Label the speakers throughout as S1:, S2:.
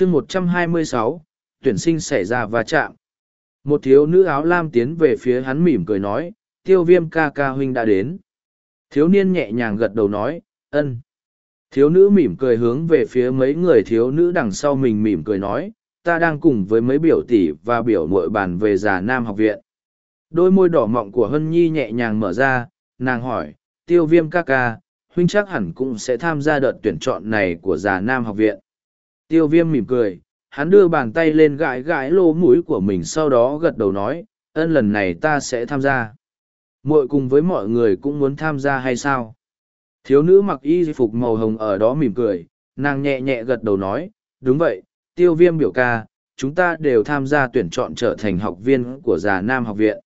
S1: chương 126, tuyển sinh xảy ra va chạm một thiếu nữ áo lam tiến về phía hắn mỉm cười nói tiêu viêm ca ca huynh đã đến thiếu niên nhẹ nhàng gật đầu nói ân thiếu nữ mỉm cười hướng về phía mấy người thiếu nữ đằng sau mình mỉm cười nói ta đang cùng với mấy biểu tỷ và biểu muội bàn về già nam học viện đôi môi đỏ mọng của hân nhi nhẹ nhàng mở ra nàng hỏi tiêu viêm ca ca huynh chắc hẳn cũng sẽ tham gia đợt tuyển chọn này của già nam học viện Tiêu viêm mỉm cười, hắn đưa bàn tay lên gãi gãi lô mũi của mình sau đó gật đầu nói, ân lần này ta sẽ tham gia. Mội cùng với mọi người cũng muốn tham gia hay sao? Thiếu nữ mặc y phục màu hồng ở đó mỉm cười, nàng nhẹ nhẹ gật đầu nói, đúng vậy, tiêu viêm biểu ca, chúng ta đều tham gia tuyển chọn trở thành học viên của già nam học viện.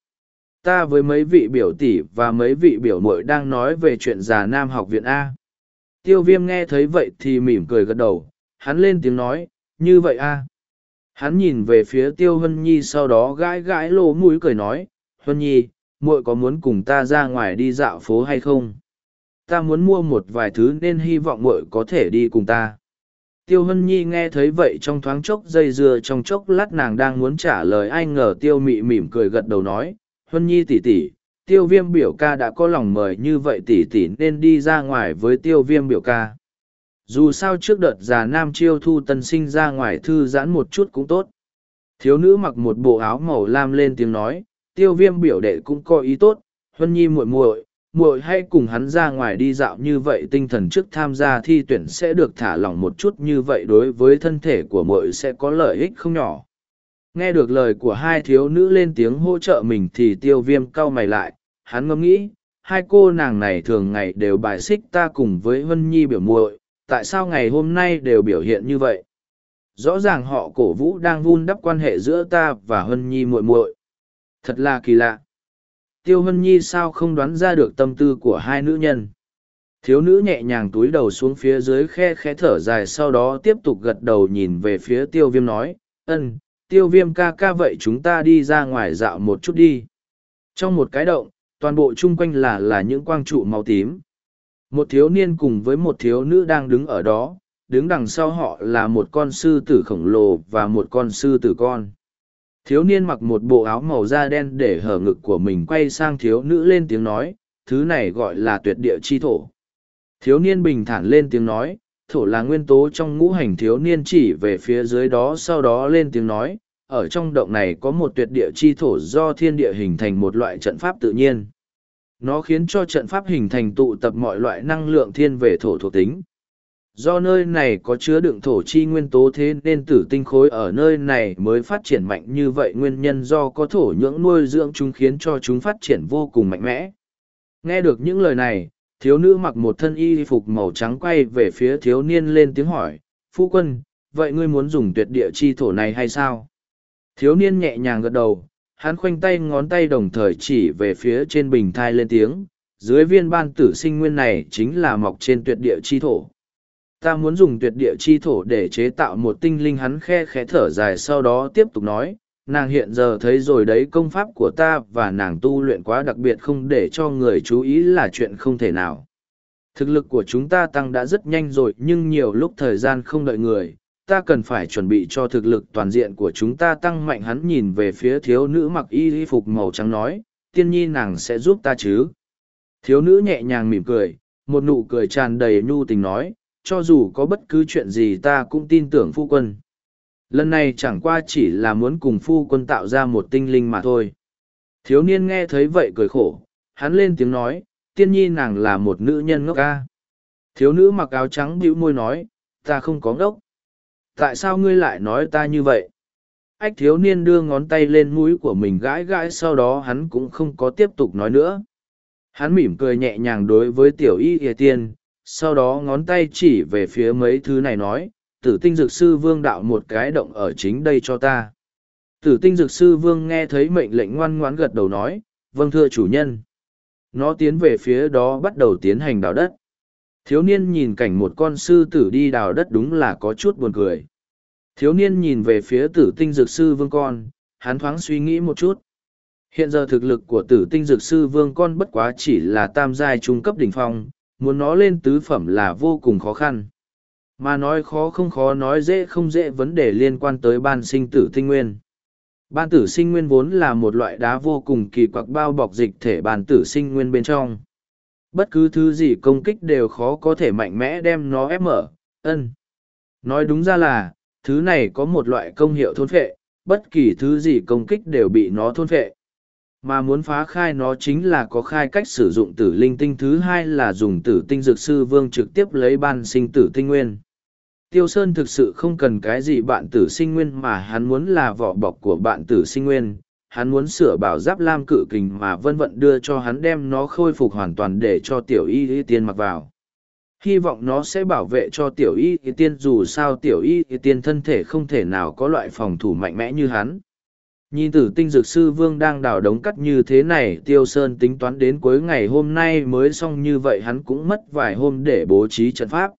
S1: Ta với mấy vị biểu tỷ và mấy vị biểu muội đang nói về chuyện già nam học viện A. Tiêu viêm nghe thấy vậy thì mỉm cười gật đầu, hắn lên tiếng nói như vậy a hắn nhìn về phía tiêu hân nhi sau đó gãi gãi lỗ mũi cười nói hân nhi muội có muốn cùng ta ra ngoài đi dạo phố hay không ta muốn mua một vài thứ nên hy vọng muội có thể đi cùng ta tiêu hân nhi nghe thấy vậy trong thoáng chốc dây dưa trong chốc lát nàng đang muốn trả lời ai ngờ tiêu mị mỉm cười gật đầu nói hân nhi tỉ tỉ tiêu viêm biểu ca đã có lòng mời như vậy tỉ tỉ nên đi ra ngoài với tiêu viêm biểu ca dù sao trước đợt già nam chiêu thu tân sinh ra ngoài thư giãn một chút cũng tốt thiếu nữ mặc một bộ áo màu lam lên tiếng nói tiêu viêm biểu đệ cũng có ý tốt huân nhi muội muội muội hãy cùng hắn ra ngoài đi dạo như vậy tinh thần trước tham gia thi tuyển sẽ được thả lỏng một chút như vậy đối với thân thể của muội sẽ có lợi ích không nhỏ nghe được lời của hai thiếu nữ lên tiếng hỗ trợ mình thì tiêu viêm cau mày lại hắn ngẫm nghĩ hai cô nàng này thường ngày đều bài xích ta cùng với huân nhi biểu muội tại sao ngày hôm nay đều biểu hiện như vậy? Rõ ràng họ cổ vũ đang vun đắp quan hệ giữa ta và Hân Nhi muội muội. Thật là kỳ lạ. Tiêu Hân Nhi sao không đoán ra được tâm tư của hai nữ nhân? Thiếu nữ nhẹ nhàng túi đầu xuống phía dưới khe khẽ thở dài sau đó tiếp tục gật đầu nhìn về phía tiêu viêm nói, ân, tiêu viêm ca ca vậy chúng ta đi ra ngoài dạo một chút đi. Trong một cái động, toàn bộ chung quanh là là những quang trụ màu tím một thiếu niên cùng với một thiếu nữ đang đứng ở đó đứng đằng sau họ là một con sư tử khổng lồ và một con sư tử con thiếu niên mặc một bộ áo màu da đen để hở ngực của mình quay sang thiếu nữ lên tiếng nói thứ này gọi là tuyệt địa chi thổ thiếu niên bình thản lên tiếng nói thổ là nguyên tố trong ngũ hành thiếu niên chỉ về phía dưới đó sau đó lên tiếng nói ở trong động này có một tuyệt địa chi thổ do thiên địa hình thành một loại trận pháp tự nhiên nó khiến cho trận pháp hình thành tụ tập mọi loại năng lượng thiên về thổ thuộc tính do nơi này có chứa đựng thổ chi nguyên tố thế nên tử tinh khối ở nơi này mới phát triển mạnh như vậy nguyên nhân do có thổ nhưỡng nuôi dưỡng chúng khiến cho chúng phát triển vô cùng mạnh mẽ nghe được những lời này thiếu nữ mặc một thân y phục màu trắng quay về phía thiếu niên lên tiếng hỏi phu quân vậy ngươi muốn dùng tuyệt địa chi thổ này hay sao thiếu niên nhẹ nhàng gật đầu hắn khoanh tay ngón tay đồng thời chỉ về phía trên bình thai lên tiếng, dưới viên ban tử sinh nguyên này chính là mọc trên tuyệt địa chi thổ. Ta muốn dùng tuyệt địa chi thổ để chế tạo một tinh linh hắn khe khẽ thở dài sau đó tiếp tục nói, nàng hiện giờ thấy rồi đấy công pháp của ta và nàng tu luyện quá đặc biệt không để cho người chú ý là chuyện không thể nào. Thực lực của chúng ta tăng đã rất nhanh rồi nhưng nhiều lúc thời gian không đợi người, ta cần phải chuẩn bị cho thực lực toàn diện của chúng ta tăng mạnh hắn nhìn về phía thiếu nữ mặc y y phục màu trắng nói, tiên nhi nàng sẽ giúp ta chứ. Thiếu nữ nhẹ nhàng mỉm cười, một nụ cười tràn đầy nhu tình nói, cho dù có bất cứ chuyện gì ta cũng tin tưởng phu quân. Lần này chẳng qua chỉ là muốn cùng phu quân tạo ra một tinh linh mà thôi. Thiếu niên nghe thấy vậy cười khổ, hắn lên tiếng nói, tiên nhi nàng là một nữ nhân ngốc ca. Thiếu nữ mặc áo trắng bĩu môi nói, ta không có ngốc tại sao ngươi lại nói ta như vậy ách thiếu niên đưa ngón tay lên mũi của mình gãi gãi sau đó hắn cũng không có tiếp tục nói nữa hắn mỉm cười nhẹ nhàng đối với tiểu y ỉa tiên sau đó ngón tay chỉ về phía mấy thứ này nói tử tinh dược sư vương đạo một cái động ở chính đây cho ta tử tinh dược sư vương nghe thấy mệnh lệnh ngoan ngoãn gật đầu nói vâng thưa chủ nhân nó tiến về phía đó bắt đầu tiến hành đào đất thiếu niên nhìn cảnh một con sư tử đi đào đất đúng là có chút buồn cười Thiếu niên nhìn về phía tử tinh dược sư vương con, hắn thoáng suy nghĩ một chút. Hiện giờ thực lực của tử tinh dược sư vương con bất quá chỉ là tam giai trung cấp đỉnh phong, muốn nó lên tứ phẩm là vô cùng khó khăn. Mà nói khó không khó nói dễ không dễ vấn đề liên quan tới ban sinh tử tinh nguyên. Ban tử sinh nguyên vốn là một loại đá vô cùng kỳ quặc bao bọc dịch thể bàn tử sinh nguyên bên trong. Bất cứ thứ gì công kích đều khó có thể mạnh mẽ đem nó ép mở, ân. Nói đúng ra là, thứ này có một loại công hiệu thôn phệ, bất kỳ thứ gì công kích đều bị nó thôn phệ. Mà muốn phá khai nó chính là có khai cách sử dụng tử linh tinh thứ hai là dùng tử tinh dược sư vương trực tiếp lấy ban sinh tử tinh nguyên. Tiêu Sơn thực sự không cần cái gì bạn tử sinh nguyên mà hắn muốn là vỏ bọc của bạn tử sinh nguyên, hắn muốn sửa bảo giáp lam cự kình mà vân vận đưa cho hắn đem nó khôi phục hoàn toàn để cho tiểu y y tiên mặc vào hy vọng nó sẽ bảo vệ cho tiểu y thì tiên dù sao tiểu y thì tiên thân thể không thể nào có loại phòng thủ mạnh mẽ như hắn nhìn tử tinh dược sư vương đang đào đống cắt như thế này tiêu sơn tính toán đến cuối ngày hôm nay mới xong như vậy hắn cũng mất vài hôm để bố trí trận pháp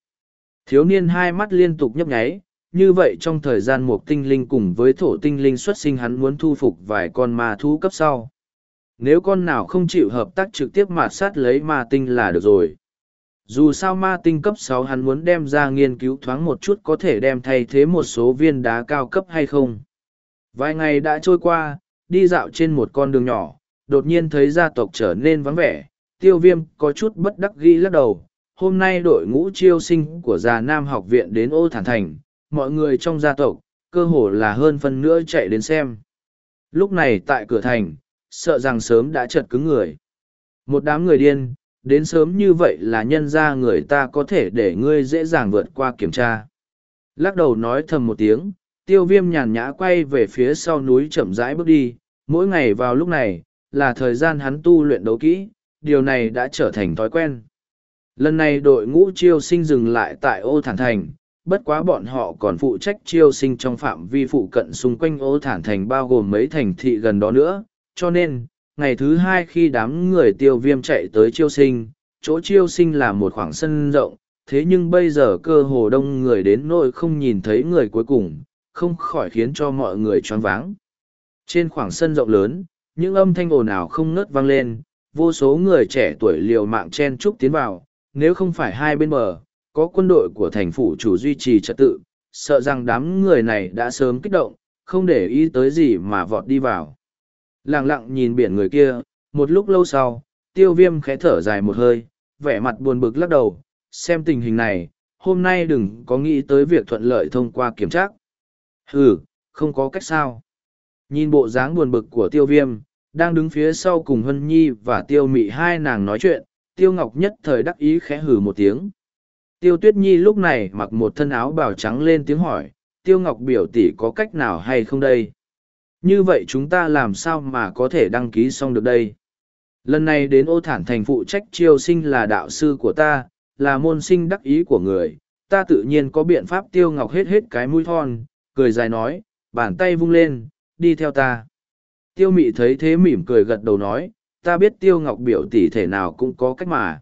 S1: thiếu niên hai mắt liên tục nhấp nháy như vậy trong thời gian một tinh linh cùng với thổ tinh linh xuất sinh hắn muốn thu phục vài con ma thú cấp sau nếu con nào không chịu hợp tác trực tiếp mạt sát lấy ma tinh là được rồi dù sao ma tinh cấp sáu hắn muốn đem ra nghiên cứu thoáng một chút có thể đem thay thế một số viên đá cao cấp hay không vài ngày đã trôi qua đi dạo trên một con đường nhỏ đột nhiên thấy gia tộc trở nên vắng vẻ tiêu viêm có chút bất đắc ghi lắc đầu hôm nay đội ngũ chiêu sinh của già nam học viện đến ô thản thành mọi người trong gia tộc cơ hồ là hơn phần nữa chạy đến xem lúc này tại cửa thành sợ rằng sớm đã chật cứng người một đám người điên đến sớm như vậy là nhân ra người ta có thể để ngươi dễ dàng vượt qua kiểm tra. Lắc đầu nói thầm một tiếng, tiêu viêm nhàn nhã quay về phía sau núi chậm rãi bước đi, mỗi ngày vào lúc này, là thời gian hắn tu luyện đấu kỹ, điều này đã trở thành thói quen. Lần này đội ngũ chiêu sinh dừng lại tại ô thản thành, bất quá bọn họ còn phụ trách chiêu sinh trong phạm vi phụ cận xung quanh ô thản thành bao gồm mấy thành thị gần đó nữa, cho nên, ngày thứ hai khi đám người tiêu viêm chạy tới chiêu sinh chỗ chiêu sinh là một khoảng sân rộng thế nhưng bây giờ cơ hồ đông người đến nỗi không nhìn thấy người cuối cùng không khỏi khiến cho mọi người choáng váng trên khoảng sân rộng lớn những âm thanh ồn ào không ngớt vang lên vô số người trẻ tuổi liều mạng chen trúc tiến vào nếu không phải hai bên bờ có quân đội của thành phủ chủ duy trì trật tự sợ rằng đám người này đã sớm kích động không để ý tới gì mà vọt đi vào lẳng lặng nhìn biển người kia, một lúc lâu sau, tiêu viêm khẽ thở dài một hơi, vẻ mặt buồn bực lắc đầu, xem tình hình này, hôm nay đừng có nghĩ tới việc thuận lợi thông qua kiểm tra. Ừ, không có cách sao. Nhìn bộ dáng buồn bực của tiêu viêm, đang đứng phía sau cùng Hân Nhi và tiêu mị hai nàng nói chuyện, tiêu ngọc nhất thời đắc ý khẽ hử một tiếng. Tiêu tuyết nhi lúc này mặc một thân áo bào trắng lên tiếng hỏi, tiêu ngọc biểu tỷ có cách nào hay không đây? như vậy chúng ta làm sao mà có thể đăng ký xong được đây lần này đến ô thản thành phụ trách triều sinh là đạo sư của ta là môn sinh đắc ý của người ta tự nhiên có biện pháp tiêu ngọc hết hết cái mũi thon cười dài nói bàn tay vung lên đi theo ta tiêu mị thấy thế mỉm cười gật đầu nói ta biết tiêu ngọc biểu tỷ thể nào cũng có cách mà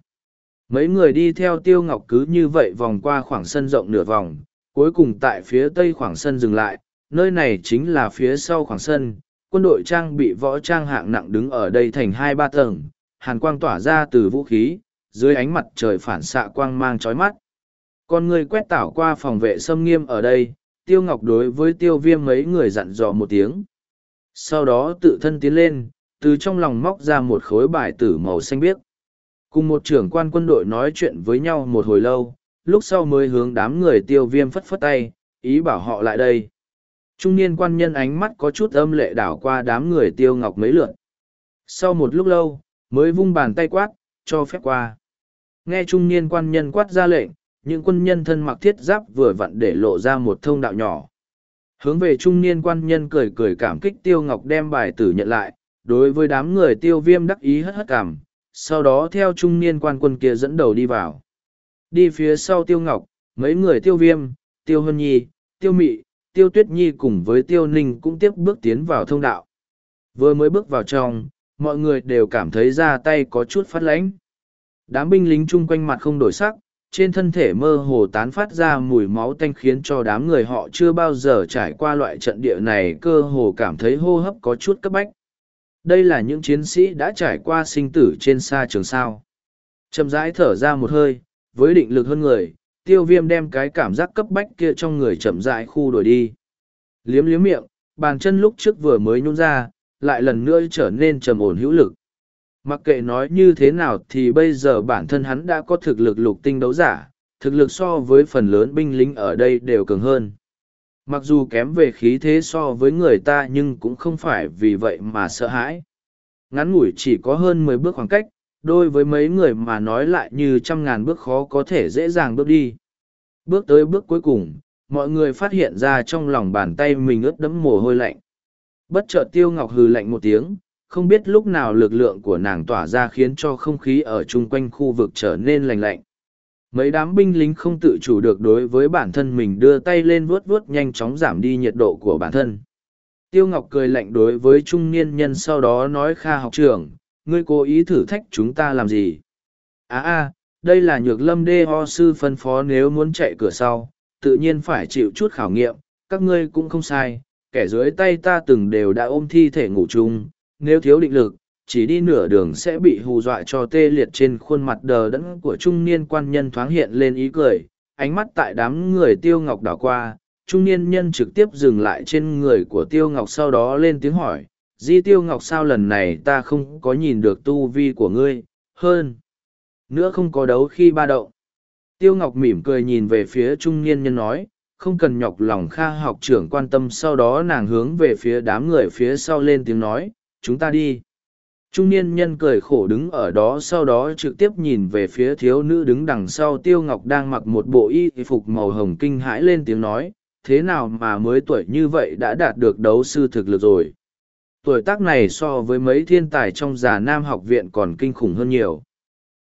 S1: mấy người đi theo tiêu ngọc cứ như vậy vòng qua khoảng sân rộng nửa vòng cuối cùng tại phía tây khoảng sân dừng lại nơi này chính là phía sau khoảng sân, quân đội trang bị võ trang hạng nặng đứng ở đây thành hai ba tầng, hàn quang tỏa ra từ vũ khí, dưới ánh mặt trời phản xạ quang mang chói mắt. Con người quét tảo qua phòng vệ xâm nghiêm ở đây, tiêu ngọc đối với tiêu viêm mấy người dặn dò một tiếng. Sau đó tự thân tiến lên, từ trong lòng móc ra một khối bài tử màu xanh biếc. Cùng một trưởng quan quân đội nói chuyện với nhau một hồi lâu, lúc sau mới hướng đám người tiêu viêm phất phất tay, ý bảo họ lại đây. Trung niên quan nhân ánh mắt có chút âm lệ đảo qua đám người tiêu ngọc mấy lượt. Sau một lúc lâu, mới vung bàn tay quát, cho phép qua. Nghe trung niên quan nhân quát ra lệnh, những quân nhân thân mặc thiết giáp vừa vặn để lộ ra một thông đạo nhỏ. Hướng về trung niên quan nhân cười cười cảm kích tiêu ngọc đem bài tử nhận lại, đối với đám người tiêu viêm đắc ý hất hất cảm, sau đó theo trung niên quan quân kia dẫn đầu đi vào. Đi phía sau tiêu ngọc, mấy người tiêu viêm, tiêu hân nhi, tiêu mị, Tiêu Tuyết Nhi cùng với Tiêu Ninh cũng tiếp bước tiến vào thông đạo. Vừa mới bước vào trong, mọi người đều cảm thấy ra tay có chút phát lãnh. Đám binh lính chung quanh mặt không đổi sắc, trên thân thể mơ hồ tán phát ra mùi máu tanh khiến cho đám người họ chưa bao giờ trải qua loại trận địa này cơ hồ cảm thấy hô hấp có chút cấp bách. Đây là những chiến sĩ đã trải qua sinh tử trên xa trường sao. Chậm rãi thở ra một hơi, với định lực hơn người, tiêu viêm đem cái cảm giác cấp bách kia trong người chậm dại khu đổi đi. Liếm liếm miệng, bàn chân lúc trước vừa mới nhún ra, lại lần nữa trở nên trầm ổn hữu lực. Mặc kệ nói như thế nào thì bây giờ bản thân hắn đã có thực lực lục tinh đấu giả, thực lực so với phần lớn binh lính ở đây đều cường hơn. Mặc dù kém về khí thế so với người ta nhưng cũng không phải vì vậy mà sợ hãi. Ngắn ngủi chỉ có hơn mười bước khoảng cách, đôi với mấy người mà nói lại như trăm ngàn bước khó có thể dễ dàng bước đi. Bước tới bước cuối cùng, mọi người phát hiện ra trong lòng bàn tay mình ướt đẫm mồ hôi lạnh. Bất chợt Tiêu Ngọc hừ lạnh một tiếng, không biết lúc nào lực lượng của nàng tỏa ra khiến cho không khí ở chung quanh khu vực trở nên lành lạnh. Mấy đám binh lính không tự chủ được đối với bản thân mình đưa tay lên vuốt vuốt nhanh chóng giảm đi nhiệt độ của bản thân. Tiêu Ngọc cười lạnh đối với trung niên nhân sau đó nói Kha học trưởng, ngươi cố ý thử thách chúng ta làm gì? À à, đây là nhược lâm đê ho sư phân phó nếu muốn chạy cửa sau, tự nhiên phải chịu chút khảo nghiệm, các ngươi cũng không sai, kẻ dưới tay ta từng đều đã ôm thi thể ngủ chung, nếu thiếu định lực, chỉ đi nửa đường sẽ bị hù dọa cho tê liệt trên khuôn mặt đờ đẫn của trung niên quan nhân thoáng hiện lên ý cười, ánh mắt tại đám người tiêu ngọc đảo qua, trung niên nhân trực tiếp dừng lại trên người của tiêu ngọc sau đó lên tiếng hỏi, Di Tiêu Ngọc sao lần này ta không có nhìn được tu vi của ngươi, hơn. Nữa không có đấu khi ba động. Tiêu Ngọc mỉm cười nhìn về phía trung niên nhân nói, không cần nhọc lòng kha học trưởng quan tâm sau đó nàng hướng về phía đám người phía sau lên tiếng nói, chúng ta đi. Trung niên nhân cười khổ đứng ở đó sau đó trực tiếp nhìn về phía thiếu nữ đứng đằng sau Tiêu Ngọc đang mặc một bộ y phục màu hồng kinh hãi lên tiếng nói, thế nào mà mới tuổi như vậy đã đạt được đấu sư thực lực rồi tuổi tác này so với mấy thiên tài trong già nam học viện còn kinh khủng hơn nhiều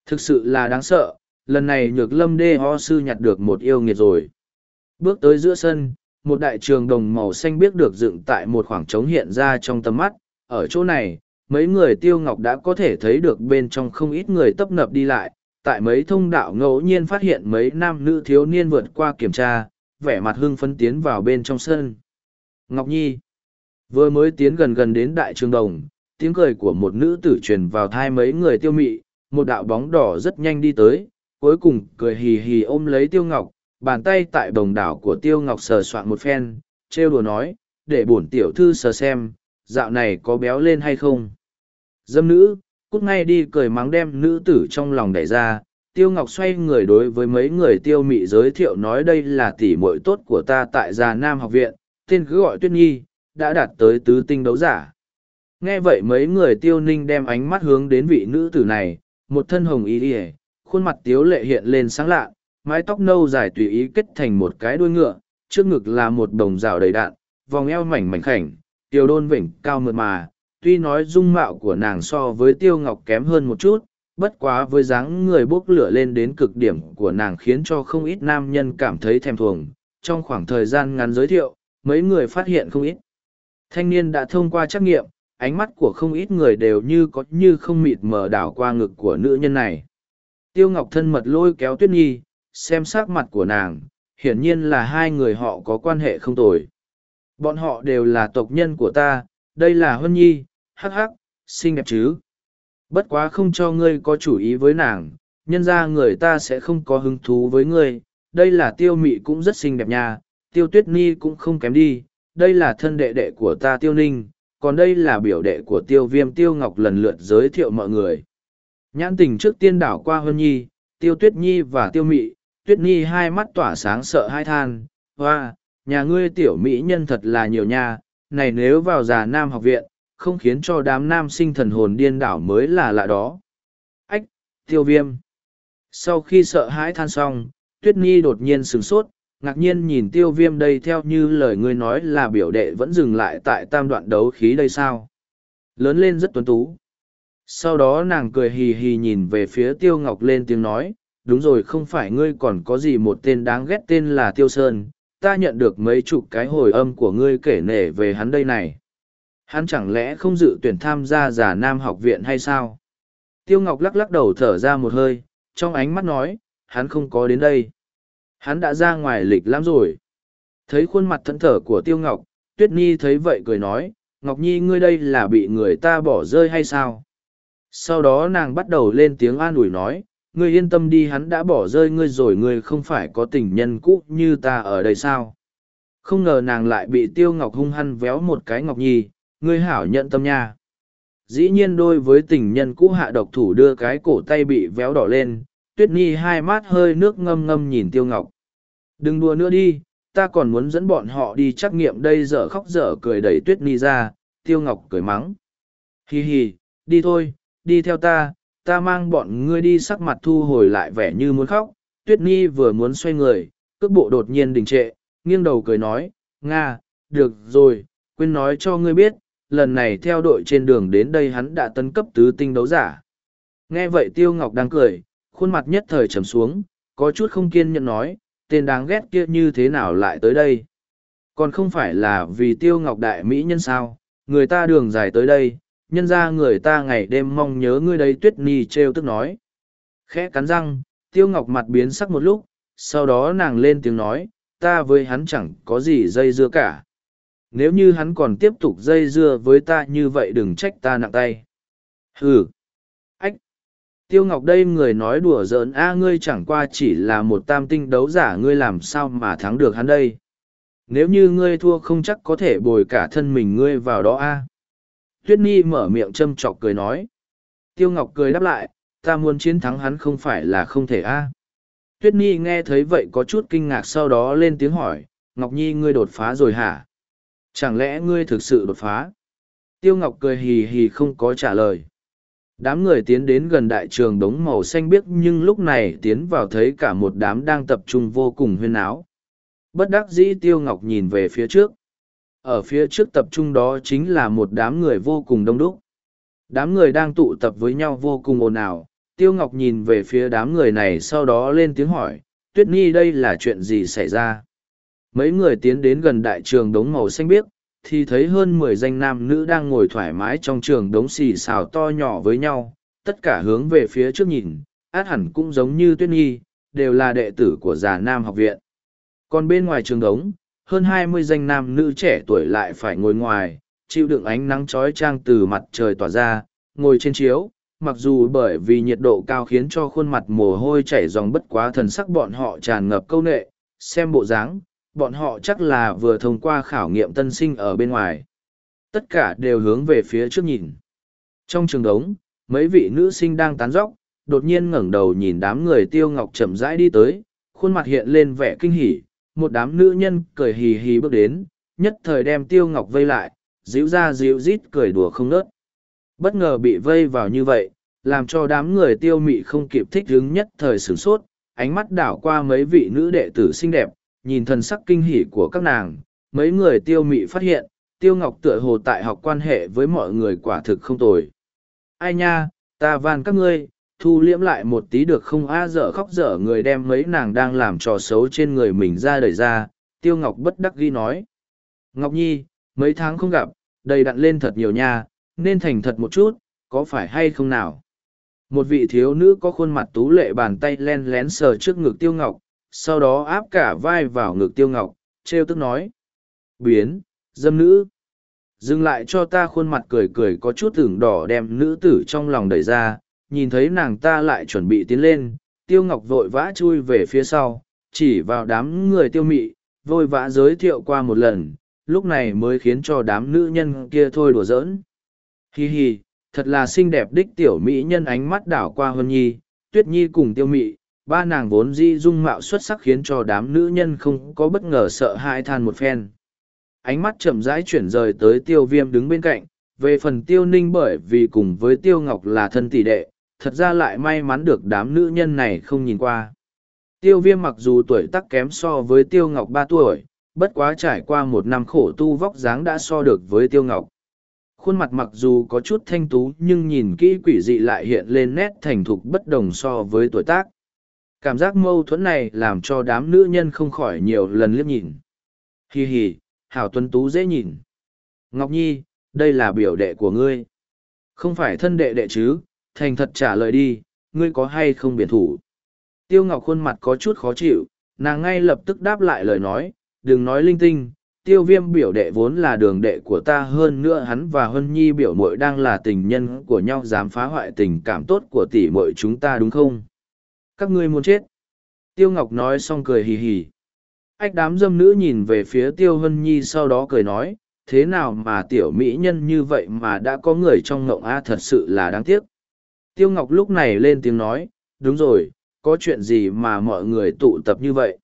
S1: thực sự là đáng sợ lần này nhược lâm đê ho sư nhặt được một yêu nghiệt rồi bước tới giữa sân một đại trường đồng màu xanh biết được dựng tại một khoảng trống hiện ra trong tầm mắt ở chỗ này mấy người tiêu ngọc đã có thể thấy được bên trong không ít người tấp nập đi lại tại mấy thông đạo ngẫu nhiên phát hiện mấy nam nữ thiếu niên vượt qua kiểm tra vẻ mặt hưng phấn tiến vào bên trong sân ngọc nhi Vừa mới tiến gần gần đến đại trường đồng, tiếng cười của một nữ tử truyền vào thai mấy người tiêu mị, một đạo bóng đỏ rất nhanh đi tới, cuối cùng cười hì hì ôm lấy tiêu ngọc, bàn tay tại đồng đảo của tiêu ngọc sờ soạn một phen, trêu đùa nói, để bổn tiểu thư sờ xem, dạo này có béo lên hay không. Dâm nữ, cút ngay đi cười mắng đem nữ tử trong lòng đẩy ra, tiêu ngọc xoay người đối với mấy người tiêu mị giới thiệu nói đây là tỷ muội tốt của ta tại già nam học viện, tên cứ gọi tuyết nhi đã đạt tới tứ tinh đấu giả. Nghe vậy mấy người tiêu ninh đem ánh mắt hướng đến vị nữ tử này, một thân hồng y ỉa, khuôn mặt tiếu lệ hiện lên sáng lạ, mái tóc nâu dài tùy ý kết thành một cái đuôi ngựa, trước ngực là một đồng rào đầy đạn, vòng eo mảnh mảnh khảnh, tiêu đôn vỉnh cao mượt mà, tuy nói dung mạo của nàng so với tiêu ngọc kém hơn một chút, bất quá với dáng người bốc lửa lên đến cực điểm của nàng khiến cho không ít nam nhân cảm thấy thèm thuồng. Trong khoảng thời gian ngắn giới thiệu, mấy người phát hiện không ít. Thanh niên đã thông qua trắc nghiệm, ánh mắt của không ít người đều như có như không mịt mờ đảo qua ngực của nữ nhân này. Tiêu Ngọc thân mật lôi kéo Tuyết Nhi, xem sát mặt của nàng, hiển nhiên là hai người họ có quan hệ không tồi. Bọn họ đều là tộc nhân của ta, đây là Huân Nhi, hắc hắc, xinh đẹp chứ. Bất quá không cho ngươi có chủ ý với nàng, nhân ra người ta sẽ không có hứng thú với ngươi, đây là tiêu mị cũng rất xinh đẹp nha, tiêu tuyết Nhi cũng không kém đi, đây là thân đệ đệ của ta tiêu ninh, còn đây là biểu đệ của tiêu viêm tiêu ngọc lần lượt giới thiệu mọi người. Nhãn tình trước tiên đảo qua Hân Nhi, tiêu tuyết nhi và tiêu mị, tuyết nhi hai mắt tỏa sáng sợ hai than, hoa, nhà ngươi tiểu mỹ nhân thật là nhiều nha, này nếu vào già nam học viện, không khiến cho đám nam sinh thần hồn điên đảo mới là lạ đó. Ách, tiêu viêm. Sau khi sợ hãi than xong, Tuyết Nhi đột nhiên sửng sốt, ngạc nhiên nhìn tiêu viêm đây theo như lời ngươi nói là biểu đệ vẫn dừng lại tại tam đoạn đấu khí đây sao lớn lên rất tuấn tú sau đó nàng cười hì hì nhìn về phía tiêu ngọc lên tiếng nói đúng rồi không phải ngươi còn có gì một tên đáng ghét tên là tiêu sơn ta nhận được mấy chục cái hồi âm của ngươi kể nể về hắn đây này hắn chẳng lẽ không dự tuyển tham gia giả nam học viện hay sao tiêu ngọc lắc lắc đầu thở ra một hơi trong ánh mắt nói hắn không có đến đây Hắn đã ra ngoài lịch lắm rồi. Thấy khuôn mặt thẫn thở của Tiêu Ngọc, Tuyết Nhi thấy vậy cười nói, Ngọc Nhi ngươi đây là bị người ta bỏ rơi hay sao? Sau đó nàng bắt đầu lên tiếng an ủi nói, ngươi yên tâm đi hắn đã bỏ rơi ngươi rồi ngươi không phải có tình nhân cũ như ta ở đây sao? Không ngờ nàng lại bị Tiêu Ngọc hung hăng véo một cái Ngọc Nhi, ngươi hảo nhận tâm nha. Dĩ nhiên đôi với tình nhân cũ hạ độc thủ đưa cái cổ tay bị véo đỏ lên, tuyết nhi hai mát hơi nước ngâm ngâm nhìn tiêu ngọc đừng đùa nữa đi ta còn muốn dẫn bọn họ đi trắc nghiệm đây dở khóc dở cười đẩy tuyết nhi ra tiêu ngọc cười mắng hì hì đi thôi đi theo ta ta mang bọn ngươi đi sắc mặt thu hồi lại vẻ như muốn khóc tuyết nhi vừa muốn xoay người cước bộ đột nhiên đình trệ nghiêng đầu cười nói nga được rồi quên nói cho ngươi biết lần này theo đội trên đường đến đây hắn đã tấn cấp tứ tinh đấu giả nghe vậy tiêu ngọc đang cười khuôn mặt nhất thời trầm xuống, có chút không kiên nhẫn nói, tên đáng ghét kia như thế nào lại tới đây. Còn không phải là vì tiêu ngọc đại mỹ nhân sao, người ta đường dài tới đây, nhân ra người ta ngày đêm mong nhớ ngươi đây tuyết ni trêu tức nói. Khẽ cắn răng, tiêu ngọc mặt biến sắc một lúc, sau đó nàng lên tiếng nói, ta với hắn chẳng có gì dây dưa cả. Nếu như hắn còn tiếp tục dây dưa với ta như vậy đừng trách ta nặng tay. Ừ. Tiêu Ngọc đây người nói đùa giỡn a ngươi chẳng qua chỉ là một tam tinh đấu giả ngươi làm sao mà thắng được hắn đây. Nếu như ngươi thua không chắc có thể bồi cả thân mình ngươi vào đó a. Tuyết Nhi mở miệng châm chọc cười nói. Tiêu Ngọc cười đáp lại, ta muốn chiến thắng hắn không phải là không thể a. Tuyết Nhi nghe thấy vậy có chút kinh ngạc sau đó lên tiếng hỏi, Ngọc Nhi ngươi đột phá rồi hả? Chẳng lẽ ngươi thực sự đột phá? Tiêu Ngọc cười hì hì không có trả lời. Đám người tiến đến gần đại trường đống màu xanh biếc nhưng lúc này tiến vào thấy cả một đám đang tập trung vô cùng huyên áo. Bất đắc dĩ Tiêu Ngọc nhìn về phía trước. Ở phía trước tập trung đó chính là một đám người vô cùng đông đúc. Đám người đang tụ tập với nhau vô cùng ồn ào. Tiêu Ngọc nhìn về phía đám người này sau đó lên tiếng hỏi, Tuyết Nhi đây là chuyện gì xảy ra? Mấy người tiến đến gần đại trường đống màu xanh biếc, thì thấy hơn mười danh nam nữ đang ngồi thoải mái trong trường đống xì xào to nhỏ với nhau, tất cả hướng về phía trước nhìn, át hẳn cũng giống như tuyết Nhi, đều là đệ tử của già nam học viện. Còn bên ngoài trường đống, hơn hai mươi danh nam nữ trẻ tuổi lại phải ngồi ngoài, chịu đựng ánh nắng chói chang từ mặt trời tỏa ra, ngồi trên chiếu, mặc dù bởi vì nhiệt độ cao khiến cho khuôn mặt mồ hôi chảy dòng bất quá thần sắc bọn họ tràn ngập câu nệ, xem bộ dáng, bọn họ chắc là vừa thông qua khảo nghiệm tân sinh ở bên ngoài. Tất cả đều hướng về phía trước nhìn. Trong trường đống, mấy vị nữ sinh đang tán dóc, đột nhiên ngẩng đầu nhìn đám người tiêu ngọc chậm rãi đi tới, khuôn mặt hiện lên vẻ kinh hỉ, một đám nữ nhân cười hì hì bước đến, nhất thời đem tiêu ngọc vây lại, díu ra díu rít cười đùa không nớt. Bất ngờ bị vây vào như vậy, làm cho đám người tiêu mị không kịp thích hứng nhất thời sửng sốt, ánh mắt đảo qua mấy vị nữ đệ tử xinh đẹp, nhìn thần sắc kinh hỉ của các nàng, mấy người tiêu mị phát hiện, tiêu ngọc tựa hồ tại học quan hệ với mọi người quả thực không tồi. Ai nha, ta van các ngươi, thu liễm lại một tí được không a dở khóc dở người đem mấy nàng đang làm trò xấu trên người mình ra đời ra, tiêu ngọc bất đắc ghi nói. Ngọc Nhi, mấy tháng không gặp, đầy đặn lên thật nhiều nha, nên thành thật một chút, có phải hay không nào? Một vị thiếu nữ có khuôn mặt tú lệ bàn tay len lén sờ trước ngực tiêu ngọc, sau đó áp cả vai vào ngực tiêu ngọc t r e o tức nói biến dâm nữ dừng lại cho ta khuôn mặt cười cười có chút tưởng đỏ đem nữ tử trong lòng đẩy ra nhìn thấy nàng ta lại chuẩn bị tiến lên tiêu ngọc vội vã chui về phía sau chỉ vào đám người tiêu mị vội vã giới thiệu qua một lần lúc này mới khiến cho đám nữ nhân kia thôi đùa giỡn hì hì thật là xinh đẹp đích tiểu mỹ nhân ánh mắt đảo qua huân nhi tuyết nhi cùng tiêu mị ba nàng vốn di dung mạo xuất sắc khiến cho đám nữ nhân không có bất ngờ sợ hãi than một phen ánh mắt chậm rãi chuyển rời tới tiêu viêm đứng bên cạnh về phần tiêu ninh bởi vì cùng với tiêu ngọc là thân tỷ đệ thật ra lại may mắn được đám nữ nhân này không nhìn qua tiêu viêm mặc dù tuổi tắc kém so với tiêu ngọc ba tuổi bất quá trải qua một năm khổ tu vóc dáng đã so được với tiêu ngọc khuôn mặt mặc dù có chút thanh tú nhưng nhìn kỹ quỷ dị lại hiện lên nét thành thục bất đồng so với tuổi tác cảm giác mâu thuẫn này làm cho đám nữ nhân không khỏi nhiều lần liếc nhìn hì hì hảo tuấn tú dễ nhìn ngọc nhi đây là biểu đệ của ngươi không phải thân đệ đệ chứ thành thật trả lời đi ngươi có hay không biển thủ tiêu ngọc khuôn mặt có chút khó chịu nàng ngay lập tức đáp lại lời nói đừng nói linh tinh tiêu viêm biểu đệ vốn là đường đệ của ta hơn nữa hắn và huân nhi biểu mội đang là tình nhân của nhau dám phá hoại tình cảm tốt của tỷ mội chúng ta đúng không các ngươi muốn chết tiêu ngọc nói xong cười hì hì ách đám dâm nữ nhìn về phía tiêu hân nhi sau đó cười nói thế nào mà tiểu mỹ nhân như vậy mà đã có người trong ngộng a thật sự là đáng tiếc tiêu ngọc lúc này lên tiếng nói đúng rồi có chuyện gì mà mọi người tụ tập như vậy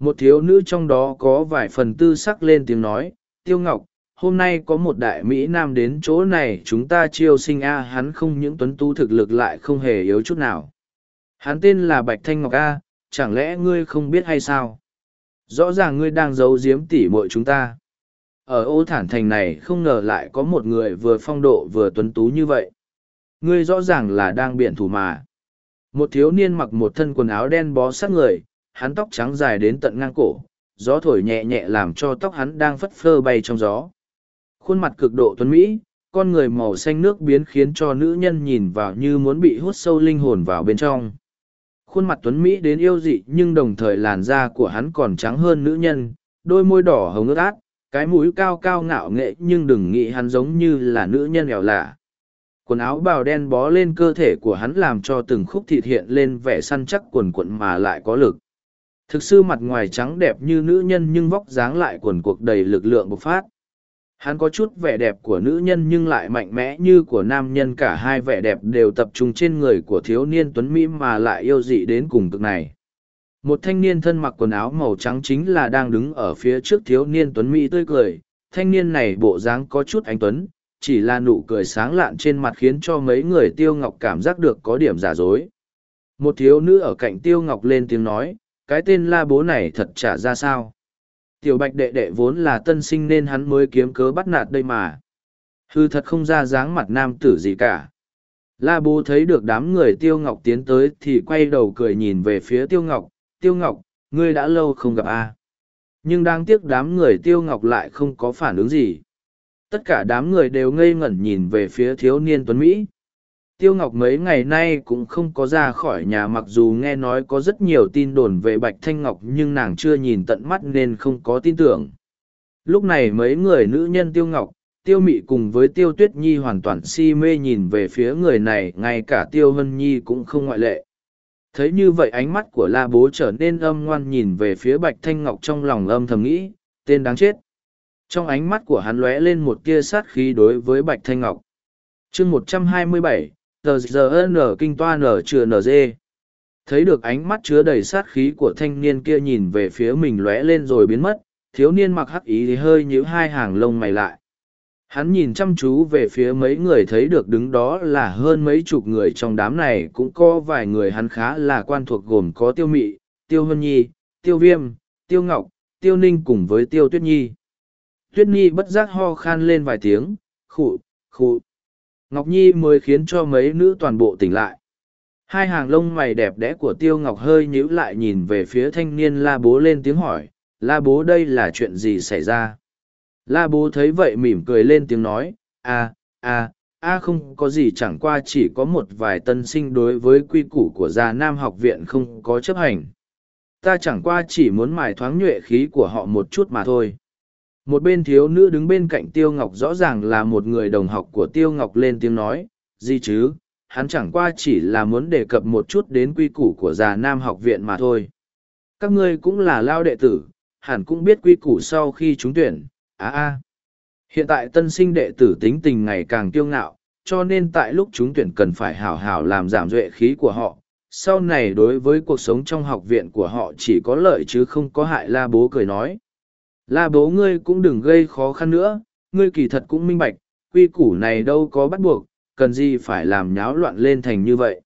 S1: một thiếu nữ trong đó có vài phần tư sắc lên tiếng nói tiêu ngọc hôm nay có một đại mỹ nam đến chỗ này chúng ta chiêu sinh a hắn không những tuấn tu thực lực lại không hề yếu chút nào Hắn tên là Bạch Thanh Ngọc A, chẳng lẽ ngươi không biết hay sao? Rõ ràng ngươi đang giấu giếm tỉ muội chúng ta. Ở ô thản thành này không ngờ lại có một người vừa phong độ vừa tuấn tú như vậy. Ngươi rõ ràng là đang biển thủ mà. Một thiếu niên mặc một thân quần áo đen bó sát người, hắn tóc trắng dài đến tận ngang cổ, gió thổi nhẹ nhẹ làm cho tóc hắn đang phất phơ bay trong gió. Khuôn mặt cực độ tuấn mỹ, con người màu xanh nước biến khiến cho nữ nhân nhìn vào như muốn bị hút sâu linh hồn vào bên trong khuôn mặt tuấn mỹ đến yêu dị nhưng đồng thời làn da của hắn còn trắng hơn nữ nhân đôi môi đỏ hồng ướt át cái mũi cao cao ngạo nghệ nhưng đừng nghĩ hắn giống như là nữ nhân nghèo lạ quần áo bào đen bó lên cơ thể của hắn làm cho từng khúc thịt hiện lên vẻ săn chắc quần quận mà lại có lực thực sự mặt ngoài trắng đẹp như nữ nhân nhưng vóc dáng lại quần cuộc đầy lực lượng bộc phát Hắn có chút vẻ đẹp của nữ nhân nhưng lại mạnh mẽ như của nam nhân cả hai vẻ đẹp đều tập trung trên người của thiếu niên tuấn Mỹ mà lại yêu dị đến cùng cực này. Một thanh niên thân mặc quần áo màu trắng chính là đang đứng ở phía trước thiếu niên tuấn Mỹ tươi cười, thanh niên này bộ dáng có chút anh tuấn, chỉ là nụ cười sáng lạn trên mặt khiến cho mấy người tiêu ngọc cảm giác được có điểm giả dối. Một thiếu nữ ở cạnh tiêu ngọc lên tiếng nói, cái tên la bố này thật trả ra sao. Tiểu bạch đệ đệ vốn là tân sinh nên hắn mới kiếm cớ bắt nạt đây mà. Hư thật không ra dáng mặt nam tử gì cả. La bố thấy được đám người tiêu ngọc tiến tới thì quay đầu cười nhìn về phía tiêu ngọc. Tiêu ngọc, ngươi đã lâu không gặp a Nhưng đáng tiếc đám người tiêu ngọc lại không có phản ứng gì. Tất cả đám người đều ngây ngẩn nhìn về phía thiếu niên tuấn Mỹ. Tiêu Ngọc mấy ngày nay cũng không có ra khỏi nhà mặc dù nghe nói có rất nhiều tin đồn về Bạch Thanh Ngọc nhưng nàng chưa nhìn tận mắt nên không có tin tưởng. Lúc này mấy người nữ nhân Tiêu Ngọc, Tiêu Mị cùng với Tiêu Tuyết Nhi hoàn toàn si mê nhìn về phía người này ngay cả Tiêu Hân Nhi cũng không ngoại lệ. Thấy như vậy ánh mắt của La Bố trở nên âm ngoan nhìn về phía Bạch Thanh Ngọc trong lòng âm thầm nghĩ, tên đáng chết. Trong ánh mắt của hắn lóe lên một tia sát khí đối với Bạch Thanh Ngọc. chương một trăm hai mươi bảy tờ giờ n kinh toa n chừa nz thấy được ánh mắt chứa đầy sát khí của thanh niên kia nhìn về phía mình lóe lên rồi biến mất thiếu niên mặc hắc ý thì hơi nhíu hai hàng lông mày lại hắn nhìn chăm chú về phía mấy người thấy được đứng đó là hơn mấy chục người trong đám này cũng có vài người hắn khá là quan thuộc gồm có tiêu mị tiêu hân nhi tiêu viêm tiêu ngọc tiêu ninh cùng với tiêu tuyết nhi tuyết nhi bất giác ho khan lên vài tiếng khụ khụ Ngọc Nhi mới khiến cho mấy nữ toàn bộ tỉnh lại. Hai hàng lông mày đẹp đẽ của Tiêu Ngọc hơi nhíu lại nhìn về phía thanh niên La Bố lên tiếng hỏi, La Bố đây là chuyện gì xảy ra? La Bố thấy vậy mỉm cười lên tiếng nói, a a a không có gì chẳng qua chỉ có một vài tân sinh đối với quy củ của gia Nam học viện không có chấp hành. Ta chẳng qua chỉ muốn mài thoáng nhuệ khí của họ một chút mà thôi. Một bên thiếu nữ đứng bên cạnh Tiêu Ngọc rõ ràng là một người đồng học của Tiêu Ngọc lên tiếng nói, gì chứ, hắn chẳng qua chỉ là muốn đề cập một chút đến quy củ của già nam học viện mà thôi. Các ngươi cũng là lao đệ tử, hẳn cũng biết quy củ sau khi trúng tuyển, á a. Hiện tại tân sinh đệ tử tính tình ngày càng kiêu ngạo, cho nên tại lúc trúng tuyển cần phải hảo hảo làm giảm duệ khí của họ. Sau này đối với cuộc sống trong học viện của họ chỉ có lợi chứ không có hại la bố cười nói. La bố ngươi cũng đừng gây khó khăn nữa, ngươi kỳ thật cũng minh bạch, quy củ này đâu có bắt buộc, cần gì phải làm nháo loạn lên thành như vậy.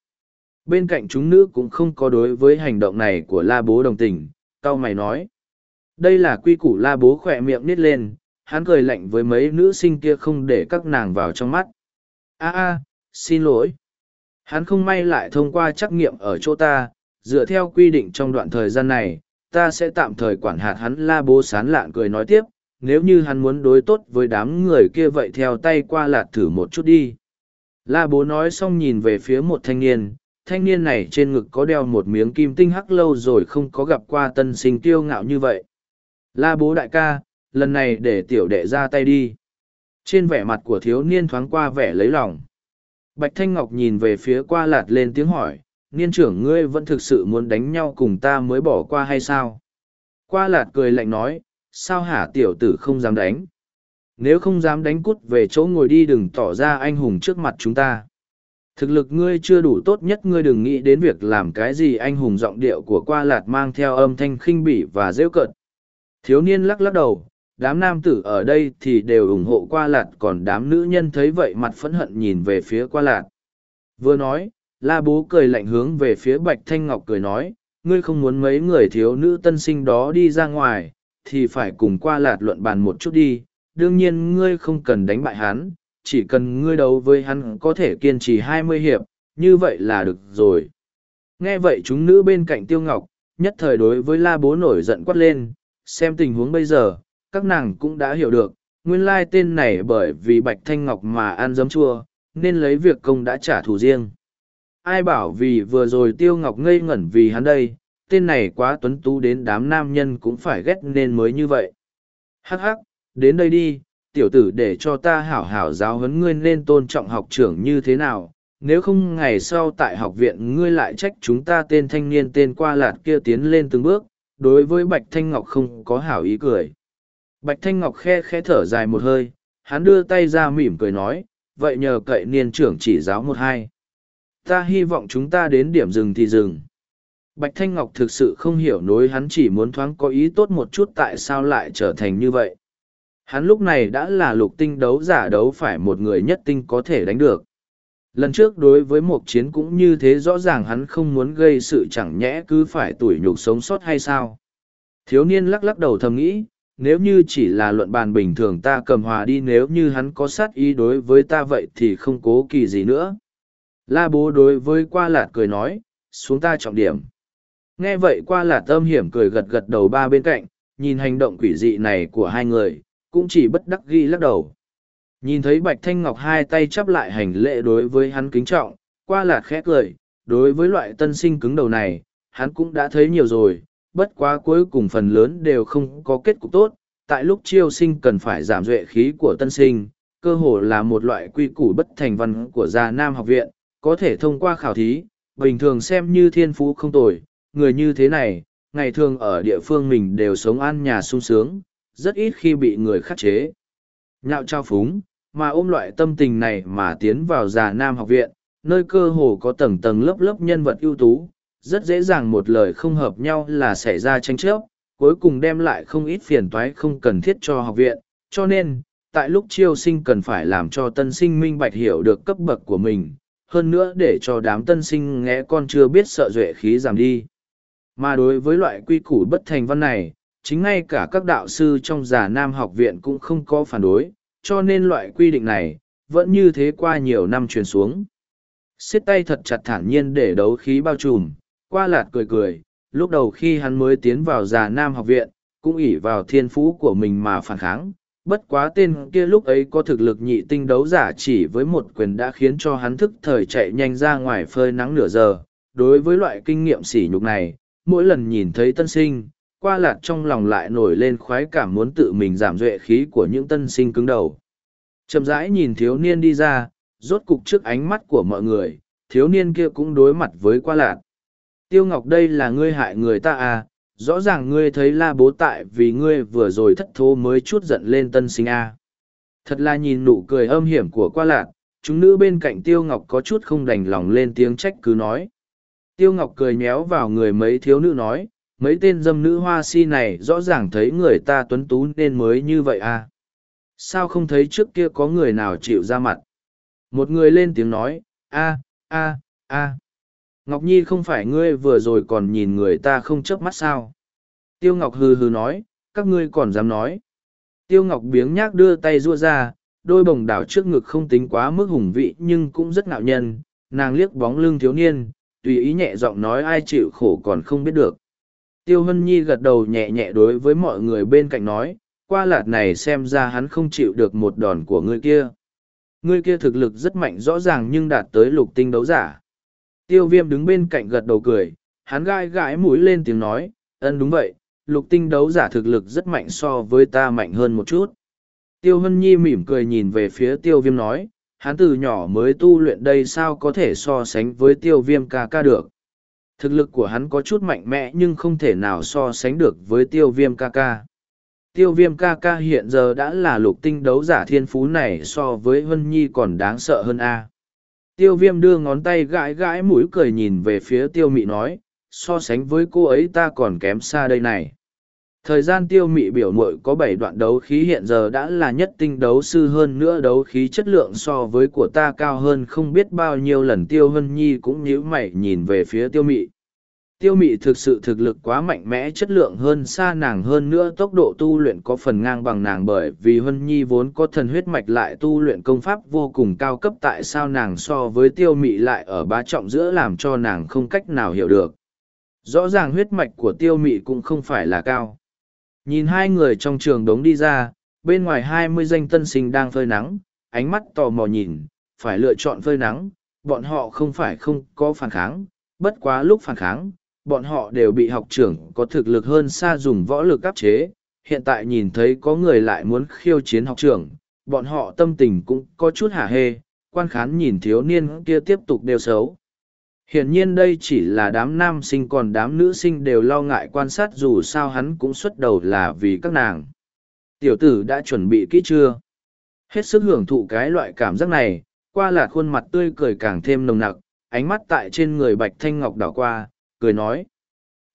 S1: Bên cạnh chúng nữ cũng không có đối với hành động này của la bố đồng tình, Cao mày nói. Đây là quy củ la bố khỏe miệng nít lên, hắn cười lạnh với mấy nữ sinh kia không để các nàng vào trong mắt. a a xin lỗi. Hắn không may lại thông qua trắc nghiệm ở chỗ ta, dựa theo quy định trong đoạn thời gian này, ta sẽ tạm thời quản hạt hắn la bố sán lạn cười nói tiếp, nếu như hắn muốn đối tốt với đám người kia vậy theo tay qua lạt thử một chút đi. La bố nói xong nhìn về phía một thanh niên, thanh niên này trên ngực có đeo một miếng kim tinh hắc lâu rồi không có gặp qua tân sinh kiêu ngạo như vậy. La bố đại ca, lần này để tiểu đệ ra tay đi. Trên vẻ mặt của thiếu niên thoáng qua vẻ lấy lòng. Bạch Thanh Ngọc nhìn về phía qua lạt lên tiếng hỏi, niên trưởng ngươi vẫn thực sự muốn đánh nhau cùng ta mới bỏ qua hay sao? Qua lạt cười lạnh nói, sao hả tiểu tử không dám đánh? Nếu không dám đánh cút về chỗ ngồi đi đừng tỏ ra anh hùng trước mặt chúng ta. Thực lực ngươi chưa đủ tốt nhất ngươi đừng nghĩ đến việc làm cái gì anh hùng giọng điệu của qua lạt mang theo âm thanh khinh bỉ và rêu cợt. Thiếu niên lắc lắc đầu, đám nam tử ở đây thì đều ủng hộ qua lạt còn đám nữ nhân thấy vậy mặt phẫn hận nhìn về phía qua lạt. Vừa nói, La Bố cười lạnh hướng về phía Bạch Thanh Ngọc cười nói, ngươi không muốn mấy người thiếu nữ tân sinh đó đi ra ngoài, thì phải cùng qua lạt luận bàn một chút đi. Đương nhiên ngươi không cần đánh bại hắn, chỉ cần ngươi đấu với hắn có thể kiên trì hai mươi hiệp, như vậy là được rồi. Nghe vậy chúng nữ bên cạnh Tiêu Ngọc, nhất thời đối với La Bố nổi giận quát lên, xem tình huống bây giờ, các nàng cũng đã hiểu được, nguyên lai tên này bởi vì Bạch Thanh Ngọc mà ăn giấm chua, nên lấy việc công đã trả thù riêng ai bảo vì vừa rồi tiêu ngọc ngây ngẩn vì hắn đây tên này quá tuấn tú đến đám nam nhân cũng phải ghét nên mới như vậy hắc hắc đến đây đi tiểu tử để cho ta hảo hảo giáo huấn ngươi nên tôn trọng học trưởng như thế nào nếu không ngày sau tại học viện ngươi lại trách chúng ta tên thanh niên tên qua lạt kia tiến lên từng bước đối với bạch thanh ngọc không có hảo ý cười bạch thanh ngọc khe khe thở dài một hơi hắn đưa tay ra mỉm cười nói vậy nhờ cậy niên trưởng chỉ giáo một hai ta hy vọng chúng ta đến điểm dừng thì dừng bạch thanh ngọc thực sự không hiểu nối hắn chỉ muốn thoáng có ý tốt một chút tại sao lại trở thành như vậy hắn lúc này đã là lục tinh đấu giả đấu phải một người nhất tinh có thể đánh được lần trước đối với một chiến cũng như thế rõ ràng hắn không muốn gây sự chẳng nhẽ cứ phải tủi nhục sống sót hay sao thiếu niên lắc lắc đầu thầm nghĩ nếu như chỉ là luận bàn bình thường ta cầm hòa đi nếu như hắn có sát ý đối với ta vậy thì không cố kỳ gì nữa La bố đối với qua lạt cười nói, xuống ta trọng điểm. Nghe vậy qua lạt âm hiểm cười gật gật đầu ba bên cạnh, nhìn hành động quỷ dị này của hai người, cũng chỉ bất đắc ghi lắc đầu. Nhìn thấy Bạch Thanh Ngọc hai tay chắp lại hành lễ đối với hắn kính trọng, qua lạt khẽ cười, đối với loại tân sinh cứng đầu này, hắn cũng đã thấy nhiều rồi, bất quá cuối cùng phần lớn đều không có kết cục tốt, tại lúc chiêu sinh cần phải giảm duệ khí của tân sinh, cơ hồ là một loại quy củ bất thành văn của già nam học viện, có thể thông qua khảo thí, bình thường xem như thiên phú không tồi, người như thế này, ngày thường ở địa phương mình đều sống an nhà sung sướng, rất ít khi bị người khắc chế. Nhạo trao phúng, mà ôm loại tâm tình này mà tiến vào già nam học viện, nơi cơ hồ có tầng tầng lớp lớp nhân vật ưu tú, rất dễ dàng một lời không hợp nhau là xảy ra tranh chấp, cuối cùng đem lại không ít phiền toái không cần thiết cho học viện, cho nên, tại lúc chiêu sinh cần phải làm cho tân sinh minh bạch hiểu được cấp bậc của mình, hơn nữa để cho đám tân sinh nghe con chưa biết sợ duệ khí giảm đi. Mà đối với loại quy củ bất thành văn này, chính ngay cả các đạo sư trong giả nam học viện cũng không có phản đối, cho nên loại quy định này, vẫn như thế qua nhiều năm truyền xuống. Xiết tay thật chặt thản nhiên để đấu khí bao trùm, qua lạt cười cười, lúc đầu khi hắn mới tiến vào giả nam học viện, cũng ỷ vào thiên phú của mình mà phản kháng, bất quá tên kia lúc ấy có thực lực nhị tinh đấu giả chỉ với một quyền đã khiến cho hắn thức thời chạy nhanh ra ngoài phơi nắng nửa giờ đối với loại kinh nghiệm sỉ nhục này mỗi lần nhìn thấy tân sinh qua lạt trong lòng lại nổi lên khoái cảm muốn tự mình giảm duệ khí của những tân sinh cứng đầu chậm rãi nhìn thiếu niên đi ra rốt cục trước ánh mắt của mọi người thiếu niên kia cũng đối mặt với qua lạt tiêu ngọc đây là ngươi hại người ta à rõ ràng ngươi thấy la bố tại vì ngươi vừa rồi thất thố mới chút giận lên tân sinh a thật là nhìn nụ cười âm hiểm của qua lạc chúng nữ bên cạnh tiêu ngọc có chút không đành lòng lên tiếng trách cứ nói tiêu ngọc cười méo vào người mấy thiếu nữ nói mấy tên dâm nữ hoa si này rõ ràng thấy người ta tuấn tú nên mới như vậy à sao không thấy trước kia có người nào chịu ra mặt một người lên tiếng nói a a a Ngọc Nhi không phải ngươi vừa rồi còn nhìn người ta không chớp mắt sao? Tiêu Ngọc hừ hừ nói, các ngươi còn dám nói. Tiêu Ngọc biếng nhác đưa tay rua ra, đôi bồng đảo trước ngực không tính quá mức hùng vị nhưng cũng rất ngạo nhân, nàng liếc bóng lưng thiếu niên, tùy ý nhẹ giọng nói ai chịu khổ còn không biết được. Tiêu Hân Nhi gật đầu nhẹ nhẹ đối với mọi người bên cạnh nói, qua lạt này xem ra hắn không chịu được một đòn của người kia. Người kia thực lực rất mạnh rõ ràng nhưng đạt tới lục tinh đấu giả. Tiêu viêm đứng bên cạnh gật đầu cười, hắn gai gãi mũi lên tiếng nói, ân đúng vậy, lục tinh đấu giả thực lực rất mạnh so với ta mạnh hơn một chút. Tiêu hân nhi mỉm cười nhìn về phía tiêu viêm nói, hắn từ nhỏ mới tu luyện đây sao có thể so sánh với tiêu viêm ca ca được. Thực lực của hắn có chút mạnh mẽ nhưng không thể nào so sánh được với tiêu viêm ca ca. Tiêu viêm ca ca hiện giờ đã là lục tinh đấu giả thiên phú này so với Hân Nhi còn đáng sợ hơn A. Tiêu viêm đưa ngón tay gãi gãi mũi cười nhìn về phía tiêu mị nói, so sánh với cô ấy ta còn kém xa đây này. Thời gian tiêu mị biểu mội có bảy đoạn đấu khí hiện giờ đã là nhất tinh đấu sư hơn nữa đấu khí chất lượng so với của ta cao hơn không biết bao nhiêu lần tiêu hân nhi cũng nhíu mày nhìn về phía tiêu mị tiêu mị thực sự thực lực quá mạnh mẽ chất lượng hơn xa nàng hơn nữa tốc độ tu luyện có phần ngang bằng nàng bởi vì huân nhi vốn có thần huyết mạch lại tu luyện công pháp vô cùng cao cấp tại sao nàng so với tiêu mị lại ở bá trọng giữa làm cho nàng không cách nào hiểu được rõ ràng huyết mạch của tiêu mị cũng không phải là cao nhìn hai người trong trường đống đi ra bên ngoài hai mươi danh tân sinh đang phơi nắng ánh mắt tò mò nhìn phải lựa chọn phơi nắng bọn họ không phải không có phản kháng bất quá lúc phản kháng bọn họ đều bị học trưởng có thực lực hơn xa dùng võ lực áp chế, hiện tại nhìn thấy có người lại muốn khiêu chiến học trưởng, bọn họ tâm tình cũng có chút hả hê, quan khán nhìn thiếu niên kia tiếp tục đều xấu. Hiển nhiên đây chỉ là đám nam sinh còn đám nữ sinh đều lo ngại quan sát dù sao hắn cũng xuất đầu là vì các nàng. Tiểu tử đã chuẩn bị kỹ chưa? Hết sức hưởng thụ cái loại cảm giác này, qua là khuôn mặt tươi cười càng thêm nồng nặc, ánh mắt tại trên người Bạch Thanh Ngọc đảo qua, cười nói.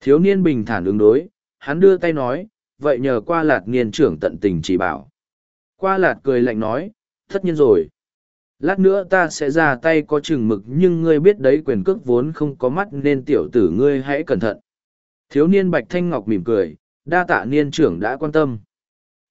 S1: Thiếu niên bình thản ứng đối, hắn đưa tay nói, vậy nhờ qua lạt niên trưởng tận tình chỉ bảo. Qua lạt cười lạnh nói, tất nhiên rồi. Lát nữa ta sẽ ra tay có chừng mực nhưng ngươi biết đấy quyền cước vốn không có mắt nên tiểu tử ngươi hãy cẩn thận. Thiếu niên Bạch Thanh Ngọc mỉm cười, đa tạ niên trưởng đã quan tâm.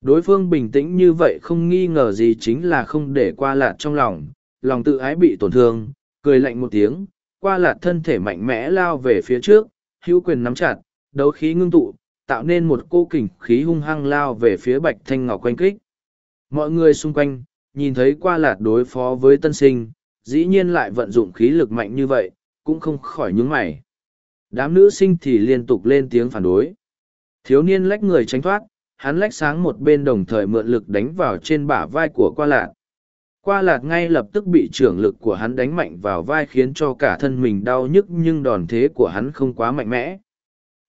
S1: Đối phương bình tĩnh như vậy không nghi ngờ gì chính là không để qua lạt trong lòng, lòng tự ái bị tổn thương, cười lạnh một tiếng, qua lạt thân thể mạnh mẽ lao về phía trước, hữu quyền nắm chặt, đấu khí ngưng tụ, tạo nên một cô kình khí hung hăng lao về phía Bạch Thanh Ngọc quanh kích. Mọi người xung quanh, nhìn thấy qua lạt đối phó với tân sinh, dĩ nhiên lại vận dụng khí lực mạnh như vậy, cũng không khỏi nhướng mày. Đám nữ sinh thì liên tục lên tiếng phản đối. Thiếu niên lách người tránh thoát, hắn lách sáng một bên đồng thời mượn lực đánh vào trên bả vai của qua lạt. Qua lạt ngay lập tức bị trưởng lực của hắn đánh mạnh vào vai khiến cho cả thân mình đau nhức nhưng đòn thế của hắn không quá mạnh mẽ.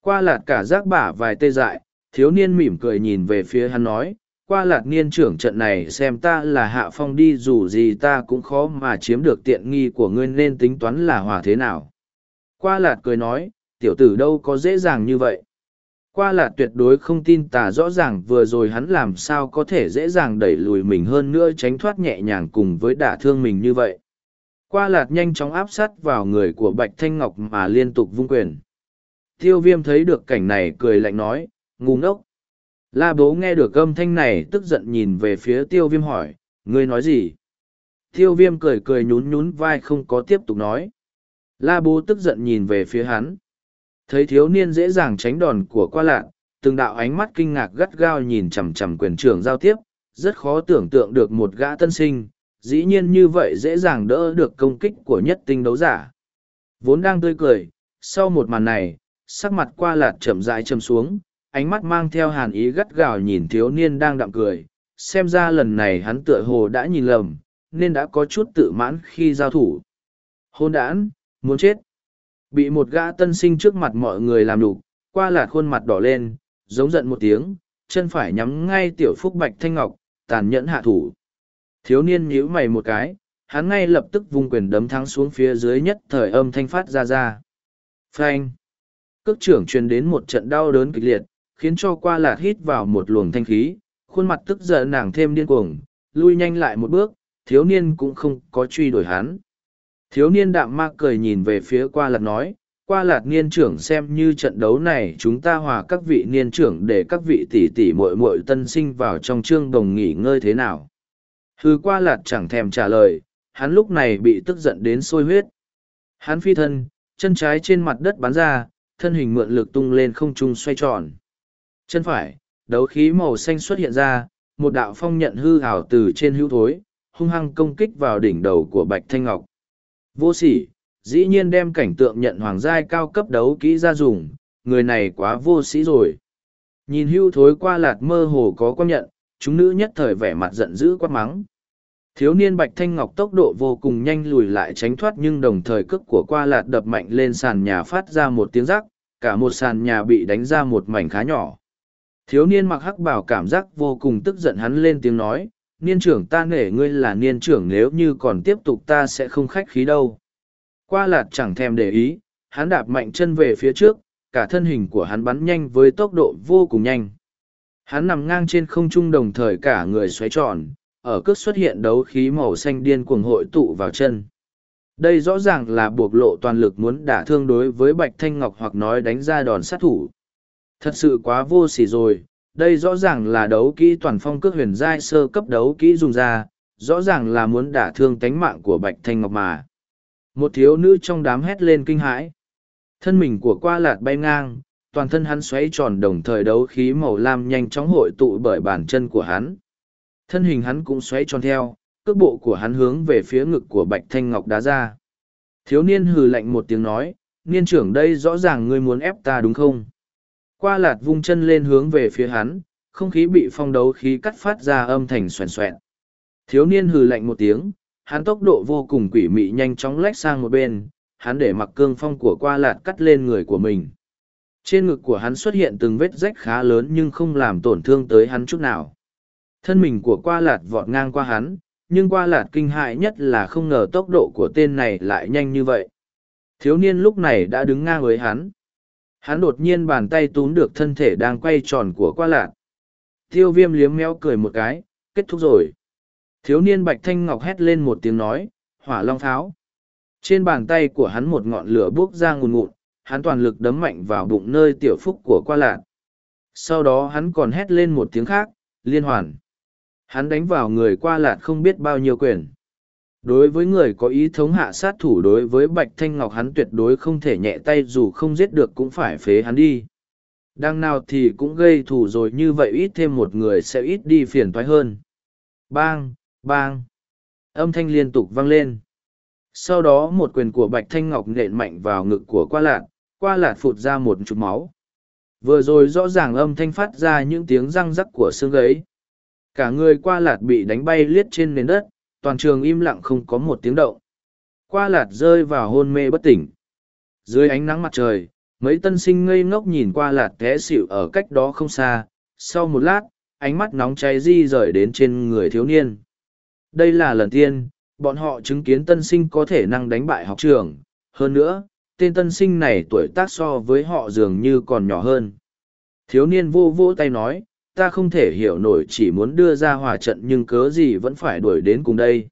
S1: Qua lạt cả giác bả vài tê dại, thiếu niên mỉm cười nhìn về phía hắn nói, qua lạt niên trưởng trận này xem ta là hạ phong đi dù gì ta cũng khó mà chiếm được tiện nghi của ngươi nên tính toán là hòa thế nào. Qua lạt cười nói, tiểu tử đâu có dễ dàng như vậy qua là tuyệt đối không tin tà rõ ràng vừa rồi hắn làm sao có thể dễ dàng đẩy lùi mình hơn nữa tránh thoát nhẹ nhàng cùng với đả thương mình như vậy qua lạt nhanh chóng áp sát vào người của bạch thanh ngọc mà liên tục vung quyền tiêu viêm thấy được cảnh này cười lạnh nói ngu ngốc la bố nghe được âm thanh này tức giận nhìn về phía tiêu viêm hỏi ngươi nói gì tiêu viêm cười cười nhún nhún vai không có tiếp tục nói la bố tức giận nhìn về phía hắn Thấy thiếu niên dễ dàng tránh đòn của qua lạn, từng đạo ánh mắt kinh ngạc gắt gao nhìn chằm chằm quyền trưởng giao tiếp, rất khó tưởng tượng được một gã tân sinh, dĩ nhiên như vậy dễ dàng đỡ được công kích của nhất tinh đấu giả. Vốn đang tươi cười, sau một màn này, sắc mặt qua lạt chậm rãi chầm xuống, ánh mắt mang theo hàn ý gắt gào nhìn thiếu niên đang đạm cười, xem ra lần này hắn tựa hồ đã nhìn lầm, nên đã có chút tự mãn khi giao thủ. Hôn đản, muốn chết. Bị một gã tân sinh trước mặt mọi người làm đục, qua Lạt khuôn mặt đỏ lên, giống giận một tiếng, chân phải nhắm ngay tiểu phúc bạch thanh ngọc, tàn nhẫn hạ thủ. Thiếu niên nhíu mày một cái, hắn ngay lập tức vung quyền đấm thắng xuống phía dưới nhất thời âm thanh phát ra ra. Phanh! Cước trưởng truyền đến một trận đau đớn kịch liệt, khiến cho qua lạt hít vào một luồng thanh khí, khuôn mặt tức giận nàng thêm điên cuồng, lui nhanh lại một bước, thiếu niên cũng không có truy đuổi hắn. Thiếu niên đạm mạc cười nhìn về phía qua lạt nói, qua lạt niên trưởng xem như trận đấu này chúng ta hòa các vị niên trưởng để các vị tỷ tỷ muội muội tân sinh vào trong chương đồng nghỉ ngơi thế nào. Hư qua lạt chẳng thèm trả lời, hắn lúc này bị tức giận đến sôi huyết. Hắn phi thân, chân trái trên mặt đất bắn ra, thân hình mượn lực tung lên không trung xoay tròn. Chân phải, đấu khí màu xanh xuất hiện ra, một đạo phong nhận hư ảo từ trên hữu thối, hung hăng công kích vào đỉnh đầu của Bạch Thanh Ngọc. Vô sỉ, dĩ nhiên đem cảnh tượng nhận hoàng giai cao cấp đấu kỹ ra dùng, người này quá vô sĩ rồi. Nhìn hưu thối qua lạt mơ hồ có quan nhận, chúng nữ nhất thời vẻ mặt giận dữ quát mắng. Thiếu niên Bạch Thanh Ngọc tốc độ vô cùng nhanh lùi lại tránh thoát nhưng đồng thời cước của qua lạt đập mạnh lên sàn nhà phát ra một tiếng rắc, cả một sàn nhà bị đánh ra một mảnh khá nhỏ. Thiếu niên mặc hắc bảo cảm giác vô cùng tức giận hắn lên tiếng nói, niên trưởng ta nể ngươi là niên trưởng nếu như còn tiếp tục ta sẽ không khách khí đâu. Qua lạt chẳng thèm để ý, hắn đạp mạnh chân về phía trước, cả thân hình của hắn bắn nhanh với tốc độ vô cùng nhanh. Hắn nằm ngang trên không trung đồng thời cả người xoáy tròn, ở cước xuất hiện đấu khí màu xanh điên cuồng hội tụ vào chân. Đây rõ ràng là buộc lộ toàn lực muốn đả thương đối với Bạch Thanh Ngọc hoặc nói đánh ra đòn sát thủ. Thật sự quá vô sỉ rồi, đây rõ ràng là đấu kỹ toàn phong cước huyền giai sơ cấp đấu kỹ dùng ra, rõ ràng là muốn đả thương tánh mạng của Bạch Thanh Ngọc mà. Một thiếu nữ trong đám hét lên kinh hãi. Thân mình của qua lạt bay ngang, toàn thân hắn xoáy tròn đồng thời đấu khí màu lam nhanh chóng hội tụ bởi bàn chân của hắn. Thân hình hắn cũng xoáy tròn theo, cước bộ của hắn hướng về phía ngực của Bạch Thanh Ngọc đá ra. Thiếu niên hừ lạnh một tiếng nói, niên trưởng đây rõ ràng ngươi muốn ép ta đúng không? Qua lạt vung chân lên hướng về phía hắn, không khí bị phong đấu khí cắt phát ra âm thanh xoèn xoẹn. Thiếu niên hừ lạnh một tiếng, hắn tốc độ vô cùng quỷ mị nhanh chóng lách sang một bên, hắn để mặc cương phong của qua lạt cắt lên người của mình. Trên ngực của hắn xuất hiện từng vết rách khá lớn nhưng không làm tổn thương tới hắn chút nào. Thân mình của qua lạt vọt ngang qua hắn, nhưng qua lạt kinh hại nhất là không ngờ tốc độ của tên này lại nhanh như vậy. Thiếu niên lúc này đã đứng ngang với hắn hắn đột nhiên bàn tay túm được thân thể đang quay tròn của qua lạc tiêu viêm liếm méo cười một cái kết thúc rồi thiếu niên bạch thanh ngọc hét lên một tiếng nói hỏa long pháo trên bàn tay của hắn một ngọn lửa buốc ra ngùn ngụt hắn toàn lực đấm mạnh vào bụng nơi tiểu phúc của qua lạc sau đó hắn còn hét lên một tiếng khác liên hoàn hắn đánh vào người qua lạt không biết bao nhiêu quyền đối với người có ý thống hạ sát thủ đối với bạch thanh ngọc hắn tuyệt đối không thể nhẹ tay dù không giết được cũng phải phế hắn đi đang nào thì cũng gây thù rồi như vậy ít thêm một người sẽ ít đi phiền thoái hơn bang bang âm thanh liên tục vang lên sau đó một quyền của bạch thanh ngọc nện mạnh vào ngực của qua Lạc qua Lạc phụt ra một chút máu vừa rồi rõ ràng âm thanh phát ra những tiếng răng rắc của xương gáy cả người qua Lạc bị đánh bay liết trên nền đất toàn trường im lặng không có một tiếng động. Qua lạt rơi vào hôn mê bất tỉnh. Dưới ánh nắng mặt trời, mấy tân sinh ngây ngốc nhìn qua lạt té xỉu ở cách đó không xa. Sau một lát, ánh mắt nóng cháy di rời đến trên người thiếu niên. Đây là lần tiên, bọn họ chứng kiến tân sinh có thể năng đánh bại học trường. Hơn nữa, tên tân sinh này tuổi tác so với họ dường như còn nhỏ hơn. Thiếu niên vô vô tay nói, ta không thể hiểu nổi chỉ muốn đưa ra hòa trận nhưng cớ gì vẫn phải đuổi đến cùng đây.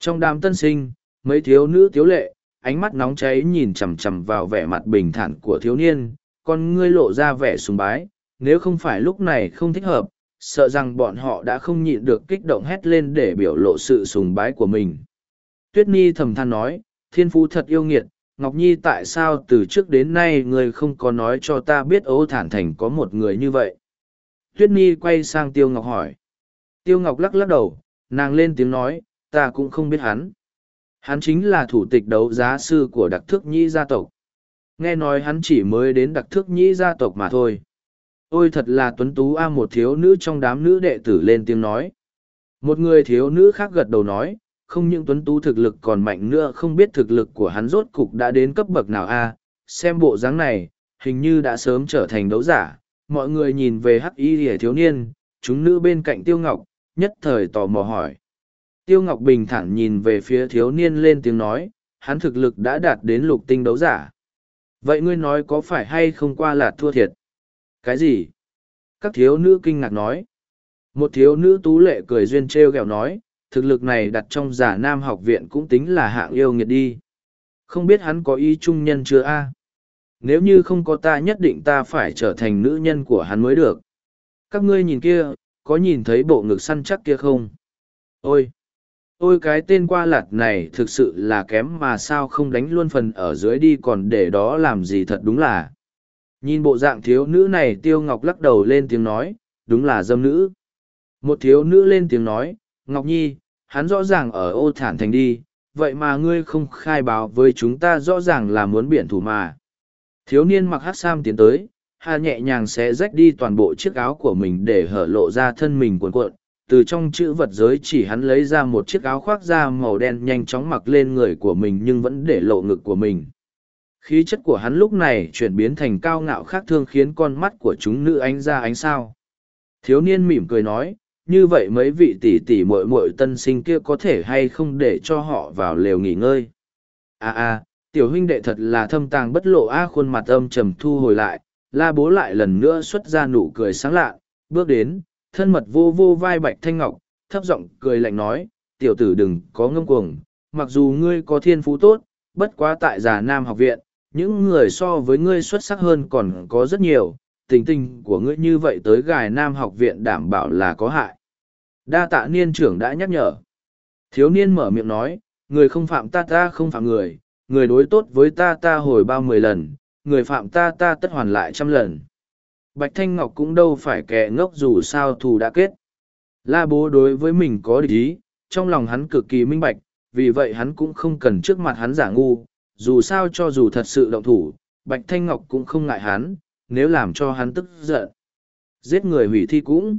S1: Trong đám tân sinh, mấy thiếu nữ thiếu lệ, ánh mắt nóng cháy nhìn chằm chằm vào vẻ mặt bình thản của thiếu niên, con ngươi lộ ra vẻ sùng bái, nếu không phải lúc này không thích hợp, sợ rằng bọn họ đã không nhịn được kích động hét lên để biểu lộ sự sùng bái của mình. Tuyết Nhi thầm than nói, thiên phú thật yêu nghiệt, Ngọc Nhi tại sao từ trước đến nay người không có nói cho ta biết ố thản thành có một người như vậy? Tuyết Nhi quay sang Tiêu Ngọc hỏi. Tiêu Ngọc lắc lắc đầu, nàng lên tiếng nói, ta cũng không biết hắn. Hắn chính là thủ tịch đấu giá sư của đặc thước nhĩ gia tộc. Nghe nói hắn chỉ mới đến đặc thước nhĩ gia tộc mà thôi. Ôi thật là tuấn tú a một thiếu nữ trong đám nữ đệ tử lên tiếng nói. Một người thiếu nữ khác gật đầu nói, không những tuấn tú thực lực còn mạnh nữa không biết thực lực của hắn rốt cục đã đến cấp bậc nào a xem bộ dáng này hình như đã sớm trở thành đấu giả mọi người nhìn về hắc y rỉa thiếu niên chúng nữ bên cạnh tiêu ngọc nhất thời tò mò hỏi tiêu ngọc bình thản nhìn về phía thiếu niên lên tiếng nói hắn thực lực đã đạt đến lục tinh đấu giả vậy ngươi nói có phải hay không qua là thua thiệt cái gì các thiếu nữ kinh ngạc nói một thiếu nữ tú lệ cười duyên t r e o g ẹ o nói thực lực này đặt trong giả nam học viện cũng tính là hạng yêu nghiệt đi không biết hắn có ý trung nhân chưa a nếu như không có ta nhất định ta phải trở thành nữ nhân của hắn mới được. Các ngươi nhìn kia, có nhìn thấy bộ ngực săn chắc kia không? Ôi! Ôi cái tên qua lạt này thực sự là kém mà sao không đánh luôn phần ở dưới đi còn để đó làm gì thật đúng là. Nhìn bộ dạng thiếu nữ này tiêu ngọc lắc đầu lên tiếng nói, đúng là dâm nữ. Một thiếu nữ lên tiếng nói, Ngọc Nhi, hắn rõ ràng ở ô thản thành đi, vậy mà ngươi không khai báo với chúng ta rõ ràng là muốn biển thủ mà. Thiếu niên mặc hát sam tiến tới, Hà nhẹ nhàng sẽ rách đi toàn bộ chiếc áo của mình để hở lộ ra thân mình cuộn cuộn. Từ trong chữ vật giới chỉ hắn lấy ra một chiếc áo khoác da màu đen nhanh chóng mặc lên người của mình nhưng vẫn để lộ ngực của mình. Khí chất của hắn lúc này chuyển biến thành cao ngạo khác thương khiến con mắt của chúng nữ ánh ra ánh sao. Thiếu niên mỉm cười nói, như vậy mấy vị tỷ tỷ muội muội tân sinh kia có thể hay không để cho họ vào lều nghỉ ngơi. a à, a à, tiểu huynh đệ thật là thâm tàng bất lộ a khuôn mặt âm trầm thu hồi lại, la bố lại lần nữa xuất ra nụ cười sáng lạ, bước đến, thân mật vô vô vai bạch thanh ngọc, thấp giọng cười lạnh nói, tiểu tử đừng có ngâm cuồng, mặc dù ngươi có thiên phú tốt, bất quá tại già nam học viện, những người so với ngươi xuất sắc hơn còn có rất nhiều, tình tình của ngươi như vậy tới gài nam học viện đảm bảo là có hại. Đa tạ niên trưởng đã nhắc nhở. Thiếu niên mở miệng nói, người không phạm ta ta không phạm người, người đối tốt với ta ta hồi bao mười lần, người phạm ta ta tất hoàn lại trăm lần. Bạch Thanh Ngọc cũng đâu phải kẻ ngốc dù sao thù đã kết. La bố đối với mình có địch ý, trong lòng hắn cực kỳ minh bạch, vì vậy hắn cũng không cần trước mặt hắn giả ngu, dù sao cho dù thật sự động thủ, Bạch Thanh Ngọc cũng không ngại hắn, nếu làm cho hắn tức giận. Giết người hủy thi cũng.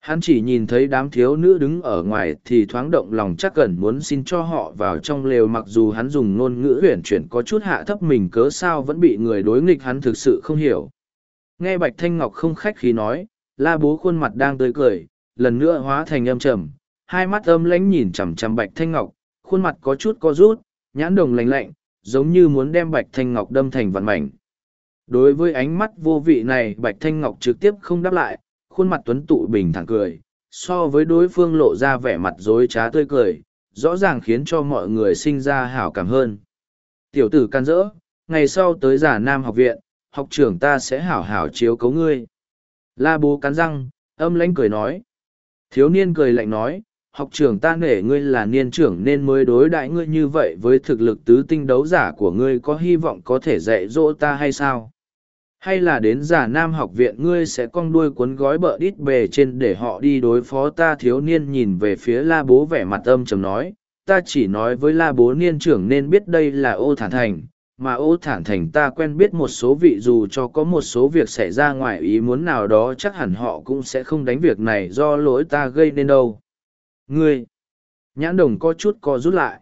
S1: Hắn chỉ nhìn thấy đám thiếu nữ đứng ở ngoài thì thoáng động lòng chắc cần muốn xin cho họ vào trong lều mặc dù hắn dùng ngôn ngữ huyển chuyển có chút hạ thấp mình cớ sao vẫn bị người đối nghịch hắn thực sự không hiểu. Nghe Bạch Thanh Ngọc không khách khí nói, la bố khuôn mặt đang tươi cười, lần nữa hóa thành âm trầm, hai mắt âm lãnh nhìn chằm chằm Bạch Thanh Ngọc, khuôn mặt có chút co rút, nhãn đồng lạnh lạnh, giống như muốn đem Bạch Thanh Ngọc đâm thành vạn mảnh. Đối với ánh mắt vô vị này Bạch Thanh Ngọc trực tiếp không đáp lại khuôn mặt tuấn tụ bình thản cười, so với đối phương lộ ra vẻ mặt dối trá tươi cười, rõ ràng khiến cho mọi người sinh ra hảo cảm hơn. Tiểu tử can rỡ, ngày sau tới giả nam học viện, học trưởng ta sẽ hảo hảo chiếu cấu ngươi. La bố cắn răng, âm lãnh cười nói. Thiếu niên cười lạnh nói, học trưởng ta nể ngươi là niên trưởng nên mới đối đại ngươi như vậy với thực lực tứ tinh đấu giả của ngươi có hy vọng có thể dạy dỗ ta hay sao? hay là đến giả nam học viện ngươi sẽ cong đuôi cuốn gói bợ đít bề trên để họ đi đối phó ta thiếu niên nhìn về phía la bố vẻ mặt âm chầm nói ta chỉ nói với la bố niên trưởng nên biết đây là ô thản thành mà ô thản thành ta quen biết một số vị dù cho có một số việc xảy ra ngoài ý muốn nào đó chắc hẳn họ cũng sẽ không đánh việc này do lỗi ta gây nên đâu ngươi nhãn đồng có chút co rút lại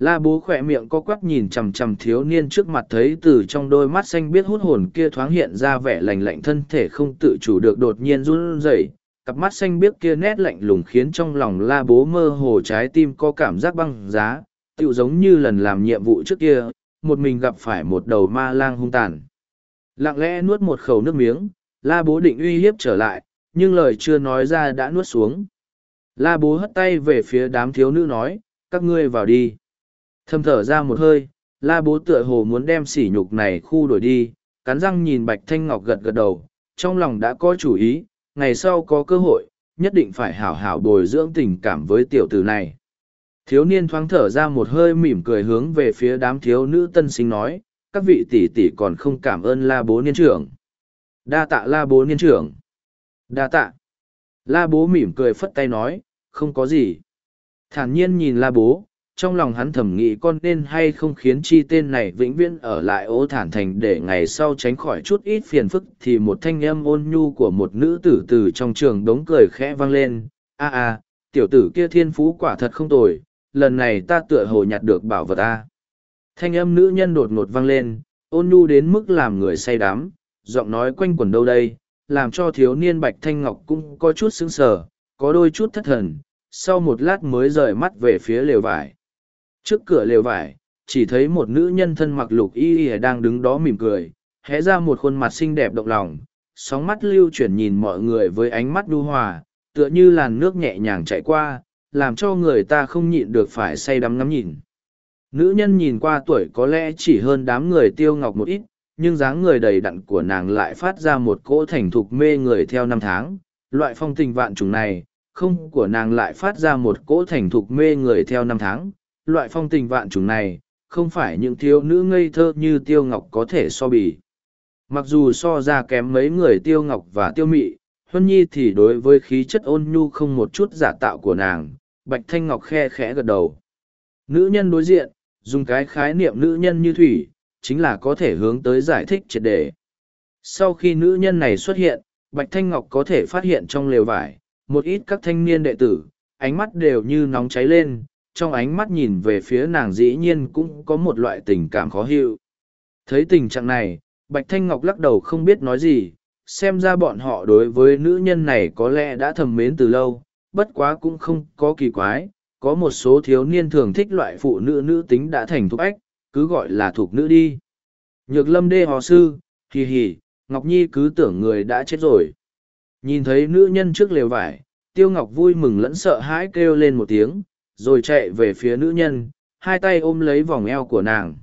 S1: La bố khỏe miệng co quắp nhìn chằm chằm thiếu niên trước mặt thấy từ trong đôi mắt xanh biết hút hồn kia thoáng hiện ra vẻ lành lạnh thân thể không tự chủ được đột nhiên run rẩy, cặp mắt xanh biếc kia nét lạnh lùng khiến trong lòng la bố mơ hồ trái tim có cảm giác băng giá, tựu giống như lần làm nhiệm vụ trước kia, một mình gặp phải một đầu ma lang hung tàn. Lặng lẽ nuốt một khẩu nước miếng, la bố định uy hiếp trở lại, nhưng lời chưa nói ra đã nuốt xuống. La bố hất tay về phía đám thiếu nữ nói, các ngươi vào đi. Thầm thở ra một hơi, la bố tựa hồ muốn đem sỉ nhục này khu đổi đi, cắn răng nhìn Bạch Thanh Ngọc gật gật đầu, trong lòng đã có chủ ý, ngày sau có cơ hội, nhất định phải hảo hảo bồi dưỡng tình cảm với tiểu tử này. Thiếu niên thoáng thở ra một hơi mỉm cười hướng về phía đám thiếu nữ tân sinh nói, các vị tỷ tỷ còn không cảm ơn la bố niên trưởng. Đa tạ la bố niên trưởng. Đa tạ. La bố mỉm cười phất tay nói, không có gì. Thản nhiên nhìn la bố, trong lòng hắn thầm nghĩ con nên hay không khiến chi tên này vĩnh viễn ở lại ố thản thành để ngày sau tránh khỏi chút ít phiền phức thì một thanh âm ôn nhu của một nữ tử từ trong trường đống cười khẽ vang lên a a tiểu tử kia thiên phú quả thật không tồi lần này ta tựa hồ nhặt được bảo vật ta thanh âm nữ nhân đột ngột vang lên ôn nhu đến mức làm người say đắm giọng nói quanh quẩn đâu đây làm cho thiếu niên bạch thanh ngọc cũng có chút sững sờ có đôi chút thất thần sau một lát mới rời mắt về phía lều vải Trước cửa lều vải, chỉ thấy một nữ nhân thân mặc lục y y đang đứng đó mỉm cười, hé ra một khuôn mặt xinh đẹp động lòng, sóng mắt lưu chuyển nhìn mọi người với ánh mắt đu hòa, tựa như làn nước nhẹ nhàng chạy qua, làm cho người ta không nhịn được phải say đắm ngắm nhìn. Nữ nhân nhìn qua tuổi có lẽ chỉ hơn đám người tiêu ngọc một ít, nhưng dáng người đầy đặn của nàng lại phát ra một cỗ thành thục mê người theo năm tháng. Loại phong tình vạn trùng này, không của nàng lại phát ra một cỗ thành thục mê người theo năm tháng, loại phong tình vạn chủng này không phải những thiếu nữ ngây thơ như tiêu ngọc có thể so bì mặc dù so ra kém mấy người tiêu ngọc và tiêu mị huân nhi thì đối với khí chất ôn nhu không một chút giả tạo của nàng bạch thanh ngọc khe khẽ gật đầu nữ nhân đối diện dùng cái khái niệm nữ nhân như thủy chính là có thể hướng tới giải thích triệt đề sau khi nữ nhân này xuất hiện bạch thanh ngọc có thể phát hiện trong lều vải một ít các thanh niên đệ tử ánh mắt đều như nóng cháy lên trong ánh mắt nhìn về phía nàng dĩ nhiên cũng có một loại tình cảm khó hiểu. Thấy tình trạng này, Bạch Thanh Ngọc lắc đầu không biết nói gì, xem ra bọn họ đối với nữ nhân này có lẽ đã thầm mến từ lâu, bất quá cũng không có kỳ quái, có một số thiếu niên thường thích loại phụ nữ nữ tính đã thành thục ách, cứ gọi là thuộc nữ đi. Nhược lâm đê hò sư, hì hì, Ngọc Nhi cứ tưởng người đã chết rồi. Nhìn thấy nữ nhân trước lều vải, Tiêu Ngọc vui mừng lẫn sợ hãi kêu lên một tiếng, rồi chạy về phía nữ nhân, hai tay ôm lấy vòng eo của nàng.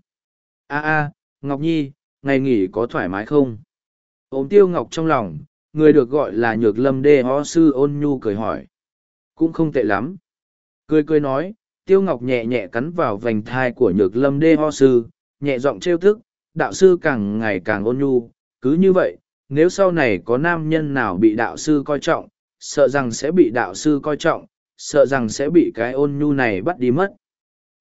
S1: a a Ngọc Nhi, ngày nghỉ có thoải mái không? Ôm tiêu Ngọc trong lòng, người được gọi là nhược lâm đê ho sư ôn nhu cười hỏi. Cũng không tệ lắm. Cười cười nói, tiêu Ngọc nhẹ nhẹ cắn vào vành thai của nhược lâm đê ho sư, nhẹ giọng trêu thức, đạo sư càng ngày càng ôn nhu, cứ như vậy, nếu sau này có nam nhân nào bị đạo sư coi trọng, sợ rằng sẽ bị đạo sư coi trọng, sợ rằng sẽ bị cái ôn nhu này bắt đi mất.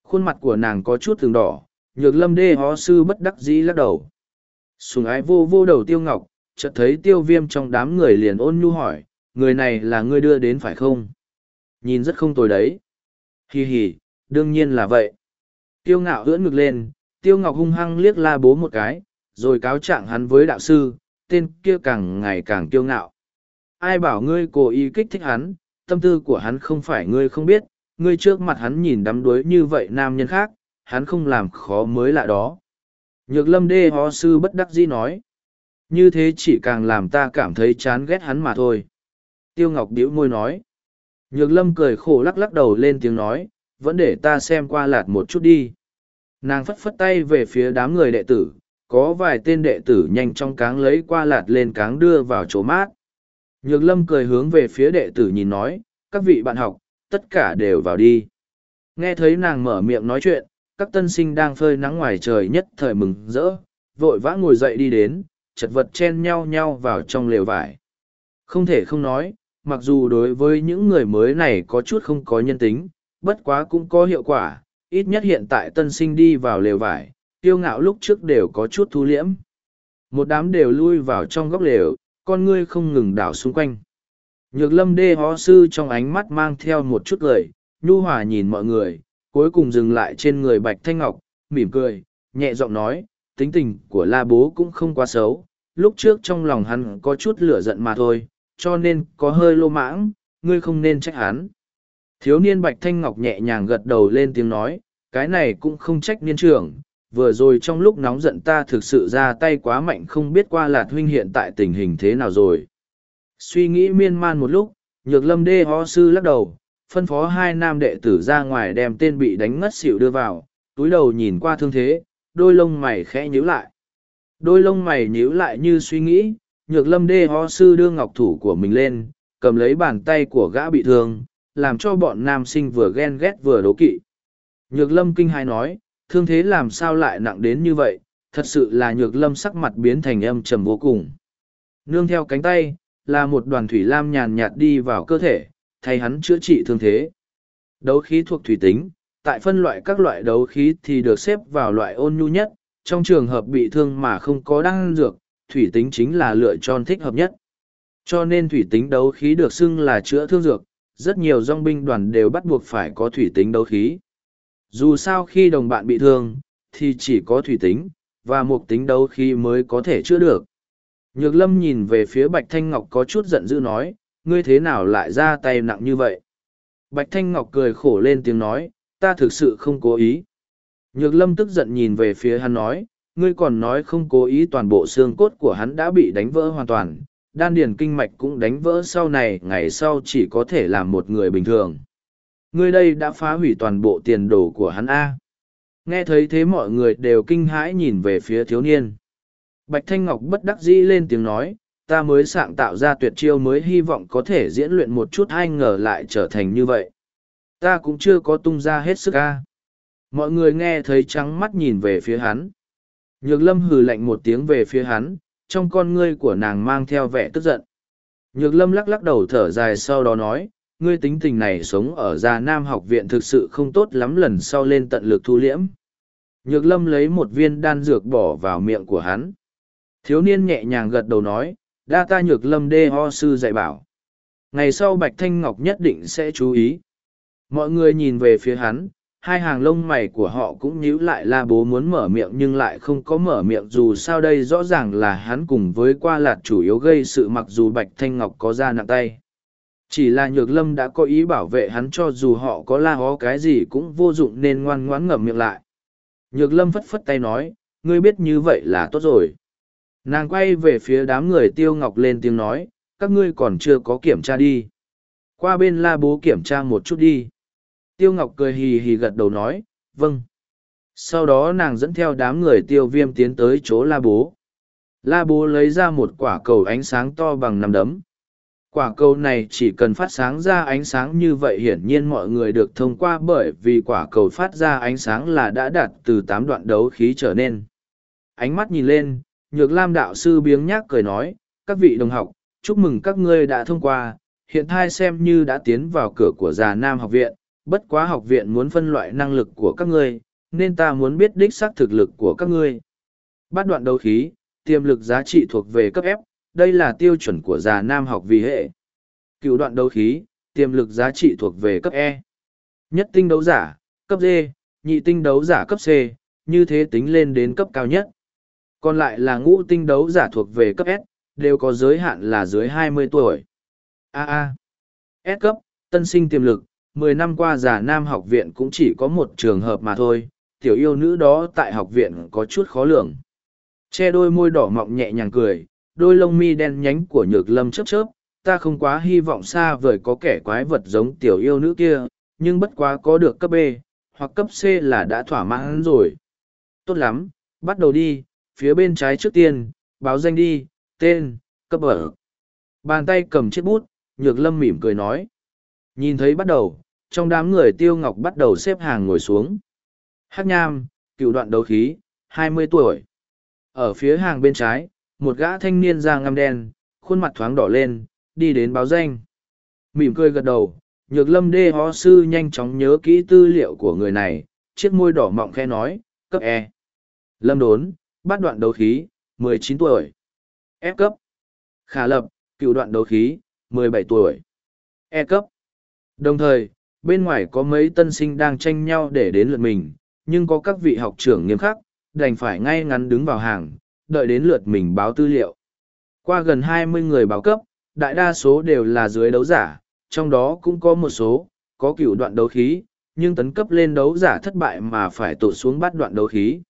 S1: Khuôn mặt của nàng có chút thường đỏ, nhược lâm đê hó sư bất đắc dĩ lắc đầu. Sùng ái vô vô đầu tiêu ngọc, chợt thấy tiêu viêm trong đám người liền ôn nhu hỏi, người này là ngươi đưa đến phải không? Nhìn rất không tồi đấy. Hì hì, đương nhiên là vậy. Tiêu ngạo hưỡn ngực lên, tiêu ngọc hung hăng liếc la bố một cái, rồi cáo trạng hắn với đạo sư, tên kia càng ngày càng tiêu ngạo. Ai bảo ngươi cố ý kích thích hắn, tâm tư của hắn không phải ngươi không biết, ngươi trước mặt hắn nhìn đắm đuối như vậy nam nhân khác, hắn không làm khó mới lạ đó. Nhược lâm đê ho sư bất đắc dĩ nói. Như thế chỉ càng làm ta cảm thấy chán ghét hắn mà thôi. Tiêu Ngọc điếu môi nói. Nhược lâm cười khổ lắc lắc đầu lên tiếng nói, vẫn để ta xem qua lạt một chút đi. Nàng phất phất tay về phía đám người đệ tử, có vài tên đệ tử nhanh chóng cáng lấy qua lạt lên cáng đưa vào chỗ mát, Nhược lâm cười hướng về phía đệ tử nhìn nói, các vị bạn học, tất cả đều vào đi. Nghe thấy nàng mở miệng nói chuyện, các tân sinh đang phơi nắng ngoài trời nhất thời mừng rỡ, vội vã ngồi dậy đi đến, chật vật chen nhau nhau vào trong lều vải. Không thể không nói, mặc dù đối với những người mới này có chút không có nhân tính, bất quá cũng có hiệu quả, ít nhất hiện tại tân sinh đi vào lều vải, tiêu ngạo lúc trước đều có chút thu liễm. Một đám đều lui vào trong góc lều, con ngươi không ngừng đảo xung quanh. Nhược lâm đê hó sư trong ánh mắt mang theo một chút lời, nhu hòa nhìn mọi người, cuối cùng dừng lại trên người Bạch Thanh Ngọc, mỉm cười, nhẹ giọng nói, tính tình của la bố cũng không quá xấu, lúc trước trong lòng hắn có chút lửa giận mà thôi, cho nên có hơi lô mãng, ngươi không nên trách hắn. Thiếu niên Bạch Thanh Ngọc nhẹ nhàng gật đầu lên tiếng nói, cái này cũng không trách niên trưởng, vừa rồi trong lúc nóng giận ta thực sự ra tay quá mạnh không biết qua lạt huynh hiện tại tình hình thế nào rồi. Suy nghĩ miên man một lúc, nhược lâm đê ho sư lắc đầu, phân phó hai nam đệ tử ra ngoài đem tên bị đánh ngất xỉu đưa vào, túi đầu nhìn qua thương thế, đôi lông mày khẽ nhíu lại. Đôi lông mày nhíu lại như suy nghĩ, nhược lâm đê ho sư đưa ngọc thủ của mình lên, cầm lấy bàn tay của gã bị thương, làm cho bọn nam sinh vừa ghen ghét vừa đố kỵ. Nhược lâm kinh hai nói, thương thế làm sao lại nặng đến như vậy, thật sự là nhược lâm sắc mặt biến thành âm trầm vô cùng. Nương theo cánh tay, là một đoàn thủy lam nhàn nhạt đi vào cơ thể, thay hắn chữa trị thương thế. Đấu khí thuộc thủy tính, tại phân loại các loại đấu khí thì được xếp vào loại ôn nhu nhất, trong trường hợp bị thương mà không có đăng dược, thủy tính chính là lựa chọn thích hợp nhất. Cho nên thủy tính đấu khí được xưng là chữa thương dược, rất nhiều dòng binh đoàn đều bắt buộc phải có thủy tính đấu khí. Dù sao khi đồng bạn bị thương, thì chỉ có thủy tính, và một tính đấu khi mới có thể chữa được. Nhược lâm nhìn về phía Bạch Thanh Ngọc có chút giận dữ nói, ngươi thế nào lại ra tay nặng như vậy? Bạch Thanh Ngọc cười khổ lên tiếng nói, ta thực sự không cố ý. Nhược lâm tức giận nhìn về phía hắn nói, ngươi còn nói không cố ý toàn bộ xương cốt của hắn đã bị đánh vỡ hoàn toàn, đan điền kinh mạch cũng đánh vỡ sau này ngày sau chỉ có thể là một người bình thường ngươi đây đã phá hủy toàn bộ tiền đồ của hắn a nghe thấy thế mọi người đều kinh hãi nhìn về phía thiếu niên bạch thanh ngọc bất đắc dĩ lên tiếng nói ta mới sáng tạo ra tuyệt chiêu mới hy vọng có thể diễn luyện một chút ai ngờ lại trở thành như vậy ta cũng chưa có tung ra hết sức a. mọi người nghe thấy trắng mắt nhìn về phía hắn nhược lâm hừ lạnh một tiếng về phía hắn trong con ngươi của nàng mang theo vẻ tức giận nhược lâm lắc lắc đầu thở dài sau đó nói ngươi tính tình này sống ở gia nam học viện thực sự không tốt lắm lần sau lên tận lực thu liễm. Nhược lâm lấy một viên đan dược bỏ vào miệng của hắn. Thiếu niên nhẹ nhàng gật đầu nói, đa ta nhược lâm đê ho sư dạy bảo. Ngày sau Bạch Thanh Ngọc nhất định sẽ chú ý. Mọi người nhìn về phía hắn, hai hàng lông mày của họ cũng nhíu lại la bố muốn mở miệng nhưng lại không có mở miệng dù sao đây rõ ràng là hắn cùng với qua lạt chủ yếu gây sự mặc dù Bạch Thanh Ngọc có ra nặng tay. Chỉ là nhược lâm đã có ý bảo vệ hắn cho dù họ có la ó cái gì cũng vô dụng nên ngoan ngoãn ngậm miệng lại. Nhược lâm phất phất tay nói, ngươi biết như vậy là tốt rồi. Nàng quay về phía đám người tiêu ngọc lên tiếng nói, các ngươi còn chưa có kiểm tra đi. Qua bên la bố kiểm tra một chút đi. Tiêu ngọc cười hì hì gật đầu nói, vâng. Sau đó nàng dẫn theo đám người tiêu viêm tiến tới chỗ la bố. La bố lấy ra một quả cầu ánh sáng to bằng nằm đấm, quả cầu này chỉ cần phát sáng ra ánh sáng như vậy hiển nhiên mọi người được thông qua bởi vì quả cầu phát ra ánh sáng là đã đạt từ tám đoạn đấu khí trở nên ánh mắt nhìn lên nhược lam đạo sư biếng nhác cười nói các vị đồng học chúc mừng các ngươi đã thông qua hiện thai xem như đã tiến vào cửa của già nam học viện bất quá học viện muốn phân loại năng lực của các ngươi nên ta muốn biết đích xác thực lực của các ngươi bát đoạn đấu khí tiềm lực giá trị thuộc về cấp f đây là tiêu chuẩn của già nam học vì hệ. Cựu đoạn đấu khí, tiềm lực giá trị thuộc về cấp E. Nhất tinh đấu giả, cấp D, nhị tinh đấu giả cấp C, như thế tính lên đến cấp cao nhất. Còn lại là ngũ tinh đấu giả thuộc về cấp S, đều có giới hạn là dưới 20 tuổi. AA. S cấp, tân sinh tiềm lực, 10 năm qua già nam học viện cũng chỉ có một trường hợp mà thôi, tiểu yêu nữ đó tại học viện có chút khó lường. Che đôi môi đỏ mọng nhẹ nhàng cười, đôi lông mi đen nhánh của nhược lâm chớp chớp ta không quá hy vọng xa vời có kẻ quái vật giống tiểu yêu nữ kia nhưng bất quá có được cấp b hoặc cấp c là đã thỏa mãn rồi tốt lắm bắt đầu đi phía bên trái trước tiên báo danh đi tên cấp ở bàn tay cầm chiếc bút nhược lâm mỉm cười nói nhìn thấy bắt đầu trong đám người tiêu ngọc bắt đầu xếp hàng ngồi xuống hát nham cựu đoạn đấu khí 20 tuổi ở phía hàng bên trái một gã thanh niên da ngăm đen, khuôn mặt thoáng đỏ lên, đi đến báo danh. Mỉm cười gật đầu, nhược lâm đê ho sư nhanh chóng nhớ kỹ tư liệu của người này, chiếc môi đỏ mọng khe nói, cấp E. Lâm đốn, bắt đoạn đấu khí, 19 tuổi. F cấp. Khả lập, cựu đoạn đấu khí, 17 tuổi. E cấp. Đồng thời, bên ngoài có mấy tân sinh đang tranh nhau để đến lượt mình, nhưng có các vị học trưởng nghiêm khắc, đành phải ngay ngắn đứng vào hàng, đợi đến lượt mình báo tư liệu. Qua gần 20 người báo cấp, đại đa số đều là dưới đấu giả, trong đó cũng có một số, có cửu đoạn đấu khí, nhưng tấn cấp lên đấu giả thất bại mà phải tụt xuống bắt đoạn đấu khí.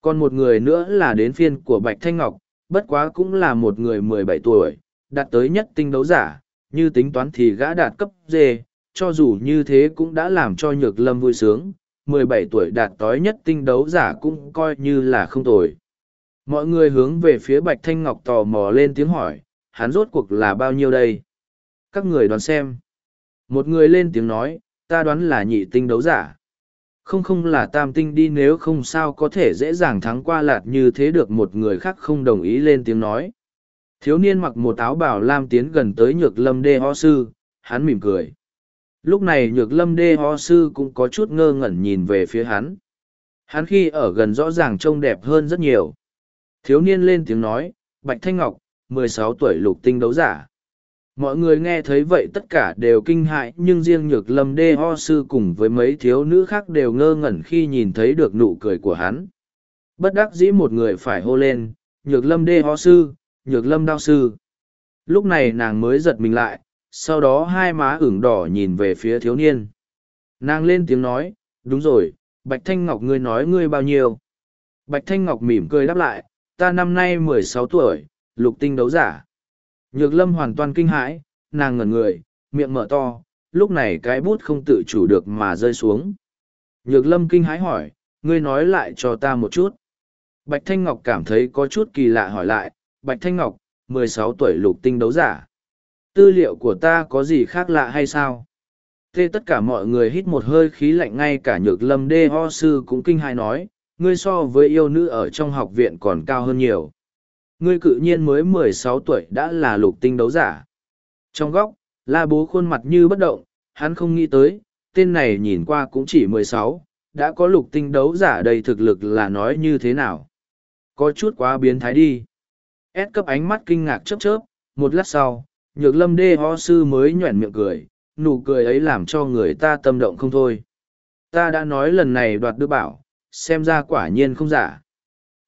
S1: Còn một người nữa là đến phiên của Bạch Thanh Ngọc, bất quá cũng là một người 17 tuổi, đạt tới nhất tinh đấu giả, như tính toán thì gã đạt cấp D, cho dù như thế cũng đã làm cho Nhược Lâm vui sướng, 17 tuổi đạt tối nhất tinh đấu giả cũng coi như là không tồi mọi người hướng về phía bạch thanh ngọc tò mò lên tiếng hỏi hắn rốt cuộc là bao nhiêu đây các người đoán xem một người lên tiếng nói ta đoán là nhị tinh đấu giả không không là tam tinh đi nếu không sao có thể dễ dàng thắng qua lạt như thế được một người khác không đồng ý lên tiếng nói thiếu niên mặc một áo bảo lam tiến gần tới nhược lâm đê ho sư hắn mỉm cười lúc này nhược lâm đê ho sư cũng có chút ngơ ngẩn nhìn về phía hắn hắn khi ở gần rõ ràng trông đẹp hơn rất nhiều Thiếu niên lên tiếng nói, Bạch Thanh Ngọc, mười sáu tuổi lục tinh đấu giả. Mọi người nghe thấy vậy tất cả đều kinh hại nhưng riêng nhược lâm đê ho sư cùng với mấy thiếu nữ khác đều ngơ ngẩn khi nhìn thấy được nụ cười của hắn. Bất đắc dĩ một người phải hô lên, nhược lâm đê ho sư, nhược lâm đao sư. Lúc này nàng mới giật mình lại, sau đó hai má ửng đỏ nhìn về phía thiếu niên. Nàng lên tiếng nói, đúng rồi, Bạch Thanh Ngọc ngươi nói ngươi bao nhiêu. Bạch Thanh Ngọc mỉm cười đáp lại, ta năm nay mười sáu tuổi lục tinh đấu giả nhược lâm hoàn toàn kinh hãi nàng ngẩn người miệng mở to lúc này cái bút không tự chủ được mà rơi xuống nhược lâm kinh hãi hỏi ngươi nói lại cho ta một chút bạch thanh ngọc cảm thấy có chút kỳ lạ hỏi lại bạch thanh ngọc mười sáu tuổi lục tinh đấu giả tư liệu của ta có gì khác lạ hay sao Thế tất cả mọi người hít một hơi khí lạnh ngay cả nhược lâm đê ho sư cũng kinh hãi nói, ngươi so với yêu nữ ở trong học viện còn cao hơn nhiều. Ngươi cự nhiên mới mười sáu tuổi đã là lục tinh đấu giả. Trong góc, la bố khuôn mặt như bất động, hắn không nghĩ tới, tên này nhìn qua cũng chỉ mười sáu, đã có lục tinh đấu giả đầy thực lực là nói như thế nào. Có chút quá biến thái đi. S cấp ánh mắt kinh ngạc chớp chớp, một lát sau, nhược lâm đê ho sư mới nhoẻn miệng cười, nụ cười ấy làm cho người ta tâm động không thôi. Ta đã nói lần này đoạt đưa bảo, xem ra quả nhiên không giả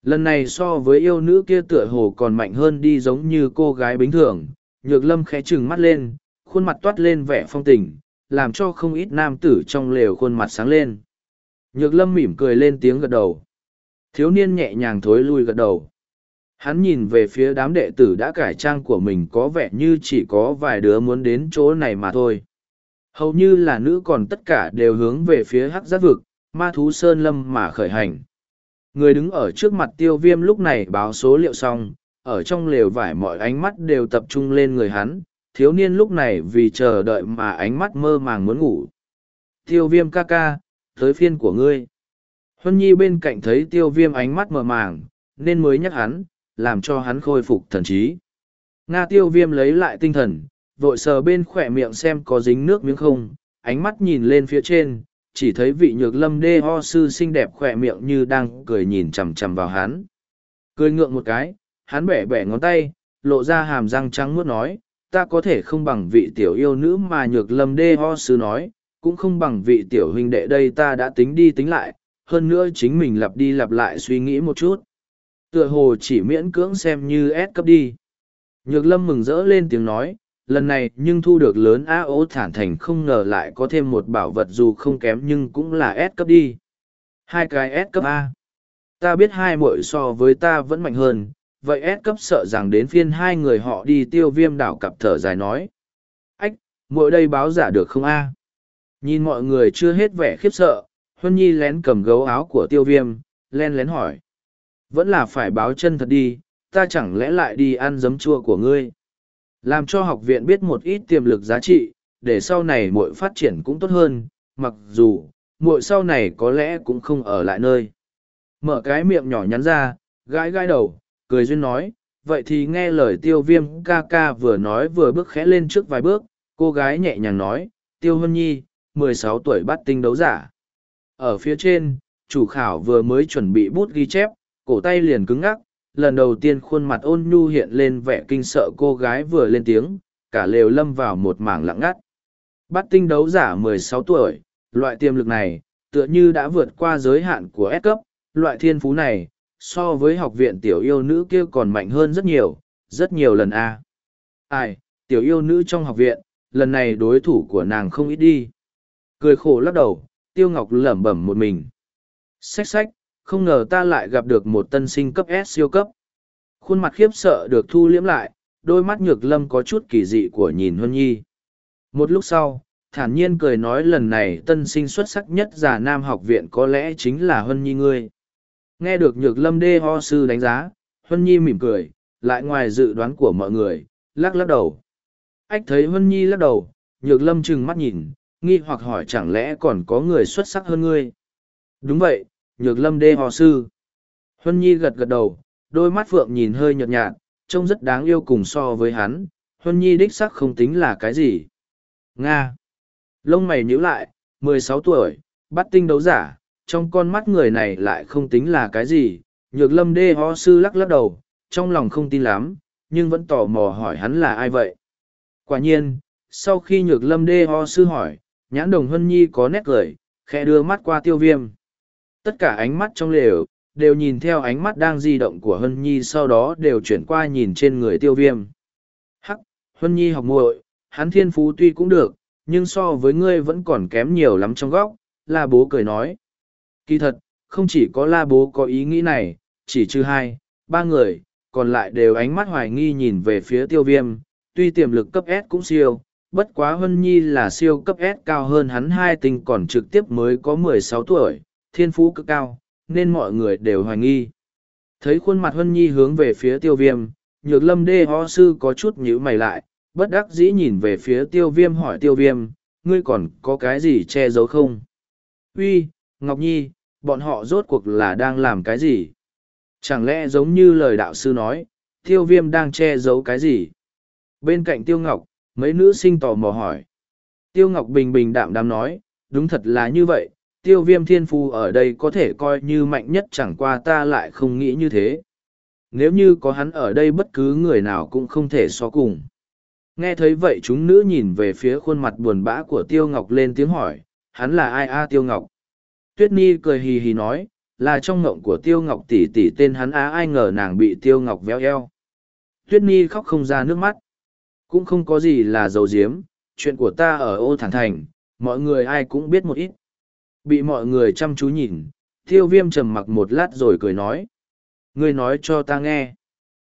S1: lần này so với yêu nữ kia tựa hồ còn mạnh hơn đi giống như cô gái bình thường nhược lâm khẽ trừng mắt lên khuôn mặt toát lên vẻ phong tình làm cho không ít nam tử trong lều khuôn mặt sáng lên nhược lâm mỉm cười lên tiếng gật đầu thiếu niên nhẹ nhàng thối lui gật đầu hắn nhìn về phía đám đệ tử đã cải trang của mình có vẻ như chỉ có vài đứa muốn đến chỗ này mà thôi hầu như là nữ còn tất cả đều hướng về phía hắc giác vực ma thú sơn lâm mà khởi hành. Người đứng ở trước mặt tiêu viêm lúc này báo số liệu xong, ở trong lều vải mọi ánh mắt đều tập trung lên người hắn, thiếu niên lúc này vì chờ đợi mà ánh mắt mơ màng muốn ngủ. Tiêu viêm ca ca, tới phiên của ngươi. Huân Nhi bên cạnh thấy tiêu viêm ánh mắt mơ màng, nên mới nhắc hắn, làm cho hắn khôi phục thần trí. Nga tiêu viêm lấy lại tinh thần, vội sờ bên khỏe miệng xem có dính nước miếng không, ánh mắt nhìn lên phía trên, chỉ thấy vị nhược lâm đê ho sư xinh đẹp khỏe miệng như đang cười nhìn chằm chằm vào hắn cười ngượng một cái hắn bẻ bẻ ngón tay lộ ra hàm răng trắng muốt nói ta có thể không bằng vị tiểu yêu nữ mà nhược lâm đê ho sư nói cũng không bằng vị tiểu huynh đệ đây ta đã tính đi tính lại hơn nữa chính mình lặp đi lặp lại suy nghĩ một chút tựa hồ chỉ miễn cưỡng xem như ép cấp đi nhược lâm mừng rỡ lên tiếng nói lần này nhưng thu được lớn a ố thản thành không ngờ lại có thêm một bảo vật dù không kém nhưng cũng là S cấp đi. Hai cái S cấp A. Ta biết hai muội so với ta vẫn mạnh hơn, vậy S cấp sợ rằng đến phiên hai người họ đi tiêu viêm đảo cặp thở dài nói. Ách, muội đây báo giả được không A? Nhìn mọi người chưa hết vẻ khiếp sợ, Huân Nhi lén cầm gấu áo của tiêu viêm, len lén hỏi. Vẫn là phải báo chân thật đi, ta chẳng lẽ lại đi ăn giấm chua của ngươi? Làm cho học viện biết một ít tiềm lực giá trị, để sau này muội phát triển cũng tốt hơn, mặc dù, muội sau này có lẽ cũng không ở lại nơi. Mở cái miệng nhỏ nhắn ra, gãi gãi đầu, cười duyên nói, vậy thì nghe lời tiêu viêm ca ca vừa nói vừa bước khẽ lên trước vài bước, cô gái nhẹ nhàng nói, tiêu hân nhi, mười sáu tuổi bắt tinh đấu giả. Ở phía trên, chủ khảo vừa mới chuẩn bị bút ghi chép, cổ tay liền cứng ngắc, lần đầu tiên khuôn mặt ôn nhu hiện lên vẻ kinh sợ cô gái vừa lên tiếng, cả lều lâm vào một mảng lặng ngắt. Bắt tinh đấu giả 16 tuổi, loại tiềm lực này, tựa như đã vượt qua giới hạn của S cấp, loại thiên phú này, so với học viện tiểu yêu nữ kia còn mạnh hơn rất nhiều, rất nhiều lần a. Ai, tiểu yêu nữ trong học viện, lần này đối thủ của nàng không ít đi. Cười khổ lắc đầu, tiêu ngọc lẩm bẩm một mình. Xách xách, không ngờ ta lại gặp được một tân sinh cấp S siêu cấp. Khuôn mặt khiếp sợ được thu liễm lại, đôi mắt nhược lâm có chút kỳ dị của nhìn Huân Nhi. Một lúc sau, thản nhiên cười nói lần này tân sinh xuất sắc nhất giả nam học viện có lẽ chính là Huân Nhi ngươi. Nghe được nhược lâm đê ho sư đánh giá, Huân Nhi mỉm cười, lại ngoài dự đoán của mọi người, lắc lắc đầu. Ách thấy Huân Nhi lắc đầu, nhược lâm trừng mắt nhìn, nghi hoặc hỏi chẳng lẽ còn có người xuất sắc hơn ngươi. Đúng vậy, nhược lâm đê họ sư. Huân Nhi gật gật đầu, đôi mắt phượng nhìn hơi nhợt nhạt, trông rất đáng yêu cùng so với hắn, Huân Nhi đích sắc không tính là cái gì. Nga. Lông mày nhíu lại, mười sáu tuổi, bắt tinh đấu giả, trong con mắt người này lại không tính là cái gì. Nhược lâm đê ho sư lắc lắc đầu, trong lòng không tin lắm, nhưng vẫn tò mò hỏi hắn là ai vậy. Quả nhiên, sau khi nhược lâm đê ho sư hỏi, nhãn đồng Huân Nhi có nét cười, khẽ đưa mắt qua tiêu viêm tất cả ánh mắt trong lều, đều nhìn theo ánh mắt đang di động của Hân Nhi sau đó đều chuyển qua nhìn trên người tiêu viêm. Hắc, Hân Nhi học muội, hắn thiên phú tuy cũng được, nhưng so với ngươi vẫn còn kém nhiều lắm trong góc, la bố cười nói. Kỳ thật, không chỉ có la bố có ý nghĩ này, chỉ trừ hai, ba người, còn lại đều ánh mắt hoài nghi nhìn về phía tiêu viêm, tuy tiềm lực cấp S cũng siêu, bất quá Hân Nhi là siêu cấp S cao hơn hắn hai tinh còn trực tiếp mới có mười sáu tuổi, thiên phú cực cao, nên mọi người đều hoài nghi. Thấy khuôn mặt Hân Nhi hướng về phía tiêu viêm, nhược lâm đê ho sư có chút nhữ mày lại, bất đắc dĩ nhìn về phía tiêu viêm hỏi tiêu viêm, ngươi còn có cái gì che giấu không? Uy, Ngọc Nhi, bọn họ rốt cuộc là đang làm cái gì? Chẳng lẽ giống như lời đạo sư nói, tiêu viêm đang che giấu cái gì? Bên cạnh tiêu ngọc, mấy nữ sinh tò mò hỏi. Tiêu ngọc bình bình đạm đạm nói, đúng thật là như vậy, tiêu viêm thiên phu ở đây có thể coi như mạnh nhất chẳng qua ta lại không nghĩ như thế. Nếu như có hắn ở đây bất cứ người nào cũng không thể so cùng. Nghe thấy vậy chúng nữ nhìn về phía khuôn mặt buồn bã của Tiêu Ngọc lên tiếng hỏi, hắn là ai a Tiêu Ngọc? Tuyết Ni cười hì hì nói, là trong ngộng của Tiêu Ngọc tỷ tỷ tên hắn á ai ngờ nàng bị Tiêu Ngọc véo eo. Tuyết Ni khóc không ra nước mắt. Cũng không có gì là dầu diếm, chuyện của ta ở ô thản thành, mọi người ai cũng biết một ít. Bị mọi người chăm chú nhìn, tiêu viêm trầm mặc một lát rồi cười nói. Ngươi nói cho ta nghe.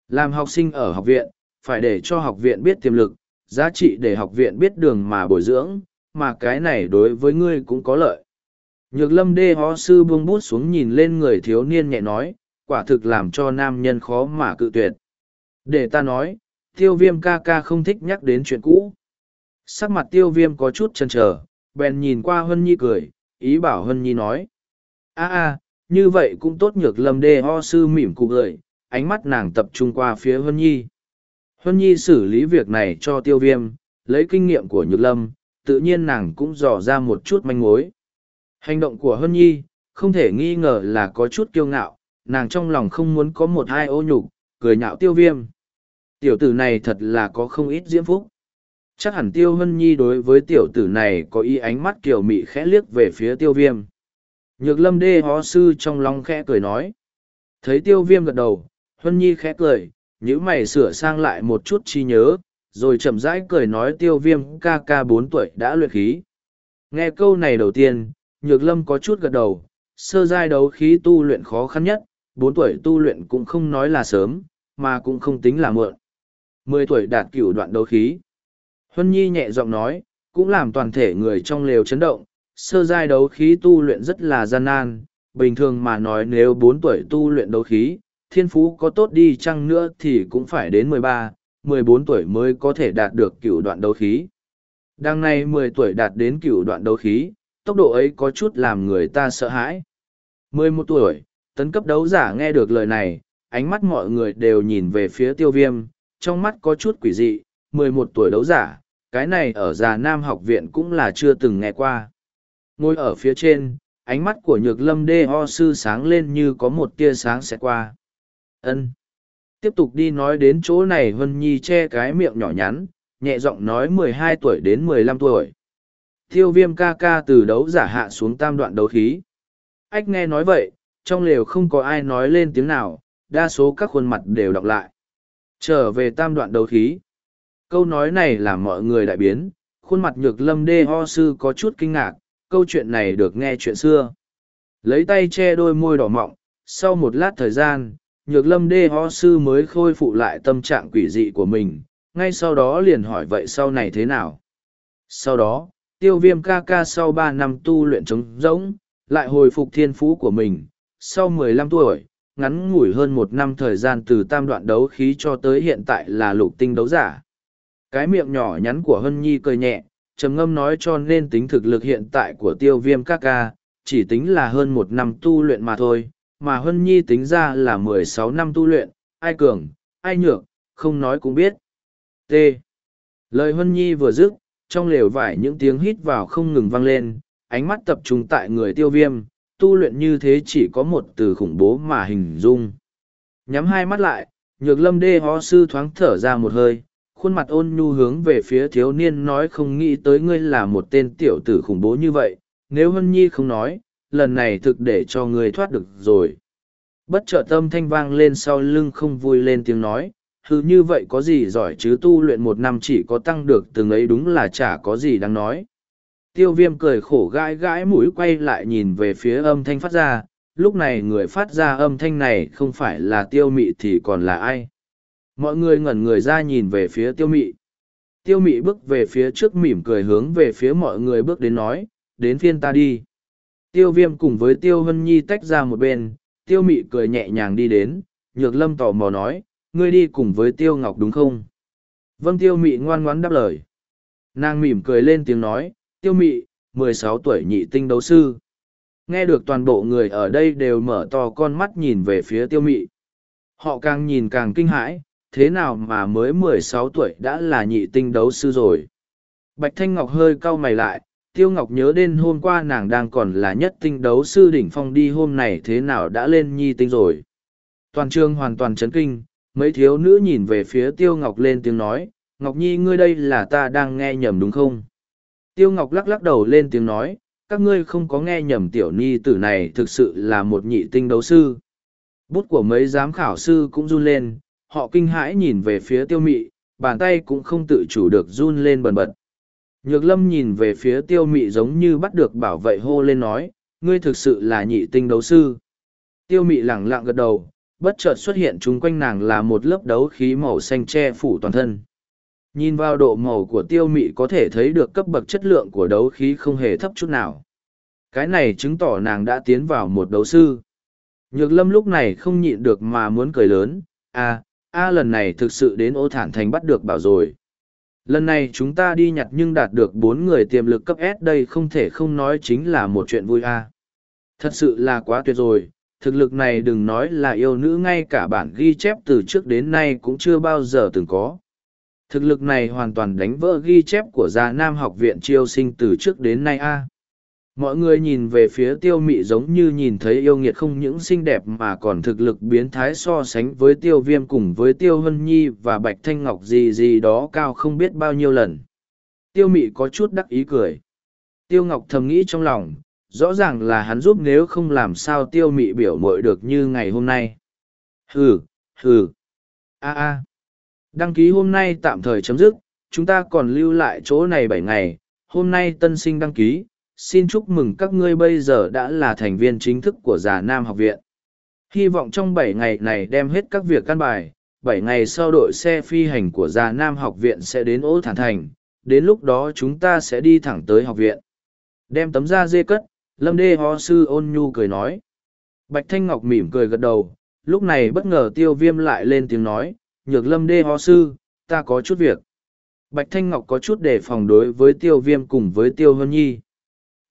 S1: Làm học sinh ở học viện, phải để cho học viện biết tiềm lực, giá trị để học viện biết đường mà bồi dưỡng, mà cái này đối với ngươi cũng có lợi. Nhược lâm đê ho sư buông bút xuống nhìn lên người thiếu niên nhẹ nói, quả thực làm cho nam nhân khó mà cự tuyệt. Để ta nói, tiêu viêm ca ca không thích nhắc đến chuyện cũ. Sắc mặt tiêu viêm có chút chần chờ bèn nhìn qua Hân Nhi cười, ý bảo hân nhi nói a a như vậy cũng tốt nhược lâm đê ho sư mỉm cụ gợi ánh mắt nàng tập trung qua phía hân nhi hân nhi xử lý việc này cho tiêu viêm lấy kinh nghiệm của nhược lâm tự nhiên nàng cũng dò ra một chút manh mối hành động của hân nhi không thể nghi ngờ là có chút kiêu ngạo nàng trong lòng không muốn có một hai ô nhục cười nhạo tiêu viêm tiểu tử này thật là có không ít diễm phúc chắc hẳn tiêu hân nhi đối với tiểu tử này có ý ánh mắt kiểu mị khẽ liếc về phía tiêu viêm nhược lâm đê hó sư trong lòng khẽ cười nói thấy tiêu viêm gật đầu hân nhi khẽ cười nhữ mày sửa sang lại một chút chi nhớ rồi chậm rãi cười nói tiêu viêm ca ca bốn tuổi đã luyện khí nghe câu này đầu tiên nhược lâm có chút gật đầu sơ giai đấu khí tu luyện khó khăn nhất bốn tuổi tu luyện cũng không nói là sớm mà cũng không tính là mượn mười tuổi đạt cửu đoạn đấu khí Huân Nhi nhẹ giọng nói, cũng làm toàn thể người trong lều chấn động, sơ giai đấu khí tu luyện rất là gian nan, bình thường mà nói nếu bốn tuổi tu luyện đấu khí, thiên phú có tốt đi chăng nữa thì cũng phải đến mười ba, mười bốn tuổi mới có thể đạt được cửu đoạn đấu khí. Đang nay mười tuổi đạt đến cửu đoạn đấu khí, tốc độ ấy có chút làm người ta sợ hãi. Mười một tuổi, tấn cấp đấu giả nghe được lời này, ánh mắt mọi người đều nhìn về phía tiêu viêm, trong mắt có chút quỷ dị, mười một tuổi đấu giả, cái này ở già nam học viện cũng là chưa từng nghe qua. Ngồi ở phía trên, ánh mắt của nhược lâm đê ho sư sáng lên như có một tia sáng sẽ qua. ân Tiếp tục đi nói đến chỗ này Vân Nhi che cái miệng nhỏ nhắn, nhẹ giọng nói mười hai tuổi đến mười lăm tuổi. Thiêu viêm ca ca từ đấu giả hạ xuống tam đoạn đấu khí. Ách nghe nói vậy, trong lều không có ai nói lên tiếng nào, đa số các khuôn mặt đều đọc lại. Trở về tam đoạn đấu khí. Câu nói này làm mọi người đại biến, khuôn mặt nhược lâm đê ho sư có chút kinh ngạc, câu chuyện này được nghe chuyện xưa. Lấy tay che đôi môi đỏ mọng, sau một lát thời gian, nhược lâm đê ho sư mới khôi phụ lại tâm trạng quỷ dị của mình, ngay sau đó liền hỏi vậy sau này thế nào. Sau đó, tiêu viêm ca ca sau ba năm tu luyện trống rỗng, lại hồi phục thiên phú của mình, sau mười lăm tuổi, ngắn ngủi hơn một năm thời gian từ tam đoạn đấu khí cho tới hiện tại là lục tinh đấu giả. Cái miệng nhỏ nhắn của Hân Nhi cười nhẹ, trầm ngâm nói cho nên tính thực lực hiện tại của tiêu viêm các ca, chỉ tính là hơn một năm tu luyện mà thôi, mà Hân Nhi tính ra là mười sáu năm tu luyện, ai cường, ai nhược, không nói cũng biết. T. Lời Hân Nhi vừa dứt, trong lều vải những tiếng hít vào không ngừng vang lên, ánh mắt tập trung tại người tiêu viêm, tu luyện như thế chỉ có một từ khủng bố mà hình dung. Nhắm hai mắt lại, nhược lâm đê ho sư thoáng thở ra một hơi, khuôn mặt ôn nhu hướng về phía thiếu niên nói không nghĩ tới ngươi là một tên tiểu tử khủng bố như vậy, nếu Hân Nhi không nói, lần này thực để cho ngươi thoát được rồi. Bất trợ tâm thanh vang lên sau lưng không vui lên tiếng nói, hừ như vậy có gì giỏi chứ tu luyện một năm chỉ có tăng được từng ấy đúng là chả có gì đáng nói. Tiêu viêm cười khổ gãi gãi mũi quay lại nhìn về phía âm thanh phát ra, lúc này người phát ra âm thanh này không phải là tiêu mị thì còn là ai mọi người ngẩn người ra nhìn về phía tiêu mị tiêu mị bước về phía trước mỉm cười hướng về phía mọi người bước đến nói đến phiên ta đi tiêu viêm cùng với tiêu hân nhi tách ra một bên tiêu mị cười nhẹ nhàng đi đến nhược lâm tò mò nói ngươi đi cùng với tiêu ngọc đúng không vâng tiêu mị ngoan ngoãn đáp lời nàng mỉm cười lên tiếng nói tiêu mị mười sáu tuổi nhị tinh đấu sư nghe được toàn bộ người ở đây đều mở to con mắt nhìn về phía tiêu mị họ càng nhìn càng kinh hãi thế nào mà mới mười sáu tuổi đã là nhị tinh đấu sư rồi bạch thanh ngọc hơi cau mày lại tiêu ngọc nhớ đến hôm qua nàng đang còn là nhất tinh đấu sư đỉnh phong đi hôm này thế nào đã lên nhi tinh rồi toàn trường hoàn toàn chấn kinh mấy thiếu nữ nhìn về phía tiêu ngọc lên tiếng nói ngọc nhi ngươi đây là ta đang nghe nhầm đúng không tiêu ngọc lắc lắc đầu lên tiếng nói các ngươi không có nghe nhầm tiểu ni tử này thực sự là một nhị tinh đấu sư bút của mấy giám khảo sư cũng run lên họ kinh hãi nhìn về phía tiêu mị, bàn tay cũng không tự chủ được run lên bần bật. Nhược lâm nhìn về phía tiêu mị giống như bắt được bảo vệ hô lên nói, ngươi thực sự là nhị tinh đấu sư. Tiêu mị lẳng lặng gật đầu, bất chợt xuất hiện chung quanh nàng là một lớp đấu khí màu xanh che phủ toàn thân. Nhìn vào độ màu của tiêu mị có thể thấy được cấp bậc chất lượng của đấu khí không hề thấp chút nào. Cái này chứng tỏ nàng đã tiến vào một đấu sư. Nhược lâm lúc này không nhịn được mà muốn cười lớn, à, a lần này thực sự đến ô thản thành bắt được bảo rồi lần này chúng ta đi nhặt nhưng đạt được bốn người tiềm lực cấp s đây không thể không nói chính là một chuyện vui a thật sự là quá tuyệt rồi thực lực này đừng nói là yêu nữ ngay cả bản ghi chép từ trước đến nay cũng chưa bao giờ từng có thực lực này hoàn toàn đánh vỡ ghi chép của già nam học viện triêu sinh từ trước đến nay a mọi người nhìn về phía tiêu mị giống như nhìn thấy yêu nghiệt không những xinh đẹp mà còn thực lực biến thái so sánh với tiêu viêm cùng với tiêu hân nhi và bạch thanh ngọc gì gì đó cao không biết bao nhiêu lần tiêu mị có chút đắc ý cười tiêu ngọc thầm nghĩ trong lòng rõ ràng là hắn giúp nếu không làm sao tiêu mị biểu mội được như ngày hôm nay hừ hừ a a đăng ký hôm nay tạm thời chấm dứt chúng ta còn lưu lại chỗ này bảy ngày hôm nay tân sinh đăng ký xin chúc mừng các ngươi bây giờ đã là thành viên chính thức của già nam học viện hy vọng trong bảy ngày này đem hết các việc căn bài bảy ngày sau đội xe phi hành của già nam học viện sẽ đến ô thản thành đến lúc đó chúng ta sẽ đi thẳng tới học viện đem tấm da dê cất lâm đê ho sư ôn nhu cười nói bạch thanh ngọc mỉm cười gật đầu lúc này bất ngờ tiêu viêm lại lên tiếng nói nhược lâm đê ho sư ta có chút việc bạch thanh ngọc có chút đề phòng đối với tiêu viêm cùng với tiêu hân nhi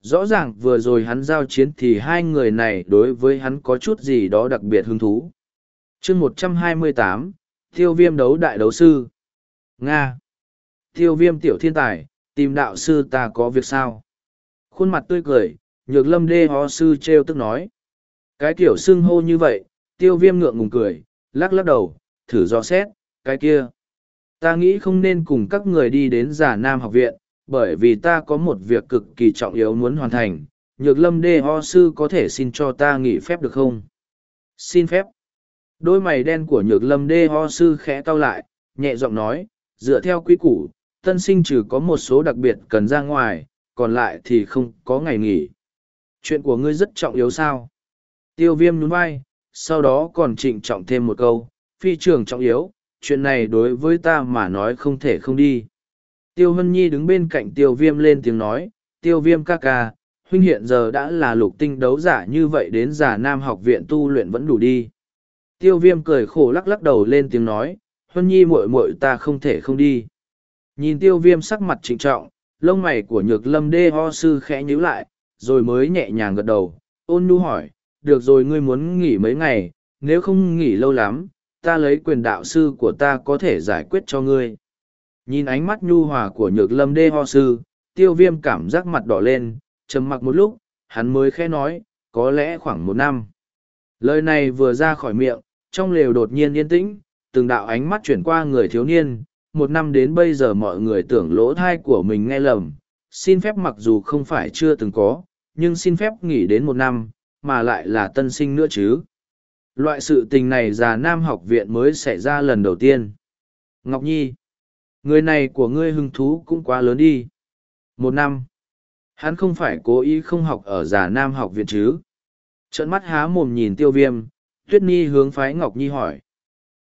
S1: rõ ràng vừa rồi hắn giao chiến thì hai người này đối với hắn có chút gì đó đặc biệt hứng thú chương một trăm hai mươi tám tiêu viêm đấu đại đấu sư nga tiêu viêm tiểu thiên tài tìm đạo sư ta có việc sao khuôn mặt tươi cười nhược lâm đê ho sư t r e o tức nói cái kiểu xưng hô như vậy tiêu viêm ngượng ngùng cười lắc lắc đầu thử dò xét cái kia ta nghĩ không nên cùng các người đi đến giả nam học viện bởi vì ta có một việc cực kỳ trọng yếu muốn hoàn thành, nhược lâm đê ho sư có thể xin cho ta nghỉ phép được không? Xin phép. Đôi mày đen của nhược lâm đê ho sư khẽ cau lại, nhẹ giọng nói, dựa theo quy củ, tân sinh trừ có một số đặc biệt cần ra ngoài, còn lại thì không có ngày nghỉ. Chuyện của ngươi rất trọng yếu sao? Tiêu viêm nhún vai, sau đó còn trịnh trọng thêm một câu, phi trường trọng yếu, chuyện này đối với ta mà nói không thể không đi. Tiêu Hân Nhi đứng bên cạnh tiêu viêm lên tiếng nói, tiêu viêm ca ca, huynh hiện giờ đã là lục tinh đấu giả như vậy đến giả nam học viện tu luyện vẫn đủ đi. Tiêu viêm cười khổ lắc lắc đầu lên tiếng nói, Hân Nhi muội muội ta không thể không đi. Nhìn tiêu viêm sắc mặt trịnh trọng, lông mày của nhược lâm đê ho sư khẽ nhíu lại, rồi mới nhẹ nhàng gật đầu, ôn nhu hỏi, được rồi ngươi muốn nghỉ mấy ngày, nếu không nghỉ lâu lắm, ta lấy quyền đạo sư của ta có thể giải quyết cho ngươi. Nhìn ánh mắt nhu hòa của nhược lâm đê ho sư, tiêu viêm cảm giác mặt đỏ lên, trầm mặc một lúc, hắn mới khẽ nói, có lẽ khoảng một năm. Lời này vừa ra khỏi miệng, trong lều đột nhiên yên tĩnh, từng đạo ánh mắt chuyển qua người thiếu niên, một năm đến bây giờ mọi người tưởng lỗ thai của mình nghe lầm, xin phép mặc dù không phải chưa từng có, nhưng xin phép nghỉ đến một năm, mà lại là tân sinh nữa chứ. Loại sự tình này già Nam học viện mới xảy ra lần đầu tiên. Ngọc Nhi Người này của ngươi hứng thú cũng quá lớn đi. Một năm. Hắn không phải cố ý không học ở giả nam học viện chứ. Trận mắt há mồm nhìn tiêu viêm, tuyết nhi hướng phái Ngọc Nhi hỏi.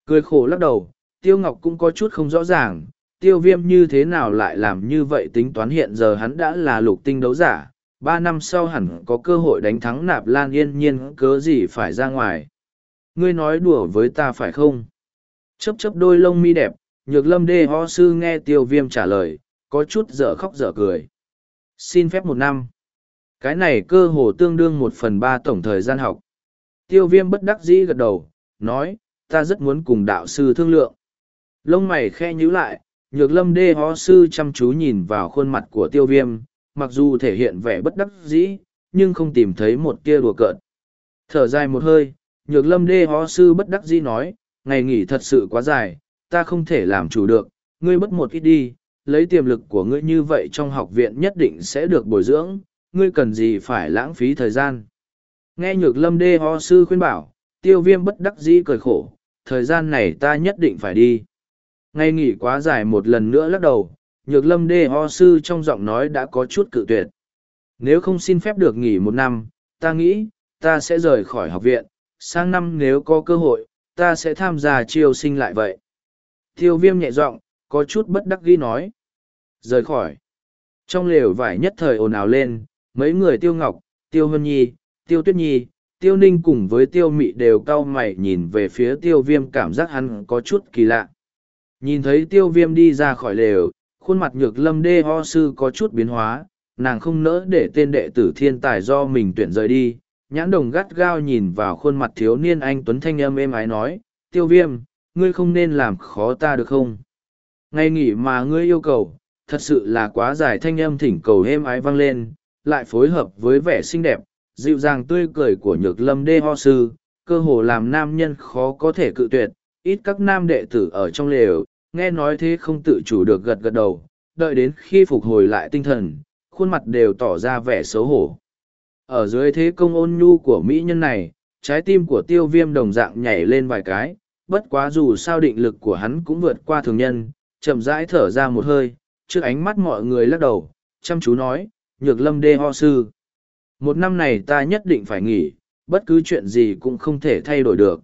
S1: Cười khổ lắc đầu, tiêu Ngọc cũng có chút không rõ ràng, tiêu viêm như thế nào lại làm như vậy tính toán hiện giờ hắn đã là lục tinh đấu giả, ba năm sau hẳn có cơ hội đánh thắng nạp lan yên nhiên cớ gì phải ra ngoài. Ngươi nói đùa với ta phải không? Chấp chấp đôi lông mi đẹp, nhược lâm đê ho sư nghe tiêu viêm trả lời có chút dở khóc dở cười xin phép một năm cái này cơ hồ tương đương một phần ba tổng thời gian học tiêu viêm bất đắc dĩ gật đầu nói ta rất muốn cùng đạo sư thương lượng lông mày khe nhíu lại nhược lâm đê ho sư chăm chú nhìn vào khuôn mặt của tiêu viêm mặc dù thể hiện vẻ bất đắc dĩ nhưng không tìm thấy một tia đùa cợt thở dài một hơi nhược lâm đê ho sư bất đắc dĩ nói ngày nghỉ thật sự quá dài ta không thể làm chủ được, ngươi bất một ít đi, lấy tiềm lực của ngươi như vậy trong học viện nhất định sẽ được bồi dưỡng, ngươi cần gì phải lãng phí thời gian. Nghe nhược lâm đê ho sư khuyên bảo, tiêu viêm bất đắc dĩ cười khổ, thời gian này ta nhất định phải đi. Ngay nghỉ quá dài một lần nữa lắc đầu, nhược lâm đê ho sư trong giọng nói đã có chút cự tuyệt. Nếu không xin phép được nghỉ một năm, ta nghĩ, ta sẽ rời khỏi học viện, sang năm nếu có cơ hội, ta sẽ tham gia chiêu sinh lại vậy. Tiêu viêm nhẹ giọng có chút bất đắc ghi nói. Rời khỏi. Trong lều vải nhất thời ồn ào lên, mấy người tiêu ngọc, tiêu hân nhi, tiêu tuyết nhi, tiêu ninh cùng với tiêu mị đều cao mày nhìn về phía tiêu viêm cảm giác hắn có chút kỳ lạ. Nhìn thấy tiêu viêm đi ra khỏi lều, khuôn mặt nhược lâm đê ho sư có chút biến hóa, nàng không nỡ để tên đệ tử thiên tài do mình tuyển rời đi. Nhãn đồng gắt gao nhìn vào khuôn mặt thiếu niên anh Tuấn Thanh âm êm ái nói, tiêu viêm, ngươi không nên làm khó ta được không? Ngay nghỉ mà ngươi yêu cầu, thật sự là quá dài thanh âm thỉnh cầu êm ái vang lên, lại phối hợp với vẻ xinh đẹp, dịu dàng tươi cười của nhược lâm đê ho sư, cơ hồ làm nam nhân khó có thể cự tuyệt, ít các nam đệ tử ở trong lều, nghe nói thế không tự chủ được gật gật đầu, đợi đến khi phục hồi lại tinh thần, khuôn mặt đều tỏ ra vẻ xấu hổ. Ở dưới thế công ôn nhu của mỹ nhân này, trái tim của tiêu viêm đồng dạng nhảy lên vài cái, bất quá dù sao định lực của hắn cũng vượt qua thường nhân, chậm rãi thở ra một hơi, trước ánh mắt mọi người lắc đầu, chăm chú nói, nhược lâm đê ho sư. Một năm này ta nhất định phải nghỉ, bất cứ chuyện gì cũng không thể thay đổi được.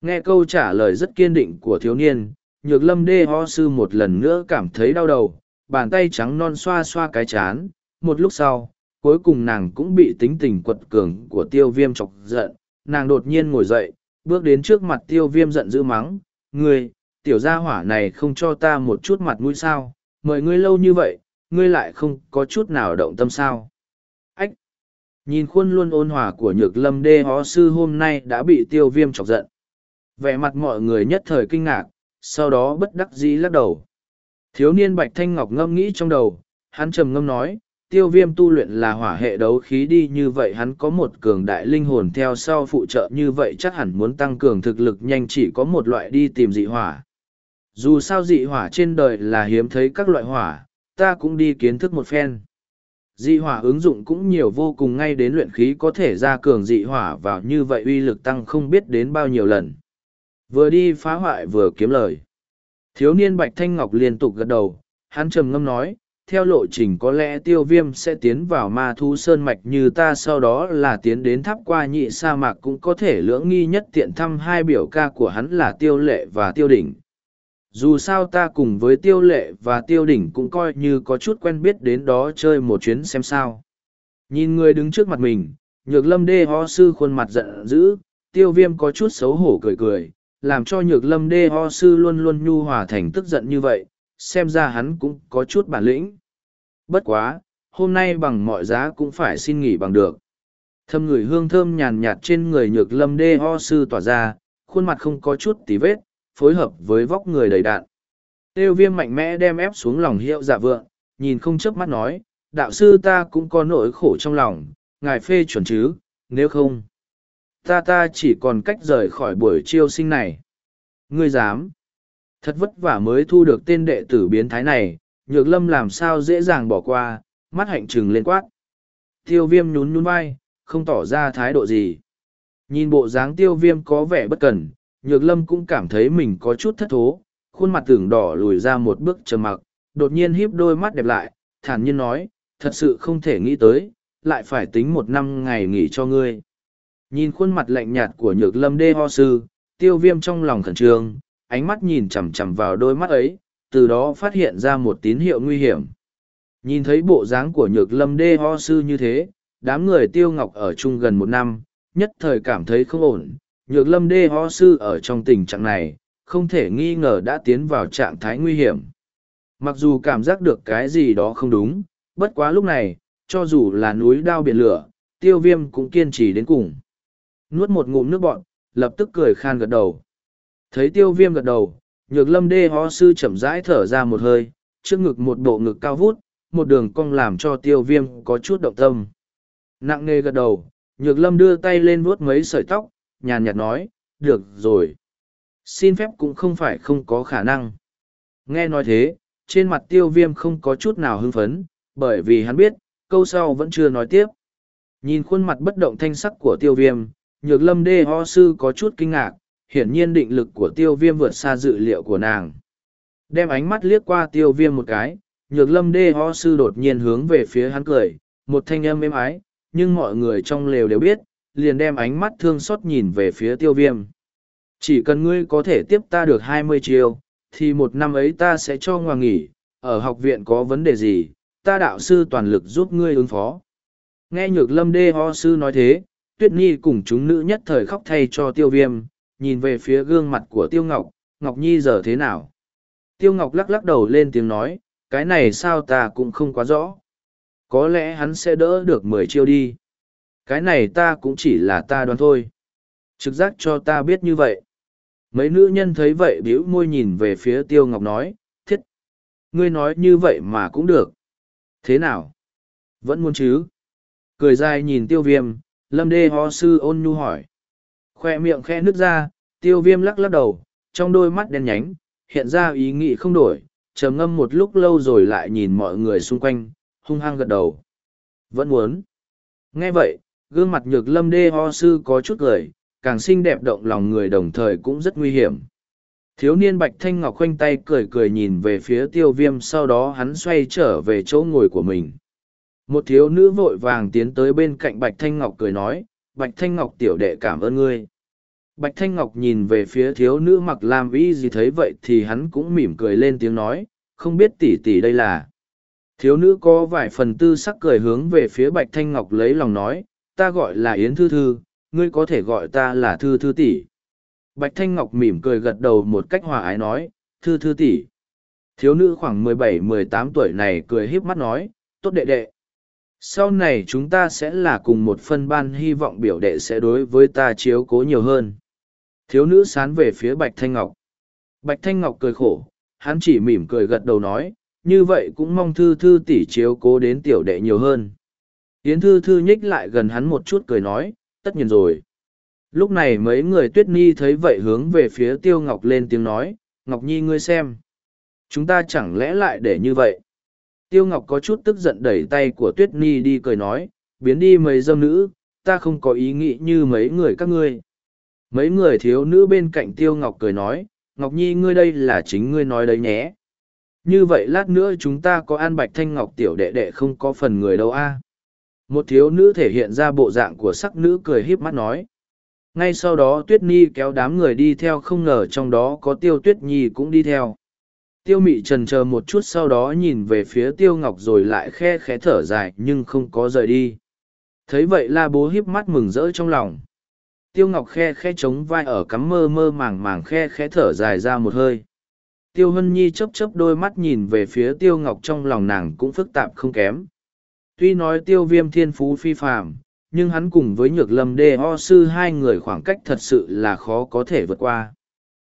S1: Nghe câu trả lời rất kiên định của thiếu niên, nhược lâm đê ho sư một lần nữa cảm thấy đau đầu, bàn tay trắng non xoa xoa cái chán, một lúc sau, cuối cùng nàng cũng bị tính tình quật cường của tiêu viêm chọc giận, nàng đột nhiên ngồi dậy, bước đến trước mặt tiêu viêm giận dữ mắng người tiểu gia hỏa này không cho ta một chút mặt mũi sao mời ngươi lâu như vậy ngươi lại không có chút nào động tâm sao ách nhìn khuôn luôn ôn hòa của nhược lâm đê hó sư hôm nay đã bị tiêu viêm chọc giận vẻ mặt mọi người nhất thời kinh ngạc sau đó bất đắc dĩ lắc đầu thiếu niên bạch thanh ngọc ngâm nghĩ trong đầu hắn trầm ngâm nói tiêu viêm tu luyện là hỏa hệ đấu khí đi như vậy hắn có một cường đại linh hồn theo sau phụ trợ như vậy chắc hẳn muốn tăng cường thực lực nhanh chỉ có một loại đi tìm dị hỏa. Dù sao dị hỏa trên đời là hiếm thấy các loại hỏa, ta cũng đi kiến thức một phen. Dị hỏa ứng dụng cũng nhiều vô cùng ngay đến luyện khí có thể ra cường dị hỏa vào như vậy uy lực tăng không biết đến bao nhiêu lần. Vừa đi phá hoại vừa kiếm lời. Thiếu niên Bạch Thanh Ngọc liên tục gật đầu, hắn trầm ngâm nói, theo lộ trình có lẽ tiêu viêm sẽ tiến vào ma thu sơn mạch như ta sau đó là tiến đến tháp qua nhị sa mạc cũng có thể lưỡng nghi nhất tiện thăm hai biểu ca của hắn là tiêu lệ và tiêu đỉnh dù sao ta cùng với tiêu lệ và tiêu đỉnh cũng coi như có chút quen biết đến đó chơi một chuyến xem sao nhìn người đứng trước mặt mình nhược lâm đê ho sư khuôn mặt giận dữ tiêu viêm có chút xấu hổ cười cười làm cho nhược lâm đê ho sư luôn luôn nhu hòa thành tức giận như vậy xem ra hắn cũng có chút bản lĩnh. Bất quá, hôm nay bằng mọi giá cũng phải xin nghỉ bằng được. Thâm người hương thơm nhàn nhạt trên người nhược lâm đê ho sư tỏa ra, khuôn mặt không có chút tí vết, phối hợp với vóc người đầy đạn. Tiêu viêm mạnh mẽ đem ép xuống lòng hiệu dạ vượng, nhìn không chớp mắt nói, đạo sư ta cũng có nỗi khổ trong lòng, ngài phê chuẩn chứ, nếu không. Ta ta chỉ còn cách rời khỏi buổi chiêu sinh này. Ngươi dám. Thật vất vả mới thu được tên đệ tử biến thái này, nhược lâm làm sao dễ dàng bỏ qua, mắt hạnh trừng lên quát. Tiêu viêm nhún nhún vai, không tỏ ra thái độ gì. Nhìn bộ dáng tiêu viêm có vẻ bất cần, nhược lâm cũng cảm thấy mình có chút thất thố, khuôn mặt tưởng đỏ lùi ra một bước trầm mặc, đột nhiên híp đôi mắt đẹp lại, thản nhiên nói, thật sự không thể nghĩ tới, lại phải tính một năm ngày nghỉ cho ngươi. Nhìn khuôn mặt lạnh nhạt của nhược lâm đê ho sư, tiêu viêm trong lòng khẩn trương, ánh mắt nhìn chằm chằm vào đôi mắt ấy, từ đó phát hiện ra một tín hiệu nguy hiểm. Nhìn thấy bộ dáng của nhược lâm đê ho sư như thế, đám người tiêu ngọc ở chung gần một năm, nhất thời cảm thấy không ổn, nhược lâm đê ho sư ở trong tình trạng này, không thể nghi ngờ đã tiến vào trạng thái nguy hiểm. Mặc dù cảm giác được cái gì đó không đúng, bất quá lúc này, cho dù là núi đao biển lửa, tiêu viêm cũng kiên trì đến cùng. Nuốt một ngụm nước bọn, lập tức cười khan gật đầu. Thấy tiêu viêm gật đầu, nhược lâm đê ho sư chậm rãi thở ra một hơi, trước ngực một bộ ngực cao vút, một đường cong làm cho tiêu viêm có chút động tâm. Nặng nề gật đầu, nhược lâm đưa tay lên vuốt mấy sợi tóc, nhàn nhạt nói, được rồi. Xin phép cũng không phải không có khả năng. Nghe nói thế, trên mặt tiêu viêm không có chút nào hưng phấn, bởi vì hắn biết, câu sau vẫn chưa nói tiếp. Nhìn khuôn mặt bất động thanh sắc của tiêu viêm, nhược lâm đê ho sư có chút kinh ngạc, hiển nhiên định lực của tiêu viêm vượt xa dự liệu của nàng đem ánh mắt liếc qua tiêu viêm một cái nhược lâm đê ho sư đột nhiên hướng về phía hắn cười một thanh âm êm ái nhưng mọi người trong lều đều biết liền đem ánh mắt thương xót nhìn về phía tiêu viêm chỉ cần ngươi có thể tiếp ta được hai mươi chiêu thì một năm ấy ta sẽ cho ngoà nghỉ ở học viện có vấn đề gì ta đạo sư toàn lực giúp ngươi ứng phó nghe nhược lâm đê ho sư nói thế tuyết nhi cùng chúng nữ nhất thời khóc thay cho tiêu viêm nhìn về phía gương mặt của Tiêu Ngọc, Ngọc Nhi giờ thế nào? Tiêu Ngọc lắc lắc đầu lên tiếng nói, cái này sao ta cũng không quá rõ. Có lẽ hắn sẽ đỡ được mười chiêu đi. Cái này ta cũng chỉ là ta đoán thôi. Trực giác cho ta biết như vậy. Mấy nữ nhân thấy vậy bĩu môi nhìn về phía Tiêu Ngọc nói, thiết. Ngươi nói như vậy mà cũng được. Thế nào? Vẫn muốn chứ? Cười dài nhìn Tiêu Viêm, Lâm Đê Ho Sư ôn nhu hỏi. Khoe miệng khe nước ra, tiêu viêm lắc lắc đầu, trong đôi mắt đen nhánh, hiện ra ý nghĩ không đổi, trầm ngâm một lúc lâu rồi lại nhìn mọi người xung quanh, hung hăng gật đầu. Vẫn muốn. Nghe vậy, gương mặt nhược lâm đê ho sư có chút cười, càng xinh đẹp động lòng người đồng thời cũng rất nguy hiểm. Thiếu niên Bạch Thanh Ngọc khoanh tay cười cười nhìn về phía tiêu viêm sau đó hắn xoay trở về chỗ ngồi của mình. Một thiếu nữ vội vàng tiến tới bên cạnh Bạch Thanh Ngọc cười nói, Bạch Thanh Ngọc tiểu đệ cảm ơn ngươi. Bạch Thanh Ngọc nhìn về phía thiếu nữ mặc lam y gì thấy vậy thì hắn cũng mỉm cười lên tiếng nói, không biết tỷ tỷ đây là. Thiếu nữ có vài phần tư sắc cười hướng về phía Bạch Thanh Ngọc lấy lòng nói, ta gọi là Yến Thư Thư, ngươi có thể gọi ta là Thư Thư tỷ. Bạch Thanh Ngọc mỉm cười gật đầu một cách hòa ái nói, Thư Thư tỷ. Thiếu nữ khoảng mười bảy mười tám tuổi này cười hiếp mắt nói, tốt đệ đệ. Sau này chúng ta sẽ là cùng một phân ban hy vọng biểu đệ sẽ đối với ta chiếu cố nhiều hơn. Thiếu nữ sán về phía Bạch Thanh Ngọc. Bạch Thanh Ngọc cười khổ, hắn chỉ mỉm cười gật đầu nói, như vậy cũng mong thư thư tỷ chiếu cố đến tiểu đệ nhiều hơn. Yến thư thư nhích lại gần hắn một chút cười nói, tất nhiên rồi. Lúc này mấy người tuyết ni thấy vậy hướng về phía tiêu ngọc lên tiếng nói, Ngọc Nhi ngươi xem. Chúng ta chẳng lẽ lại để như vậy? Tiêu Ngọc có chút tức giận đẩy tay của Tuyết Ni đi cười nói, biến đi mấy dâm nữ, ta không có ý nghĩ như mấy người các ngươi. Mấy người thiếu nữ bên cạnh Tiêu Ngọc cười nói, Ngọc Nhi ngươi đây là chính ngươi nói đấy nhé. Như vậy lát nữa chúng ta có an bạch thanh ngọc tiểu đệ đệ không có phần người đâu a Một thiếu nữ thể hiện ra bộ dạng của sắc nữ cười híp mắt nói. Ngay sau đó Tuyết Nhi kéo đám người đi theo không ngờ trong đó có Tiêu Tuyết Nhi cũng đi theo. Tiêu Mị trần chờ một chút sau đó nhìn về phía Tiêu Ngọc rồi lại khe khẽ thở dài nhưng không có rời đi. Thấy vậy la bố híp mắt mừng rỡ trong lòng tiêu ngọc khe khe chống vai ở cắm mơ mơ màng màng khe khe thở dài ra một hơi tiêu hân nhi chấp chấp đôi mắt nhìn về phía tiêu ngọc trong lòng nàng cũng phức tạp không kém tuy nói tiêu viêm thiên phú phi phạm nhưng hắn cùng với nhược lâm đê o sư hai người khoảng cách thật sự là khó có thể vượt qua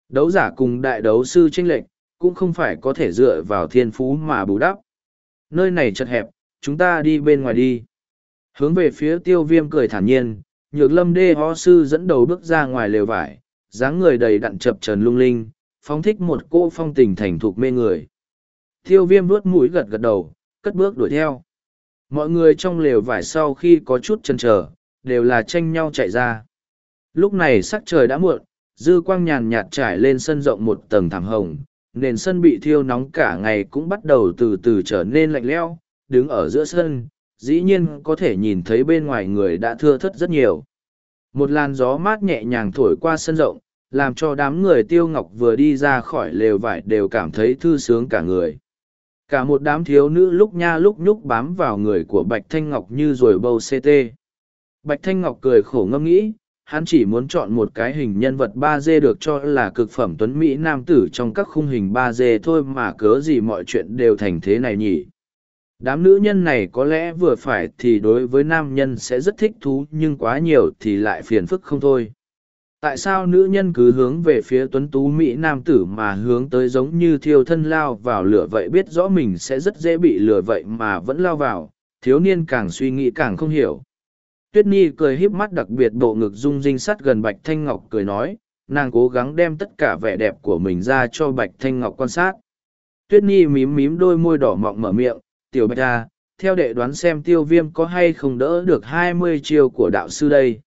S1: đấu giả cùng đại đấu sư tranh lệch cũng không phải có thể dựa vào thiên phú mà bù đắp nơi này chật hẹp chúng ta đi bên ngoài đi hướng về phía tiêu viêm cười thản nhiên nhược lâm đê ho sư dẫn đầu bước ra ngoài lều vải dáng người đầy đặn chập trần lung linh phóng thích một cỗ phong tình thành thục mê người Thiêu viêm vuốt mũi gật gật đầu cất bước đuổi theo mọi người trong lều vải sau khi có chút chân trở đều là tranh nhau chạy ra lúc này sắc trời đã muộn dư quang nhàn nhạt trải lên sân rộng một tầng thảm hồng nền sân bị thiêu nóng cả ngày cũng bắt đầu từ từ trở nên lạnh lẽo đứng ở giữa sân dĩ nhiên có thể nhìn thấy bên ngoài người đã thưa thất rất nhiều. Một làn gió mát nhẹ nhàng thổi qua sân rộng, làm cho đám người tiêu ngọc vừa đi ra khỏi lều vải đều cảm thấy thư sướng cả người. Cả một đám thiếu nữ lúc nha lúc nhúc bám vào người của Bạch Thanh Ngọc như rồi bầu CT. Bạch Thanh Ngọc cười khổ ngâm nghĩ, hắn chỉ muốn chọn một cái hình nhân vật 3D được cho là cực phẩm tuấn Mỹ nam tử trong các khung hình 3D thôi mà cớ gì mọi chuyện đều thành thế này nhỉ đám nữ nhân này có lẽ vừa phải thì đối với nam nhân sẽ rất thích thú nhưng quá nhiều thì lại phiền phức không thôi tại sao nữ nhân cứ hướng về phía tuấn tú mỹ nam tử mà hướng tới giống như thiêu thân lao vào lửa vậy biết rõ mình sẽ rất dễ bị lửa vậy mà vẫn lao vào thiếu niên càng suy nghĩ càng không hiểu tuyết nhi cười híp mắt đặc biệt bộ ngực rung rinh sắt gần bạch thanh ngọc cười nói nàng cố gắng đem tất cả vẻ đẹp của mình ra cho bạch thanh ngọc quan sát tuyết nhi mím mím đôi môi đỏ mọng mở miệng tiểu bạch à, theo đệ đoán xem tiêu viêm có hay không đỡ được hai mươi chiêu của đạo sư đây.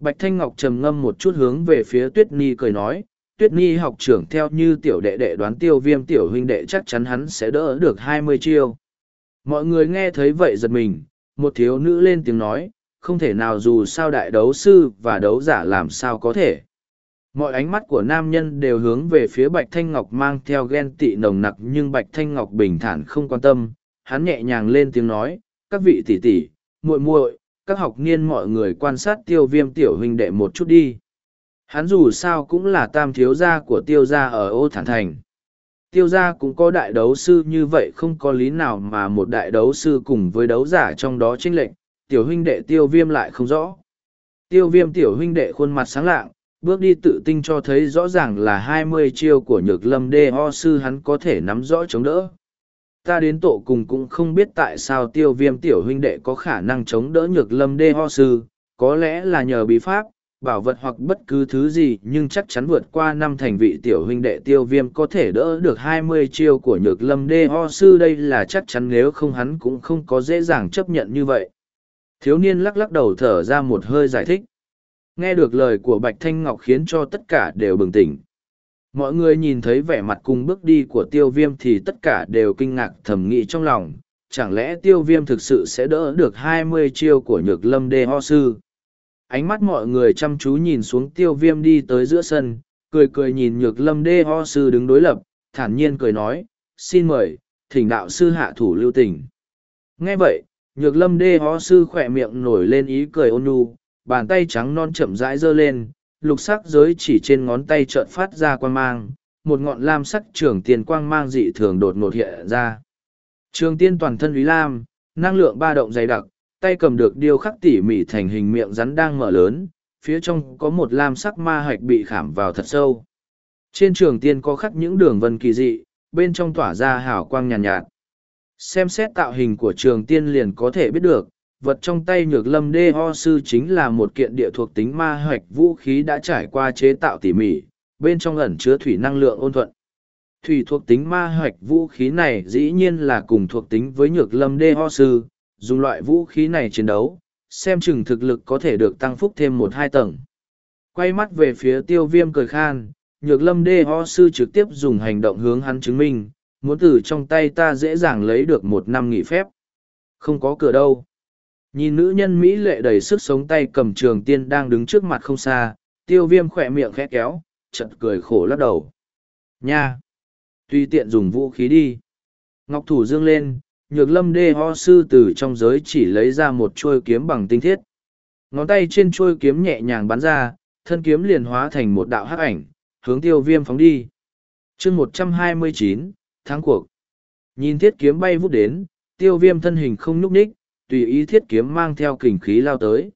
S1: Bạch Thanh Ngọc trầm ngâm một chút hướng về phía Tuyết Ni cười nói, Tuyết Ni học trưởng theo như tiểu đệ đệ đoán tiêu viêm tiểu huynh đệ chắc chắn hắn sẽ đỡ được hai mươi chiêu. Mọi người nghe thấy vậy giật mình, một thiếu nữ lên tiếng nói, không thể nào dù sao đại đấu sư và đấu giả làm sao có thể. Mọi ánh mắt của nam nhân đều hướng về phía Bạch Thanh Ngọc mang theo ghen tị nồng nặc nhưng Bạch Thanh Ngọc bình thản không quan tâm, hắn nhẹ nhàng lên tiếng nói, các vị tỷ tỷ, muội muội, các học niên mọi người quan sát tiêu viêm tiểu huynh đệ một chút đi. Hắn dù sao cũng là tam thiếu gia của tiêu gia ở ô thản thành. Tiêu gia cũng có đại đấu sư như vậy không có lý nào mà một đại đấu sư cùng với đấu giả trong đó chênh lệnh, tiểu huynh đệ tiêu viêm lại không rõ. Tiêu viêm tiểu huynh đệ khuôn mặt sáng lạng, bước đi tự tin cho thấy rõ ràng là hai mươi chiêu của nhược lâm đê ho sư hắn có thể nắm rõ chống đỡ ta đến tổ cùng cũng không biết tại sao tiêu viêm tiểu huynh đệ có khả năng chống đỡ nhược lâm đê ho sư có lẽ là nhờ bí pháp bảo vật hoặc bất cứ thứ gì nhưng chắc chắn vượt qua năm thành vị tiểu huynh đệ tiêu viêm có thể đỡ được hai mươi chiêu của nhược lâm đê ho sư đây là chắc chắn nếu không hắn cũng không có dễ dàng chấp nhận như vậy thiếu niên lắc lắc đầu thở ra một hơi giải thích nghe được lời của bạch thanh ngọc khiến cho tất cả đều bừng tỉnh Mọi người nhìn thấy vẻ mặt cùng bước đi của tiêu viêm thì tất cả đều kinh ngạc thầm nghĩ trong lòng, chẳng lẽ tiêu viêm thực sự sẽ đỡ được hai mươi chiêu của nhược lâm đê ho sư. Ánh mắt mọi người chăm chú nhìn xuống tiêu viêm đi tới giữa sân, cười cười nhìn nhược lâm đê ho sư đứng đối lập, thản nhiên cười nói, xin mời, thỉnh đạo sư hạ thủ lưu tình. Nghe vậy, nhược lâm đê ho sư khỏe miệng nổi lên ý cười ôn nhu, bàn tay trắng non chậm rãi dơ lên, lục sắc giới chỉ trên ngón tay trợn phát ra quan mang, một ngọn lam sắc trường tiên quang mang dị thường đột ngột hiện ra. Trường tiên toàn thân lý lam, năng lượng ba động dày đặc, tay cầm được điêu khắc tỉ mỉ thành hình miệng rắn đang mở lớn, phía trong có một lam sắc ma hạch bị khảm vào thật sâu. Trên trường tiên có khắc những đường vân kỳ dị, bên trong tỏa ra hào quang nhàn nhạt, nhạt. Xem xét tạo hình của trường tiên liền có thể biết được, vật trong tay nhược lâm đê ho sư chính là một kiện địa thuộc tính ma hoạch vũ khí đã trải qua chế tạo tỉ mỉ bên trong ẩn chứa thủy năng lượng ôn thuận thủy thuộc tính ma hoạch vũ khí này dĩ nhiên là cùng thuộc tính với nhược lâm đê ho sư dùng loại vũ khí này chiến đấu xem chừng thực lực có thể được tăng phúc thêm một hai tầng quay mắt về phía tiêu viêm cười khan nhược lâm đê ho sư trực tiếp dùng hành động hướng hắn chứng minh muốn từ trong tay ta dễ dàng lấy được một năm nghỉ phép không có cửa đâu Nhìn nữ nhân Mỹ lệ đầy sức sống tay cầm trường tiên đang đứng trước mặt không xa, tiêu viêm khỏe miệng khẽ kéo, chật cười khổ lắc đầu. Nha! Tuy tiện dùng vũ khí đi. Ngọc thủ dương lên, nhược lâm đê ho sư từ trong giới chỉ lấy ra một chuôi kiếm bằng tinh thiết. Ngón tay trên chuôi kiếm nhẹ nhàng bắn ra, thân kiếm liền hóa thành một đạo hắc ảnh, hướng tiêu viêm phóng đi. chương một trăm hai mươi chín tháng cuộc. Nhìn thiết kiếm bay vút đến, tiêu viêm thân hình không nhúc ních tùy ý thiết kiếm mang theo kình khí lao tới.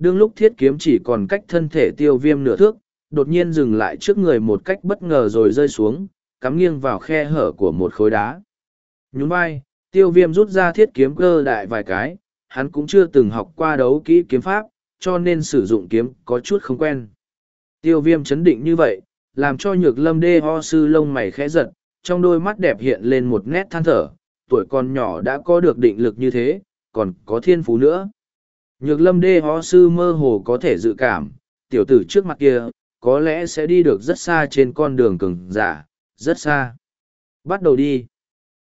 S1: Đương lúc thiết kiếm chỉ còn cách thân thể tiêu viêm nửa thước, đột nhiên dừng lại trước người một cách bất ngờ rồi rơi xuống, cắm nghiêng vào khe hở của một khối đá. Nhún vai, tiêu viêm rút ra thiết kiếm cơ đại vài cái, hắn cũng chưa từng học qua đấu kỹ kiếm pháp, cho nên sử dụng kiếm có chút không quen. Tiêu viêm chấn định như vậy, làm cho nhược lâm đê ho sư lông mày khẽ giật, trong đôi mắt đẹp hiện lên một nét than thở, tuổi còn nhỏ đã có được định lực như thế, còn có thiên phú nữa. Nhược lâm đê ho sư mơ hồ có thể dự cảm, tiểu tử trước mặt kia, có lẽ sẽ đi được rất xa trên con đường cường giả, rất xa. Bắt đầu đi.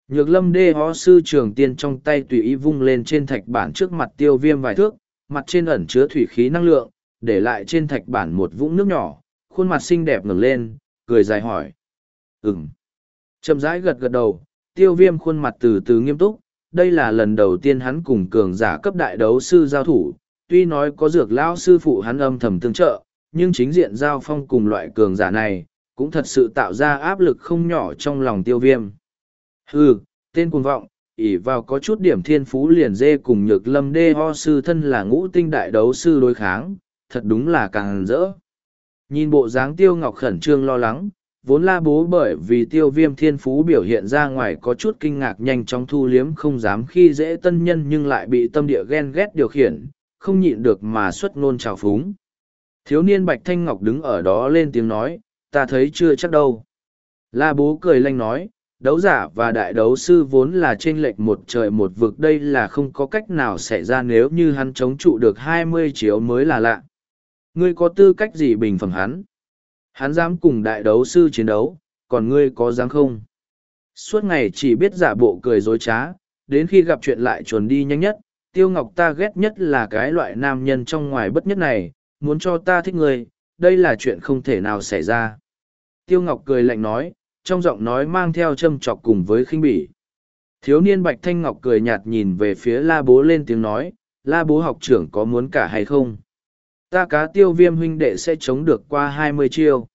S1: Nhược lâm đê ho sư trường tiên trong tay tùy ý vung lên trên thạch bản trước mặt tiêu viêm vài thước, mặt trên ẩn chứa thủy khí năng lượng, để lại trên thạch bản một vũng nước nhỏ, khuôn mặt xinh đẹp ngừng lên, cười dài hỏi. Ừm. Chậm rãi gật gật đầu, tiêu viêm khuôn mặt từ từ nghiêm túc, đây là lần đầu tiên hắn cùng cường giả cấp đại đấu sư giao thủ, tuy nói có dược lão sư phụ hắn âm thầm tương trợ, nhưng chính diện giao phong cùng loại cường giả này, cũng thật sự tạo ra áp lực không nhỏ trong lòng tiêu viêm. Hừ, tên cuồng vọng, ỷ vào có chút điểm thiên phú liền dê cùng nhược lâm đê ho sư thân là ngũ tinh đại đấu sư đối kháng, thật đúng là càng rỡ. Nhìn bộ dáng tiêu ngọc khẩn trương lo lắng, vốn la bố bởi vì tiêu viêm thiên phú biểu hiện ra ngoài có chút kinh ngạc nhanh chóng thu liếm không dám khi dễ tân nhân nhưng lại bị tâm địa ghen ghét điều khiển, không nhịn được mà xuất nôn trào phúng. Thiếu niên Bạch Thanh Ngọc đứng ở đó lên tiếng nói, ta thấy chưa chắc đâu. La bố cười lanh nói, đấu giả và đại đấu sư vốn là chênh lệch một trời một vực đây là không có cách nào xảy ra nếu như hắn chống trụ được hai mươi chiếu mới là lạ. Ngươi có tư cách gì bình phẩm hắn? Hắn dám cùng đại đấu sư chiến đấu, còn ngươi có dám không? Suốt ngày chỉ biết giả bộ cười dối trá, đến khi gặp chuyện lại chuồn đi nhanh nhất, tiêu ngọc ta ghét nhất là cái loại nam nhân trong ngoài bất nhất này, muốn cho ta thích ngươi, đây là chuyện không thể nào xảy ra. Tiêu ngọc cười lạnh nói, trong giọng nói mang theo châm chọc cùng với khinh bỉ. Thiếu niên Bạch Thanh Ngọc cười nhạt nhìn về phía la bố lên tiếng nói, la bố học trưởng có muốn cả hay không? ta cá tiêu viêm huynh đệ sẽ chống được qua hai mươi chiêu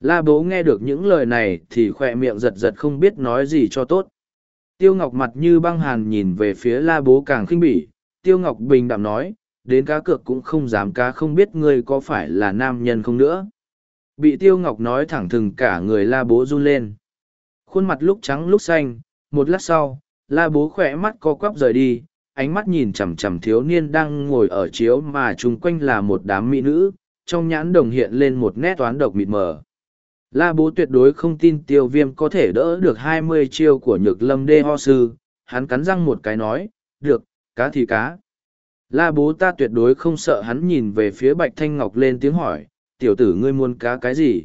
S1: la bố nghe được những lời này thì khoe miệng giật giật không biết nói gì cho tốt tiêu ngọc mặt như băng hàn nhìn về phía la bố càng khinh bỉ tiêu ngọc bình đạm nói đến cá cược cũng không dám cá không biết người có phải là nam nhân không nữa bị tiêu ngọc nói thẳng thừng cả người la bố run lên khuôn mặt lúc trắng lúc xanh một lát sau la bố khỏe mắt co quắp rời đi ánh mắt nhìn chằm chằm thiếu niên đang ngồi ở chiếu mà chung quanh là một đám mỹ nữ, trong nhãn đồng hiện lên một nét toán độc mịt mờ. La bố tuyệt đối không tin tiêu viêm có thể đỡ được hai mươi chiêu của nhược lâm đê ho sư, hắn cắn răng một cái nói, được, cá thì cá. La bố ta tuyệt đối không sợ hắn nhìn về phía bạch thanh ngọc lên tiếng hỏi, tiểu tử ngươi muốn cá cái gì?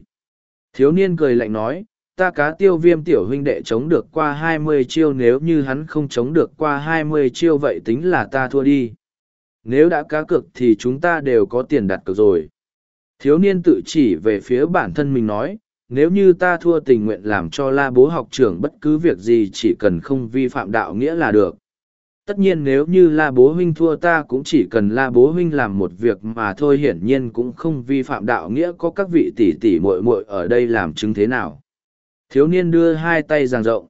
S1: Thiếu niên cười lạnh nói, ta cá tiêu viêm tiểu huynh đệ chống được qua hai mươi chiêu nếu như hắn không chống được qua hai mươi chiêu vậy tính là ta thua đi. Nếu đã cá cược thì chúng ta đều có tiền đặt cược rồi. Thiếu niên tự chỉ về phía bản thân mình nói, nếu như ta thua tình nguyện làm cho la bố học trưởng bất cứ việc gì chỉ cần không vi phạm đạo nghĩa là được. Tất nhiên nếu như la bố huynh thua ta cũng chỉ cần la bố huynh làm một việc mà thôi hiển nhiên cũng không vi phạm đạo nghĩa có các vị tỷ tỷ muội muội ở đây làm chứng thế nào. Thiếu niên đưa hai tay giang rộng.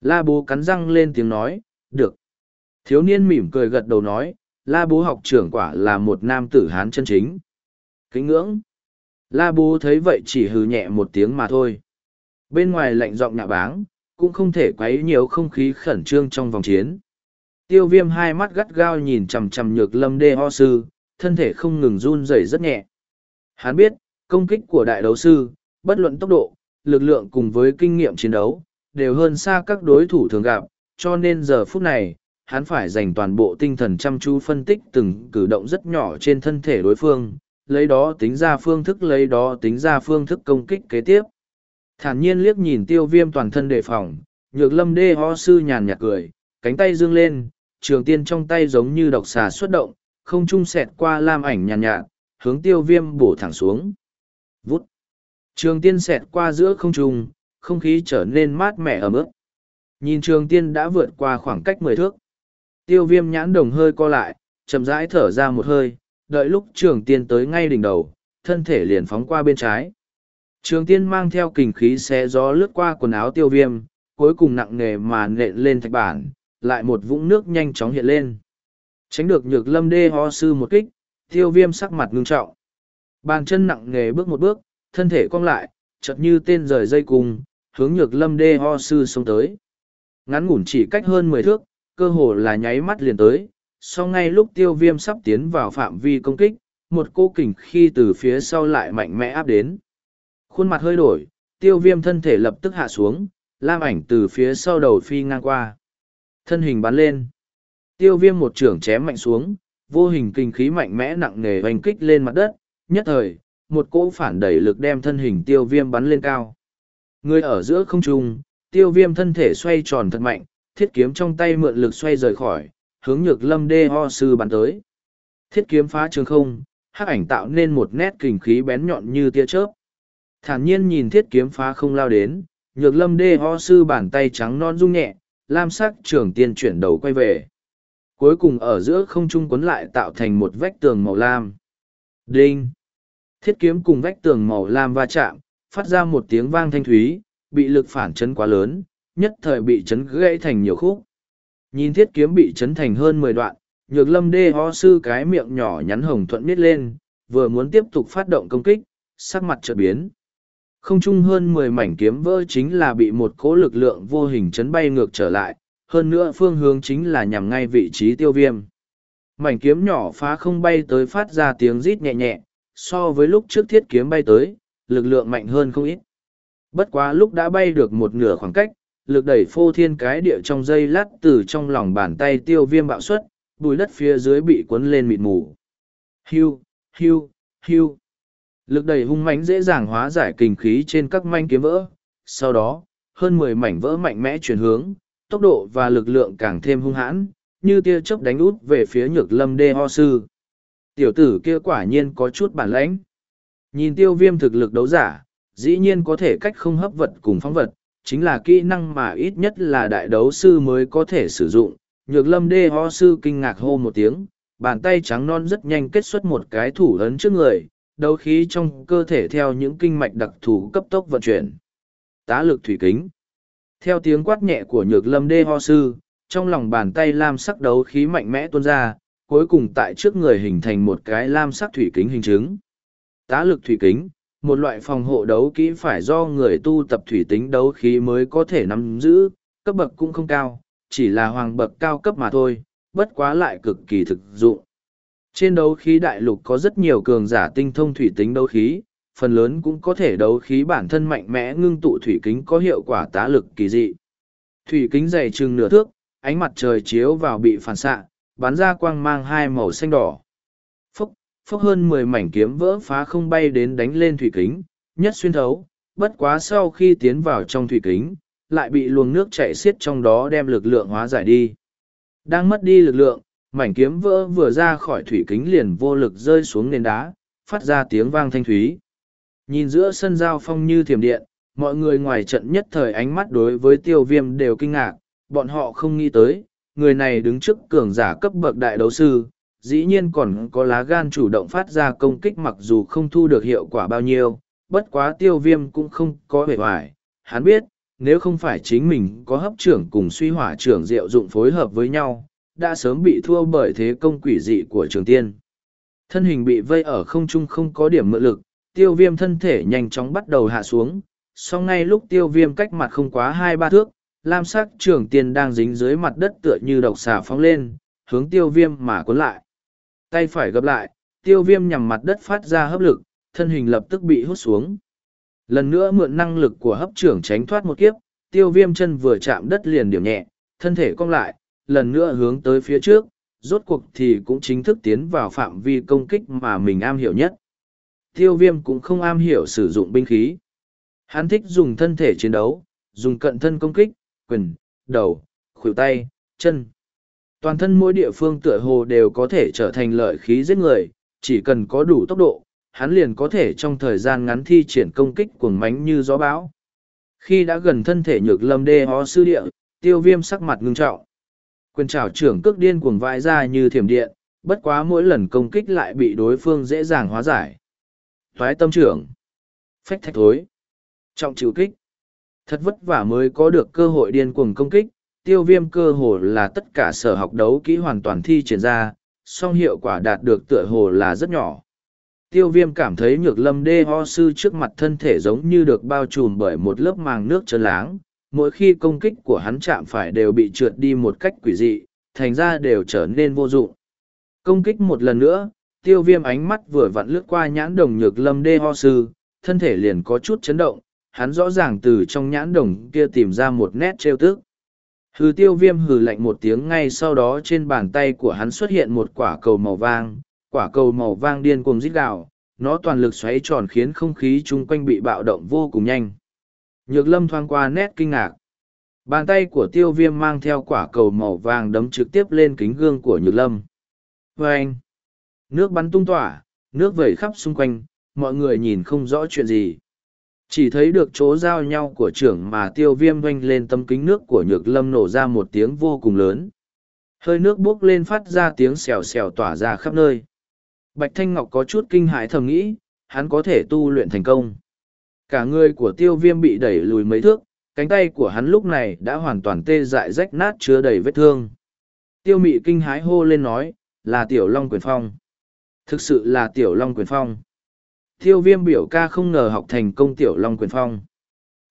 S1: La bố cắn răng lên tiếng nói, được. Thiếu niên mỉm cười gật đầu nói, la bố học trưởng quả là một nam tử hán chân chính. Kính ngưỡng. La bố thấy vậy chỉ hừ nhẹ một tiếng mà thôi. Bên ngoài lạnh giọng nhạ báng, cũng không thể quấy nhiều không khí khẩn trương trong vòng chiến. Tiêu viêm hai mắt gắt gao nhìn chằm chằm nhược lâm đê ho sư, thân thể không ngừng run rẩy rất nhẹ. Hắn biết, công kích của đại đấu sư, bất luận tốc độ, lực lượng cùng với kinh nghiệm chiến đấu, đều hơn xa các đối thủ thường gặp, cho nên giờ phút này, hắn phải dành toàn bộ tinh thần chăm chú phân tích từng cử động rất nhỏ trên thân thể đối phương, lấy đó tính ra phương thức lấy đó tính ra phương thức công kích kế tiếp. Thản nhiên liếc nhìn tiêu viêm toàn thân đề phòng, nhược lâm đê ho sư nhàn nhạt cười, cánh tay dương lên, trường tiên trong tay giống như độc xà xuất động, không trung sẹt qua lam ảnh nhàn nhạt, nhạt, hướng tiêu viêm bổ thẳng xuống. Vút! Trường tiên xẹt qua giữa không trung, không khí trở nên mát mẻ ấm ướt. Nhìn trường tiên đã vượt qua khoảng cách mười thước. Tiêu viêm nhãn đồng hơi co lại, chậm rãi thở ra một hơi, đợi lúc trường tiên tới ngay đỉnh đầu, thân thể liền phóng qua bên trái. Trường tiên mang theo kình khí xé gió lướt qua quần áo tiêu viêm, cuối cùng nặng nghề mà nện lên thạch bản, lại một vũng nước nhanh chóng hiện lên. Tránh được nhược lâm đê ho sư một kích, tiêu viêm sắc mặt ngưng trọng. Bàn chân nặng nghề bước một bước, thân thể cong lại, chợt như tên rời dây cung, hướng nhược lâm đê ho sư xông tới. Ngắn ngủn chỉ cách hơn mười thước, cơ hồ là nháy mắt liền tới, sau ngay lúc tiêu viêm sắp tiến vào phạm vi công kích, một cô kình khi từ phía sau lại mạnh mẽ áp đến. Khuôn mặt hơi đổi, tiêu viêm thân thể lập tức hạ xuống, lam ảnh từ phía sau đầu phi ngang qua. Thân hình bắn lên. Tiêu viêm một trưởng chém mạnh xuống, vô hình kinh khí mạnh mẽ nặng nề hoành kích lên mặt đất, nhất thời, một cỗ phản đẩy lực đem thân hình tiêu viêm bắn lên cao. Người ở giữa không trung, tiêu viêm thân thể xoay tròn thật mạnh, thiết kiếm trong tay mượn lực xoay rời khỏi, hướng nhược lâm đê ho sư bắn tới. Thiết kiếm phá trường không, hắc ảnh tạo nên một nét kình khí bén nhọn như tia chớp. Thản nhiên nhìn thiết kiếm phá không lao đến, nhược lâm đê ho sư bàn tay trắng non rung nhẹ, lam sắc trường tiên chuyển đầu quay về. Cuối cùng ở giữa không trung quấn lại tạo thành một vách tường màu lam. Đinh! Thiết kiếm cùng vách tường màu lam va chạm, phát ra một tiếng vang thanh thúy, bị lực phản chấn quá lớn, nhất thời bị chấn gãy thành nhiều khúc. Nhìn thiết kiếm bị chấn thành hơn mười đoạn, nhược lâm đê ho sư cái miệng nhỏ nhắn hồng thuận miết lên, vừa muốn tiếp tục phát động công kích, sắc mặt chợt biến. Không chung hơn mười mảnh kiếm vỡ chính là bị một cỗ lực lượng vô hình chấn bay ngược trở lại, hơn nữa phương hướng chính là nhằm ngay vị trí tiêu viêm. Mảnh kiếm nhỏ phá không bay tới phát ra tiếng rít nhẹ nhẹ, so với lúc trước thiết kiếm bay tới, lực lượng mạnh hơn không ít. Bất quá lúc đã bay được một nửa khoảng cách, lực đẩy phô thiên cái địa trong dây lát từ trong lòng bàn tay tiêu viêm bạo suất, bùi đất phía dưới bị cuốn lên mịt mù. Hiu, hiu, hiu. Lực đẩy hung mãnh dễ dàng hóa giải kinh khí trên các manh kiếm vỡ. Sau đó, hơn mười mảnh vỡ mạnh mẽ chuyển hướng, tốc độ và lực lượng càng thêm hung hãn, như tia chớp đánh út về phía nhược lâm đê ho sư tiểu tử kia quả nhiên có chút bản lãnh nhìn tiêu viêm thực lực đấu giả dĩ nhiên có thể cách không hấp vật cùng phóng vật chính là kỹ năng mà ít nhất là đại đấu sư mới có thể sử dụng nhược lâm đê ho sư kinh ngạc hô một tiếng bàn tay trắng non rất nhanh kết xuất một cái thủ ấn trước người đấu khí trong cơ thể theo những kinh mạch đặc thù cấp tốc vận chuyển tá lực thủy kính theo tiếng quát nhẹ của nhược lâm đê ho sư trong lòng bàn tay lam sắc đấu khí mạnh mẽ tuôn ra cuối cùng tại trước người hình thành một cái lam sắc thủy kính hình chứng. Tá lực thủy kính, một loại phòng hộ đấu kỹ phải do người tu tập thủy tính đấu khí mới có thể nắm giữ, cấp bậc cũng không cao, chỉ là hoàng bậc cao cấp mà thôi, bất quá lại cực kỳ thực dụng. Trên đấu khí đại lục có rất nhiều cường giả tinh thông thủy tính đấu khí, phần lớn cũng có thể đấu khí bản thân mạnh mẽ ngưng tụ thủy kính có hiệu quả tá lực kỳ dị. Thủy kính dày chừng nửa thước, ánh mặt trời chiếu vào bị phản xạ, bắn ra quang mang hai màu xanh đỏ. Phốc, phốc hơn mười mảnh kiếm vỡ phá không bay đến đánh lên thủy kính, nhất xuyên thấu, bất quá sau khi tiến vào trong thủy kính, lại bị luồng nước chảy xiết trong đó đem lực lượng hóa giải đi. Đang mất đi lực lượng, mảnh kiếm vỡ vừa ra khỏi thủy kính liền vô lực rơi xuống nền đá, phát ra tiếng vang thanh thúy. Nhìn giữa sân giao phong như thiểm điện, mọi người ngoài trận nhất thời ánh mắt đối với tiêu viêm đều kinh ngạc, bọn họ không nghĩ tới, người này đứng trước cường giả cấp bậc đại đấu sư, dĩ nhiên còn có lá gan chủ động phát ra công kích mặc dù không thu được hiệu quả bao nhiêu, bất quá tiêu viêm cũng không có vẻ hoài. Hắn biết, nếu không phải chính mình có hấp trưởng cùng suy hỏa trưởng diệu dụng phối hợp với nhau, đã sớm bị thua bởi thế công quỷ dị của trường tiên. Thân hình bị vây ở không trung không có điểm mượn lực, tiêu viêm thân thể nhanh chóng bắt đầu hạ xuống, sau ngay lúc tiêu viêm cách mặt không quá hai ba thước, lam sắc trường tiên đang dính dưới mặt đất tựa như độc xà phóng lên, hướng tiêu viêm mà cuốn lại. Tay phải gập lại, tiêu viêm nhằm mặt đất phát ra hấp lực, thân hình lập tức bị hút xuống. Lần nữa mượn năng lực của hấp trưởng tránh thoát một kiếp, tiêu viêm chân vừa chạm đất liền điểm nhẹ, thân thể cong lại, lần nữa hướng tới phía trước, rốt cuộc thì cũng chính thức tiến vào phạm vi công kích mà mình am hiểu nhất. Tiêu viêm cũng không am hiểu sử dụng binh khí. Hắn thích dùng thân thể chiến đấu, dùng cận thân công kích, quyền, đầu, khuỷu tay, chân. Toàn thân mỗi địa phương tựa hồ đều có thể trở thành lợi khí giết người, chỉ cần có đủ tốc độ, hắn liền có thể trong thời gian ngắn thi triển công kích cuồng mánh như gió bão. Khi đã gần thân thể nhược lâm đê ho sư địa, tiêu viêm sắc mặt ngưng trọng. Quyền trảo trưởng cước điên cuồng vãi ra như thiểm điện, bất quá mỗi lần công kích lại bị đối phương dễ dàng hóa giải. Thoái tâm trưởng. Phách thạch thối. Trọng chịu kích. Thật vất vả mới có được cơ hội điên cuồng công kích, tiêu viêm cơ hồ là tất cả sở học đấu kỹ hoàn toàn thi triển ra, song hiệu quả đạt được tựa hồ là rất nhỏ. Tiêu viêm cảm thấy nhược lâm đê ho sư trước mặt thân thể giống như được bao trùm bởi một lớp màng nước trơn láng, mỗi khi công kích của hắn chạm phải đều bị trượt đi một cách quỷ dị, thành ra đều trở nên vô dụng. Công kích một lần nữa, tiêu viêm ánh mắt vừa vặn lướt qua nhãn đồng nhược lâm đê ho sư, thân thể liền có chút chấn động, hắn rõ ràng từ trong nhãn đồng kia tìm ra một nét trêu tức. Hừ tiêu viêm hừ lạnh một tiếng ngay sau đó trên bàn tay của hắn xuất hiện một quả cầu màu vang, quả cầu màu vang điên cuồng rít gào, nó toàn lực xoáy tròn khiến không khí chung quanh bị bạo động vô cùng nhanh. Nhược lâm thoáng qua nét kinh ngạc. Bàn tay của tiêu viêm mang theo quả cầu màu vàng đấm trực tiếp lên kính gương của nhược lâm. Và vâng! anh, Nước bắn tung tỏa, nước vẩy khắp xung quanh, mọi người nhìn không rõ chuyện gì chỉ thấy được chỗ giao nhau của trưởng mà tiêu viêm oanh lên tấm kính nước của nhược lâm nổ ra một tiếng vô cùng lớn hơi nước buốc lên phát ra tiếng xèo xèo tỏa ra khắp nơi bạch thanh ngọc có chút kinh hãi thầm nghĩ hắn có thể tu luyện thành công cả người của tiêu viêm bị đẩy lùi mấy thước cánh tay của hắn lúc này đã hoàn toàn tê dại rách nát chứa đầy vết thương tiêu mị kinh hái hô lên nói là tiểu long quyền phong thực sự là tiểu long quyền phong Tiêu viêm biểu ca không ngờ học thành công tiểu long quyền phong.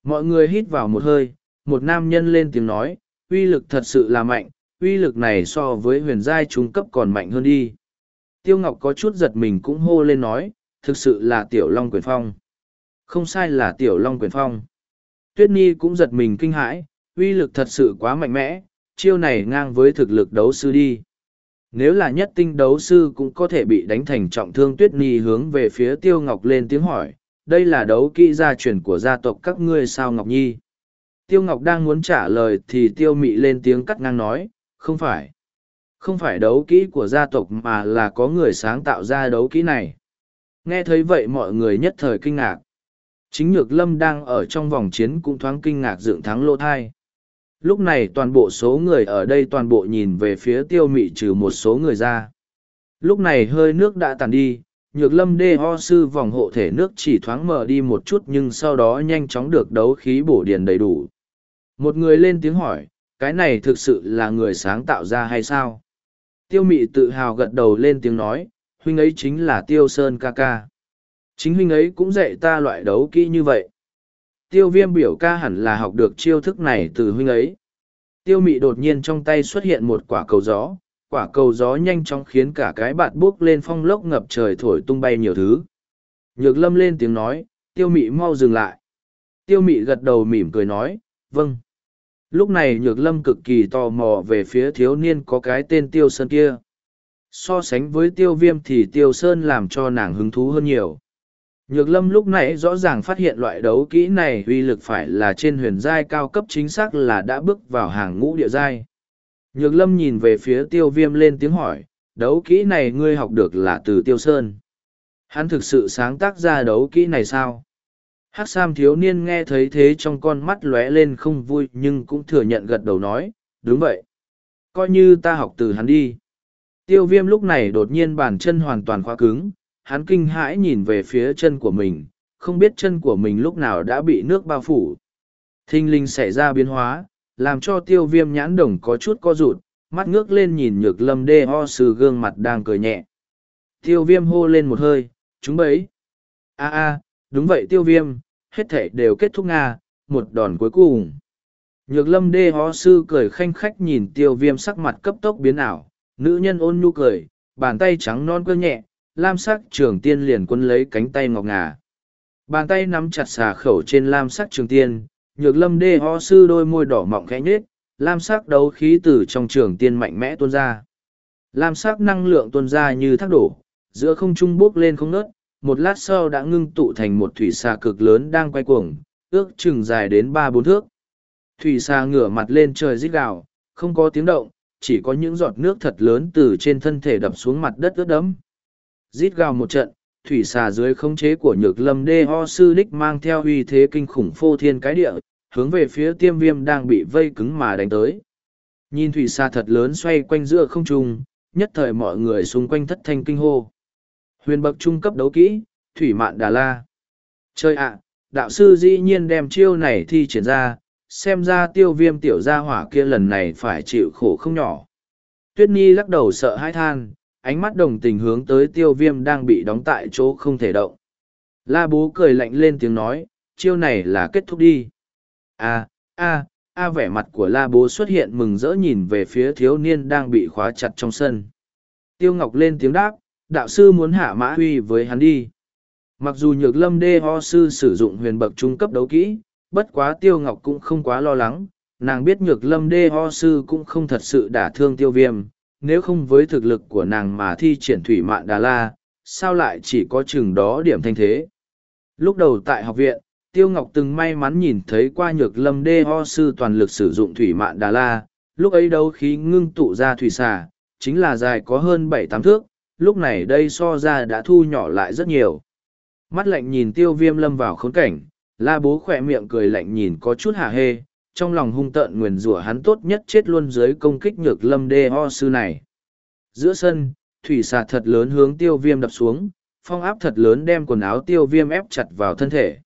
S1: Mọi người hít vào một hơi, một nam nhân lên tiếng nói, uy lực thật sự là mạnh, uy lực này so với huyền giai trung cấp còn mạnh hơn đi. Tiêu Ngọc có chút giật mình cũng hô lên nói, thực sự là tiểu long quyền phong. Không sai là tiểu long quyền phong. Tuyết Nhi cũng giật mình kinh hãi, uy lực thật sự quá mạnh mẽ, chiêu này ngang với thực lực đấu sư đi. Nếu là nhất tinh đấu sư cũng có thể bị đánh thành trọng thương tuyết ni hướng về phía tiêu ngọc lên tiếng hỏi, đây là đấu kỹ gia truyền của gia tộc các ngươi sao Ngọc Nhi. Tiêu Ngọc đang muốn trả lời thì tiêu mị lên tiếng cắt ngang nói, không phải. Không phải đấu kỹ của gia tộc mà là có người sáng tạo ra đấu kỹ này. Nghe thấy vậy mọi người nhất thời kinh ngạc. Chính Nhược Lâm đang ở trong vòng chiến cũng thoáng kinh ngạc dựng thắng lô thai lúc này toàn bộ số người ở đây toàn bộ nhìn về phía tiêu mị trừ một số người ra lúc này hơi nước đã tàn đi nhược lâm đê ho sư vòng hộ thể nước chỉ thoáng mở đi một chút nhưng sau đó nhanh chóng được đấu khí bổ điền đầy đủ một người lên tiếng hỏi cái này thực sự là người sáng tạo ra hay sao tiêu mị tự hào gật đầu lên tiếng nói huynh ấy chính là tiêu sơn ca ca chính huynh ấy cũng dạy ta loại đấu kỹ như vậy tiêu viêm biểu ca hẳn là học được chiêu thức này từ huynh ấy. Tiêu mị đột nhiên trong tay xuất hiện một quả cầu gió, quả cầu gió nhanh chóng khiến cả cái bạn buốc lên phong lốc ngập trời thổi tung bay nhiều thứ. Nhược lâm lên tiếng nói, tiêu mị mau dừng lại. Tiêu mị gật đầu mỉm cười nói, vâng. Lúc này nhược lâm cực kỳ tò mò về phía thiếu niên có cái tên tiêu sơn kia. So sánh với tiêu viêm thì tiêu sơn làm cho nàng hứng thú hơn nhiều. Nhược lâm lúc nãy rõ ràng phát hiện loại đấu kỹ này uy lực phải là trên huyền giai cao cấp chính xác là đã bước vào hàng ngũ địa giai. Nhược lâm nhìn về phía tiêu viêm lên tiếng hỏi, đấu kỹ này ngươi học được là từ tiêu sơn. Hắn thực sự sáng tác ra đấu kỹ này sao? Hắc sam thiếu niên nghe thấy thế trong con mắt lóe lên không vui nhưng cũng thừa nhận gật đầu nói, đúng vậy. Coi như ta học từ hắn đi. Tiêu viêm lúc này đột nhiên bàn chân hoàn toàn khóa cứng, hắn kinh hãi nhìn về phía chân của mình, không biết chân của mình lúc nào đã bị nước bao phủ. Thinh linh xảy ra biến hóa, làm cho tiêu viêm nhãn đồng có chút co rụt, mắt ngước lên nhìn nhược lâm đê ho sư gương mặt đang cười nhẹ. Tiêu viêm hô lên một hơi, chúng bấy. a a đúng vậy tiêu viêm, hết thể đều kết thúc Nga, một đòn cuối cùng. Nhược lâm đê ho sư cười khanh khách nhìn tiêu viêm sắc mặt cấp tốc biến ảo, nữ nhân ôn nhu cười, bàn tay trắng non cơ nhẹ, lam sắc trường tiên liền quân lấy cánh tay ngọc ngà. Bàn tay nắm chặt xà khẩu trên lam sắc trường tiên, nhược lâm đê ho sư đôi môi đỏ mọng khẽ nhết, lam sắc đấu khí từ trong trường tiên mạnh mẽ tuôn ra. Lam sắc năng lượng tuôn ra như thác đổ, giữa không trung bốc lên không nớt, một lát sau đã ngưng tụ thành một thủy xà cực lớn đang quay cuồng, ước chừng dài đến ba bốn thước. Thủy xà ngửa mặt lên trời rít gào, không có tiếng động, chỉ có những giọt nước thật lớn từ trên thân thể đập xuống mặt đất ướt đẫm rít gào một trận, thủy xà dưới khống chế của nhược lâm đê ho sư đích mang theo uy thế kinh khủng phô thiên cái địa, hướng về phía tiêm viêm đang bị vây cứng mà đánh tới. Nhìn thủy xà thật lớn xoay quanh giữa không trung, nhất thời mọi người xung quanh thất thanh kinh hô. Huyền bậc trung cấp đấu kỹ, thủy mạn đà la. Chơi ạ, đạo sư dĩ nhiên đem chiêu này thi triển ra, xem ra tiêu viêm tiểu gia hỏa kia lần này phải chịu khổ không nhỏ. Tuyết Nhi lắc đầu sợ hãi than, ánh mắt đồng tình hướng tới tiêu viêm đang bị đóng tại chỗ không thể động. La bố cười lạnh lên tiếng nói, chiêu này là kết thúc đi. a a a vẻ mặt của la bố xuất hiện mừng rỡ nhìn về phía thiếu niên đang bị khóa chặt trong sân. Tiêu Ngọc lên tiếng đáp, đạo sư muốn hạ mã huy với hắn đi. Mặc dù nhược lâm đê ho sư sử dụng huyền bậc trung cấp đấu kỹ, bất quá tiêu ngọc cũng không quá lo lắng, nàng biết nhược lâm đê ho sư cũng không thật sự đả thương tiêu viêm, nếu không với thực lực của nàng mà thi triển thủy mạn đà la, sao lại chỉ có chừng đó điểm thanh thế. Lúc đầu tại học viện, Tiêu Ngọc từng may mắn nhìn thấy qua nhược lâm đê ho sư toàn lực sử dụng thủy mạn đà la, lúc ấy đấu khí ngưng tụ ra thủy xà, chính là dài có hơn bảy tám thước, lúc này đây so ra đã thu nhỏ lại rất nhiều. Mắt lạnh nhìn tiêu viêm lâm vào khốn cảnh, la bố khỏe miệng cười lạnh nhìn có chút hạ hê, trong lòng hung tợn nguyền rủa hắn tốt nhất chết luôn dưới công kích nhược lâm đê ho sư này giữa sân thủy xà thật lớn hướng tiêu viêm đập xuống phong áp thật lớn đem quần áo tiêu viêm ép chặt vào thân thể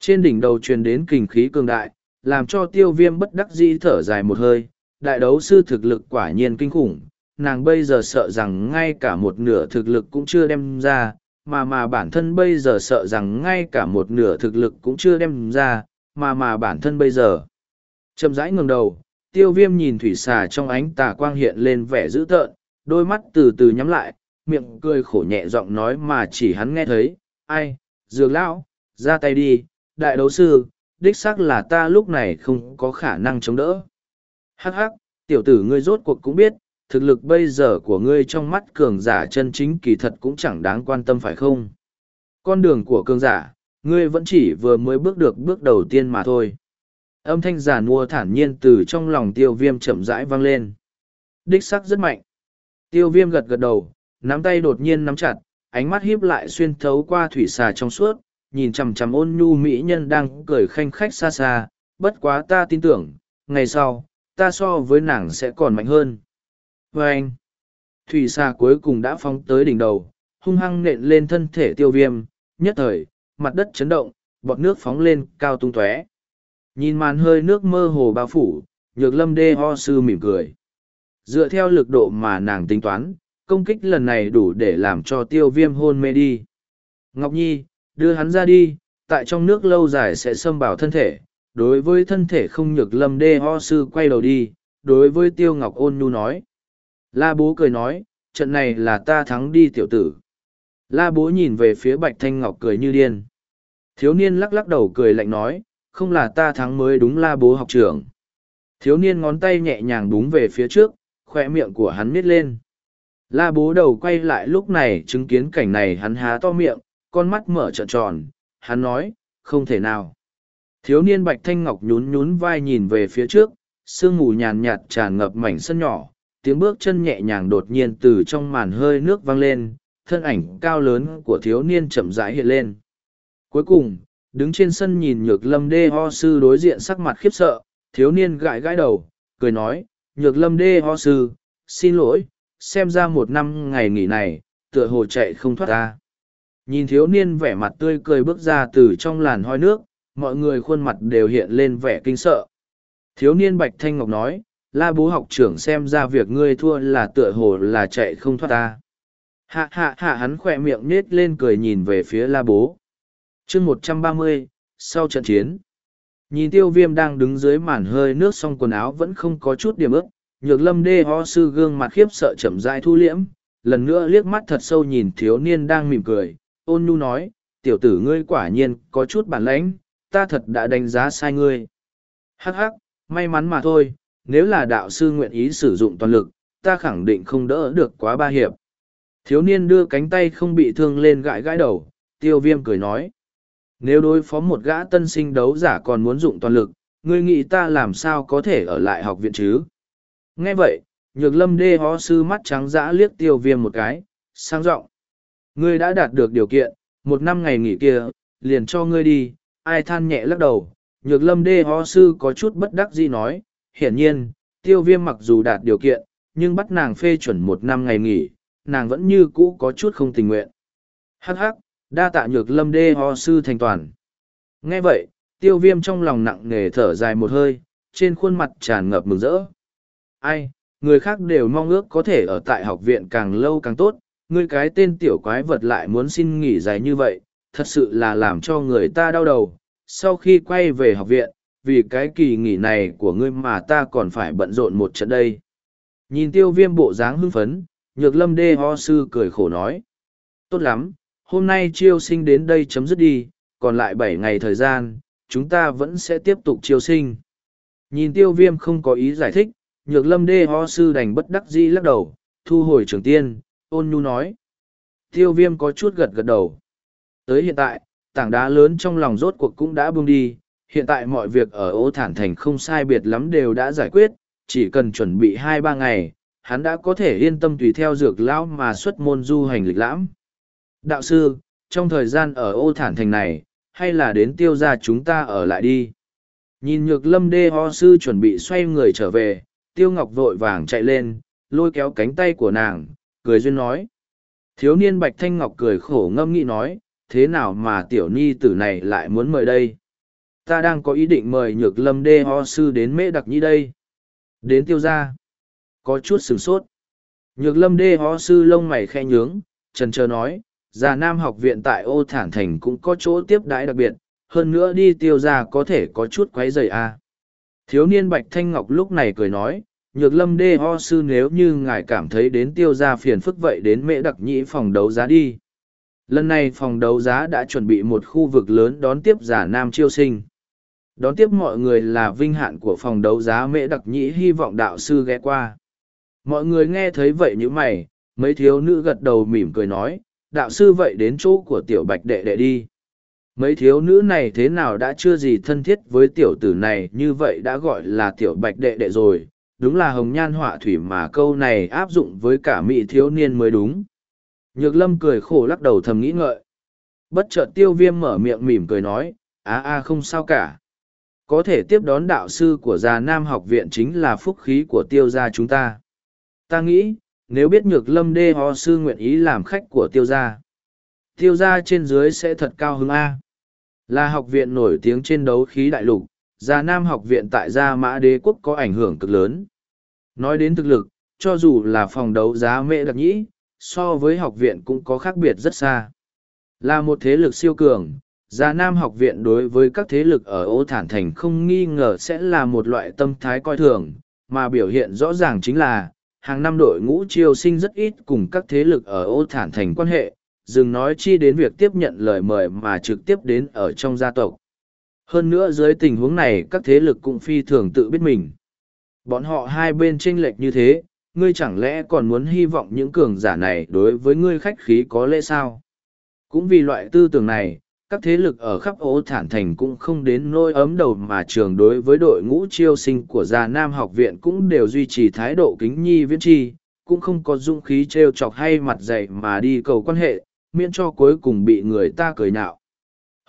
S1: trên đỉnh đầu truyền đến kình khí cường đại làm cho tiêu viêm bất đắc dĩ thở dài một hơi đại đấu sư thực lực quả nhiên kinh khủng nàng bây giờ sợ rằng ngay cả một nửa thực lực cũng chưa đem ra mà mà bản thân bây giờ sợ rằng ngay cả một nửa thực lực cũng chưa đem ra mà mà bản thân bây giờ Chậm rãi ngừng đầu, tiêu viêm nhìn thủy xà trong ánh tà quang hiện lên vẻ dữ tợn, đôi mắt từ từ nhắm lại, miệng cười khổ nhẹ giọng nói mà chỉ hắn nghe thấy, ai, dược lão, ra tay đi, đại đấu sư, đích xác là ta lúc này không có khả năng chống đỡ. Hắc hắc, tiểu tử ngươi rốt cuộc cũng biết, thực lực bây giờ của ngươi trong mắt cường giả chân chính kỳ thật cũng chẳng đáng quan tâm phải không? Con đường của cường giả, ngươi vẫn chỉ vừa mới bước được bước đầu tiên mà thôi âm thanh giàn mua thản nhiên từ trong lòng tiêu viêm chậm rãi vang lên đích sắc rất mạnh tiêu viêm gật gật đầu nắm tay đột nhiên nắm chặt ánh mắt hiếp lại xuyên thấu qua thủy xà trong suốt nhìn chằm chằm ôn nhu mỹ nhân đang cười khanh khách xa xa bất quá ta tin tưởng ngày sau ta so với nàng sẽ còn mạnh hơn vê anh thủy xà cuối cùng đã phóng tới đỉnh đầu hung hăng nện lên thân thể tiêu viêm nhất thời mặt đất chấn động bọt nước phóng lên cao tung tóe nhìn màn hơi nước mơ hồ bao phủ nhược lâm đê ho sư mỉm cười dựa theo lực độ mà nàng tính toán công kích lần này đủ để làm cho tiêu viêm hôn mê đi ngọc nhi đưa hắn ra đi tại trong nước lâu dài sẽ xâm bảo thân thể đối với thân thể không nhược lâm đê ho sư quay đầu đi đối với tiêu ngọc ôn nhu nói la bố cười nói trận này là ta thắng đi tiểu tử la bố nhìn về phía bạch thanh ngọc cười như điên thiếu niên lắc lắc đầu cười lạnh nói không là ta thắng mới đúng la bố học trưởng. Thiếu niên ngón tay nhẹ nhàng đúng về phía trước, khoe miệng của hắn miết lên. La bố đầu quay lại lúc này chứng kiến cảnh này hắn há to miệng, con mắt mở trợn tròn, hắn nói, không thể nào. Thiếu niên bạch thanh ngọc nhún nhún vai nhìn về phía trước, sương mù nhàn nhạt tràn ngập mảnh sân nhỏ, tiếng bước chân nhẹ nhàng đột nhiên từ trong màn hơi nước vang lên, thân ảnh cao lớn của thiếu niên chậm rãi hiện lên. Cuối cùng, đứng trên sân nhìn nhược lâm đê ho sư đối diện sắc mặt khiếp sợ thiếu niên gãi gãi đầu cười nói nhược lâm đê ho sư xin lỗi xem ra một năm ngày nghỉ này tựa hồ chạy không thoát ta nhìn thiếu niên vẻ mặt tươi cười bước ra từ trong làn hoi nước mọi người khuôn mặt đều hiện lên vẻ kinh sợ thiếu niên bạch thanh ngọc nói la bố học trưởng xem ra việc ngươi thua là tựa hồ là chạy không thoát ta hạ hạ hạ hắn khỏe miệng nết lên cười nhìn về phía la bố chương một trăm ba mươi sau trận chiến nhìn tiêu viêm đang đứng dưới màn hơi nước xong quần áo vẫn không có chút điểm ướp nhược lâm đê ho sư gương mặt khiếp sợ chậm dại thu liễm lần nữa liếc mắt thật sâu nhìn thiếu niên đang mỉm cười ôn nhu nói tiểu tử ngươi quả nhiên có chút bản lãnh ta thật đã đánh giá sai ngươi hắc hắc may mắn mà thôi nếu là đạo sư nguyện ý sử dụng toàn lực ta khẳng định không đỡ được quá ba hiệp thiếu niên đưa cánh tay không bị thương lên gãi gãi đầu tiêu viêm cười nói nếu đối phó một gã tân sinh đấu giả còn muốn dụng toàn lực, ngươi nghĩ ta làm sao có thể ở lại học viện chứ? Nghe vậy, nhược lâm đê ho sư mắt trắng dã liếc tiêu viêm một cái, sang giọng Ngươi đã đạt được điều kiện, một năm ngày nghỉ kia, liền cho ngươi đi, ai than nhẹ lắc đầu. Nhược lâm đê ho sư có chút bất đắc dĩ nói, hiển nhiên, tiêu viêm mặc dù đạt điều kiện, nhưng bắt nàng phê chuẩn một năm ngày nghỉ, nàng vẫn như cũ có chút không tình nguyện. Hắc hắc, Đa tạ nhược lâm đê ho sư thành toàn. Nghe vậy, tiêu viêm trong lòng nặng nề thở dài một hơi, trên khuôn mặt tràn ngập mừng rỡ. Ai, người khác đều mong ước có thể ở tại học viện càng lâu càng tốt, ngươi cái tên tiểu quái vật lại muốn xin nghỉ dài như vậy, thật sự là làm cho người ta đau đầu. Sau khi quay về học viện, vì cái kỳ nghỉ này của ngươi mà ta còn phải bận rộn một trận đây. Nhìn tiêu viêm bộ dáng hưng phấn, nhược lâm đê ho sư cười khổ nói. Tốt lắm, hôm nay chiêu sinh đến đây chấm dứt đi, còn lại bảy ngày thời gian, chúng ta vẫn sẽ tiếp tục chiêu sinh. Nhìn tiêu viêm không có ý giải thích, nhược lâm đê ho sư đành bất đắc dĩ lắc đầu, thu hồi trường tiên, ôn nhu nói. Tiêu viêm có chút gật gật đầu. Tới hiện tại, tảng đá lớn trong lòng rốt cuộc cũng đã buông đi, hiện tại mọi việc ở ô thản thành không sai biệt lắm đều đã giải quyết, chỉ cần chuẩn bị hai ba ngày, hắn đã có thể yên tâm tùy theo dược lão mà xuất môn du hành lịch lãm. Đạo sư, trong thời gian ở ô thản thành này, hay là đến tiêu gia chúng ta ở lại đi. Nhìn nhược lâm đê ho sư chuẩn bị xoay người trở về, tiêu ngọc vội vàng chạy lên, lôi kéo cánh tay của nàng, cười duyên nói. Thiếu niên bạch thanh ngọc cười khổ ngâm nghị nói, thế nào mà tiểu ni tử này lại muốn mời đây? Ta đang có ý định mời nhược lâm đê ho sư đến mễ đặc nhi đây. Đến tiêu gia. Có chút sửng sốt. Nhược lâm đê ho sư lông mày khe nhướng, trần trờ nói, già nam học viện tại ô thản thành cũng có chỗ tiếp đãi đặc biệt hơn nữa đi tiêu ra có thể có chút q u ấ y dày a à. thiếu niên bạch thanh ngọc lúc này cười nói nhược lâm đê ho sư nếu như ngài cảm thấy đến tiêu ra phiền phức vậy đến mễ đặc nhĩ phòng đấu giá đi lần này phòng đấu giá đã chuẩn bị một khu vực lớn đón tiếp giả nam chiêu sinh đón tiếp mọi người là vinh hạn của phòng đấu giá mễ đặc nhĩ hy vọng đạo sư ghé qua mọi người nghe thấy vậy nhữ mày mấy thiếu nữ gật đầu mỉm cười nói đạo sư vậy đến chỗ của tiểu bạch đệ đệ đi mấy thiếu nữ này thế nào đã chưa gì thân thiết với tiểu tử này như vậy đã gọi là tiểu bạch đệ đệ rồi đúng là hồng nhan họa thủy mà câu này áp dụng với cả mỹ thiếu niên mới đúng nhược lâm cười khổ lắc đầu thầm nghĩ ngợi bất chợt tiêu viêm mở miệng mỉm cười nói á a không sao cả có thể tiếp đón đạo sư của già nam học viện chính là phúc khí của tiêu gia chúng ta ta nghĩ nếu biết nhược lâm đê ho sư nguyện ý làm khách của tiêu gia tiêu gia trên dưới sẽ thật cao hứng a là học viện nổi tiếng trên đấu khí đại lục gia nam học viện tại gia mã đế quốc có ảnh hưởng cực lớn nói đến thực lực cho dù là phòng đấu giá mễ đặc nhĩ so với học viện cũng có khác biệt rất xa là một thế lực siêu cường gia nam học viện đối với các thế lực ở ô thản thành không nghi ngờ sẽ là một loại tâm thái coi thường mà biểu hiện rõ ràng chính là hàng năm đội ngũ triều sinh rất ít cùng các thế lực ở ô thản thành quan hệ, dừng nói chi đến việc tiếp nhận lời mời mà trực tiếp đến ở trong gia tộc. Hơn nữa dưới tình huống này các thế lực cũng phi thường tự biết mình. Bọn họ hai bên tranh lệch như thế, ngươi chẳng lẽ còn muốn hy vọng những cường giả này đối với ngươi khách khí có lễ sao? Cũng vì loại tư tưởng này, các thế lực ở khắp ố thản thành cũng không đến nôi ấm đầu mà trường đối với đội ngũ chiêu sinh của già nam học viện cũng đều duy trì thái độ kính nhi viễn chi cũng không có dung khí t r e o chọc hay mặt dạy mà đi cầu quan hệ miễn cho cuối cùng bị người ta cười nạo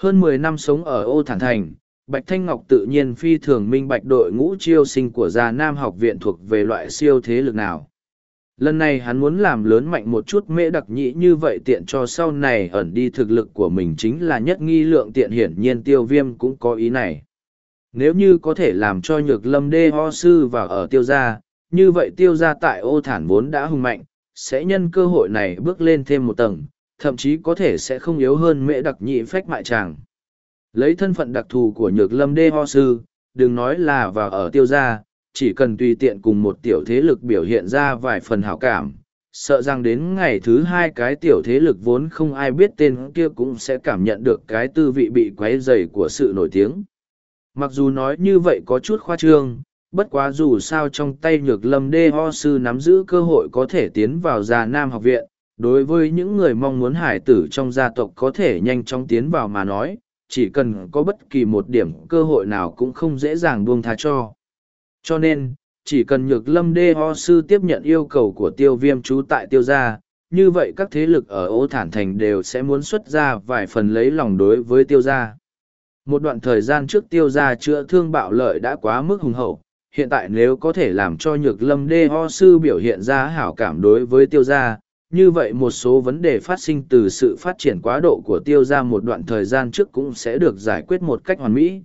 S1: hơn mười năm sống ở ô thản thành bạch thanh ngọc tự nhiên phi thường minh bạch đội ngũ chiêu sinh của già nam học viện thuộc về loại siêu thế lực nào lần này hắn muốn làm lớn mạnh một chút mễ đặc nhĩ như vậy tiện cho sau này ẩn đi thực lực của mình chính là nhất nghi lượng tiện hiển nhiên tiêu viêm cũng có ý này nếu như có thể làm cho nhược lâm đê ho sư và ở tiêu gia như vậy tiêu gia tại ô thản vốn đã hùng mạnh sẽ nhân cơ hội này bước lên thêm một tầng thậm chí có thể sẽ không yếu hơn mễ đặc Nhĩ phách mại chàng lấy thân phận đặc thù của nhược lâm đê ho sư đừng nói là vào ở tiêu gia chỉ cần tùy tiện cùng một tiểu thế lực biểu hiện ra vài phần hảo cảm sợ rằng đến ngày thứ hai cái tiểu thế lực vốn không ai biết tên kia cũng sẽ cảm nhận được cái tư vị bị quấy dày của sự nổi tiếng mặc dù nói như vậy có chút khoa trương bất quá dù sao trong tay nhược lâm đê ho sư nắm giữ cơ hội có thể tiến vào già nam học viện đối với những người mong muốn hải tử trong gia tộc có thể nhanh chóng tiến vào mà nói chỉ cần có bất kỳ một điểm cơ hội nào cũng không dễ dàng buông tha cho cho nên, chỉ cần nhược lâm đê ho sư tiếp nhận yêu cầu của tiêu viêm trú tại tiêu gia, như vậy các thế lực ở ô thản thành đều sẽ muốn xuất ra vài phần lấy lòng đối với tiêu gia. Một đoạn thời gian trước tiêu gia chữa thương bạo lợi đã quá mức hùng hậu, hiện tại nếu có thể làm cho nhược lâm đê ho sư biểu hiện ra hảo cảm đối với tiêu gia, như vậy một số vấn đề phát sinh từ sự phát triển quá độ của tiêu gia một đoạn thời gian trước cũng sẽ được giải quyết một cách hoàn mỹ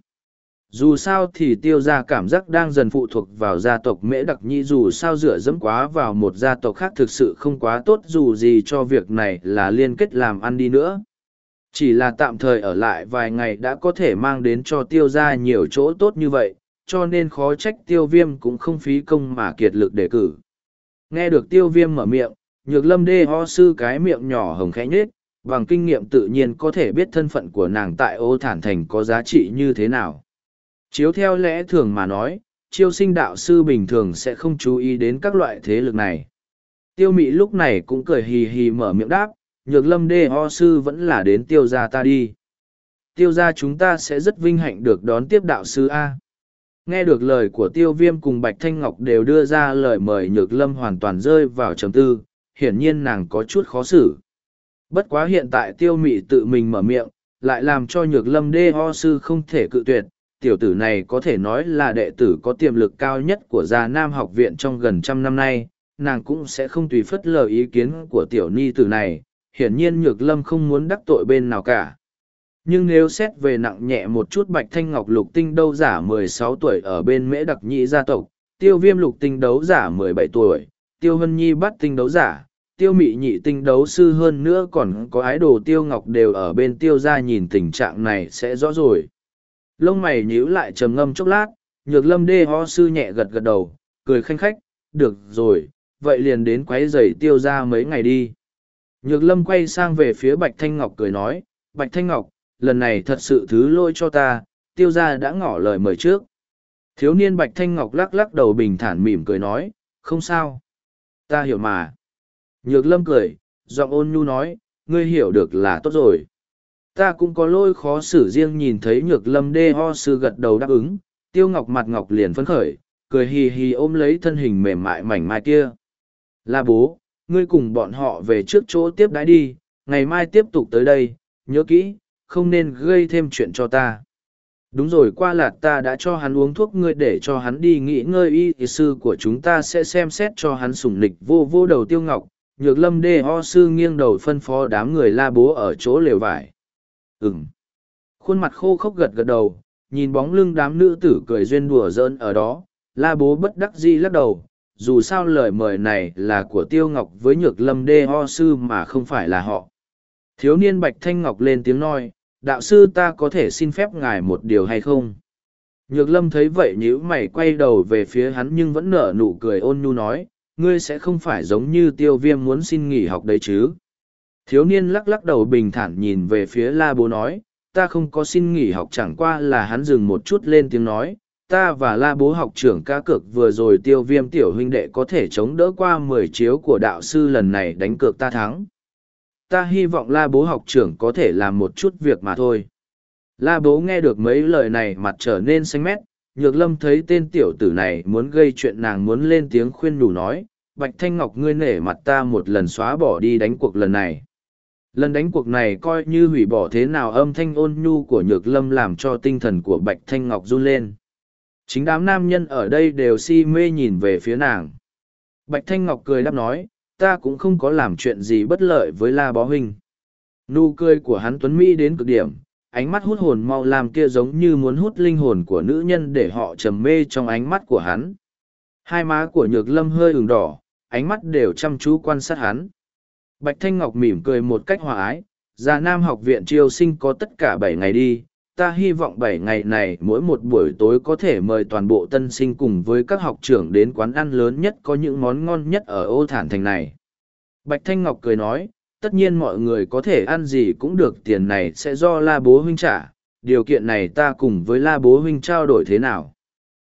S1: dù sao thì tiêu g i a cảm giác đang dần phụ thuộc vào gia tộc mễ đặc nhi dù sao dựa dẫm quá vào một gia tộc khác thực sự không quá tốt dù gì cho việc này là liên kết làm ăn đi nữa chỉ là tạm thời ở lại vài ngày đã có thể mang đến cho tiêu g i a nhiều chỗ tốt như vậy cho nên khó trách tiêu viêm cũng không phí công mà kiệt lực đề cử nghe được tiêu viêm mở miệng nhược lâm đê ho sư cái miệng nhỏ hồng khẽ nhết bằng kinh nghiệm tự nhiên có thể biết thân phận của nàng tại ô thản thành có giá trị như thế nào Chiếu theo lẽ thường mà nói, chiêu sinh đạo sư bình thường sẽ không chú ý đến các loại thế lực này. Tiêu mị lúc này cũng cười hì hì mở miệng đáp, nhược lâm đê ho sư vẫn là đến tiêu gia ta đi. Tiêu gia chúng ta sẽ rất vinh hạnh được đón tiếp đạo sư A. Nghe được lời của tiêu viêm cùng Bạch Thanh Ngọc đều đưa ra lời mời nhược lâm hoàn toàn rơi vào trầm tư, hiển nhiên nàng có chút khó xử. Bất quá hiện tại tiêu mị tự mình mở miệng, lại làm cho nhược lâm đê ho sư không thể cự tuyệt, tiểu tử này có thể nói là đệ tử có tiềm lực cao nhất của gia nam học viện trong gần trăm năm nay nàng cũng sẽ không tùy phất lờ ý kiến của tiểu ni tử này hiển nhiên nhược lâm không muốn đắc tội bên nào cả nhưng nếu xét về nặng nhẹ một chút bạch thanh ngọc lục tinh đâu giả mười sáu tuổi ở bên mễ đặc nhị gia tộc tiêu viêm lục tinh đấu giả mười bảy tuổi tiêu hân nhi bắt tinh đấu giả tiêu mị nhị tinh đấu sư hơn nữa còn có ái đồ tiêu ngọc đều ở bên tiêu ra nhìn tình trạng này sẽ rõ rồi lông mày nhíu lại trầm ngâm chốc lát nhược lâm đê ho sư nhẹ gật gật đầu cười khanh khách được rồi vậy liền đến q u giày tiêu ra mấy ngày đi nhược lâm quay sang về phía bạch thanh ngọc cười nói bạch thanh ngọc lần này thật sự thứ lôi cho ta tiêu ra đã ngỏ lời mời trước thiếu niên bạch thanh ngọc lắc lắc đầu bình thản mỉm cười nói không sao ta hiểu mà nhược lâm cười giọng ôn nhu nói ngươi hiểu được là tốt rồi ta cũng có lôi khó xử riêng nhìn thấy nhược lâm đê ho sư gật đầu đáp ứng tiêu ngọc mặt ngọc liền phấn khởi cười hì hì ôm lấy thân hình mềm mại mảnh mai kia là bố ngươi cùng bọn họ về trước chỗ tiếp đãi đi ngày mai tiếp tục tới đây nhớ kỹ không nên gây thêm chuyện cho ta đúng rồi qua lạt ta đã cho hắn uống thuốc ngươi để cho hắn đi nghỉ ngơi y sư của chúng ta sẽ xem xét cho hắn sủng lịch vô vô đầu tiêu ngọc nhược lâm đê ho sư nghiêng đầu phân phó đám người la bố ở chỗ lều vải Ừm. Khuôn mặt khô khốc gật gật đầu, nhìn bóng lưng đám nữ tử cười duyên đùa giỡn ở đó, la bố bất đắc di lắc đầu, dù sao lời mời này là của Tiêu Ngọc với nhược lâm đê ho sư mà không phải là họ. Thiếu niên Bạch Thanh Ngọc lên tiếng nói, đạo sư ta có thể xin phép ngài một điều hay không? Nhược lâm thấy vậy nhữ mày quay đầu về phía hắn nhưng vẫn nở nụ cười ôn nhu nói, ngươi sẽ không phải giống như tiêu viêm muốn xin nghỉ học đấy chứ? Thiếu niên lắc lắc đầu bình thản nhìn về phía la bố nói, ta không có xin nghỉ học chẳng qua là hắn dừng một chút lên tiếng nói, ta và la bố học trưởng ca cược vừa rồi tiêu viêm tiểu huynh đệ có thể chống đỡ qua mười chiếu của đạo sư lần này đánh cược ta thắng. Ta hy vọng la bố học trưởng có thể làm một chút việc mà thôi. La bố nghe được mấy lời này mặt trở nên xanh mét, nhược lâm thấy tên tiểu tử này muốn gây chuyện nàng muốn lên tiếng khuyên đủ nói, Bạch Thanh Ngọc ngươi nể mặt ta một lần xóa bỏ đi đánh cuộc lần này lần đánh cuộc này coi như hủy bỏ thế nào âm thanh ôn nhu của nhược lâm làm cho tinh thần của bạch thanh ngọc run lên chính đám nam nhân ở đây đều si mê nhìn về phía nàng bạch thanh ngọc cười đáp nói ta cũng không có làm chuyện gì bất lợi với la bó huynh nụ cười của hắn tuấn mỹ đến cực điểm ánh mắt hút hồn mau làm kia giống như muốn hút linh hồn của nữ nhân để họ trầm mê trong ánh mắt của hắn hai má của nhược lâm hơi ửng đỏ ánh mắt đều chăm chú quan sát hắn Bạch Thanh Ngọc mỉm cười một cách hòa ái, già nam học viện triều sinh có tất cả bảy ngày đi, ta hy vọng bảy ngày này mỗi một buổi tối có thể mời toàn bộ tân sinh cùng với các học trưởng đến quán ăn lớn nhất có những món ngon nhất ở ô thản thành này. Bạch Thanh Ngọc cười nói, tất nhiên mọi người có thể ăn gì cũng được tiền này sẽ do la bố huynh trả, điều kiện này ta cùng với la bố huynh trao đổi thế nào.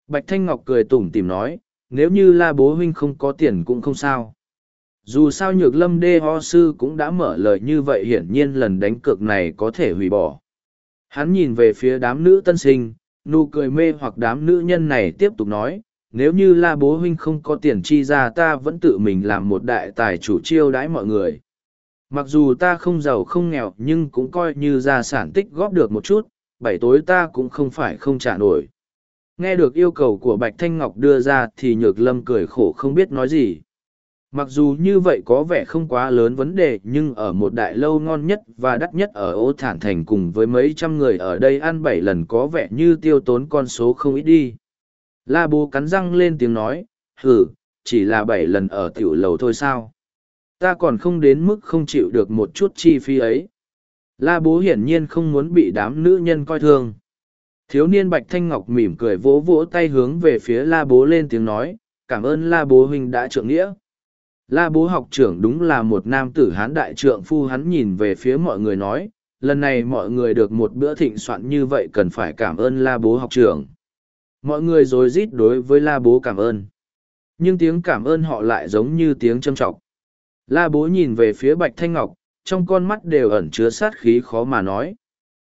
S1: Bạch Thanh Ngọc cười tủm tìm nói, nếu như la bố huynh không có tiền cũng không sao dù sao nhược lâm đê ho sư cũng đã mở lời như vậy hiển nhiên lần đánh cược này có thể hủy bỏ hắn nhìn về phía đám nữ tân sinh nụ cười mê hoặc đám nữ nhân này tiếp tục nói nếu như la bố huynh không có tiền chi ra ta vẫn tự mình làm một đại tài chủ chiêu đãi mọi người mặc dù ta không giàu không nghèo nhưng cũng coi như gia sản tích góp được một chút bảy tối ta cũng không phải không trả nổi nghe được yêu cầu của bạch thanh ngọc đưa ra thì nhược lâm cười khổ không biết nói gì Mặc dù như vậy có vẻ không quá lớn vấn đề nhưng ở một đại lâu ngon nhất và đắt nhất ở ô thản thành cùng với mấy trăm người ở đây ăn bảy lần có vẻ như tiêu tốn con số không ít đi. La bố cắn răng lên tiếng nói, hử, chỉ là bảy lần ở tiểu lầu thôi sao? Ta còn không đến mức không chịu được một chút chi phí ấy. La bố hiển nhiên không muốn bị đám nữ nhân coi thường. Thiếu niên Bạch Thanh Ngọc mỉm cười vỗ vỗ tay hướng về phía la bố lên tiếng nói, cảm ơn la bố huynh đã trượng nghĩa La bố học trưởng đúng là một nam tử hán đại trượng phu hắn nhìn về phía mọi người nói, lần này mọi người được một bữa thịnh soạn như vậy cần phải cảm ơn la bố học trưởng. Mọi người rồi rít đối với la bố cảm ơn. Nhưng tiếng cảm ơn họ lại giống như tiếng châm trọc. La bố nhìn về phía bạch thanh ngọc, trong con mắt đều ẩn chứa sát khí khó mà nói.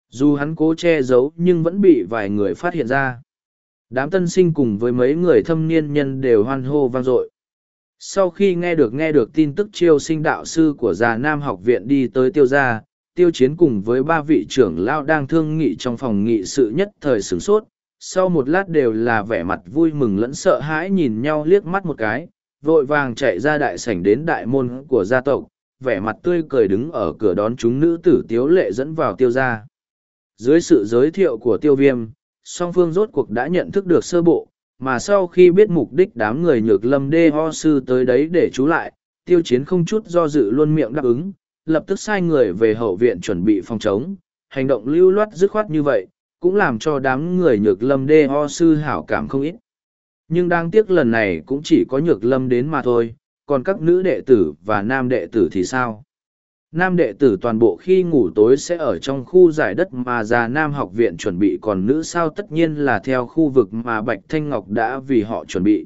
S1: Dù hắn cố che giấu nhưng vẫn bị vài người phát hiện ra. Đám tân sinh cùng với mấy người thâm niên nhân đều hoan hô vang dội sau khi nghe được nghe được tin tức chiêu sinh đạo sư của già Nam học viện đi tới tiêu gia, tiêu chiến cùng với ba vị trưởng lao đang thương nghị trong phòng nghị sự nhất thời sửng sốt, sau một lát đều là vẻ mặt vui mừng lẫn sợ hãi nhìn nhau liếc mắt một cái, vội vàng chạy ra đại sảnh đến đại môn của gia tộc, vẻ mặt tươi cười đứng ở cửa đón chúng nữ tử tiếu lệ dẫn vào tiêu gia. Dưới sự giới thiệu của tiêu viêm, song phương rốt cuộc đã nhận thức được sơ bộ, mà sau khi biết mục đích đám người nhược lâm đê ho sư tới đấy để trú lại tiêu chiến không chút do dự luôn miệng đáp ứng lập tức sai người về hậu viện chuẩn bị phòng chống hành động lưu loát dứt khoát như vậy cũng làm cho đám người nhược lâm đê ho sư hảo cảm không ít nhưng đáng tiếc lần này cũng chỉ có nhược lâm đến mà thôi còn các nữ đệ tử và nam đệ tử thì sao Nam đệ tử toàn bộ khi ngủ tối sẽ ở trong khu giải đất mà già Nam học viện chuẩn bị còn nữ sao tất nhiên là theo khu vực mà Bạch Thanh Ngọc đã vì họ chuẩn bị.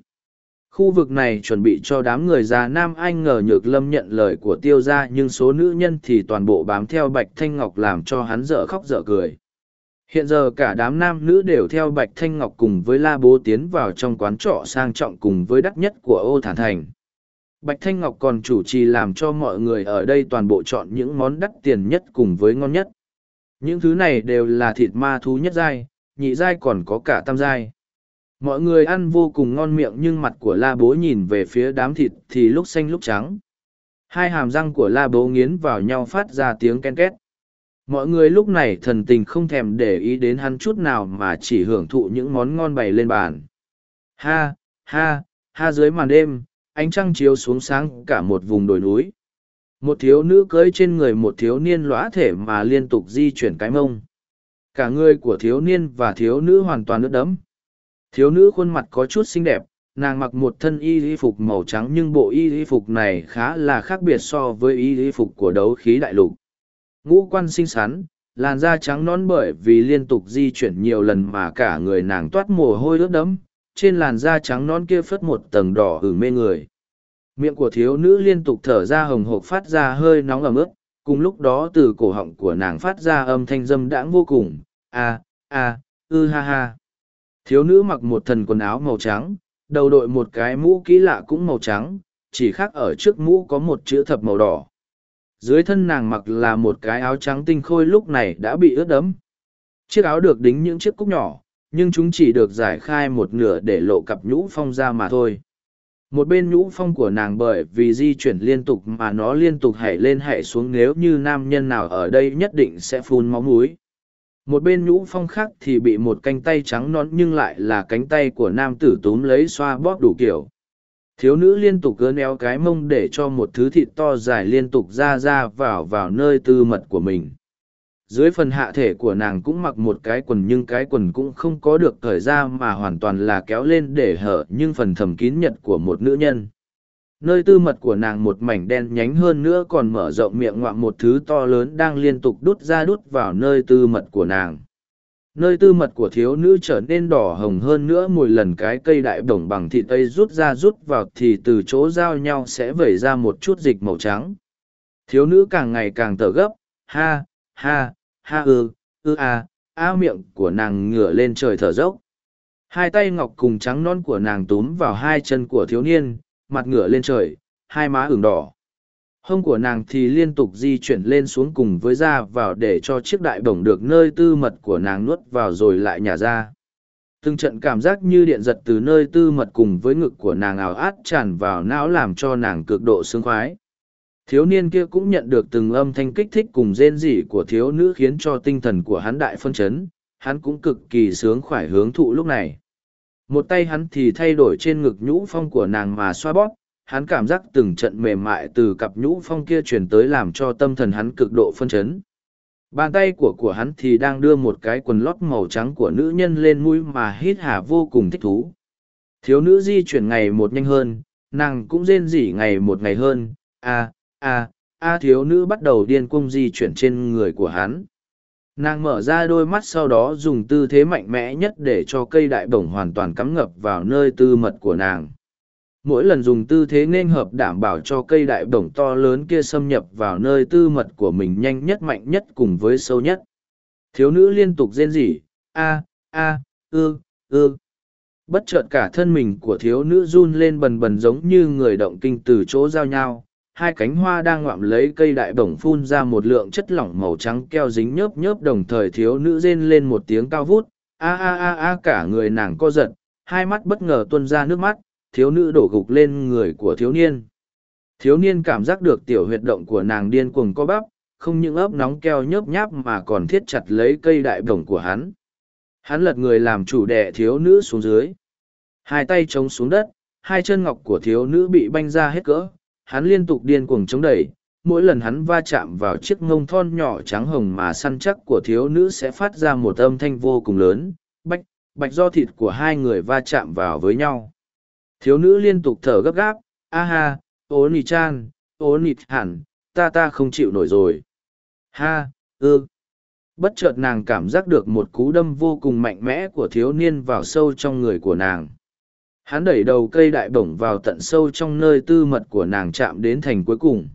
S1: Khu vực này chuẩn bị cho đám người già Nam Anh ngờ nhược lâm nhận lời của tiêu gia nhưng số nữ nhân thì toàn bộ bám theo Bạch Thanh Ngọc làm cho hắn dở khóc dở cười. Hiện giờ cả đám nam nữ đều theo Bạch Thanh Ngọc cùng với La Bố tiến vào trong quán trọ sang trọng cùng với đắt nhất của ô thản thành. Bạch Thanh Ngọc còn chủ trì làm cho mọi người ở đây toàn bộ chọn những món đắt tiền nhất cùng với ngon nhất. Những thứ này đều là thịt ma thú nhất dai, nhị dai còn có cả tam dai. Mọi người ăn vô cùng ngon miệng nhưng mặt của la bố nhìn về phía đám thịt thì lúc xanh lúc trắng. Hai hàm răng của la bố nghiến vào nhau phát ra tiếng ken két. Mọi người lúc này thần tình không thèm để ý đến hắn chút nào mà chỉ hưởng thụ những món ngon bày lên bàn. Ha, ha, ha dưới màn đêm, ánh trăng chiếu xuống sáng cả một vùng đồi núi. Một thiếu nữ cưỡi trên người một thiếu niên lõa thể mà liên tục di chuyển cái mông. Cả người của thiếu niên và thiếu nữ hoàn toàn ướt đẫm. Thiếu nữ khuôn mặt có chút xinh đẹp, nàng mặc một thân y y phục màu trắng nhưng bộ y y phục này khá là khác biệt so với y y phục của đấu khí đại lục. Ngũ quan xinh xắn, làn da trắng non bởi vì liên tục di chuyển nhiều lần mà cả người nàng toát mồ hôi ướt đẫm, trên làn da trắng non kia phất một tầng đỏ hử mê người miệng của thiếu nữ liên tục thở ra hồng hộc phát ra hơi nóng ẩm ướt. cùng lúc đó từ cổ họng của nàng phát ra âm thanh dâm đãng vô cùng a a ư ha ha thiếu nữ mặc một thần quần áo màu trắng đầu đội một cái mũ kỹ lạ cũng màu trắng chỉ khác ở trước mũ có một chữ thập màu đỏ dưới thân nàng mặc là một cái áo trắng tinh khôi lúc này đã bị ướt đẫm chiếc áo được đính những chiếc cúc nhỏ nhưng chúng chỉ được giải khai một nửa để lộ cặp nhũ phong ra mà thôi một bên nhũ phong của nàng bởi vì di chuyển liên tục mà nó liên tục hảy lên hảy xuống nếu như nam nhân nào ở đây nhất định sẽ phun máu mũi. một bên nhũ phong khác thì bị một cánh tay trắng non nhưng lại là cánh tay của nam tử túm lấy xoa bóp đủ kiểu thiếu nữ liên tục gớn éo cái mông để cho một thứ thịt to dài liên tục ra ra vào vào nơi tư mật của mình dưới phần hạ thể của nàng cũng mặc một cái quần nhưng cái quần cũng không có được thời ra mà hoàn toàn là kéo lên để hở nhưng phần thầm kín nhật của một nữ nhân nơi tư mật của nàng một mảnh đen nhánh hơn nữa còn mở rộng miệng ngoạm một thứ to lớn đang liên tục đút ra đút vào nơi tư mật của nàng nơi tư mật của thiếu nữ trở nên đỏ hồng hơn nữa mỗi lần cái cây đại bổng bằng thịt tây rút ra rút vào thì từ chỗ giao nhau sẽ vẩy ra một chút dịch màu trắng thiếu nữ càng ngày càng thở gấp ha ha ha ư, ư a, à, a miệng của nàng ngửa lên trời thở dốc. Hai tay ngọc cùng trắng non của nàng túm vào hai chân của thiếu niên, mặt ngửa lên trời, hai má ửng đỏ. Hông của nàng thì liên tục di chuyển lên xuống cùng với da vào để cho chiếc đại bổng được nơi tư mật của nàng nuốt vào rồi lại nhả ra. Từng trận cảm giác như điện giật từ nơi tư mật cùng với ngực của nàng ảo át tràn vào não làm cho nàng cực độ sướng khoái thiếu niên kia cũng nhận được từng âm thanh kích thích cùng rên rỉ của thiếu nữ khiến cho tinh thần của hắn đại phân chấn hắn cũng cực kỳ sướng khoải hướng thụ lúc này một tay hắn thì thay đổi trên ngực nhũ phong của nàng mà xoa bóp hắn cảm giác từng trận mềm mại từ cặp nhũ phong kia truyền tới làm cho tâm thần hắn cực độ phân chấn bàn tay của của hắn thì đang đưa một cái quần lót màu trắng của nữ nhân lên mũi mà hít hà vô cùng thích thú thiếu nữ di chuyển ngày một nhanh hơn nàng cũng rên rỉ ngày một ngày hơn à a a thiếu nữ bắt đầu điên cung di chuyển trên người của hắn nàng mở ra đôi mắt sau đó dùng tư thế mạnh mẽ nhất để cho cây đại bổng hoàn toàn cắm ngập vào nơi tư mật của nàng mỗi lần dùng tư thế nên hợp đảm bảo cho cây đại bổng to lớn kia xâm nhập vào nơi tư mật của mình nhanh nhất mạnh nhất cùng với sâu nhất thiếu nữ liên tục rên rỉ a a ư ư bất chợt cả thân mình của thiếu nữ run lên bần bần giống như người động kinh từ chỗ giao nhau hai cánh hoa đang ngoạm lấy cây đại bổng phun ra một lượng chất lỏng màu trắng keo dính nhớp nhớp đồng thời thiếu nữ rên lên một tiếng cao vút a a a a cả người nàng co giật hai mắt bất ngờ tuân ra nước mắt thiếu nữ đổ gục lên người của thiếu niên thiếu niên cảm giác được tiểu huyệt động của nàng điên cuồng co bắp không những ấp nóng keo nhớp nháp mà còn thiết chặt lấy cây đại bổng của hắn hắn lật người làm chủ đẻ thiếu nữ xuống dưới hai tay chống xuống đất hai chân ngọc của thiếu nữ bị banh ra hết cỡ hắn liên tục điên cuồng chống đẩy, mỗi lần hắn va chạm vào chiếc ngông thon nhỏ trắng hồng mà săn chắc của thiếu nữ sẽ phát ra một âm thanh vô cùng lớn, bạch, bạch do thịt của hai người va chạm vào với nhau. Thiếu nữ liên tục thở gấp gáp, a ha, ốn nịt chan, ốn nịt hẳn, ta ta không chịu nổi rồi. Ha, ư. Bất chợt nàng cảm giác được một cú đâm vô cùng mạnh mẽ của thiếu niên vào sâu trong người của nàng hắn đẩy đầu cây đại bổng vào tận sâu trong nơi tư mật của nàng chạm đến thành cuối cùng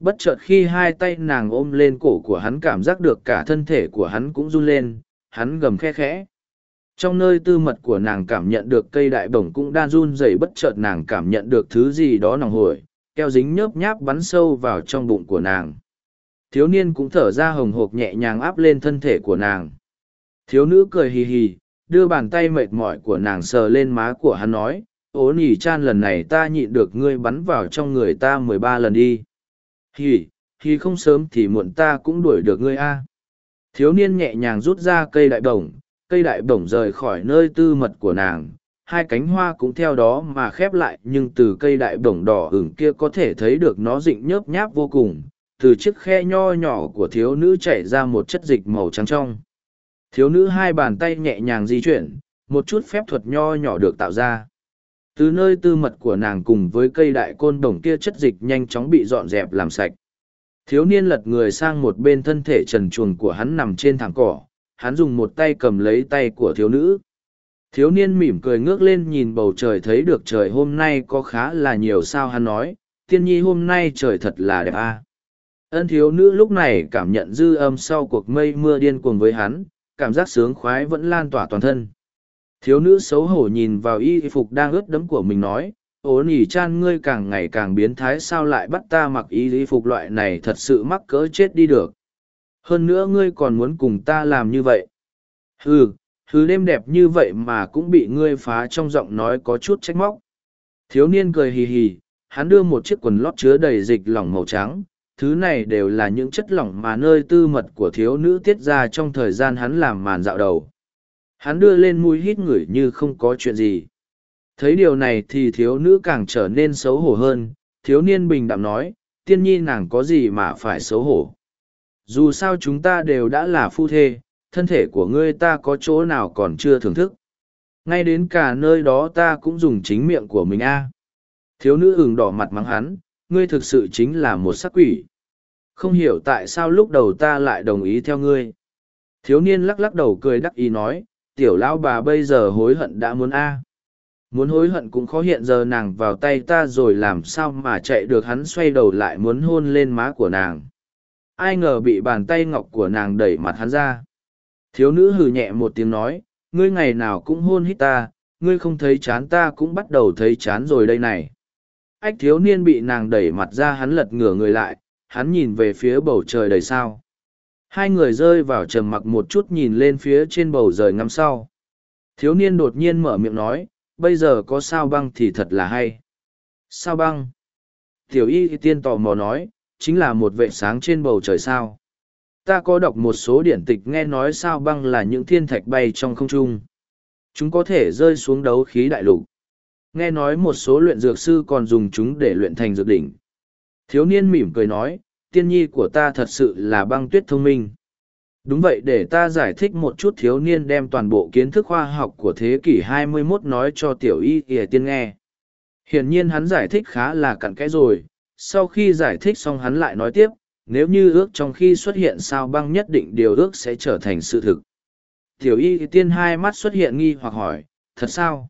S1: bất chợt khi hai tay nàng ôm lên cổ của hắn cảm giác được cả thân thể của hắn cũng run lên hắn gầm khe khẽ trong nơi tư mật của nàng cảm nhận được cây đại bổng cũng đang run rẩy bất chợt nàng cảm nhận được thứ gì đó nòng hổi keo dính nhớp nháp bắn sâu vào trong bụng của nàng thiếu niên cũng thở ra hồng hộc nhẹ nhàng áp lên thân thể của nàng thiếu nữ cười hì hì đưa bàn tay mệt mỏi của nàng sờ lên má của hắn nói ố nỉ chan lần này ta nhịn được ngươi bắn vào trong người ta mười ba lần đi hì hì không sớm thì muộn ta cũng đuổi được ngươi a thiếu niên nhẹ nhàng rút ra cây đại bổng cây đại bổng rời khỏi nơi tư mật của nàng hai cánh hoa cũng theo đó mà khép lại nhưng từ cây đại bổng đỏ hửng kia có thể thấy được nó rịnh nhớp nháp vô cùng từ chiếc khe nho nhỏ của thiếu nữ chảy ra một chất dịch màu trắng trong Thiếu nữ hai bàn tay nhẹ nhàng di chuyển, một chút phép thuật nho nhỏ được tạo ra. Từ nơi tư mật của nàng cùng với cây đại côn đồng kia chất dịch nhanh chóng bị dọn dẹp làm sạch. Thiếu niên lật người sang một bên thân thể trần chuồng của hắn nằm trên thẳng cỏ, hắn dùng một tay cầm lấy tay của thiếu nữ. Thiếu niên mỉm cười ngước lên nhìn bầu trời thấy được trời hôm nay có khá là nhiều sao hắn nói, tiên nhi hôm nay trời thật là đẹp a. À. Ân thiếu nữ lúc này cảm nhận dư âm sau cuộc mây mưa điên cuồng với hắn, cảm giác sướng khoái vẫn lan tỏa toàn thân. Thiếu nữ xấu hổ nhìn vào y phục đang ướt đẫm của mình nói, ố nỉ chan ngươi càng ngày càng biến thái sao lại bắt ta mặc y phục loại này thật sự mắc cỡ chết đi được. Hơn nữa ngươi còn muốn cùng ta làm như vậy. Hừ, hừ đêm đẹp như vậy mà cũng bị ngươi phá trong giọng nói có chút trách móc. Thiếu niên cười hì hì, hắn đưa một chiếc quần lót chứa đầy dịch lỏng màu trắng, thứ này đều là những chất lỏng mà nơi tư mật của thiếu nữ tiết ra trong thời gian hắn làm màn dạo đầu hắn đưa lên mũi hít ngửi như không có chuyện gì thấy điều này thì thiếu nữ càng trở nên xấu hổ hơn thiếu niên bình đạm nói tiên nhi nàng có gì mà phải xấu hổ dù sao chúng ta đều đã là phu thê thân thể của ngươi ta có chỗ nào còn chưa thưởng thức ngay đến cả nơi đó ta cũng dùng chính miệng của mình a thiếu nữ ừng đỏ mặt mắng hắn ngươi thực sự chính là một sắc quỷ. Không hiểu tại sao lúc đầu ta lại đồng ý theo ngươi. Thiếu niên lắc lắc đầu cười đắc ý nói, tiểu lão bà bây giờ hối hận đã muốn a Muốn hối hận cũng khó hiện giờ nàng vào tay ta rồi làm sao mà chạy được hắn xoay đầu lại muốn hôn lên má của nàng. Ai ngờ bị bàn tay ngọc của nàng đẩy mặt hắn ra. Thiếu nữ hừ nhẹ một tiếng nói, ngươi ngày nào cũng hôn hít ta, ngươi không thấy chán ta cũng bắt đầu thấy chán rồi đây này ách thiếu niên bị nàng đẩy mặt ra hắn lật ngửa người lại hắn nhìn về phía bầu trời đầy sao hai người rơi vào trầm mặc một chút nhìn lên phía trên bầu rời ngắm sau thiếu niên đột nhiên mở miệng nói bây giờ có sao băng thì thật là hay sao băng tiểu y tiên tò mò nói chính là một vệ sáng trên bầu trời sao ta có đọc một số điển tịch nghe nói sao băng là những thiên thạch bay trong không trung chúng có thể rơi xuống đấu khí đại lục Nghe nói một số luyện dược sư còn dùng chúng để luyện thành dược đỉnh. Thiếu niên mỉm cười nói, tiên nhi của ta thật sự là băng tuyết thông minh. Đúng vậy để ta giải thích một chút thiếu niên đem toàn bộ kiến thức khoa học của thế kỷ 21 nói cho tiểu y kìa tiên nghe. Hiển nhiên hắn giải thích khá là cặn kẽ rồi, sau khi giải thích xong hắn lại nói tiếp, nếu như ước trong khi xuất hiện sao băng nhất định điều ước sẽ trở thành sự thực. Tiểu y tiên hai mắt xuất hiện nghi hoặc hỏi, thật sao?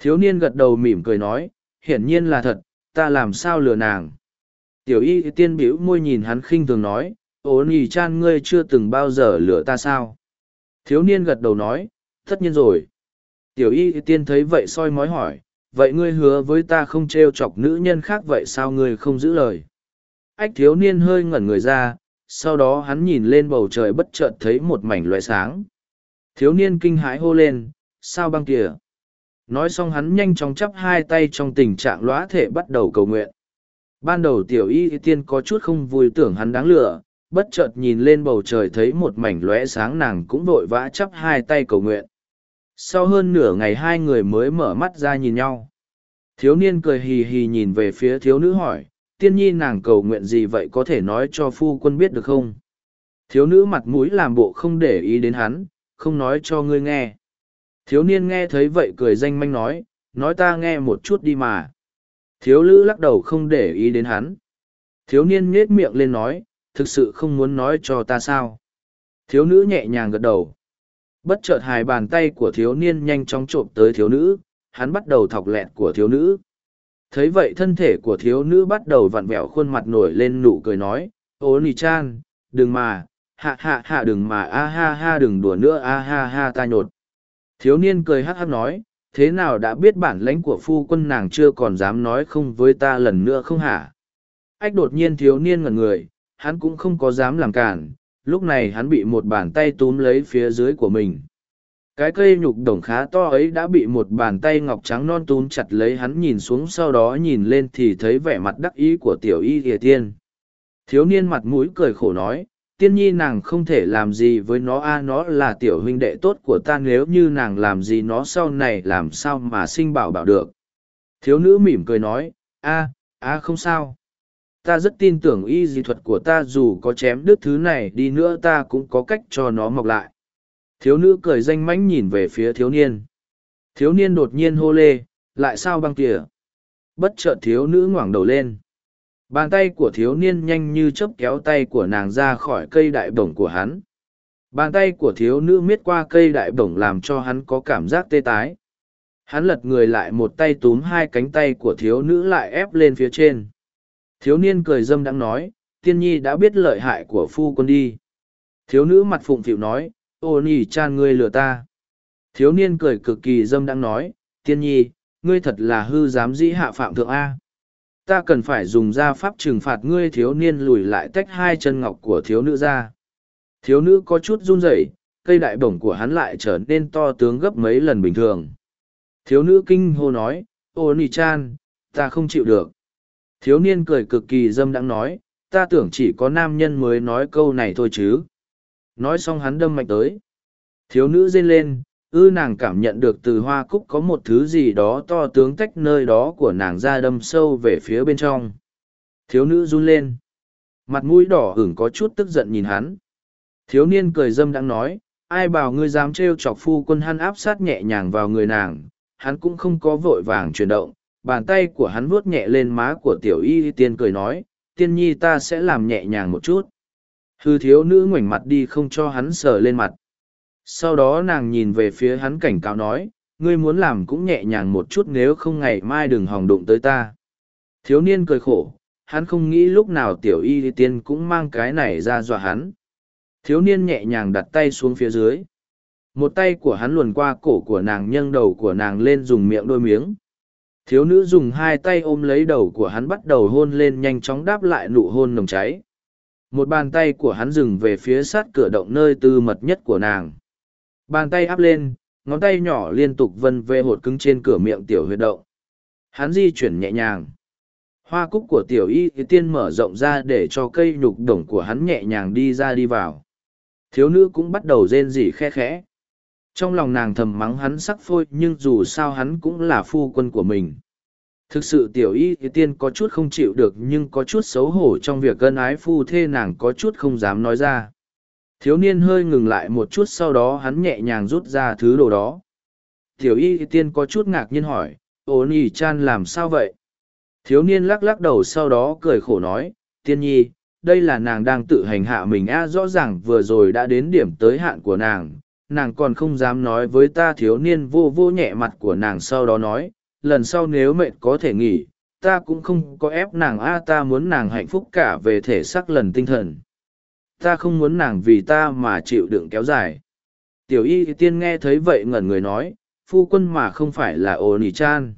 S1: Thiếu niên gật đầu mỉm cười nói, hiển nhiên là thật, ta làm sao lừa nàng. Tiểu y tiên biểu môi nhìn hắn khinh thường nói, ố nhì chan ngươi chưa từng bao giờ lừa ta sao. Thiếu niên gật đầu nói, tất nhiên rồi. Tiểu y tiên thấy vậy soi mói hỏi, vậy ngươi hứa với ta không trêu chọc nữ nhân khác vậy sao ngươi không giữ lời. Ách thiếu niên hơi ngẩn người ra, sau đó hắn nhìn lên bầu trời bất chợt thấy một mảnh loại sáng. Thiếu niên kinh hãi hô lên, sao băng kìa nói xong hắn nhanh chóng chắp hai tay trong tình trạng lóa thể bắt đầu cầu nguyện ban đầu tiểu y tiên có chút không vui tưởng hắn đáng lửa bất chợt nhìn lên bầu trời thấy một mảnh lóe sáng nàng cũng vội vã chắp hai tay cầu nguyện sau hơn nửa ngày hai người mới mở mắt ra nhìn nhau thiếu niên cười hì hì nhìn về phía thiếu nữ hỏi tiên nhi nàng cầu nguyện gì vậy có thể nói cho phu quân biết được không thiếu nữ mặt mũi làm bộ không để ý đến hắn không nói cho ngươi nghe Thiếu niên nghe thấy vậy cười danh manh nói, nói ta nghe một chút đi mà. Thiếu nữ lắc đầu không để ý đến hắn. Thiếu niên nhếch miệng lên nói, thực sự không muốn nói cho ta sao. Thiếu nữ nhẹ nhàng gật đầu. Bất chợt hai bàn tay của thiếu niên nhanh chóng trộm tới thiếu nữ, hắn bắt đầu thọc lẹt của thiếu nữ. Thấy vậy thân thể của thiếu nữ bắt đầu vặn vẹo khuôn mặt nổi lên nụ cười nói, ô nì chan, đừng mà, hạ hạ hạ đừng mà a ha ha đừng đùa nữa a ha ha ta nhột. Thiếu niên cười hắc hắc nói, thế nào đã biết bản lãnh của phu quân nàng chưa còn dám nói không với ta lần nữa không hả? Ách đột nhiên thiếu niên ngẩn người, hắn cũng không có dám làm cản, lúc này hắn bị một bàn tay túm lấy phía dưới của mình. Cái cây nhục đồng khá to ấy đã bị một bàn tay ngọc trắng non túm chặt lấy hắn nhìn xuống sau đó nhìn lên thì thấy vẻ mặt đắc ý của tiểu y thìa tiên. Thiếu niên mặt mũi cười khổ nói, tiên nhi nàng không thể làm gì với nó a nó là tiểu huynh đệ tốt của ta nếu như nàng làm gì nó sau này làm sao mà sinh bảo bảo được thiếu nữ mỉm cười nói a a không sao ta rất tin tưởng y dị thuật của ta dù có chém đứt thứ này đi nữa ta cũng có cách cho nó mọc lại thiếu nữ cười danh mãnh nhìn về phía thiếu niên thiếu niên đột nhiên hô lê lại sao băng tỉa bất chợt thiếu nữ ngoảng đầu lên Bàn tay của thiếu niên nhanh như chớp kéo tay của nàng ra khỏi cây đại bổng của hắn. Bàn tay của thiếu nữ miết qua cây đại bổng làm cho hắn có cảm giác tê tái. Hắn lật người lại một tay túm hai cánh tay của thiếu nữ lại ép lên phía trên. Thiếu niên cười dâm đang nói, tiên nhi đã biết lợi hại của phu quân đi. Thiếu nữ mặt phụng phịu nói, ô nhi chan ngươi lừa ta. Thiếu niên cười cực kỳ dâm đang nói, tiên nhi, ngươi thật là hư dám dĩ hạ phạm thượng A ta cần phải dùng gia pháp trừng phạt ngươi thiếu niên lùi lại tách hai chân ngọc của thiếu nữ ra. Thiếu nữ có chút run rẩy, cây đại bổng của hắn lại trở nên to tướng gấp mấy lần bình thường. Thiếu nữ kinh hô nói, ô nì chan, ta không chịu được. Thiếu niên cười cực kỳ dâm đãng nói, ta tưởng chỉ có nam nhân mới nói câu này thôi chứ. Nói xong hắn đâm mạnh tới. Thiếu nữ rên lên, ư nàng cảm nhận được từ hoa cúc có một thứ gì đó to tướng tách nơi đó của nàng ra đâm sâu về phía bên trong thiếu nữ run lên mặt mũi đỏ hửng có chút tức giận nhìn hắn thiếu niên cười dâm đang nói ai bảo ngươi dám t r e o chọc phu quân hắn áp sát nhẹ nhàng vào người nàng hắn cũng không có vội vàng chuyển động bàn tay của hắn vuốt nhẹ lên má của tiểu y tiên cười nói tiên nhi ta sẽ làm nhẹ nhàng một chút hư thiếu nữ ngoảnh mặt đi không cho hắn sờ lên mặt sau đó nàng nhìn về phía hắn cảnh cáo nói ngươi muốn làm cũng nhẹ nhàng một chút nếu không ngày mai đừng hòng đụng tới ta thiếu niên cười khổ hắn không nghĩ lúc nào tiểu y tiên cũng mang cái này ra dọa hắn thiếu niên nhẹ nhàng đặt tay xuống phía dưới một tay của hắn luồn qua cổ của nàng nhân đầu của nàng lên dùng miệng đôi miếng thiếu nữ dùng hai tay ôm lấy đầu của hắn bắt đầu hôn lên nhanh chóng đáp lại nụ hôn nồng cháy một bàn tay của hắn dừng về phía sát cửa động nơi tư mật nhất của nàng Bàn tay áp lên, ngón tay nhỏ liên tục vân về hột cứng trên cửa miệng tiểu huyệt động. Hắn di chuyển nhẹ nhàng. Hoa cúc của tiểu y tiên mở rộng ra để cho cây nhục đồng của hắn nhẹ nhàng đi ra đi vào. Thiếu nữ cũng bắt đầu rên rỉ khe khẽ. Trong lòng nàng thầm mắng hắn sắc phôi nhưng dù sao hắn cũng là phu quân của mình. Thực sự tiểu y tiên có chút không chịu được nhưng có chút xấu hổ trong việc gân ái phu thê nàng có chút không dám nói ra thiếu niên hơi ngừng lại một chút sau đó hắn nhẹ nhàng rút ra thứ đồ đó tiểu y tiên có chút ngạc nhiên hỏi ô nhi chan làm sao vậy thiếu niên lắc lắc đầu sau đó cười khổ nói tiên nhi đây là nàng đang tự hành hạ mình a rõ ràng vừa rồi đã đến điểm tới hạn của nàng nàng còn không dám nói với ta thiếu niên vô vô nhẹ mặt của nàng sau đó nói lần sau nếu mệt có thể nghỉ ta cũng không có ép nàng a ta muốn nàng hạnh phúc cả về thể xác lần tinh thần ta không muốn nàng vì ta mà chịu đựng kéo dài. Tiểu y tiên nghe thấy vậy ngẩn người nói, phu quân mà không phải là ồ nỉ chan.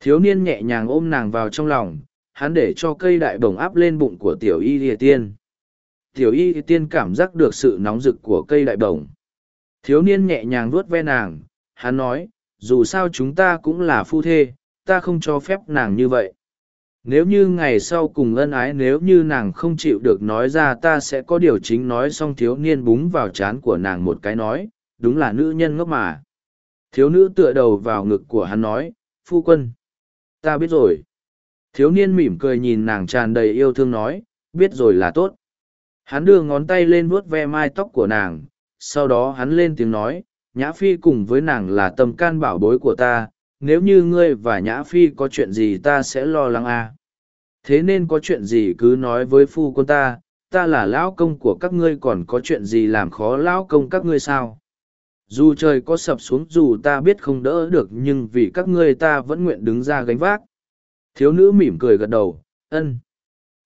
S1: Thiếu niên nhẹ nhàng ôm nàng vào trong lòng, hắn để cho cây đại bồng áp lên bụng của tiểu y y tiên. Tiểu y y tiên cảm giác được sự nóng rực của cây đại bồng. Thiếu niên nhẹ nhàng vuốt ve nàng, hắn nói, dù sao chúng ta cũng là phu thê, ta không cho phép nàng như vậy nếu như ngày sau cùng ân ái nếu như nàng không chịu được nói ra ta sẽ có điều chính nói xong thiếu niên búng vào c h á n của nàng một cái nói đúng là nữ nhân ngốc mà thiếu nữ tựa đầu vào ngực của hắn nói phu quân ta biết rồi thiếu niên mỉm cười nhìn nàng tràn đầy yêu thương nói biết rồi là tốt hắn đưa ngón tay lên vuốt ve mai tóc của nàng sau đó hắn lên tiếng nói nhã phi cùng với nàng là tâm can bảo bối của ta nếu như ngươi và nhã phi có chuyện gì ta sẽ lo lắng a à. thế nên có chuyện gì cứ nói với phu quân ta ta là lão công của các ngươi còn có chuyện gì làm khó lão công các ngươi sao dù trời có sập xuống dù ta biết không đỡ được nhưng vì các ngươi ta vẫn nguyện đứng ra gánh vác thiếu nữ mỉm cười gật đầu ân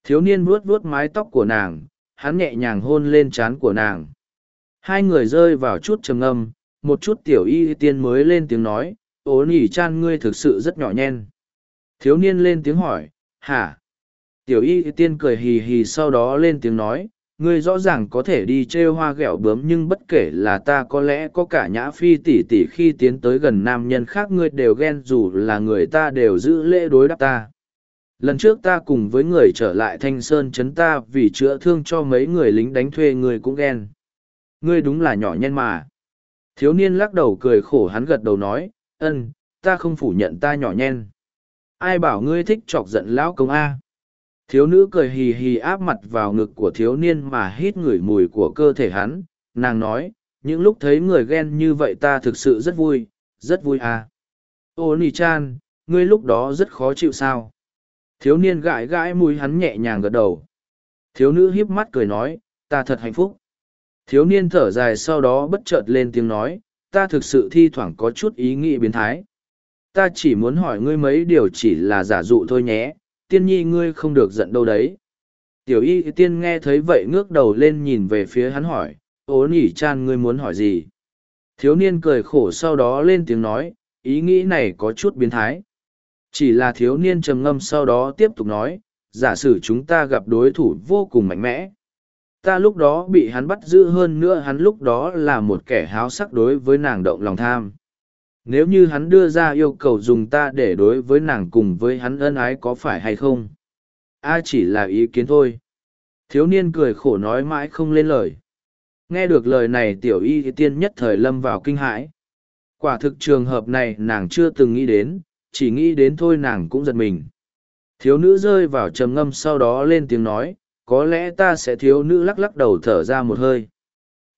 S1: thiếu niên vuốt vuốt mái tóc của nàng hắn nhẹ nhàng hôn lên trán của nàng hai người rơi vào chút trầm âm một chút tiểu y tiên mới lên tiếng nói ố nỉ chan ngươi thực sự rất nhỏ nhen thiếu niên lên tiếng hỏi hả tiểu y tiên cười hì hì sau đó lên tiếng nói ngươi rõ ràng có thể đi t hoa ghẹo bướm nhưng bất kể là ta có lẽ có cả nhã phi tỉ tỉ khi tiến tới gần nam nhân khác ngươi đều ghen dù là người ta đều giữ lễ đối đáp ta lần trước ta cùng với người trở lại thanh sơn chấn ta vì chữa thương cho mấy người lính đánh thuê ngươi cũng ghen ngươi đúng là nhỏ nhen mà thiếu niên lắc đầu cười khổ hắn gật đầu nói ân, ta không phủ nhận ta nhỏ nhen. Ai bảo ngươi thích chọc giận lão công A. Thiếu nữ cười hì hì áp mặt vào ngực của thiếu niên mà hít ngửi mùi của cơ thể hắn, nàng nói, những lúc thấy người ghen như vậy ta thực sự rất vui, rất vui à. Ô nì chan, ngươi lúc đó rất khó chịu sao. Thiếu niên gãi gãi mùi hắn nhẹ nhàng gật đầu. Thiếu nữ híp mắt cười nói, ta thật hạnh phúc. Thiếu niên thở dài sau đó bất chợt lên tiếng nói, ta thực sự thi thoảng có chút ý nghĩ biến thái. Ta chỉ muốn hỏi ngươi mấy điều chỉ là giả dụ thôi nhé, tiên nhi ngươi không được giận đâu đấy. Tiểu y tiên nghe thấy vậy ngước đầu lên nhìn về phía hắn hỏi, ố nỉ chan ngươi muốn hỏi gì? Thiếu niên cười khổ sau đó lên tiếng nói, ý nghĩ này có chút biến thái. Chỉ là thiếu niên trầm ngâm sau đó tiếp tục nói, giả sử chúng ta gặp đối thủ vô cùng mạnh mẽ ta lúc đó bị hắn bắt giữ hơn nữa hắn lúc đó là một kẻ háo sắc đối với nàng động lòng tham nếu như hắn đưa ra yêu cầu dùng ta để đối với nàng cùng với hắn ân ái có phải hay không a chỉ là ý kiến thôi thiếu niên cười khổ nói mãi không lên lời nghe được lời này tiểu y tiên nhất thời lâm vào kinh hãi quả thực trường hợp này nàng chưa từng nghĩ đến chỉ nghĩ đến thôi nàng cũng giật mình thiếu nữ rơi vào trầm ngâm sau đó lên tiếng nói có lẽ ta sẽ thiếu nữ lắc lắc đầu thở ra một hơi.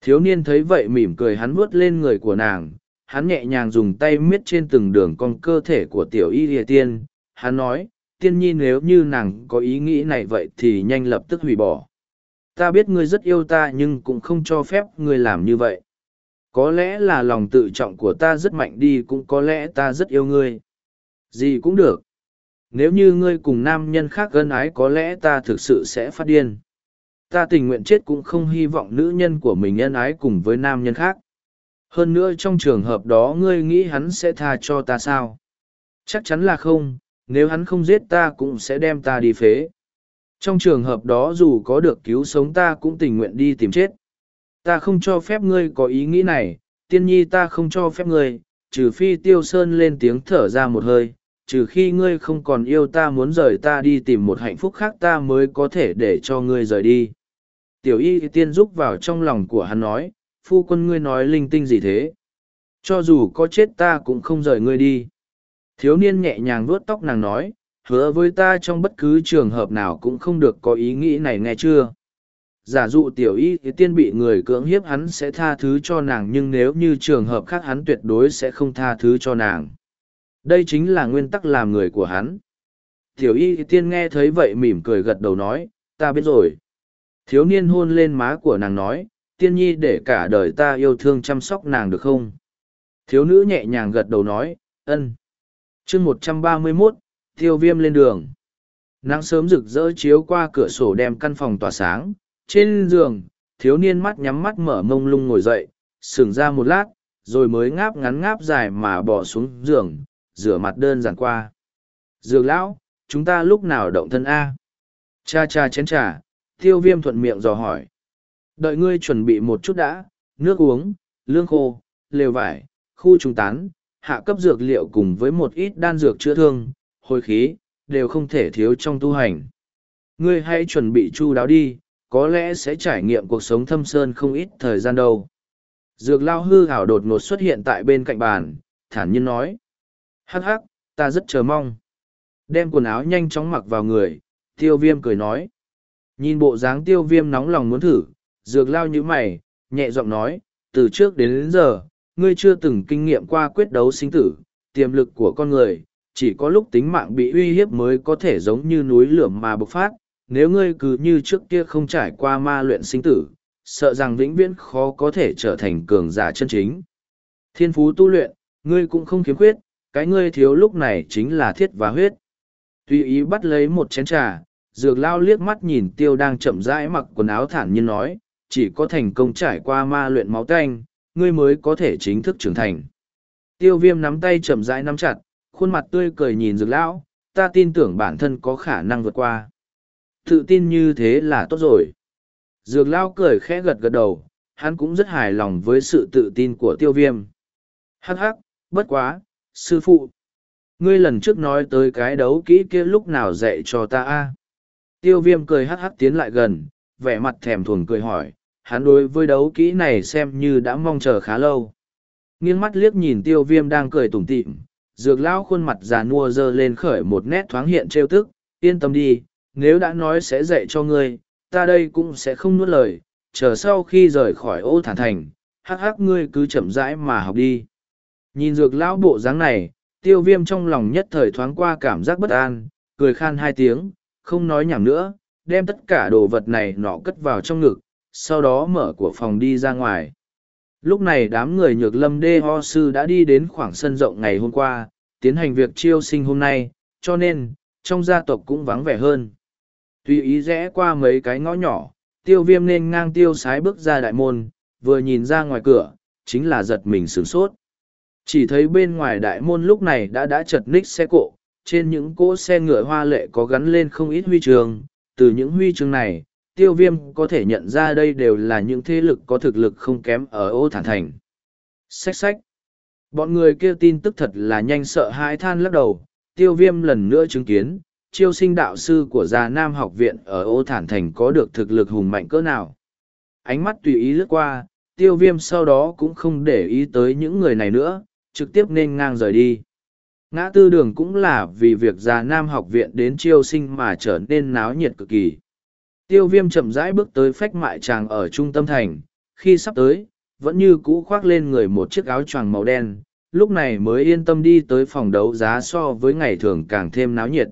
S1: Thiếu niên thấy vậy mỉm cười hắn vuốt lên người của nàng, hắn nhẹ nhàng dùng tay miết trên từng đường con cơ thể của tiểu y địa tiên, hắn nói, tiên nhi nếu như nàng có ý nghĩ này vậy thì nhanh lập tức hủy bỏ. Ta biết ngươi rất yêu ta nhưng cũng không cho phép ngươi làm như vậy. Có lẽ là lòng tự trọng của ta rất mạnh đi cũng có lẽ ta rất yêu ngươi. Gì cũng được nếu như ngươi cùng nam nhân khác gân ái có lẽ ta thực sự sẽ phát điên ta tình nguyện chết cũng không hy vọng nữ nhân của mình nhân ái cùng với nam nhân khác hơn nữa trong trường hợp đó ngươi nghĩ hắn sẽ tha cho ta sao chắc chắn là không nếu hắn không giết ta cũng sẽ đem ta đi phế trong trường hợp đó dù có được cứu sống ta cũng tình nguyện đi tìm chết ta không cho phép ngươi có ý nghĩ này tiên nhi ta không cho phép ngươi trừ phi tiêu sơn lên tiếng thở ra một hơi trừ khi ngươi không còn yêu ta muốn rời ta đi tìm một hạnh phúc khác ta mới có thể để cho ngươi rời đi. Tiểu y tiên giúp vào trong lòng của hắn nói, phu quân ngươi nói linh tinh gì thế? Cho dù có chết ta cũng không rời ngươi đi. Thiếu niên nhẹ nhàng vuốt tóc nàng nói, hứa với ta trong bất cứ trường hợp nào cũng không được có ý nghĩ này nghe chưa? Giả dụ tiểu y thì tiên bị người cưỡng hiếp hắn sẽ tha thứ cho nàng nhưng nếu như trường hợp khác hắn tuyệt đối sẽ không tha thứ cho nàng. Đây chính là nguyên tắc làm người của hắn. Tiểu y tiên nghe thấy vậy mỉm cười gật đầu nói, ta biết rồi. Thiếu niên hôn lên má của nàng nói, tiên nhi để cả đời ta yêu thương chăm sóc nàng được không? Thiếu nữ nhẹ nhàng gật đầu nói, ân. chương một trăm ba mươi 131, tiêu viêm lên đường. Nắng sớm rực rỡ chiếu qua cửa sổ đem căn phòng tỏa sáng. Trên giường, thiếu niên mắt nhắm mắt mở mông lung ngồi dậy, sừng ra một lát, rồi mới ngáp ngắn ngáp dài mà bỏ xuống giường, rửa mặt đơn giản qua. Dược lão, chúng ta lúc nào động thân A? Cha cha chén trà, tiêu viêm thuận miệng dò hỏi. Đợi ngươi chuẩn bị một chút đã, nước uống, lương khô, lều vải, khu trung tán, hạ cấp dược liệu cùng với một ít đan dược chữa thương, hồi khí, đều không thể thiếu trong tu hành. Ngươi hãy chuẩn bị chu đáo đi, có lẽ sẽ trải nghiệm cuộc sống thâm sơn không ít thời gian đâu. Dược lao hư hảo đột ngột xuất hiện tại bên cạnh bàn, thản nhiên nói. Hắc hắc, ta rất chờ mong. Đem quần áo nhanh chóng mặc vào người, tiêu viêm cười nói. Nhìn bộ dáng tiêu viêm nóng lòng muốn thử, dược lao như mày, nhẹ giọng nói, từ trước đến, đến giờ, ngươi chưa từng kinh nghiệm qua quyết đấu sinh tử, tiềm lực của con người, chỉ có lúc tính mạng bị uy hiếp mới có thể giống như núi lửa mà bộc phát, nếu ngươi cứ như trước kia không trải qua ma luyện sinh tử, sợ rằng vĩnh viễn khó có thể trở thành cường giả chân chính. Thiên phú tu luyện, ngươi cũng không khiếm khuyết, cái ngươi thiếu lúc này chính là thiết và huyết. Tùy ý bắt lấy một chén trà, dược lao liếc mắt nhìn tiêu đang chậm rãi mặc quần áo thản nhiên nói, chỉ có thành công trải qua ma luyện máu tanh, ngươi mới có thể chính thức trưởng thành. Tiêu viêm nắm tay chậm rãi nắm chặt, khuôn mặt tươi cười nhìn dược lão, ta tin tưởng bản thân có khả năng vượt qua. Tự tin như thế là tốt rồi. Dược lão cười khẽ gật gật đầu, hắn cũng rất hài lòng với sự tự tin của tiêu viêm. Hắc hắc, bất quá, sư phụ ngươi lần trước nói tới cái đấu kỹ kia lúc nào dạy cho ta a tiêu viêm cười hắc hắc tiến lại gần vẻ mặt thèm thuồng cười hỏi hắn đối với đấu kỹ này xem như đã mong chờ khá lâu nghiêng mắt liếc nhìn tiêu viêm đang cười tủm tịm dược lão khuôn mặt già nua dơ lên khởi một nét thoáng hiện trêu tức yên tâm đi nếu đã nói sẽ dạy cho ngươi ta đây cũng sẽ không nuốt lời chờ sau khi rời khỏi ô Thả thành hắc hắc ngươi cứ chậm rãi mà học đi Nhìn dược lão bộ dáng này, tiêu viêm trong lòng nhất thời thoáng qua cảm giác bất an, cười khan hai tiếng, không nói nhảm nữa, đem tất cả đồ vật này nọ cất vào trong ngực, sau đó mở của phòng đi ra ngoài. Lúc này đám người nhược lâm đê ho sư đã đi đến khoảng sân rộng ngày hôm qua, tiến hành việc chiêu sinh hôm nay, cho nên, trong gia tộc cũng vắng vẻ hơn. Tuy ý rẽ qua mấy cái ngõ nhỏ, tiêu viêm nên ngang tiêu sái bước ra đại môn, vừa nhìn ra ngoài cửa, chính là giật mình sửng sốt. Chỉ thấy bên ngoài đại môn lúc này đã đã chật ních xe cộ, trên những cỗ xe ngựa hoa lệ có gắn lên không ít huy trường. Từ những huy chương này, tiêu viêm có thể nhận ra đây đều là những thế lực có thực lực không kém ở ô thản thành. Xách xách. Bọn người kêu tin tức thật là nhanh sợ hãi than lắc đầu, tiêu viêm lần nữa chứng kiến, chiêu sinh đạo sư của già nam học viện ở ô thản thành có được thực lực hùng mạnh cỡ nào. Ánh mắt tùy ý lướt qua, tiêu viêm sau đó cũng không để ý tới những người này nữa, trực tiếp nên ngang rời đi. Ngã tư đường cũng là vì việc già nam học viện đến chiêu sinh mà trở nên náo nhiệt cực kỳ. Tiêu viêm chậm rãi bước tới phách mại chàng ở trung tâm thành, khi sắp tới, vẫn như cũ khoác lên người một chiếc áo choàng màu đen, lúc này mới yên tâm đi tới phòng đấu giá so với ngày thường càng thêm náo nhiệt.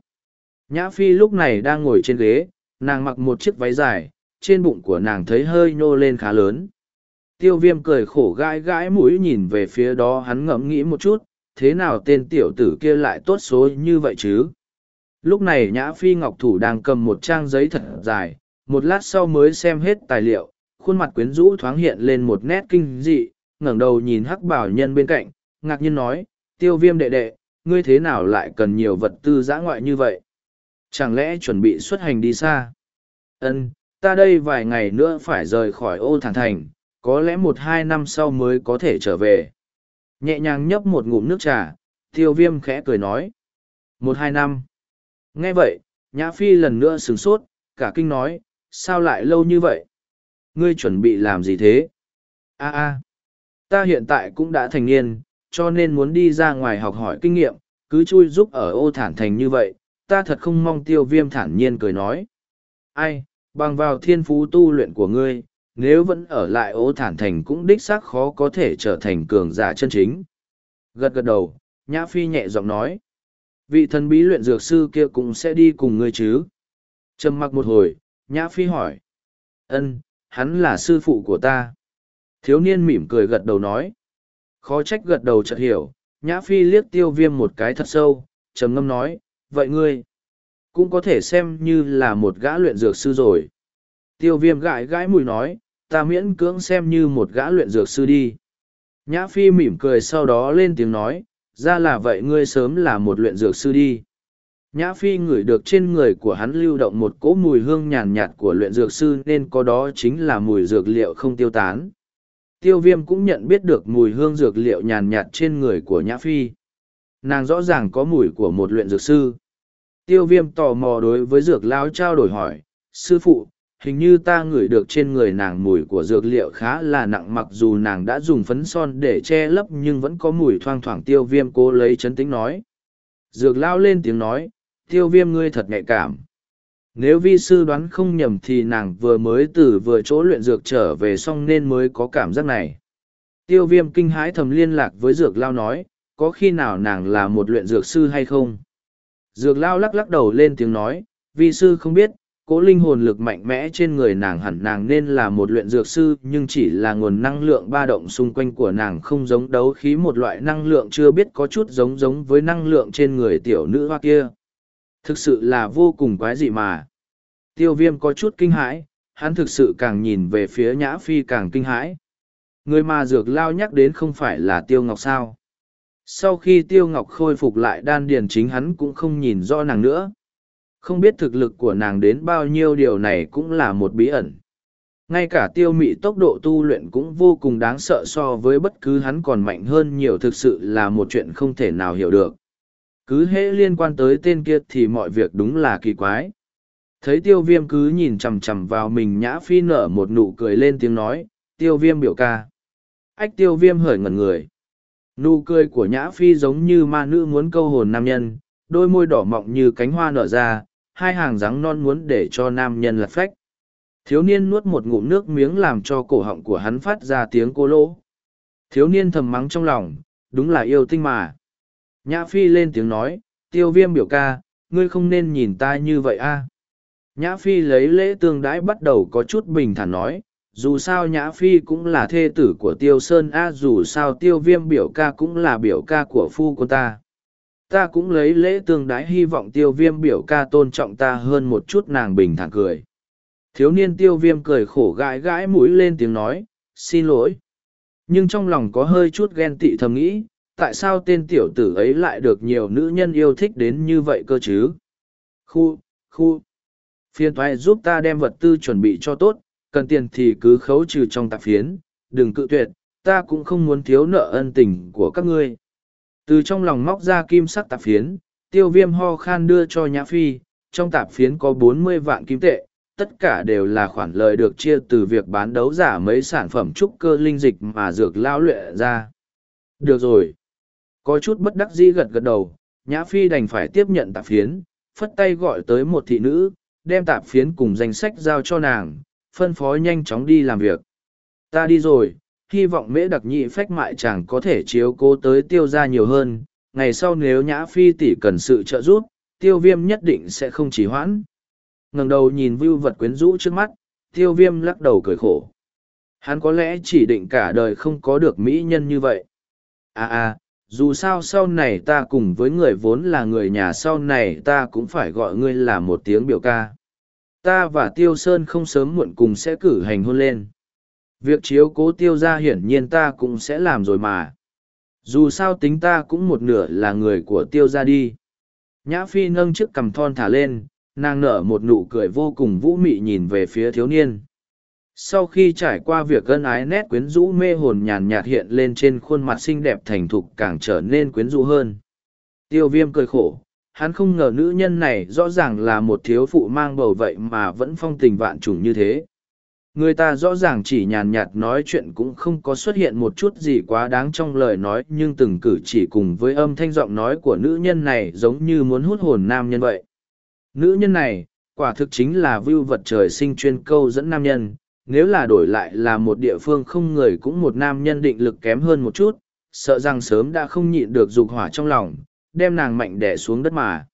S1: Nhã Phi lúc này đang ngồi trên ghế, nàng mặc một chiếc váy dài, trên bụng của nàng thấy hơi nhô lên khá lớn. Tiêu viêm cười khổ gãi gãi mũi nhìn về phía đó hắn ngẫm nghĩ một chút, thế nào tên tiểu tử kia lại tốt số như vậy chứ? Lúc này Nhã Phi Ngọc Thủ đang cầm một trang giấy thật dài, một lát sau mới xem hết tài liệu, khuôn mặt quyến rũ thoáng hiện lên một nét kinh dị, ngẩng đầu nhìn hắc bảo nhân bên cạnh, ngạc nhiên nói, tiêu viêm đệ đệ, ngươi thế nào lại cần nhiều vật tư giã ngoại như vậy? Chẳng lẽ chuẩn bị xuất hành đi xa? Ân, ta đây vài ngày nữa phải rời khỏi ô thản thành, có lẽ một hai năm sau mới có thể trở về nhẹ nhàng nhấp một ngụm nước trà tiêu viêm khẽ cười nói một hai năm nghe vậy nhã phi lần nữa sửng sốt cả kinh nói sao lại lâu như vậy ngươi chuẩn bị làm gì thế a a ta hiện tại cũng đã thành niên cho nên muốn đi ra ngoài học hỏi kinh nghiệm cứ chui giúp ở ô thản thành như vậy ta thật không mong tiêu viêm thản nhiên cười nói ai bằng vào thiên phú tu luyện của ngươi nếu vẫn ở lại ô thản thành cũng đích xác khó có thể trở thành cường giả chân chính. Gật gật đầu, Nhã Phi nhẹ giọng nói. Vị thần bí luyện dược sư kia cũng sẽ đi cùng ngươi chứ? Trầm mặc một hồi, Nhã Phi hỏi. Ân, hắn là sư phụ của ta. Thiếu niên mỉm cười gật đầu nói. Khó trách gật đầu chợt hiểu, Nhã Phi liếc tiêu viêm một cái thật sâu, trầm ngâm nói, vậy ngươi cũng có thể xem như là một gã luyện dược sư rồi. Tiêu viêm gãi gãi mùi nói, ta miễn cưỡng xem như một gã luyện dược sư đi. Nhã Phi mỉm cười sau đó lên tiếng nói, ra là vậy ngươi sớm là một luyện dược sư đi. Nhã Phi ngửi được trên người của hắn lưu động một cỗ mùi hương nhàn nhạt của luyện dược sư nên có đó chính là mùi dược liệu không tiêu tán. Tiêu viêm cũng nhận biết được mùi hương dược liệu nhàn nhạt trên người của Nhã Phi. Nàng rõ ràng có mùi của một luyện dược sư. Tiêu viêm tò mò đối với dược lao trao đổi hỏi, sư phụ, hình như ta ngửi được trên người nàng mùi của dược liệu khá là nặng mặc dù nàng đã dùng phấn son để che lấp nhưng vẫn có mùi thoang thoảng tiêu viêm cố lấy chấn tính nói dược lao lên tiếng nói tiêu viêm ngươi thật nhạy cảm nếu vi sư đoán không nhầm thì nàng vừa mới từ vừa chỗ luyện dược trở về xong nên mới có cảm giác này tiêu viêm kinh hãi thầm liên lạc với dược lao nói có khi nào nàng là một luyện dược sư hay không dược lao lắc lắc đầu lên tiếng nói vi sư không biết cỗ linh hồn lực mạnh mẽ trên người nàng hẳn nàng nên là một luyện dược sư nhưng chỉ là nguồn năng lượng ba động xung quanh của nàng không giống đấu khí một loại năng lượng chưa biết có chút giống giống với năng lượng trên người tiểu nữ hoa kia thực sự là vô cùng quái dị mà tiêu viêm có chút kinh hãi hắn thực sự càng nhìn về phía nhã phi càng kinh hãi người mà dược lao nhắc đến không phải là tiêu ngọc sao sau khi tiêu ngọc khôi phục lại đan điền chính hắn cũng không nhìn rõ nàng nữa không biết thực lực của nàng đến bao nhiêu điều này cũng là một bí ẩn. Ngay cả tiêu mị tốc độ tu luyện cũng vô cùng đáng sợ so với bất cứ hắn còn mạnh hơn nhiều thực sự là một chuyện không thể nào hiểu được. Cứ hễ liên quan tới tên kia thì mọi việc đúng là kỳ quái. Thấy tiêu viêm cứ nhìn chằm chằm vào mình nhã phi nở một nụ cười lên tiếng nói, tiêu viêm biểu ca. Ách tiêu viêm hởi ngẩn người. Nụ cười của nhã phi giống như ma nữ muốn câu hồn nam nhân, đôi môi đỏ mọng như cánh hoa nở ra, hai hàng rắn non muốn để cho nam nhân lật phách. Thiếu niên nuốt một ngụm nước miếng làm cho cổ họng của hắn phát ra tiếng cô lỗ. Thiếu niên thầm mắng trong lòng, đúng là yêu tinh mà. Nhã Phi lên tiếng nói, tiêu viêm biểu ca, ngươi không nên nhìn ta như vậy a. Nhã Phi lấy lễ tương đãi bắt đầu có chút bình thản nói, dù sao Nhã Phi cũng là thê tử của Tiêu Sơn A dù sao Tiêu Viêm biểu ca cũng là biểu ca của phu của ta ta cũng lấy lễ tương đái hy vọng tiêu viêm biểu ca tôn trọng ta hơn một chút nàng bình thản cười thiếu niên tiêu viêm cười khổ gãi gãi mũi lên tiếng nói xin lỗi nhưng trong lòng có hơi chút ghen tị thầm nghĩ tại sao tên tiểu tử ấy lại được nhiều nữ nhân yêu thích đến như vậy cơ chứ khu khu phiền thoại giúp ta đem vật tư chuẩn bị cho tốt cần tiền thì cứ khấu trừ trong tạp phiến đừng cự tuyệt ta cũng không muốn thiếu nợ ân tình của các ngươi từ trong lòng móc ra kim sắc tạp phiến tiêu viêm ho khan đưa cho nhã phi trong tạp phiến có bốn mươi vạn kim tệ tất cả đều là khoản lời được chia từ việc bán đấu giả mấy sản phẩm trúc cơ linh dịch mà dược lao luyện ra được rồi có chút bất đắc dĩ gật gật đầu nhã phi đành phải tiếp nhận tạp phiến phất tay gọi tới một thị nữ đem tạp phiến cùng danh sách giao cho nàng phân phó nhanh chóng đi làm việc ta đi rồi hy vọng mễ đặc nhị phách mại chàng có thể chiếu cố tới tiêu ra nhiều hơn ngày sau nếu nhã phi tỷ cần sự trợ giúp tiêu viêm nhất định sẽ không chỉ hoãn ngẩng đầu nhìn vưu vật quyến rũ trước mắt tiêu viêm lắc đầu cười khổ hắn có lẽ chỉ định cả đời không có được mỹ nhân như vậy à à dù sao sau này ta cùng với người vốn là người nhà sau này ta cũng phải gọi ngươi là một tiếng biểu ca ta và tiêu sơn không sớm muộn cùng sẽ cử hành hôn lên Việc chiếu cố tiêu ra hiển nhiên ta cũng sẽ làm rồi mà. Dù sao tính ta cũng một nửa là người của tiêu ra đi. Nhã Phi nâng chiếc cằm thon thả lên, nàng nở một nụ cười vô cùng vũ mị nhìn về phía thiếu niên. Sau khi trải qua việc ân ái nét quyến rũ mê hồn nhàn nhạt hiện lên trên khuôn mặt xinh đẹp thành thục càng trở nên quyến rũ hơn. Tiêu viêm cười khổ, hắn không ngờ nữ nhân này rõ ràng là một thiếu phụ mang bầu vậy mà vẫn phong tình vạn trùng như thế người ta rõ ràng chỉ nhàn nhạt nói chuyện cũng không có xuất hiện một chút gì quá đáng trong lời nói nhưng từng cử chỉ cùng với âm thanh giọng nói của nữ nhân này giống như muốn hút hồn nam nhân vậy nữ nhân này quả thực chính là vưu vật trời sinh chuyên câu dẫn nam nhân nếu là đổi lại là một địa phương không người cũng một nam nhân định lực kém hơn một chút sợ rằng sớm đã không nhịn được dục hỏa trong lòng đem nàng mạnh đẻ xuống đất mà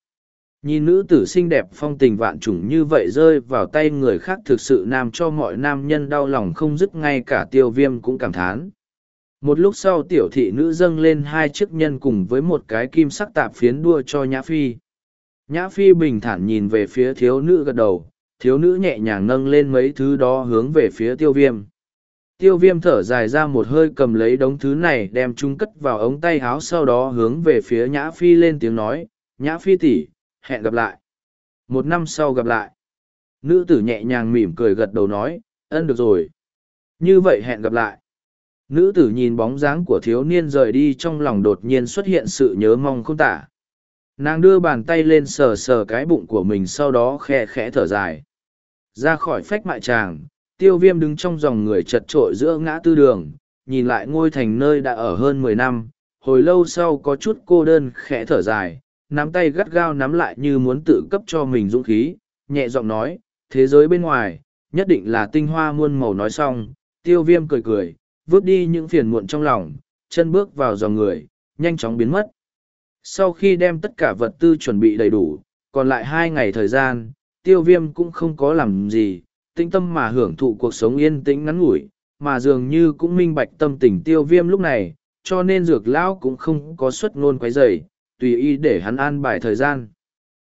S1: Nhìn nữ tử xinh đẹp phong tình vạn trùng như vậy rơi vào tay người khác thực sự nam cho mọi nam nhân đau lòng không dứt ngay cả tiêu viêm cũng cảm thán. Một lúc sau tiểu thị nữ dâng lên hai chiếc nhân cùng với một cái kim sắc tạp phiến đua cho Nhã Phi. Nhã Phi bình thản nhìn về phía thiếu nữ gật đầu, thiếu nữ nhẹ nhàng nâng lên mấy thứ đó hướng về phía tiêu viêm. Tiêu viêm thở dài ra một hơi cầm lấy đống thứ này đem chúng cất vào ống tay áo sau đó hướng về phía Nhã Phi lên tiếng nói, Nhã Phi tỷ hẹn gặp lại. Một năm sau gặp lại. Nữ tử nhẹ nhàng mỉm cười gật đầu nói, ân được rồi. Như vậy hẹn gặp lại. Nữ tử nhìn bóng dáng của thiếu niên rời đi trong lòng đột nhiên xuất hiện sự nhớ mong không tả. Nàng đưa bàn tay lên sờ sờ cái bụng của mình sau đó khe khẽ thở dài. Ra khỏi phách mại tràng, tiêu viêm đứng trong dòng người chật trội giữa ngã tư đường, nhìn lại ngôi thành nơi đã ở hơn mười năm, hồi lâu sau có chút cô đơn khẽ thở dài, nắm tay gắt gao nắm lại như muốn tự cấp cho mình dũng khí, nhẹ giọng nói, thế giới bên ngoài, nhất định là tinh hoa muôn màu nói xong, tiêu viêm cười cười, vứt đi những phiền muộn trong lòng, chân bước vào dòng người, nhanh chóng biến mất. Sau khi đem tất cả vật tư chuẩn bị đầy đủ, còn lại hai ngày thời gian, tiêu viêm cũng không có làm gì, tĩnh tâm mà hưởng thụ cuộc sống yên tĩnh ngắn ngủi, mà dường như cũng minh bạch tâm tình tiêu viêm lúc này, cho nên dược lão cũng không có xuất ngôn quấy rầy, tùy ý để hắn an bài thời gian.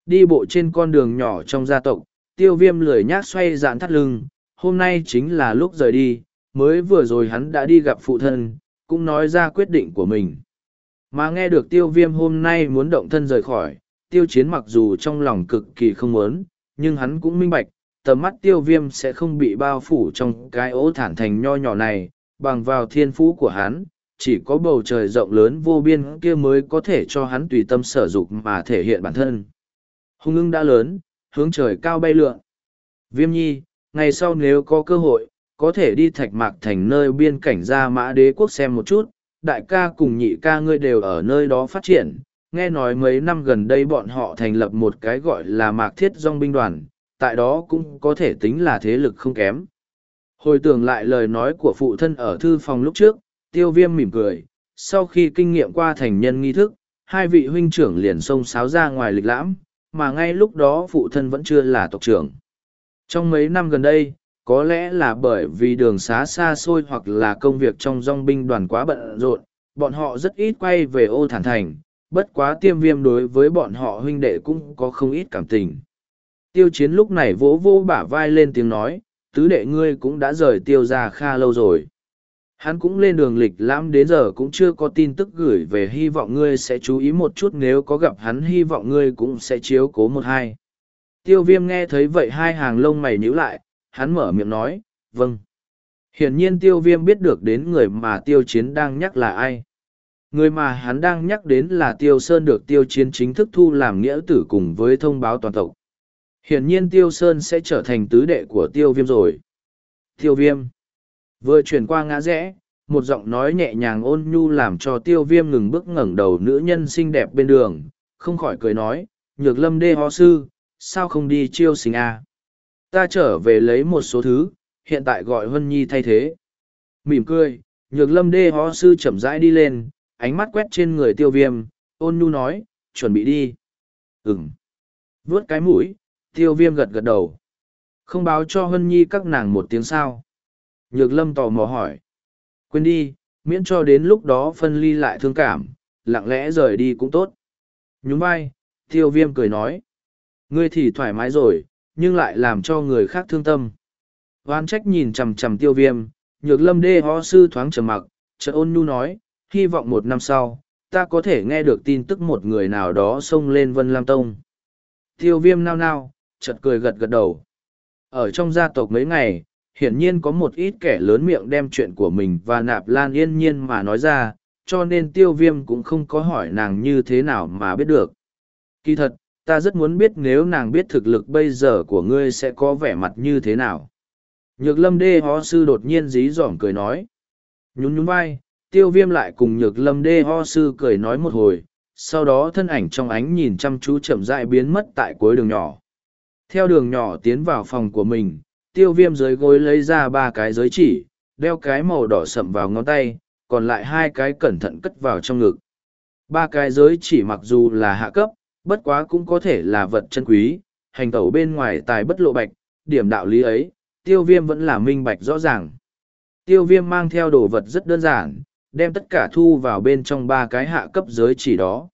S1: Đi bộ trên con đường nhỏ trong gia tộc, tiêu viêm lười nhác xoay dạn thắt lưng, hôm nay chính là lúc rời đi, mới vừa rồi hắn đã đi gặp phụ thân, cũng nói ra quyết định của mình. Mà nghe được tiêu viêm hôm nay muốn động thân rời khỏi, tiêu chiến mặc dù trong lòng cực kỳ không muốn, nhưng hắn cũng minh bạch, tầm mắt tiêu viêm sẽ không bị bao phủ trong cái ố thản thành nho nhỏ này, bằng vào thiên phú của hắn, chỉ có bầu trời rộng lớn vô biên kia mới có thể cho hắn tùy tâm sở dục mà thể hiện bản thân. Hùng ưng đã lớn, hướng trời cao bay lượn. Viêm nhi, ngày sau nếu có cơ hội, có thể đi thạch mạc thành nơi biên cảnh ra mã đế quốc xem một chút, đại ca cùng nhị ca ngươi đều ở nơi đó phát triển. Nghe nói mấy năm gần đây bọn họ thành lập một cái gọi là mạc thiết dòng binh đoàn, tại đó cũng có thể tính là thế lực không kém. Hồi tưởng lại lời nói của phụ thân ở thư phòng lúc trước, tiêu viêm mỉm cười, sau khi kinh nghiệm qua thành nhân nghi thức, hai vị huynh trưởng liền xông sáo ra ngoài lịch lãm, mà ngay lúc đó phụ thân vẫn chưa là tộc trưởng. Trong mấy năm gần đây, có lẽ là bởi vì đường xá xa xôi hoặc là công việc trong dòng binh đoàn quá bận rộn, bọn họ rất ít quay về ô thản thành, bất quá tiêm viêm đối với bọn họ huynh đệ cũng có không ít cảm tình. Tiêu chiến lúc này vỗ vô bả vai lên tiếng nói, tứ đệ ngươi cũng đã rời tiêu ra kha lâu rồi. Hắn cũng lên đường lịch lãm đến giờ cũng chưa có tin tức gửi về hy vọng ngươi sẽ chú ý một chút nếu có gặp hắn hy vọng ngươi cũng sẽ chiếu cố một hai. Tiêu viêm nghe thấy vậy hai hàng lông mày nhíu lại, hắn mở miệng nói, vâng. Hiển nhiên tiêu viêm biết được đến người mà tiêu chiến đang nhắc là ai. Người mà hắn đang nhắc đến là tiêu sơn được tiêu chiến chính thức thu làm nghĩa tử cùng với thông báo toàn tộc. Hiển nhiên tiêu sơn sẽ trở thành tứ đệ của tiêu viêm rồi. Tiêu viêm Vừa chuyển qua ngã rẽ, một giọng nói nhẹ nhàng ôn nhu làm cho tiêu viêm ngừng bước ngẩng đầu nữ nhân xinh đẹp bên đường, không khỏi cười nói, nhược lâm đê ho sư, sao không đi chiêu sinh a Ta trở về lấy một số thứ, hiện tại gọi Hân Nhi thay thế. Mỉm cười, nhược lâm đê ho sư chậm rãi đi lên, ánh mắt quét trên người tiêu viêm, ôn nhu nói, chuẩn bị đi. Ừm. Vướt cái mũi, tiêu viêm gật gật đầu. Không báo cho Hân Nhi các nàng một tiếng sao. Nhược lâm tò mò hỏi. Quên đi, miễn cho đến lúc đó phân ly lại thương cảm, lặng lẽ rời đi cũng tốt. Nhún vai, tiêu viêm cười nói. Ngươi thì thoải mái rồi, nhưng lại làm cho người khác thương tâm. Hoan trách nhìn chầm chầm tiêu viêm, nhược lâm đê ho sư thoáng trầm mặc, chợ ôn nhu nói, hy vọng một năm sau, ta có thể nghe được tin tức một người nào đó xông lên Vân Lam Tông. Tiêu viêm nao nao, chợt cười gật gật đầu. Ở trong gia tộc mấy ngày, hiển nhiên có một ít kẻ lớn miệng đem chuyện của mình và nạp lan yên nhiên mà nói ra cho nên tiêu viêm cũng không có hỏi nàng như thế nào mà biết được kỳ thật ta rất muốn biết nếu nàng biết thực lực bây giờ của ngươi sẽ có vẻ mặt như thế nào nhược lâm đê ho sư đột nhiên dí dỏm cười nói nhún nhún vai tiêu viêm lại cùng nhược lâm đê ho sư cười nói một hồi sau đó thân ảnh trong ánh nhìn chăm chú chậm dại biến mất tại cuối đường nhỏ theo đường nhỏ tiến vào phòng của mình tiêu viêm dưới gối lấy ra ba cái giới chỉ, đeo cái màu đỏ sậm vào ngón tay, còn lại hai cái cẩn thận cất vào trong ngực. Ba cái giới chỉ mặc dù là hạ cấp, bất quá cũng có thể là vật chân quý, hành tẩu bên ngoài tài bất lộ bạch, điểm đạo lý ấy, tiêu viêm vẫn là minh bạch rõ ràng. Tiêu viêm mang theo đồ vật rất đơn giản, đem tất cả thu vào bên trong ba cái hạ cấp giới chỉ đó.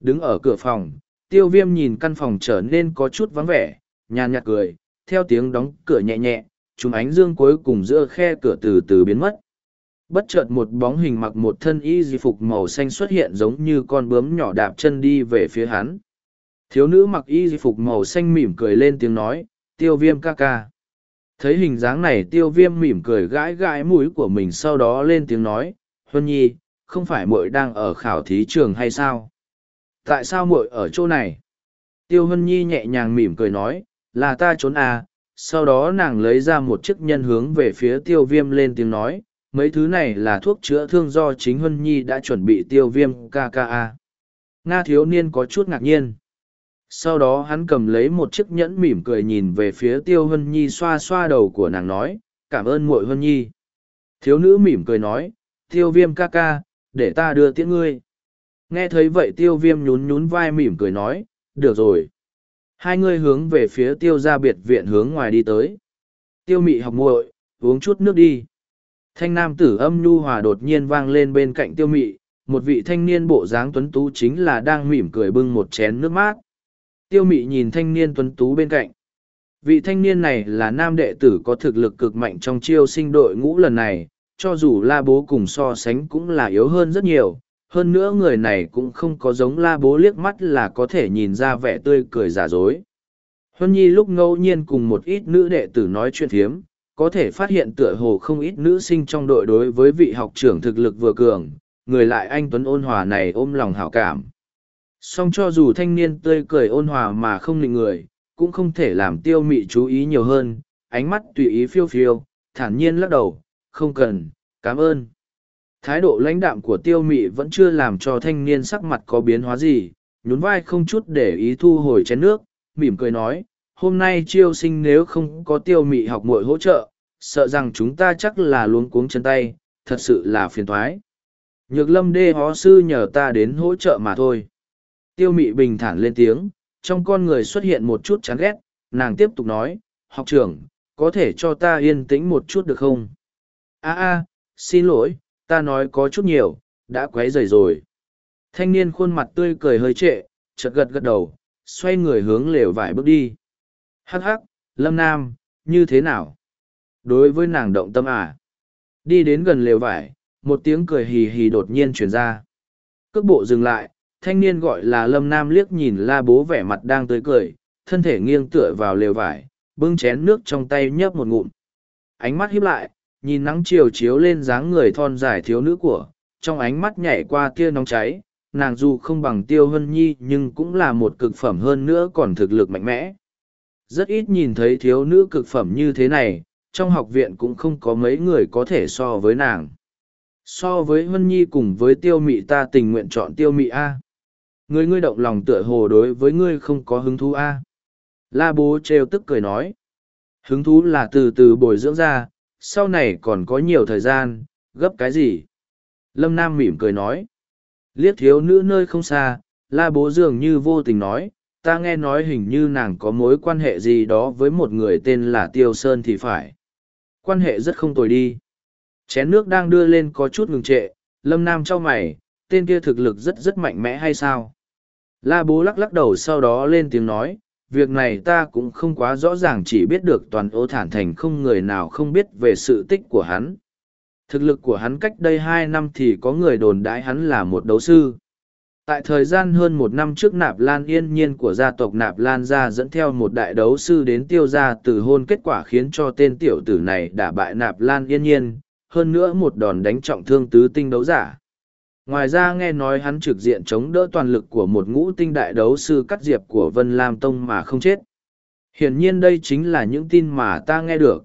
S1: Đứng ở cửa phòng, tiêu viêm nhìn căn phòng trở nên có chút vắng vẻ, nhàn nhạt cười, theo tiếng đóng cửa nhẹ nhẹ, chúng ánh dương cuối cùng giữa khe cửa từ từ biến mất. Bất chợt một bóng hình mặc một thân y di phục màu xanh xuất hiện giống như con bướm nhỏ đạp chân đi về phía hắn. Thiếu nữ mặc y di phục màu xanh mỉm cười lên tiếng nói, tiêu viêm ca ca. Thấy hình dáng này tiêu viêm mỉm cười gãi gãi mũi của mình sau đó lên tiếng nói, Huân Nhi, không phải muội đang ở khảo thí trường hay sao? Tại sao muội ở chỗ này? Tiêu Huân Nhi nhẹ nhàng mỉm cười nói, là ta trốn à, sau đó nàng lấy ra một chiếc nhân hướng về phía tiêu viêm lên tiếng nói, mấy thứ này là thuốc chữa thương do chính Hân Nhi đã chuẩn bị tiêu viêm KKA. À. Nga thiếu niên có chút ngạc nhiên. Sau đó hắn cầm lấy một chiếc nhẫn mỉm cười nhìn về phía tiêu Hân Nhi xoa xoa đầu của nàng nói, cảm ơn muội Hân Nhi. Thiếu nữ mỉm cười nói, tiêu viêm ca ca, để ta đưa tiễn ngươi. Nghe thấy vậy tiêu viêm nhún nhún vai mỉm cười nói, được rồi. Hai người hướng về phía tiêu gia biệt viện hướng ngoài đi tới. Tiêu mị học muội, uống chút nước đi. Thanh nam tử âm nhu hòa đột nhiên vang lên bên cạnh tiêu mị, một vị thanh niên bộ dáng tuấn tú chính là đang mỉm cười bưng một chén nước mát. Tiêu mị nhìn thanh niên tuấn tú bên cạnh. Vị thanh niên này là nam đệ tử có thực lực cực mạnh trong chiêu sinh đội ngũ lần này, cho dù la bố cùng so sánh cũng là yếu hơn rất nhiều, hơn nữa người này cũng không có giống la bố liếc mắt là có thể nhìn ra vẻ tươi cười giả dối. Huân Nhi lúc ngẫu nhiên cùng một ít nữ đệ tử nói chuyện thiếm, có thể phát hiện tựa hồ không ít nữ sinh trong đội đối với vị học trưởng thực lực vừa cường, người lại anh Tuấn ôn hòa này ôm lòng hảo cảm. Song cho dù thanh niên tươi cười ôn hòa mà không định người, cũng không thể làm tiêu mị chú ý nhiều hơn, ánh mắt tùy ý phiêu phiêu, thản nhiên lắc đầu, không cần, cảm ơn. Thái độ lãnh đạm của tiêu mị vẫn chưa làm cho thanh niên sắc mặt có biến hóa gì, nhún vai không chút để ý thu hồi chén nước, mỉm cười nói, hôm nay chiêu sinh nếu không có tiêu mị học muội hỗ trợ, sợ rằng chúng ta chắc là luống cuống chân tay, thật sự là phiền thoái. Nhược lâm đê hó sư nhờ ta đến hỗ trợ mà thôi. Tiêu mị bình thản lên tiếng, trong con người xuất hiện một chút chán ghét, nàng tiếp tục nói, học trưởng, có thể cho ta yên tĩnh một chút được không? a a xin lỗi, ta nói có chút nhiều, đã quấy rầy rồi. Thanh niên khuôn mặt tươi cười hơi trệ, chợt gật gật đầu, xoay người hướng lều vải bước đi. Hắc hắc, Lâm Nam, như thế nào? Đối với nàng động tâm à? Đi đến gần lều vải, một tiếng cười hì hì đột nhiên truyền ra. Cước bộ dừng lại, thanh niên gọi là Lâm Nam liếc nhìn la bố vẻ mặt đang tươi cười, thân thể nghiêng tựa vào lều vải, bưng chén nước trong tay nhấp một ngụm. Ánh mắt hiếp lại, nhìn nắng chiều chiếu lên dáng người thon dài thiếu nữ của, trong ánh mắt nhảy qua tia nóng cháy, nàng dù không bằng tiêu hân nhi nhưng cũng là một cực phẩm hơn nữa còn thực lực mạnh mẽ. Rất ít nhìn thấy thiếu nữ cực phẩm như thế này, trong học viện cũng không có mấy người có thể so với nàng. So với Hân Nhi cùng với tiêu mị ta tình nguyện chọn tiêu mị A. Người ngươi động lòng tựa hồ đối với ngươi không có hứng thú A. La bố trêu tức cười nói. Hứng thú là từ từ bồi dưỡng ra, sau này còn có nhiều thời gian, gấp cái gì? Lâm Nam mỉm cười nói. Liếc thiếu nữ nơi không xa, la bố dường như vô tình nói, ta nghe nói hình như nàng có mối quan hệ gì đó với một người tên là Tiêu Sơn thì phải. Quan hệ rất không tồi đi. Chén nước đang đưa lên có chút ngừng trệ, Lâm Nam cho mày, tên kia thực lực rất rất mạnh mẽ hay sao? La bố lắc lắc đầu sau đó lên tiếng nói, việc này ta cũng không quá rõ ràng chỉ biết được toàn ô thản thành không người nào không biết về sự tích của hắn. Thực lực của hắn cách đây hai năm thì có người đồn đãi hắn là một đấu sư. Tại thời gian hơn một năm trước Nạp Lan yên nhiên của gia tộc Nạp Lan gia dẫn theo một đại đấu sư đến tiêu gia từ hôn kết quả khiến cho tên tiểu tử này đả bại Nạp Lan yên nhiên, hơn nữa một đòn đánh trọng thương tứ tinh đấu giả. Ngoài ra nghe nói hắn trực diện chống đỡ toàn lực của một ngũ tinh đại đấu sư cắt diệp của Vân Lam Tông mà không chết. Hiển nhiên đây chính là những tin mà ta nghe được.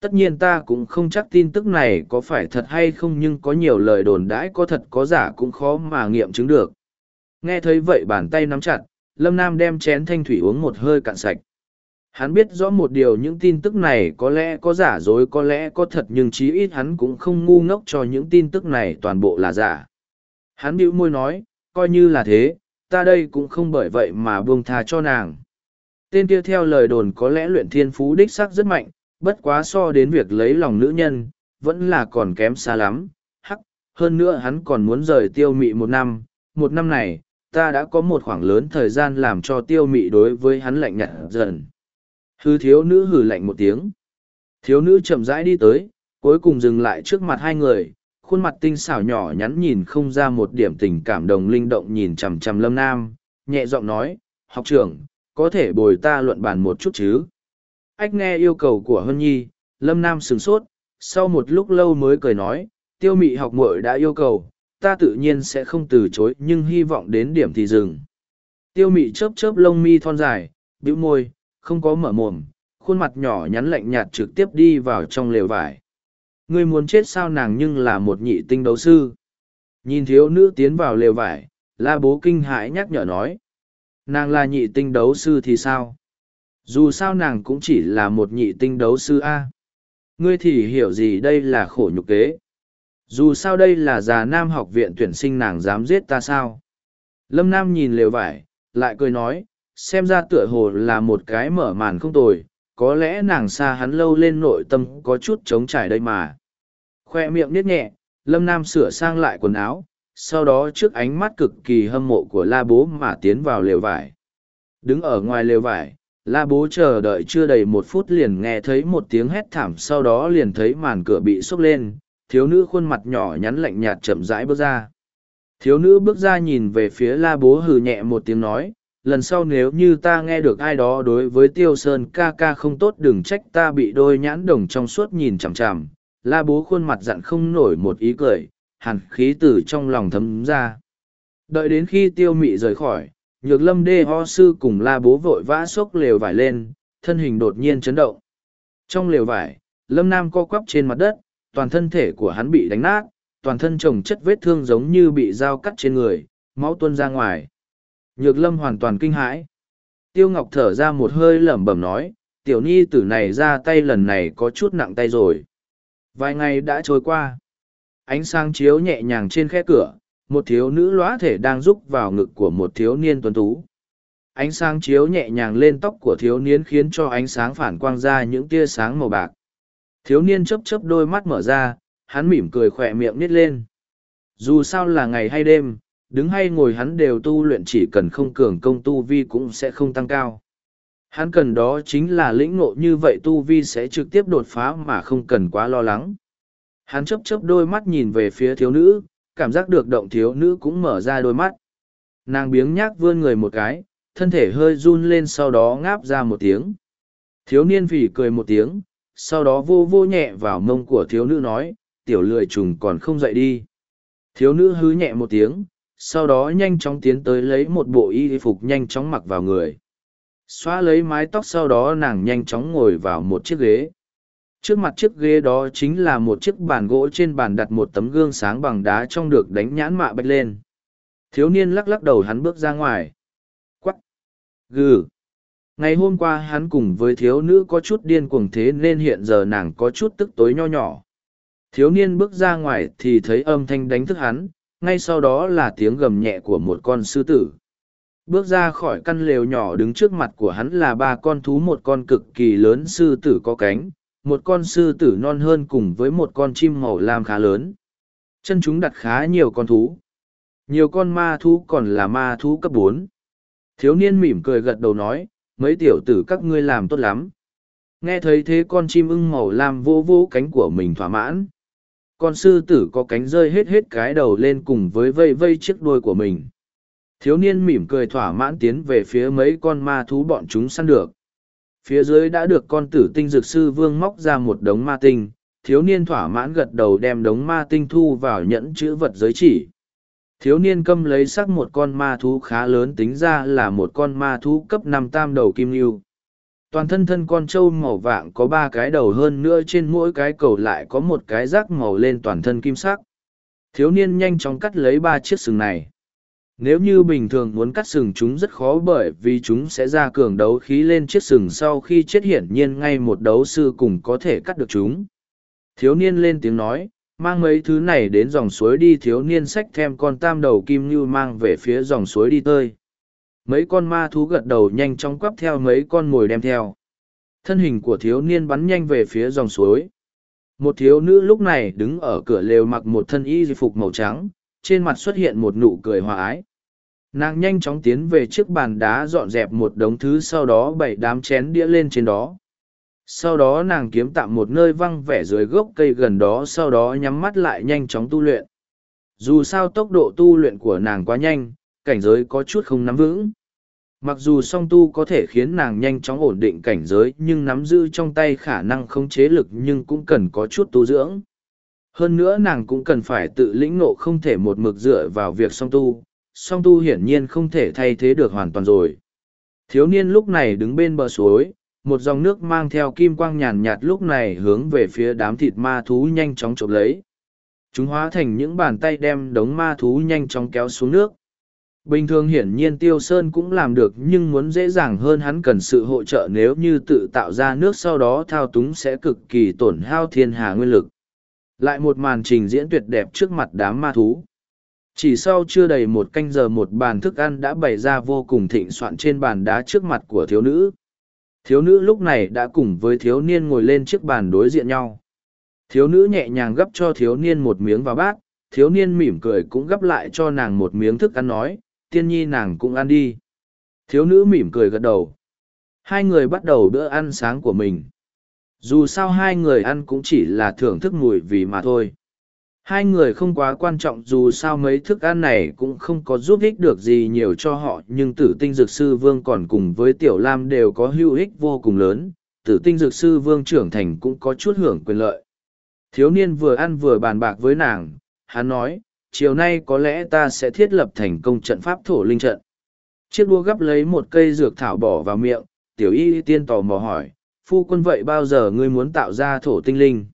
S1: Tất nhiên ta cũng không chắc tin tức này có phải thật hay không nhưng có nhiều lời đồn đãi có thật có giả cũng khó mà nghiệm chứng được. Nghe thấy vậy bàn tay nắm chặt, Lâm Nam đem chén thanh thủy uống một hơi cạn sạch. Hắn biết rõ một điều những tin tức này có lẽ có giả dối có lẽ có thật nhưng chí ít hắn cũng không ngu ngốc cho những tin tức này toàn bộ là giả. Hắn bĩu môi nói, coi như là thế, ta đây cũng không bởi vậy mà buông tha cho nàng. Tên kia theo lời đồn có lẽ luyện thiên phú đích sắc rất mạnh, bất quá so đến việc lấy lòng nữ nhân, vẫn là còn kém xa lắm. Hắc, hơn nữa hắn còn muốn rời tiêu mị một năm, một năm này, ta đã có một khoảng lớn thời gian làm cho tiêu mị đối với hắn lạnh nhạt dần. Hư thiếu nữ hử lạnh một tiếng. Thiếu nữ chậm rãi đi tới, cuối cùng dừng lại trước mặt hai người, khuôn mặt tinh xảo nhỏ nhắn nhìn không ra một điểm tình cảm đồng linh động nhìn chằm chằm lâm nam nhẹ giọng nói học trưởng có thể bồi ta luận bàn một chút chứ ách nghe yêu cầu của hân nhi lâm nam sửng sốt sau một lúc lâu mới cười nói tiêu mị học muội đã yêu cầu ta tự nhiên sẽ không từ chối nhưng hy vọng đến điểm thì dừng tiêu mị chớp chớp lông mi thon dài bĩu môi không có mở mồm khuôn mặt nhỏ nhắn lạnh nhạt trực tiếp đi vào trong lều vải Ngươi muốn chết sao nàng nhưng là một nhị tinh đấu sư. Nhìn thiếu nữ tiến vào lều vải, la bố kinh hãi nhắc nhở nói. Nàng là nhị tinh đấu sư thì sao? Dù sao nàng cũng chỉ là một nhị tinh đấu sư A. Ngươi thì hiểu gì đây là khổ nhục kế. Dù sao đây là già nam học viện tuyển sinh nàng dám giết ta sao? Lâm Nam nhìn lều vải, lại cười nói, xem ra tựa hồ là một cái mở màn không tồi, có lẽ nàng xa hắn lâu lên nội tâm có chút trống trải đây mà. Khoe miệng nít nhẹ, Lâm Nam sửa sang lại quần áo, sau đó trước ánh mắt cực kỳ hâm mộ của la bố mà tiến vào lều vải. Đứng ở ngoài lều vải, la bố chờ đợi chưa đầy một phút liền nghe thấy một tiếng hét thảm sau đó liền thấy màn cửa bị xốc lên, thiếu nữ khuôn mặt nhỏ nhắn lạnh nhạt chậm rãi bước ra. Thiếu nữ bước ra nhìn về phía la bố hừ nhẹ một tiếng nói, lần sau nếu như ta nghe được ai đó đối với tiêu sơn ca ca không tốt đừng trách ta bị đôi nhãn đồng trong suốt nhìn chằm chằm la bố khuôn mặt dặn không nổi một ý cười hàn khí từ trong lòng thấm ra đợi đến khi tiêu mị rời khỏi nhược lâm đê ho sư cùng la bố vội vã xốc lều vải lên thân hình đột nhiên chấn động trong lều vải lâm nam co quắp trên mặt đất toàn thân thể của hắn bị đánh nát toàn thân trồng chất vết thương giống như bị dao cắt trên người máu tuân ra ngoài Nhược lâm hoàn toàn kinh hãi. Tiêu Ngọc thở ra một hơi lẩm bẩm nói, tiểu nhi tử này ra tay lần này có chút nặng tay rồi. Vài ngày đã trôi qua. Ánh sáng chiếu nhẹ nhàng trên khe cửa, một thiếu nữ lõa thể đang rúc vào ngực của một thiếu niên tuấn tú. Ánh sáng chiếu nhẹ nhàng lên tóc của thiếu niên khiến cho ánh sáng phản quang ra những tia sáng màu bạc. Thiếu niên chớp chớp đôi mắt mở ra, hắn mỉm cười khỏe miệng nít lên. Dù sao là ngày hay đêm, đứng hay ngồi hắn đều tu luyện chỉ cần không cường công tu vi cũng sẽ không tăng cao. Hắn cần đó chính là lĩnh ngộ như vậy tu vi sẽ trực tiếp đột phá mà không cần quá lo lắng. Hắn chấp chấp đôi mắt nhìn về phía thiếu nữ, cảm giác được động thiếu nữ cũng mở ra đôi mắt. Nàng biếng nhác vươn người một cái, thân thể hơi run lên sau đó ngáp ra một tiếng. Thiếu niên phỉ cười một tiếng, sau đó vô vô nhẹ vào mông của thiếu nữ nói, tiểu lười trùng còn không dậy đi. Thiếu nữ hứ nhẹ một tiếng, sau đó nhanh chóng tiến tới lấy một bộ y phục nhanh chóng mặc vào người xóa lấy mái tóc sau đó nàng nhanh chóng ngồi vào một chiếc ghế trước mặt chiếc ghế đó chính là một chiếc bàn gỗ trên bàn đặt một tấm gương sáng bằng đá trong được đánh nhãn mạ bạch lên thiếu niên lắc lắc đầu hắn bước ra ngoài quắc gừ ngày hôm qua hắn cùng với thiếu nữ có chút điên cuồng thế nên hiện giờ nàng có chút tức tối nho nhỏ thiếu niên bước ra ngoài thì thấy âm thanh đánh thức hắn ngay sau đó là tiếng gầm nhẹ của một con sư tử bước ra khỏi căn lều nhỏ đứng trước mặt của hắn là ba con thú một con cực kỳ lớn sư tử có cánh một con sư tử non hơn cùng với một con chim màu lam khá lớn chân chúng đặt khá nhiều con thú nhiều con ma thú còn là ma thú cấp bốn thiếu niên mỉm cười gật đầu nói mấy tiểu tử các ngươi làm tốt lắm nghe thấy thế con chim ưng màu lam vô vỗ cánh của mình thỏa mãn con sư tử có cánh rơi hết hết cái đầu lên cùng với vây vây chiếc đuôi của mình thiếu niên mỉm cười thỏa mãn tiến về phía mấy con ma thú bọn chúng săn được phía dưới đã được con tử tinh dược sư vương móc ra một đống ma tinh thiếu niên thỏa mãn gật đầu đem đống ma tinh thu vào nhẫn chữ vật giới chỉ thiếu niên câm lấy sắc một con ma thú khá lớn tính ra là một con ma thú cấp năm tam đầu kim lưu toàn thân thân con trâu màu vàng có ba cái đầu hơn nữa trên mỗi cái cầu lại có một cái rác màu lên toàn thân kim sắc thiếu niên nhanh chóng cắt lấy ba chiếc sừng này nếu như bình thường muốn cắt sừng chúng rất khó bởi vì chúng sẽ ra cường đấu khí lên chiếc sừng sau khi chết hiển nhiên ngay một đấu sư cùng có thể cắt được chúng thiếu niên lên tiếng nói mang mấy thứ này đến dòng suối đi thiếu niên xách thêm con tam đầu kim ngưu mang về phía dòng suối đi tơi mấy con ma thú gật đầu nhanh chóng quắp theo mấy con mồi đem theo thân hình của thiếu niên bắn nhanh về phía dòng suối một thiếu nữ lúc này đứng ở cửa lều mặc một thân y di phục màu trắng trên mặt xuất hiện một nụ cười hòa ái nàng nhanh chóng tiến về chiếc bàn đá dọn dẹp một đống thứ sau đó bảy đám chén đĩa lên trên đó sau đó nàng kiếm tạm một nơi văng vẻ dưới gốc cây gần đó sau đó nhắm mắt lại nhanh chóng tu luyện dù sao tốc độ tu luyện của nàng quá nhanh cảnh giới có chút không nắm vững. Mặc dù song tu có thể khiến nàng nhanh chóng ổn định cảnh giới nhưng nắm giữ trong tay khả năng không chế lực nhưng cũng cần có chút tu dưỡng. Hơn nữa nàng cũng cần phải tự lĩnh ngộ không thể một mực dựa vào việc song tu, song tu hiển nhiên không thể thay thế được hoàn toàn rồi. Thiếu niên lúc này đứng bên bờ suối, một dòng nước mang theo kim quang nhàn nhạt lúc này hướng về phía đám thịt ma thú nhanh chóng chụp lấy. Chúng hóa thành những bàn tay đem đống ma thú nhanh chóng kéo xuống nước. Bình thường hiển nhiên Tiêu Sơn cũng làm được nhưng muốn dễ dàng hơn hắn cần sự hỗ trợ nếu như tự tạo ra nước sau đó thao túng sẽ cực kỳ tổn hao thiên hà nguyên lực. Lại một màn trình diễn tuyệt đẹp trước mặt đám ma thú. Chỉ sau chưa đầy một canh giờ một bàn thức ăn đã bày ra vô cùng thịnh soạn trên bàn đá trước mặt của thiếu nữ. Thiếu nữ lúc này đã cùng với thiếu niên ngồi lên chiếc bàn đối diện nhau. Thiếu nữ nhẹ nhàng gấp cho thiếu niên một miếng vào bát, thiếu niên mỉm cười cũng gấp lại cho nàng một miếng thức ăn nói, tiên nhi nàng cũng ăn đi. Thiếu nữ mỉm cười gật đầu. Hai người bắt đầu bữa ăn sáng của mình. Dù sao hai người ăn cũng chỉ là thưởng thức mùi vị mà thôi. Hai người không quá quan trọng dù sao mấy thức ăn này cũng không có giúp ích được gì nhiều cho họ nhưng tử tinh dược sư vương còn cùng với tiểu lam đều có hữu ích vô cùng lớn. Tử tinh dược sư vương trưởng thành cũng có chút hưởng quyền lợi. Thiếu niên vừa ăn vừa bàn bạc với nàng, hắn nói, chiều nay có lẽ ta sẽ thiết lập thành công trận pháp thổ linh trận. Chiếc đua gấp lấy một cây dược thảo bỏ vào miệng, tiểu y tiên tò mò hỏi, phu quân vậy bao giờ ngươi muốn tạo ra thổ tinh linh?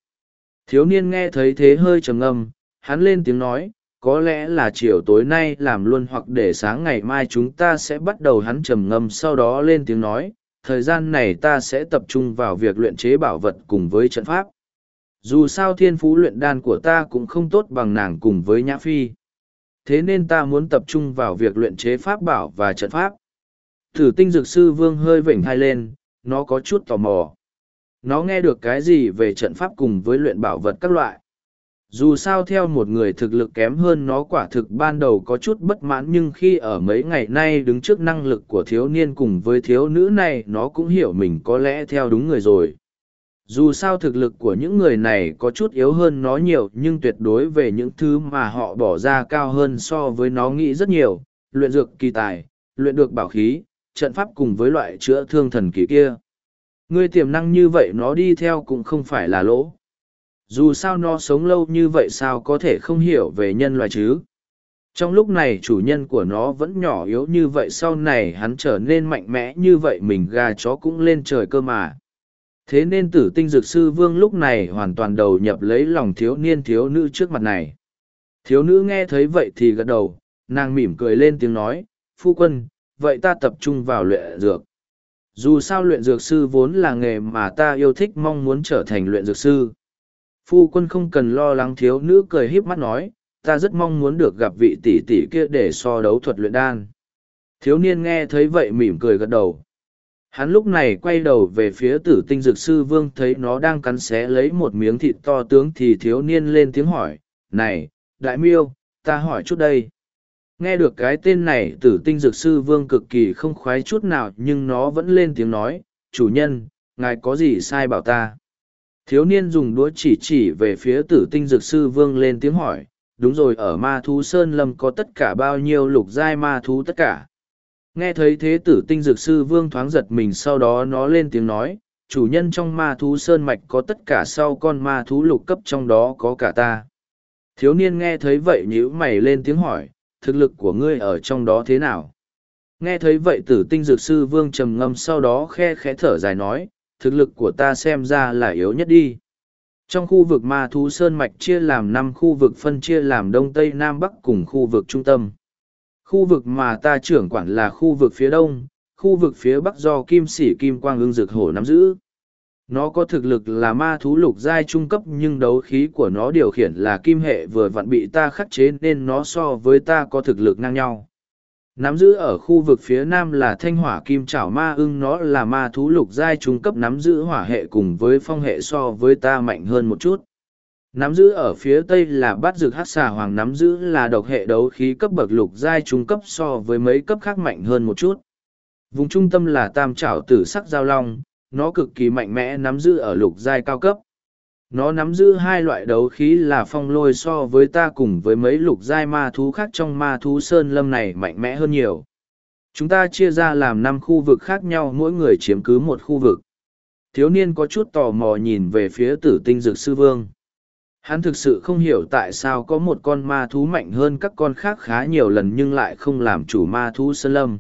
S1: Thiếu niên nghe thấy thế hơi trầm ngâm, hắn lên tiếng nói, có lẽ là chiều tối nay làm luôn hoặc để sáng ngày mai chúng ta sẽ bắt đầu hắn trầm ngâm sau đó lên tiếng nói, thời gian này ta sẽ tập trung vào việc luyện chế bảo vật cùng với trận pháp dù sao thiên phú luyện đan của ta cũng không tốt bằng nàng cùng với nhã phi thế nên ta muốn tập trung vào việc luyện chế pháp bảo và trận pháp thử tinh dược sư vương hơi vểnh hai lên nó có chút tò mò nó nghe được cái gì về trận pháp cùng với luyện bảo vật các loại dù sao theo một người thực lực kém hơn nó quả thực ban đầu có chút bất mãn nhưng khi ở mấy ngày nay đứng trước năng lực của thiếu niên cùng với thiếu nữ này nó cũng hiểu mình có lẽ theo đúng người rồi dù sao thực lực của những người này có chút yếu hơn nó nhiều nhưng tuyệt đối về những thứ mà họ bỏ ra cao hơn so với nó nghĩ rất nhiều luyện dược kỳ tài luyện được bảo khí trận pháp cùng với loại chữa thương thần kỳ kia người tiềm năng như vậy nó đi theo cũng không phải là lỗ dù sao nó sống lâu như vậy sao có thể không hiểu về nhân loại chứ trong lúc này chủ nhân của nó vẫn nhỏ yếu như vậy sau này hắn trở nên mạnh mẽ như vậy mình gà chó cũng lên trời cơ mà thế nên tử tinh dược sư vương lúc này hoàn toàn đầu nhập lấy lòng thiếu niên thiếu nữ trước mặt này thiếu nữ nghe thấy vậy thì gật đầu nàng mỉm cười lên tiếng nói phu quân vậy ta tập trung vào luyện dược dù sao luyện dược sư vốn là nghề mà ta yêu thích mong muốn trở thành luyện dược sư phu quân không cần lo lắng thiếu nữ cười híp mắt nói ta rất mong muốn được gặp vị tỷ tỷ kia để so đấu thuật luyện đan thiếu niên nghe thấy vậy mỉm cười gật đầu Hắn lúc này quay đầu về phía tử tinh dược sư vương thấy nó đang cắn xé lấy một miếng thịt to tướng thì thiếu niên lên tiếng hỏi, này, đại miêu, ta hỏi chút đây. Nghe được cái tên này tử tinh dược sư vương cực kỳ không khoái chút nào nhưng nó vẫn lên tiếng nói, chủ nhân, ngài có gì sai bảo ta. Thiếu niên dùng đũa chỉ chỉ về phía tử tinh dược sư vương lên tiếng hỏi, đúng rồi ở ma thú sơn lâm có tất cả bao nhiêu lục giai ma thú tất cả. Nghe thấy thế tử tinh dược sư vương thoáng giật mình sau đó nó lên tiếng nói, chủ nhân trong ma thú sơn mạch có tất cả sau con ma thú lục cấp trong đó có cả ta. Thiếu niên nghe thấy vậy nhíu mày lên tiếng hỏi, thực lực của ngươi ở trong đó thế nào? Nghe thấy vậy tử tinh dược sư vương trầm ngâm sau đó khe khẽ thở dài nói, thực lực của ta xem ra là yếu nhất đi. Trong khu vực ma thú sơn mạch chia làm năm khu vực phân chia làm đông tây nam bắc cùng khu vực trung tâm khu vực mà ta trưởng quản là khu vực phía đông, khu vực phía bắc do kim sĩ kim quang ương dược hổ nắm giữ. Nó có thực lực là ma thú lục giai trung cấp nhưng đấu khí của nó điều khiển là kim hệ vừa vặn bị ta khắc chế nên nó so với ta có thực lực ngang nhau. Nắm giữ ở khu vực phía nam là thanh hỏa kim Trảo ma ưng nó là ma thú lục giai trung cấp nắm giữ hỏa hệ cùng với phong hệ so với ta mạnh hơn một chút. Nắm giữ ở phía tây là bát dược hát xà hoàng nắm giữ là độc hệ đấu khí cấp bậc lục giai trung cấp so với mấy cấp khác mạnh hơn một chút. Vùng trung tâm là tam trảo tử sắc giao long, nó cực kỳ mạnh mẽ nắm giữ ở lục giai cao cấp. Nó nắm giữ hai loại đấu khí là phong lôi so với ta cùng với mấy lục giai ma thú khác trong ma thú sơn lâm này mạnh mẽ hơn nhiều. Chúng ta chia ra làm năm khu vực khác nhau mỗi người chiếm cứ một khu vực. Thiếu niên có chút tò mò nhìn về phía tử tinh dược sư vương Hắn thực sự không hiểu tại sao có một con ma thú mạnh hơn các con khác khá nhiều lần nhưng lại không làm chủ ma thú sơn lâm.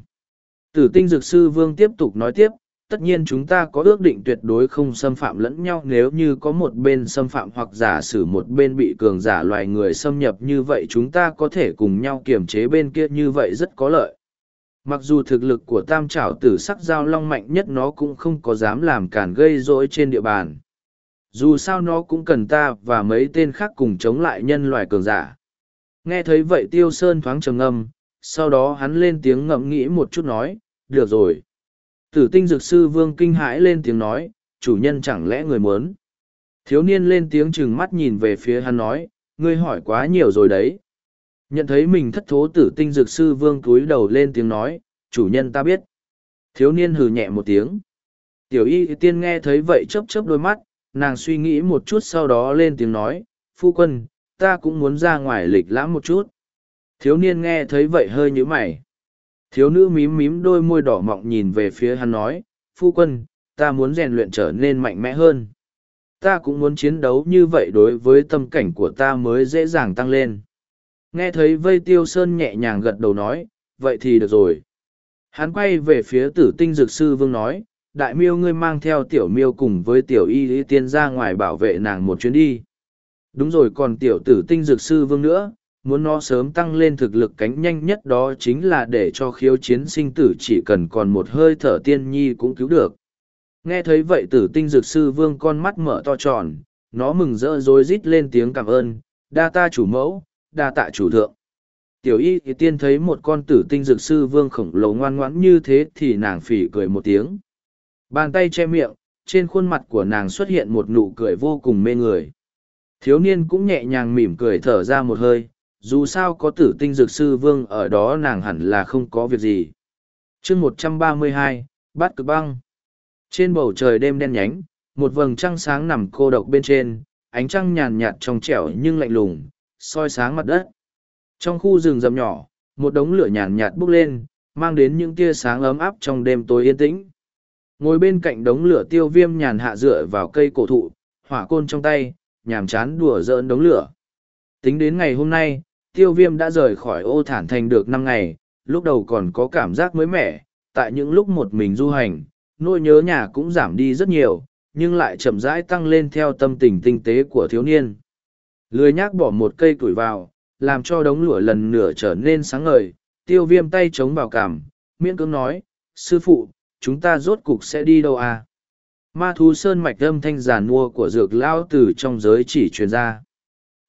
S1: Tử tinh dược sư vương tiếp tục nói tiếp, tất nhiên chúng ta có ước định tuyệt đối không xâm phạm lẫn nhau nếu như có một bên xâm phạm hoặc giả sử một bên bị cường giả loài người xâm nhập như vậy chúng ta có thể cùng nhau kiềm chế bên kia như vậy rất có lợi. Mặc dù thực lực của tam trảo tử sắc giao long mạnh nhất nó cũng không có dám làm cản gây rối trên địa bàn dù sao nó cũng cần ta và mấy tên khác cùng chống lại nhân loại cường giả nghe thấy vậy tiêu sơn thoáng trầm ngâm sau đó hắn lên tiếng ngẫm nghĩ một chút nói được rồi tử tinh dược sư vương kinh hãi lên tiếng nói chủ nhân chẳng lẽ người muốn thiếu niên lên tiếng chừng mắt nhìn về phía hắn nói ngươi hỏi quá nhiều rồi đấy nhận thấy mình thất thố tử tinh dược sư vương cúi đầu lên tiếng nói chủ nhân ta biết thiếu niên hừ nhẹ một tiếng tiểu y tiên nghe thấy vậy chớp chớp đôi mắt nàng suy nghĩ một chút sau đó lên tiếng nói phu quân ta cũng muốn ra ngoài lịch lãm một chút thiếu niên nghe thấy vậy hơi nhữ mày thiếu nữ mím mím đôi môi đỏ mọng nhìn về phía hắn nói phu quân ta muốn rèn luyện trở nên mạnh mẽ hơn ta cũng muốn chiến đấu như vậy đối với tâm cảnh của ta mới dễ dàng tăng lên nghe thấy vây tiêu sơn nhẹ nhàng gật đầu nói vậy thì được rồi hắn quay về phía tử tinh dược sư vương nói đại miêu ngươi mang theo tiểu miêu cùng với tiểu y lý tiên ra ngoài bảo vệ nàng một chuyến đi. Đúng rồi còn tiểu tử tinh dược sư vương nữa, muốn nó sớm tăng lên thực lực cánh nhanh nhất đó chính là để cho khiếu chiến sinh tử chỉ cần còn một hơi thở tiên nhi cũng cứu được. Nghe thấy vậy tử tinh dược sư vương con mắt mở to tròn, nó mừng rỡ rối rít lên tiếng cảm ơn, đa ta chủ mẫu, đa tạ chủ thượng. Tiểu y thì tiên thấy một con tử tinh dược sư vương khổng lồ ngoan ngoãn như thế thì nàng phỉ cười một tiếng. Bàn tay che miệng, trên khuôn mặt của nàng xuất hiện một nụ cười vô cùng mê người. Thiếu niên cũng nhẹ nhàng mỉm cười thở ra một hơi, dù sao có tử tinh dược sư vương ở đó nàng hẳn là không có việc gì. chương một trăm ba mươi hai bát cực băng. Trên bầu trời đêm đen nhánh, một vầng trăng sáng nằm cô độc bên trên, ánh trăng nhàn nhạt trong trẻo nhưng lạnh lùng, soi sáng mặt đất. Trong khu rừng rậm nhỏ, một đống lửa nhàn nhạt bốc lên, mang đến những tia sáng ấm áp trong đêm tối yên tĩnh. Ngồi bên cạnh đống lửa tiêu viêm nhàn hạ dựa vào cây cổ thụ, hỏa côn trong tay, nhàm chán đùa giỡn đống lửa. Tính đến ngày hôm nay, tiêu viêm đã rời khỏi ô thản thành được năm ngày, lúc đầu còn có cảm giác mới mẻ, tại những lúc một mình du hành, nỗi nhớ nhà cũng giảm đi rất nhiều, nhưng lại chậm rãi tăng lên theo tâm tình tinh tế của thiếu niên. Lười nhác bỏ một cây củi vào, làm cho đống lửa lần nửa trở nên sáng ngời, tiêu viêm tay chống vào cảm, miễn cưỡng nói, sư phụ, chúng ta rốt cục sẽ đi đâu à? Ma thú sơn mạch âm thanh giàn mua của dược lao từ trong giới chỉ truyền ra.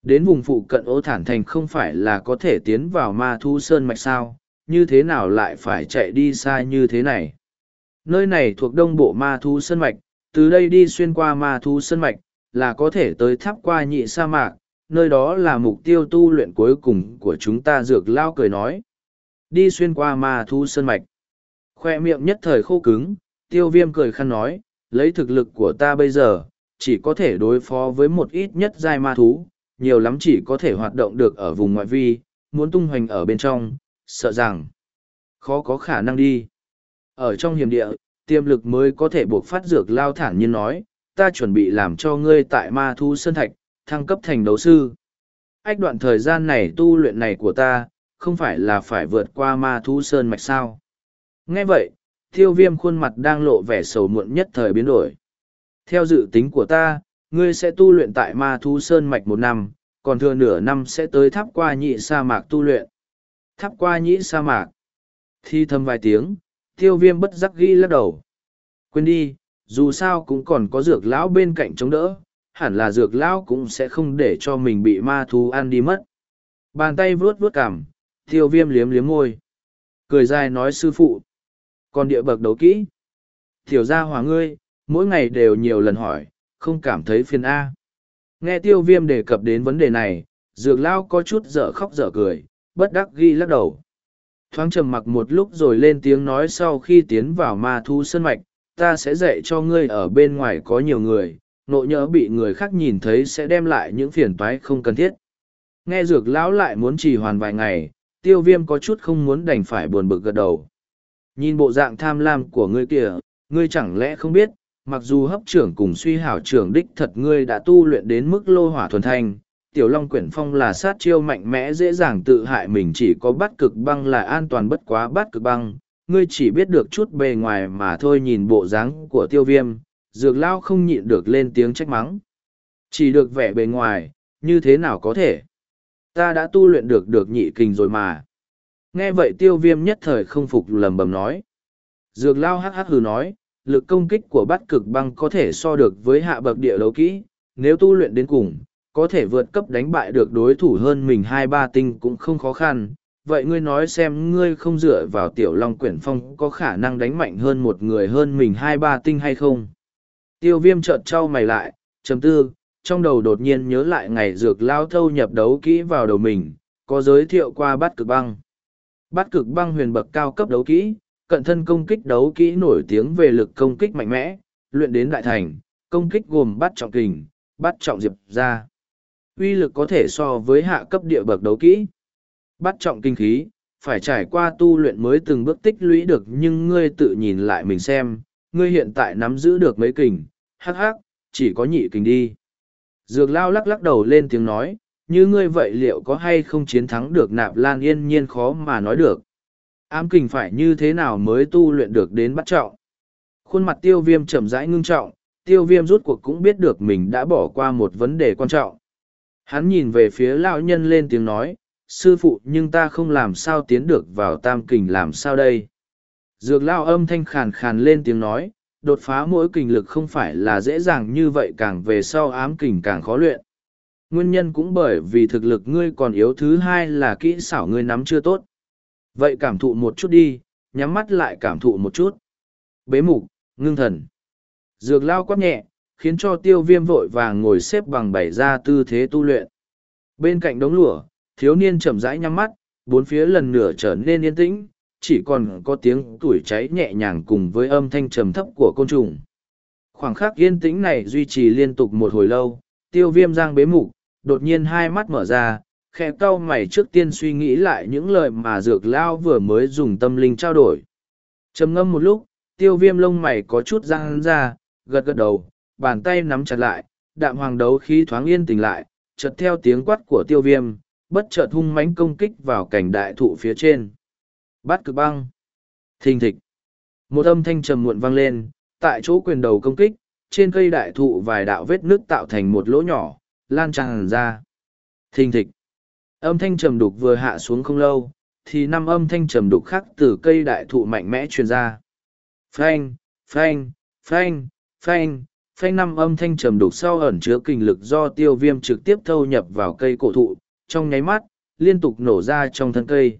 S1: Đến vùng phụ cận ô thản thành không phải là có thể tiến vào ma thú sơn mạch sao, như thế nào lại phải chạy đi xa như thế này? Nơi này thuộc đông bộ ma thú sơn mạch, từ đây đi xuyên qua ma thú sơn mạch, là có thể tới tháp qua nhị sa mạc, nơi đó là mục tiêu tu luyện cuối cùng của chúng ta dược lao cười nói. Đi xuyên qua ma thú sơn mạch. Khoe miệng nhất thời khô cứng, tiêu viêm cười khăn nói, lấy thực lực của ta bây giờ, chỉ có thể đối phó với một ít nhất giai ma thú, nhiều lắm chỉ có thể hoạt động được ở vùng ngoại vi, muốn tung hoành ở bên trong, sợ rằng khó có khả năng đi. Ở trong hiểm địa, tiềm lực mới có thể buộc phát dược lao thản nhiên nói, ta chuẩn bị làm cho ngươi tại ma thu sơn thạch, thăng cấp thành đấu sư. Ách đoạn thời gian này tu luyện này của ta, không phải là phải vượt qua ma thu sơn mạch sao nghe vậy Thiêu viêm khuôn mặt đang lộ vẻ sầu muộn nhất thời biến đổi theo dự tính của ta ngươi sẽ tu luyện tại ma thu sơn mạch một năm còn thừa nửa năm sẽ tới tháp qua nhị sa mạc tu luyện tháp qua nhị sa mạc thi thầm vài tiếng Thiêu viêm bất giác ghi lắc đầu quên đi dù sao cũng còn có dược lão bên cạnh chống đỡ hẳn là dược lão cũng sẽ không để cho mình bị ma thú ăn đi mất bàn tay vuốt vuốt cảm Thiêu viêm liếm liếm môi cười dài nói sư phụ còn địa bậc đấu kỹ. Tiểu gia hòa ngươi, mỗi ngày đều nhiều lần hỏi, không cảm thấy phiền A. Nghe tiêu viêm đề cập đến vấn đề này, dược lao có chút dở khóc dở cười, bất đắc ghi lắc đầu. Thoáng trầm mặc một lúc rồi lên tiếng nói sau khi tiến vào ma thu sân mạch, ta sẽ dạy cho ngươi ở bên ngoài có nhiều người, nộ nhớ bị người khác nhìn thấy sẽ đem lại những phiền toái không cần thiết. Nghe dược lão lại muốn trì hoàn vài ngày, tiêu viêm có chút không muốn đành phải buồn bực gật đầu. Nhìn bộ dạng tham lam của ngươi kìa, ngươi chẳng lẽ không biết, mặc dù hấp trưởng cùng suy hảo trưởng đích thật ngươi đã tu luyện đến mức lô hỏa thuần thanh, tiểu long quyển phong là sát chiêu mạnh mẽ dễ dàng tự hại mình chỉ có bắt cực băng là an toàn bất quá bắt cực băng, ngươi chỉ biết được chút bề ngoài mà thôi nhìn bộ dáng của tiêu viêm, dược lao không nhịn được lên tiếng trách mắng. Chỉ được vẻ bề ngoài, như thế nào có thể? Ta đã tu luyện được được nhị kình rồi mà. Nghe vậy tiêu viêm nhất thời không phục lầm bầm nói. Dược lao hắc hắc hừ nói, lực công kích của bát cực băng có thể so được với hạ bậc địa đấu kỹ, nếu tu luyện đến cùng, có thể vượt cấp đánh bại được đối thủ hơn mình hai ba tinh cũng không khó khăn. Vậy ngươi nói xem ngươi không dựa vào tiểu long quyển phong có khả năng đánh mạnh hơn một người hơn mình hai ba tinh hay không? Tiêu viêm trợt trao mày lại, chấm tư, trong đầu đột nhiên nhớ lại ngày dược lao thâu nhập đấu kỹ vào đầu mình, có giới thiệu qua bát cực băng bát cực băng huyền bậc cao cấp đấu kỹ, cận thân công kích đấu kỹ nổi tiếng về lực công kích mạnh mẽ, luyện đến đại thành, công kích gồm bát trọng kình, bát trọng diệp ra. Uy lực có thể so với hạ cấp địa bậc đấu kỹ. Bát trọng kinh khí, phải trải qua tu luyện mới từng bước tích lũy được nhưng ngươi tự nhìn lại mình xem, ngươi hiện tại nắm giữ được mấy kình, hắc hắc, chỉ có nhị kình đi. Dược lao lắc lắc đầu lên tiếng nói, như ngươi vậy liệu có hay không chiến thắng được nạp lan yên nhiên khó mà nói được ám kình phải như thế nào mới tu luyện được đến bắt trọng khuôn mặt tiêu viêm chậm rãi ngưng trọng tiêu viêm rút cuộc cũng biết được mình đã bỏ qua một vấn đề quan trọng hắn nhìn về phía lão nhân lên tiếng nói sư phụ nhưng ta không làm sao tiến được vào tam kình làm sao đây dược lao âm thanh khàn khàn lên tiếng nói đột phá mỗi kình lực không phải là dễ dàng như vậy càng về sau ám kình càng khó luyện nguyên nhân cũng bởi vì thực lực ngươi còn yếu thứ hai là kỹ xảo ngươi nắm chưa tốt vậy cảm thụ một chút đi nhắm mắt lại cảm thụ một chút bế mục ngưng thần dược lao quát nhẹ khiến cho tiêu viêm vội vàng ngồi xếp bằng bảy ra tư thế tu luyện bên cạnh đống lửa thiếu niên chậm rãi nhắm mắt bốn phía lần nửa trở nên yên tĩnh chỉ còn có tiếng tuổi cháy nhẹ nhàng cùng với âm thanh trầm thấp của côn trùng khoảng khắc yên tĩnh này duy trì liên tục một hồi lâu tiêu viêm giang bế mục đột nhiên hai mắt mở ra, khẽ cau mày trước tiên suy nghĩ lại những lời mà dược lao vừa mới dùng tâm linh trao đổi. trầm ngâm một lúc, tiêu viêm lông mày có chút răng ra, gật gật đầu, bàn tay nắm chặt lại, đạm hoàng đấu khí thoáng yên tỉnh lại, chợt theo tiếng quát của tiêu viêm, bất chợt hung mãnh công kích vào cảnh đại thụ phía trên. Bắt cực băng. Thình thịch. Một âm thanh trầm muộn vang lên, tại chỗ quyền đầu công kích, trên cây đại thụ vài đạo vết nước tạo thành một lỗ nhỏ, lan tràn ra. Thình thịch. Âm thanh trầm đục vừa hạ xuống không lâu, thì năm âm thanh trầm đục khác từ cây đại thụ mạnh mẽ truyền ra. Phanh, phanh, phanh, phanh, phanh năm âm thanh trầm đục sau ẩn chứa kinh lực do tiêu viêm trực tiếp thâu nhập vào cây cổ thụ, trong nháy mắt, liên tục nổ ra trong thân cây.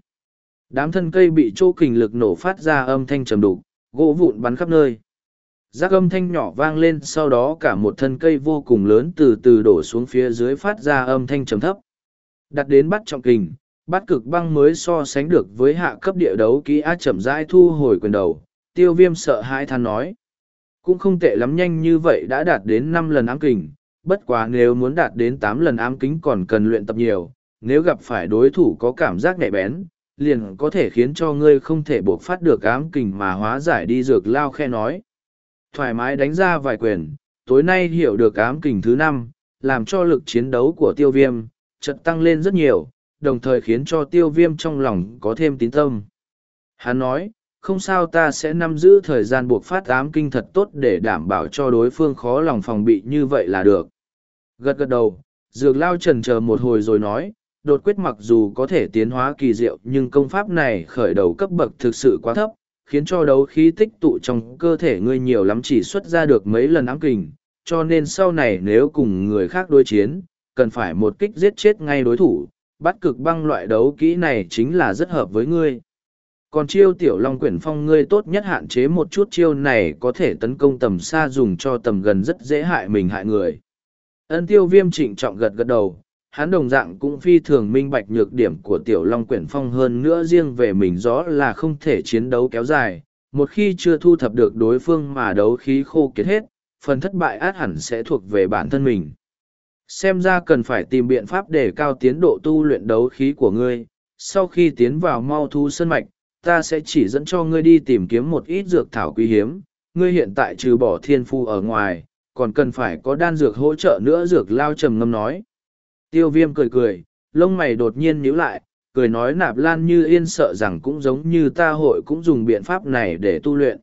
S1: Đám thân cây bị chỗ kinh lực nổ phát ra âm thanh trầm đục, gỗ vụn bắn khắp nơi. Giác âm thanh nhỏ vang lên sau đó cả một thân cây vô cùng lớn từ từ đổ xuống phía dưới phát ra âm thanh trầm thấp. Đặt đến bắt trọng kình, bắt cực băng mới so sánh được với hạ cấp địa đấu kỹ á chậm rãi thu hồi quyền đầu, tiêu viêm sợ hãi than nói. Cũng không tệ lắm nhanh như vậy đã đạt đến năm lần ám kình, bất quá nếu muốn đạt đến tám lần ám kính còn cần luyện tập nhiều, nếu gặp phải đối thủ có cảm giác nhạy bén, liền có thể khiến cho ngươi không thể buộc phát được ám kình mà hóa giải đi dược lao khe nói thoải mái đánh ra vài quyền, tối nay hiểu được ám kình thứ năm, làm cho lực chiến đấu của tiêu viêm, chợt tăng lên rất nhiều, đồng thời khiến cho tiêu viêm trong lòng có thêm tín tâm. Hắn nói, không sao ta sẽ nắm giữ thời gian buộc phát ám kinh thật tốt để đảm bảo cho đối phương khó lòng phòng bị như vậy là được. Gật gật đầu, dược lao trần chờ một hồi rồi nói, đột quyết mặc dù có thể tiến hóa kỳ diệu nhưng công pháp này khởi đầu cấp bậc thực sự quá thấp, khiến cho đấu khí tích tụ trong cơ thể ngươi nhiều lắm chỉ xuất ra được mấy lần ám kình, cho nên sau này nếu cùng người khác đối chiến, cần phải một kích giết chết ngay đối thủ, bắt cực băng loại đấu kỹ này chính là rất hợp với ngươi. Còn chiêu tiểu long quyển phong ngươi tốt nhất hạn chế một chút chiêu này có thể tấn công tầm xa dùng cho tầm gần rất dễ hại mình hại người. Ân tiêu viêm trịnh trọng gật gật đầu, hắn đồng dạng cũng phi thường minh bạch nhược điểm của tiểu long quyển phong hơn nữa riêng về mình rõ là không thể chiến đấu kéo dài một khi chưa thu thập được đối phương mà đấu khí khô kiệt hết phần thất bại át hẳn sẽ thuộc về bản thân mình xem ra cần phải tìm biện pháp để cao tiến độ tu luyện đấu khí của ngươi sau khi tiến vào mau thu sân mạch ta sẽ chỉ dẫn cho ngươi đi tìm kiếm một ít dược thảo quý hiếm ngươi hiện tại trừ bỏ thiên phu ở ngoài còn cần phải có đan dược hỗ trợ nữa dược lao trầm ngâm nói Tiêu viêm cười cười, lông mày đột nhiên nhíu lại, cười nói nạp lan như yên sợ rằng cũng giống như ta hội cũng dùng biện pháp này để tu luyện.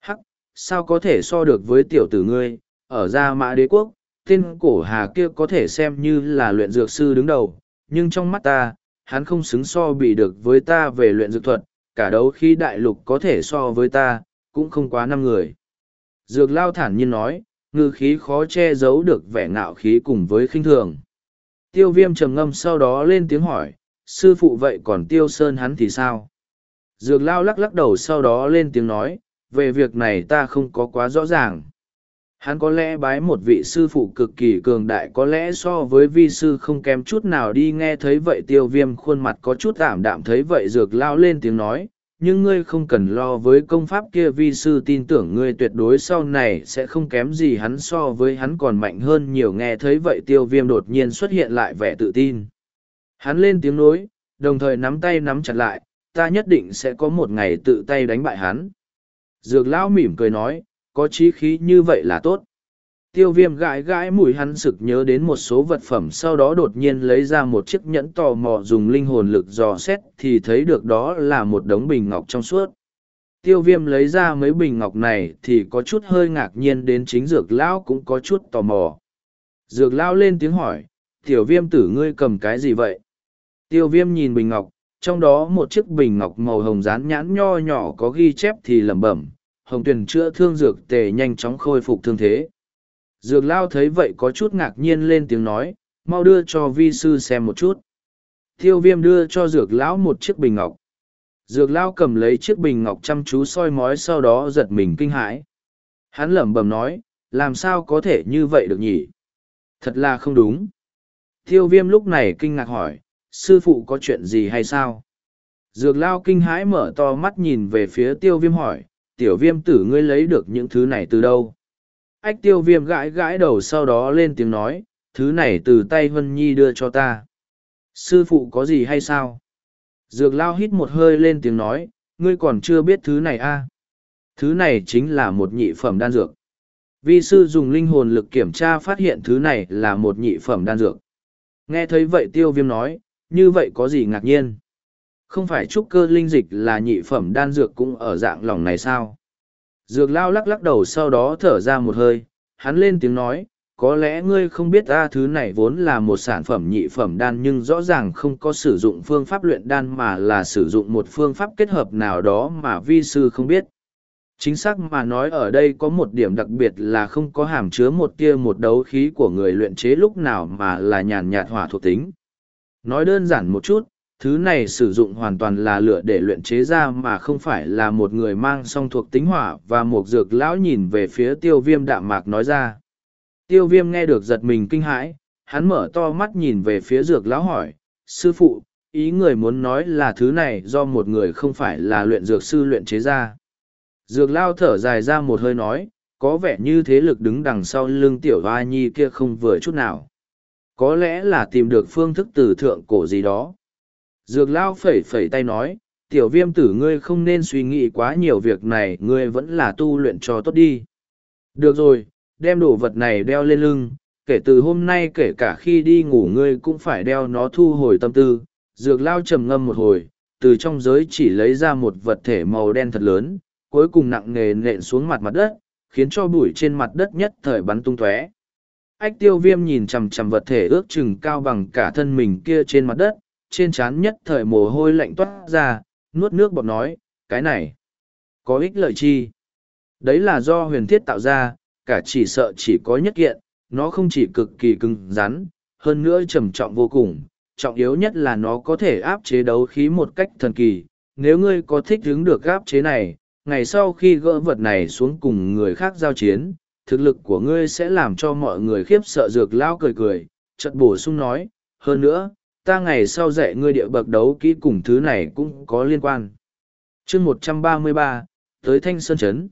S1: Hắc, sao có thể so được với tiểu tử ngươi, ở Gia Mã Đế Quốc, tên cổ hà kia có thể xem như là luyện dược sư đứng đầu, nhưng trong mắt ta, hắn không xứng so bị được với ta về luyện dược thuật, cả đấu khi đại lục có thể so với ta, cũng không quá năm người. Dược lao thản nhiên nói, ngư khí khó che giấu được vẻ ngạo khí cùng với khinh thường tiêu viêm trầm ngâm sau đó lên tiếng hỏi sư phụ vậy còn tiêu sơn hắn thì sao dược lao lắc lắc đầu sau đó lên tiếng nói về việc này ta không có quá rõ ràng hắn có lẽ bái một vị sư phụ cực kỳ cường đại có lẽ so với vi sư không kém chút nào đi nghe thấy vậy tiêu viêm khuôn mặt có chút ảm đạm thấy vậy dược lao lên tiếng nói nhưng ngươi không cần lo với công pháp kia vi sư tin tưởng ngươi tuyệt đối sau này sẽ không kém gì hắn so với hắn còn mạnh hơn nhiều nghe thấy vậy tiêu viêm đột nhiên xuất hiện lại vẻ tự tin hắn lên tiếng nối đồng thời nắm tay nắm chặt lại ta nhất định sẽ có một ngày tự tay đánh bại hắn dược lão mỉm cười nói có trí khí như vậy là tốt tiêu viêm gãi gãi mũi hắn sực nhớ đến một số vật phẩm sau đó đột nhiên lấy ra một chiếc nhẫn tò mò dùng linh hồn lực dò xét thì thấy được đó là một đống bình ngọc trong suốt tiêu viêm lấy ra mấy bình ngọc này thì có chút hơi ngạc nhiên đến chính dược lão cũng có chút tò mò dược lão lên tiếng hỏi tiểu viêm tử ngươi cầm cái gì vậy tiêu viêm nhìn bình ngọc trong đó một chiếc bình ngọc màu hồng rán nhãn nho nhỏ có ghi chép thì lẩm bẩm hồng tuyền chữa thương dược tề nhanh chóng khôi phục thương thế dược lao thấy vậy có chút ngạc nhiên lên tiếng nói mau đưa cho vi sư xem một chút tiêu viêm đưa cho dược lão một chiếc bình ngọc dược lão cầm lấy chiếc bình ngọc chăm chú soi mói sau đó giật mình kinh hãi hắn lẩm bẩm nói làm sao có thể như vậy được nhỉ thật là không đúng tiêu viêm lúc này kinh ngạc hỏi sư phụ có chuyện gì hay sao dược lao kinh hãi mở to mắt nhìn về phía tiêu viêm hỏi tiểu viêm tử ngươi lấy được những thứ này từ đâu ách tiêu viêm gãi gãi đầu sau đó lên tiếng nói, thứ này từ tay Vân Nhi đưa cho ta. Sư phụ có gì hay sao? Dược lao hít một hơi lên tiếng nói, ngươi còn chưa biết thứ này a à? Thứ này chính là một nhị phẩm đan dược. Vi sư dùng linh hồn lực kiểm tra phát hiện thứ này là một nhị phẩm đan dược. Nghe thấy vậy tiêu viêm nói, như vậy có gì ngạc nhiên? Không phải trúc cơ linh dịch là nhị phẩm đan dược cũng ở dạng lòng này sao? Dược lao lắc lắc đầu sau đó thở ra một hơi, hắn lên tiếng nói, có lẽ ngươi không biết ta thứ này vốn là một sản phẩm nhị phẩm đan nhưng rõ ràng không có sử dụng phương pháp luyện đan mà là sử dụng một phương pháp kết hợp nào đó mà vi sư không biết. Chính xác mà nói ở đây có một điểm đặc biệt là không có hàm chứa một tia một đấu khí của người luyện chế lúc nào mà là nhàn nhạt hỏa thuộc tính. Nói đơn giản một chút, thứ này sử dụng hoàn toàn là lửa để luyện chế ra mà không phải là một người mang song thuộc tính hỏa và một dược lão nhìn về phía tiêu viêm đạm mạc nói ra tiêu viêm nghe được giật mình kinh hãi hắn mở to mắt nhìn về phía dược lão hỏi sư phụ ý người muốn nói là thứ này do một người không phải là luyện dược sư luyện chế ra dược lao thở dài ra một hơi nói có vẻ như thế lực đứng đằng sau lưng tiểu hoa nhi kia không vừa chút nào có lẽ là tìm được phương thức từ thượng cổ gì đó Dược lao phẩy phẩy tay nói, tiểu viêm tử ngươi không nên suy nghĩ quá nhiều việc này, ngươi vẫn là tu luyện cho tốt đi. Được rồi, đem đồ vật này đeo lên lưng, kể từ hôm nay kể cả khi đi ngủ ngươi cũng phải đeo nó thu hồi tâm tư. Dược lao trầm ngâm một hồi, từ trong giới chỉ lấy ra một vật thể màu đen thật lớn, cuối cùng nặng nề nện xuống mặt mặt đất, khiến cho bụi trên mặt đất nhất thời bắn tung tóe. Ách tiêu viêm nhìn chằm chằm vật thể ước chừng cao bằng cả thân mình kia trên mặt đất, trên trán nhất thời mồ hôi lạnh toát ra, nuốt nước bọt nói, cái này, có ích lợi chi. Đấy là do huyền thiết tạo ra, cả chỉ sợ chỉ có nhất kiện, nó không chỉ cực kỳ cứng rắn, hơn nữa trầm trọng vô cùng, trọng yếu nhất là nó có thể áp chế đấu khí một cách thần kỳ. Nếu ngươi có thích hứng được áp chế này, ngày sau khi gỡ vật này xuống cùng người khác giao chiến, thực lực của ngươi sẽ làm cho mọi người khiếp sợ dược lao cười cười, chợt bổ sung nói, hơn nữa, ta ngày sau dạy ngươi địa bậc đấu kỹ cùng thứ này cũng có liên quan. chương 133 tới Thanh Sơn Trấn.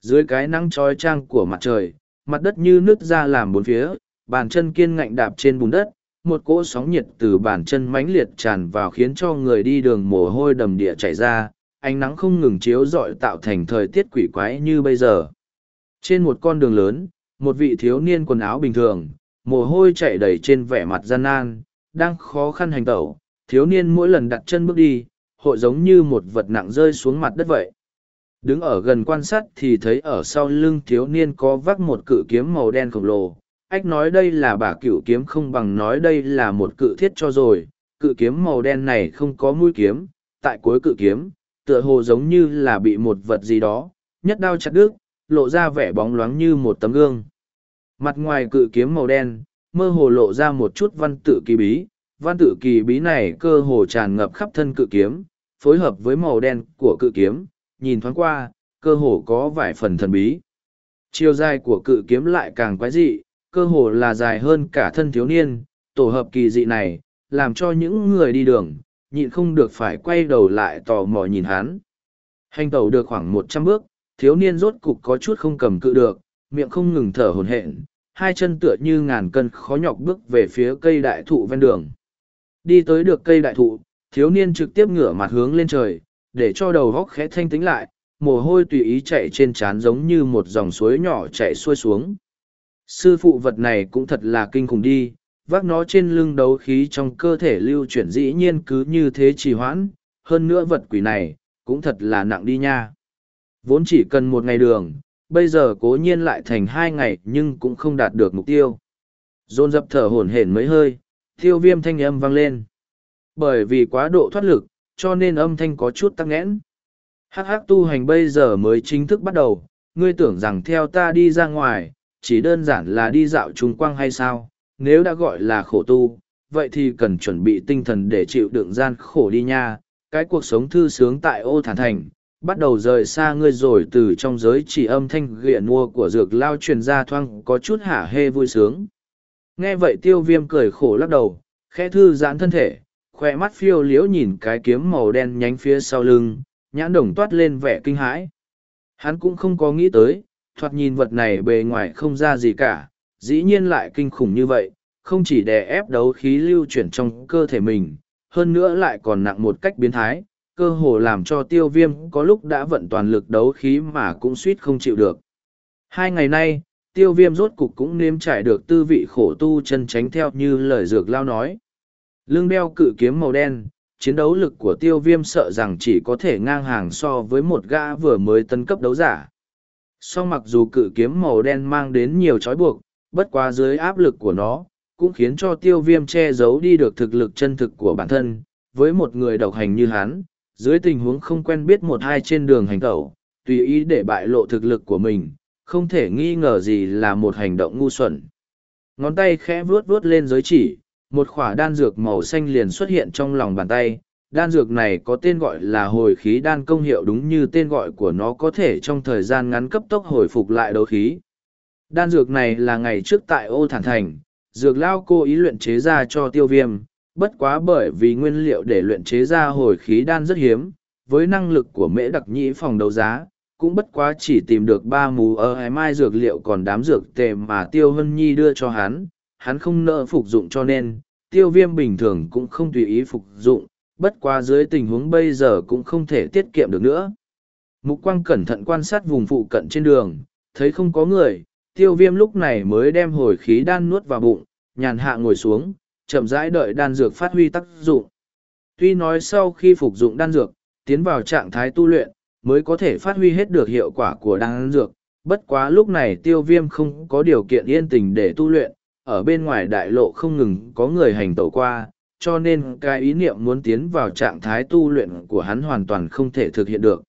S1: Dưới cái nắng trói trang của mặt trời, mặt đất như nước ra làm bốn phía, bàn chân kiên ngạnh đạp trên bùn đất, một cỗ sóng nhiệt từ bàn chân mãnh liệt tràn vào khiến cho người đi đường mồ hôi đầm địa chảy ra, ánh nắng không ngừng chiếu rọi tạo thành thời tiết quỷ quái như bây giờ. Trên một con đường lớn, một vị thiếu niên quần áo bình thường, mồ hôi chảy đầy trên vẻ mặt gian nan, đang khó khăn hành tẩu, thiếu niên mỗi lần đặt chân bước đi, hội giống như một vật nặng rơi xuống mặt đất vậy. Đứng ở gần quan sát thì thấy ở sau lưng thiếu niên có vác một cự kiếm màu đen khổng lồ. Ách nói đây là bà cựu kiếm không bằng nói đây là một cự thiết cho rồi. Cự kiếm màu đen này không có mũi kiếm, tại cuối cự kiếm, tựa hồ giống như là bị một vật gì đó, nhất đao chặt đứt, lộ ra vẻ bóng loáng như một tấm gương. Mặt ngoài cự kiếm màu đen, mơ hồ lộ ra một chút văn tự kỳ bí. Văn tự kỳ bí này cơ hồ tràn ngập khắp thân cự kiếm, phối hợp với màu đen của cự kiếm, nhìn thoáng qua, cơ hồ có vài phần thần bí. Chiều dài của cự kiếm lại càng quái dị, cơ hồ là dài hơn cả thân thiếu niên, tổ hợp kỳ dị này, làm cho những người đi đường, nhịn không được phải quay đầu lại tò mò nhìn hắn. Hành tẩu được khoảng một trăm bước, thiếu niên rốt cục có chút không cầm cự được, miệng không ngừng thở hồn hện, hai chân tựa như ngàn cân khó nhọc bước về phía cây đại thụ ven đường. Đi tới được cây đại thụ, thiếu niên trực tiếp ngửa mặt hướng lên trời, để cho đầu góc khẽ thanh tĩnh lại, mồ hôi tùy ý chạy trên trán giống như một dòng suối nhỏ chạy xuôi xuống. Sư phụ vật này cũng thật là kinh khủng đi, vác nó trên lưng đấu khí trong cơ thể lưu chuyển dĩ nhiên cứ như thế trì hoãn, hơn nữa vật quỷ này, cũng thật là nặng đi nha. Vốn chỉ cần một ngày đường, bây giờ cố nhiên lại thành hai ngày nhưng cũng không đạt được mục tiêu. Dồn dập thở hổn hển mấy hơi, tiêu viêm thanh âm vang lên. Bởi vì quá độ thoát lực, cho nên âm thanh có chút tắc nghẽn. Hắc hắc tu hành bây giờ mới chính thức bắt đầu, ngươi tưởng rằng theo ta đi ra ngoài, chỉ đơn giản là đi dạo trung quang hay sao, nếu đã gọi là khổ tu, vậy thì cần chuẩn bị tinh thần để chịu đựng gian khổ đi nha. Cái cuộc sống thư sướng tại ô thản thành, bắt đầu rời xa ngươi rồi từ trong giới chỉ âm thanh ghiện mua của dược lao truyền ra thoang có chút hả hê vui sướng. Nghe vậy tiêu viêm cười khổ lắc đầu, khẽ thư giãn thân thể, khoe mắt phiêu liễu nhìn cái kiếm màu đen nhánh phía sau lưng, nhãn đồng toát lên vẻ kinh hãi. Hắn cũng không có nghĩ tới, thoạt nhìn vật này bề ngoài không ra gì cả, dĩ nhiên lại kinh khủng như vậy, không chỉ đè ép đấu khí lưu chuyển trong cơ thể mình, hơn nữa lại còn nặng một cách biến thái, cơ hồ làm cho tiêu viêm có lúc đã vận toàn lực đấu khí mà cũng suýt không chịu được. Hai ngày nay, tiêu viêm rốt cục cũng nếm trải được tư vị khổ tu chân tránh theo như lời dược lao nói. Lưng đeo cự kiếm màu đen, chiến đấu lực của tiêu viêm sợ rằng chỉ có thể ngang hàng so với một gã vừa mới tấn cấp đấu giả. Song mặc dù cự kiếm màu đen mang đến nhiều trói buộc, bất quá dưới áp lực của nó, cũng khiến cho tiêu viêm che giấu đi được thực lực chân thực của bản thân. Với một người độc hành như hắn, dưới tình huống không quen biết một hai trên đường hành tẩu, tùy ý để bại lộ thực lực của mình, không thể nghi ngờ gì là một hành động ngu xuẩn. Ngón tay khẽ vuốt vuốt lên giới chỉ, một khỏa đan dược màu xanh liền xuất hiện trong lòng bàn tay. Đan dược này có tên gọi là hồi khí đan công hiệu đúng như tên gọi của nó có thể trong thời gian ngắn cấp tốc hồi phục lại đấu khí. Đan dược này là ngày trước tại ô thản thành, dược lao cô ý luyện chế ra cho tiêu viêm, Bất quá bởi vì nguyên liệu để luyện chế ra hồi khí đan rất hiếm, với năng lực của mễ đặc nhĩ phòng đấu giá, cũng bất quá chỉ tìm được ba mù ở hải mai dược liệu còn đám dược tề mà tiêu hân nhi đưa cho hắn hắn không nợ phục dụng cho nên tiêu viêm bình thường cũng không tùy ý phục dụng bất quá dưới tình huống bây giờ cũng không thể tiết kiệm được nữa mục quang cẩn thận quan sát vùng phụ cận trên đường thấy không có người tiêu viêm lúc này mới đem hồi khí đan nuốt vào bụng nhàn hạ ngồi xuống chậm rãi đợi đan dược phát huy tác dụng. Tuy nói sau khi phục dụng đan dược, tiến vào trạng thái tu luyện, mới có thể phát huy hết được hiệu quả của đan dược, bất quá lúc này tiêu viêm không có điều kiện yên tình để tu luyện, ở bên ngoài đại lộ không ngừng có người hành tẩu qua, cho nên cái ý niệm muốn tiến vào trạng thái tu luyện của hắn hoàn toàn không thể thực hiện được.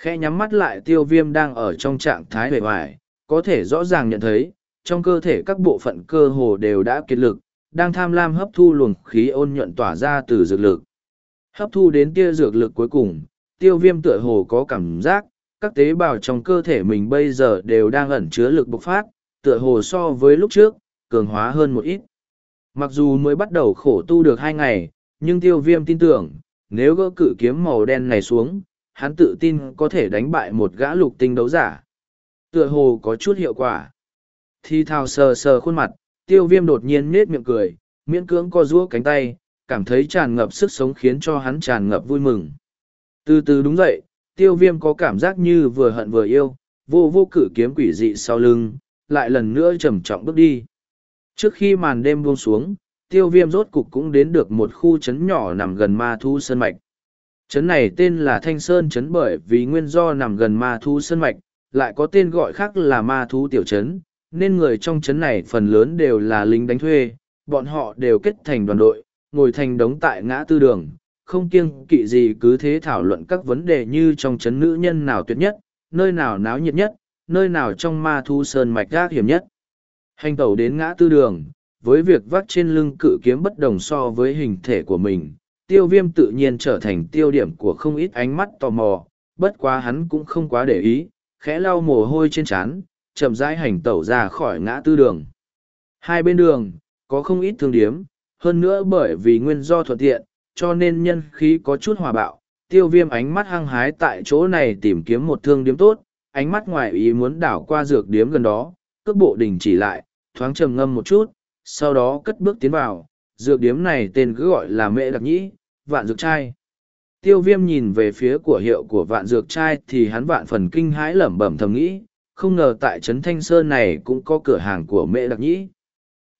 S1: Khẽ nhắm mắt lại tiêu viêm đang ở trong trạng thái bề ngoài, có thể rõ ràng nhận thấy, trong cơ thể các bộ phận cơ hồ đều đã kiệt lực, đang tham lam hấp thu luồng khí ôn nhuận tỏa ra từ dược lực. Hấp thu đến tia dược lực cuối cùng, tiêu viêm tựa hồ có cảm giác, các tế bào trong cơ thể mình bây giờ đều đang ẩn chứa lực bộc phát, tựa hồ so với lúc trước, cường hóa hơn một ít. Mặc dù mới bắt đầu khổ tu được hai ngày, nhưng tiêu viêm tin tưởng, nếu gỡ cự kiếm màu đen này xuống, hắn tự tin có thể đánh bại một gã lục tinh đấu giả. Tựa hồ có chút hiệu quả. Thi thao sờ sờ khuôn mặt, tiêu viêm đột nhiên nết miệng cười, miễn cưỡng co rúa cánh tay, cảm thấy tràn ngập sức sống khiến cho hắn tràn ngập vui mừng. Từ từ đúng vậy, tiêu viêm có cảm giác như vừa hận vừa yêu, vô vô cử kiếm quỷ dị sau lưng, lại lần nữa trầm trọng bước đi. Trước khi màn đêm buông xuống, tiêu viêm rốt cục cũng đến được một khu trấn nhỏ nằm gần ma thu sơn mạch. Trấn này tên là Thanh Sơn Trấn bởi vì nguyên do nằm gần ma thu sơn mạch, lại có tên gọi khác là ma thú tiểu trấn, nên người trong trấn này phần lớn đều là lính đánh thuê, bọn họ đều kết thành đoàn đội, ngồi thành đống tại ngã tư đường, không kiêng kỵ gì cứ thế thảo luận các vấn đề như trong trấn nữ nhân nào tuyệt nhất, nơi nào náo nhiệt nhất, nơi nào trong ma thu sơn mạch gác hiểm nhất. Hành tẩu đến ngã tư đường, với việc vác trên lưng cự kiếm bất đồng so với hình thể của mình, tiêu viêm tự nhiên trở thành tiêu điểm của không ít ánh mắt tò mò, bất quá hắn cũng không quá để ý, khẽ lau mồ hôi trên trán chậm rãi hành tẩu ra khỏi ngã tư đường. Hai bên đường, có không ít thương điếm, hơn nữa bởi vì nguyên do thuận tiện, cho nên nhân khí có chút hòa bạo. Tiêu viêm ánh mắt hăng hái tại chỗ này tìm kiếm một thương điếm tốt, ánh mắt ngoài ý muốn đảo qua dược điếm gần đó, cước bộ đình chỉ lại, thoáng trầm ngâm một chút, sau đó cất bước tiến vào, dược điếm này tên cứ gọi là mẹ đặc nhĩ, vạn dược trai. Tiêu viêm nhìn về phía của hiệu của vạn dược trai thì hắn vạn phần kinh hãi lẩm bẩm thầm nghĩ, không ngờ tại trấn thanh sơn này cũng có cửa hàng của mẹ đặc nhĩ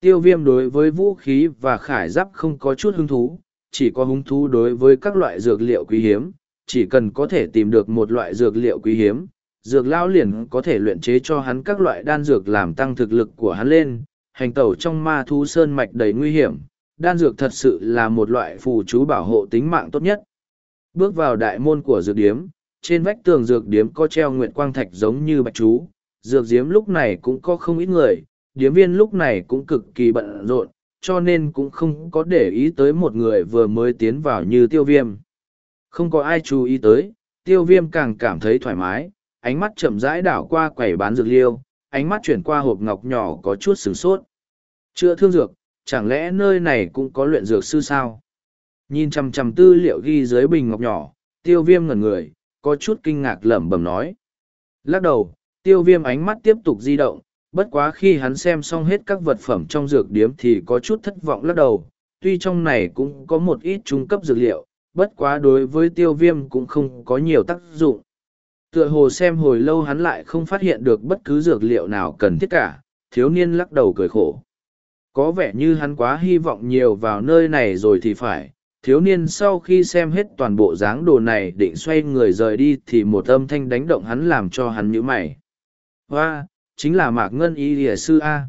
S1: tiêu viêm đối với vũ khí và khải giáp không có chút hứng thú chỉ có hứng thú đối với các loại dược liệu quý hiếm chỉ cần có thể tìm được một loại dược liệu quý hiếm dược lão liền có thể luyện chế cho hắn các loại đan dược làm tăng thực lực của hắn lên hành tẩu trong ma thu sơn mạch đầy nguy hiểm đan dược thật sự là một loại phù chú bảo hộ tính mạng tốt nhất bước vào đại môn của dược điếm trên vách tường dược điếm có treo nguyện quang thạch giống như bạch chú, dược diếm lúc này cũng có không ít người, điếm viên lúc này cũng cực kỳ bận rộn, cho nên cũng không có để ý tới một người vừa mới tiến vào như tiêu viêm. Không có ai chú ý tới, tiêu viêm càng cảm thấy thoải mái, ánh mắt chậm rãi đảo qua quầy bán dược liêu, ánh mắt chuyển qua hộp ngọc nhỏ có chút sửng sốt. Chữa thương dược, chẳng lẽ nơi này cũng có luyện dược sư sao? Nhìn chằm chằm tư liệu ghi dưới bình ngọc nhỏ, tiêu viêm ngẩn người, có chút kinh ngạc lẩm bẩm nói. Lắc đầu, tiêu viêm ánh mắt tiếp tục di động, bất quá khi hắn xem xong hết các vật phẩm trong dược điếm thì có chút thất vọng lắc đầu, tuy trong này cũng có một ít trung cấp dược liệu, bất quá đối với tiêu viêm cũng không có nhiều tác dụng. Tựa hồ xem hồi lâu hắn lại không phát hiện được bất cứ dược liệu nào cần thiết cả, thiếu niên lắc đầu cười khổ. Có vẻ như hắn quá hy vọng nhiều vào nơi này rồi thì phải, thiếu niên sau khi xem hết toàn bộ dáng đồ này định xoay người rời đi thì một âm thanh đánh động hắn làm cho hắn nhíu mày hoa chính là mạc ngân y lìa sư a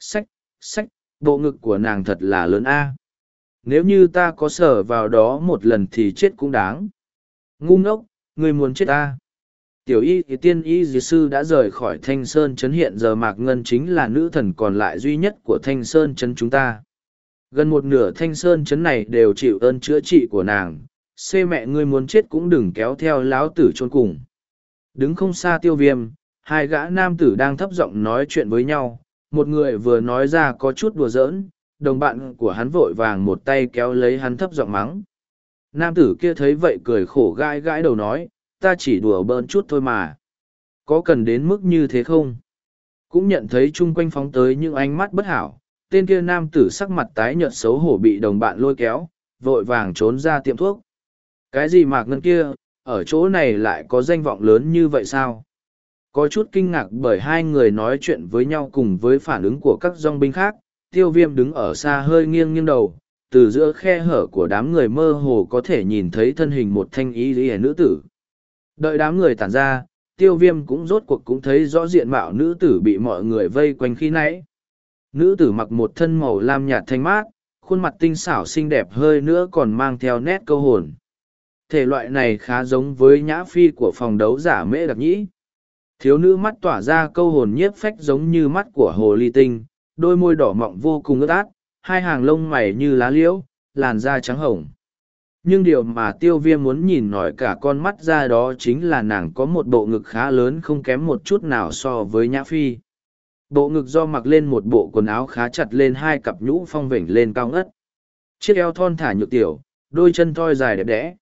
S1: sách sách bộ ngực của nàng thật là lớn a nếu như ta có sở vào đó một lần thì chết cũng đáng ngu ngốc người muốn chết ta tiểu y thì tiên y dì sư đã rời khỏi thanh sơn trấn hiện giờ mạc ngân chính là nữ thần còn lại duy nhất của thanh sơn trấn chúng ta gần một nửa thanh sơn chấn này đều chịu ơn chữa trị của nàng xê mẹ ngươi muốn chết cũng đừng kéo theo lão tử chôn cùng đứng không xa tiêu viêm hai gã nam tử đang thấp giọng nói chuyện với nhau một người vừa nói ra có chút đùa giỡn đồng bạn của hắn vội vàng một tay kéo lấy hắn thấp giọng mắng nam tử kia thấy vậy cười khổ gãi gãi đầu nói ta chỉ đùa bỡn chút thôi mà có cần đến mức như thế không cũng nhận thấy chung quanh phóng tới những ánh mắt bất hảo tên kia nam tử sắc mặt tái nhợt xấu hổ bị đồng bạn lôi kéo, vội vàng trốn ra tiệm thuốc. Cái gì mạc ngân kia, ở chỗ này lại có danh vọng lớn như vậy sao? Có chút kinh ngạc bởi hai người nói chuyện với nhau cùng với phản ứng của các dòng binh khác, tiêu viêm đứng ở xa hơi nghiêng nghiêng đầu, từ giữa khe hở của đám người mơ hồ có thể nhìn thấy thân hình một thanh ý lý nữ tử. Đợi đám người tản ra, tiêu viêm cũng rốt cuộc cũng thấy rõ diện mạo nữ tử bị mọi người vây quanh khi nãy nữ tử mặc một thân màu lam nhạt thanh mát khuôn mặt tinh xảo xinh đẹp hơi nữa còn mang theo nét câu hồn thể loại này khá giống với nhã phi của phòng đấu giả mễ đặc nhĩ thiếu nữ mắt tỏa ra câu hồn nhiếp phách giống như mắt của hồ ly tinh đôi môi đỏ mọng vô cùng ướt át hai hàng lông mày như lá liễu làn da trắng hồng nhưng điều mà tiêu viêm muốn nhìn nổi cả con mắt ra đó chính là nàng có một bộ ngực khá lớn không kém một chút nào so với nhã phi Bộ ngực do mặc lên một bộ quần áo khá chặt lên hai cặp nhũ phong vểnh lên cao ngất. Chiếc eo thon thả nhược tiểu, đôi chân thoi dài đẹp đẽ.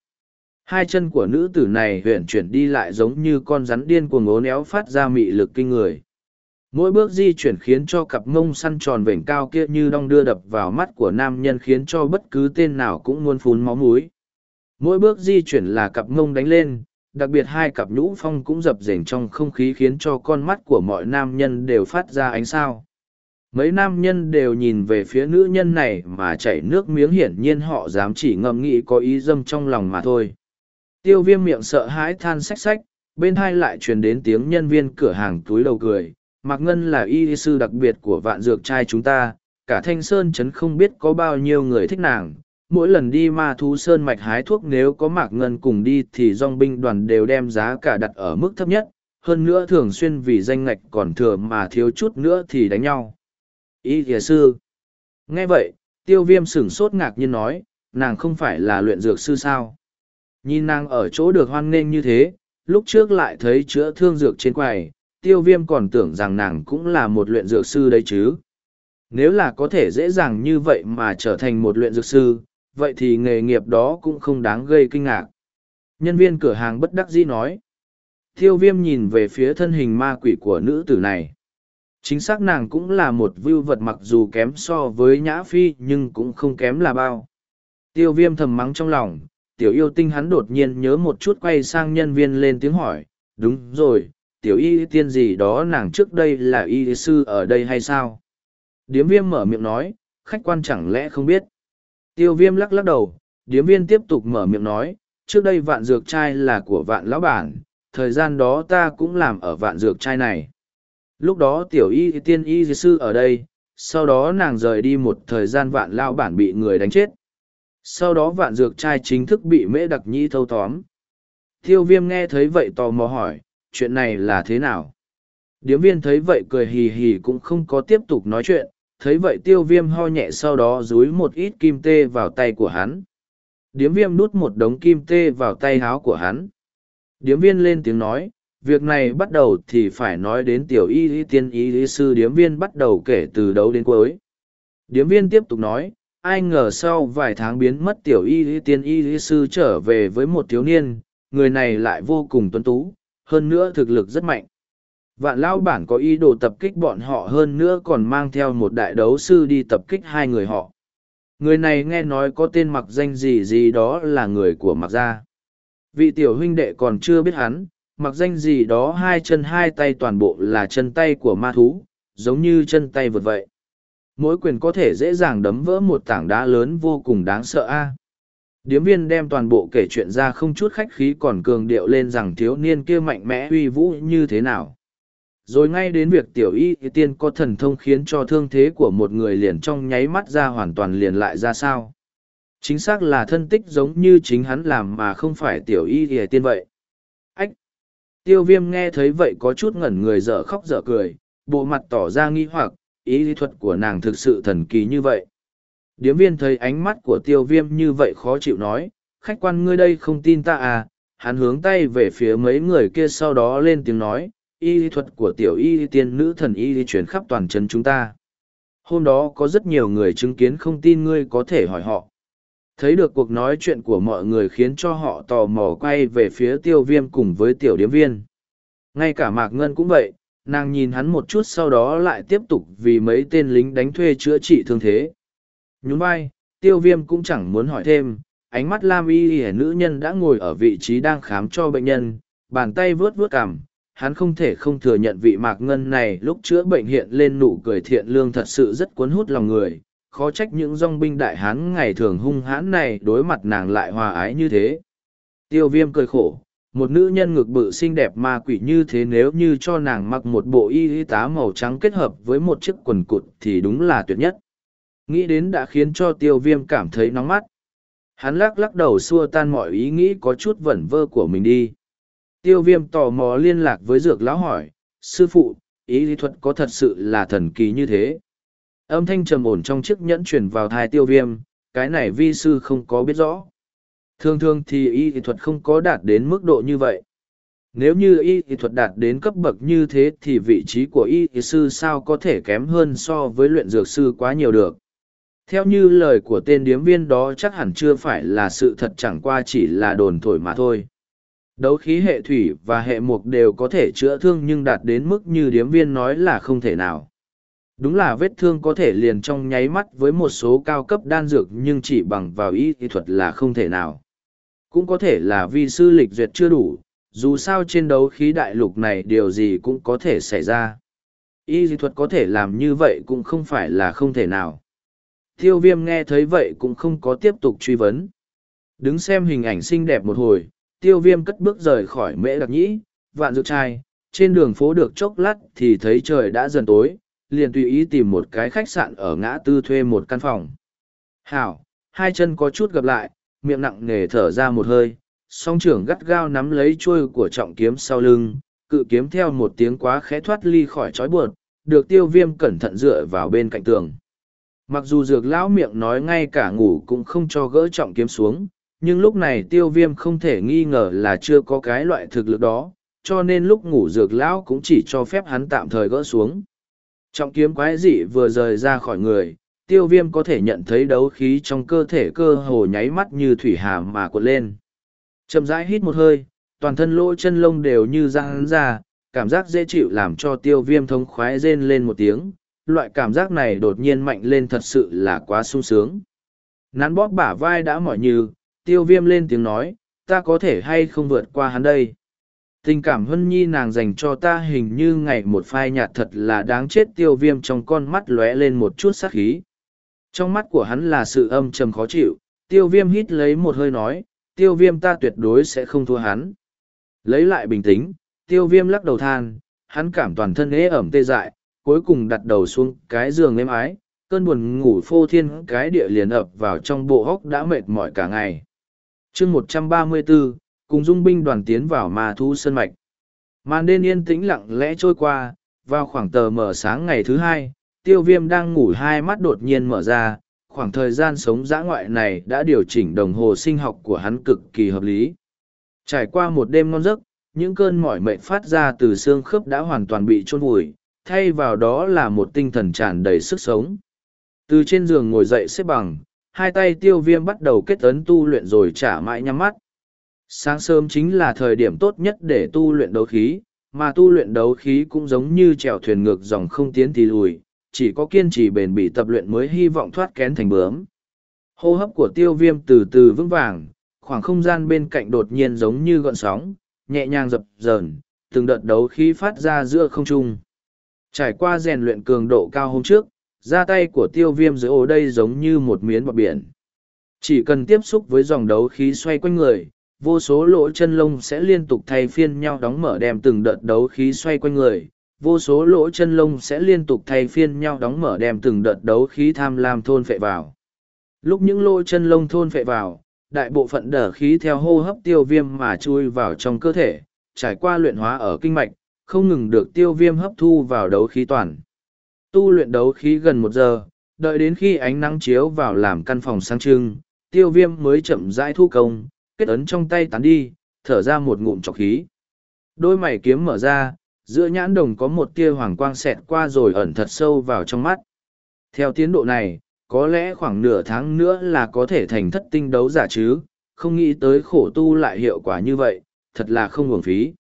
S1: Hai chân của nữ tử này huyện chuyển đi lại giống như con rắn điên cuồng ố néo phát ra mị lực kinh người. Mỗi bước di chuyển khiến cho cặp mông săn tròn vểnh cao kia như đong đưa đập vào mắt của nam nhân khiến cho bất cứ tên nào cũng muốn phun máu múi. Mỗi bước di chuyển là cặp mông đánh lên, đặc biệt hai cặp nhũ phong cũng dập dềnh trong không khí khiến cho con mắt của mọi nam nhân đều phát ra ánh sao mấy nam nhân đều nhìn về phía nữ nhân này mà chảy nước miếng hiển nhiên họ dám chỉ ngậm nghĩ có ý dâm trong lòng mà thôi tiêu viêm miệng sợ hãi than xách xách bên hai lại truyền đến tiếng nhân viên cửa hàng túi đầu cười mạc ngân là y sư đặc biệt của vạn dược trai chúng ta cả thanh sơn trấn không biết có bao nhiêu người thích nàng mỗi lần đi ma thú sơn mạch hái thuốc nếu có mạc ngân cùng đi thì dong binh đoàn đều đem giá cả đặt ở mức thấp nhất hơn nữa thường xuyên vì danh ngạch còn thừa mà thiếu chút nữa thì đánh nhau ý thìa sư nghe vậy tiêu viêm sửng sốt ngạc nhiên nói nàng không phải là luyện dược sư sao nhìn nàng ở chỗ được hoan nghênh như thế lúc trước lại thấy chữa thương dược trên quầy tiêu viêm còn tưởng rằng nàng cũng là một luyện dược sư đây chứ nếu là có thể dễ dàng như vậy mà trở thành một luyện dược sư vậy thì nghề nghiệp đó cũng không đáng gây kinh ngạc. Nhân viên cửa hàng bất đắc dĩ nói. Tiêu viêm nhìn về phía thân hình ma quỷ của nữ tử này. Chính xác nàng cũng là một vưu vật mặc dù kém so với nhã phi nhưng cũng không kém là bao. Tiêu viêm thầm mắng trong lòng, tiểu yêu tinh hắn đột nhiên nhớ một chút quay sang nhân viên lên tiếng hỏi. Đúng rồi, tiểu y tiên gì đó nàng trước đây là y sư ở đây hay sao? Điếm viêm mở miệng nói, khách quan chẳng lẽ không biết. Tiêu viêm lắc lắc đầu, điếm viên tiếp tục mở miệng nói, trước đây vạn dược trai là của vạn lão bản, thời gian đó ta cũng làm ở vạn dược trai này. Lúc đó tiểu y tiên y sư ở đây, sau đó nàng rời đi một thời gian vạn lão bản bị người đánh chết. Sau đó vạn dược trai chính thức bị mễ đặc Nhi thâu tóm. Tiêu viêm nghe thấy vậy tò mò hỏi, chuyện này là thế nào? Điếm viên thấy vậy cười hì hì cũng không có tiếp tục nói chuyện, thấy vậy tiêu viêm ho nhẹ sau đó dúi một ít kim tê vào tay của hắn. Điếm viêm nút một đống kim tê vào tay háo của hắn. Điếm viên lên tiếng nói, việc này bắt đầu thì phải nói đến tiểu y lý tiên y lý sư điếm viên bắt đầu kể từ đầu đến cuối. Điếm viên tiếp tục nói, ai ngờ sau vài tháng biến mất tiểu y lý tiên y lý sư trở về với một thiếu niên, người này lại vô cùng tuấn tú, hơn nữa thực lực rất mạnh. Vạn lao bản có ý đồ tập kích bọn họ hơn nữa còn mang theo một đại đấu sư đi tập kích hai người họ. Người này nghe nói có tên mặc danh gì gì đó là người của mặc gia. Vị tiểu huynh đệ còn chưa biết hắn, mặc danh gì đó hai chân hai tay toàn bộ là chân tay của ma thú, giống như chân tay vượt vậy. Mỗi quyền có thể dễ dàng đấm vỡ một tảng đá lớn vô cùng đáng sợ a. Điếm viên đem toàn bộ kể chuyện ra không chút khách khí còn cường điệu lên rằng thiếu niên kia mạnh mẽ uy vũ như thế nào rồi ngay đến việc tiểu y tiên có thần thông khiến cho thương thế của một người liền trong nháy mắt ra hoàn toàn liền lại ra sao chính xác là thân tích giống như chính hắn làm mà không phải tiểu y ỉa tiên vậy ách tiêu viêm nghe thấy vậy có chút ngẩn người dở khóc dở cười bộ mặt tỏ ra nghi hoặc ý lý thuật của nàng thực sự thần kỳ như vậy điếm viên thấy ánh mắt của tiêu viêm như vậy khó chịu nói khách quan ngươi đây không tin ta à hắn hướng tay về phía mấy người kia sau đó lên tiếng nói y lý thuật của tiểu y lý tiên nữ thần y lý chuyển khắp toàn chân chúng ta. Hôm đó có rất nhiều người chứng kiến không tin ngươi có thể hỏi họ. Thấy được cuộc nói chuyện của mọi người khiến cho họ tò mò quay về phía tiêu viêm cùng với tiểu điếm viên. Ngay cả Mạc Ngân cũng vậy, nàng nhìn hắn một chút sau đó lại tiếp tục vì mấy tên lính đánh thuê chữa trị thương thế. Nhún vai, tiêu viêm cũng chẳng muốn hỏi thêm, ánh mắt lam y hẻ nữ nhân đã ngồi ở vị trí đang khám cho bệnh nhân, bàn tay vướt vướt cằm, hắn không thể không thừa nhận vị mạc ngân này lúc chữa bệnh hiện lên nụ cười thiện lương thật sự rất cuốn hút lòng người khó trách những dong binh đại hán ngày thường hung hãn này đối mặt nàng lại hòa ái như thế tiêu viêm cười khổ một nữ nhân ngực bự xinh đẹp ma quỷ như thế nếu như cho nàng mặc một bộ y y tá màu trắng kết hợp với một chiếc quần cụt thì đúng là tuyệt nhất nghĩ đến đã khiến cho tiêu viêm cảm thấy nóng mắt hắn lắc lắc đầu xua tan mọi ý nghĩ có chút vẩn vơ của mình đi Tiêu viêm tò mò liên lạc với dược lão hỏi, sư phụ, ý lý thuật có thật sự là thần kỳ như thế. Âm thanh trầm ổn trong chiếc nhẫn truyền vào thai tiêu viêm, cái này vi sư không có biết rõ. Thường thường thì y lý thuật không có đạt đến mức độ như vậy. Nếu như y lý thuật đạt đến cấp bậc như thế thì vị trí của y lý sư sao có thể kém hơn so với luyện dược sư quá nhiều được. Theo như lời của tên điếm viên đó chắc hẳn chưa phải là sự thật chẳng qua chỉ là đồn thổi mà thôi. Đấu khí hệ thủy và hệ mục đều có thể chữa thương nhưng đạt đến mức như điếm viên nói là không thể nào. Đúng là vết thương có thể liền trong nháy mắt với một số cao cấp đan dược nhưng chỉ bằng vào y thuật là không thể nào. Cũng có thể là vì sư lịch duyệt chưa đủ, dù sao trên đấu khí đại lục này điều gì cũng có thể xảy ra. Y dị thuật có thể làm như vậy cũng không phải là không thể nào. Tiêu viêm nghe thấy vậy cũng không có tiếp tục truy vấn. Đứng xem hình ảnh xinh đẹp một hồi, tiêu viêm cất bước rời khỏi mễ đặc nhĩ, vạn dược trai, trên đường phố được chốc lát thì thấy trời đã dần tối, liền tùy ý tìm một cái khách sạn ở ngã tư thuê một căn phòng. Hảo, hai chân có chút gặp lại, miệng nặng nề thở ra một hơi, song trưởng gắt gao nắm lấy chuôi của trọng kiếm sau lưng, cự kiếm theo một tiếng quá khẽ thoát ly khỏi trói buộc, được tiêu viêm cẩn thận dựa vào bên cạnh tường. Mặc dù dược lão miệng nói ngay cả ngủ cũng không cho gỡ trọng kiếm xuống, nhưng lúc này tiêu viêm không thể nghi ngờ là chưa có cái loại thực lực đó cho nên lúc ngủ dược lão cũng chỉ cho phép hắn tạm thời gỡ xuống trọng kiếm quái dị vừa rời ra khỏi người tiêu viêm có thể nhận thấy đấu khí trong cơ thể cơ hồ nháy mắt như thủy hà mà cuộn lên chậm rãi hít một hơi toàn thân lỗ chân lông đều như răng ra cảm giác dễ chịu làm cho tiêu viêm thống khoái rên lên một tiếng loại cảm giác này đột nhiên mạnh lên thật sự là quá sung sướng nắn bóp bả vai đã mỏi như tiêu viêm lên tiếng nói, ta có thể hay không vượt qua hắn đây. Tình cảm hân nhi nàng dành cho ta hình như ngày một phai nhạt thật là đáng chết tiêu viêm trong con mắt lóe lên một chút sát khí. Trong mắt của hắn là sự âm trầm khó chịu, tiêu viêm hít lấy một hơi nói, tiêu viêm ta tuyệt đối sẽ không thua hắn. Lấy lại bình tĩnh, tiêu viêm lắc đầu than, hắn cảm toàn thân ế ẩm tê dại, cuối cùng đặt đầu xuống cái giường êm ái, cơn buồn ngủ phô thiên cái địa liền ập vào trong bộ hốc đã mệt mỏi cả ngày chương một trăm ba mươi bốn cùng dung binh đoàn tiến vào ma thu sân mạch màn đêm yên tĩnh lặng lẽ trôi qua vào khoảng tờ mở sáng ngày thứ hai tiêu viêm đang ngủ hai mắt đột nhiên mở ra khoảng thời gian sống dã ngoại này đã điều chỉnh đồng hồ sinh học của hắn cực kỳ hợp lý trải qua một đêm ngon giấc những cơn mỏi mệt phát ra từ xương khớp đã hoàn toàn bị trôn vùi thay vào đó là một tinh thần tràn đầy sức sống từ trên giường ngồi dậy xếp bằng hai tay tiêu viêm bắt đầu kết ấn tu luyện rồi trả mãi nhắm mắt. Sáng sớm chính là thời điểm tốt nhất để tu luyện đấu khí, mà tu luyện đấu khí cũng giống như chèo thuyền ngược dòng không tiến thì lùi, chỉ có kiên trì bền bỉ tập luyện mới hy vọng thoát kén thành bướm. Hô hấp của tiêu viêm từ từ vững vàng, khoảng không gian bên cạnh đột nhiên giống như gọn sóng, nhẹ nhàng dập dờn, từng đợt đấu khí phát ra giữa không trung. Trải qua rèn luyện cường độ cao hôm trước, ra tay của tiêu viêm dưới ổ đây giống như một miếng bọc biển chỉ cần tiếp xúc với dòng đấu khí xoay quanh người vô số lỗ chân lông sẽ liên tục thay phiên nhau đóng mở đem từng đợt đấu khí xoay quanh người vô số lỗ chân lông sẽ liên tục thay phiên nhau đóng mở đem từng đợt đấu khí tham lam thôn phệ vào lúc những lỗ chân lông thôn phệ vào đại bộ phận đở khí theo hô hấp tiêu viêm mà chui vào trong cơ thể trải qua luyện hóa ở kinh mạch không ngừng được tiêu viêm hấp thu vào đấu khí toàn tu luyện đấu khí gần một giờ, đợi đến khi ánh nắng chiếu vào làm căn phòng sang trưng, tiêu viêm mới chậm rãi thu công, kết ấn trong tay tán đi, thở ra một ngụm trọc khí. Đôi mày kiếm mở ra, giữa nhãn đồng có một tia hoàng quang xẹt qua rồi ẩn thật sâu vào trong mắt. Theo tiến độ này, có lẽ khoảng nửa tháng nữa là có thể thành thất tinh đấu giả chứ, không nghĩ tới khổ tu lại hiệu quả như vậy, thật là không uổng phí.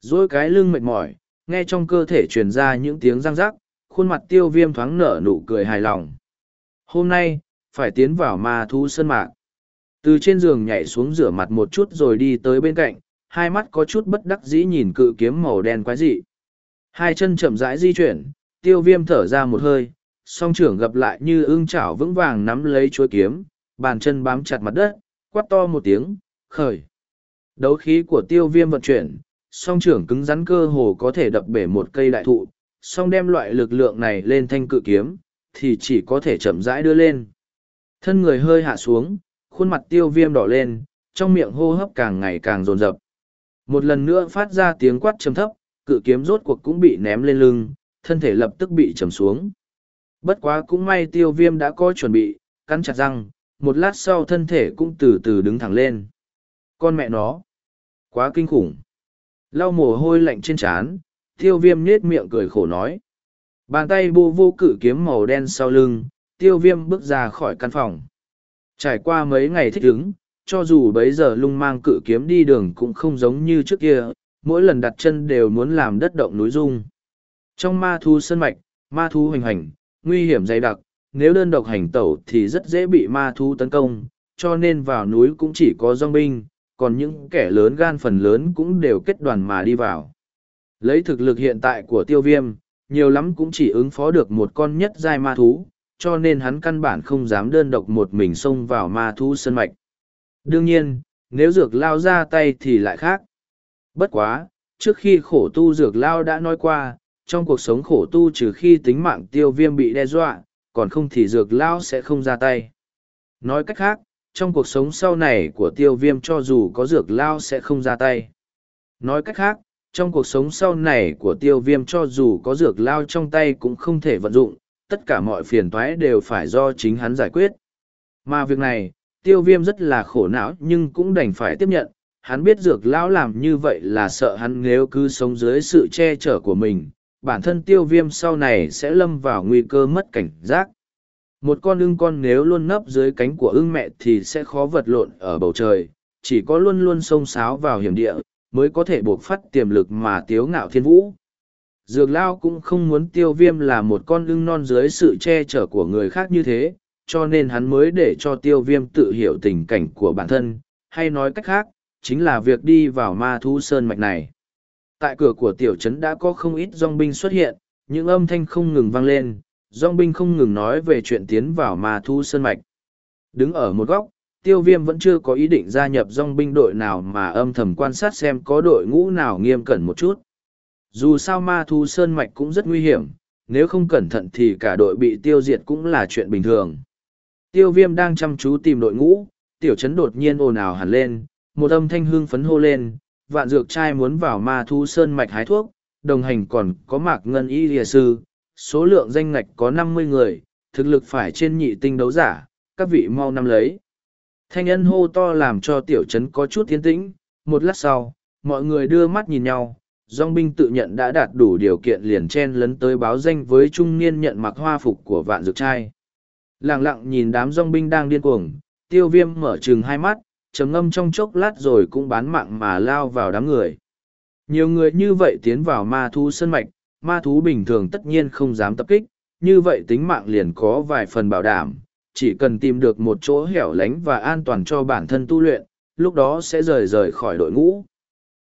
S1: Rồi cái lưng mệt mỏi, nghe trong cơ thể truyền ra những tiếng răng rắc, khuôn mặt tiêu viêm thoáng nở nụ cười hài lòng. Hôm nay, phải tiến vào ma thú sân mạc. Từ trên giường nhảy xuống rửa mặt một chút rồi đi tới bên cạnh, hai mắt có chút bất đắc dĩ nhìn cự kiếm màu đen quái dị. Hai chân chậm rãi di chuyển, tiêu viêm thở ra một hơi, song trưởng gặp lại như ương chảo vững vàng nắm lấy chuối kiếm, bàn chân bám chặt mặt đất, quát to một tiếng, khởi. Đấu khí của tiêu viêm vận chuyển, song trưởng cứng rắn cơ hồ có thể đập bể một cây đại thụ, song đem loại lực lượng này lên thanh cự kiếm, thì chỉ có thể chậm rãi đưa lên. Thân người hơi hạ xuống, khuôn mặt tiêu viêm đỏ lên, trong miệng hô hấp càng ngày càng rồn rập. Một lần nữa phát ra tiếng quát chấm thấp, cự kiếm rốt cuộc cũng bị ném lên lưng, thân thể lập tức bị chầm xuống. Bất quá cũng may tiêu viêm đã có chuẩn bị, cắn chặt răng, một lát sau thân thể cũng từ từ đứng thẳng lên. Con mẹ nó! Quá kinh khủng! Lau mồ hôi lạnh trên trán, Tiêu viêm nết miệng cười khổ nói. Bàn tay vô vô cự kiếm màu đen sau lưng, tiêu viêm bước ra khỏi căn phòng. Trải qua mấy ngày thích ứng, cho dù bấy giờ lung mang cự kiếm đi đường cũng không giống như trước kia, mỗi lần đặt chân đều muốn làm đất động núi rung. Trong ma thu sân mạch, ma thu hoành hành, nguy hiểm dày đặc, nếu đơn độc hành tẩu thì rất dễ bị ma thu tấn công, cho nên vào núi cũng chỉ có dòng binh, còn những kẻ lớn gan phần lớn cũng đều kết đoàn mà đi vào. Lấy thực lực hiện tại của tiêu viêm, nhiều lắm cũng chỉ ứng phó được một con nhất giai ma thú, cho nên hắn căn bản không dám đơn độc một mình xông vào ma thú sân mạch. Đương nhiên, nếu dược lao ra tay thì lại khác. Bất quá, trước khi khổ tu dược lao đã nói qua, trong cuộc sống khổ tu trừ khi tính mạng tiêu viêm bị đe dọa, còn không thì dược lao sẽ không ra tay. Nói cách khác, trong cuộc sống sau này của tiêu viêm cho dù có dược lao sẽ không ra tay. Nói cách khác, trong cuộc sống sau này của tiêu viêm cho dù có dược lao trong tay cũng không thể vận dụng, tất cả mọi phiền toái đều phải do chính hắn giải quyết. Mà việc này, tiêu viêm rất là khổ não nhưng cũng đành phải tiếp nhận, hắn biết dược lão làm như vậy là sợ hắn nếu cứ sống dưới sự che chở của mình, bản thân tiêu viêm sau này sẽ lâm vào nguy cơ mất cảnh giác. Một con ưng con nếu luôn nấp dưới cánh của ưng mẹ thì sẽ khó vật lộn ở bầu trời, chỉ có luôn luôn xông xáo vào hiểm địa, mới có thể buộc phát tiềm lực mà tiếu ngạo thiên vũ. Dược Lao cũng không muốn tiêu viêm là một con lưng non dưới sự che chở của người khác như thế, cho nên hắn mới để cho tiêu viêm tự hiểu tình cảnh của bản thân, hay nói cách khác, chính là việc đi vào ma thu sơn mạch này. Tại cửa của tiểu trấn đã có không ít dòng binh xuất hiện, những âm thanh không ngừng vang lên, dòng binh không ngừng nói về chuyện tiến vào ma thu sơn mạch. Đứng ở một góc, tiêu viêm vẫn chưa có ý định gia nhập dong binh đội nào mà âm thầm quan sát xem có đội ngũ nào nghiêm cẩn một chút. Dù sao ma thu sơn mạch cũng rất nguy hiểm, nếu không cẩn thận thì cả đội bị tiêu diệt cũng là chuyện bình thường. Tiêu viêm đang chăm chú tìm đội ngũ, tiểu trấn đột nhiên ồn ào hẳn lên, một âm thanh hương phấn hô lên, vạn dược trai muốn vào ma thu sơn mạch hái thuốc, đồng hành còn có mạc ngân y lìa sư, số lượng danh ngạch có năm mươi người, thực lực phải trên nhị tinh đấu giả, các vị mau nắm lấy. Thanh nhân hô to làm cho tiểu trấn có chút tiến tĩnh, một lát sau, mọi người đưa mắt nhìn nhau, dòng binh tự nhận đã đạt đủ điều kiện liền chen lấn tới báo danh với trung niên nhận mặc hoa phục của vạn dược trai. Lặng lặng nhìn đám dòng binh đang điên cuồng, tiêu viêm mở trừng hai mắt, trầm ngâm trong chốc lát rồi cũng bán mạng mà lao vào đám người. Nhiều người như vậy tiến vào ma thú sân mạch, ma thú bình thường tất nhiên không dám tập kích, như vậy tính mạng liền có vài phần bảo đảm, chỉ cần tìm được một chỗ hẻo lánh và an toàn cho bản thân tu luyện, lúc đó sẽ rời rời khỏi đội ngũ.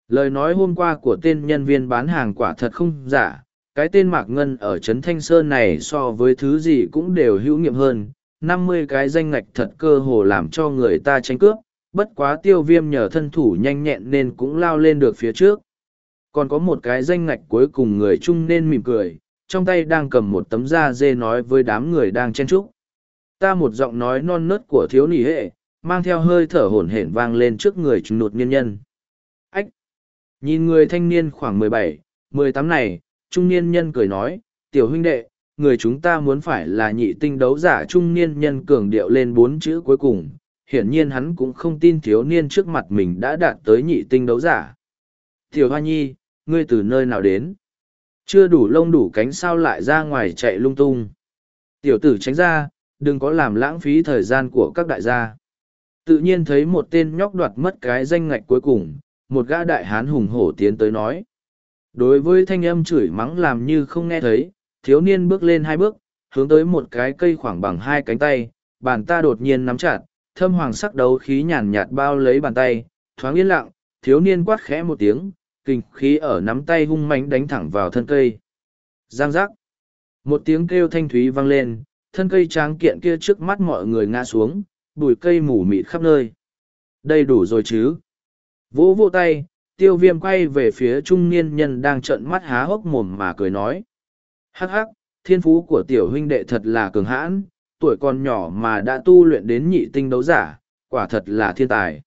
S1: Lời nói hôm qua của tên nhân viên bán hàng quả thật không giả, cái tên Mạc Ngân ở Trấn Thanh Sơn này so với thứ gì cũng đều hữu nghiệm hơn, năm mươi cái danh ngạch thật cơ hồ làm cho người ta tranh cướp, bất quá tiêu viêm nhờ thân thủ nhanh nhẹn nên cũng lao lên được phía trước. Còn có một cái danh ngạch cuối cùng người chung nên mỉm cười, trong tay đang cầm một tấm da dê nói với đám người đang chen trúc ta một giọng nói non nớt của thiếu nỉ hệ mang theo hơi thở hổn hển vang lên trước người chúng nụt nhân nhân ách nhìn người thanh niên khoảng mười bảy mười tám này trung niên nhân cười nói tiểu huynh đệ người chúng ta muốn phải là nhị tinh đấu giả trung niên nhân cường điệu lên bốn chữ cuối cùng hiển nhiên hắn cũng không tin thiếu niên trước mặt mình đã đạt tới nhị tinh đấu giả tiểu hoa nhi ngươi từ nơi nào đến chưa đủ lông đủ cánh sao lại ra ngoài chạy lung tung tiểu tử tránh ra Đừng có làm lãng phí thời gian của các đại gia. Tự nhiên thấy một tên nhóc đoạt mất cái danh ngạch cuối cùng, một gã đại hán hùng hổ tiến tới nói. Đối với thanh âm chửi mắng làm như không nghe thấy, thiếu niên bước lên hai bước, hướng tới một cái cây khoảng bằng hai cánh tay, bàn ta đột nhiên nắm chặt, thâm hoàng sắc đấu khí nhàn nhạt bao lấy bàn tay, thoáng yên lặng, thiếu niên quát khẽ một tiếng, kinh khí ở nắm tay hung mánh đánh thẳng vào thân cây. Giang giác. Một tiếng kêu thanh thúy vang lên, thân cây tráng kiện kia trước mắt mọi người ngã xuống, bụi cây mù mịt khắp nơi. Đây đủ rồi chứ. Vỗ vỗ tay, tiêu viêm quay về phía trung niên nhân đang trợn mắt há hốc mồm mà cười nói. Hắc hắc, thiên phú của tiểu huynh đệ thật là cường hãn, tuổi còn nhỏ mà đã tu luyện đến nhị tinh đấu giả, quả thật là thiên tài.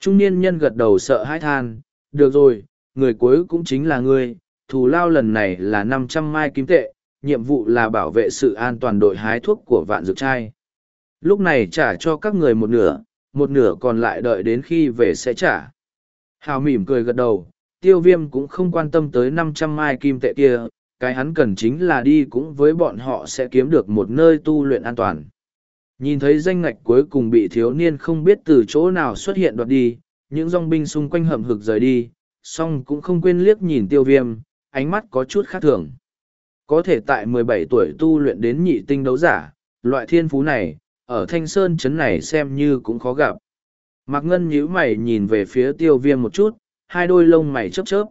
S1: Trung niên nhân gật đầu sợ hãi than, được rồi, người cuối cũng chính là ngươi, thù lao lần này là năm trăm mai kim tệ, nhiệm vụ là bảo vệ sự an toàn đội hái thuốc của vạn dược trai. Lúc này trả cho các người một nửa, một nửa còn lại đợi đến khi về sẽ trả. Hào mỉm cười gật đầu, tiêu viêm cũng không quan tâm tới năm trăm mai kim tệ kia, cái hắn cần chính là đi cũng với bọn họ sẽ kiếm được một nơi tu luyện an toàn. Nhìn thấy danh ngạch cuối cùng bị thiếu niên không biết từ chỗ nào xuất hiện đoạt đi, những dòng binh xung quanh hầm hực rời đi, song cũng không quên liếc nhìn tiêu viêm, ánh mắt có chút khác thường. Có thể tại 17 tuổi tu luyện đến nhị tinh đấu giả, loại thiên phú này, ở thanh sơn chấn này xem như cũng khó gặp. Mạc Ngân nhíu mày nhìn về phía tiêu viêm một chút, hai đôi lông mày chớp chớp.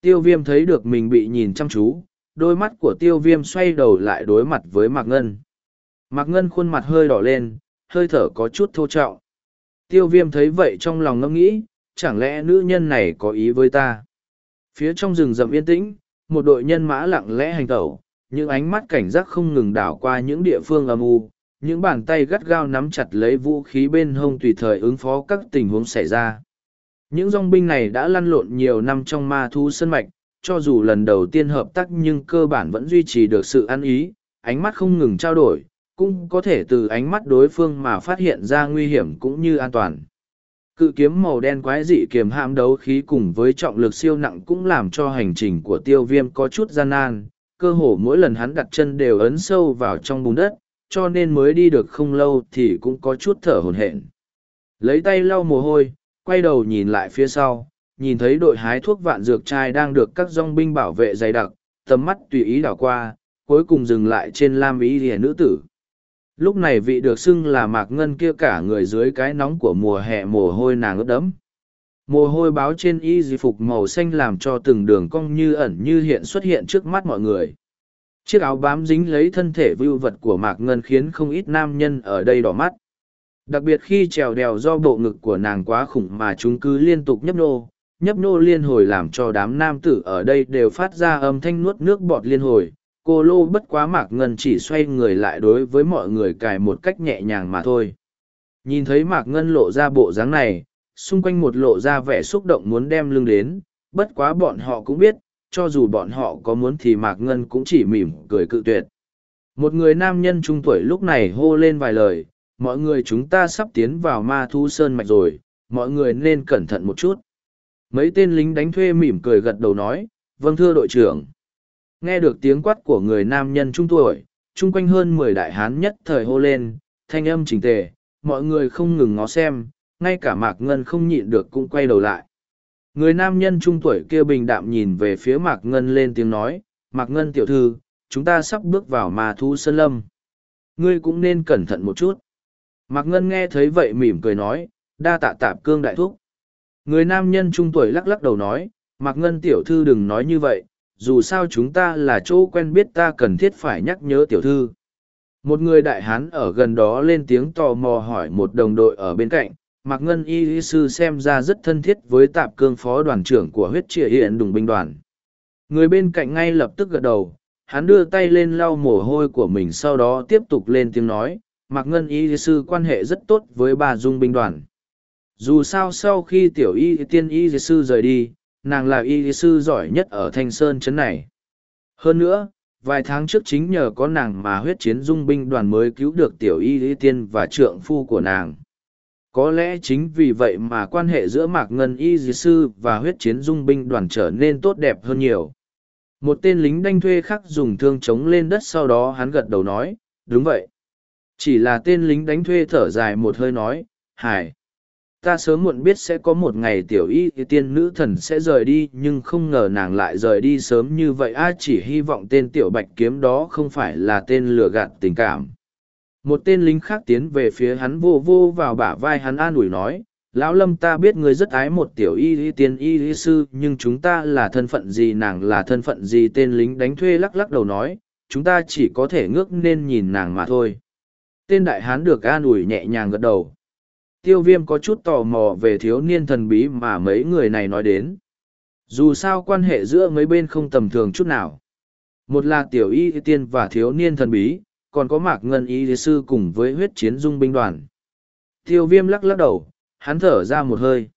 S1: Tiêu viêm thấy được mình bị nhìn chăm chú, đôi mắt của tiêu viêm xoay đầu lại đối mặt với Mạc Ngân. Mạc Ngân khuôn mặt hơi đỏ lên, hơi thở có chút thô trọng. Tiêu viêm thấy vậy trong lòng ngẫm nghĩ, chẳng lẽ nữ nhân này có ý với ta? Phía trong rừng rậm yên tĩnh, một đội nhân mã lặng lẽ hành tẩu, những ánh mắt cảnh giác không ngừng đảo qua những địa phương âm u, những bàn tay gắt gao nắm chặt lấy vũ khí bên hông tùy thời ứng phó các tình huống xảy ra. Những dòng binh này đã lăn lộn nhiều năm trong ma thu sân mạch, cho dù lần đầu tiên hợp tác nhưng cơ bản vẫn duy trì được sự ăn ý, ánh mắt không ngừng trao đổi, cũng có thể từ ánh mắt đối phương mà phát hiện ra nguy hiểm cũng như an toàn. Cự kiếm màu đen quái dị kiềm hãm đấu khí cùng với trọng lực siêu nặng cũng làm cho hành trình của tiêu viêm có chút gian nan, cơ hồ mỗi lần hắn đặt chân đều ấn sâu vào trong bùn đất, cho nên mới đi được không lâu thì cũng có chút thở hổn hển. Lấy tay lau mồ hôi, quay đầu nhìn lại phía sau, nhìn thấy đội hái thuốc vạn dược trai đang được các dòng binh bảo vệ dày đặc, tầm mắt tùy ý đảo qua, cuối cùng dừng lại trên lam ý hề nữ tử lúc này vị được xưng là mạc ngân kia cả người dưới cái nóng của mùa hè mồ hôi nàng ướt đẫm mồ hôi báo trên y di phục màu xanh làm cho từng đường cong như ẩn như hiện xuất hiện trước mắt mọi người chiếc áo bám dính lấy thân thể vưu vật của mạc ngân khiến không ít nam nhân ở đây đỏ mắt đặc biệt khi trèo đèo do bộ ngực của nàng quá khủng mà chúng cứ liên tục nhấp nô nhấp nô liên hồi làm cho đám nam tử ở đây đều phát ra âm thanh nuốt nước bọt liên hồi cô lô bất quá mạc ngân chỉ xoay người lại đối với mọi người cài một cách nhẹ nhàng mà thôi nhìn thấy mạc ngân lộ ra bộ dáng này xung quanh một lộ ra vẻ xúc động muốn đem lưng đến bất quá bọn họ cũng biết cho dù bọn họ có muốn thì mạc ngân cũng chỉ mỉm cười cự tuyệt một người nam nhân trung tuổi lúc này hô lên vài lời mọi người chúng ta sắp tiến vào ma thu sơn mạch rồi mọi người nên cẩn thận một chút mấy tên lính đánh thuê mỉm cười gật đầu nói vâng thưa đội trưởng Nghe được tiếng quát của người nam nhân trung tuổi, chung quanh hơn mười đại hán nhất thời hô lên, thanh âm chỉnh tề, mọi người không ngừng ngó xem, ngay cả Mạc Ngân không nhịn được cũng quay đầu lại. Người nam nhân trung tuổi kia bình đạm nhìn về phía Mạc Ngân lên tiếng nói, Mạc Ngân tiểu thư, chúng ta sắp bước vào mà thu sơn lâm. Ngươi cũng nên cẩn thận một chút. Mạc Ngân nghe thấy vậy mỉm cười nói, đa tạ tạp cương đại thúc. Người nam nhân trung tuổi lắc lắc đầu nói, Mạc Ngân tiểu thư đừng nói như vậy, dù sao chúng ta là chỗ quen biết ta cần thiết phải nhắc nhớ tiểu thư. Một người đại hán ở gần đó lên tiếng tò mò hỏi một đồng đội ở bên cạnh, Mạc Ngân Y Y Sư xem ra rất thân thiết với tạp cương phó đoàn trưởng của huyết trịa hiện đùng binh đoàn. Người bên cạnh ngay lập tức gật đầu, hắn đưa tay lên lau mồ hôi của mình sau đó tiếp tục lên tiếng nói, Mạc Ngân Y Y Sư quan hệ rất tốt với bà Dung binh đoàn. Dù sao sau khi tiểu y tiên y sư rời đi, nàng là y sư giỏi nhất ở thanh sơn chấn này hơn nữa vài tháng trước chính nhờ có nàng mà huyết chiến dung binh đoàn mới cứu được tiểu y lý tiên và trượng phu của nàng có lẽ chính vì vậy mà quan hệ giữa mạc ngân y dì sư và huyết chiến dung binh đoàn trở nên tốt đẹp hơn nhiều một tên lính đanh thuê khác dùng thương chống lên đất sau đó hắn gật đầu nói đúng vậy chỉ là tên lính đánh thuê thở dài một hơi nói hải ta sớm muộn biết sẽ có một ngày tiểu y tiên nữ thần sẽ rời đi nhưng không ngờ nàng lại rời đi sớm như vậy a chỉ hy vọng tên tiểu bạch kiếm đó không phải là tên lừa gạt tình cảm một tên lính khác tiến về phía hắn vô vô vào bả vai hắn an ủi nói lão lâm ta biết ngươi rất ái một tiểu y tiên y y sư nhưng chúng ta là thân phận gì nàng là thân phận gì tên lính đánh thuê lắc lắc đầu nói chúng ta chỉ có thể ngước nên nhìn nàng mà thôi tên đại hán được an ủi nhẹ nhàng gật đầu tiêu viêm có chút tò mò về thiếu niên thần bí mà mấy người này nói đến dù sao quan hệ giữa mấy bên không tầm thường chút nào một là tiểu y tiên và thiếu niên thần bí còn có mạc ngân y sư cùng với huyết chiến dung binh đoàn tiêu viêm lắc lắc đầu hắn thở ra một hơi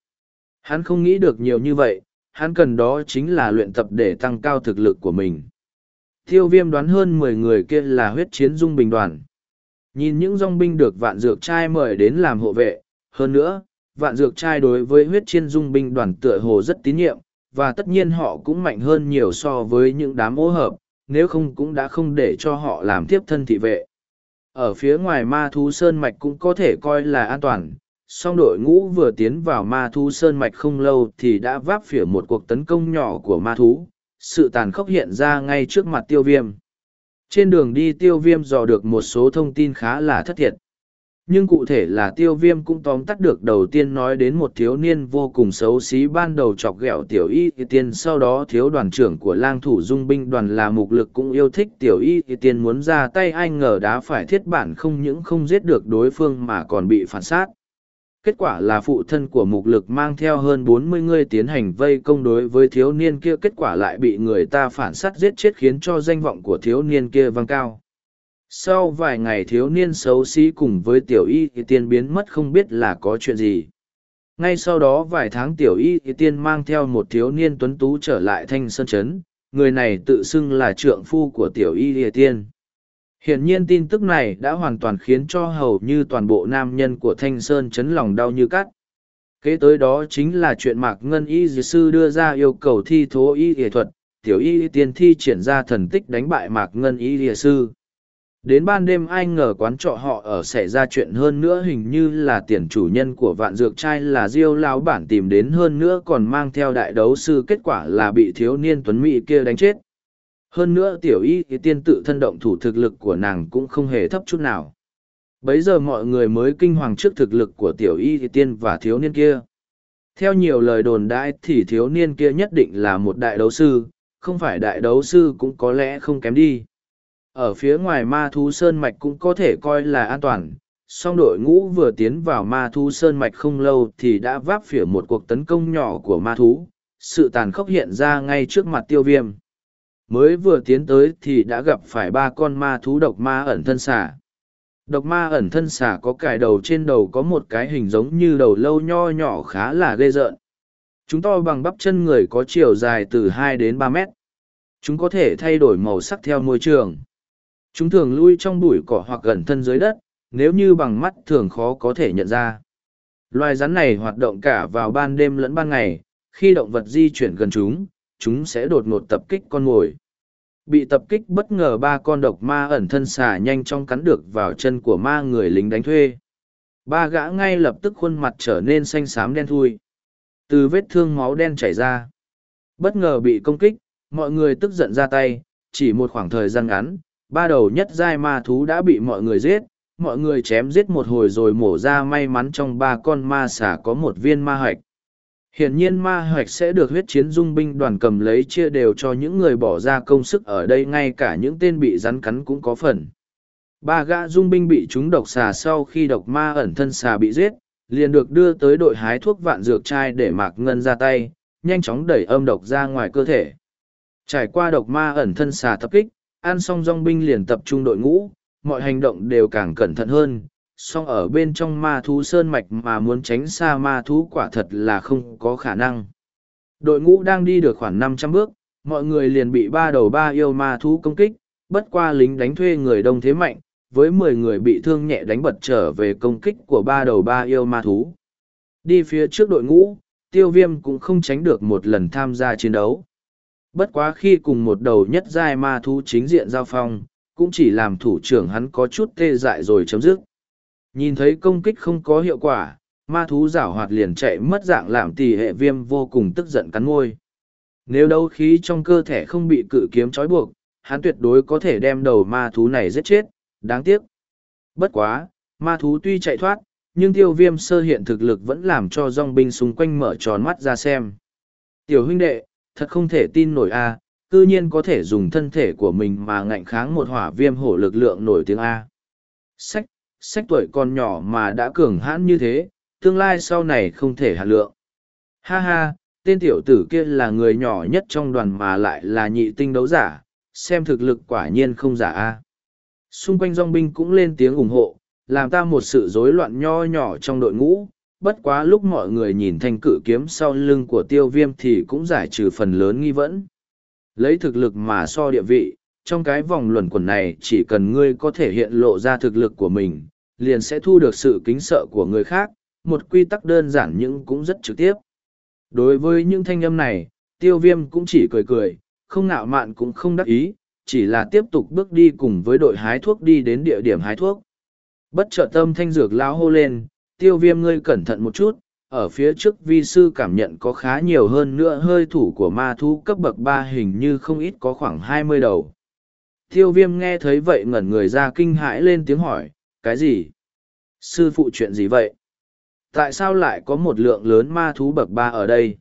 S1: hắn không nghĩ được nhiều như vậy hắn cần đó chính là luyện tập để tăng cao thực lực của mình tiêu viêm đoán hơn mười người kia là huyết chiến dung binh đoàn nhìn những dong binh được vạn dược trai mời đến làm hộ vệ hơn nữa, vạn dược trai đối với huyết chiên dung binh đoàn tựa hồ rất tín nhiệm, và tất nhiên họ cũng mạnh hơn nhiều so với những đám ô hợp, nếu không cũng đã không để cho họ làm tiếp thân thị vệ. Ở phía ngoài ma thú sơn mạch cũng có thể coi là an toàn, song đội ngũ vừa tiến vào ma thú sơn mạch không lâu thì đã váp phỉa một cuộc tấn công nhỏ của ma thú, sự tàn khốc hiện ra ngay trước mặt tiêu viêm. Trên đường đi tiêu viêm dò được một số thông tin khá là thất thiệt nhưng cụ thể là tiêu viêm cũng tóm tắt được đầu tiên nói đến một thiếu niên vô cùng xấu xí ban đầu chọc ghẹo tiểu y thì tiên sau đó thiếu đoàn trưởng của lang thủ dung binh đoàn là mục lực cũng yêu thích tiểu y thì tiên muốn ra tay ai ngờ đã phải thiết bản không những không giết được đối phương mà còn bị phản sát kết quả là phụ thân của mục lực mang theo hơn bốn mươi người tiến hành vây công đối với thiếu niên kia kết quả lại bị người ta phản s á t giết chết khiến cho danh vọng của thiếu niên kia văng cao sau vài ngày thiếu niên xấu xí cùng với tiểu y thì tiên biến mất không biết là có chuyện gì ngay sau đó vài tháng tiểu y thì tiên mang theo một thiếu niên tuấn tú trở lại thanh sơn chấn người này tự xưng là trượng phu của tiểu y thì tiên hiển nhiên tin tức này đã hoàn toàn khiến cho hầu như toàn bộ nam nhân của thanh sơn chấn lòng đau như cắt kế tới đó chính là chuyện mạc ngân y dì sư đưa ra yêu cầu thi thố y y thuật tiểu y tiên thi triển ra thần tích đánh bại mạc ngân y dì sư Đến ban đêm ai ngờ quán trọ họ ở xảy ra chuyện hơn nữa hình như là tiền chủ nhân của vạn dược trai là diêu lão bản tìm đến hơn nữa còn mang theo đại đấu sư kết quả là bị thiếu niên tuấn mỹ kia đánh chết. Hơn nữa tiểu y thì tiên tự thân động thủ thực lực của nàng cũng không hề thấp chút nào. Bấy giờ mọi người mới kinh hoàng trước thực lực của tiểu y thì tiên và thiếu niên kia. Theo nhiều lời đồn đãi thì thiếu niên kia nhất định là một đại đấu sư, không phải đại đấu sư cũng có lẽ không kém đi ở phía ngoài ma thú sơn mạch cũng có thể coi là an toàn song đội ngũ vừa tiến vào ma thú sơn mạch không lâu thì đã váp phỉa một cuộc tấn công nhỏ của ma thú sự tàn khốc hiện ra ngay trước mặt tiêu viêm mới vừa tiến tới thì đã gặp phải ba con ma thú độc ma ẩn thân xà. độc ma ẩn thân xà có cải đầu trên đầu có một cái hình giống như đầu lâu nho nhỏ khá là ghê rợn chúng to bằng bắp chân người có chiều dài từ hai đến ba mét chúng có thể thay đổi màu sắc theo môi trường chúng thường lui trong bụi cỏ hoặc gần thân dưới đất nếu như bằng mắt thường khó có thể nhận ra loài rắn này hoạt động cả vào ban đêm lẫn ban ngày khi động vật di chuyển gần chúng chúng sẽ đột ngột tập kích con mồi bị tập kích bất ngờ ba con độc ma ẩn thân xả nhanh chóng cắn được vào chân của ma người lính đánh thuê ba gã ngay lập tức khuôn mặt trở nên xanh xám đen thui từ vết thương máu đen chảy ra bất ngờ bị công kích mọi người tức giận ra tay chỉ một khoảng thời gian ngắn ba đầu nhất giai ma thú đã bị mọi người giết, mọi người chém giết một hồi rồi mổ ra may mắn trong ba con ma xả có một viên ma hạch. Hiển nhiên ma hạch sẽ được huyết chiến dung binh đoàn cầm lấy chia đều cho những người bỏ ra công sức ở đây ngay cả những tên bị rắn cắn cũng có phần. Ba gã dung binh bị chúng độc xà sau khi độc ma ẩn thân xà bị giết, liền được đưa tới đội hái thuốc vạn dược chai để mạc ngân ra tay, nhanh chóng đẩy âm độc ra ngoài cơ thể. Trải qua độc ma ẩn thân xà tập kích, ăn xong dong binh liền tập trung đội ngũ, mọi hành động đều càng cẩn thận hơn. Song ở bên trong ma thú sơn mạch mà muốn tránh xa ma thú quả thật là không có khả năng. Đội ngũ đang đi được khoảng năm trăm bước, mọi người liền bị ba đầu ba yêu ma thú công kích, bất qua lính đánh thuê người đông thế mạnh, với mười người bị thương nhẹ đánh bật trở về công kích của ba đầu ba yêu ma thú. Đi phía trước đội ngũ, tiêu viêm cũng không tránh được một lần tham gia chiến đấu. Bất quá khi cùng một đầu nhất giai ma thú chính diện giao phong, cũng chỉ làm thủ trưởng hắn có chút tê dại rồi chấm dứt. Nhìn thấy công kích không có hiệu quả, ma thú giảo hoạt liền chạy mất dạng làm tỷ hệ viêm vô cùng tức giận cắn ngôi. Nếu đấu khí trong cơ thể không bị cự kiếm trói buộc, hắn tuyệt đối có thể đem đầu ma thú này giết chết, đáng tiếc. Bất quá, ma thú tuy chạy thoát, nhưng tiêu viêm sơ hiện thực lực vẫn làm cho dòng binh xung quanh mở tròn mắt ra xem. Tiểu huynh đệ, thật không thể tin nổi a à, nhiên có thể dùng thân thể của mình mà ngạnh kháng một hỏa viêm hổ lực lượng nổi tiếng a sách sách tuổi còn nhỏ mà đã cường hãn như thế tương lai sau này không thể hạt lượng ha ha tên tiểu tử kia là người nhỏ nhất trong đoàn mà lại là nhị tinh đấu giả xem thực lực quả nhiên không giả a xung quanh dong binh cũng lên tiếng ủng hộ làm ta một sự rối loạn nho nhỏ trong đội ngũ bất quá lúc mọi người nhìn thanh cự kiếm sau lưng của tiêu viêm thì cũng giải trừ phần lớn nghi vấn. Lấy thực lực mà so địa vị, trong cái vòng luẩn quẩn này chỉ cần ngươi có thể hiện lộ ra thực lực của mình, liền sẽ thu được sự kính sợ của người khác, một quy tắc đơn giản nhưng cũng rất trực tiếp. Đối với những thanh âm này, tiêu viêm cũng chỉ cười cười, không ngạo mạn cũng không đắc ý, chỉ là tiếp tục bước đi cùng với đội hái thuốc đi đến địa điểm hái thuốc. Bất chợt tâm thanh dược lão hô lên, tiêu viêm ngươi cẩn thận một chút, ở phía trước vi sư cảm nhận có khá nhiều hơn nữa hơi thủ của ma thú cấp bậc ba hình như không ít có khoảng hai mươi đầu. Tiêu viêm nghe thấy vậy ngẩn người ra kinh hãi lên tiếng hỏi, cái gì? Sư phụ chuyện gì vậy? Tại sao lại có một lượng lớn ma thú bậc ba ở đây?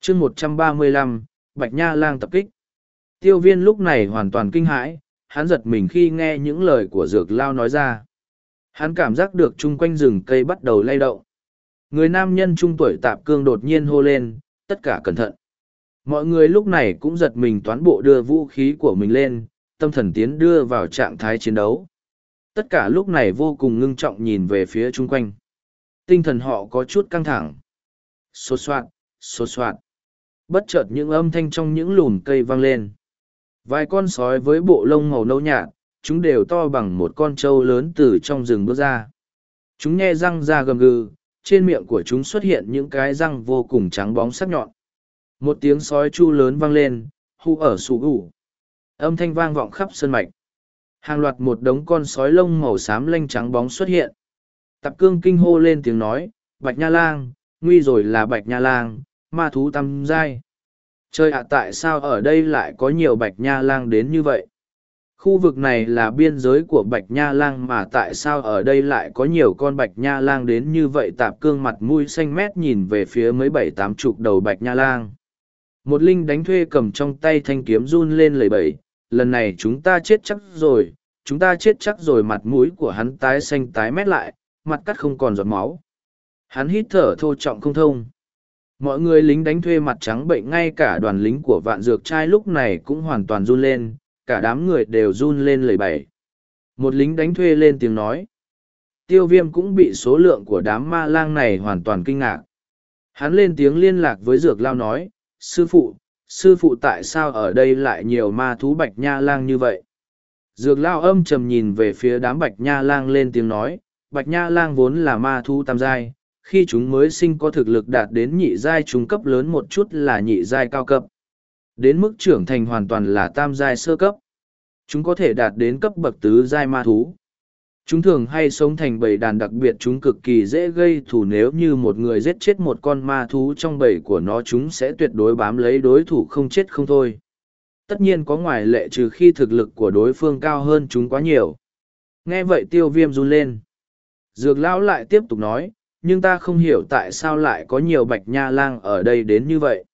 S1: chương một trăm ba mươi lăm, Bạch Nha lang tập kích. Tiêu viên lúc này hoàn toàn kinh hãi, hắn giật mình khi nghe những lời của dược lao nói ra. Hắn cảm giác được chung quanh rừng cây bắt đầu lay động. Người nam nhân trung tuổi tạp cương đột nhiên hô lên, tất cả cẩn thận. Mọi người lúc này cũng giật mình toán bộ đưa vũ khí của mình lên, tâm thần tiến đưa vào trạng thái chiến đấu. Tất cả lúc này vô cùng ngưng trọng nhìn về phía chung quanh. Tinh thần họ có chút căng thẳng. Xốt soạn, xốt soạn. Bất chợt những âm thanh trong những lùm cây vang lên. Vài con sói với bộ lông màu nâu nhạt, chúng đều to bằng một con trâu lớn từ trong rừng bước ra. Chúng nhe răng ra gầm gừ, trên miệng của chúng xuất hiện những cái răng vô cùng trắng bóng sắc nhọn. Một tiếng sói chu lớn vang lên, hu ở sụ gủ. Âm thanh vang vọng khắp sân mạch. Hàng loạt một đống con sói lông màu xám lanh trắng bóng xuất hiện. Tạp cương kinh hô lên tiếng nói, Bạch Nha Lang, nguy rồi là Bạch Nha Lang, ma thú tam giai. Trời ạ tại sao ở đây lại có nhiều Bạch Nha Lang đến như vậy? khu vực này là biên giới của bạch nha lang mà tại sao ở đây lại có nhiều con bạch nha lang đến như vậy tạp cương mặt mũi xanh mét nhìn về phía mấy bảy tám chục đầu bạch nha lang một linh đánh thuê cầm trong tay thanh kiếm run lên lầy bẩy lần này chúng ta chết chắc rồi chúng ta chết chắc rồi mặt mũi của hắn tái xanh tái mét lại mặt cắt không còn giọt máu hắn hít thở thô trọng không thông mọi người lính đánh thuê mặt trắng bệnh ngay cả đoàn lính của vạn dược trai lúc này cũng hoàn toàn run lên cả đám người đều run lên lầy bẩy một lính đánh thuê lên tiếng nói tiêu viêm cũng bị số lượng của đám ma lang này hoàn toàn kinh ngạc hắn lên tiếng liên lạc với dược lao nói sư phụ sư phụ tại sao ở đây lại nhiều ma thú bạch nha lang như vậy dược lao âm trầm nhìn về phía đám bạch nha lang lên tiếng nói bạch nha lang vốn là ma thú tam giai khi chúng mới sinh có thực lực đạt đến nhị giai trung cấp lớn một chút là nhị giai cao cấp đến mức trưởng thành hoàn toàn là tam giai sơ cấp. Chúng có thể đạt đến cấp bậc tứ giai ma thú. Chúng thường hay sống thành bầy đàn đặc biệt chúng cực kỳ dễ gây thù nếu như một người giết chết một con ma thú trong bầy của nó chúng sẽ tuyệt đối bám lấy đối thủ không chết không thôi. Tất nhiên có ngoại lệ trừ khi thực lực của đối phương cao hơn chúng quá nhiều. Nghe vậy tiêu viêm run lên. Dược lão lại tiếp tục nói, nhưng ta không hiểu tại sao lại có nhiều bạch nha lang ở đây đến như vậy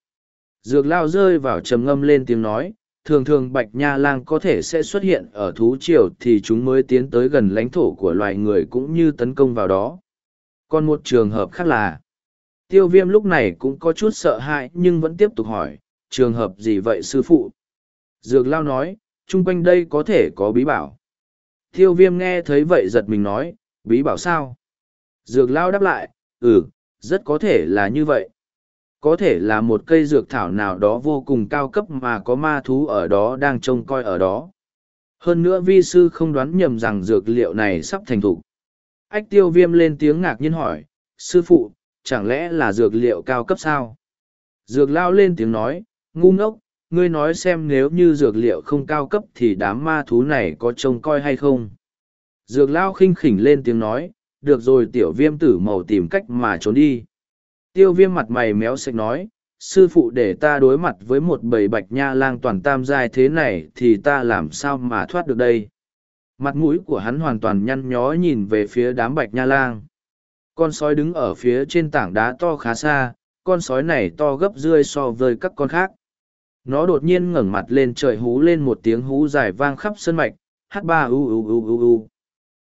S1: dược lao rơi vào trầm ngâm lên tiếng nói thường thường bạch nha lang có thể sẽ xuất hiện ở thú triều thì chúng mới tiến tới gần lãnh thổ của loài người cũng như tấn công vào đó còn một trường hợp khác là tiêu viêm lúc này cũng có chút sợ hãi nhưng vẫn tiếp tục hỏi trường hợp gì vậy sư phụ dược lao nói chung quanh đây có thể có bí bảo tiêu viêm nghe thấy vậy giật mình nói bí bảo sao dược lao đáp lại ừ rất có thể là như vậy có thể là một cây dược thảo nào đó vô cùng cao cấp mà có ma thú ở đó đang trông coi ở đó. Hơn nữa vi sư không đoán nhầm rằng dược liệu này sắp thành thục. Ách tiêu viêm lên tiếng ngạc nhiên hỏi, sư phụ, chẳng lẽ là dược liệu cao cấp sao? Dược lao lên tiếng nói, ngu ngốc, ngươi nói xem nếu như dược liệu không cao cấp thì đám ma thú này có trông coi hay không? Dược lao khinh khỉnh lên tiếng nói, được rồi tiểu viêm tử màu tìm cách mà trốn đi. Tiêu viêm mặt mày méo sạch nói, sư phụ để ta đối mặt với một bầy bạch nha lang toàn tam giai thế này thì ta làm sao mà thoát được đây. Mặt mũi của hắn hoàn toàn nhăn nhó nhìn về phía đám bạch nha lang. Con sói đứng ở phía trên tảng đá to khá xa, con sói này to gấp rươi so với các con khác. Nó đột nhiên ngẩng mặt lên trời hú lên một tiếng hú dài vang khắp sân mạch, hát ba u u u u u.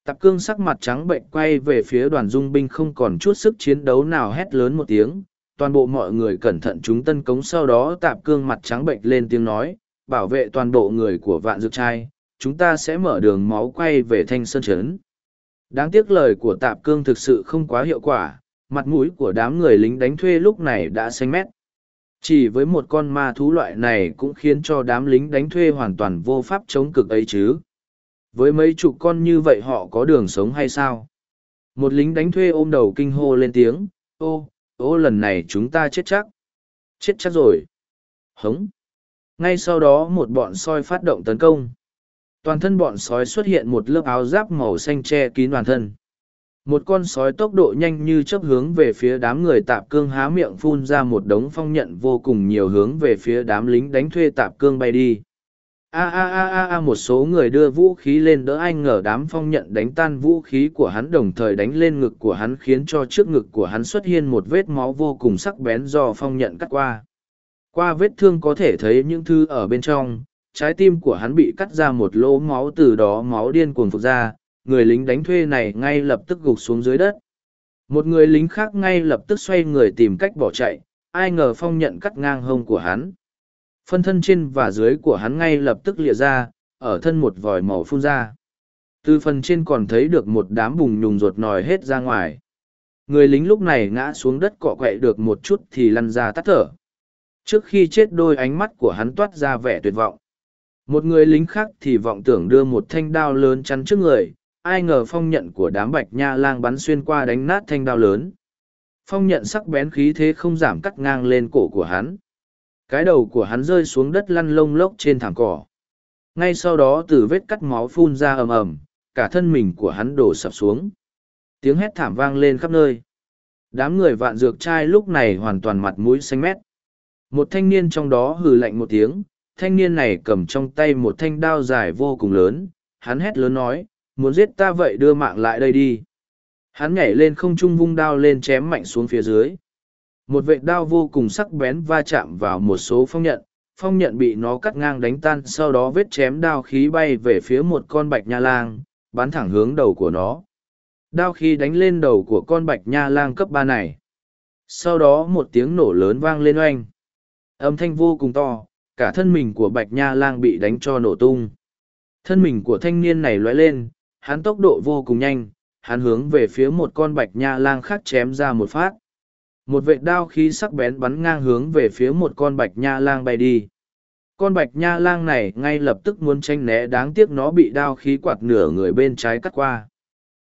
S1: Tạp cương sắc mặt trắng bệnh quay về phía đoàn dung binh không còn chút sức chiến đấu nào hét lớn một tiếng. Toàn bộ mọi người cẩn thận chúng tân cống sau đó tạp cương mặt trắng bệnh lên tiếng nói, bảo vệ toàn bộ người của vạn dược trai, chúng ta sẽ mở đường máu quay về thanh sơn trấn. Đáng tiếc lời của tạp cương thực sự không quá hiệu quả, mặt mũi của đám người lính đánh thuê lúc này đã xanh mét. Chỉ với một con ma thú loại này cũng khiến cho đám lính đánh thuê hoàn toàn vô pháp chống cực ấy chứ. Với mấy chục con như vậy họ có đường sống hay sao? Một lính đánh thuê ôm đầu kinh hô lên tiếng, ô, ô lần này chúng ta chết chắc. Chết chắc rồi. Hống. Ngay sau đó một bọn sói phát động tấn công. Toàn thân bọn sói xuất hiện một lớp áo giáp màu xanh che kín toàn thân. Một con sói tốc độ nhanh như chớp hướng về phía đám người tạp cương há miệng phun ra một đống phong nhận vô cùng nhiều hướng về phía đám lính đánh thuê tạp cương bay đi a a a a a một số người đưa vũ khí lên đỡ anh ngờ đám phong nhận đánh tan vũ khí của hắn đồng thời đánh lên ngực của hắn khiến cho trước ngực của hắn xuất hiện một vết máu vô cùng sắc bén do phong nhận cắt qua qua vết thương có thể thấy những thứ ở bên trong trái tim của hắn bị cắt ra một lỗ máu từ đó máu điên cuồng phục ra người lính đánh thuê này ngay lập tức gục xuống dưới đất một người lính khác ngay lập tức xoay người tìm cách bỏ chạy ai ngờ phong nhận cắt ngang hông của hắn Phân thân trên và dưới của hắn ngay lập tức lìa ra, ở thân một vòi màu phun ra. Từ phần trên còn thấy được một đám bùng nhùng ruột nòi hết ra ngoài. Người lính lúc này ngã xuống đất cọ quậy được một chút thì lăn ra tắt thở. Trước khi chết đôi ánh mắt của hắn toát ra vẻ tuyệt vọng. Một người lính khác thì vọng tưởng đưa một thanh đao lớn chắn trước người, ai ngờ phong nhận của đám bạch nha lang bắn xuyên qua đánh nát thanh đao lớn. Phong nhận sắc bén khí thế không giảm cắt ngang lên cổ của hắn cái đầu của hắn rơi xuống đất lăn lông lốc trên thảm cỏ ngay sau đó từ vết cắt máu phun ra ầm ầm cả thân mình của hắn đổ sập xuống tiếng hét thảm vang lên khắp nơi đám người vạn dược trai lúc này hoàn toàn mặt mũi xanh mét một thanh niên trong đó hừ lạnh một tiếng thanh niên này cầm trong tay một thanh đao dài vô cùng lớn hắn hét lớn nói muốn giết ta vậy đưa mạng lại đây đi hắn nhảy lên không trung vung đao lên chém mạnh xuống phía dưới một vệ đao vô cùng sắc bén va chạm vào một số phong nhận, phong nhận bị nó cắt ngang đánh tan sau đó vết chém đao khí bay về phía một con bạch nha lang, bắn thẳng hướng đầu của nó. Đao khí đánh lên đầu của con bạch nha lang cấp ba này. Sau đó một tiếng nổ lớn vang lên oanh. Âm thanh vô cùng to, cả thân mình của bạch nha lang bị đánh cho nổ tung. Thân mình của thanh niên này lóe lên, hắn tốc độ vô cùng nhanh, hắn hướng về phía một con bạch nha lang khác chém ra một phát một vệ đao khí sắc bén bắn ngang hướng về phía một con bạch nha lang bay đi con bạch nha lang này ngay lập tức muốn tranh né đáng tiếc nó bị đao khí quạt nửa người bên trái cắt qua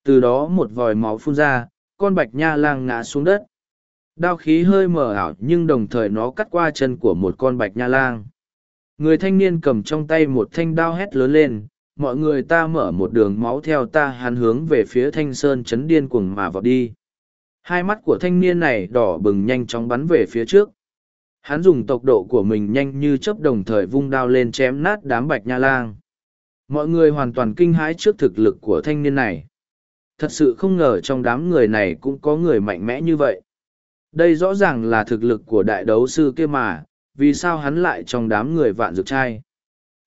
S1: từ đó một vòi máu phun ra con bạch nha lang ngã xuống đất đao khí hơi mờ ảo nhưng đồng thời nó cắt qua chân của một con bạch nha lang người thanh niên cầm trong tay một thanh đao hét lớn lên mọi người ta mở một đường máu theo ta hàn hướng về phía thanh sơn chấn điên cuồng mà vọt đi Hai mắt của thanh niên này đỏ bừng nhanh chóng bắn về phía trước. Hắn dùng tốc độ của mình nhanh như chớp đồng thời vung đao lên chém nát đám bạch nha lang. Mọi người hoàn toàn kinh hãi trước thực lực của thanh niên này. Thật sự không ngờ trong đám người này cũng có người mạnh mẽ như vậy. Đây rõ ràng là thực lực của đại đấu sư kia mà, vì sao hắn lại trong đám người vạn dược trai.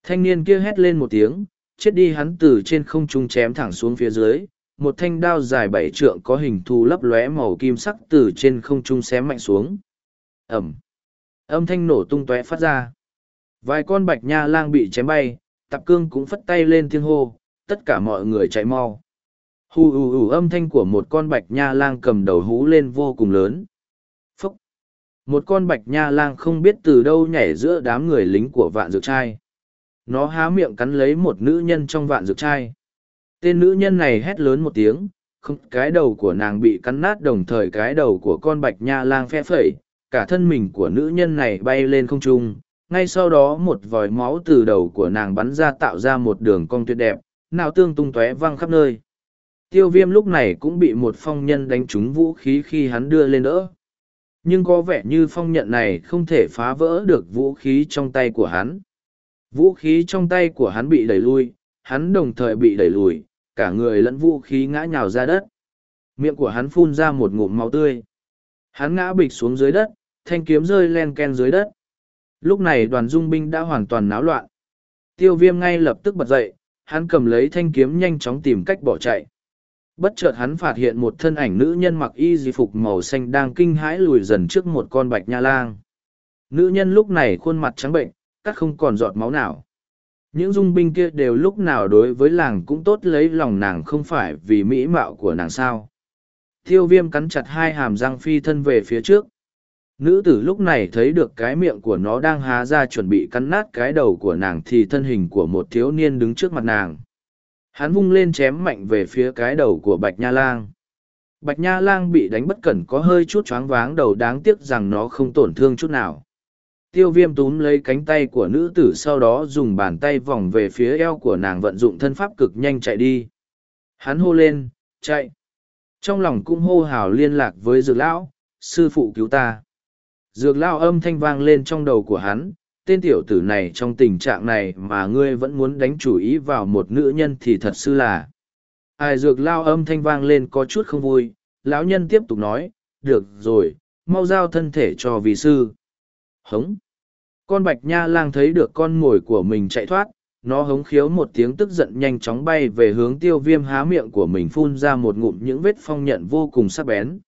S1: Thanh niên kia hét lên một tiếng, chết đi hắn từ trên không trung chém thẳng xuống phía dưới, một thanh đao dài bảy trượng có hình thù lấp lóe màu kim sắc từ trên không trung xé mạnh xuống. Ẩm. Âm thanh nổ tung tóe phát ra. Vài con bạch nha lang bị chém bay, tạp cương cũng phất tay lên thiên hô, tất cả mọi người chạy mau. Hù hù hù âm thanh của một con bạch nha lang cầm đầu hú lên vô cùng lớn. Phúc! Một con bạch nha lang không biết từ đâu nhảy giữa đám người lính của vạn dược trai. Nó há miệng cắn lấy một nữ nhân trong vạn dược trai. Tên nữ nhân này hét lớn một tiếng, không cái đầu của nàng bị cắn nát đồng thời cái đầu của con bạch nha lang phe phẩy, cả thân mình của nữ nhân này bay lên không trung. Ngay sau đó một vòi máu từ đầu của nàng bắn ra tạo ra một đường cong tuyệt đẹp, nào tương tung tóe văng khắp nơi. Tiêu viêm lúc này cũng bị một phong nhân đánh trúng vũ khí khi hắn đưa lên đỡ. Nhưng có vẻ như phong nhận này không thể phá vỡ được vũ khí trong tay của hắn. Vũ khí trong tay của hắn bị đẩy lui, hắn đồng thời bị đẩy lùi, cả người lẫn vũ khí ngã nhào ra đất. Miệng của hắn phun ra một ngụm máu tươi. Hắn ngã bịch xuống dưới đất, thanh kiếm rơi len ken dưới đất. Lúc này đoàn dung binh đã hoàn toàn náo loạn. Tiêu viêm ngay lập tức bật dậy, hắn cầm lấy thanh kiếm nhanh chóng tìm cách bỏ chạy. Bất chợt hắn phát hiện một thân ảnh nữ nhân mặc y di phục màu xanh đang kinh hãi lùi dần trước một con bạch nha lang. Nữ nhân lúc này khuôn mặt trắng bệnh, cắt không còn giọt máu nào những dung binh kia đều lúc nào đối với làng cũng tốt lấy lòng nàng không phải vì mỹ mạo của nàng sao Thiêu viêm cắn chặt hai hàm răng phi thân về phía trước nữ tử lúc này thấy được cái miệng của nó đang há ra chuẩn bị cắn nát cái đầu của nàng thì thân hình của một thiếu niên đứng trước mặt nàng hắn vung lên chém mạnh về phía cái đầu của bạch nha lang bạch nha lang bị đánh bất cẩn có hơi chút choáng váng đầu đáng tiếc rằng nó không tổn thương chút nào tiêu viêm túm lấy cánh tay của nữ tử sau đó dùng bàn tay vòng về phía eo của nàng vận dụng thân pháp cực nhanh chạy đi hắn hô lên chạy trong lòng cũng hô hào liên lạc với dược lão sư phụ cứu ta dược lao âm thanh vang lên trong đầu của hắn tên tiểu tử này trong tình trạng này mà ngươi vẫn muốn đánh chủ ý vào một nữ nhân thì thật sự là ai dược lao âm thanh vang lên có chút không vui lão nhân tiếp tục nói được rồi mau giao thân thể cho vị sư hống con bạch nha lang thấy được con mồi của mình chạy thoát, nó hống khiếu một tiếng tức giận nhanh chóng bay về hướng tiêu viêm há miệng của mình phun ra một ngụm những vết phong nhận vô cùng sắc bén.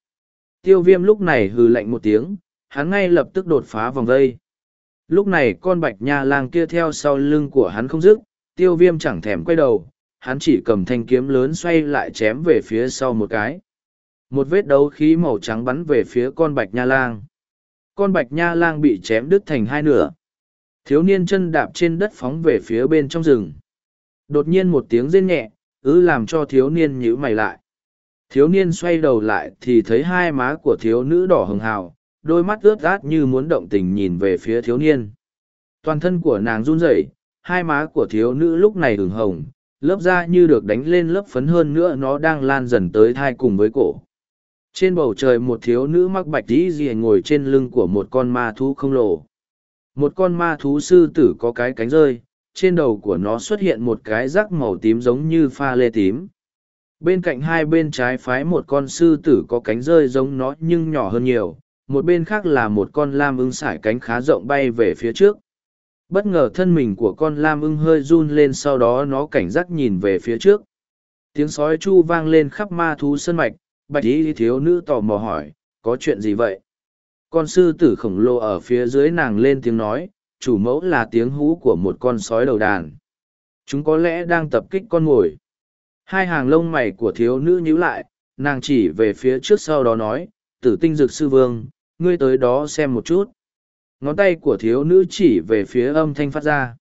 S1: Tiêu viêm lúc này hừ lạnh một tiếng, hắn ngay lập tức đột phá vòng vây. Lúc này con bạch nha lang kia theo sau lưng của hắn không dứt, tiêu viêm chẳng thèm quay đầu, hắn chỉ cầm thanh kiếm lớn xoay lại chém về phía sau một cái. Một vết đấu khí màu trắng bắn về phía con bạch nha lang con bạch nha lang bị chém đứt thành hai nửa. Thiếu niên chân đạp trên đất phóng về phía bên trong rừng. Đột nhiên một tiếng rên nhẹ, ứ làm cho thiếu niên nhíu mày lại. Thiếu niên xoay đầu lại thì thấy hai má của thiếu nữ đỏ hừng hào, đôi mắt ướt át như muốn động tình nhìn về phía thiếu niên. Toàn thân của nàng run rẩy, hai má của thiếu nữ lúc này hừng hồng, lớp da như được đánh lên lớp phấn hơn nữa nó đang lan dần tới thai cùng với cổ. Trên bầu trời một thiếu nữ mắc bạch tí gì ngồi trên lưng của một con ma thú khổng lồ. Một con ma thú sư tử có cái cánh rơi, trên đầu của nó xuất hiện một cái rác màu tím giống như pha lê tím. Bên cạnh hai bên trái phái một con sư tử có cánh rơi giống nó nhưng nhỏ hơn nhiều, một bên khác là một con lam ưng sải cánh khá rộng bay về phía trước. Bất ngờ thân mình của con lam ưng hơi run lên sau đó nó cảnh giác nhìn về phía trước. Tiếng sói chu vang lên khắp ma thú sân mạch, bạch y thiếu nữ tò mò hỏi có chuyện gì vậy con sư tử khổng lồ ở phía dưới nàng lên tiếng nói chủ mẫu là tiếng hú của một con sói đầu đàn chúng có lẽ đang tập kích con mồi hai hàng lông mày của thiếu nữ nhíu lại nàng chỉ về phía trước sau đó nói tử tinh dực sư vương ngươi tới đó xem một chút ngón tay của thiếu nữ chỉ về phía âm thanh phát ra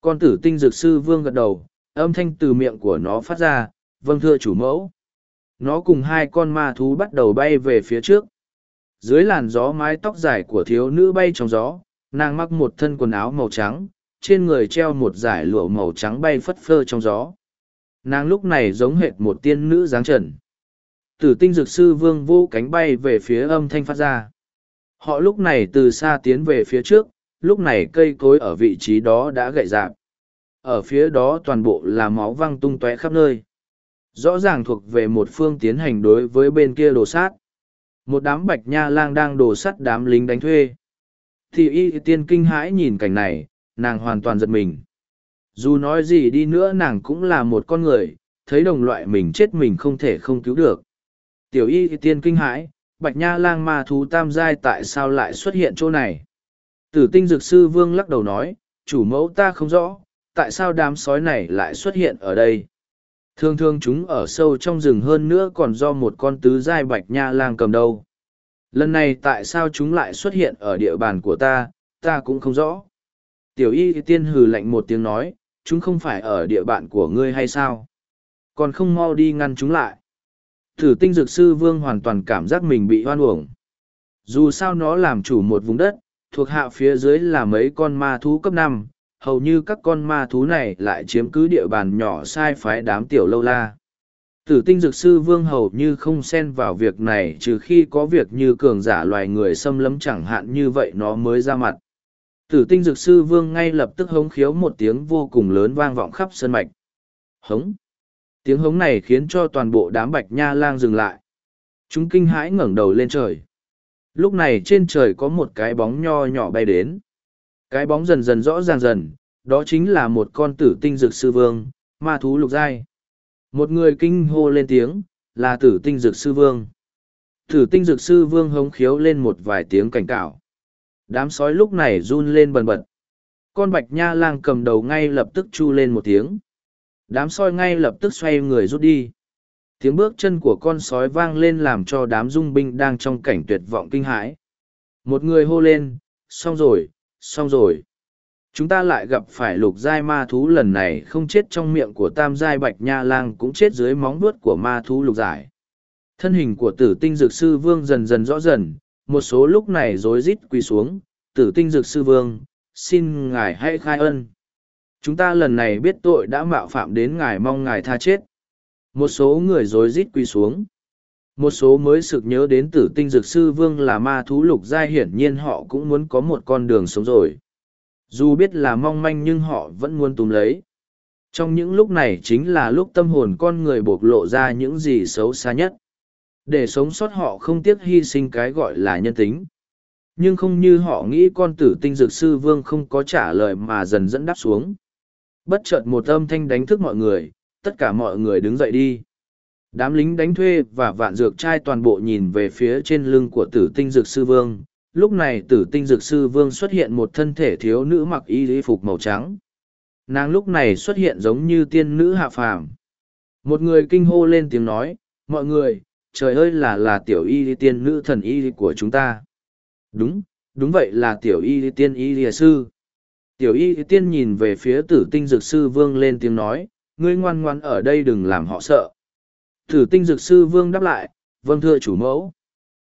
S1: con tử tinh dược sư vương gật đầu âm thanh từ miệng của nó phát ra vâng thưa chủ mẫu nó cùng hai con ma thú bắt đầu bay về phía trước dưới làn gió mái tóc dài của thiếu nữ bay trong gió nàng mặc một thân quần áo màu trắng trên người treo một dải lụa màu trắng bay phất phơ trong gió nàng lúc này giống hệt một tiên nữ dáng trần tử tinh dược sư vương vô cánh bay về phía âm thanh phát ra họ lúc này từ xa tiến về phía trước lúc này cây cối ở vị trí đó đã gậy rạp ở phía đó toàn bộ là máu văng tung tóe khắp nơi rõ ràng thuộc về một phương tiến hành đối với bên kia đồ sát một đám bạch nha lang đang đổ sắt đám lính đánh thuê thì y tiên kinh hãi nhìn cảnh này nàng hoàn toàn giật mình dù nói gì đi nữa nàng cũng là một con người thấy đồng loại mình chết mình không thể không cứu được tiểu y tiên kinh hãi bạch nha lang ma thú tam giai tại sao lại xuất hiện chỗ này tử tinh dược sư vương lắc đầu nói chủ mẫu ta không rõ tại sao đám sói này lại xuất hiện ở đây Thường thường chúng ở sâu trong rừng hơn nữa còn do một con tứ giai bạch nha lang cầm đầu. Lần này tại sao chúng lại xuất hiện ở địa bàn của ta, ta cũng không rõ. Tiểu y tiên hừ lạnh một tiếng nói, chúng không phải ở địa bàn của ngươi hay sao? Còn không mau đi ngăn chúng lại. Thử tinh dược sư vương hoàn toàn cảm giác mình bị hoan uổng. Dù sao nó làm chủ một vùng đất, thuộc hạ phía dưới là mấy con ma thú cấp năm hầu như các con ma thú này lại chiếm cứ địa bàn nhỏ sai phái đám tiểu lâu la. Tử tinh dược sư vương hầu như không xen vào việc này trừ khi có việc như cường giả loài người xâm lấm chẳng hạn như vậy nó mới ra mặt. Tử tinh dược sư vương ngay lập tức hống khiếu một tiếng vô cùng lớn vang vọng khắp sân mạch. Hống! Tiếng hống này khiến cho toàn bộ đám bạch nha lang dừng lại. Chúng kinh hãi ngẩng đầu lên trời. Lúc này trên trời có một cái bóng nho nhỏ bay đến. Cái bóng dần dần rõ ràng dần, đó chính là một con tử tinh dược sư vương, ma thú lục giai. Một người kinh hô lên tiếng, là tử tinh dược sư vương. Tử tinh dược sư vương hống khiếu lên một vài tiếng cảnh cáo. Đám sói lúc này run lên bần bật. Con bạch nha lang cầm đầu ngay lập tức chu lên một tiếng. Đám sói ngay lập tức xoay người rút đi. Tiếng bước chân của con sói vang lên làm cho đám dung binh đang trong cảnh tuyệt vọng kinh hãi. Một người hô lên, xong rồi, xong rồi chúng ta lại gặp phải lục giai ma thú lần này không chết trong miệng của tam giai bạch nha lang cũng chết dưới móng vuốt của ma thú lục giải thân hình của tử tinh dược sư vương dần dần rõ dần một số lúc này rối rít quỳ xuống tử tinh dược sư vương xin ngài hãy khai ân chúng ta lần này biết tội đã mạo phạm đến ngài mong ngài tha chết một số người rối rít quỳ xuống một số mới sực nhớ đến tử tinh dược sư vương là ma thú lục giai hiển nhiên họ cũng muốn có một con đường sống rồi. Dù biết là mong manh nhưng họ vẫn muốn túm lấy. Trong những lúc này chính là lúc tâm hồn con người buộc lộ ra những gì xấu xa nhất. Để sống sót họ không tiếc hy sinh cái gọi là nhân tính. Nhưng không như họ nghĩ con tử tinh dược sư vương không có trả lời mà dần dẫn đáp xuống. Bất chợt một âm thanh đánh thức mọi người, tất cả mọi người đứng dậy đi. Đám lính đánh thuê và vạn dược trai toàn bộ nhìn về phía trên lưng của tử tinh dược sư vương. Lúc này tử tinh dược sư vương xuất hiện một thân thể thiếu nữ mặc y lý phục màu trắng. Nàng lúc này xuất hiện giống như tiên nữ hạ phàm. Một người kinh hô lên tiếng nói, mọi người, trời ơi là là tiểu y tiên nữ thần y của chúng ta. Đúng, đúng vậy là tiểu y tiên y lìa à sư. Tiểu y tiên nhìn về phía tử tinh dược sư vương lên tiếng nói, ngươi ngoan ngoan ở đây đừng làm họ sợ. Thử tinh dược sư vương đáp lại, vâng thưa chủ mẫu.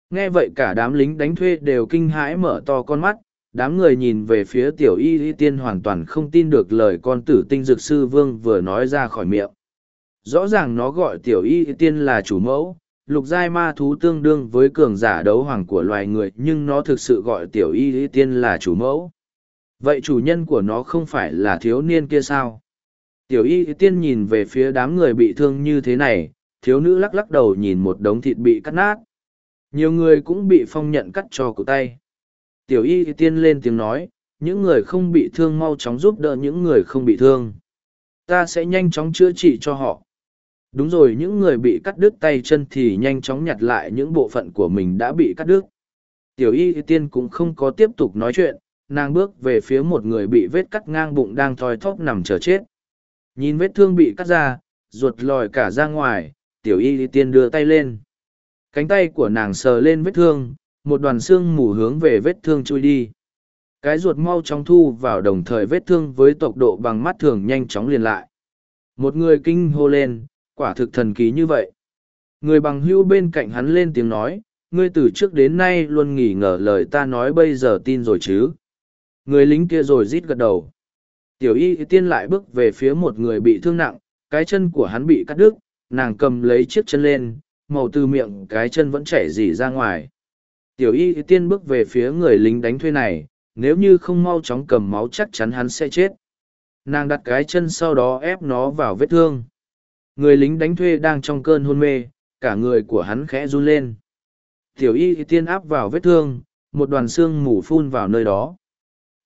S1: Nghe vậy cả đám lính đánh thuê đều kinh hãi mở to con mắt, đám người nhìn về phía tiểu y y tiên hoàn toàn không tin được lời con tử tinh dược sư vương vừa nói ra khỏi miệng. Rõ ràng nó gọi tiểu y y tiên là chủ mẫu, lục giai ma thú tương đương với cường giả đấu hoàng của loài người nhưng nó thực sự gọi tiểu y y tiên là chủ mẫu. Vậy chủ nhân của nó không phải là thiếu niên kia sao? Tiểu y y tiên nhìn về phía đám người bị thương như thế này, thiếu nữ lắc lắc đầu nhìn một đống thịt bị cắt nát. Nhiều người cũng bị phong nhận cắt cho cụ tay. Tiểu y tiên lên tiếng nói, những người không bị thương mau chóng giúp đỡ những người không bị thương. Ta sẽ nhanh chóng chữa trị cho họ. Đúng rồi những người bị cắt đứt tay chân thì nhanh chóng nhặt lại những bộ phận của mình đã bị cắt đứt. Tiểu y tiên cũng không có tiếp tục nói chuyện, nàng bước về phía một người bị vết cắt ngang bụng đang thoi thóp nằm chờ chết. Nhìn vết thương bị cắt ra, ruột lòi cả ra ngoài, tiểu y tiên đưa tay lên cánh tay của nàng sờ lên vết thương một đoàn xương mù hướng về vết thương chui đi cái ruột mau chóng thu vào đồng thời vết thương với tốc độ bằng mắt thường nhanh chóng liền lại một người kinh hô lên quả thực thần ký như vậy người bằng hữu bên cạnh hắn lên tiếng nói ngươi từ trước đến nay luôn nghỉ ngờ lời ta nói bây giờ tin rồi chứ người lính kia rồi rít gật đầu tiểu y tiên lại bước về phía một người bị thương nặng cái chân của hắn bị cắt đứt nàng cầm lấy chiếc chân lên, màu từ miệng cái chân vẫn chảy dỉ ra ngoài. Tiểu y tiên bước về phía người lính đánh thuê này, nếu như không mau chóng cầm máu chắc chắn hắn sẽ chết. Nàng đặt cái chân sau đó ép nó vào vết thương. Người lính đánh thuê đang trong cơn hôn mê, cả người của hắn khẽ run lên. Tiểu y tiên áp vào vết thương, một đoàn xương mủ phun vào nơi đó.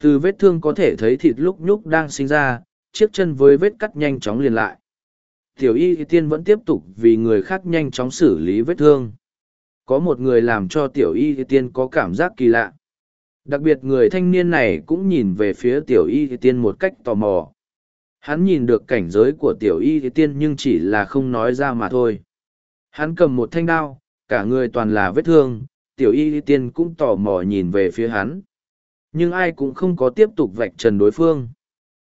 S1: Từ vết thương có thể thấy thịt lúc nhúc đang sinh ra, chiếc chân với vết cắt nhanh chóng liền lại tiểu y tiên vẫn tiếp tục vì người khác nhanh chóng xử lý vết thương có một người làm cho tiểu y tiên có cảm giác kỳ lạ đặc biệt người thanh niên này cũng nhìn về phía tiểu y tiên một cách tò mò hắn nhìn được cảnh giới của tiểu y tiên nhưng chỉ là không nói ra mà thôi hắn cầm một thanh đao cả người toàn là vết thương tiểu y tiên cũng tò mò nhìn về phía hắn nhưng ai cũng không có tiếp tục vạch trần đối phương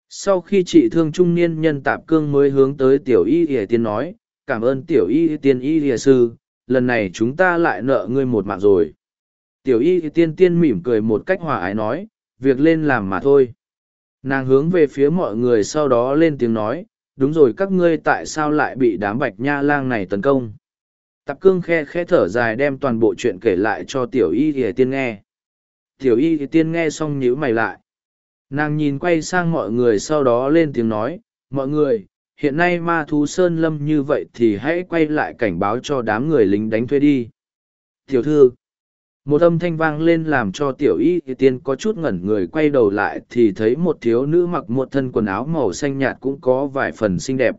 S1: sau khi chị thương trung niên nhân tạp cương mới hướng tới tiểu y ỉa tiên nói cảm ơn tiểu y tiên y ỉa sư lần này chúng ta lại nợ ngươi một mạng rồi tiểu y tiên tiên mỉm cười một cách hòa ái nói việc lên làm mà thôi nàng hướng về phía mọi người sau đó lên tiếng nói đúng rồi các ngươi tại sao lại bị đám bạch nha lang này tấn công tạp cương khe khe thở dài đem toàn bộ chuyện kể lại cho tiểu y ỉa tiên nghe tiểu y tiên nghe xong nhíu mày lại nàng nhìn quay sang mọi người sau đó lên tiếng nói mọi người hiện nay ma thú sơn lâm như vậy thì hãy quay lại cảnh báo cho đám người lính đánh thuê đi tiểu thư một âm thanh vang lên làm cho tiểu y tiên có chút ngẩn người quay đầu lại thì thấy một thiếu nữ mặc một thân quần áo màu xanh nhạt cũng có vài phần xinh đẹp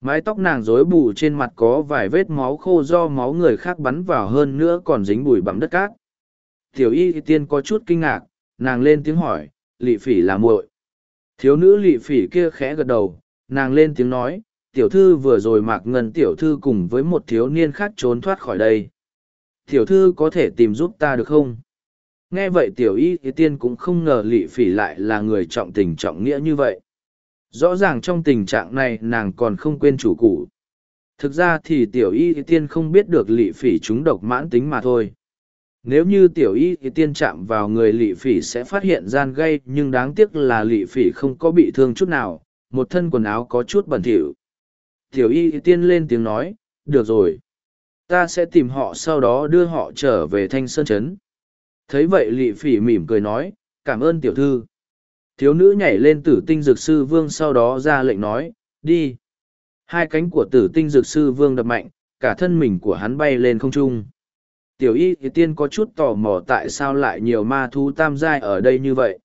S1: mái tóc nàng rối bù trên mặt có vài vết máu khô do máu người khác bắn vào hơn nữa còn dính bùi bặm đất cát tiểu y tiên có chút kinh ngạc nàng lên tiếng hỏi lị phỉ là muội thiếu nữ lị phỉ kia khẽ gật đầu nàng lên tiếng nói tiểu thư vừa rồi mạc ngân tiểu thư cùng với một thiếu niên khác trốn thoát khỏi đây tiểu thư có thể tìm giúp ta được không nghe vậy tiểu y thì tiên cũng không ngờ lị phỉ lại là người trọng tình trọng nghĩa như vậy rõ ràng trong tình trạng này nàng còn không quên chủ cũ thực ra thì tiểu y thì tiên không biết được lị phỉ chúng độc mãn tính mà thôi nếu như tiểu y thì tiên chạm vào người lỵ phỉ sẽ phát hiện gian gây nhưng đáng tiếc là lỵ phỉ không có bị thương chút nào một thân quần áo có chút bẩn thỉu tiểu y thì tiên lên tiếng nói được rồi ta sẽ tìm họ sau đó đưa họ trở về thanh sơn trấn thấy vậy lỵ phỉ mỉm cười nói cảm ơn tiểu thư thiếu nữ nhảy lên tử tinh dược sư vương sau đó ra lệnh nói đi hai cánh của tử tinh dược sư vương đập mạnh cả thân mình của hắn bay lên không trung tiểu y thì tiên có chút tò mò tại sao lại nhiều ma thú tam giai ở đây như vậy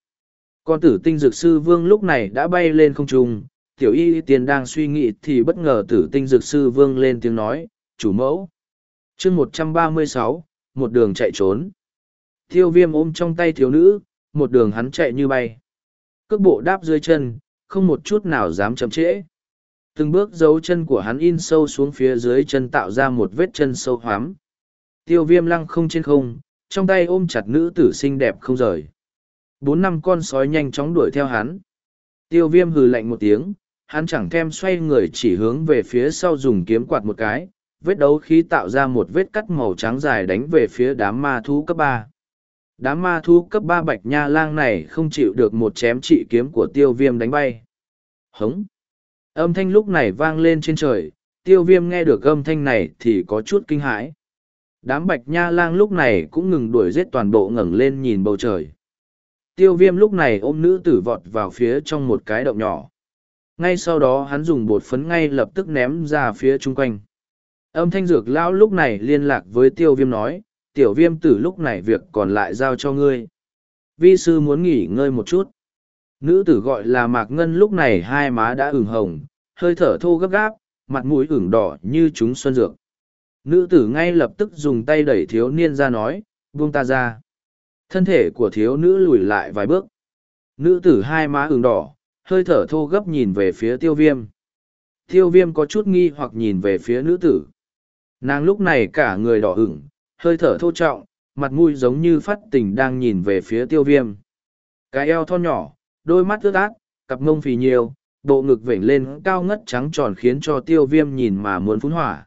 S1: con tử tinh dược sư vương lúc này đã bay lên không trung tiểu y thì tiên đang suy nghĩ thì bất ngờ tử tinh dược sư vương lên tiếng nói chủ mẫu chương một trăm ba mươi sáu một đường chạy trốn tiêu viêm ôm trong tay thiếu nữ một đường hắn chạy như bay cước bộ đáp dưới chân không một chút nào dám chậm trễ từng bước dấu chân của hắn in sâu xuống phía dưới chân tạo ra một vết chân sâu hoắm tiêu viêm lăng không trên không trong tay ôm chặt nữ tử xinh đẹp không rời bốn năm con sói nhanh chóng đuổi theo hắn tiêu viêm hừ lạnh một tiếng hắn chẳng thèm xoay người chỉ hướng về phía sau dùng kiếm quạt một cái vết đấu khí tạo ra một vết cắt màu trắng dài đánh về phía đám ma thú cấp ba đám ma thú cấp ba bạch nha lang này không chịu được một chém trị kiếm của tiêu viêm đánh bay hống âm thanh lúc này vang lên trên trời tiêu viêm nghe được âm thanh này thì có chút kinh hãi Đám bạch nha lang lúc này cũng ngừng đuổi giết toàn bộ ngẩng lên nhìn bầu trời. Tiêu viêm lúc này ôm nữ tử vọt vào phía trong một cái động nhỏ. Ngay sau đó hắn dùng bột phấn ngay lập tức ném ra phía chung quanh. Âm thanh dược lão lúc này liên lạc với tiêu viêm nói, tiểu viêm tử lúc này việc còn lại giao cho ngươi. Vi sư muốn nghỉ ngơi một chút. Nữ tử gọi là Mạc Ngân lúc này hai má đã ửng hồng, hơi thở thô gấp gáp, mặt mũi ửng đỏ như chúng xuân dược nữ tử ngay lập tức dùng tay đẩy thiếu niên ra nói buông ta ra thân thể của thiếu nữ lùi lại vài bước nữ tử hai má ừng đỏ hơi thở thô gấp nhìn về phía tiêu viêm tiêu viêm có chút nghi hoặc nhìn về phía nữ tử nàng lúc này cả người đỏ ửng hơi thở thô trọng mặt mũi giống như phát tình đang nhìn về phía tiêu viêm cái eo thon nhỏ đôi mắt ướt át cặp mông phì nhiều bộ ngực vểnh lên cao ngất trắng tròn khiến cho tiêu viêm nhìn mà muốn phun hỏa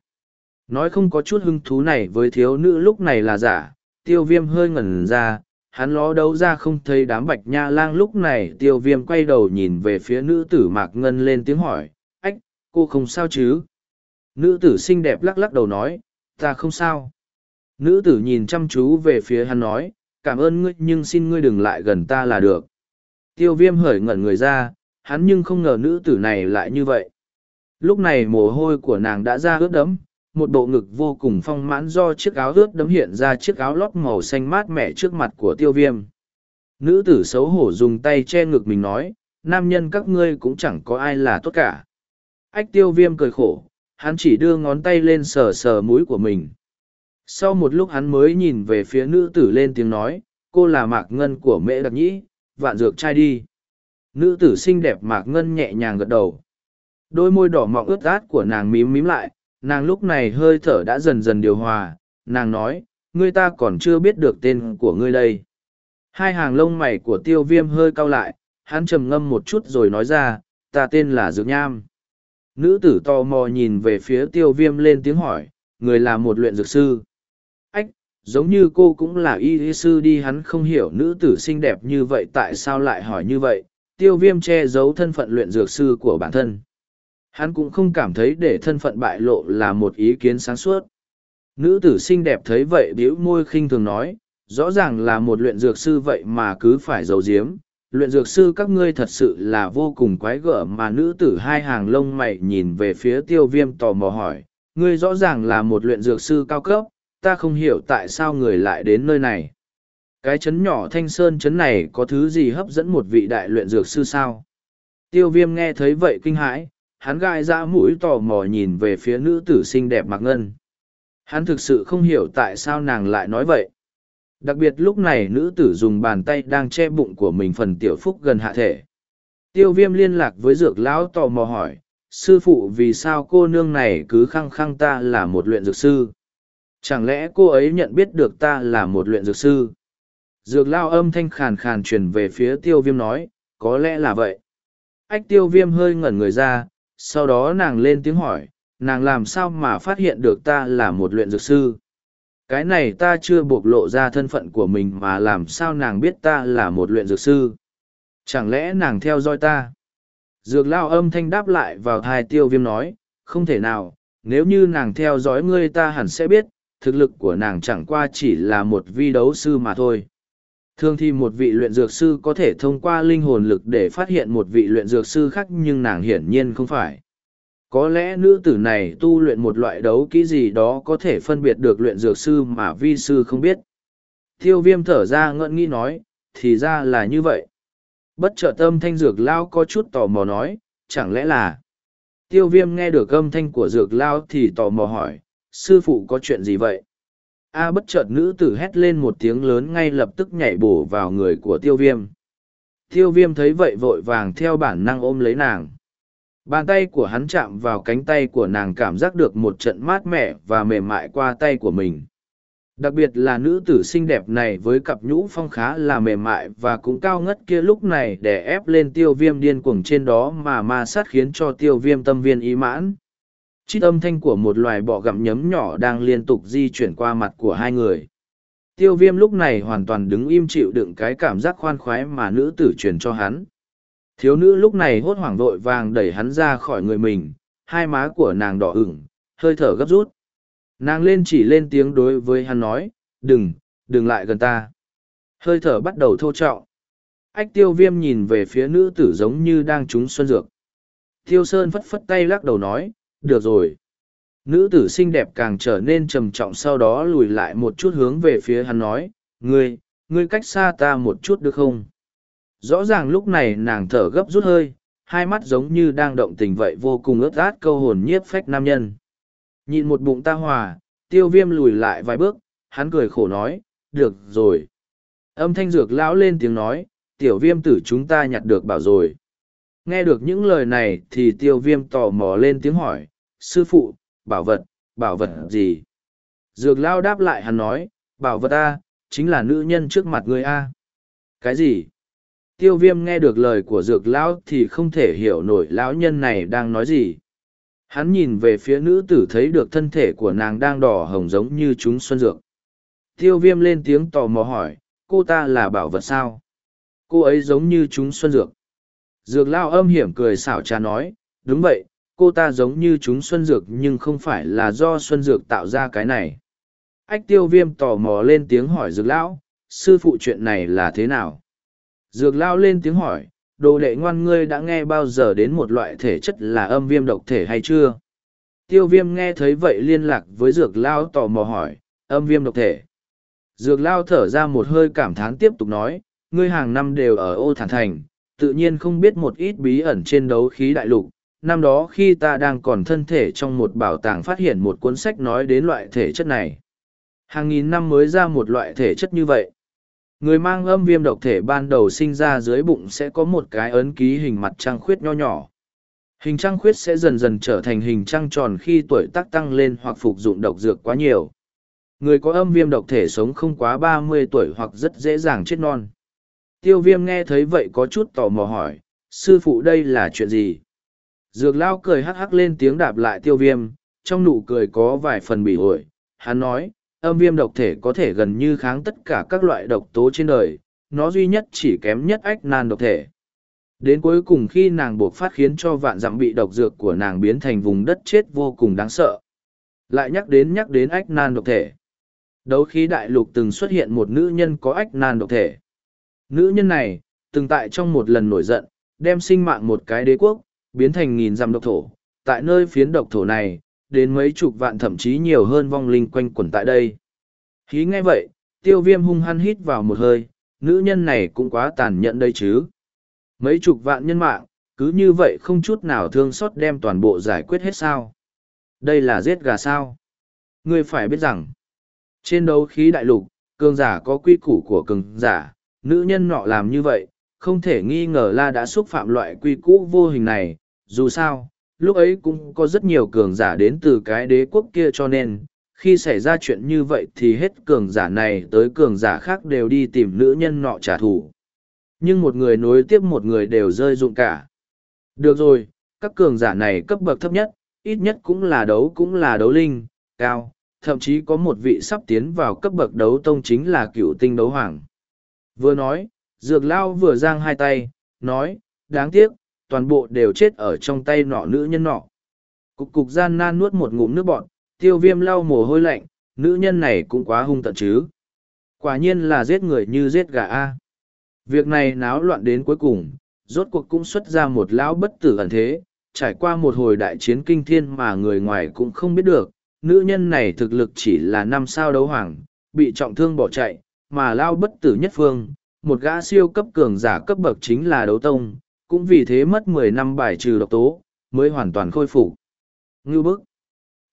S1: Nói không có chút hứng thú này với thiếu nữ lúc này là giả, tiêu viêm hơi ngẩn ra, hắn ló đấu ra không thấy đám bạch nha lang lúc này tiêu viêm quay đầu nhìn về phía nữ tử mạc ngân lên tiếng hỏi, ách, cô không sao chứ? Nữ tử xinh đẹp lắc lắc đầu nói, ta không sao. Nữ tử nhìn chăm chú về phía hắn nói, cảm ơn ngươi nhưng xin ngươi đừng lại gần ta là được. Tiêu viêm hởi ngẩn người ra, hắn nhưng không ngờ nữ tử này lại như vậy. Lúc này mồ hôi của nàng đã ra ướt đấm một bộ ngực vô cùng phong mãn do chiếc áo ướt đấm hiện ra chiếc áo lót màu xanh mát mẻ trước mặt của tiêu viêm nữ tử xấu hổ dùng tay che ngực mình nói nam nhân các ngươi cũng chẳng có ai là tốt cả ách tiêu viêm cười khổ hắn chỉ đưa ngón tay lên sờ sờ mũi của mình sau một lúc hắn mới nhìn về phía nữ tử lên tiếng nói cô là mạc ngân của mễ đặc nhĩ vạn dược trai đi nữ tử xinh đẹp mạc ngân nhẹ nhàng gật đầu đôi môi đỏ mọng ướt át của nàng mím mím lại nàng lúc này hơi thở đã dần dần điều hòa, nàng nói, ngươi ta còn chưa biết được tên của ngươi đây. Hai hàng lông mày của tiêu viêm hơi cau lại, hắn trầm ngâm một chút rồi nói ra, ta tên là Dược Nham. Nữ tử tò mò nhìn về phía tiêu viêm lên tiếng hỏi, người là một luyện dược sư. Ách, giống như cô cũng là y y sư đi hắn không hiểu nữ tử xinh đẹp như vậy tại sao lại hỏi như vậy, tiêu viêm che giấu thân phận luyện dược sư của bản thân hắn cũng không cảm thấy để thân phận bại lộ là một ý kiến sáng suốt nữ tử xinh đẹp thấy vậy bĩu môi khinh thường nói rõ ràng là một luyện dược sư vậy mà cứ phải giấu giếm luyện dược sư các ngươi thật sự là vô cùng quái gở mà nữ tử hai hàng lông mày nhìn về phía tiêu viêm tò mò hỏi ngươi rõ ràng là một luyện dược sư cao cấp ta không hiểu tại sao người lại đến nơi này cái chấn nhỏ thanh sơn chấn này có thứ gì hấp dẫn một vị đại luyện dược sư sao tiêu viêm nghe thấy vậy kinh hãi hắn gai ra mũi tò mò nhìn về phía nữ tử xinh đẹp mạc ngân hắn thực sự không hiểu tại sao nàng lại nói vậy đặc biệt lúc này nữ tử dùng bàn tay đang che bụng của mình phần tiểu phúc gần hạ thể tiêu viêm liên lạc với dược lão tò mò hỏi sư phụ vì sao cô nương này cứ khăng khăng ta là một luyện dược sư chẳng lẽ cô ấy nhận biết được ta là một luyện dược sư dược lao âm thanh khàn khàn truyền về phía tiêu viêm nói có lẽ là vậy ách tiêu viêm hơi ngẩn người ra sau đó nàng lên tiếng hỏi nàng làm sao mà phát hiện được ta là một luyện dược sư cái này ta chưa bộc lộ ra thân phận của mình mà làm sao nàng biết ta là một luyện dược sư chẳng lẽ nàng theo dõi ta dược lao âm thanh đáp lại vào thai tiêu viêm nói không thể nào nếu như nàng theo dõi ngươi ta hẳn sẽ biết thực lực của nàng chẳng qua chỉ là một vi đấu sư mà thôi Thường thì một vị luyện dược sư có thể thông qua linh hồn lực để phát hiện một vị luyện dược sư khác nhưng nàng hiển nhiên không phải. Có lẽ nữ tử này tu luyện một loại đấu kỹ gì đó có thể phân biệt được luyện dược sư mà vi sư không biết. Tiêu viêm thở ra ngẫn nghĩ nói, thì ra là như vậy. Bất trợ tâm thanh dược lao có chút tò mò nói, chẳng lẽ là... Tiêu viêm nghe được âm thanh của dược lao thì tò mò hỏi, sư phụ có chuyện gì vậy? A bất chợt nữ tử hét lên một tiếng lớn ngay lập tức nhảy bổ vào người của tiêu viêm. Tiêu viêm thấy vậy vội vàng theo bản năng ôm lấy nàng. Bàn tay của hắn chạm vào cánh tay của nàng cảm giác được một trận mát mẻ và mềm mại qua tay của mình. Đặc biệt là nữ tử xinh đẹp này với cặp nhũ phong khá là mềm mại và cũng cao ngất kia lúc này để ép lên tiêu viêm điên cuồng trên đó mà ma sát khiến cho tiêu viêm tâm viên ý mãn chít âm thanh của một loài bọ gặm nhấm nhỏ đang liên tục di chuyển qua mặt của hai người tiêu viêm lúc này hoàn toàn đứng im chịu đựng cái cảm giác khoan khoái mà nữ tử truyền cho hắn thiếu nữ lúc này hốt hoảng vội vàng đẩy hắn ra khỏi người mình hai má của nàng đỏ ửng hơi thở gấp rút nàng lên chỉ lên tiếng đối với hắn nói đừng đừng lại gần ta hơi thở bắt đầu thô trọng ách tiêu viêm nhìn về phía nữ tử giống như đang trúng xuân dược tiêu sơn phất phất tay lắc đầu nói được rồi nữ tử xinh đẹp càng trở nên trầm trọng sau đó lùi lại một chút hướng về phía hắn nói ngươi ngươi cách xa ta một chút được không rõ ràng lúc này nàng thở gấp rút hơi hai mắt giống như đang động tình vậy vô cùng ướt át câu hồn nhiếp phách nam nhân nhìn một bụng ta hòa tiêu viêm lùi lại vài bước hắn cười khổ nói được rồi âm thanh dược lão lên tiếng nói tiểu viêm tử chúng ta nhặt được bảo rồi Nghe được những lời này thì tiêu viêm tò mò lên tiếng hỏi, sư phụ, bảo vật, bảo vật gì? Dược lao đáp lại hắn nói, bảo vật A, chính là nữ nhân trước mặt ngươi A. Cái gì? Tiêu viêm nghe được lời của dược lão thì không thể hiểu nổi lão nhân này đang nói gì. Hắn nhìn về phía nữ tử thấy được thân thể của nàng đang đỏ hồng giống như chúng xuân dược. Tiêu viêm lên tiếng tò mò hỏi, cô ta là bảo vật sao? Cô ấy giống như chúng xuân dược. Dược lao âm hiểm cười xảo trà nói, đúng vậy, cô ta giống như chúng Xuân Dược nhưng không phải là do Xuân Dược tạo ra cái này. Ách tiêu viêm tò mò lên tiếng hỏi dược lão, sư phụ chuyện này là thế nào? Dược lao lên tiếng hỏi, đồ đệ ngoan ngươi đã nghe bao giờ đến một loại thể chất là âm viêm độc thể hay chưa? Tiêu viêm nghe thấy vậy liên lạc với dược lao tò mò hỏi, âm viêm độc thể. Dược lao thở ra một hơi cảm thán tiếp tục nói, ngươi hàng năm đều ở ô thản thành, tự nhiên không biết một ít bí ẩn trên đấu khí đại lục. Năm đó khi ta đang còn thân thể trong một bảo tàng phát hiện một cuốn sách nói đến loại thể chất này. Hàng nghìn năm mới ra một loại thể chất như vậy. Người mang âm viêm độc thể ban đầu sinh ra dưới bụng sẽ có một cái ấn ký hình mặt trăng khuyết nho nhỏ. Hình trăng khuyết sẽ dần dần trở thành hình trăng tròn khi tuổi tác tăng lên hoặc phục dụng độc dược quá nhiều. Người có âm viêm độc thể sống không quá ba mươi tuổi hoặc rất dễ dàng chết non. Tiêu viêm nghe thấy vậy có chút tò mò hỏi, sư phụ đây là chuyện gì? Dược lao cười hắc hắc lên tiếng đạp lại tiêu viêm, trong nụ cười có vài phần bỉ ổi. Hắn nói, âm viêm độc thể có thể gần như kháng tất cả các loại độc tố trên đời, nó duy nhất chỉ kém nhất ách nan độc thể. Đến cuối cùng khi nàng buộc phát khiến cho vạn dặm bị độc dược của nàng biến thành vùng đất chết vô cùng đáng sợ. Lại nhắc đến nhắc đến ách nan độc thể. Đấu khí đại lục từng xuất hiện một nữ nhân có ách nan độc thể. Nữ nhân này, từng tại trong một lần nổi giận, đem sinh mạng một cái đế quốc, biến thành nghìn dặm độc thổ. Tại nơi phiến độc thổ này, đến mấy chục vạn thậm chí nhiều hơn vong linh quanh quẩn tại đây. Hí nghe vậy, tiêu viêm hung hăng hít vào một hơi, nữ nhân này cũng quá tàn nhẫn đây chứ. Mấy chục vạn nhân mạng, cứ như vậy không chút nào thương xót đem toàn bộ giải quyết hết sao. Đây là giết gà sao. Ngươi phải biết rằng, trên đấu khí đại lục, cường giả có quy củ của cường giả, nữ nhân nọ làm như vậy không thể nghi ngờ là đã xúc phạm loại quy cũ vô hình này dù sao lúc ấy cũng có rất nhiều cường giả đến từ cái đế quốc kia cho nên khi xảy ra chuyện như vậy thì hết cường giả này tới cường giả khác đều đi tìm nữ nhân nọ trả thù nhưng một người nối tiếp một người đều rơi dụng cả được rồi các cường giả này cấp bậc thấp nhất ít nhất cũng là đấu cũng là đấu linh cao thậm chí có một vị sắp tiến vào cấp bậc đấu tông chính là cựu tinh đấu hoàng Vừa nói, dược lao vừa giang hai tay, nói, đáng tiếc, toàn bộ đều chết ở trong tay nọ nữ nhân nọ. Cục cục gian nan nuốt một ngụm nước bọt, tiêu viêm lau mồ hôi lạnh, nữ nhân này cũng quá hung tận chứ. Quả nhiên là giết người như giết gà a. Việc này náo loạn đến cuối cùng, rốt cuộc cũng xuất ra một lão bất tử ẩn thế, trải qua một hồi đại chiến kinh thiên mà người ngoài cũng không biết được, nữ nhân này thực lực chỉ là năm sao đấu hoàng, bị trọng thương bỏ chạy, mà lao bất tử nhất phương, một gã siêu cấp cường giả cấp bậc chính là đấu tông, cũng vì thế mất mười năm bài trừ độc tố, mới hoàn toàn khôi phục. Ngưu bức.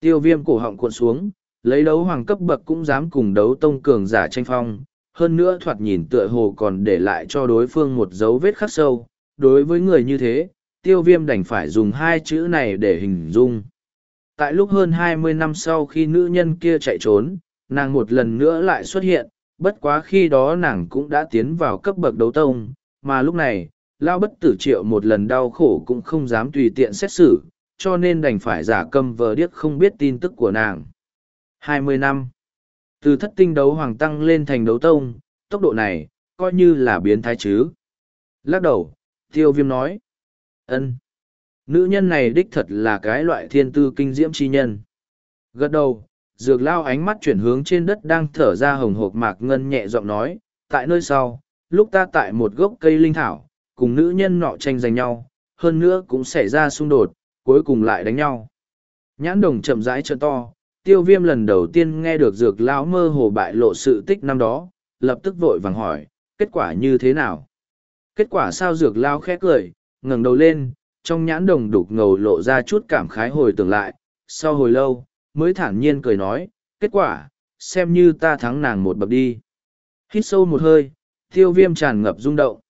S1: Tiêu viêm cổ họng cuộn xuống, lấy đấu hoàng cấp bậc cũng dám cùng đấu tông cường giả tranh phong, hơn nữa thoạt nhìn tựa hồ còn để lại cho đối phương một dấu vết khắc sâu. Đối với người như thế, tiêu viêm đành phải dùng hai chữ này để hình dung. Tại lúc hơn hai mươi năm sau khi nữ nhân kia chạy trốn, nàng một lần nữa lại xuất hiện, bất quá khi đó nàng cũng đã tiến vào cấp bậc đấu tông mà lúc này lao bất tử triệu một lần đau khổ cũng không dám tùy tiện xét xử cho nên đành phải giả câm vờ điếc không biết tin tức của nàng hai mươi năm từ thất tinh đấu hoàng tăng lên thành đấu tông tốc độ này coi như là biến thái chứ lắc đầu tiêu viêm nói ân nữ nhân này đích thật là cái loại thiên tư kinh diễm chi nhân gật đầu dược lao ánh mắt chuyển hướng trên đất đang thở ra hồng hộc mạc ngân nhẹ giọng nói, tại nơi sau, lúc ta tại một gốc cây linh thảo, cùng nữ nhân nọ tranh giành nhau, hơn nữa cũng xảy ra xung đột, cuối cùng lại đánh nhau. Nhãn đồng chậm rãi trợ to, tiêu viêm lần đầu tiên nghe được dược Lão mơ hồ bại lộ sự tích năm đó, lập tức vội vàng hỏi, kết quả như thế nào? Kết quả sao dược lao khẽ cười, ngẩng đầu lên, trong nhãn đồng đục ngầu lộ ra chút cảm khái hồi tưởng lại, sau hồi lâu mới thản nhiên cười nói, kết quả, xem như ta thắng nàng một bậc đi. Hít sâu một hơi, tiêu viêm tràn ngập rung động.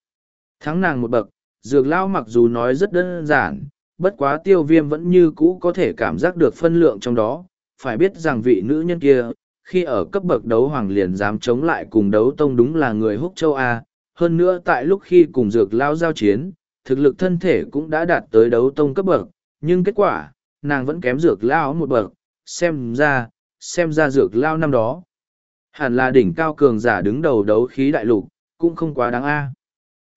S1: Thắng nàng một bậc, dược lao mặc dù nói rất đơn giản, bất quá tiêu viêm vẫn như cũ có thể cảm giác được phân lượng trong đó. Phải biết rằng vị nữ nhân kia, khi ở cấp bậc đấu hoàng liền dám chống lại cùng đấu tông đúng là người húc châu A. Hơn nữa tại lúc khi cùng dược lao giao chiến, thực lực thân thể cũng đã đạt tới đấu tông cấp bậc, nhưng kết quả, nàng vẫn kém dược lao một bậc, xem ra, xem ra dược lao năm đó. Hẳn là đỉnh cao cường giả đứng đầu đấu khí đại lục, cũng không quá đáng a.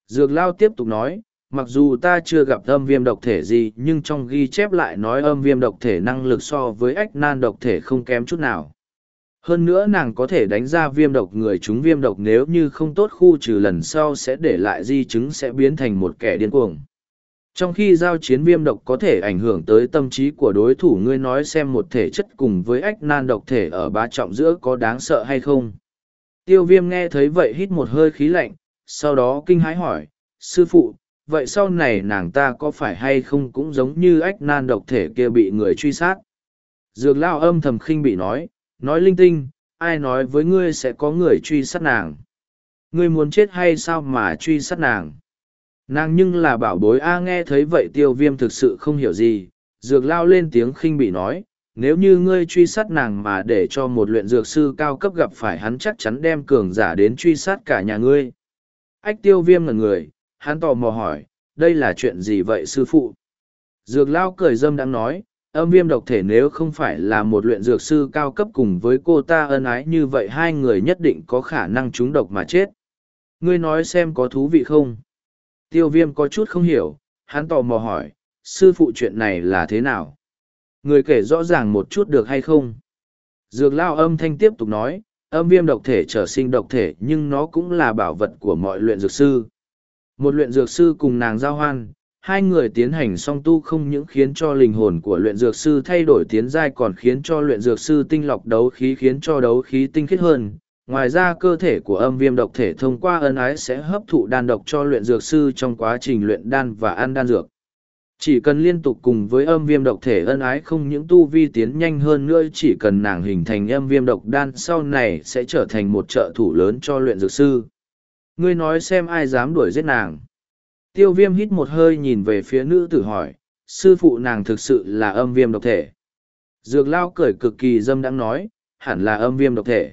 S1: Dược lao tiếp tục nói, mặc dù ta chưa gặp âm viêm độc thể gì nhưng trong ghi chép lại nói âm viêm độc thể năng lực so với ách nan độc thể không kém chút nào. Hơn nữa nàng có thể đánh ra viêm độc người chúng viêm độc nếu như không tốt khu trừ lần sau sẽ để lại di chứng sẽ biến thành một kẻ điên cuồng. Trong khi giao chiến viêm độc có thể ảnh hưởng tới tâm trí của đối thủ ngươi nói xem một thể chất cùng với ách nan độc thể ở ba trọng giữa có đáng sợ hay không. Tiêu viêm nghe thấy vậy hít một hơi khí lạnh, sau đó kinh hãi hỏi, sư phụ, vậy sau này nàng ta có phải hay không cũng giống như ách nan độc thể kia bị người truy sát. Dược lao âm thầm khinh bị nói, nói linh tinh, ai nói với ngươi sẽ có người truy sát nàng. Ngươi muốn chết hay sao mà truy sát nàng? Nàng nhưng là bảo bối A nghe thấy vậy tiêu viêm thực sự không hiểu gì, dược lao lên tiếng khinh bị nói, nếu như ngươi truy sát nàng mà để cho một luyện dược sư cao cấp gặp phải hắn chắc chắn đem cường giả đến truy sát cả nhà ngươi. Ách tiêu viêm ngần người, hắn tò mò hỏi, đây là chuyện gì vậy sư phụ? Dược lao cười dâm đang nói, âm viêm độc thể nếu không phải là một luyện dược sư cao cấp cùng với cô ta ân ái như vậy hai người nhất định có khả năng trúng độc mà chết. Ngươi nói xem có thú vị không? Tiêu viêm có chút không hiểu, hắn tò mò hỏi, sư phụ chuyện này là thế nào? Người kể rõ ràng một chút được hay không? Dược lao âm thanh tiếp tục nói, âm viêm độc thể trở sinh độc thể nhưng nó cũng là bảo vật của mọi luyện dược sư. Một luyện dược sư cùng nàng giao hoan, hai người tiến hành song tu không những khiến cho linh hồn của luyện dược sư thay đổi tiến giai còn khiến cho luyện dược sư tinh lọc đấu khí khiến cho đấu khí tinh khiết hơn, ngoài ra cơ thể của âm viêm độc thể thông qua ân ái sẽ hấp thụ đan độc cho luyện dược sư trong quá trình luyện đan và ăn đan dược chỉ cần liên tục cùng với âm viêm độc thể ân ái không những tu vi tiến nhanh hơn nữa chỉ cần nàng hình thành âm viêm độc đan sau này sẽ trở thành một trợ thủ lớn cho luyện dược sư ngươi nói xem ai dám đuổi giết nàng tiêu viêm hít một hơi nhìn về phía nữ tử hỏi sư phụ nàng thực sự là âm viêm độc thể dược lao cười cực kỳ dâm đãng nói hẳn là âm viêm độc thể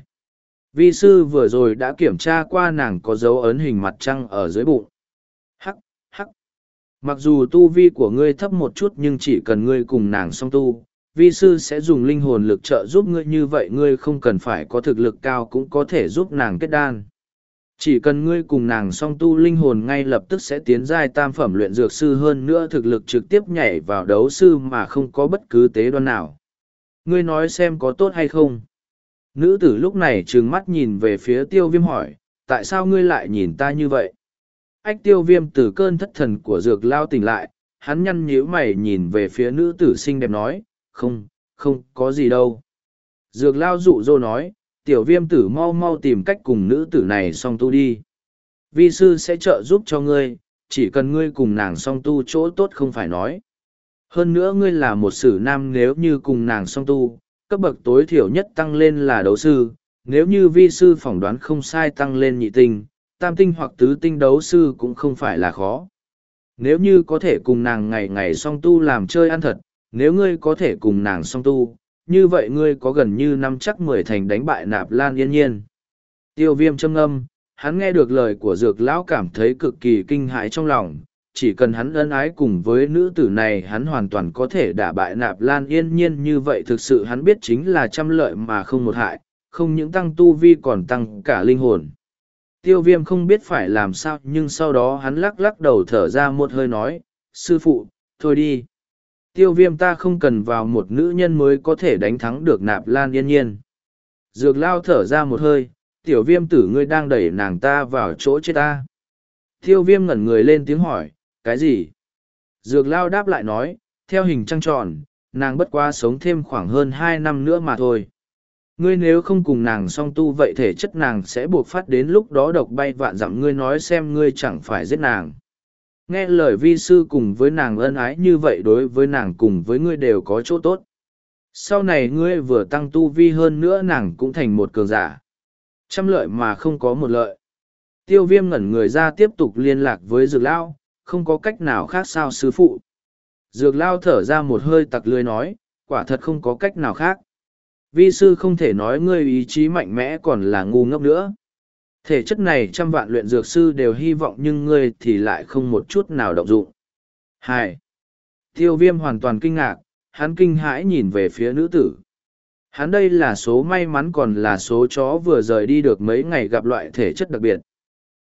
S1: vi sư vừa rồi đã kiểm tra qua nàng có dấu ấn hình mặt trăng ở dưới bụng hắc hắc mặc dù tu vi của ngươi thấp một chút nhưng chỉ cần ngươi cùng nàng song tu vi sư sẽ dùng linh hồn lực trợ giúp ngươi như vậy ngươi không cần phải có thực lực cao cũng có thể giúp nàng kết đan chỉ cần ngươi cùng nàng song tu linh hồn ngay lập tức sẽ tiến giai tam phẩm luyện dược sư hơn nữa thực lực trực tiếp nhảy vào đấu sư mà không có bất cứ tế đoan nào ngươi nói xem có tốt hay không Nữ tử lúc này trừng mắt nhìn về phía tiêu viêm hỏi, tại sao ngươi lại nhìn ta như vậy? Ách tiêu viêm từ cơn thất thần của dược lao tỉnh lại, hắn nhăn nhíu mày nhìn về phía nữ tử xinh đẹp nói, không, không có gì đâu. Dược lao dụ dỗ nói, tiểu viêm tử mau mau tìm cách cùng nữ tử này song tu đi. Vi sư sẽ trợ giúp cho ngươi, chỉ cần ngươi cùng nàng song tu chỗ tốt không phải nói. Hơn nữa ngươi là một sử nam nếu như cùng nàng song tu, cấp bậc tối thiểu nhất tăng lên là đấu sư, nếu như vi sư phỏng đoán không sai tăng lên nhị tinh, tam tinh hoặc tứ tinh đấu sư cũng không phải là khó. Nếu như có thể cùng nàng ngày ngày song tu làm chơi ăn thật, nếu ngươi có thể cùng nàng song tu, như vậy ngươi có gần như năm chắc mười thành đánh bại nạp lan yên nhiên. Tiêu viêm châm âm, hắn nghe được lời của dược lão cảm thấy cực kỳ kinh hãi trong lòng, chỉ cần hắn ân ái cùng với nữ tử này hắn hoàn toàn có thể đả bại nạp lan yên nhiên như vậy thực sự hắn biết chính là trăm lợi mà không một hại không những tăng tu vi còn tăng cả linh hồn tiêu viêm không biết phải làm sao nhưng sau đó hắn lắc lắc đầu thở ra một hơi nói sư phụ thôi đi tiêu viêm ta không cần vào một nữ nhân mới có thể đánh thắng được nạp lan yên nhiên dược lao thở ra một hơi tiểu viêm tử ngươi đang đẩy nàng ta vào chỗ chết ta tiêu viêm ngẩn người lên tiếng hỏi cái gì? Dược lao đáp lại nói, theo hình trăng tròn, nàng bất quá sống thêm khoảng hơn hai năm nữa mà thôi. Ngươi nếu không cùng nàng song tu vậy thể chất nàng sẽ buộc phát đến lúc đó độc bay vạn dặm ngươi nói xem ngươi chẳng phải giết nàng. Nghe lời vi sư cùng với nàng ân ái như vậy đối với nàng cùng với ngươi đều có chỗ tốt. Sau này ngươi vừa tăng tu vi hơn nữa nàng cũng thành một cường giả. Trăm lợi mà không có một lợi. Tiêu viêm ngẩn người ra tiếp tục liên lạc với dược lão không có cách nào khác sao sư phụ. Dược lao thở ra một hơi tặc lưới nói, quả thật không có cách nào khác. Vi sư không thể nói ngươi ý chí mạnh mẽ còn là ngu ngốc nữa. Thể chất này trăm vạn luyện dược sư đều hy vọng nhưng ngươi thì lại không một chút nào động dụng. Hai. Tiêu viêm hoàn toàn kinh ngạc, hắn kinh hãi nhìn về phía nữ tử. Hắn đây là số may mắn còn là số chó vừa rời đi được mấy ngày gặp loại thể chất đặc biệt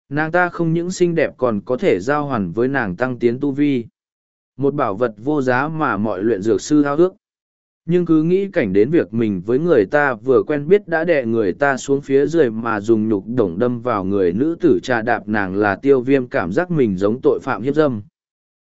S1: nàng ta không những xinh đẹp còn có thể giao hoàn với nàng tăng tiến tu vi một bảo vật vô giá mà mọi luyện dược sư hao ước nhưng cứ nghĩ cảnh đến việc mình với người ta vừa quen biết đã đè người ta xuống phía dưới mà dùng nhục đổng đâm vào người nữ tử trà đạp nàng là tiêu viêm cảm giác mình giống tội phạm hiếp dâm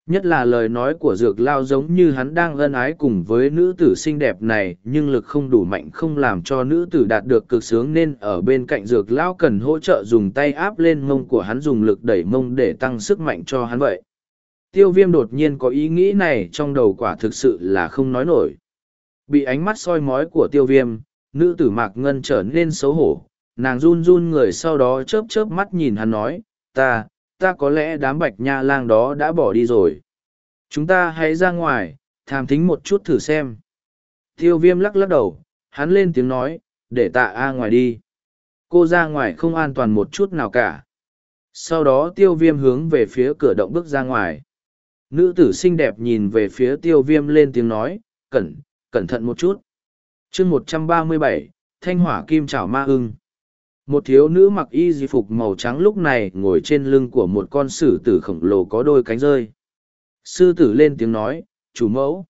S1: nhất là lời nói của dược lao giống như hắn đang ân ái cùng với nữ tử xinh đẹp này nhưng lực không đủ mạnh không làm cho nữ tử đạt được cực sướng nên ở bên cạnh dược lao cần hỗ trợ dùng tay áp lên mông của hắn dùng lực đẩy mông để tăng sức mạnh cho hắn vậy tiêu viêm đột nhiên có ý nghĩ này trong đầu quả thực sự là không nói nổi bị ánh mắt soi mói của tiêu viêm nữ tử mạc ngân trở nên xấu hổ nàng run run người sau đó chớp chớp mắt nhìn hắn nói ta ta có lẽ đám bạch nha lang đó đã bỏ đi rồi. Chúng ta hãy ra ngoài, tham thính một chút thử xem. Tiêu viêm lắc lắc đầu, hắn lên tiếng nói, để tạ A ngoài đi. Cô ra ngoài không an toàn một chút nào cả. Sau đó tiêu viêm hướng về phía cửa động bước ra ngoài. Nữ tử xinh đẹp nhìn về phía tiêu viêm lên tiếng nói, cẩn, cẩn thận một chút. chương một trăm ba mươi bảy Thanh Hỏa Kim Chảo Ma ưng một thiếu nữ mặc y di phục màu trắng lúc này ngồi trên lưng của một con sử tử khổng lồ có đôi cánh rơi sư tử lên tiếng nói chủ mẫu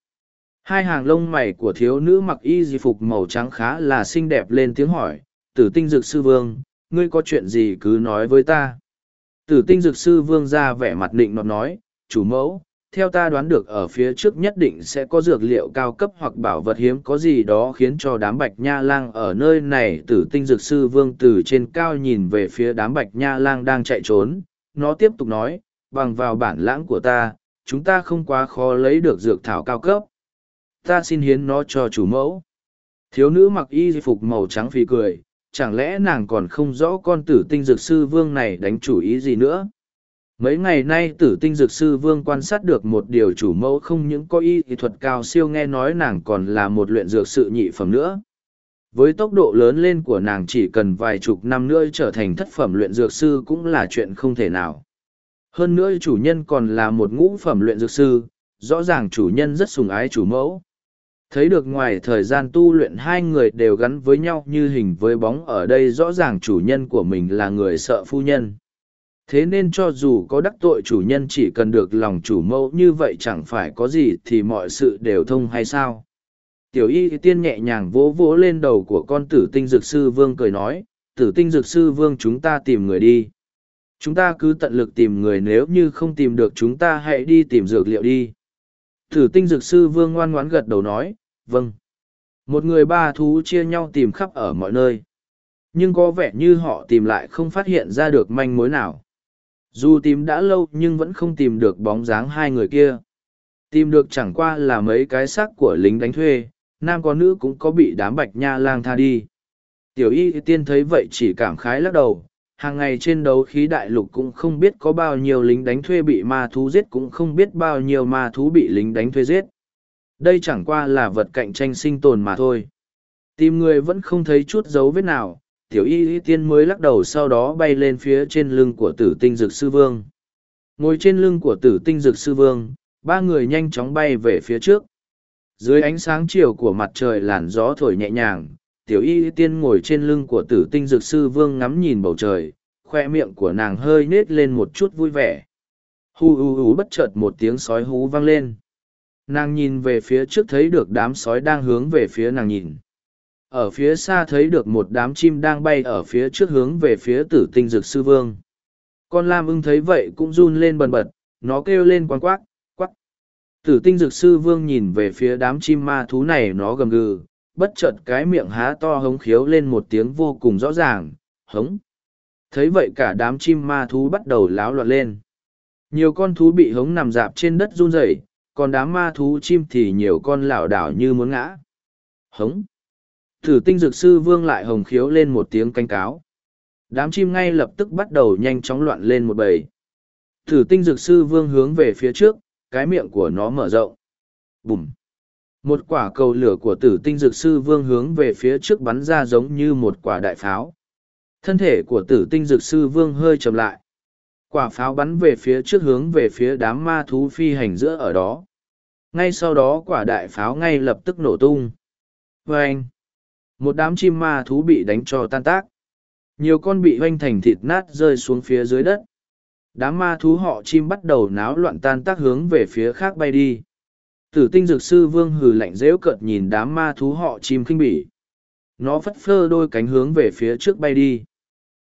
S1: hai hàng lông mày của thiếu nữ mặc y di phục màu trắng khá là xinh đẹp lên tiếng hỏi tử tinh dực sư vương ngươi có chuyện gì cứ nói với ta tử tinh dực sư vương ra vẻ mặt định nọt nói chủ mẫu theo ta đoán được ở phía trước nhất định sẽ có dược liệu cao cấp hoặc bảo vật hiếm có gì đó khiến cho đám bạch nha lang ở nơi này tử tinh dược sư vương từ trên cao nhìn về phía đám bạch nha lang đang chạy trốn nó tiếp tục nói bằng vào bản lãng của ta chúng ta không quá khó lấy được dược thảo cao cấp ta xin hiến nó cho chủ mẫu thiếu nữ mặc y phục màu trắng phì cười chẳng lẽ nàng còn không rõ con tử tinh dược sư vương này đánh chủ ý gì nữa Mấy ngày nay tử tinh dược sư vương quan sát được một điều chủ mẫu không những có y thuật cao siêu nghe nói nàng còn là một luyện dược sự nhị phẩm nữa. Với tốc độ lớn lên của nàng chỉ cần vài chục năm nữa trở thành thất phẩm luyện dược sư cũng là chuyện không thể nào. Hơn nữa chủ nhân còn là một ngũ phẩm luyện dược sư, rõ ràng chủ nhân rất sùng ái chủ mẫu. Thấy được ngoài thời gian tu luyện hai người đều gắn với nhau như hình với bóng ở đây rõ ràng chủ nhân của mình là người sợ phu nhân thế nên cho dù có đắc tội chủ nhân chỉ cần được lòng chủ mẫu như vậy chẳng phải có gì thì mọi sự đều thông hay sao tiểu y tiên nhẹ nhàng vỗ vỗ lên đầu của con tử tinh dược sư vương cười nói tử tinh dược sư vương chúng ta tìm người đi chúng ta cứ tận lực tìm người nếu như không tìm được chúng ta hãy đi tìm dược liệu đi tử tinh dược sư vương ngoan ngoãn gật đầu nói vâng một người ba thú chia nhau tìm khắp ở mọi nơi nhưng có vẻ như họ tìm lại không phát hiện ra được manh mối nào dù tìm đã lâu nhưng vẫn không tìm được bóng dáng hai người kia. Tìm được chẳng qua là mấy cái xác của lính đánh thuê, nam có nữ cũng có bị đám bạch nha lang tha đi. Tiểu y tiên thấy vậy chỉ cảm khái lắc đầu, hàng ngày trên đấu khí đại lục cũng không biết có bao nhiêu lính đánh thuê bị ma thú giết cũng không biết bao nhiêu ma thú bị lính đánh thuê giết. Đây chẳng qua là vật cạnh tranh sinh tồn mà thôi. Tìm người vẫn không thấy chút dấu vết nào, tiểu y y tiên mới lắc đầu sau đó bay lên phía trên lưng của tử tinh Dực sư vương. Ngồi trên lưng của tử tinh Dực sư vương, ba người nhanh chóng bay về phía trước. Dưới ánh sáng chiều của mặt trời làn gió thổi nhẹ nhàng, tiểu y y tiên ngồi trên lưng của tử tinh Dực sư vương ngắm nhìn bầu trời, khoe miệng của nàng hơi nết lên một chút vui vẻ. Hù hù hù bất chợt một tiếng sói hú vang lên. Nàng nhìn về phía trước thấy được đám sói đang hướng về phía nàng nhìn ở phía xa thấy được một đám chim đang bay ở phía trước hướng về phía tử tinh dực sư vương con lam ưng thấy vậy cũng run lên bần bật nó kêu lên quán quác quắc tử tinh dực sư vương nhìn về phía đám chim ma thú này nó gầm gừ bất chợt cái miệng há to hống khiếu lên một tiếng vô cùng rõ ràng hống thấy vậy cả đám chim ma thú bắt đầu láo loạn lên nhiều con thú bị hống nằm dạp trên đất run rẩy còn đám ma thú chim thì nhiều con lảo đảo như muốn ngã hống Thử tinh dược sư vương lại hồng khiếu lên một tiếng canh cáo. Đám chim ngay lập tức bắt đầu nhanh chóng loạn lên một bầy. Thử tinh dược sư vương hướng về phía trước, cái miệng của nó mở rộng. Bùm! Một quả cầu lửa của tử tinh dược sư vương hướng về phía trước bắn ra giống như một quả đại pháo. Thân thể của tử tinh dược sư vương hơi chậm lại. Quả pháo bắn về phía trước hướng về phía đám ma thú phi hành giữa ở đó. Ngay sau đó quả đại pháo ngay lập tức nổ tung. Vâng! Một đám chim ma thú bị đánh cho tan tác. Nhiều con bị hoanh thành thịt nát rơi xuống phía dưới đất. Đám ma thú họ chim bắt đầu náo loạn tan tác hướng về phía khác bay đi. Tử tinh dược sư vương hừ lạnh dễu cợt nhìn đám ma thú họ chim khinh bỉ. Nó phất phơ đôi cánh hướng về phía trước bay đi.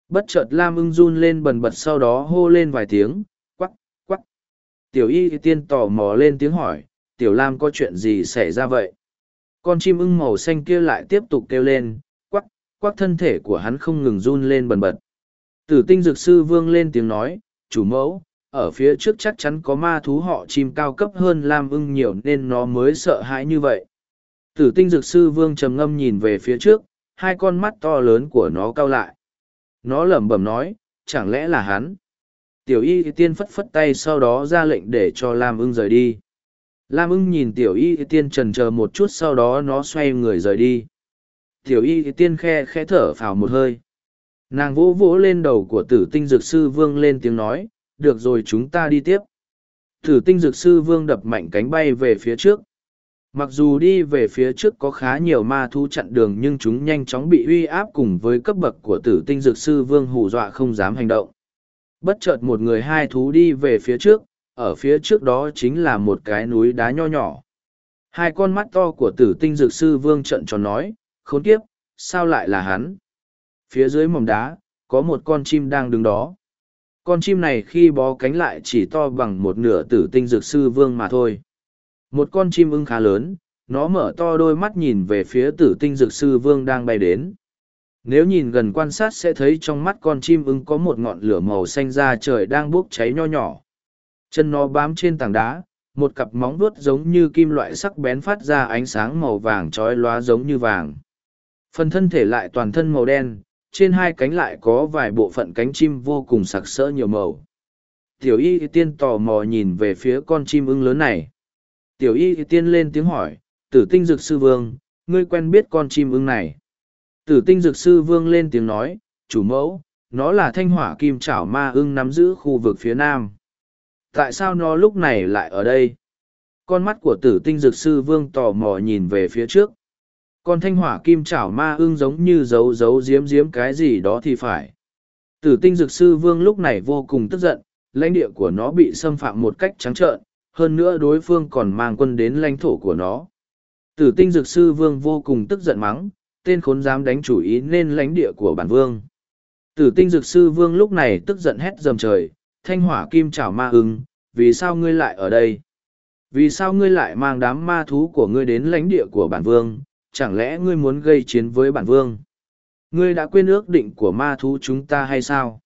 S1: Bất chợt Lam ưng run lên bần bật sau đó hô lên vài tiếng, quắc, quắc. Tiểu y tiên tò mò lên tiếng hỏi, tiểu Lam có chuyện gì xảy ra vậy? Con chim ưng màu xanh kia lại tiếp tục kêu lên, quắc, quắc thân thể của hắn không ngừng run lên bần bật. Tử tinh dược sư vương lên tiếng nói, chủ mẫu, ở phía trước chắc chắn có ma thú họ chim cao cấp hơn lam ưng nhiều nên nó mới sợ hãi như vậy. Tử tinh dược sư vương trầm ngâm nhìn về phía trước, hai con mắt to lớn của nó cao lại. Nó lẩm bẩm nói, chẳng lẽ là hắn? Tiểu y tiên phất phất tay sau đó ra lệnh để cho Lam ưng rời đi. Lam ưng nhìn tiểu y tiên trần chờ một chút sau đó nó xoay người rời đi. Tiểu y tiên khe khẽ thở phào một hơi. Nàng vỗ vỗ lên đầu của tử tinh dược sư vương lên tiếng nói, được rồi chúng ta đi tiếp. Tử tinh dược sư vương đập mạnh cánh bay về phía trước. Mặc dù đi về phía trước có khá nhiều ma thú chặn đường nhưng chúng nhanh chóng bị uy áp cùng với cấp bậc của tử tinh dược sư vương hù dọa không dám hành động. Bất chợt một người hai thú đi về phía trước, ở phía trước đó chính là một cái núi đá nho nhỏ. Hai con mắt to của tử tinh dược sư vương trận tròn nói, khốn kiếp, sao lại là hắn? Phía dưới mỏm đá, có một con chim đang đứng đó. Con chim này khi bó cánh lại chỉ to bằng một nửa tử tinh dược sư vương mà thôi. Một con chim ưng khá lớn, nó mở to đôi mắt nhìn về phía tử tinh dược sư vương đang bay đến. Nếu nhìn gần quan sát sẽ thấy trong mắt con chim ưng có một ngọn lửa màu xanh ra trời đang bốc cháy nho nhỏ. Chân nó bám trên tảng đá, một cặp móng vuốt giống như kim loại sắc bén phát ra ánh sáng màu vàng trói lóa giống như vàng. Phần thân thể lại toàn thân màu đen, trên hai cánh lại có vài bộ phận cánh chim vô cùng sặc sỡ nhiều màu. Tiểu y tiên tò mò nhìn về phía con chim ưng lớn này. Tiểu y tiên lên tiếng hỏi, tử tinh dược sư vương, ngươi quen biết con chim ưng này. Tử tinh dược sư vương lên tiếng nói, chủ mẫu, nó là thanh hỏa kim chảo ma ưng nắm giữ khu vực phía nam tại sao nó lúc này lại ở đây con mắt của tử tinh dược sư vương tò mò nhìn về phía trước con thanh hỏa kim chảo ma ưng giống như giấu giấu giếm giếm cái gì đó thì phải tử tinh dược sư vương lúc này vô cùng tức giận lãnh địa của nó bị xâm phạm một cách trắng trợn hơn nữa đối phương còn mang quân đến lãnh thổ của nó tử tinh dược sư vương vô cùng tức giận mắng tên khốn dám đánh chủ ý nên lãnh địa của bản vương tử tinh dược sư vương lúc này tức giận hét dầm trời thanh hỏa kim chảo ma ưng, vì sao ngươi lại ở đây? Vì sao ngươi lại mang đám ma thú của ngươi đến lãnh địa của bản vương, chẳng lẽ ngươi muốn gây chiến với bản vương? Ngươi đã quên ước định của ma thú chúng ta hay sao?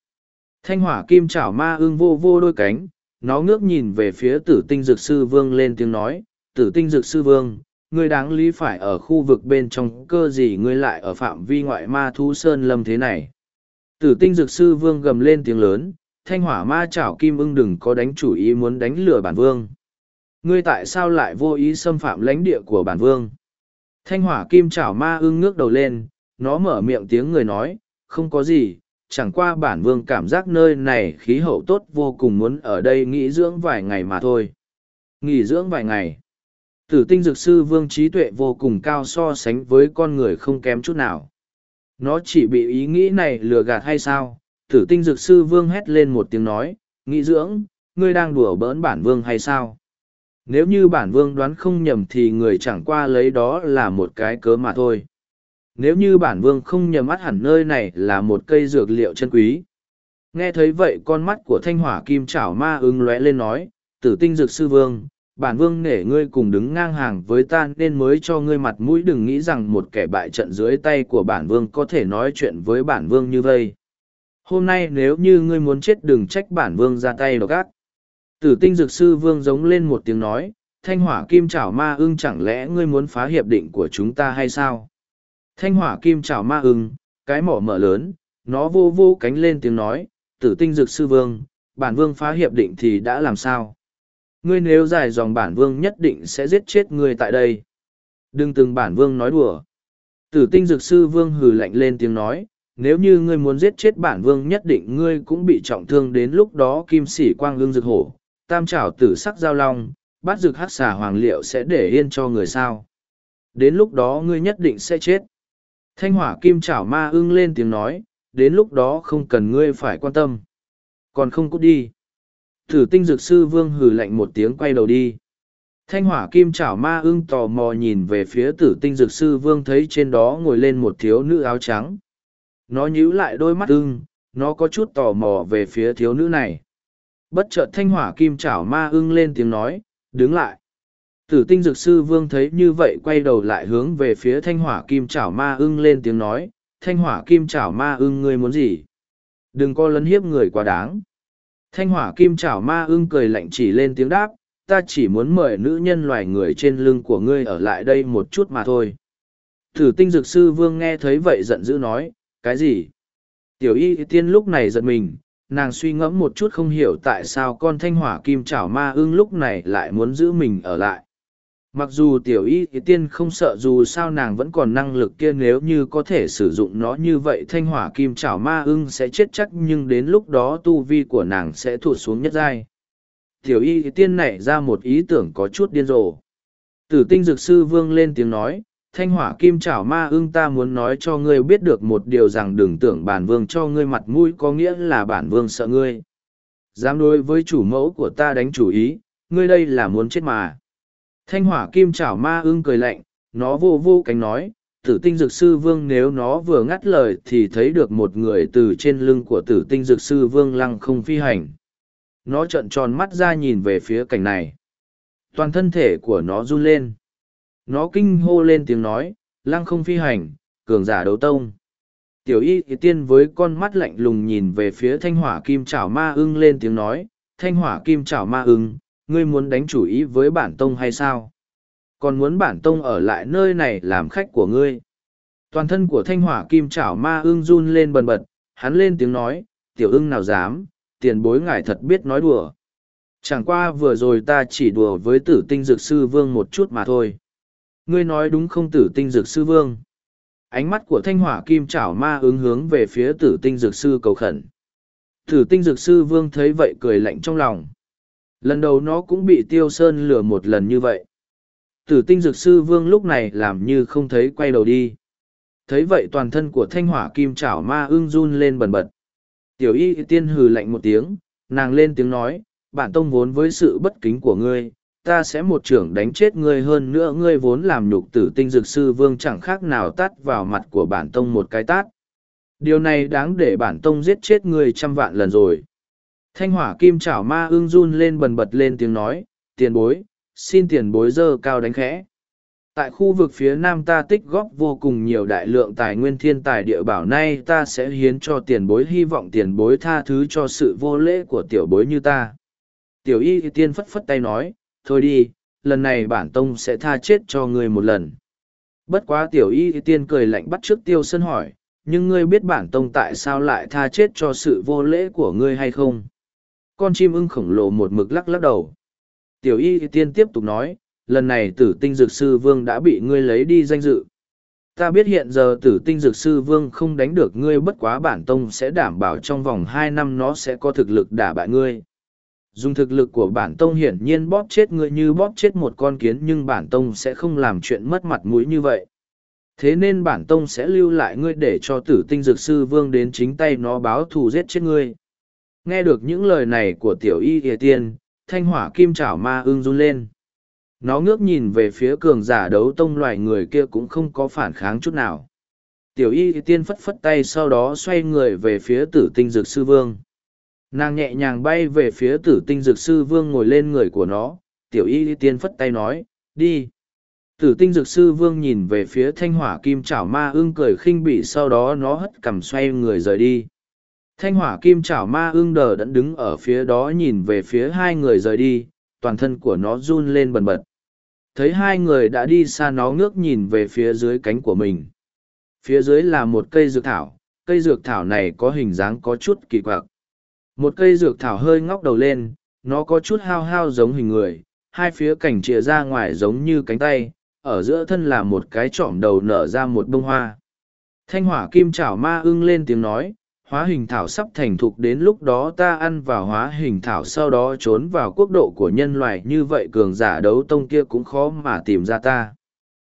S1: Thanh hỏa kim chảo ma ưng vô vô đôi cánh, nó ngước nhìn về phía tử tinh dược sư vương lên tiếng nói, tử tinh dược sư vương, ngươi đáng lý phải ở khu vực bên trong cơ gì ngươi lại ở phạm vi ngoại ma thú sơn lâm thế này. Tử tinh dược sư vương gầm lên tiếng lớn, thanh hỏa ma chảo kim ưng đừng có đánh chủ ý muốn đánh lừa bản vương. Ngươi tại sao lại vô ý xâm phạm lãnh địa của bản vương? Thanh hỏa kim chảo ma ưng ngước đầu lên, nó mở miệng tiếng người nói, không có gì, chẳng qua bản vương cảm giác nơi này khí hậu tốt vô cùng muốn ở đây nghỉ dưỡng vài ngày mà thôi. Nghỉ dưỡng vài ngày. Tử tinh dược sư vương trí tuệ vô cùng cao so sánh với con người không kém chút nào. Nó chỉ bị ý nghĩ này lừa gạt hay sao, Tử tinh dược sư vương hét lên một tiếng nói, nghĩ dưỡng, ngươi đang đùa bỡn bản vương hay sao? Nếu như bản vương đoán không nhầm thì người chẳng qua lấy đó là một cái cớ mà thôi. Nếu như bản vương không nhầm mắt hẳn nơi này là một cây dược liệu chân quý. Nghe thấy vậy con mắt của thanh hỏa kim chảo ma ứng lóe lên nói, tử tinh dược sư vương, bản vương nể ngươi cùng đứng ngang hàng với ta nên mới cho ngươi mặt mũi đừng nghĩ rằng một kẻ bại trận dưới tay của bản vương có thể nói chuyện với bản vương như vây hôm nay nếu như ngươi muốn chết đừng trách bản vương ra tay độc ác tử tinh dược sư vương giống lên một tiếng nói thanh hỏa kim chảo ma ưng chẳng lẽ ngươi muốn phá hiệp định của chúng ta hay sao thanh hỏa kim chảo ma ưng cái mỏ mở lớn nó vô vô cánh lên tiếng nói tử tinh dược sư vương bản vương phá hiệp định thì đã làm sao ngươi nếu dài dòng bản vương nhất định sẽ giết chết ngươi tại đây đừng từng bản vương nói đùa tử tinh dược sư vương hừ lạnh lên tiếng nói nếu như ngươi muốn giết chết bản vương nhất định ngươi cũng bị trọng thương đến lúc đó kim sĩ quang ương dược hổ, tam trảo tử sắc giao long, bát dược hắc xà hoàng liệu sẽ để yên cho người sao. Đến lúc đó ngươi nhất định sẽ chết. Thanh hỏa kim trảo ma ưng lên tiếng nói, đến lúc đó không cần ngươi phải quan tâm. Còn không cút đi. Thử tinh dược sư vương hừ lạnh một tiếng quay đầu đi. Thanh hỏa kim chảo ma ưng tò mò nhìn về phía tử tinh dược sư vương thấy trên đó ngồi lên một thiếu nữ áo trắng nó nhíu lại đôi mắt ưng nó có chút tò mò về phía thiếu nữ này bất chợt thanh hỏa kim chảo ma ưng lên tiếng nói đứng lại tử tinh dược sư vương thấy như vậy quay đầu lại hướng về phía thanh hỏa kim chảo ma ưng lên tiếng nói thanh hỏa kim chảo ma ưng ngươi muốn gì đừng có lấn hiếp người quá đáng thanh hỏa kim chảo ma ưng cười lạnh chỉ lên tiếng đáp ta chỉ muốn mời nữ nhân loài người trên lưng của ngươi ở lại đây một chút mà thôi thử tinh dược sư vương nghe thấy vậy giận dữ nói cái gì tiểu y tiên lúc này giật mình nàng suy ngẫm một chút không hiểu tại sao con thanh hỏa kim chảo ma ưng lúc này lại muốn giữ mình ở lại mặc dù tiểu y tiên không sợ dù sao nàng vẫn còn năng lực kia nếu như có thể sử dụng nó như vậy thanh hỏa kim chảo ma ưng sẽ chết chắc nhưng đến lúc đó tu vi của nàng sẽ thụt xuống nhất giai tiểu y tiên nảy ra một ý tưởng có chút điên rồ tử tinh dược sư vương lên tiếng nói Thanh hỏa kim chảo ma ưng ta muốn nói cho ngươi biết được một điều rằng đừng tưởng bản vương cho ngươi mặt mũi có nghĩa là bản vương sợ ngươi. Dám đối với chủ mẫu của ta đánh chủ ý, ngươi đây là muốn chết mà. Thanh hỏa kim chảo ma ưng cười lạnh, nó vô vô cánh nói, tử tinh dược sư vương nếu nó vừa ngắt lời thì thấy được một người từ trên lưng của tử tinh dược sư vương lăng không phi hành. Nó trợn tròn mắt ra nhìn về phía cảnh này. Toàn thân thể của nó run lên. Nó kinh hô lên tiếng nói, lăng không phi hành, cường giả đấu tông. Tiểu y thì tiên với con mắt lạnh lùng nhìn về phía thanh hỏa kim chảo ma ưng lên tiếng nói, thanh hỏa kim chảo ma ưng, ngươi muốn đánh chủ ý với bản tông hay sao? Còn muốn bản tông ở lại nơi này làm khách của ngươi. Toàn thân của thanh hỏa kim chảo ma ưng run lên bần bật, hắn lên tiếng nói, tiểu ưng nào dám, tiền bối ngài thật biết nói đùa. Chẳng qua vừa rồi ta chỉ đùa với tử tinh dược sư vương một chút mà thôi. Ngươi nói đúng không tử tinh dược sư vương? Ánh mắt của thanh hỏa kim chảo ma ứng hướng về phía tử tinh dược sư cầu khẩn. Tử tinh dược sư vương thấy vậy cười lạnh trong lòng. Lần đầu nó cũng bị tiêu sơn lừa một lần như vậy. Tử tinh dược sư vương lúc này làm như không thấy quay đầu đi. Thấy vậy toàn thân của thanh hỏa kim chảo ma ưng run lên bần bật. Tiểu y tiên hừ lạnh một tiếng, nàng lên tiếng nói, bản tông vốn với sự bất kính của ngươi, ta sẽ một trưởng đánh chết ngươi hơn nữa ngươi vốn làm nhục tử tinh dược sư vương chẳng khác nào tát vào mặt của bản tông một cái tát. Điều này đáng để bản tông giết chết ngươi trăm vạn lần rồi. Thanh hỏa kim chảo ma ương run lên bần bật lên tiếng nói, tiền bối, xin tiền bối dơ cao đánh khẽ. Tại khu vực phía nam ta tích góp vô cùng nhiều đại lượng tài nguyên thiên tài địa bảo nay ta sẽ hiến cho tiền bối hy vọng tiền bối tha thứ cho sự vô lễ của tiểu bối như ta. Tiểu y tiên phất phất tay nói, thôi đi, lần này bản tông sẽ tha chết cho ngươi một lần. Bất quá tiểu y tiên cười lạnh bắt trước tiêu sơn hỏi, nhưng ngươi biết bản tông tại sao lại tha chết cho sự vô lễ của ngươi hay không? Con chim ưng khổng lồ một mực lắc lắc đầu. Tiểu y tiên tiếp tục nói, lần này tử tinh dược sư vương đã bị ngươi lấy đi danh dự. Ta biết hiện giờ tử tinh dược sư vương không đánh được ngươi bất quá bản tông sẽ đảm bảo trong vòng hai năm nó sẽ có thực lực đả bại ngươi dùng thực lực của bản tông hiển nhiên bóp chết ngươi như bóp chết một con kiến nhưng bản tông sẽ không làm chuyện mất mặt mũi như vậy thế nên bản tông sẽ lưu lại ngươi để cho tử tinh dược sư vương đến chính tay nó báo thù giết chết ngươi nghe được những lời này của tiểu y ỉa tiên thanh hỏa kim chảo ma ưng run lên nó ngước nhìn về phía cường giả đấu tông loài người kia cũng không có phản kháng chút nào tiểu y tiên phất phất tay sau đó xoay người về phía tử tinh dược sư vương nàng nhẹ nhàng bay về phía tử tinh dược sư vương ngồi lên người của nó tiểu y tiên phất tay nói đi tử tinh dược sư vương nhìn về phía thanh hỏa kim chảo ma ưng cười khinh bỉ sau đó nó hất cằm xoay người rời đi thanh hỏa kim chảo ma ưng đờ đẫn đứng ở phía đó nhìn về phía hai người rời đi toàn thân của nó run lên bần bật thấy hai người đã đi xa nó ngước nhìn về phía dưới cánh của mình phía dưới là một cây dược thảo cây dược thảo này có hình dáng có chút kỳ quặc một cây dược thảo hơi ngóc đầu lên, nó có chút hao hao giống hình người, hai phía cành chìa ra ngoài giống như cánh tay, ở giữa thân là một cái trọm đầu nở ra một bông hoa. Thanh hỏa kim chảo ma ưng lên tiếng nói, hóa hình thảo sắp thành thục đến lúc đó ta ăn vào hóa hình thảo sau đó trốn vào quốc độ của nhân loại như vậy cường giả đấu tông kia cũng khó mà tìm ra ta.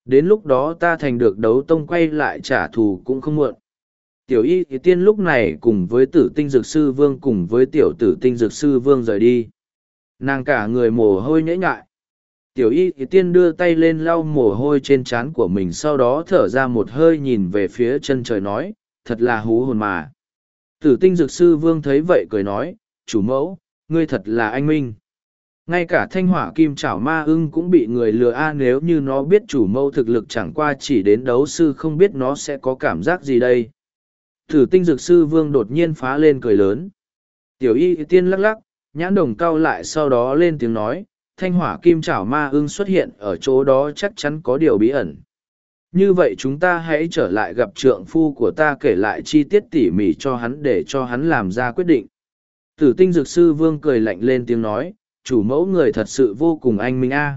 S1: Đến lúc đó ta thành được đấu tông quay lại trả thù cũng không muộn tiểu y thì tiên lúc này cùng với tử tinh dược sư vương cùng với tiểu tử tinh dược sư vương rời đi nàng cả người mồ hôi nhễ nhại tiểu y thì tiên đưa tay lên lau mồ hôi trên trán của mình sau đó thở ra một hơi nhìn về phía chân trời nói thật là hú hồn mà tử tinh dược sư vương thấy vậy cười nói chủ mẫu ngươi thật là anh minh ngay cả thanh hỏa kim chảo ma ưng cũng bị người lừa a nếu như nó biết chủ mẫu thực lực chẳng qua chỉ đến đấu sư không biết nó sẽ có cảm giác gì đây Thử tinh dược sư vương đột nhiên phá lên cười lớn. Tiểu y tiên lắc lắc, nhãn đồng cao lại sau đó lên tiếng nói, thanh hỏa kim chảo ma ưng xuất hiện ở chỗ đó chắc chắn có điều bí ẩn. Như vậy chúng ta hãy trở lại gặp trượng phu của ta kể lại chi tiết tỉ mỉ cho hắn để cho hắn làm ra quyết định. Tử tinh dược sư vương cười lạnh lên tiếng nói, chủ mẫu người thật sự vô cùng anh minh a.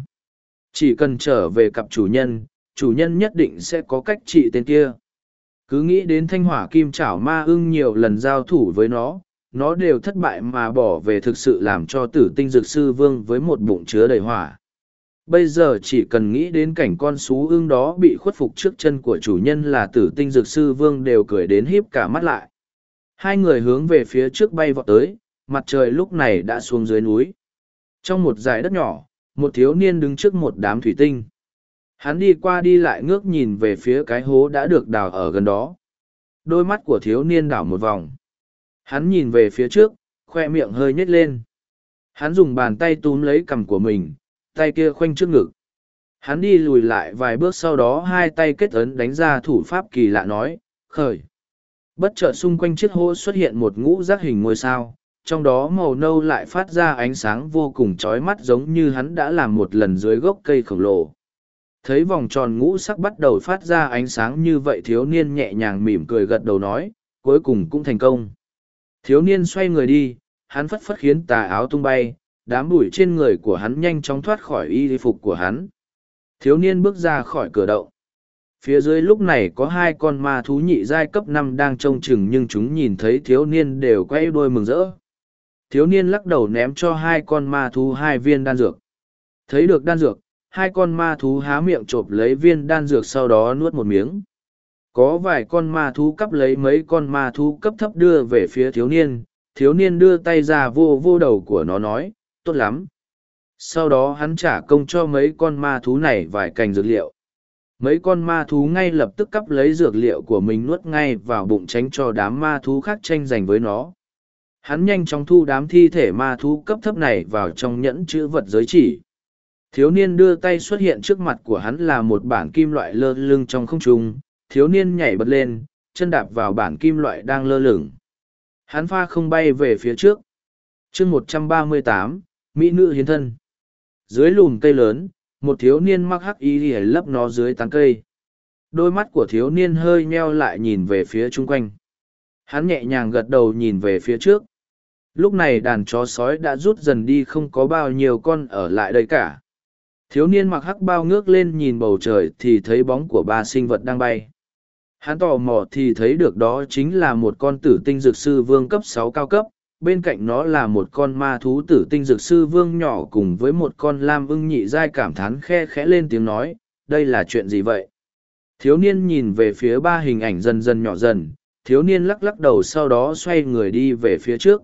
S1: Chỉ cần trở về cặp chủ nhân, chủ nhân nhất định sẽ có cách trị tên kia cứ nghĩ đến thanh hỏa kim chảo ma ưng nhiều lần giao thủ với nó nó đều thất bại mà bỏ về thực sự làm cho tử tinh dược sư vương với một bụng chứa đầy hỏa bây giờ chỉ cần nghĩ đến cảnh con xú ưng đó bị khuất phục trước chân của chủ nhân là tử tinh dược sư vương đều cười đến híp cả mắt lại hai người hướng về phía trước bay vọt tới mặt trời lúc này đã xuống dưới núi trong một dải đất nhỏ một thiếu niên đứng trước một đám thủy tinh Hắn đi qua đi lại ngước nhìn về phía cái hố đã được đào ở gần đó. Đôi mắt của thiếu niên đảo một vòng. Hắn nhìn về phía trước, khoe miệng hơi nhếch lên. Hắn dùng bàn tay túm lấy cằm của mình, tay kia khoanh trước ngực. Hắn đi lùi lại vài bước sau đó hai tay kết ấn đánh ra thủ pháp kỳ lạ nói, khởi. Bất chợt xung quanh chiếc hố xuất hiện một ngũ giác hình ngôi sao, trong đó màu nâu lại phát ra ánh sáng vô cùng chói mắt giống như hắn đã làm một lần dưới gốc cây khổng lồ. Thấy vòng tròn ngũ sắc bắt đầu phát ra ánh sáng như vậy thiếu niên nhẹ nhàng mỉm cười gật đầu nói, cuối cùng cũng thành công. Thiếu niên xoay người đi, hắn phất phất khiến tà áo tung bay, đám bụi trên người của hắn nhanh chóng thoát khỏi y phục của hắn. Thiếu niên bước ra khỏi cửa động. Phía dưới lúc này có hai con ma thú nhị giai cấp năm đang trông chừng nhưng chúng nhìn thấy thiếu niên đều quay đôi mừng rỡ. Thiếu niên lắc đầu ném cho hai con ma thú hai viên đan dược. Thấy được đan dược, hai con ma thú há miệng chộp lấy viên đan dược sau đó nuốt một miếng. Có vài con ma thú cấp lấy mấy con ma thú cấp thấp đưa về phía thiếu niên, thiếu niên đưa tay ra vô vô đầu của nó nói, tốt lắm. Sau đó hắn trả công cho mấy con ma thú này vài cành dược liệu. Mấy con ma thú ngay lập tức cấp lấy dược liệu của mình nuốt ngay vào bụng tránh cho đám ma thú khác tranh giành với nó. Hắn nhanh chóng thu đám thi thể ma thú cấp thấp này vào trong nhẫn chữ vật giới chỉ Thiếu niên đưa tay xuất hiện trước mặt của hắn là một bản kim loại lơ lưng trong không trung, thiếu niên nhảy bật lên, chân đạp vào bản kim loại đang lơ lửng. Hắn pha không bay về phía trước. chương một trăm ba mươi tám Mỹ nữ hiến thân. Dưới lùm cây lớn, một thiếu niên mắc hắc y hề lấp nó dưới tán cây. Đôi mắt của thiếu niên hơi nheo lại nhìn về phía chung quanh. Hắn nhẹ nhàng gật đầu nhìn về phía trước. Lúc này đàn chó sói đã rút dần đi không có bao nhiêu con ở lại đây cả Thiếu niên mặc hắc bao ngước lên nhìn bầu trời thì thấy bóng của ba sinh vật đang bay. Hắn tò mò thì thấy được đó chính là một con tử tinh dược sư vương cấp sáu cao cấp, bên cạnh nó là một con ma thú tử tinh dược sư vương nhỏ cùng với một con lam ưng nhị dai cảm thán khe khẽ lên tiếng nói, đây là chuyện gì vậy? Thiếu niên nhìn về phía ba hình ảnh dần dần nhỏ dần, thiếu niên lắc lắc đầu sau đó xoay người đi về phía trước.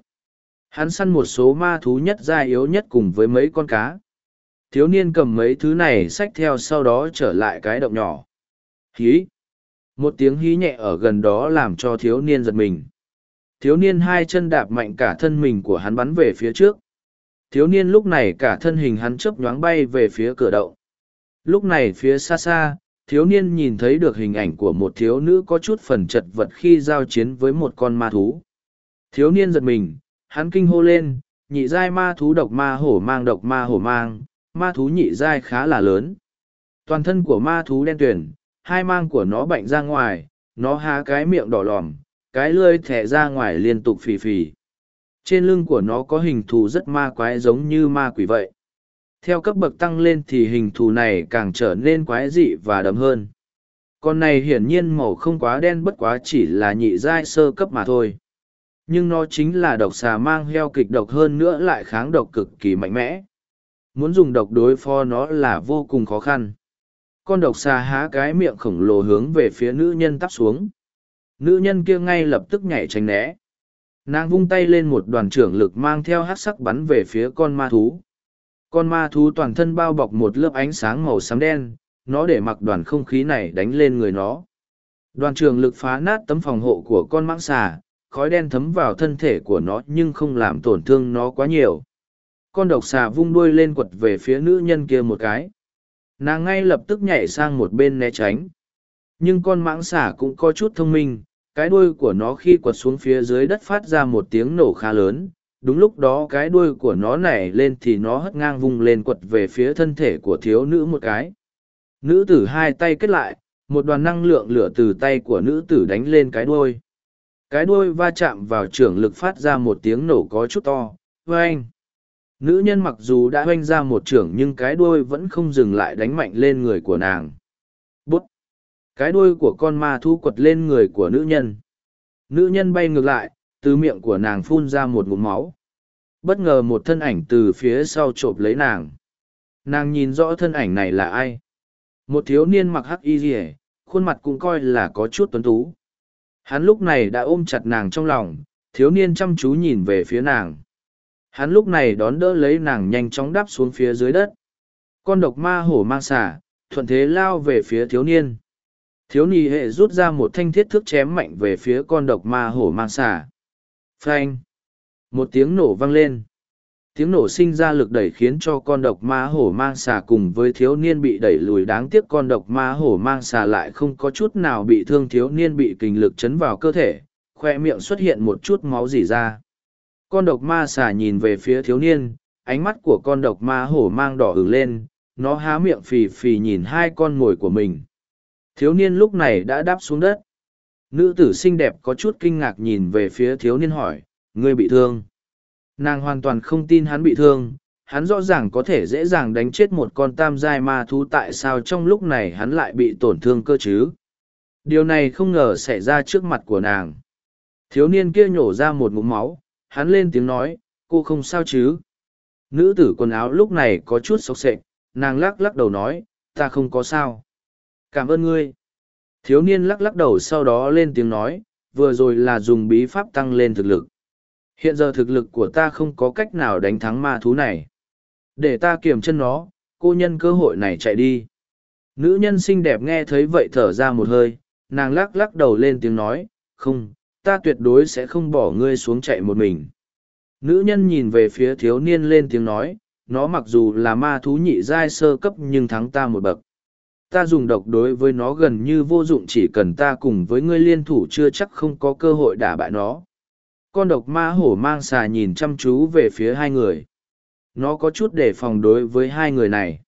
S1: Hắn săn một số ma thú nhất dai yếu nhất cùng với mấy con cá thiếu niên cầm mấy thứ này xách theo sau đó trở lại cái động nhỏ. Hí! Một tiếng hí nhẹ ở gần đó làm cho thiếu niên giật mình. Thiếu niên hai chân đạp mạnh cả thân mình của hắn bắn về phía trước. Thiếu niên lúc này cả thân hình hắn chớp nhoáng bay về phía cửa động. Lúc này phía xa xa, thiếu niên nhìn thấy được hình ảnh của một thiếu nữ có chút phần chật vật khi giao chiến với một con ma thú. Thiếu niên giật mình, hắn kinh hô lên, nhị giai ma thú độc ma hổ mang độc ma hổ mang, ma thú nhị giai khá là lớn. Toàn thân của ma thú đen tuyền, hai mang của nó bệnh ra ngoài, nó há cái miệng đỏ lòm, cái lưỡi thẻ ra ngoài liên tục phì phì. Trên lưng của nó có hình thù rất ma quái giống như ma quỷ vậy. Theo cấp bậc tăng lên thì hình thù này càng trở nên quái dị và đậm hơn. Con này hiển nhiên màu không quá đen bất quá chỉ là nhị giai sơ cấp mà thôi. Nhưng nó chính là độc xà mang heo kịch độc hơn nữa lại kháng độc cực kỳ mạnh mẽ muốn dùng độc đối phó nó là vô cùng khó khăn con độc xà há cái miệng khổng lồ hướng về phía nữ nhân tắp xuống nữ nhân kia ngay lập tức nhảy tránh né nàng vung tay lên một đoàn trưởng lực mang theo hát sắc bắn về phía con ma thú con ma thú toàn thân bao bọc một lớp ánh sáng màu xám đen nó để mặc đoàn không khí này đánh lên người nó đoàn trường lực phá nát tấm phòng hộ của con mãng xà khói đen thấm vào thân thể của nó nhưng không làm tổn thương nó quá nhiều con độc xà vung đuôi lên quật về phía nữ nhân kia một cái nàng ngay lập tức nhảy sang một bên né tránh nhưng con mãng xà cũng có chút thông minh cái đuôi của nó khi quật xuống phía dưới đất phát ra một tiếng nổ khá lớn đúng lúc đó cái đuôi của nó nảy lên thì nó hất ngang vùng lên quật về phía thân thể của thiếu nữ một cái nữ tử hai tay kết lại một đoàn năng lượng lửa từ tay của nữ tử đánh lên cái đuôi cái đuôi va chạm vào trưởng lực phát ra một tiếng nổ có chút to vê vâng! anh Nữ nhân mặc dù đã hoanh ra một trưởng nhưng cái đuôi vẫn không dừng lại đánh mạnh lên người của nàng. Bút! Cái đuôi của con ma thu quật lên người của nữ nhân. Nữ nhân bay ngược lại, từ miệng của nàng phun ra một ngụm máu. Bất ngờ một thân ảnh từ phía sau chộp lấy nàng. Nàng nhìn rõ thân ảnh này là ai. Một thiếu niên mặc hắc y rỉa, khuôn mặt cũng coi là có chút tuấn tú. Hắn lúc này đã ôm chặt nàng trong lòng, thiếu niên chăm chú nhìn về phía nàng. Hắn lúc này đón đỡ lấy nàng nhanh chóng đáp xuống phía dưới đất. Con độc ma hổ mang xả, thuận thế lao về phía thiếu niên. Thiếu nhi hệ rút ra một thanh thiết thước chém mạnh về phía con độc ma hổ mang xả. Phanh! Một tiếng nổ vang lên. Tiếng nổ sinh ra lực đẩy khiến cho con độc ma hổ mang xà cùng với thiếu niên bị đẩy lùi đáng tiếc con độc ma hổ mang xà lại không có chút nào bị thương thiếu niên bị kình lực chấn vào cơ thể, khoe miệng xuất hiện một chút máu dỉ ra con độc ma xà nhìn về phía thiếu niên, ánh mắt của con độc ma hổ mang đỏ hứng lên, nó há miệng phì phì nhìn hai con mồi của mình. Thiếu niên lúc này đã đáp xuống đất. Nữ tử xinh đẹp có chút kinh ngạc nhìn về phía thiếu niên hỏi, ngươi bị thương. Nàng hoàn toàn không tin hắn bị thương, hắn rõ ràng có thể dễ dàng đánh chết một con tam giai ma thú tại sao trong lúc này hắn lại bị tổn thương cơ chứ. Điều này không ngờ xảy ra trước mặt của nàng. Thiếu niên kia nhổ ra một ngụm máu, hắn lên tiếng nói cô không sao chứ nữ tử quần áo lúc này có chút xộc xệch nàng lắc lắc đầu nói ta không có sao cảm ơn ngươi thiếu niên lắc lắc đầu sau đó lên tiếng nói vừa rồi là dùng bí pháp tăng lên thực lực hiện giờ thực lực của ta không có cách nào đánh thắng ma thú này để ta kiềm chân nó cô nhân cơ hội này chạy đi nữ nhân xinh đẹp nghe thấy vậy thở ra một hơi nàng lắc lắc đầu lên tiếng nói không ta tuyệt đối sẽ không bỏ ngươi xuống chạy một mình. Nữ nhân nhìn về phía thiếu niên lên tiếng nói, nó mặc dù là ma thú nhị giai sơ cấp nhưng thắng ta một bậc. Ta dùng độc đối với nó gần như vô dụng chỉ cần ta cùng với ngươi liên thủ chưa chắc không có cơ hội đả bại nó. Con độc ma hổ mang xà nhìn chăm chú về phía hai người. Nó có chút để phòng đối với hai người này.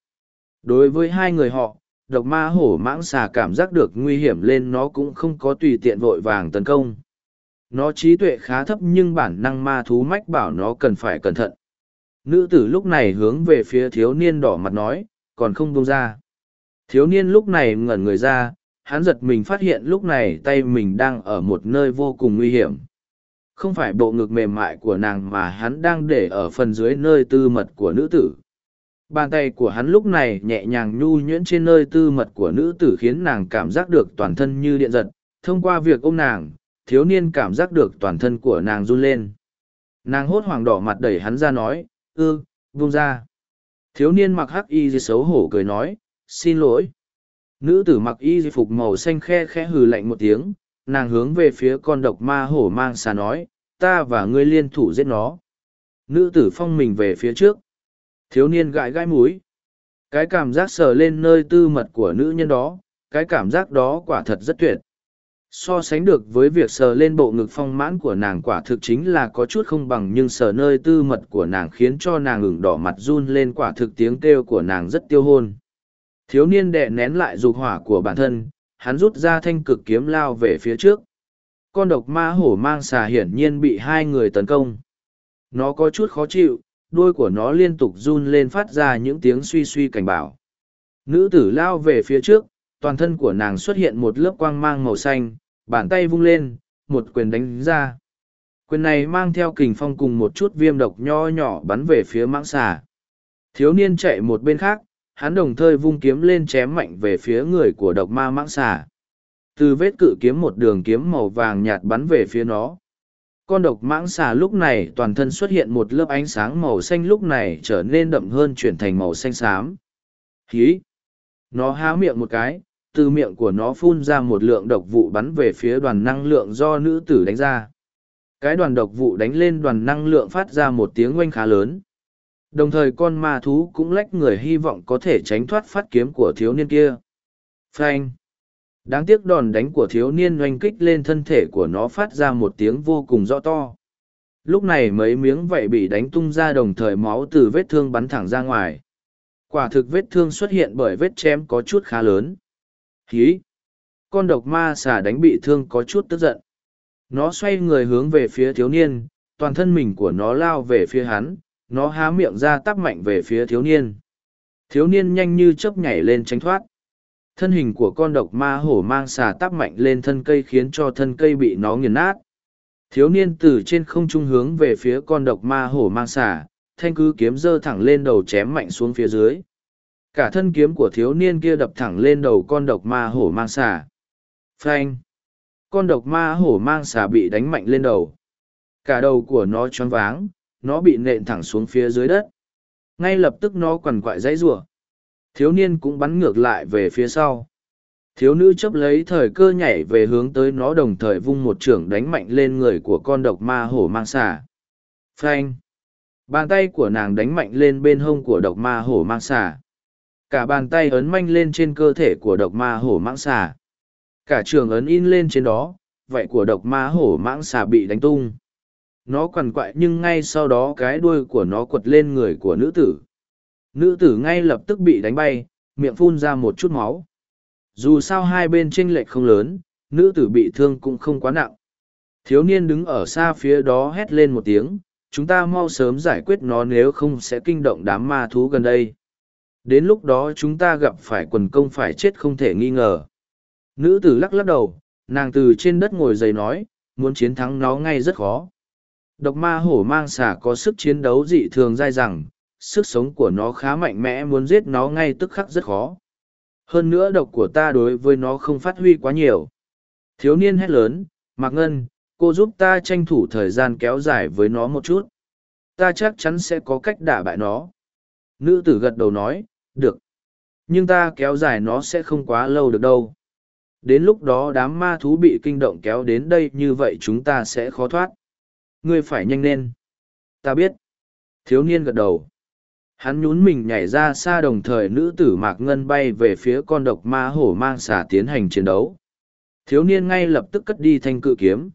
S1: Đối với hai người họ, độc ma hổ mãng xà cảm giác được nguy hiểm lên nó cũng không có tùy tiện vội vàng tấn công nó trí tuệ khá thấp nhưng bản năng ma thú mách bảo nó cần phải cẩn thận nữ tử lúc này hướng về phía thiếu niên đỏ mặt nói còn không buông ra thiếu niên lúc này ngẩn người ra hắn giật mình phát hiện lúc này tay mình đang ở một nơi vô cùng nguy hiểm không phải bộ ngực mềm mại của nàng mà hắn đang để ở phần dưới nơi tư mật của nữ tử bàn tay của hắn lúc này nhẹ nhàng nhu nhuyễn trên nơi tư mật của nữ tử khiến nàng cảm giác được toàn thân như điện giật thông qua việc ôm nàng thiếu niên cảm giác được toàn thân của nàng run lên. Nàng hốt hoảng đỏ mặt đẩy hắn ra nói, ư, ừ, vung ra. Thiếu niên mặc hắc y di xấu hổ cười nói, xin lỗi. Nữ tử mặc y di phục màu xanh khe khẽ hừ lạnh một tiếng, nàng hướng về phía con độc ma hổ mang xà nói, ta và ngươi liên thủ giết nó. Nữ tử phong mình về phía trước. Thiếu niên gãi gãi múi. Cái cảm giác sờ lên nơi tư mật của nữ nhân đó, cái cảm giác đó quả thật rất tuyệt so sánh được với việc sờ lên bộ ngực phong mãn của nàng quả thực chính là có chút không bằng nhưng sờ nơi tư mật của nàng khiến cho nàng ửng đỏ mặt run lên quả thực tiếng kêu của nàng rất tiêu hôn thiếu niên đệ nén lại dục hỏa của bản thân hắn rút ra thanh cực kiếm lao về phía trước con độc ma hổ mang xà hiển nhiên bị hai người tấn công nó có chút khó chịu đuôi của nó liên tục run lên phát ra những tiếng suy suy cảnh bảo nữ tử lao về phía trước toàn thân của nàng xuất hiện một lớp quang mang màu xanh, bàn tay vung lên, một quyền đánh ra. Quyền này mang theo kình phong cùng một chút viêm độc nho nhỏ bắn về phía mãng xà. Thiếu niên chạy một bên khác, hắn đồng thời vung kiếm lên chém mạnh về phía người của độc ma mãng xà. Từ vết cự kiếm một đường kiếm màu vàng nhạt bắn về phía nó. Con độc mãng xà lúc này toàn thân xuất hiện một lớp ánh sáng màu xanh lúc này trở nên đậm hơn chuyển thành màu xanh xám. Hí! Nó há miệng một cái, từ miệng của nó phun ra một lượng độc vụ bắn về phía đoàn năng lượng do nữ tử đánh ra cái đoàn độc vụ đánh lên đoàn năng lượng phát ra một tiếng oanh khá lớn đồng thời con ma thú cũng lách người hy vọng có thể tránh thoát phát kiếm của thiếu niên kia frank đáng tiếc đòn đánh của thiếu niên oanh kích lên thân thể của nó phát ra một tiếng vô cùng rõ to lúc này mấy miếng vảy bị đánh tung ra đồng thời máu từ vết thương bắn thẳng ra ngoài quả thực vết thương xuất hiện bởi vết chém có chút khá lớn hí con độc ma xà đánh bị thương có chút tức giận nó xoay người hướng về phía thiếu niên toàn thân mình của nó lao về phía hắn nó há miệng ra tắp mạnh về phía thiếu niên thiếu niên nhanh như chớp nhảy lên tránh thoát thân hình của con độc ma hổ mang xà tắp mạnh lên thân cây khiến cho thân cây bị nó nghiền nát thiếu niên từ trên không trung hướng về phía con độc ma hổ mang xà thanh cứ kiếm dơ thẳng lên đầu chém mạnh xuống phía dưới cả thân kiếm của thiếu niên kia đập thẳng lên đầu con độc ma hổ mang xà phanh. con độc ma hổ mang xà bị đánh mạnh lên đầu cả đầu của nó tròn váng nó bị nện thẳng xuống phía dưới đất ngay lập tức nó quằn quại dãy rủa thiếu niên cũng bắn ngược lại về phía sau thiếu nữ chấp lấy thời cơ nhảy về hướng tới nó đồng thời vung một trưởng đánh mạnh lên người của con độc ma hổ mang xà phanh. bàn tay của nàng đánh mạnh lên bên hông của độc ma hổ mang xà cả bàn tay ấn manh lên trên cơ thể của độc ma hổ mãng xà cả trường ấn in lên trên đó vậy của độc ma hổ mãng xà bị đánh tung nó quằn quại nhưng ngay sau đó cái đuôi của nó quật lên người của nữ tử nữ tử ngay lập tức bị đánh bay miệng phun ra một chút máu dù sao hai bên tranh lệch không lớn nữ tử bị thương cũng không quá nặng thiếu niên đứng ở xa phía đó hét lên một tiếng chúng ta mau sớm giải quyết nó nếu không sẽ kinh động đám ma thú gần đây đến lúc đó chúng ta gặp phải quần công phải chết không thể nghi ngờ nữ tử lắc lắc đầu nàng từ trên đất ngồi dậy nói muốn chiến thắng nó ngay rất khó độc ma hổ mang xả có sức chiến đấu dị thường dai dẳng sức sống của nó khá mạnh mẽ muốn giết nó ngay tức khắc rất khó hơn nữa độc của ta đối với nó không phát huy quá nhiều thiếu niên hét lớn mạc ngân cô giúp ta tranh thủ thời gian kéo dài với nó một chút ta chắc chắn sẽ có cách đả bại nó nữ tử gật đầu nói được nhưng ta kéo dài nó sẽ không quá lâu được đâu đến lúc đó đám ma thú bị kinh động kéo đến đây như vậy chúng ta sẽ khó thoát ngươi phải nhanh lên ta biết thiếu niên gật đầu hắn nhún mình nhảy ra xa đồng thời nữ tử mạc ngân bay về phía con độc ma hổ mang xả tiến hành chiến đấu thiếu niên ngay lập tức cất đi thanh cự kiếm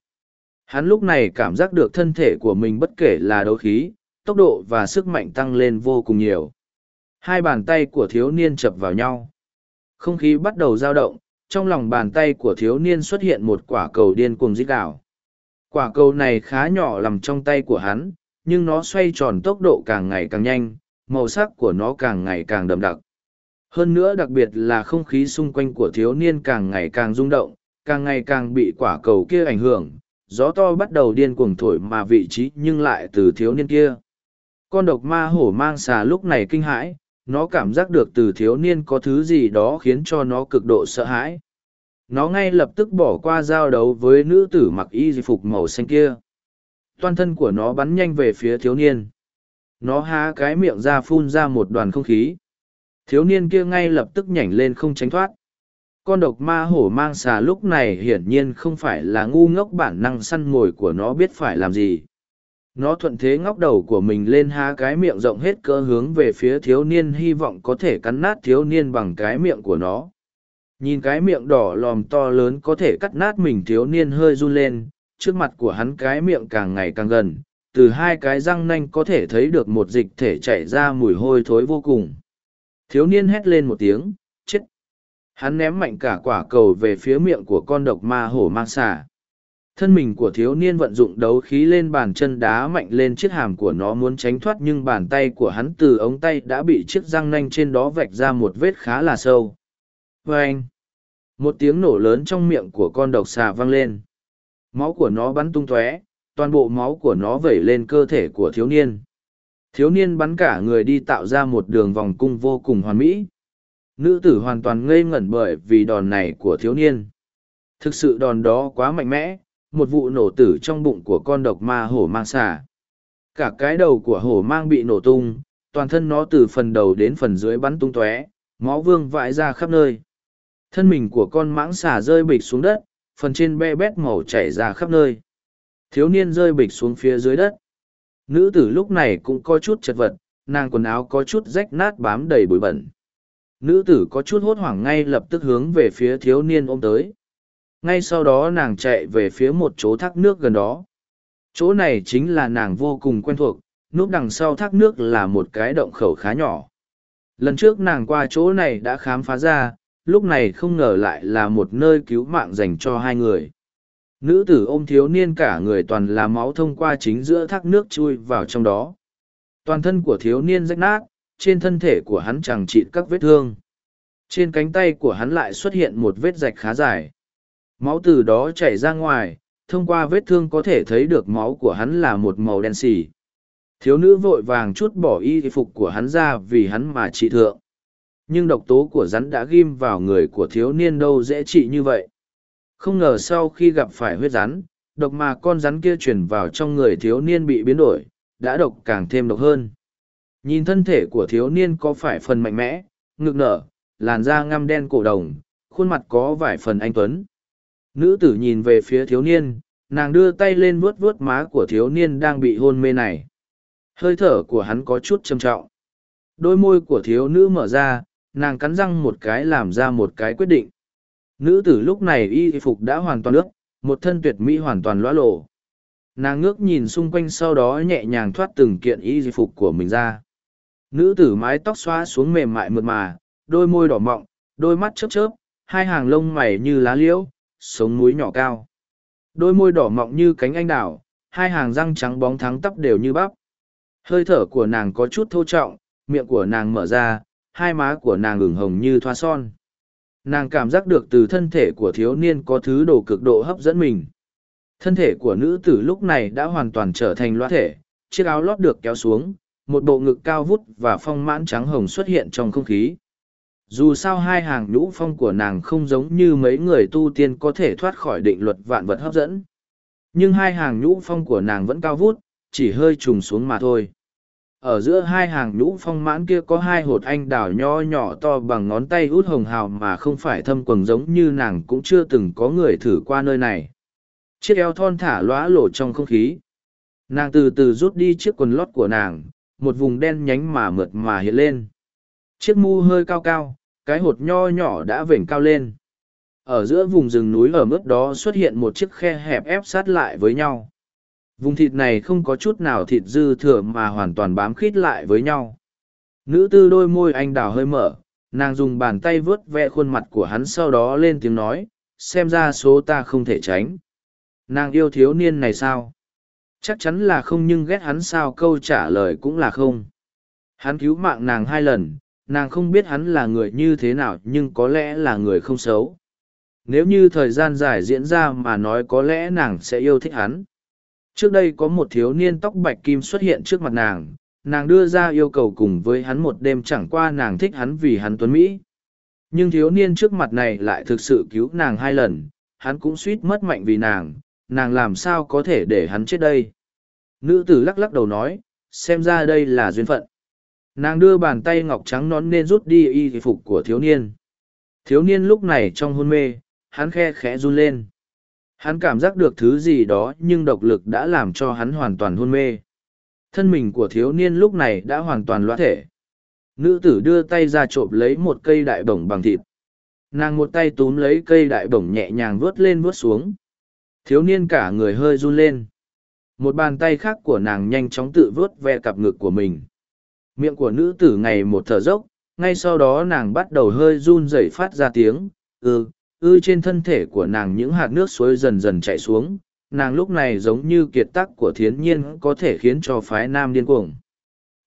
S1: hắn lúc này cảm giác được thân thể của mình bất kể là đấu khí tốc độ và sức mạnh tăng lên vô cùng nhiều Hai bàn tay của thiếu niên chập vào nhau. Không khí bắt đầu dao động, trong lòng bàn tay của thiếu niên xuất hiện một quả cầu điên cuồng dít đảo. Quả cầu này khá nhỏ nằm trong tay của hắn, nhưng nó xoay tròn tốc độ càng ngày càng nhanh, màu sắc của nó càng ngày càng đậm đặc. Hơn nữa đặc biệt là không khí xung quanh của thiếu niên càng ngày càng rung động, càng ngày càng bị quả cầu kia ảnh hưởng, gió to bắt đầu điên cuồng thổi mà vị trí nhưng lại từ thiếu niên kia. Con độc ma hổ mang xà lúc này kinh hãi, nó cảm giác được từ thiếu niên có thứ gì đó khiến cho nó cực độ sợ hãi nó ngay lập tức bỏ qua giao đấu với nữ tử mặc y di phục màu xanh kia toàn thân của nó bắn nhanh về phía thiếu niên nó há cái miệng ra phun ra một đoàn không khí thiếu niên kia ngay lập tức nhảy lên không tránh thoát con độc ma hổ mang xà lúc này hiển nhiên không phải là ngu ngốc bản năng săn mồi của nó biết phải làm gì nó thuận thế ngóc đầu của mình lên há cái miệng rộng hết cỡ hướng về phía thiếu niên hy vọng có thể cắn nát thiếu niên bằng cái miệng của nó nhìn cái miệng đỏ lòm to lớn có thể cắt nát mình thiếu niên hơi run lên trước mặt của hắn cái miệng càng ngày càng gần từ hai cái răng nanh có thể thấy được một dịch thể chảy ra mùi hôi thối vô cùng thiếu niên hét lên một tiếng chết hắn ném mạnh cả quả cầu về phía miệng của con độc ma hổ mang xả Thân mình của thiếu niên vận dụng đấu khí lên bàn chân đá mạnh lên chiếc hàm của nó muốn tránh thoát nhưng bàn tay của hắn từ ống tay đã bị chiếc răng nanh trên đó vạch ra một vết khá là sâu. Và anh, Một tiếng nổ lớn trong miệng của con độc xà vang lên. Máu của nó bắn tung tóe, toàn bộ máu của nó vẩy lên cơ thể của thiếu niên. Thiếu niên bắn cả người đi tạo ra một đường vòng cung vô cùng hoàn mỹ. Nữ tử hoàn toàn ngây ngẩn bởi vì đòn này của thiếu niên. Thực sự đòn đó quá mạnh mẽ, một vụ nổ tử trong bụng của con độc ma hổ mang xả. Cả cái đầu của hổ mang bị nổ tung, toàn thân nó từ phần đầu đến phần dưới bắn tung tóe, máu vương vãi ra khắp nơi. Thân mình của con mãng xả rơi bịch xuống đất, phần trên be bét màu chảy ra khắp nơi. Thiếu niên rơi bịch xuống phía dưới đất. Nữ tử lúc này cũng có chút chật vật, nàng quần áo có chút rách nát bám đầy bụi bẩn. Nữ tử có chút hốt hoảng ngay lập tức hướng về phía thiếu niên ôm tới ngay sau đó nàng chạy về phía một chỗ thác nước gần đó chỗ này chính là nàng vô cùng quen thuộc núp đằng sau thác nước là một cái động khẩu khá nhỏ lần trước nàng qua chỗ này đã khám phá ra lúc này không ngờ lại là một nơi cứu mạng dành cho hai người nữ tử ôm thiếu niên cả người toàn là máu thông qua chính giữa thác nước chui vào trong đó toàn thân của thiếu niên rách nát trên thân thể của hắn chẳng trị các vết thương trên cánh tay của hắn lại xuất hiện một vết rạch khá dài Máu từ đó chảy ra ngoài, thông qua vết thương có thể thấy được máu của hắn là một màu đen xỉ. Thiếu nữ vội vàng chút bỏ y phục của hắn ra vì hắn mà trị thượng. Nhưng độc tố của rắn đã ghim vào người của thiếu niên đâu dễ trị như vậy. Không ngờ sau khi gặp phải huyết rắn, độc mà con rắn kia truyền vào trong người thiếu niên bị biến đổi, đã độc càng thêm độc hơn. Nhìn thân thể của thiếu niên có phải phần mạnh mẽ, ngực nở, làn da ngăm đen cổ đồng, khuôn mặt có vài phần anh Tuấn. Nữ tử nhìn về phía thiếu niên, nàng đưa tay lên vuốt vuốt má của thiếu niên đang bị hôn mê này. Hơi thở của hắn có chút trầm trọng. Đôi môi của thiếu nữ mở ra, nàng cắn răng một cái làm ra một cái quyết định. Nữ tử lúc này y phục đã hoàn toàn ướt, một thân tuyệt mỹ hoàn toàn lõa lộ. Nàng ngước nhìn xung quanh sau đó nhẹ nhàng thoát từng kiện y phục của mình ra. Nữ tử mái tóc xóa xuống mềm mại mượt mà, đôi môi đỏ mọng, đôi mắt chớp chớp, hai hàng lông mày như lá liễu, sống múi nhỏ cao. Đôi môi đỏ mọng như cánh anh đào, hai hàng răng trắng bóng thắng tắp đều như bắp. Hơi thở của nàng có chút thô trọng, miệng của nàng mở ra, hai má của nàng ửng hồng như thoa son. Nàng cảm giác được từ thân thể của thiếu niên có thứ đồ cực độ hấp dẫn mình. Thân thể của nữ tử lúc này đã hoàn toàn trở thành loa thể, chiếc áo lót được kéo xuống, một bộ ngực cao vút và phong mãn trắng hồng xuất hiện trong không khí dù sao hai hàng nhũ phong của nàng không giống như mấy người tu tiên có thể thoát khỏi định luật vạn vật hấp dẫn nhưng hai hàng nhũ phong của nàng vẫn cao vút chỉ hơi trùng xuống mà thôi ở giữa hai hàng nhũ phong mãn kia có hai hột anh đào nho nhỏ to bằng ngón tay út hồng hào mà không phải thâm quầng giống như nàng cũng chưa từng có người thử qua nơi này chiếc eo thon thả lóa lộ trong không khí nàng từ từ rút đi chiếc quần lót của nàng một vùng đen nhánh mà mượt mà hiện lên chiếc mu hơi cao cao cái hột nho nhỏ đã vểnh cao lên. Ở giữa vùng rừng núi ở mức đó xuất hiện một chiếc khe hẹp ép sát lại với nhau. Vùng thịt này không có chút nào thịt dư thừa mà hoàn toàn bám khít lại với nhau. Nữ tư đôi môi anh đào hơi mở, nàng dùng bàn tay vớt vẹ khuôn mặt của hắn sau đó lên tiếng nói, xem ra số ta không thể tránh. Nàng yêu thiếu niên này sao? Chắc chắn là không nhưng ghét hắn sao câu trả lời cũng là không. Hắn cứu mạng nàng hai lần, nàng không biết hắn là người như thế nào nhưng có lẽ là người không xấu nếu như thời gian dài diễn ra mà nói có lẽ nàng sẽ yêu thích hắn trước đây có một thiếu niên tóc bạch kim xuất hiện trước mặt nàng nàng đưa ra yêu cầu cùng với hắn một đêm chẳng qua nàng thích hắn vì hắn tuấn mỹ nhưng thiếu niên trước mặt này lại thực sự cứu nàng hai lần hắn cũng suýt mất mạnh vì nàng nàng làm sao có thể để hắn chết đây nữ tử lắc lắc đầu nói xem ra đây là duyên phận nàng đưa bàn tay ngọc trắng nón nên rút đi y phục của thiếu niên thiếu niên lúc này trong hôn mê hắn khe khẽ run lên hắn cảm giác được thứ gì đó nhưng độc lực đã làm cho hắn hoàn toàn hôn mê thân mình của thiếu niên lúc này đã hoàn toàn loã thể nữ tử đưa tay ra trộm lấy một cây đại bổng bằng thịt nàng một tay túm lấy cây đại bổng nhẹ nhàng vớt lên vớt xuống thiếu niên cả người hơi run lên một bàn tay khác của nàng nhanh chóng tự vớt ve cặp ngực của mình miệng của nữ tử ngày một thở dốc ngay sau đó nàng bắt đầu hơi run rẩy phát ra tiếng ư ừ, ư ừ trên thân thể của nàng những hạt nước suối dần dần chạy xuống nàng lúc này giống như kiệt tắc của thiến nhiên có thể khiến cho phái nam điên cuồng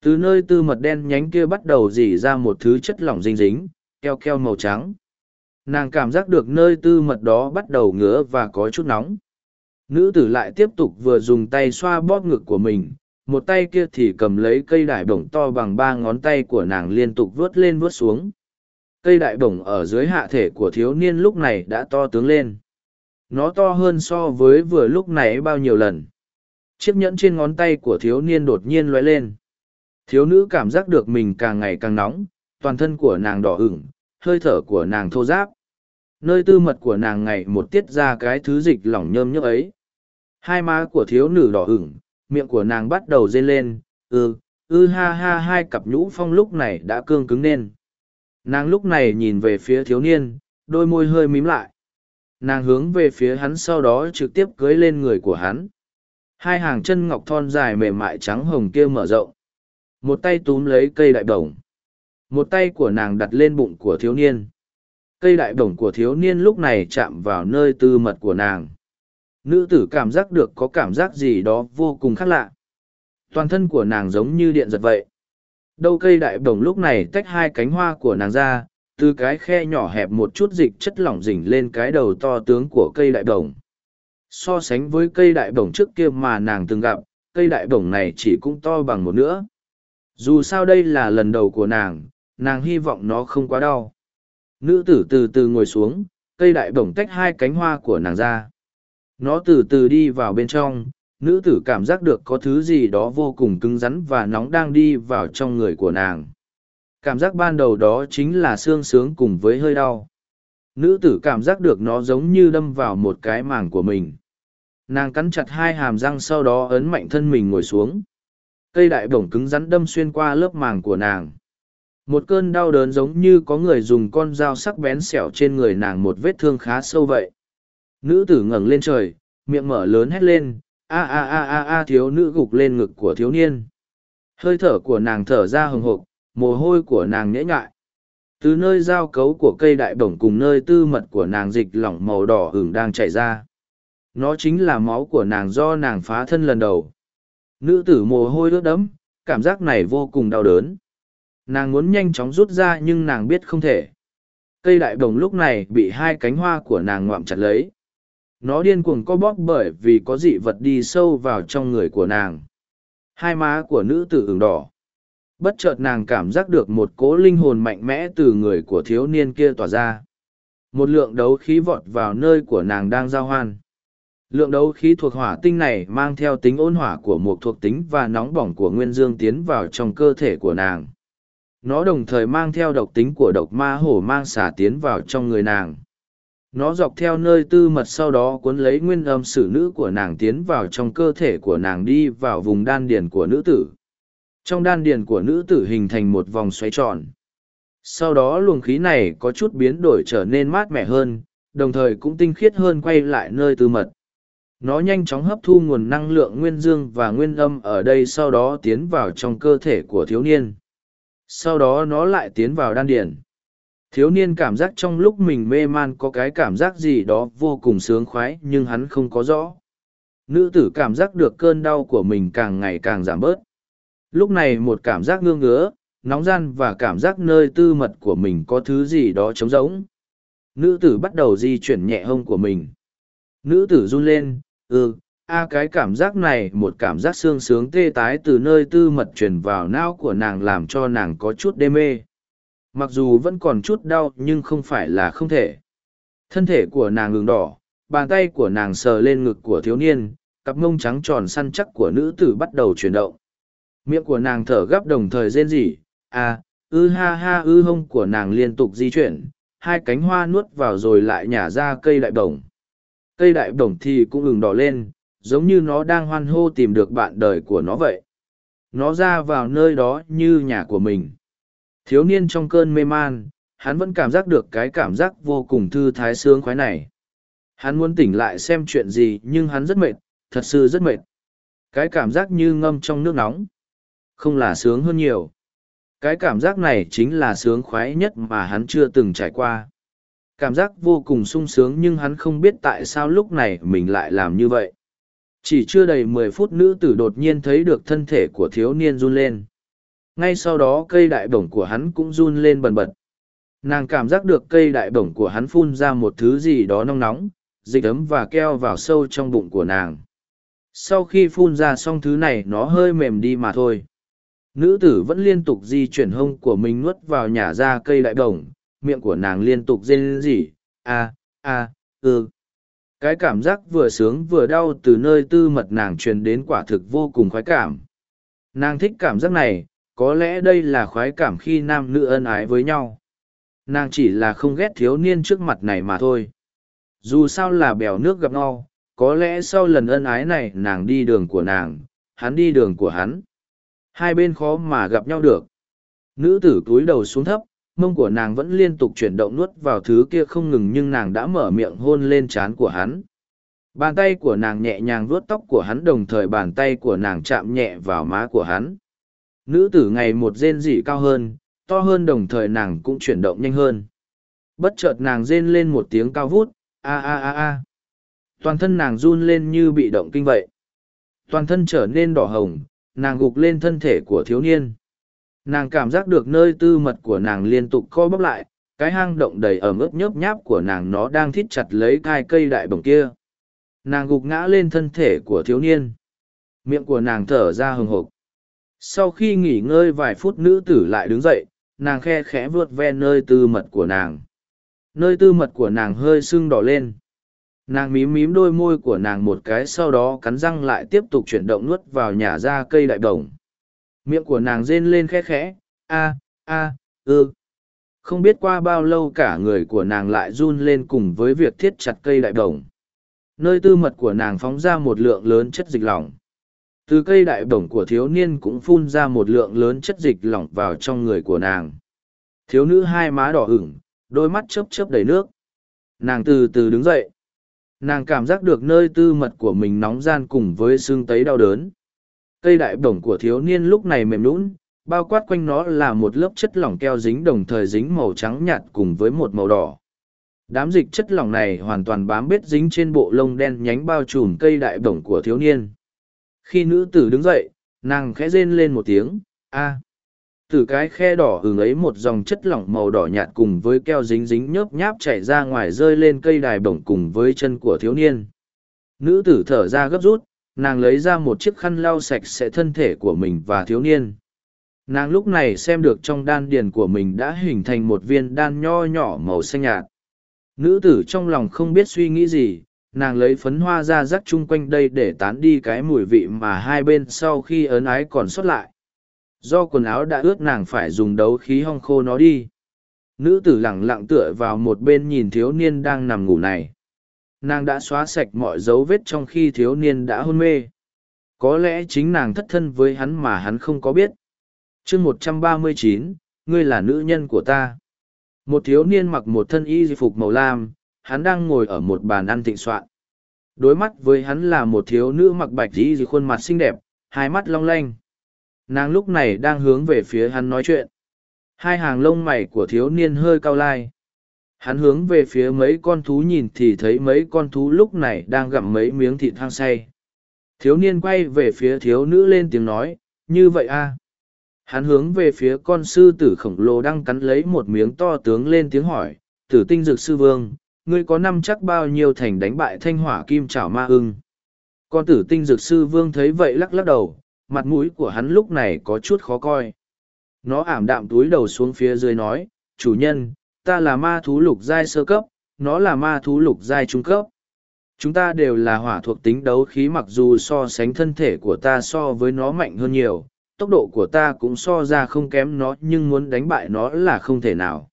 S1: từ nơi tư mật đen nhánh kia bắt đầu dỉ ra một thứ chất lỏng dinh dính keo keo màu trắng nàng cảm giác được nơi tư mật đó bắt đầu ngứa và có chút nóng nữ tử lại tiếp tục vừa dùng tay xoa bóp ngực của mình một tay kia thì cầm lấy cây đại bổng to bằng ba ngón tay của nàng liên tục vuốt lên vuốt xuống. Cây đại bổng ở dưới hạ thể của thiếu niên lúc này đã to tướng lên. Nó to hơn so với vừa lúc nãy bao nhiêu lần. Chiếc nhẫn trên ngón tay của thiếu niên đột nhiên lóe lên. Thiếu nữ cảm giác được mình càng ngày càng nóng, toàn thân của nàng đỏ ửng, hơi thở của nàng thô ráp. Nơi tư mật của nàng ngày một tiết ra cái thứ dịch lỏng nhơm nhớp ấy. Hai má của thiếu nữ đỏ ửng, miệng của nàng bắt đầu rên lên, ư ừ, ư ừ ha ha hai cặp nhũ phong lúc này đã cương cứng nên. Nàng lúc này nhìn về phía thiếu niên, đôi môi hơi mím lại. Nàng hướng về phía hắn sau đó trực tiếp cưới lên người của hắn. Hai hàng chân ngọc thon dài mềm mại trắng hồng kia mở rộng. Một tay túm lấy cây đại bổng. Một tay của nàng đặt lên bụng của thiếu niên. Cây đại bổng của thiếu niên lúc này chạm vào nơi tư mật của nàng nữ tử cảm giác được có cảm giác gì đó vô cùng khác lạ toàn thân của nàng giống như điện giật vậy đâu cây đại đồng lúc này tách hai cánh hoa của nàng ra từ cái khe nhỏ hẹp một chút dịch chất lỏng dỉnh lên cái đầu to tướng của cây đại đồng. so sánh với cây đại đồng trước kia mà nàng từng gặp cây đại đồng này chỉ cũng to bằng một nữa dù sao đây là lần đầu của nàng nàng hy vọng nó không quá đau nữ tử từ từ ngồi xuống cây đại đồng tách hai cánh hoa của nàng ra nó từ từ đi vào bên trong nữ tử cảm giác được có thứ gì đó vô cùng cứng rắn và nóng đang đi vào trong người của nàng cảm giác ban đầu đó chính là xương sướng cùng với hơi đau nữ tử cảm giác được nó giống như đâm vào một cái màng của mình nàng cắn chặt hai hàm răng sau đó ấn mạnh thân mình ngồi xuống cây đại bổng cứng rắn đâm xuyên qua lớp màng của nàng một cơn đau đớn giống như có người dùng con dao sắc bén xẻo trên người nàng một vết thương khá sâu vậy nữ tử ngẩng lên trời, miệng mở lớn hét lên, a a a a a thiếu nữ gục lên ngực của thiếu niên. Hơi thở của nàng thở ra hồng hộc, mồ hôi của nàng nhễ nhại. Từ nơi giao cấu của cây đại bổng cùng nơi tư mật của nàng dịch lỏng màu đỏ hửng đang chảy ra. Nó chính là máu của nàng do nàng phá thân lần đầu. Nữ tử mồ hôi ướt đẫm, cảm giác này vô cùng đau đớn. Nàng muốn nhanh chóng rút ra nhưng nàng biết không thể. Cây đại bồng lúc này bị hai cánh hoa của nàng ngoạm chặt lấy nó điên cuồng co bóp bởi vì có dị vật đi sâu vào trong người của nàng hai má của nữ tử ửng đỏ bất chợt nàng cảm giác được một cố linh hồn mạnh mẽ từ người của thiếu niên kia tỏa ra một lượng đấu khí vọt vào nơi của nàng đang giao hoan lượng đấu khí thuộc hỏa tinh này mang theo tính ôn hỏa của một thuộc tính và nóng bỏng của nguyên dương tiến vào trong cơ thể của nàng nó đồng thời mang theo độc tính của độc ma hổ mang xả tiến vào trong người nàng nó dọc theo nơi tư mật sau đó cuốn lấy nguyên âm xử nữ của nàng tiến vào trong cơ thể của nàng đi vào vùng đan điền của nữ tử trong đan điền của nữ tử hình thành một vòng xoáy tròn sau đó luồng khí này có chút biến đổi trở nên mát mẻ hơn đồng thời cũng tinh khiết hơn quay lại nơi tư mật nó nhanh chóng hấp thu nguồn năng lượng nguyên dương và nguyên âm ở đây sau đó tiến vào trong cơ thể của thiếu niên sau đó nó lại tiến vào đan điền thiếu niên cảm giác trong lúc mình mê man có cái cảm giác gì đó vô cùng sướng khoái nhưng hắn không có rõ nữ tử cảm giác được cơn đau của mình càng ngày càng giảm bớt lúc này một cảm giác ngương ngứa nóng gian và cảm giác nơi tư mật của mình có thứ gì đó trống rỗng nữ tử bắt đầu di chuyển nhẹ hông của mình nữ tử run lên ừ a cái cảm giác này một cảm giác sương sướng tê tái từ nơi tư mật truyền vào não của nàng làm cho nàng có chút đê mê mặc dù vẫn còn chút đau nhưng không phải là không thể thân thể của nàng ngừng đỏ bàn tay của nàng sờ lên ngực của thiếu niên cặp mông trắng tròn săn chắc của nữ tử bắt đầu chuyển động miệng của nàng thở gấp đồng thời rên rỉ à ư ha ha ư hông của nàng liên tục di chuyển hai cánh hoa nuốt vào rồi lại nhả ra cây đại bổng cây đại bổng thì cũng ngừng đỏ lên giống như nó đang hoan hô tìm được bạn đời của nó vậy nó ra vào nơi đó như nhà của mình Thiếu niên trong cơn mê man, hắn vẫn cảm giác được cái cảm giác vô cùng thư thái sướng khoái này. Hắn muốn tỉnh lại xem chuyện gì nhưng hắn rất mệt, thật sự rất mệt. Cái cảm giác như ngâm trong nước nóng. Không là sướng hơn nhiều. Cái cảm giác này chính là sướng khoái nhất mà hắn chưa từng trải qua. Cảm giác vô cùng sung sướng nhưng hắn không biết tại sao lúc này mình lại làm như vậy. Chỉ chưa đầy mười phút nữ tử đột nhiên thấy được thân thể của thiếu niên run lên ngay sau đó cây đại bổng của hắn cũng run lên bần bật nàng cảm giác được cây đại bổng của hắn phun ra một thứ gì đó nóng nóng dịch ấm và keo vào sâu trong bụng của nàng sau khi phun ra xong thứ này nó hơi mềm đi mà thôi nữ tử vẫn liên tục di chuyển hông của mình nuốt vào nhả ra cây đại bổng miệng của nàng liên tục rên rỉ a a ư cái cảm giác vừa sướng vừa đau từ nơi tư mật nàng truyền đến quả thực vô cùng khoái cảm nàng thích cảm giác này có lẽ đây là khoái cảm khi nam nữ ân ái với nhau nàng chỉ là không ghét thiếu niên trước mặt này mà thôi dù sao là bèo nước gặp nhau, có lẽ sau lần ân ái này nàng đi đường của nàng hắn đi đường của hắn hai bên khó mà gặp nhau được nữ tử cúi đầu xuống thấp mông của nàng vẫn liên tục chuyển động nuốt vào thứ kia không ngừng nhưng nàng đã mở miệng hôn lên trán của hắn bàn tay của nàng nhẹ nhàng vuốt tóc của hắn đồng thời bàn tay của nàng chạm nhẹ vào má của hắn Nữ tử ngày một rên rỉ cao hơn, to hơn đồng thời nàng cũng chuyển động nhanh hơn. Bất chợt nàng rên lên một tiếng cao vút, a a a a. Toàn thân nàng run lên như bị động kinh vậy. Toàn thân trở nên đỏ hồng, nàng gục lên thân thể của thiếu niên. Nàng cảm giác được nơi tư mật của nàng liên tục co bóp lại, cái hang động đầy ẩm ướt nhớp nháp của nàng nó đang thít chặt lấy cai cây đại bồng kia nàng gục ngã lên thân thể của thiếu niên miệng của nàng thở ra hừng hộp sau khi nghỉ ngơi vài phút nữ tử lại đứng dậy, nàng khe khẽ vuốt ve nơi tư mật của nàng. Nơi tư mật của nàng hơi sưng đỏ lên. Nàng mím mím đôi môi của nàng một cái sau đó cắn răng lại tiếp tục chuyển động nuốt vào nhà ra cây đại đồng. Miệng của nàng rên lên khe khẽ, a, a, ư. Không biết qua bao lâu cả người của nàng lại run lên cùng với việc thiết chặt cây đại đồng. Nơi tư mật của nàng phóng ra một lượng lớn chất dịch lỏng từ cây đại bổng của thiếu niên cũng phun ra một lượng lớn chất dịch lỏng vào trong người của nàng thiếu nữ hai má đỏ hửng đôi mắt chớp chớp đầy nước nàng từ từ đứng dậy nàng cảm giác được nơi tư mật của mình nóng gian cùng với xương tấy đau đớn cây đại bổng của thiếu niên lúc này mềm lún bao quát quanh nó là một lớp chất lỏng keo dính đồng thời dính màu trắng nhạt cùng với một màu đỏ đám dịch chất lỏng này hoàn toàn bám bết dính trên bộ lông đen nhánh bao trùm cây đại bổng của thiếu niên khi nữ tử đứng dậy, nàng khẽ rên lên một tiếng, a. Từ cái khe đỏ hừng ấy một dòng chất lỏng màu đỏ nhạt cùng với keo dính dính nhớp nháp chảy ra ngoài rơi lên cây đài bổng cùng với chân của thiếu niên. Nữ tử thở ra gấp rút, nàng lấy ra một chiếc khăn lau sạch sẽ thân thể của mình và thiếu niên. Nàng lúc này xem được trong đan điền của mình đã hình thành một viên đan nho nhỏ màu xanh nhạt. Nữ tử trong lòng không biết suy nghĩ gì, nàng lấy phấn hoa ra rắc chung quanh đây để tán đi cái mùi vị mà hai bên sau khi ấn ái còn sót lại do quần áo đã ướt nàng phải dùng đấu khí hong khô nó đi nữ tử lẳng lặng tựa vào một bên nhìn thiếu niên đang nằm ngủ này nàng đã xóa sạch mọi dấu vết trong khi thiếu niên đã hôn mê có lẽ chính nàng thất thân với hắn mà hắn không có biết chương một trăm ba mươi chín ngươi là nữ nhân của ta một thiếu niên mặc một thân y di phục màu lam hắn đang ngồi ở một bàn ăn thịnh soạn. Đối mắt với hắn là một thiếu nữ mặc bạch dì dì khuôn mặt xinh đẹp, hai mắt long lanh. Nàng lúc này đang hướng về phía hắn nói chuyện. Hai hàng lông mày của thiếu niên hơi cao lai. Hắn hướng về phía mấy con thú nhìn thì thấy mấy con thú lúc này đang gặm mấy miếng thịt thang say. Thiếu niên quay về phía thiếu nữ lên tiếng nói, như vậy a. À? Hắn hướng về phía con sư tử khổng lồ đang cắn lấy một miếng to tướng lên tiếng hỏi, tử tinh dược sư vương, ngươi có năm chắc bao nhiêu thành đánh bại thanh hỏa kim trảo ma ưng. Con tử tinh dược sư vương thấy vậy lắc lắc đầu, mặt mũi của hắn lúc này có chút khó coi. Nó ảm đạm túi đầu xuống phía dưới nói, chủ nhân, ta là ma thú lục giai sơ cấp, nó là ma thú lục giai trung cấp. Chúng ta đều là hỏa thuộc tính đấu khí mặc dù so sánh thân thể của ta so với nó mạnh hơn nhiều, tốc độ của ta cũng so ra không kém nó nhưng muốn đánh bại nó là không thể nào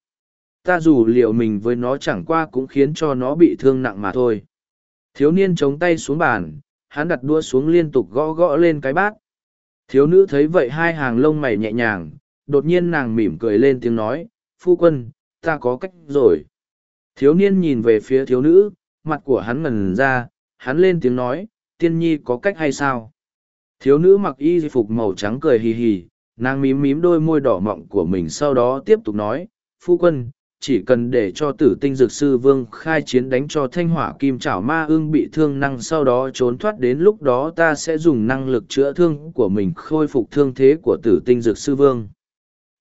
S1: ta dù liệu mình với nó chẳng qua cũng khiến cho nó bị thương nặng mà thôi thiếu niên chống tay xuống bàn hắn đặt đua xuống liên tục gõ gõ lên cái bát thiếu nữ thấy vậy hai hàng lông mày nhẹ nhàng đột nhiên nàng mỉm cười lên tiếng nói phu quân ta có cách rồi thiếu niên nhìn về phía thiếu nữ mặt của hắn ngần ra hắn lên tiếng nói tiên nhi có cách hay sao thiếu nữ mặc y phục màu trắng cười hì hì nàng mím mím đôi môi đỏ mọng của mình sau đó tiếp tục nói phu quân chỉ cần để cho tử tinh dược sư vương khai chiến đánh cho thanh hỏa kim chảo ma ương bị thương năng sau đó trốn thoát đến lúc đó ta sẽ dùng năng lực chữa thương của mình khôi phục thương thế của tử tinh dược sư vương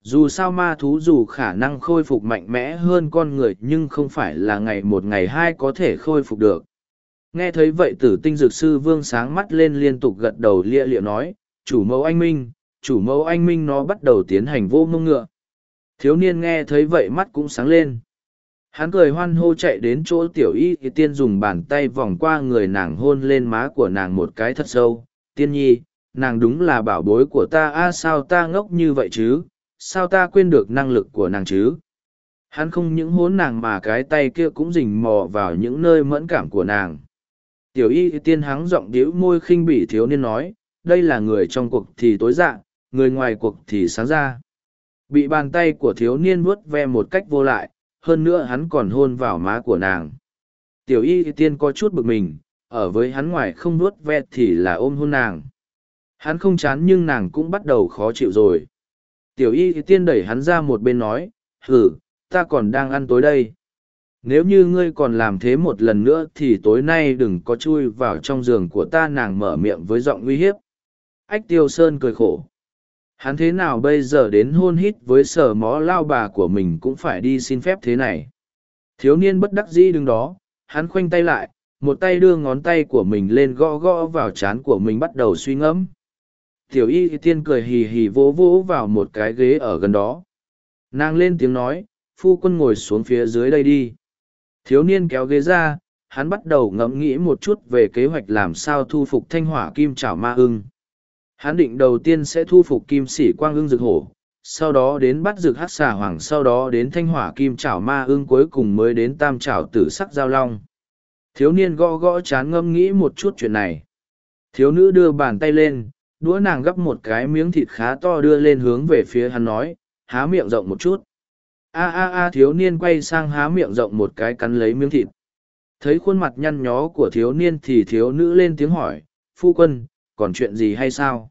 S1: dù sao ma thú dù khả năng khôi phục mạnh mẽ hơn con người nhưng không phải là ngày một ngày hai có thể khôi phục được nghe thấy vậy tử tinh dược sư vương sáng mắt lên liên tục gật đầu lia liệu nói chủ mẫu anh minh chủ mẫu anh minh nó bắt đầu tiến hành vô mông ngựa Thiếu niên nghe thấy vậy mắt cũng sáng lên. Hắn cười hoan hô chạy đến chỗ tiểu y thì tiên dùng bàn tay vòng qua người nàng hôn lên má của nàng một cái thật sâu. Tiên nhi, nàng đúng là bảo bối của ta a sao ta ngốc như vậy chứ? Sao ta quên được năng lực của nàng chứ? Hắn không những hôn nàng mà cái tay kia cũng rình mò vào những nơi mẫn cảm của nàng. Tiểu y thì tiên hắng giọng điếu môi khinh bỉ thiếu niên nói, đây là người trong cuộc thì tối dạng, người ngoài cuộc thì sáng ra bị bàn tay của thiếu niên vuốt ve một cách vô lại, hơn nữa hắn còn hôn vào má của nàng. Tiểu y tiên có chút bực mình, ở với hắn ngoài không vuốt ve thì là ôm hôn nàng. Hắn không chán nhưng nàng cũng bắt đầu khó chịu rồi. Tiểu y tiên đẩy hắn ra một bên nói, hử, ta còn đang ăn tối đây. Nếu như ngươi còn làm thế một lần nữa thì tối nay đừng có chui vào trong giường của ta nàng mở miệng với giọng uy hiếp. Ách tiêu sơn cười khổ hắn thế nào bây giờ đến hôn hít với sở mó lao bà của mình cũng phải đi xin phép thế này thiếu niên bất đắc dĩ đứng đó hắn khoanh tay lại một tay đưa ngón tay của mình lên gõ gõ vào trán của mình bắt đầu suy ngẫm tiểu y tiên cười hì hì vỗ vỗ vào một cái ghế ở gần đó nàng lên tiếng nói phu quân ngồi xuống phía dưới đây đi thiếu niên kéo ghế ra hắn bắt đầu ngẫm nghĩ một chút về kế hoạch làm sao thu phục thanh hỏa kim chảo ma ưng Hán định đầu tiên sẽ thu phục kim sĩ quang ưng dược hổ, sau đó đến bắt dược hát xà hoàng sau đó đến thanh hỏa kim chảo ma ưng cuối cùng mới đến tam chảo tử sắc giao long. Thiếu niên gõ gõ chán ngâm nghĩ một chút chuyện này. Thiếu nữ đưa bàn tay lên, đũa nàng gấp một cái miếng thịt khá to đưa lên hướng về phía hắn nói, há miệng rộng một chút. A a a thiếu niên quay sang há miệng rộng một cái cắn lấy miếng thịt. Thấy khuôn mặt nhăn nhó của thiếu niên thì thiếu nữ lên tiếng hỏi, phu quân, còn chuyện gì hay sao?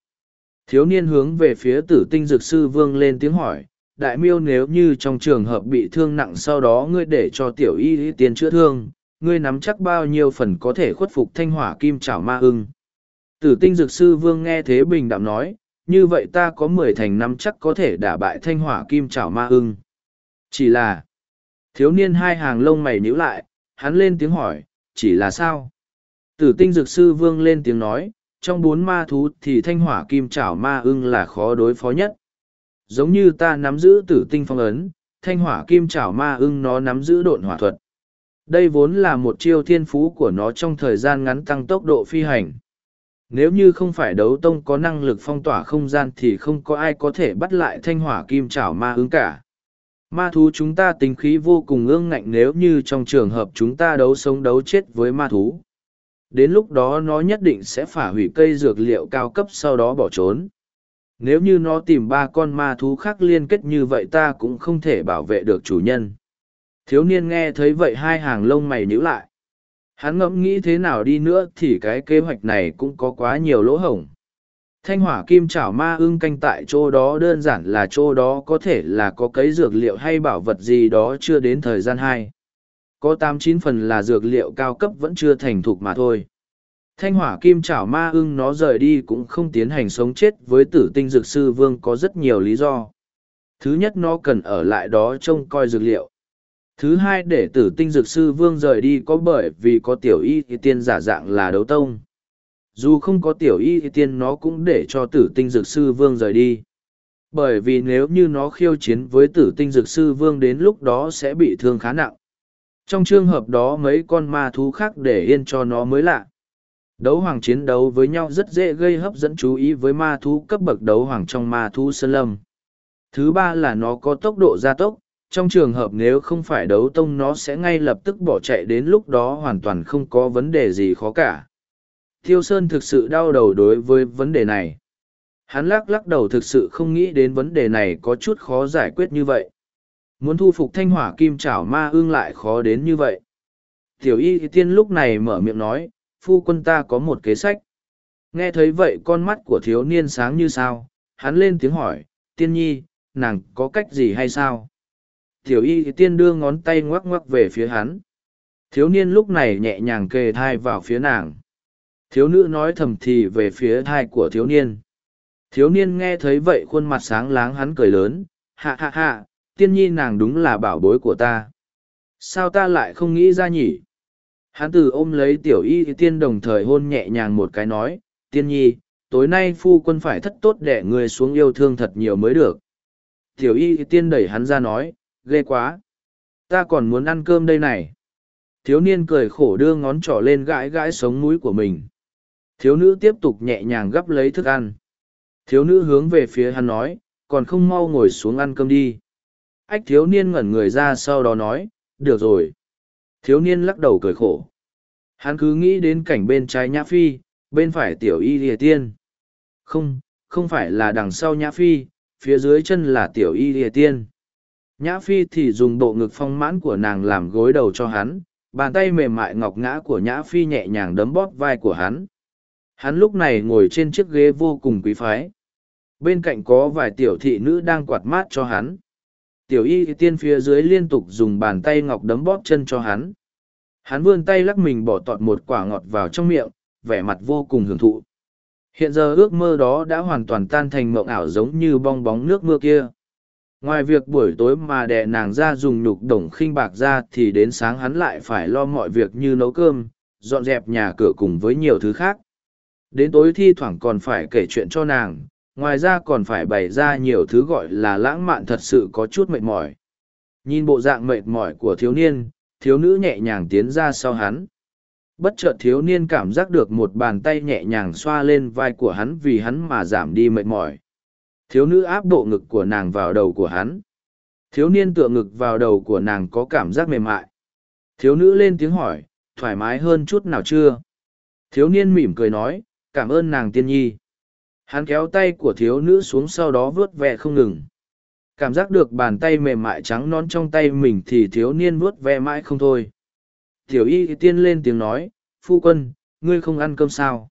S1: Thiếu niên hướng về phía tử tinh dược sư vương lên tiếng hỏi, đại miêu nếu như trong trường hợp bị thương nặng sau đó ngươi để cho tiểu y y tiên chữa thương, ngươi nắm chắc bao nhiêu phần có thể khuất phục thanh hỏa kim chảo ma ưng. Tử tinh dược sư vương nghe thế bình đạm nói, như vậy ta có mười thành năm chắc có thể đả bại thanh hỏa kim chảo ma ưng. Chỉ là, thiếu niên hai hàng lông mày nhíu lại, hắn lên tiếng hỏi, chỉ là sao? Tử tinh dược sư vương lên tiếng nói, trong bốn ma thú thì thanh hỏa kim chảo ma ưng là khó đối phó nhất. Giống như ta nắm giữ tử tinh phong ấn, thanh hỏa kim chảo ma ưng nó nắm giữ độn hỏa thuật. Đây vốn là một chiêu thiên phú của nó trong thời gian ngắn tăng tốc độ phi hành. Nếu như không phải đấu tông có năng lực phong tỏa không gian thì không có ai có thể bắt lại thanh hỏa kim chảo ma ưng cả. Ma thú chúng ta tính khí vô cùng ương ngạnh nếu như trong trường hợp chúng ta đấu sống đấu chết với ma thú Đến lúc đó nó nhất định sẽ phá hủy cây dược liệu cao cấp sau đó bỏ trốn. Nếu như nó tìm ba con ma thú khác liên kết như vậy ta cũng không thể bảo vệ được chủ nhân. Thiếu niên nghe thấy vậy hai hàng lông mày nhíu lại. Hắn ngẫm nghĩ thế nào đi nữa thì cái kế hoạch này cũng có quá nhiều lỗ hổng. Thanh hỏa kim chảo ma ưng canh tại chỗ đó đơn giản là chỗ đó có thể là có cấy dược liệu hay bảo vật gì đó chưa đến thời gian hai có tám chín phần là dược liệu cao cấp vẫn chưa thành thục mà thôi thanh hỏa kim chảo ma ưng nó rời đi cũng không tiến hành sống chết với tử tinh dược sư vương có rất nhiều lý do thứ nhất nó cần ở lại đó trông coi dược liệu thứ hai để tử tinh dược sư vương rời đi có bởi vì có tiểu y thì tiên giả dạng là đấu tông dù không có tiểu y thì tiên nó cũng để cho tử tinh dược sư vương rời đi bởi vì nếu như nó khiêu chiến với tử tinh dược sư vương đến lúc đó sẽ bị thương khá nặng trong trường hợp đó mấy con ma thú khác để yên cho nó mới lạ đấu hoàng chiến đấu với nhau rất dễ gây hấp dẫn chú ý với ma thú cấp bậc đấu hoàng trong ma thú sơn lâm thứ ba là nó có tốc độ gia tốc trong trường hợp nếu không phải đấu tông nó sẽ ngay lập tức bỏ chạy đến lúc đó hoàn toàn không có vấn đề gì khó cả thiêu sơn thực sự đau đầu đối với vấn đề này hắn lắc lắc đầu thực sự không nghĩ đến vấn đề này có chút khó giải quyết như vậy Muốn thu phục thanh hỏa kim chảo ma ương lại khó đến như vậy. Tiểu y tiên lúc này mở miệng nói, phu quân ta có một kế sách. Nghe thấy vậy con mắt của thiếu niên sáng như sao, hắn lên tiếng hỏi, tiên nhi, nàng có cách gì hay sao? Tiểu y tiên đưa ngón tay ngoắc ngoắc về phía hắn. Thiếu niên lúc này nhẹ nhàng kề thai vào phía nàng. Thiếu nữ nói thầm thì về phía thai của thiếu niên. Thiếu niên nghe thấy vậy khuôn mặt sáng láng hắn cười lớn, hạ hạ hạ, tiên nhi nàng đúng là bảo bối của ta. Sao ta lại không nghĩ ra nhỉ? Hán tử ôm lấy tiểu y tiên đồng thời hôn nhẹ nhàng một cái nói, tiên nhi, tối nay phu quân phải thất tốt để người xuống yêu thương thật nhiều mới được. Tiểu y tiên đẩy hắn ra nói, ghê quá. Ta còn muốn ăn cơm đây này. Thiếu niên cười khổ đưa ngón trỏ lên gãi gãi sống mũi của mình. Thiếu nữ tiếp tục nhẹ nhàng gắp lấy thức ăn. Thiếu nữ hướng về phía hắn nói, còn không mau ngồi xuống ăn cơm đi ách thiếu niên ngẩn người ra sau đó nói được rồi thiếu niên lắc đầu cười khổ hắn cứ nghĩ đến cảnh bên trái nhã phi bên phải tiểu y lìa tiên không không phải là đằng sau nhã phi phía dưới chân là tiểu y lìa tiên nhã phi thì dùng bộ ngực phong mãn của nàng làm gối đầu cho hắn bàn tay mềm mại ngọc ngã của nhã phi nhẹ nhàng đấm bóp vai của hắn hắn lúc này ngồi trên chiếc ghế vô cùng quý phái bên cạnh có vài tiểu thị nữ đang quạt mát cho hắn tiểu y tiên phía dưới liên tục dùng bàn tay ngọc đấm bóp chân cho hắn hắn vươn tay lắc mình bỏ tọt một quả ngọt vào trong miệng vẻ mặt vô cùng hưởng thụ hiện giờ ước mơ đó đã hoàn toàn tan thành mộng ảo giống như bong bóng nước mưa kia ngoài việc buổi tối mà đẻ nàng ra dùng nhục đồng khinh bạc ra thì đến sáng hắn lại phải lo mọi việc như nấu cơm dọn dẹp nhà cửa cùng với nhiều thứ khác đến tối thi thoảng còn phải kể chuyện cho nàng ngoài ra còn phải bày ra nhiều thứ gọi là lãng mạn thật sự có chút mệt mỏi nhìn bộ dạng mệt mỏi của thiếu niên thiếu nữ nhẹ nhàng tiến ra sau hắn bất chợt thiếu niên cảm giác được một bàn tay nhẹ nhàng xoa lên vai của hắn vì hắn mà giảm đi mệt mỏi thiếu nữ áp bộ ngực của nàng vào đầu của hắn thiếu niên tựa ngực vào đầu của nàng có cảm giác mềm mại thiếu nữ lên tiếng hỏi thoải mái hơn chút nào chưa thiếu niên mỉm cười nói cảm ơn nàng tiên nhi hắn kéo tay của thiếu nữ xuống sau đó vuốt ve không ngừng cảm giác được bàn tay mềm mại trắng non trong tay mình thì thiếu niên vuốt ve mãi không thôi tiểu y tiên lên tiếng nói phu quân ngươi không ăn cơm sao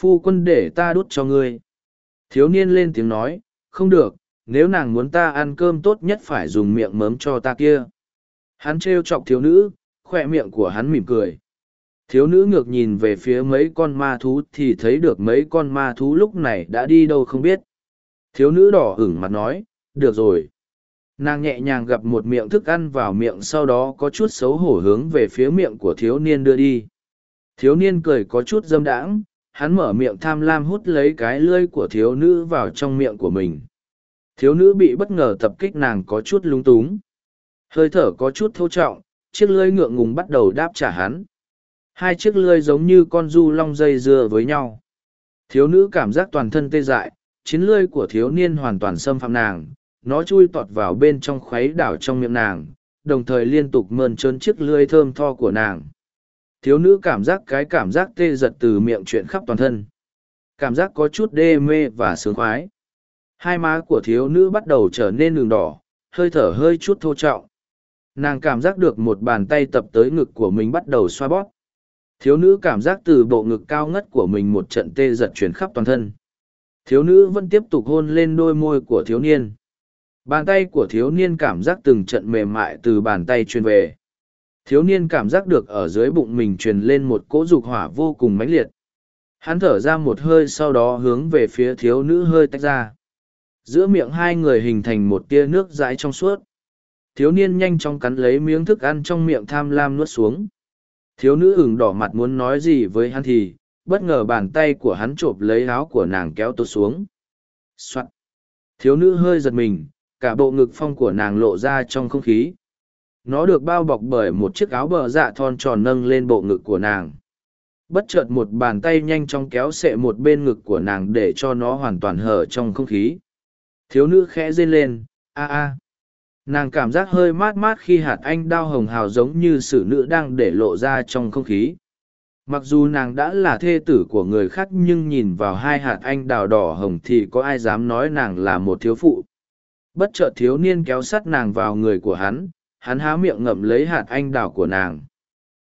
S1: phu quân để ta đút cho ngươi thiếu niên lên tiếng nói không được nếu nàng muốn ta ăn cơm tốt nhất phải dùng miệng mớm cho ta kia hắn t r e o chọc thiếu nữ khoe miệng của hắn mỉm cười Thiếu nữ ngược nhìn về phía mấy con ma thú thì thấy được mấy con ma thú lúc này đã đi đâu không biết. Thiếu nữ đỏ hửng mặt nói, được rồi. Nàng nhẹ nhàng gặp một miệng thức ăn vào miệng sau đó có chút xấu hổ hướng về phía miệng của thiếu niên đưa đi. Thiếu niên cười có chút dâm đãng, hắn mở miệng tham lam hút lấy cái lưỡi của thiếu nữ vào trong miệng của mình. Thiếu nữ bị bất ngờ tập kích nàng có chút lung túng. Hơi thở có chút thô trọng, chiếc lưỡi ngượng ngùng bắt đầu đáp trả hắn. Hai chiếc lươi giống như con du long dây dưa với nhau. Thiếu nữ cảm giác toàn thân tê dại, chiến lươi của thiếu niên hoàn toàn xâm phạm nàng, nó chui tọt vào bên trong khuấy đảo trong miệng nàng, đồng thời liên tục mơn trơn chiếc lươi thơm tho của nàng. Thiếu nữ cảm giác cái cảm giác tê giật từ miệng chuyện khắp toàn thân. Cảm giác có chút đê mê và sướng khoái. Hai má của thiếu nữ bắt đầu trở nên đường đỏ, hơi thở hơi chút thô trọng. Nàng cảm giác được một bàn tay tập tới ngực của mình bắt đầu xoa bóp. Thiếu nữ cảm giác từ bộ ngực cao ngất của mình một trận tê giật chuyển khắp toàn thân. Thiếu nữ vẫn tiếp tục hôn lên đôi môi của thiếu niên. Bàn tay của thiếu niên cảm giác từng trận mềm mại từ bàn tay truyền về. Thiếu niên cảm giác được ở dưới bụng mình truyền lên một cỗ dục hỏa vô cùng mãnh liệt. Hắn thở ra một hơi sau đó hướng về phía thiếu nữ hơi tách ra. Giữa miệng hai người hình thành một tia nước dãi trong suốt. Thiếu niên nhanh chóng cắn lấy miếng thức ăn trong miệng tham lam nuốt xuống Thiếu nữ ửng đỏ mặt muốn nói gì với hắn thì, bất ngờ bàn tay của hắn chộp lấy áo của nàng kéo tốt xuống. Soạn. Thiếu nữ hơi giật mình, cả bộ ngực phong của nàng lộ ra trong không khí. Nó được bao bọc bởi một chiếc áo bờ dạ thon tròn nâng lên bộ ngực của nàng. Bất chợt một bàn tay nhanh chóng kéo sệ một bên ngực của nàng để cho nó hoàn toàn hở trong không khí. Thiếu nữ khẽ rên lên, a a nàng cảm giác hơi mát mát khi hạt anh đao hồng hào giống như sử nữ đang để lộ ra trong không khí mặc dù nàng đã là thê tử của người khác nhưng nhìn vào hai hạt anh đào đỏ hồng thì có ai dám nói nàng là một thiếu phụ bất chợt thiếu niên kéo sắt nàng vào người của hắn hắn há miệng ngậm lấy hạt anh đào của nàng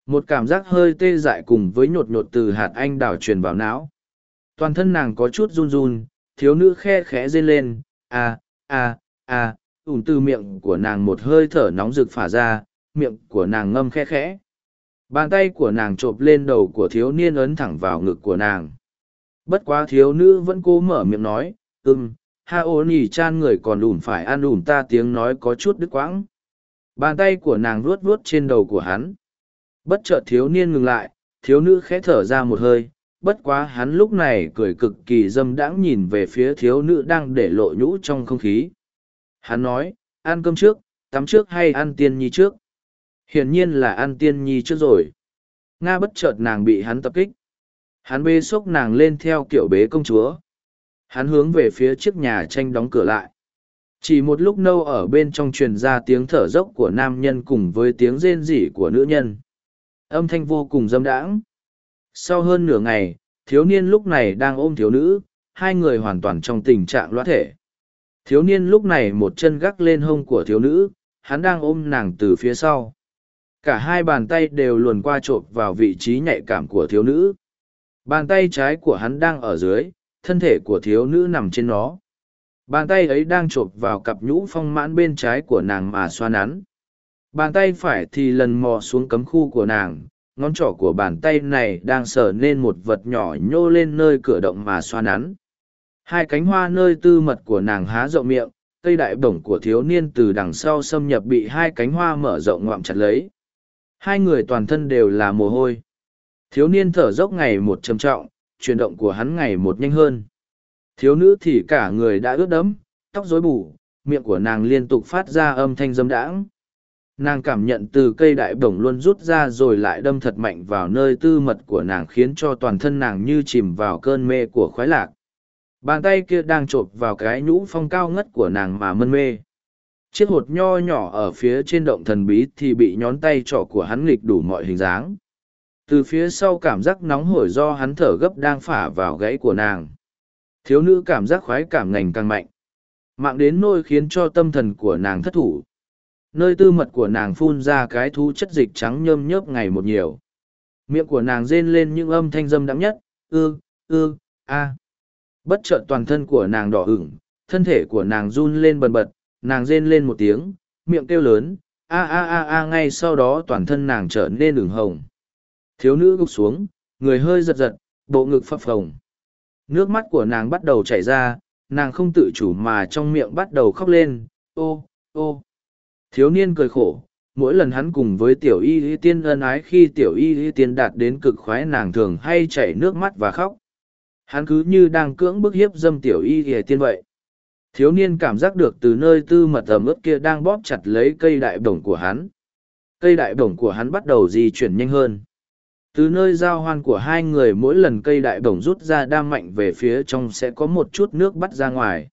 S1: một cảm giác hơi tê dại cùng với nhột nhột từ hạt anh đào truyền vào não toàn thân nàng có chút run run thiếu nữ khe khẽ rên lên à, à, à ùn từ miệng của nàng một hơi thở nóng rực phả ra miệng của nàng ngâm khe khẽ bàn tay của nàng chộp lên đầu của thiếu niên ấn thẳng vào ngực của nàng bất quá thiếu nữ vẫn cố mở miệng nói ưm ha ô nỉ chan người còn ùn phải ăn ùn ta tiếng nói có chút đứt quãng bàn tay của nàng luốt luốt trên đầu của hắn bất chợt thiếu niên ngừng lại thiếu nữ khẽ thở ra một hơi bất quá hắn lúc này cười cực kỳ dâm đãng nhìn về phía thiếu nữ đang để lộ nhũ trong không khí Hắn nói, ăn cơm trước, tắm trước hay ăn tiên nhi trước? Hiển nhiên là ăn tiên nhi trước rồi. Nga bất chợt nàng bị hắn tập kích. Hắn bê sốc nàng lên theo kiểu bế công chúa. Hắn hướng về phía chiếc nhà tranh đóng cửa lại. Chỉ một lúc nâu ở bên trong truyền ra tiếng thở dốc của nam nhân cùng với tiếng rên rỉ của nữ nhân. Âm thanh vô cùng dâm đãng. Sau hơn nửa ngày, thiếu niên lúc này đang ôm thiếu nữ, hai người hoàn toàn trong tình trạng loát thể thiếu niên lúc này một chân gác lên hông của thiếu nữ hắn đang ôm nàng từ phía sau cả hai bàn tay đều luồn qua trộm vào vị trí nhạy cảm của thiếu nữ bàn tay trái của hắn đang ở dưới thân thể của thiếu nữ nằm trên nó bàn tay ấy đang chộp vào cặp nhũ phong mãn bên trái của nàng mà xoa nắn bàn tay phải thì lần mò xuống cấm khu của nàng ngón trỏ của bàn tay này đang sờ nên một vật nhỏ nhô lên nơi cửa động mà xoa nắn Hai cánh hoa nơi tư mật của nàng há rộng miệng, cây đại bổng của thiếu niên từ đằng sau xâm nhập bị hai cánh hoa mở rộng ngoạm chặt lấy. Hai người toàn thân đều là mồ hôi. Thiếu niên thở dốc ngày một trầm trọng, chuyển động của hắn ngày một nhanh hơn. Thiếu nữ thì cả người đã ướt đẫm, tóc rối bù, miệng của nàng liên tục phát ra âm thanh dâm đãng. Nàng cảm nhận từ cây đại bổng luôn rút ra rồi lại đâm thật mạnh vào nơi tư mật của nàng khiến cho toàn thân nàng như chìm vào cơn mê của khoái lạc. Bàn tay kia đang chộp vào cái nhũ phong cao ngất của nàng mà mân mê. Chiếc hột nho nhỏ ở phía trên động thần bí thì bị nhón tay trỏ của hắn nghịch đủ mọi hình dáng. Từ phía sau cảm giác nóng hổi do hắn thở gấp đang phả vào gãy của nàng. Thiếu nữ cảm giác khoái cảm ngành càng mạnh. Mạng đến nôi khiến cho tâm thần của nàng thất thủ. Nơi tư mật của nàng phun ra cái thú chất dịch trắng nhơm nhớp ngày một nhiều. Miệng của nàng rên lên những âm thanh dâm đắng nhất. Ư, ư, a. Bất chợt toàn thân của nàng đỏ ửng, thân thể của nàng run lên bần bật, nàng rên lên một tiếng, miệng kêu lớn, a a a a ngay sau đó toàn thân nàng trở nên ửng hồng. Thiếu nữ gục xuống, người hơi giật giật, bộ ngực phập phồng. Nước mắt của nàng bắt đầu chảy ra, nàng không tự chủ mà trong miệng bắt đầu khóc lên, ô, ô. Thiếu niên cười khổ, mỗi lần hắn cùng với tiểu y y tiên ân ái khi tiểu y y tiên đạt đến cực khoái nàng thường hay chảy nước mắt và khóc. Hắn cứ như đang cưỡng bức hiếp dâm tiểu y hề tiên vậy. Thiếu niên cảm giác được từ nơi tư mật ẩm ướt kia đang bóp chặt lấy cây đại bổng của hắn. Cây đại bổng của hắn bắt đầu di chuyển nhanh hơn. Từ nơi giao hoan của hai người mỗi lần cây đại bổng rút ra đang mạnh về phía trong sẽ có một chút nước bắt ra ngoài.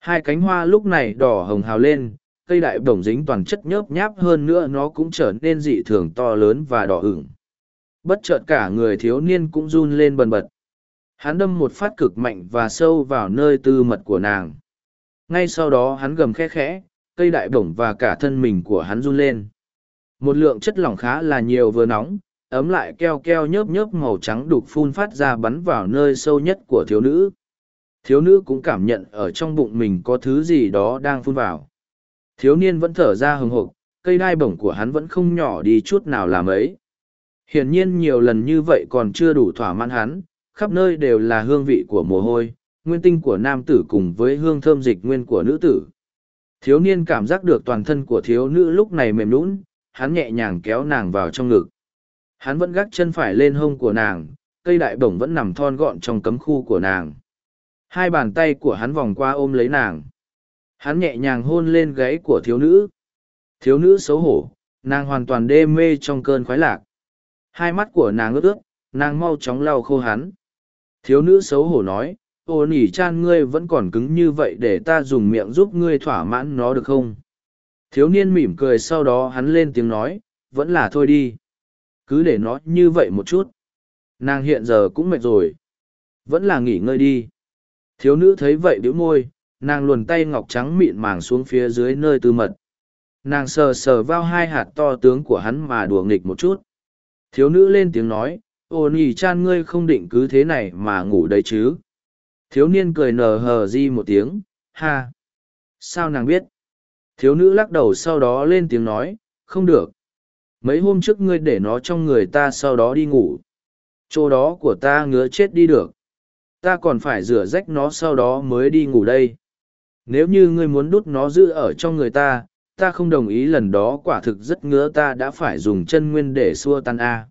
S1: Hai cánh hoa lúc này đỏ hồng hào lên, cây đại bổng dính toàn chất nhớp nháp hơn nữa nó cũng trở nên dị thường to lớn và đỏ ửng. Bất chợt cả người thiếu niên cũng run lên bần bật hắn đâm một phát cực mạnh và sâu vào nơi tư mật của nàng ngay sau đó hắn gầm khe khẽ cây đại bổng và cả thân mình của hắn run lên một lượng chất lỏng khá là nhiều vừa nóng ấm lại keo keo nhớp nhớp màu trắng đục phun phát ra bắn vào nơi sâu nhất của thiếu nữ thiếu nữ cũng cảm nhận ở trong bụng mình có thứ gì đó đang phun vào thiếu niên vẫn thở ra hừng hộp cây đai bổng của hắn vẫn không nhỏ đi chút nào làm ấy hiển nhiên nhiều lần như vậy còn chưa đủ thỏa mãn hắn khắp nơi đều là hương vị của mồ hôi, nguyên tinh của nam tử cùng với hương thơm dịch nguyên của nữ tử. Thiếu niên cảm giác được toàn thân của thiếu nữ lúc này mềm nũng, hắn nhẹ nhàng kéo nàng vào trong ngực. Hắn vẫn gác chân phải lên hông của nàng, cây đại bổng vẫn nằm thon gọn trong cấm khu của nàng. Hai bàn tay của hắn vòng qua ôm lấy nàng. Hắn nhẹ nhàng hôn lên gáy của thiếu nữ. Thiếu nữ xấu hổ, nàng hoàn toàn đê mê trong cơn khoái lạc. Hai mắt của nàng ướt ướt, nàng mau chóng lau khô hắn. Thiếu nữ xấu hổ nói, ô nỉ chan ngươi vẫn còn cứng như vậy để ta dùng miệng giúp ngươi thỏa mãn nó được không? Thiếu niên mỉm cười sau đó hắn lên tiếng nói, vẫn là thôi đi. Cứ để nó như vậy một chút. Nàng hiện giờ cũng mệt rồi. Vẫn là nghỉ ngơi đi. Thiếu nữ thấy vậy biểu môi, nàng luồn tay ngọc trắng mịn màng xuống phía dưới nơi tư mật. Nàng sờ sờ vào hai hạt to tướng của hắn mà đùa nghịch một chút. Thiếu nữ lên tiếng nói, ô nỉ chan ngươi không định cứ thế này mà ngủ đấy chứ thiếu niên cười nờ hờ di một tiếng ha sao nàng biết thiếu nữ lắc đầu sau đó lên tiếng nói không được mấy hôm trước ngươi để nó trong người ta sau đó đi ngủ chỗ đó của ta ngứa chết đi được ta còn phải rửa rách nó sau đó mới đi ngủ đây nếu như ngươi muốn đút nó giữ ở trong người ta ta không đồng ý lần đó quả thực rất ngứa ta đã phải dùng chân nguyên để xua tan a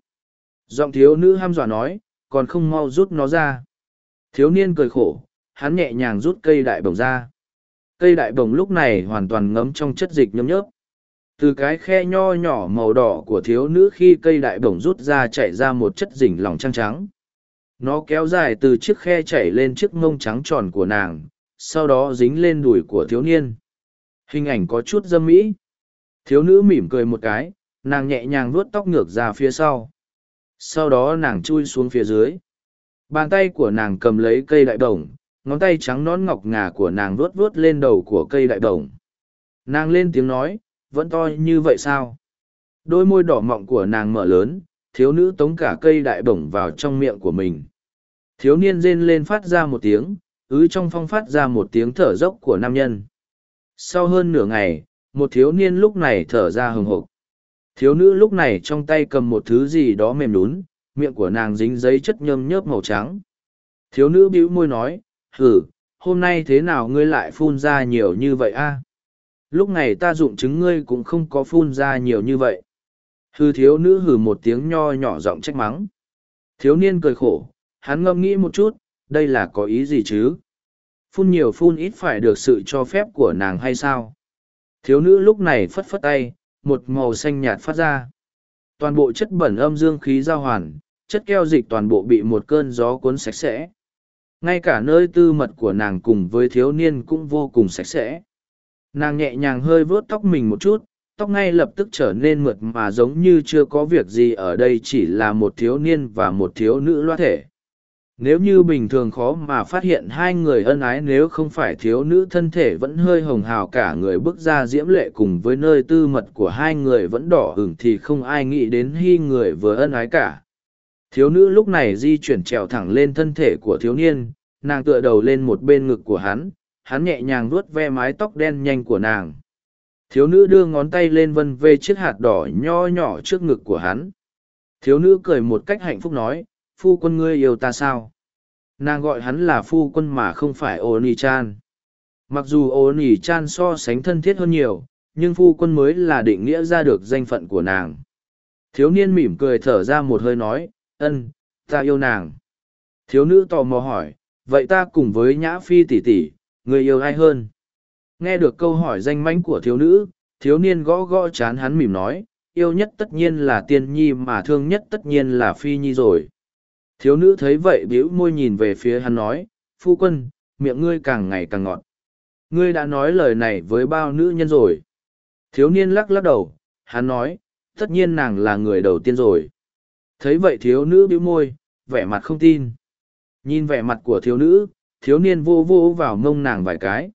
S1: Giọng thiếu nữ ham dọa nói, còn không mau rút nó ra. Thiếu niên cười khổ, hắn nhẹ nhàng rút cây đại bồng ra. Cây đại bồng lúc này hoàn toàn ngấm trong chất dịch nhấm nhớp. Từ cái khe nho nhỏ màu đỏ của thiếu nữ khi cây đại bồng rút ra chảy ra một chất dình lỏng trăng trắng. Nó kéo dài từ chiếc khe chảy lên chiếc mông trắng tròn của nàng, sau đó dính lên đùi của thiếu niên. Hình ảnh có chút dâm mỹ. Thiếu nữ mỉm cười một cái, nàng nhẹ nhàng vuốt tóc ngược ra phía sau sau đó nàng chui xuống phía dưới bàn tay của nàng cầm lấy cây đại đồng, ngón tay trắng nón ngọc ngà của nàng vuốt vuốt lên đầu của cây đại đồng, nàng lên tiếng nói vẫn to như vậy sao đôi môi đỏ mọng của nàng mở lớn thiếu nữ tống cả cây đại đồng vào trong miệng của mình thiếu niên rên lên phát ra một tiếng ứ trong phong phát ra một tiếng thở dốc của nam nhân sau hơn nửa ngày một thiếu niên lúc này thở ra hừng hộp Thiếu nữ lúc này trong tay cầm một thứ gì đó mềm lún, miệng của nàng dính giấy chất nhâm nhớp màu trắng. Thiếu nữ bĩu môi nói, hử, hôm nay thế nào ngươi lại phun ra nhiều như vậy a? Lúc này ta dụng chứng ngươi cũng không có phun ra nhiều như vậy. Hư thiếu nữ hử một tiếng nho nhỏ giọng trách mắng. Thiếu niên cười khổ, hắn ngâm nghĩ một chút, đây là có ý gì chứ? Phun nhiều phun ít phải được sự cho phép của nàng hay sao? Thiếu nữ lúc này phất phất tay, một màu xanh nhạt phát ra. Toàn bộ chất bẩn âm dương khí giao hoàn, chất keo dịch toàn bộ bị một cơn gió cuốn sạch sẽ. Ngay cả nơi tư mật của nàng cùng với thiếu niên cũng vô cùng sạch sẽ. Nàng nhẹ nhàng hơi vuốt tóc mình một chút, tóc ngay lập tức trở nên mượt mà giống như chưa có việc gì ở đây chỉ là một thiếu niên và một thiếu nữ loa thể nếu như bình thường khó mà phát hiện hai người ân ái nếu không phải thiếu nữ thân thể vẫn hơi hồng hào cả người bước ra diễm lệ cùng với nơi tư mật của hai người vẫn đỏ hửng thì không ai nghĩ đến hy người vừa ân ái cả thiếu nữ lúc này di chuyển trèo thẳng lên thân thể của thiếu niên nàng tựa đầu lên một bên ngực của hắn hắn nhẹ nhàng nuốt ve mái tóc đen nhanh của nàng thiếu nữ đưa ngón tay lên vân vê chiếc hạt đỏ nho nhỏ trước ngực của hắn thiếu nữ cười một cách hạnh phúc nói phu quân ngươi yêu ta sao nàng gọi hắn là phu quân mà không phải ô nỉ chan mặc dù ô nỉ chan so sánh thân thiết hơn nhiều nhưng phu quân mới là định nghĩa ra được danh phận của nàng thiếu niên mỉm cười thở ra một hơi nói ân ta yêu nàng thiếu nữ tò mò hỏi vậy ta cùng với nhã phi tỉ tỉ người yêu ai hơn nghe được câu hỏi danh mánh của thiếu nữ thiếu niên gõ gõ chán hắn mỉm nói yêu nhất tất nhiên là tiên nhi mà thương nhất tất nhiên là phi nhi rồi Thiếu nữ thấy vậy bĩu môi nhìn về phía hắn nói, phu quân, miệng ngươi càng ngày càng ngọt. Ngươi đã nói lời này với bao nữ nhân rồi. Thiếu niên lắc lắc đầu, hắn nói, tất nhiên nàng là người đầu tiên rồi. Thấy vậy thiếu nữ bĩu môi, vẻ mặt không tin. Nhìn vẻ mặt của thiếu nữ, thiếu niên vô vô vào mông nàng vài cái.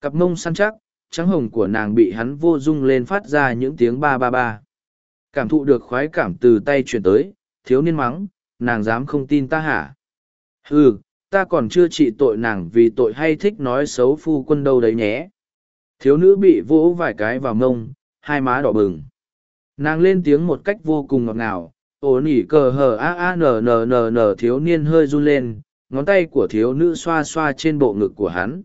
S1: Cặp mông săn chắc, trắng hồng của nàng bị hắn vô dung lên phát ra những tiếng ba ba ba. Cảm thụ được khoái cảm từ tay chuyển tới, thiếu niên mắng, nàng dám không tin ta hả? hừ, ta còn chưa trị tội nàng vì tội hay thích nói xấu phu quân đâu đấy nhé. Thiếu nữ bị vỗ vài cái vào mông, hai má đỏ bừng. Nàng lên tiếng một cách vô cùng ngọt ngào, ổ nỉ cờ hờ a a n n n n thiếu niên hơi run lên, ngón tay của thiếu nữ xoa xoa trên bộ ngực của hắn.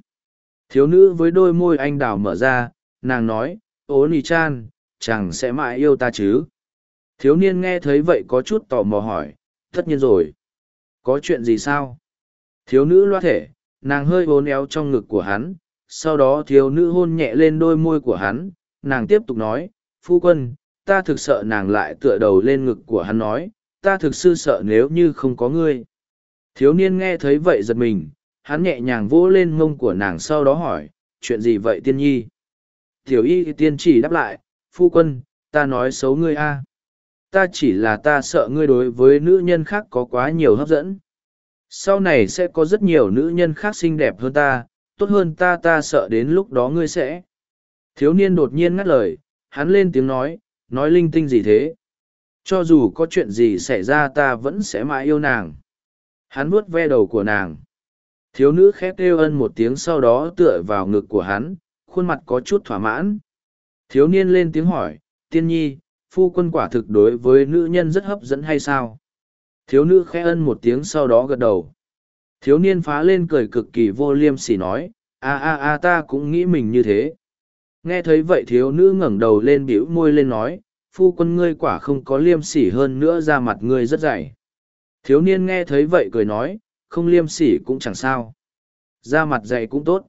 S1: Thiếu nữ với đôi môi anh đào mở ra, nàng nói, ố nì chan, chàng sẽ mãi yêu ta chứ. Thiếu niên nghe thấy vậy có chút tò mò hỏi, Tất nhiên rồi. Có chuyện gì sao? Thiếu nữ loa thể, nàng hơi bốn éo trong ngực của hắn, sau đó thiếu nữ hôn nhẹ lên đôi môi của hắn, nàng tiếp tục nói, phu quân, ta thực sợ nàng lại tựa đầu lên ngực của hắn nói, ta thực sự sợ nếu như không có ngươi. Thiếu niên nghe thấy vậy giật mình, hắn nhẹ nhàng vỗ lên mông của nàng sau đó hỏi, chuyện gì vậy tiên nhi? Tiểu y tiên chỉ đáp lại, phu quân, ta nói xấu ngươi a ta chỉ là ta sợ ngươi đối với nữ nhân khác có quá nhiều hấp dẫn sau này sẽ có rất nhiều nữ nhân khác xinh đẹp hơn ta tốt hơn ta ta sợ đến lúc đó ngươi sẽ thiếu niên đột nhiên ngắt lời hắn lên tiếng nói nói linh tinh gì thế cho dù có chuyện gì xảy ra ta vẫn sẽ mãi yêu nàng hắn vuốt ve đầu của nàng thiếu nữ khép kêu ân một tiếng sau đó tựa vào ngực của hắn khuôn mặt có chút thỏa mãn thiếu niên lên tiếng hỏi tiên nhi phu quân quả thực đối với nữ nhân rất hấp dẫn hay sao? Thiếu nữ khẽ ân một tiếng sau đó gật đầu. Thiếu niên phá lên cười cực kỳ vô liêm sỉ nói, a a a ta cũng nghĩ mình như thế. Nghe thấy vậy thiếu nữ ngẩng đầu lên bĩu môi lên nói, phu quân ngươi quả không có liêm sỉ hơn nữa ra mặt ngươi rất dày. Thiếu niên nghe thấy vậy cười nói, không liêm sỉ cũng chẳng sao. Ra mặt dày cũng tốt.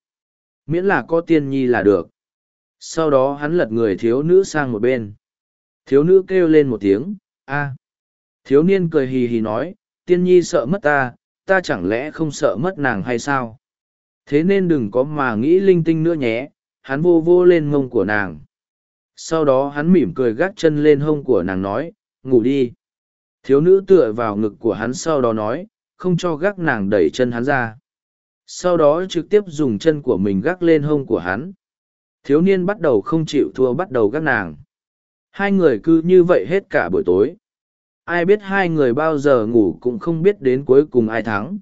S1: Miễn là có tiên nhi là được. Sau đó hắn lật người thiếu nữ sang một bên. Thiếu nữ kêu lên một tiếng, a. Thiếu niên cười hì hì nói, tiên nhi sợ mất ta, ta chẳng lẽ không sợ mất nàng hay sao? Thế nên đừng có mà nghĩ linh tinh nữa nhé, hắn vô vô lên mông của nàng. Sau đó hắn mỉm cười gác chân lên hông của nàng nói, ngủ đi. Thiếu nữ tựa vào ngực của hắn sau đó nói, không cho gác nàng đẩy chân hắn ra. Sau đó trực tiếp dùng chân của mình gác lên hông của hắn. Thiếu niên bắt đầu không chịu thua bắt đầu gác nàng hai người cứ như vậy hết cả buổi tối ai biết hai người bao giờ ngủ cũng không biết đến cuối cùng ai thắng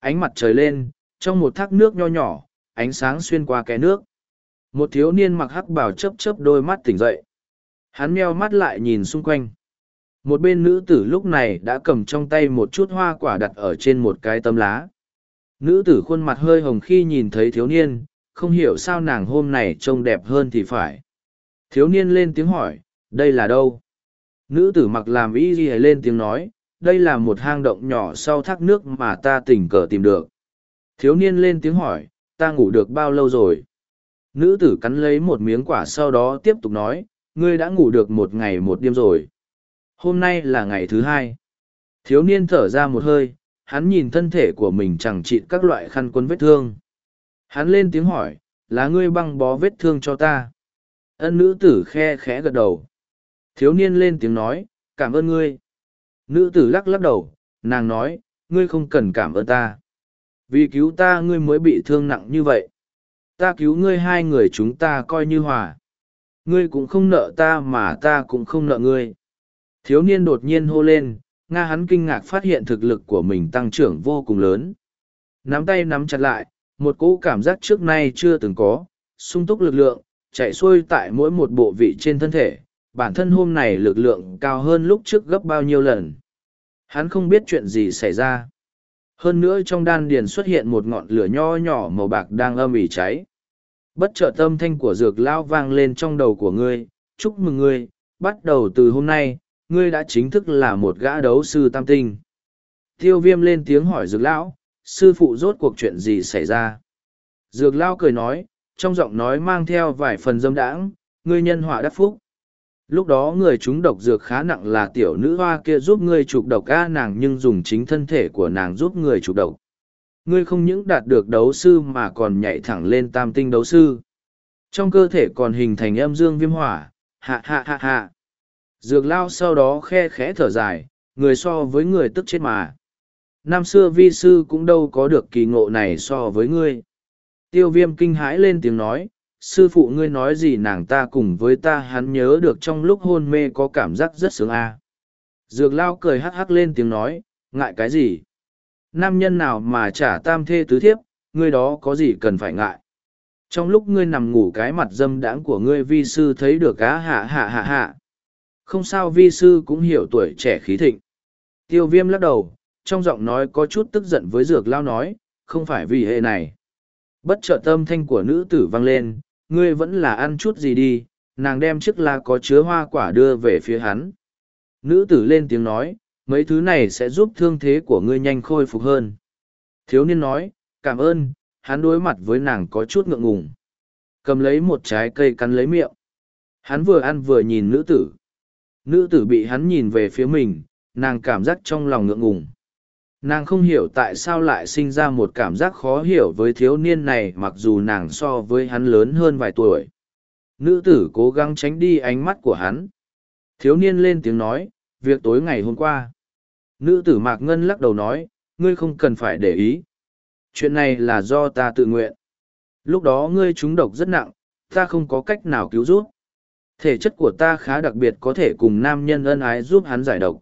S1: ánh mặt trời lên trong một thác nước nho nhỏ ánh sáng xuyên qua kẽ nước một thiếu niên mặc hắc bảo chấp chấp đôi mắt tỉnh dậy hắn meo mắt lại nhìn xung quanh một bên nữ tử lúc này đã cầm trong tay một chút hoa quả đặt ở trên một cái tấm lá nữ tử khuôn mặt hơi hồng khi nhìn thấy thiếu niên không hiểu sao nàng hôm này trông đẹp hơn thì phải thiếu niên lên tiếng hỏi đây là đâu? Nữ tử mặc làm y ghi lên tiếng nói, đây là một hang động nhỏ sau thác nước mà ta tình cờ tìm được. Thiếu niên lên tiếng hỏi, ta ngủ được bao lâu rồi? Nữ tử cắn lấy một miếng quả sau đó tiếp tục nói, ngươi đã ngủ được một ngày một đêm rồi. Hôm nay là ngày thứ hai. Thiếu niên thở ra một hơi, hắn nhìn thân thể của mình chẳng chịt các loại khăn quân vết thương. Hắn lên tiếng hỏi, là ngươi băng bó vết thương cho ta. Ân nữ tử khe khẽ gật đầu thiếu niên lên tiếng nói, cảm ơn ngươi. Nữ tử lắc lắc đầu, nàng nói, ngươi không cần cảm ơn ta. Vì cứu ta ngươi mới bị thương nặng như vậy. Ta cứu ngươi hai người chúng ta coi như hòa. Ngươi cũng không nợ ta mà ta cũng không nợ ngươi. Thiếu niên đột nhiên hô lên, Nga hắn kinh ngạc phát hiện thực lực của mình tăng trưởng vô cùng lớn. Nắm tay nắm chặt lại, một cỗ cảm giác trước nay chưa từng có, sung túc lực lượng, chạy xuôi tại mỗi một bộ vị trên thân thể, bản thân hôm này lực lượng cao hơn lúc trước gấp bao nhiêu lần. Hắn không biết chuyện gì xảy ra. Hơn nữa trong đan điền xuất hiện một ngọn lửa nho nhỏ màu bạc đang âm ỉ cháy. Bất chợt âm thanh của dược lão vang lên trong đầu của ngươi, chúc mừng ngươi, bắt đầu từ hôm nay, ngươi đã chính thức là một gã đấu sư tam tinh. Tiêu viêm lên tiếng hỏi dược lão, sư phụ rốt cuộc chuyện gì xảy ra. Dược lão cười nói, trong giọng nói mang theo vài phần dâm đãng, ngươi nhân họa đắc phúc lúc đó người chúng độc dược khá nặng là tiểu nữ hoa kia giúp ngươi chụp độc a nàng nhưng dùng chính thân thể của nàng giúp người chụp độc ngươi không những đạt được đấu sư mà còn nhảy thẳng lên tam tinh đấu sư trong cơ thể còn hình thành âm dương viêm hỏa hạ hạ hạ hạ dược lao sau đó khe khẽ thở dài người so với người tức chết mà năm xưa vi sư cũng đâu có được kỳ ngộ này so với ngươi tiêu viêm kinh hãi lên tiếng nói sư phụ ngươi nói gì nàng ta cùng với ta hắn nhớ được trong lúc hôn mê có cảm giác rất sướng a à. dược lao cười hắc hắc lên tiếng nói ngại cái gì nam nhân nào mà trả tam thê tứ thiếp ngươi đó có gì cần phải ngại trong lúc ngươi nằm ngủ cái mặt dâm đãng của ngươi vi sư thấy được cá hạ hạ hạ hạ không sao vi sư cũng hiểu tuổi trẻ khí thịnh tiêu viêm lắc đầu trong giọng nói có chút tức giận với dược lao nói không phải vì hệ này bất chợt tâm thanh của nữ tử vang lên ngươi vẫn là ăn chút gì đi, nàng đem chiếc la có chứa hoa quả đưa về phía hắn. Nữ tử lên tiếng nói, mấy thứ này sẽ giúp thương thế của ngươi nhanh khôi phục hơn. Thiếu niên nói, cảm ơn, hắn đối mặt với nàng có chút ngượng ngùng. Cầm lấy một trái cây cắn lấy miệng. Hắn vừa ăn vừa nhìn nữ tử. Nữ tử bị hắn nhìn về phía mình, nàng cảm giác trong lòng ngượng ngùng nàng không hiểu tại sao lại sinh ra một cảm giác khó hiểu với thiếu niên này mặc dù nàng so với hắn lớn hơn vài tuổi nữ tử cố gắng tránh đi ánh mắt của hắn thiếu niên lên tiếng nói việc tối ngày hôm qua nữ tử mạc ngân lắc đầu nói ngươi không cần phải để ý chuyện này là do ta tự nguyện lúc đó ngươi trúng độc rất nặng ta không có cách nào cứu giúp thể chất của ta khá đặc biệt có thể cùng nam nhân ân ái giúp hắn giải độc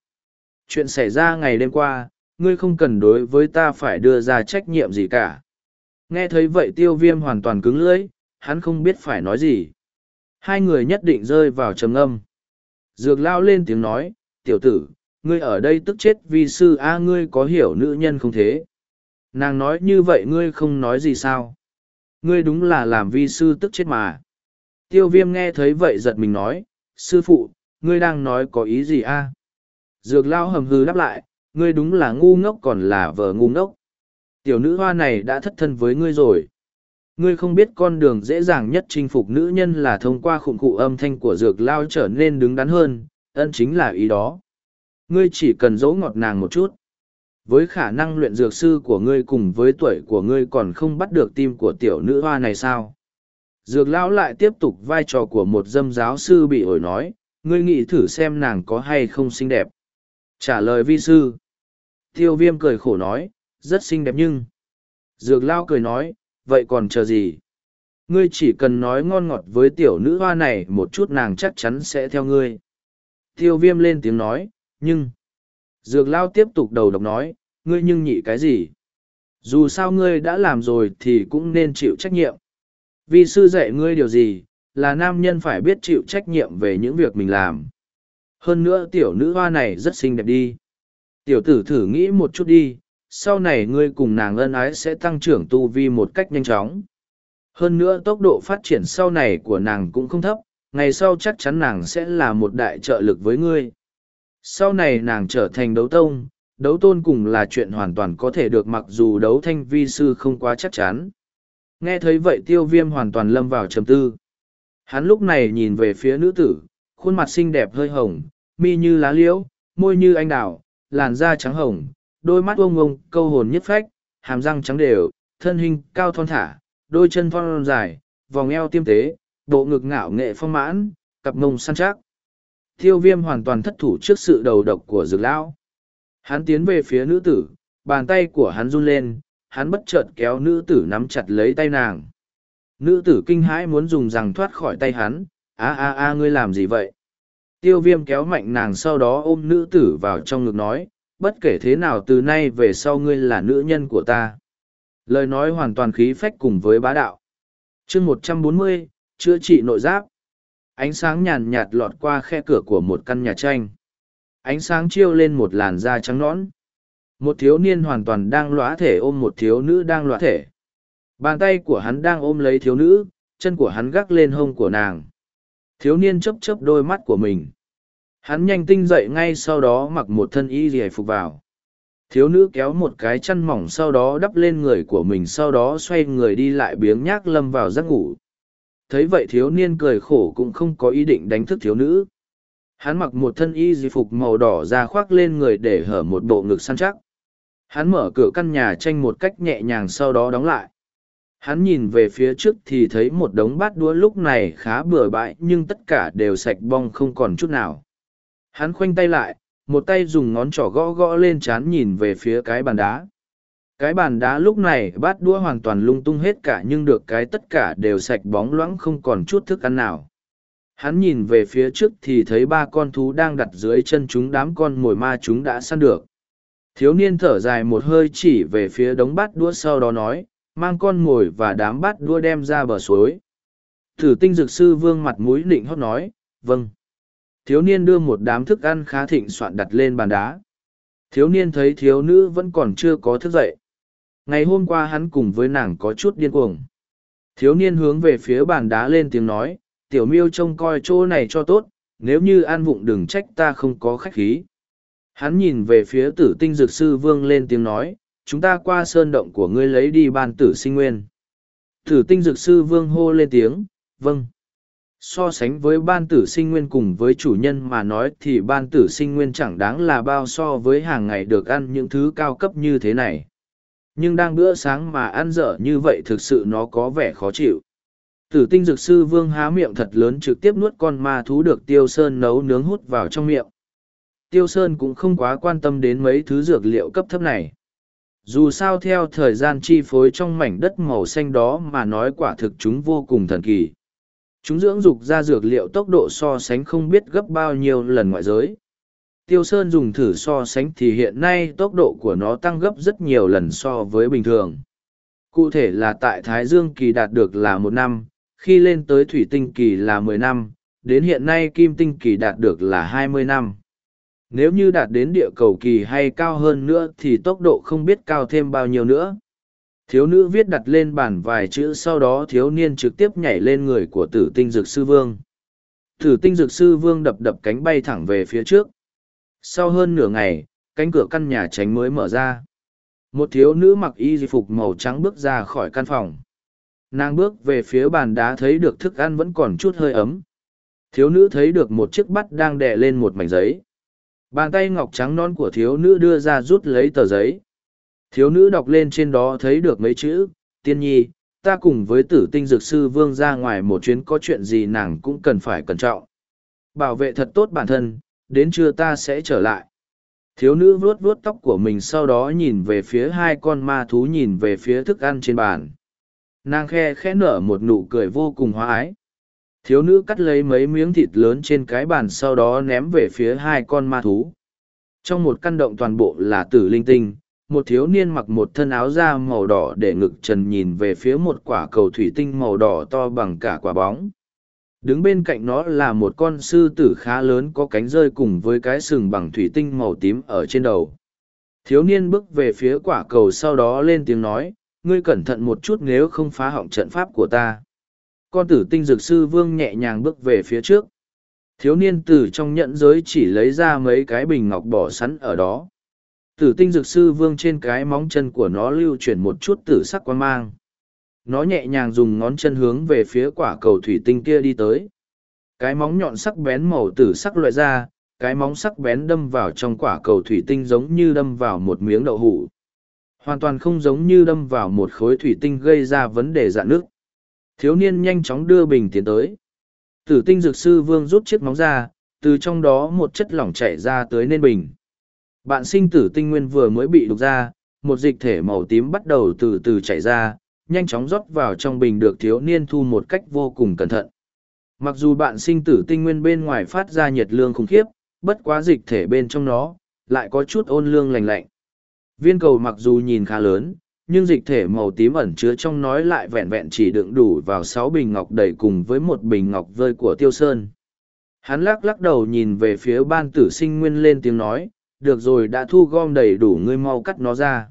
S1: chuyện xảy ra ngày đêm qua ngươi không cần đối với ta phải đưa ra trách nhiệm gì cả. Nghe thấy vậy tiêu viêm hoàn toàn cứng lưỡi, hắn không biết phải nói gì. Hai người nhất định rơi vào trầm âm. Dược lao lên tiếng nói, tiểu tử, ngươi ở đây tức chết vì sư A ngươi có hiểu nữ nhân không thế. Nàng nói như vậy ngươi không nói gì sao? Ngươi đúng là làm vi sư tức chết mà. Tiêu viêm nghe thấy vậy giật mình nói, sư phụ, ngươi đang nói có ý gì a Dược lao hầm hư đáp lại, ngươi đúng là ngu ngốc còn là vợ ngu ngốc. Tiểu nữ hoa này đã thất thân với ngươi rồi. Ngươi không biết con đường dễ dàng nhất chinh phục nữ nhân là thông qua khủng cụ âm thanh của dược lao trở nên đứng đắn hơn, ân chính là ý đó. Ngươi chỉ cần dỗ ngọt nàng một chút. Với khả năng luyện dược sư của ngươi cùng với tuổi của ngươi còn không bắt được tim của tiểu nữ hoa này sao? Dược lão lại tiếp tục vai trò của một dâm giáo sư bị ổi nói, ngươi nghĩ thử xem nàng có hay không xinh đẹp. Trả lời vi sư, Tiêu viêm cười khổ nói, rất xinh đẹp nhưng. Dược lao cười nói, vậy còn chờ gì? Ngươi chỉ cần nói ngon ngọt với tiểu nữ hoa này một chút nàng chắc chắn sẽ theo ngươi. Tiêu viêm lên tiếng nói, nhưng... Dược lao tiếp tục đầu độc nói, ngươi nhưng nhị cái gì? Dù sao ngươi đã làm rồi thì cũng nên chịu trách nhiệm. Vì sư dạy ngươi điều gì, là nam nhân phải biết chịu trách nhiệm về những việc mình làm. Hơn nữa tiểu nữ hoa này rất xinh đẹp đi tiểu tử thử nghĩ một chút đi sau này ngươi cùng nàng ân ái sẽ tăng trưởng tu vi một cách nhanh chóng hơn nữa tốc độ phát triển sau này của nàng cũng không thấp ngày sau chắc chắn nàng sẽ là một đại trợ lực với ngươi sau này nàng trở thành đấu tông đấu tôn cùng là chuyện hoàn toàn có thể được mặc dù đấu thanh vi sư không quá chắc chắn nghe thấy vậy tiêu viêm hoàn toàn lâm vào trầm tư hắn lúc này nhìn về phía nữ tử khuôn mặt xinh đẹp hơi hồng mi như lá liễu môi như anh đào làn da trắng hồng, đôi mắt uông ông câu hồn nhất phách, hàm răng trắng đều, thân hình cao thon thả, đôi chân thon dài, vòng eo tiêm tế, bộ ngực ngạo nghệ phong mãn, cặp mông săn chắc. Tiêu viêm hoàn toàn thất thủ trước sự đầu độc của dược lão. Hắn tiến về phía nữ tử, bàn tay của hắn run lên, hắn bất chợt kéo nữ tử nắm chặt lấy tay nàng. Nữ tử kinh hãi muốn dùng rằng thoát khỏi tay hắn, a a a ngươi làm gì vậy? Tiêu viêm kéo mạnh nàng sau đó ôm nữ tử vào trong ngực nói, bất kể thế nào từ nay về sau ngươi là nữ nhân của ta. Lời nói hoàn toàn khí phách cùng với bá đạo. chương 140, chữa trị nội giáp. Ánh sáng nhàn nhạt lọt qua khe cửa của một căn nhà tranh. Ánh sáng chiêu lên một làn da trắng nõn. Một thiếu niên hoàn toàn đang lõa thể ôm một thiếu nữ đang lõa thể. Bàn tay của hắn đang ôm lấy thiếu nữ, chân của hắn gác lên hông của nàng thiếu niên chấp chấp đôi mắt của mình hắn nhanh tinh dậy ngay sau đó mặc một thân y rìa phục vào thiếu nữ kéo một cái chăn mỏng sau đó đắp lên người của mình sau đó xoay người đi lại biếng nhác lâm vào giấc ngủ thấy vậy thiếu niên cười khổ cũng không có ý định đánh thức thiếu nữ hắn mặc một thân y di phục màu đỏ ra khoác lên người để hở một bộ ngực săn chắc hắn mở cửa căn nhà tranh một cách nhẹ nhàng sau đó đóng lại hắn nhìn về phía trước thì thấy một đống bát đũa lúc này khá bừa bãi nhưng tất cả đều sạch bong không còn chút nào hắn khoanh tay lại một tay dùng ngón trỏ gõ gõ lên trán nhìn về phía cái bàn đá cái bàn đá lúc này bát đũa hoàn toàn lung tung hết cả nhưng được cái tất cả đều sạch bóng loãng không còn chút thức ăn nào hắn nhìn về phía trước thì thấy ba con thú đang đặt dưới chân chúng đám con mồi ma chúng đã săn được thiếu niên thở dài một hơi chỉ về phía đống bát đũa sau đó nói mang con mồi và đám bát đua đem ra bờ suối. Thử tinh dược sư vương mặt mũi định hót nói, vâng. Thiếu niên đưa một đám thức ăn khá thịnh soạn đặt lên bàn đá. Thiếu niên thấy thiếu nữ vẫn còn chưa có thức dậy. Ngày hôm qua hắn cùng với nàng có chút điên cuồng. Thiếu niên hướng về phía bàn đá lên tiếng nói, tiểu miêu trông coi chỗ này cho tốt, nếu như an vụng đừng trách ta không có khách khí. Hắn nhìn về phía tử tinh dược sư vương lên tiếng nói, chúng ta qua sơn động của ngươi lấy đi ban tử sinh nguyên. thử tinh dược sư vương hô lên tiếng, vâng. So sánh với ban tử sinh nguyên cùng với chủ nhân mà nói thì ban tử sinh nguyên chẳng đáng là bao so với hàng ngày được ăn những thứ cao cấp như thế này. Nhưng đang bữa sáng mà ăn dở như vậy thực sự nó có vẻ khó chịu. Tử tinh dược sư vương há miệng thật lớn trực tiếp nuốt con ma thú được tiêu sơn nấu nướng hút vào trong miệng. Tiêu sơn cũng không quá quan tâm đến mấy thứ dược liệu cấp thấp này dù sao theo thời gian chi phối trong mảnh đất màu xanh đó mà nói quả thực chúng vô cùng thần kỳ chúng dưỡng dục ra dược liệu tốc độ so sánh không biết gấp bao nhiêu lần ngoại giới tiêu sơn dùng thử so sánh thì hiện nay tốc độ của nó tăng gấp rất nhiều lần so với bình thường cụ thể là tại thái dương kỳ đạt được là một năm khi lên tới thủy tinh kỳ là mười năm đến hiện nay kim tinh kỳ đạt được là hai mươi năm nếu như đạt đến địa cầu kỳ hay cao hơn nữa thì tốc độ không biết cao thêm bao nhiêu nữa. Thiếu nữ viết đặt lên bản vài chữ sau đó thiếu niên trực tiếp nhảy lên người của tử tinh dược sư vương. Tử tinh dược sư vương đập đập cánh bay thẳng về phía trước. Sau hơn nửa ngày, cánh cửa căn nhà tránh mới mở ra. Một thiếu nữ mặc y di phục màu trắng bước ra khỏi căn phòng. Nàng bước về phía bàn đá thấy được thức ăn vẫn còn chút hơi ấm. Thiếu nữ thấy được một chiếc bát đang đè lên một mảnh giấy. Bàn tay ngọc trắng non của thiếu nữ đưa ra rút lấy tờ giấy. Thiếu nữ đọc lên trên đó thấy được mấy chữ, tiên nhi, ta cùng với tử tinh dược sư vương ra ngoài một chuyến có chuyện gì nàng cũng cần phải cẩn trọng. Bảo vệ thật tốt bản thân, đến trưa ta sẽ trở lại. Thiếu nữ vuốt vuốt tóc của mình sau đó nhìn về phía hai con ma thú nhìn về phía thức ăn trên bàn. Nàng khe khẽ nở một nụ cười vô cùng hóa ái thiếu nữ cắt lấy mấy miếng thịt lớn trên cái bàn sau đó ném về phía hai con ma thú trong một căn động toàn bộ là tử linh tinh một thiếu niên mặc một thân áo da màu đỏ để ngực trần nhìn về phía một quả cầu thủy tinh màu đỏ to bằng cả quả bóng đứng bên cạnh nó là một con sư tử khá lớn có cánh rơi cùng với cái sừng bằng thủy tinh màu tím ở trên đầu thiếu niên bước về phía quả cầu sau đó lên tiếng nói ngươi cẩn thận một chút nếu không phá hỏng trận pháp của ta con tử tinh dược sư vương nhẹ nhàng bước về phía trước. Thiếu niên tử trong nhẫn giới chỉ lấy ra mấy cái bình ngọc bỏ sẵn ở đó. Tử tinh dược sư vương trên cái móng chân của nó lưu chuyển một chút tử sắc quan mang. Nó nhẹ nhàng dùng ngón chân hướng về phía quả cầu thủy tinh kia đi tới. Cái móng nhọn sắc bén màu tử sắc loại ra, cái móng sắc bén đâm vào trong quả cầu thủy tinh giống như đâm vào một miếng đậu hủ. Hoàn toàn không giống như đâm vào một khối thủy tinh gây ra vấn đề dạn nước. Thiếu niên nhanh chóng đưa bình tiến tới. Tử tinh dược sư vương rút chiếc móng ra, từ trong đó một chất lỏng chảy ra tới nên bình. Bạn sinh tử tinh nguyên vừa mới bị đục ra, một dịch thể màu tím bắt đầu từ từ chảy ra, nhanh chóng rót vào trong bình được thiếu niên thu một cách vô cùng cẩn thận. Mặc dù bạn sinh tử tinh nguyên bên ngoài phát ra nhiệt lương khủng khiếp, bất quá dịch thể bên trong nó, lại có chút ôn lương lành lạnh. Viên cầu mặc dù nhìn khá lớn, nhưng dịch thể màu tím ẩn chứa trong nói lại vẹn vẹn chỉ đựng đủ vào sáu bình ngọc đầy cùng với một bình ngọc vơi của tiêu sơn hắn lắc lắc đầu nhìn về phía ban tử sinh nguyên lên tiếng nói được rồi đã thu gom đầy đủ ngươi mau cắt nó ra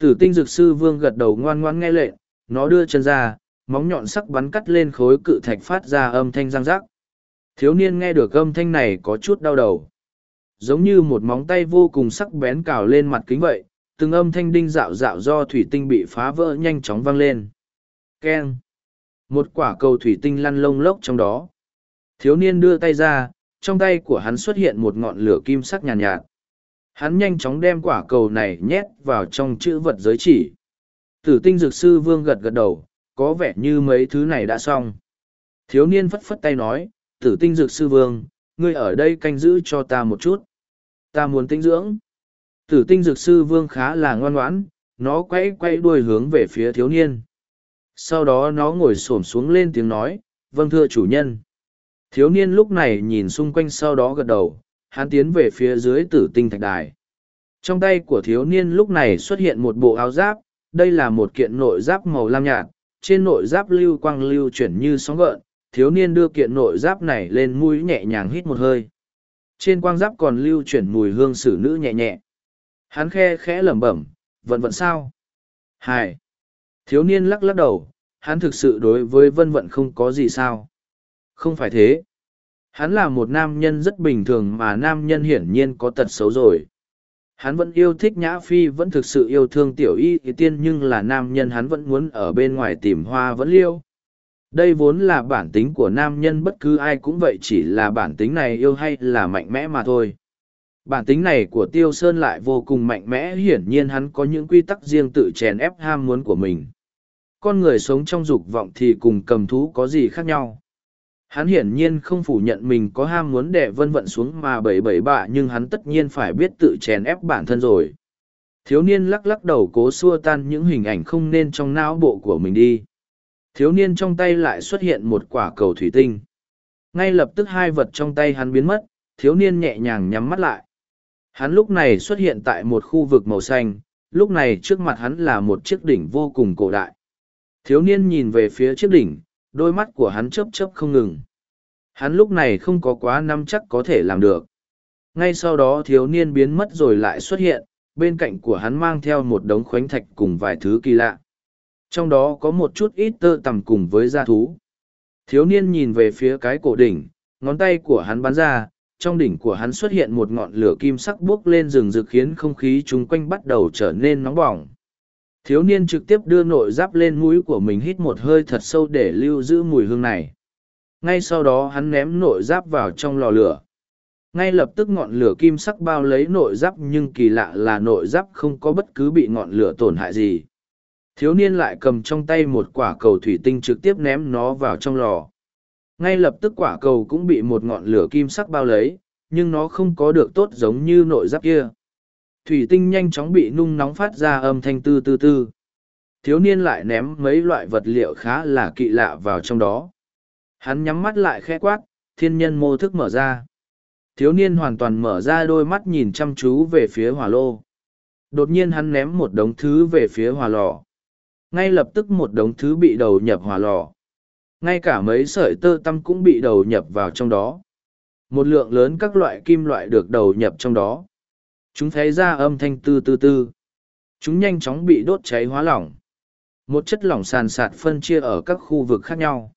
S1: tử tinh dược sư vương gật đầu ngoan ngoan nghe lệnh nó đưa chân ra móng nhọn sắc bắn cắt lên khối cự thạch phát ra âm thanh răng rác thiếu niên nghe được âm thanh này có chút đau đầu giống như một móng tay vô cùng sắc bén cào lên mặt kính vậy từng âm thanh đinh dạo dạo do thủy tinh bị phá vỡ nhanh chóng vang lên. Keng! Một quả cầu thủy tinh lăn lông lốc trong đó. Thiếu niên đưa tay ra, trong tay của hắn xuất hiện một ngọn lửa kim sắc nhàn nhạt, nhạt. Hắn nhanh chóng đem quả cầu này nhét vào trong chữ vật giới chỉ. Tử tinh dược sư vương gật gật đầu, có vẻ như mấy thứ này đã xong. Thiếu niên phất phất tay nói, tử tinh dược sư vương, ngươi ở đây canh giữ cho ta một chút. Ta muốn tinh dưỡng. Tử tinh dược sư vương khá là ngoan ngoãn, nó quay quay đuôi hướng về phía thiếu niên. Sau đó nó ngồi xổm xuống lên tiếng nói, vâng thưa chủ nhân. Thiếu niên lúc này nhìn xung quanh sau đó gật đầu, hắn tiến về phía dưới tử tinh thạch đài. Trong tay của thiếu niên lúc này xuất hiện một bộ áo giáp, đây là một kiện nội giáp màu lam nhạt, trên nội giáp lưu quang lưu chuyển như sóng gợn, thiếu niên đưa kiện nội giáp này lên mũi nhẹ nhàng hít một hơi. Trên quang giáp còn lưu chuyển mùi hương xử nữ nhẹ nhẹ. Hắn khe khẽ lẩm bẩm, vận vận sao? Hài! Thiếu niên lắc lắc đầu, hắn thực sự đối với vân vận không có gì sao? Không phải thế. Hắn là một nam nhân rất bình thường mà nam nhân hiển nhiên có tật xấu rồi. Hắn vẫn yêu thích Nhã Phi vẫn thực sự yêu thương tiểu y thì tiên nhưng là nam nhân hắn vẫn muốn ở bên ngoài tìm hoa vẫn liêu. Đây vốn là bản tính của nam nhân bất cứ ai cũng vậy chỉ là bản tính này yêu hay là mạnh mẽ mà thôi. Bản tính này của Tiêu Sơn lại vô cùng mạnh mẽ hiển nhiên hắn có những quy tắc riêng tự chèn ép ham muốn của mình. Con người sống trong dục vọng thì cùng cầm thú có gì khác nhau. Hắn hiển nhiên không phủ nhận mình có ham muốn để vân vận xuống mà bậy bậy bạ nhưng hắn tất nhiên phải biết tự chèn ép bản thân rồi. Thiếu niên lắc lắc đầu cố xua tan những hình ảnh không nên trong não bộ của mình đi. Thiếu niên trong tay lại xuất hiện một quả cầu thủy tinh. Ngay lập tức hai vật trong tay hắn biến mất, thiếu niên nhẹ nhàng nhắm mắt lại. Hắn lúc này xuất hiện tại một khu vực màu xanh, lúc này trước mặt hắn là một chiếc đỉnh vô cùng cổ đại. Thiếu niên nhìn về phía chiếc đỉnh, đôi mắt của hắn chớp chớp không ngừng. Hắn lúc này không có quá năm chắc có thể làm được. Ngay sau đó thiếu niên biến mất rồi lại xuất hiện, bên cạnh của hắn mang theo một đống khoánh thạch cùng vài thứ kỳ lạ. Trong đó có một chút ít tơ tằm cùng với da thú. Thiếu niên nhìn về phía cái cổ đỉnh, ngón tay của hắn bắn ra, trong đỉnh của hắn xuất hiện một ngọn lửa kim sắc buốc lên rừng rực khiến không khí chung quanh bắt đầu trở nên nóng bỏng. Thiếu niên trực tiếp đưa nội giáp lên mũi của mình hít một hơi thật sâu để lưu giữ mùi hương này. Ngay sau đó hắn ném nội giáp vào trong lò lửa. Ngay lập tức ngọn lửa kim sắc bao lấy nội giáp nhưng kỳ lạ là nội giáp không có bất cứ bị ngọn lửa tổn hại gì. Thiếu niên lại cầm trong tay một quả cầu thủy tinh trực tiếp ném nó vào trong lò. Ngay lập tức quả cầu cũng bị một ngọn lửa kim sắc bao lấy, nhưng nó không có được tốt giống như nội giáp kia. Thủy tinh nhanh chóng bị nung nóng phát ra âm thanh tư tư tư. Thiếu niên lại ném mấy loại vật liệu khá là kỵ lạ vào trong đó. Hắn nhắm mắt lại khẽ quát, thiên nhân mô thức mở ra. Thiếu niên hoàn toàn mở ra đôi mắt nhìn chăm chú về phía hỏa lô. Đột nhiên hắn ném một đống thứ về phía hỏa lò. Ngay lập tức một đống thứ bị đầu nhập hỏa lò. Ngay cả mấy sợi tơ tăm cũng bị đầu nhập vào trong đó. Một lượng lớn các loại kim loại được đầu nhập trong đó. Chúng thấy ra âm thanh tư tư tư. Chúng nhanh chóng bị đốt cháy hóa lỏng. Một chất lỏng sàn sạt phân chia ở các khu vực khác nhau.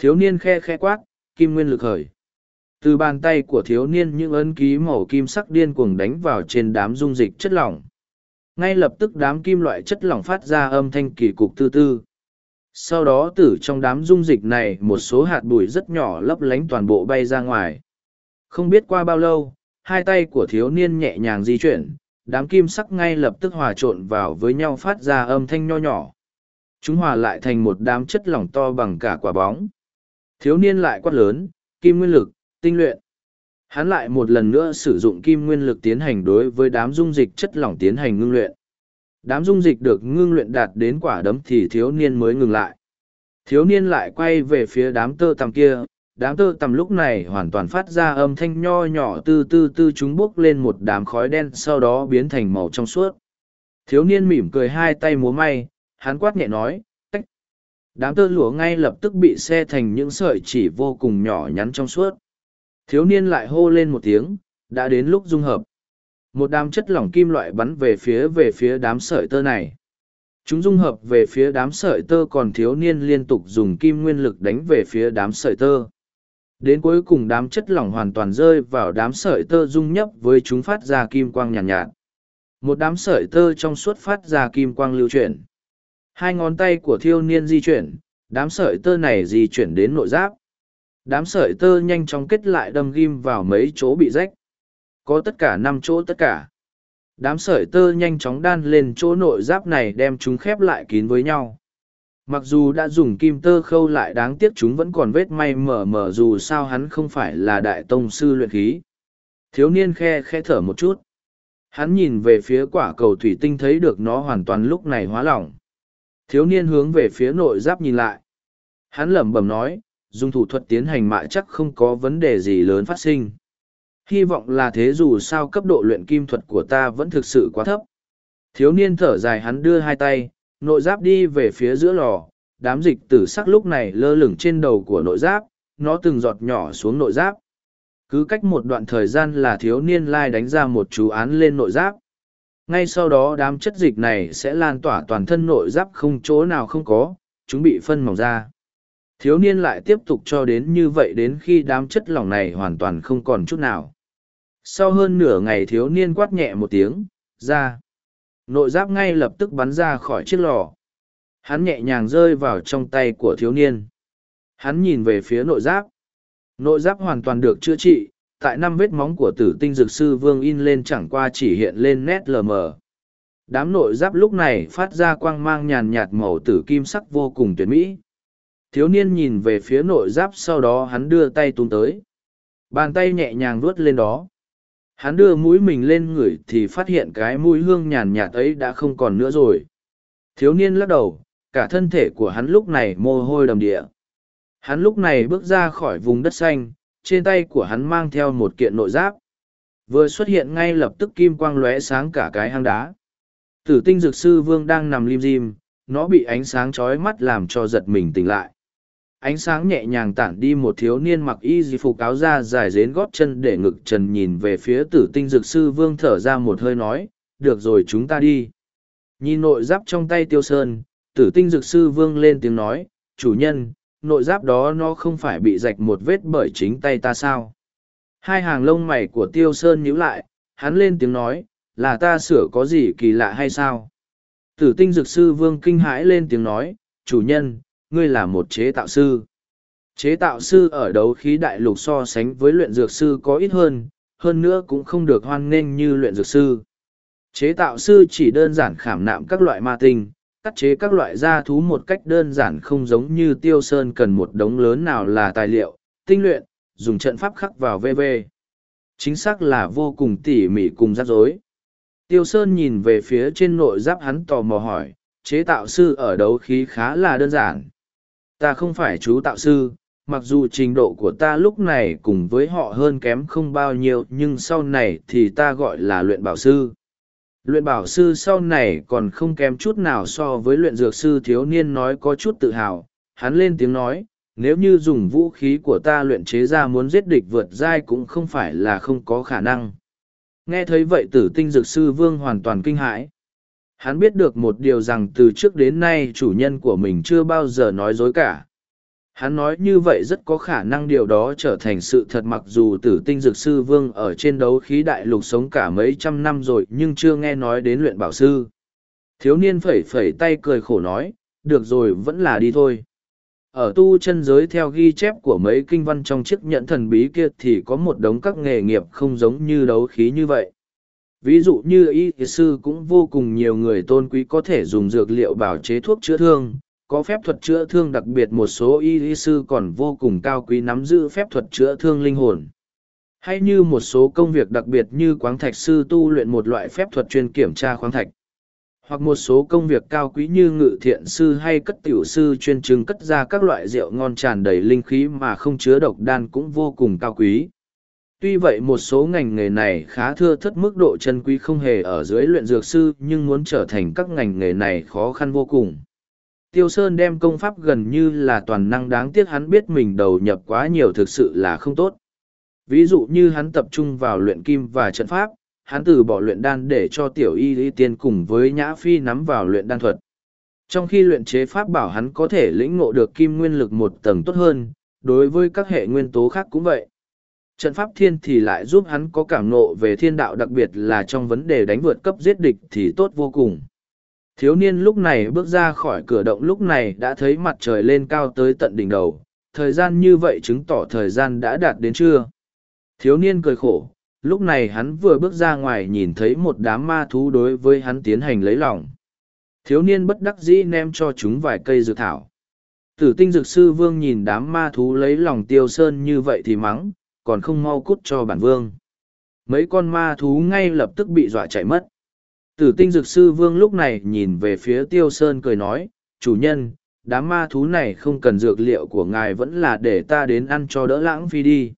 S1: Thiếu niên khe khe quát, kim nguyên lực khởi. Từ bàn tay của thiếu niên những ấn ký màu kim sắc điên cuồng đánh vào trên đám dung dịch chất lỏng ngay lập tức đám kim loại chất lỏng phát ra âm thanh kỳ cục tư tư sau đó từ trong đám dung dịch này một số hạt bụi rất nhỏ lấp lánh toàn bộ bay ra ngoài không biết qua bao lâu hai tay của thiếu niên nhẹ nhàng di chuyển đám kim sắc ngay lập tức hòa trộn vào với nhau phát ra âm thanh nho nhỏ chúng hòa lại thành một đám chất lỏng to bằng cả quả bóng thiếu niên lại quát lớn kim nguyên lực tinh luyện hắn lại một lần nữa sử dụng kim nguyên lực tiến hành đối với đám dung dịch chất lỏng tiến hành ngưng luyện đám dung dịch được ngưng luyện đạt đến quả đấm thì thiếu niên mới ngừng lại thiếu niên lại quay về phía đám tơ tằm kia đám tơ tằm lúc này hoàn toàn phát ra âm thanh nho nhỏ từ từ từ chúng bốc lên một đám khói đen sau đó biến thành màu trong suốt thiếu niên mỉm cười hai tay múa may hắn quát nhẹ nói tách đám tơ lụa ngay lập tức bị xe thành những sợi chỉ vô cùng nhỏ nhắn trong suốt thiếu niên lại hô lên một tiếng đã đến lúc dung hợp một đám chất lỏng kim loại bắn về phía về phía đám sợi tơ này chúng dung hợp về phía đám sợi tơ còn thiếu niên liên tục dùng kim nguyên lực đánh về phía đám sợi tơ đến cuối cùng đám chất lỏng hoàn toàn rơi vào đám sợi tơ dung nhấp với chúng phát ra kim quang nhàn nhạt, nhạt một đám sợi tơ trong suốt phát ra kim quang lưu chuyển hai ngón tay của thiêu niên di chuyển đám sợi tơ này di chuyển đến nội giáp đám sợi tơ nhanh chóng kết lại đâm ghim vào mấy chỗ bị rách có tất cả năm chỗ tất cả. Đám sợi tơ nhanh chóng đan lên chỗ nội giáp này đem chúng khép lại kín với nhau. Mặc dù đã dùng kim tơ khâu lại đáng tiếc chúng vẫn còn vết may mờ mờ dù sao hắn không phải là đại tông sư luyện khí. Thiếu niên khe khe thở một chút. Hắn nhìn về phía quả cầu thủy tinh thấy được nó hoàn toàn lúc này hóa lỏng. Thiếu niên hướng về phía nội giáp nhìn lại. Hắn lẩm bẩm nói, dùng thủ thuật tiến hành mại chắc không có vấn đề gì lớn phát sinh. Hy vọng là thế dù sao cấp độ luyện kim thuật của ta vẫn thực sự quá thấp. Thiếu niên thở dài hắn đưa hai tay, nội giáp đi về phía giữa lò, đám dịch tử sắc lúc này lơ lửng trên đầu của nội giáp, nó từng giọt nhỏ xuống nội giáp. Cứ cách một đoạn thời gian là thiếu niên lai đánh ra một chú án lên nội giáp. Ngay sau đó đám chất dịch này sẽ lan tỏa toàn thân nội giáp không chỗ nào không có, chúng bị phân mỏng ra thiếu niên lại tiếp tục cho đến như vậy đến khi đám chất lỏng này hoàn toàn không còn chút nào. Sau hơn nửa ngày thiếu niên quát nhẹ một tiếng, ra. Nội giáp ngay lập tức bắn ra khỏi chiếc lò. Hắn nhẹ nhàng rơi vào trong tay của thiếu niên. Hắn nhìn về phía nội giáp. Nội giáp hoàn toàn được chữa trị, tại năm vết móng của tử tinh dược sư vương in lên chẳng qua chỉ hiện lên nét lờ mờ. Đám nội giáp lúc này phát ra quang mang nhàn nhạt màu tử kim sắc vô cùng tuyệt mỹ thiếu niên nhìn về phía nội giáp sau đó hắn đưa tay tung tới bàn tay nhẹ nhàng vuốt lên đó hắn đưa mũi mình lên ngửi thì phát hiện cái mũi hương nhàn nhạt ấy đã không còn nữa rồi thiếu niên lắc đầu cả thân thể của hắn lúc này mồ hôi đầm địa hắn lúc này bước ra khỏi vùng đất xanh trên tay của hắn mang theo một kiện nội giáp vừa xuất hiện ngay lập tức kim quang lóe sáng cả cái hang đá tử tinh dược sư vương đang nằm lim dim nó bị ánh sáng chói mắt làm cho giật mình tỉnh lại ánh sáng nhẹ nhàng tản đi một thiếu niên mặc y di phục áo da dài dến gót chân để ngực trần nhìn về phía tử tinh dược sư vương thở ra một hơi nói được rồi chúng ta đi nhìn nội giáp trong tay tiêu sơn tử tinh dược sư vương lên tiếng nói chủ nhân nội giáp đó nó không phải bị rạch một vết bởi chính tay ta sao hai hàng lông mày của tiêu sơn nhíu lại hắn lên tiếng nói là ta sửa có gì kỳ lạ hay sao tử tinh dược sư vương kinh hãi lên tiếng nói chủ nhân ngươi là một chế tạo sư. Chế tạo sư ở đấu khí đại lục so sánh với luyện dược sư có ít hơn, hơn nữa cũng không được hoan nghênh như luyện dược sư. Chế tạo sư chỉ đơn giản khảm nạm các loại ma tinh, cắt chế các loại gia thú một cách đơn giản không giống như tiêu sơn cần một đống lớn nào là tài liệu, tinh luyện, dùng trận pháp khắc vào VV. Chính xác là vô cùng tỉ mỉ cùng rắc rối. Tiêu sơn nhìn về phía trên nội giáp hắn tò mò hỏi, chế tạo sư ở đấu khí khá là đơn giản ta không phải chú tạo sư mặc dù trình độ của ta lúc này cùng với họ hơn kém không bao nhiêu nhưng sau này thì ta gọi là luyện bảo sư luyện bảo sư sau này còn không kém chút nào so với luyện dược sư thiếu niên nói có chút tự hào hắn lên tiếng nói nếu như dùng vũ khí của ta luyện chế ra muốn giết địch vượt dai cũng không phải là không có khả năng nghe thấy vậy tử tinh dược sư vương hoàn toàn kinh hãi hắn biết được một điều rằng từ trước đến nay chủ nhân của mình chưa bao giờ nói dối cả hắn nói như vậy rất có khả năng điều đó trở thành sự thật mặc dù tử tinh dược sư vương ở trên đấu khí đại lục sống cả mấy trăm năm rồi nhưng chưa nghe nói đến luyện bảo sư thiếu niên phẩy phẩy tay cười khổ nói được rồi vẫn là đi thôi ở tu chân giới theo ghi chép của mấy kinh văn trong chiếc nhẫn thần bí kia thì có một đống các nghề nghiệp không giống như đấu khí như vậy ví dụ như y sư cũng vô cùng nhiều người tôn quý có thể dùng dược liệu bảo chế thuốc chữa thương có phép thuật chữa thương đặc biệt một số y sư còn vô cùng cao quý nắm giữ phép thuật chữa thương linh hồn hay như một số công việc đặc biệt như quáng thạch sư tu luyện một loại phép thuật chuyên kiểm tra khoáng thạch hoặc một số công việc cao quý như ngự thiện sư hay cất tiểu sư chuyên trưng cất ra các loại rượu ngon tràn đầy linh khí mà không chứa độc đan cũng vô cùng cao quý tuy vậy một số ngành nghề này khá thưa thất mức độ chân quý không hề ở dưới luyện dược sư nhưng muốn trở thành các ngành nghề này khó khăn vô cùng tiêu sơn đem công pháp gần như là toàn năng đáng tiếc hắn biết mình đầu nhập quá nhiều thực sự là không tốt ví dụ như hắn tập trung vào luyện kim và trận pháp hắn từ bỏ luyện đan để cho tiểu y y tiên cùng với nhã phi nắm vào luyện đan thuật trong khi luyện chế pháp bảo hắn có thể lĩnh ngộ được kim nguyên lực một tầng tốt hơn đối với các hệ nguyên tố khác cũng vậy Trận pháp thiên thì lại giúp hắn có cảm nộ về thiên đạo đặc biệt là trong vấn đề đánh vượt cấp giết địch thì tốt vô cùng. Thiếu niên lúc này bước ra khỏi cửa động lúc này đã thấy mặt trời lên cao tới tận đỉnh đầu, thời gian như vậy chứng tỏ thời gian đã đạt đến chưa. Thiếu niên cười khổ, lúc này hắn vừa bước ra ngoài nhìn thấy một đám ma thú đối với hắn tiến hành lấy lòng. Thiếu niên bất đắc dĩ ném cho chúng vài cây dược thảo. Tử tinh dược sư vương nhìn đám ma thú lấy lòng tiêu sơn như vậy thì mắng, còn không mau cút cho bản vương. Mấy con ma thú ngay lập tức bị dọa chạy mất. Tử tinh dược sư vương lúc này nhìn về phía tiêu sơn cười nói, chủ nhân, đám ma thú này không cần dược liệu của ngài vẫn là để ta đến ăn cho đỡ lãng phi đi.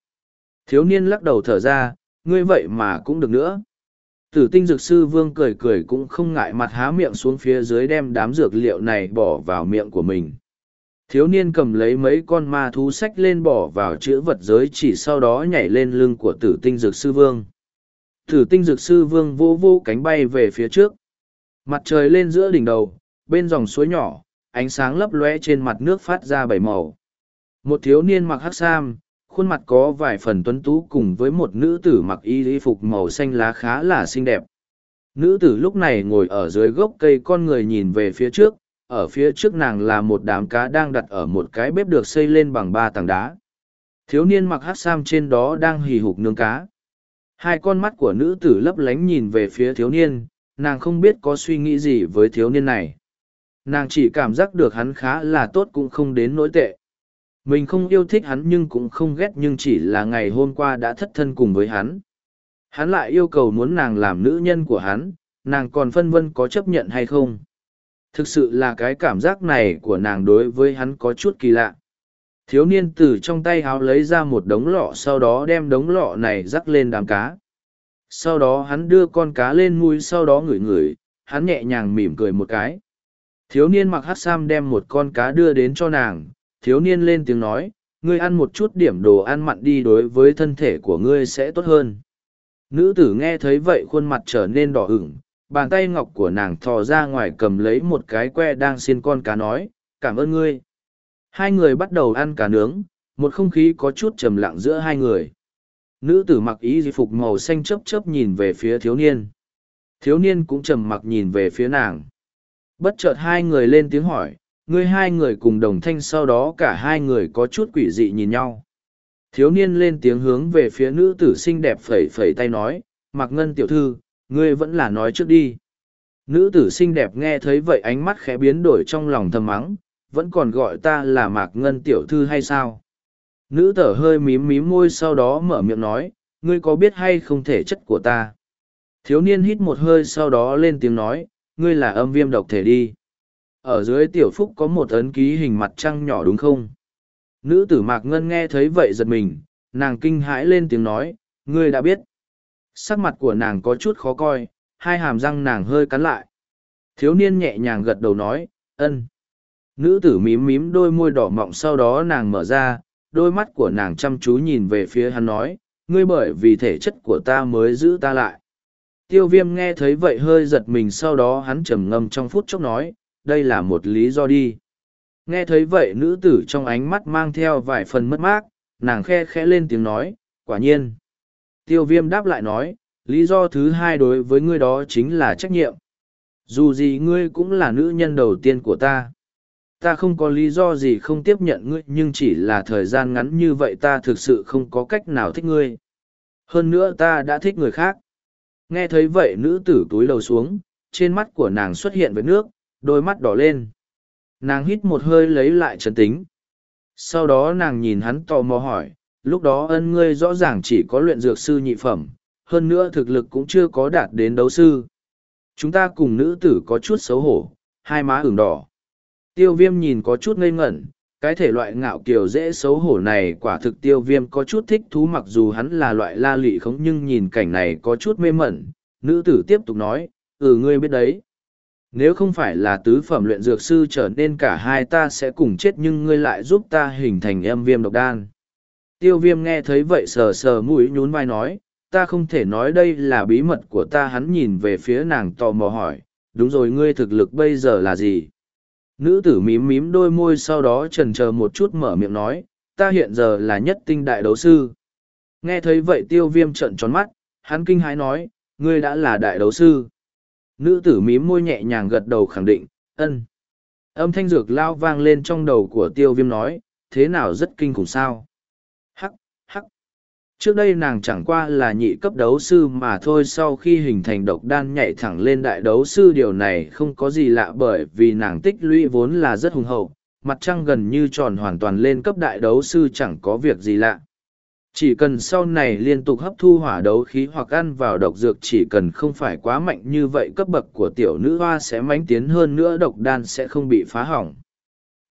S1: Thiếu niên lắc đầu thở ra, ngươi vậy mà cũng được nữa. Tử tinh dược sư vương cười cười cũng không ngại mặt há miệng xuống phía dưới đem đám dược liệu này bỏ vào miệng của mình thiếu niên cầm lấy mấy con ma thú sách lên bỏ vào chữ vật giới chỉ sau đó nhảy lên lưng của tử tinh dược sư vương tử tinh dược sư vương vô vô cánh bay về phía trước mặt trời lên giữa đỉnh đầu bên dòng suối nhỏ ánh sáng lấp lóe trên mặt nước phát ra bảy màu một thiếu niên mặc hắc sam khuôn mặt có vài phần tuấn tú cùng với một nữ tử mặc y y phục màu xanh lá khá là xinh đẹp nữ tử lúc này ngồi ở dưới gốc cây con người nhìn về phía trước ở phía trước nàng là một đám cá đang đặt ở một cái bếp được xây lên bằng ba tảng đá. Thiếu niên mặc hát sam trên đó đang hì hục nướng cá. Hai con mắt của nữ tử lấp lánh nhìn về phía thiếu niên, nàng không biết có suy nghĩ gì với thiếu niên này. Nàng chỉ cảm giác được hắn khá là tốt cũng không đến nỗi tệ. Mình không yêu thích hắn nhưng cũng không ghét nhưng chỉ là ngày hôm qua đã thất thân cùng với hắn. Hắn lại yêu cầu muốn nàng làm nữ nhân của hắn, nàng còn phân vân có chấp nhận hay không thực sự là cái cảm giác này của nàng đối với hắn có chút kỳ lạ thiếu niên từ trong tay háo lấy ra một đống lọ sau đó đem đống lọ này rắc lên đám cá sau đó hắn đưa con cá lên mui sau đó ngửi ngửi hắn nhẹ nhàng mỉm cười một cái thiếu niên mặc hát sam đem một con cá đưa đến cho nàng thiếu niên lên tiếng nói ngươi ăn một chút điểm đồ ăn mặn đi đối với thân thể của ngươi sẽ tốt hơn nữ tử nghe thấy vậy khuôn mặt trở nên đỏ hửng Bàn tay ngọc của nàng thò ra ngoài cầm lấy một cái que đang xin con cá nói, cảm ơn ngươi. Hai người bắt đầu ăn cá nướng, một không khí có chút trầm lặng giữa hai người. Nữ tử mặc ý di phục màu xanh chấp chấp nhìn về phía thiếu niên. Thiếu niên cũng trầm mặc nhìn về phía nàng. Bất chợt hai người lên tiếng hỏi, ngươi hai người cùng đồng thanh sau đó cả hai người có chút quỷ dị nhìn nhau. Thiếu niên lên tiếng hướng về phía nữ tử xinh đẹp phẩy phẩy tay nói, mặc ngân tiểu thư, Ngươi vẫn là nói trước đi. Nữ tử xinh đẹp nghe thấy vậy ánh mắt khẽ biến đổi trong lòng thầm mắng, vẫn còn gọi ta là Mạc Ngân tiểu thư hay sao? Nữ tử hơi mím mím môi sau đó mở miệng nói, ngươi có biết hay không thể chất của ta? Thiếu niên hít một hơi sau đó lên tiếng nói, ngươi là âm viêm độc thể đi. Ở dưới tiểu phúc có một ấn ký hình mặt trăng nhỏ đúng không? Nữ tử Mạc Ngân nghe thấy vậy giật mình, nàng kinh hãi lên tiếng nói, ngươi đã biết sắc mặt của nàng có chút khó coi, hai hàm răng nàng hơi cắn lại. Thiếu niên nhẹ nhàng gật đầu nói, ân. Nữ tử mím mím đôi môi đỏ mọng sau đó nàng mở ra, đôi mắt của nàng chăm chú nhìn về phía hắn nói, ngươi bởi vì thể chất của ta mới giữ ta lại. Tiêu viêm nghe thấy vậy hơi giật mình sau đó hắn trầm ngâm trong phút chốc nói, đây là một lý do đi. Nghe thấy vậy nữ tử trong ánh mắt mang theo vài phần mất mát, nàng khe khẽ lên tiếng nói, quả nhiên. Tiêu viêm đáp lại nói, lý do thứ hai đối với ngươi đó chính là trách nhiệm. Dù gì ngươi cũng là nữ nhân đầu tiên của ta. Ta không có lý do gì không tiếp nhận ngươi nhưng chỉ là thời gian ngắn như vậy ta thực sự không có cách nào thích ngươi. Hơn nữa ta đã thích người khác. Nghe thấy vậy nữ tử túi lầu xuống, trên mắt của nàng xuất hiện với nước, đôi mắt đỏ lên. Nàng hít một hơi lấy lại trấn tính. Sau đó nàng nhìn hắn tò mò hỏi, Lúc đó ân ngươi rõ ràng chỉ có luyện dược sư nhị phẩm, hơn nữa thực lực cũng chưa có đạt đến đấu sư. Chúng ta cùng nữ tử có chút xấu hổ, hai má ửng đỏ. Tiêu viêm nhìn có chút ngây ngẩn, cái thể loại ngạo kiều dễ xấu hổ này quả thực tiêu viêm có chút thích thú mặc dù hắn là loại la lụy không nhưng nhìn cảnh này có chút mê mẩn. Nữ tử tiếp tục nói, ừ ngươi biết đấy. Nếu không phải là tứ phẩm luyện dược sư trở nên cả hai ta sẽ cùng chết nhưng ngươi lại giúp ta hình thành em viêm độc đan. Tiêu viêm nghe thấy vậy sờ sờ mũi nhún vai nói, ta không thể nói đây là bí mật của ta hắn nhìn về phía nàng tò mò hỏi, đúng rồi ngươi thực lực bây giờ là gì? Nữ tử mím mím đôi môi sau đó trần chờ một chút mở miệng nói, ta hiện giờ là nhất tinh đại đấu sư. Nghe thấy vậy tiêu viêm trận tròn mắt, hắn kinh hãi nói, ngươi đã là đại đấu sư. Nữ tử mím môi nhẹ nhàng gật đầu khẳng định, ân. Âm thanh dược lao vang lên trong đầu của tiêu viêm nói, thế nào rất kinh khủng sao? Trước đây nàng chẳng qua là nhị cấp đấu sư mà thôi sau khi hình thành độc đan nhảy thẳng lên đại đấu sư điều này không có gì lạ bởi vì nàng tích lũy vốn là rất hùng hậu, mặt trăng gần như tròn hoàn toàn lên cấp đại đấu sư chẳng có việc gì lạ. Chỉ cần sau này liên tục hấp thu hỏa đấu khí hoặc ăn vào độc dược chỉ cần không phải quá mạnh như vậy cấp bậc của tiểu nữ hoa sẽ mánh tiến hơn nữa độc đan sẽ không bị phá hỏng.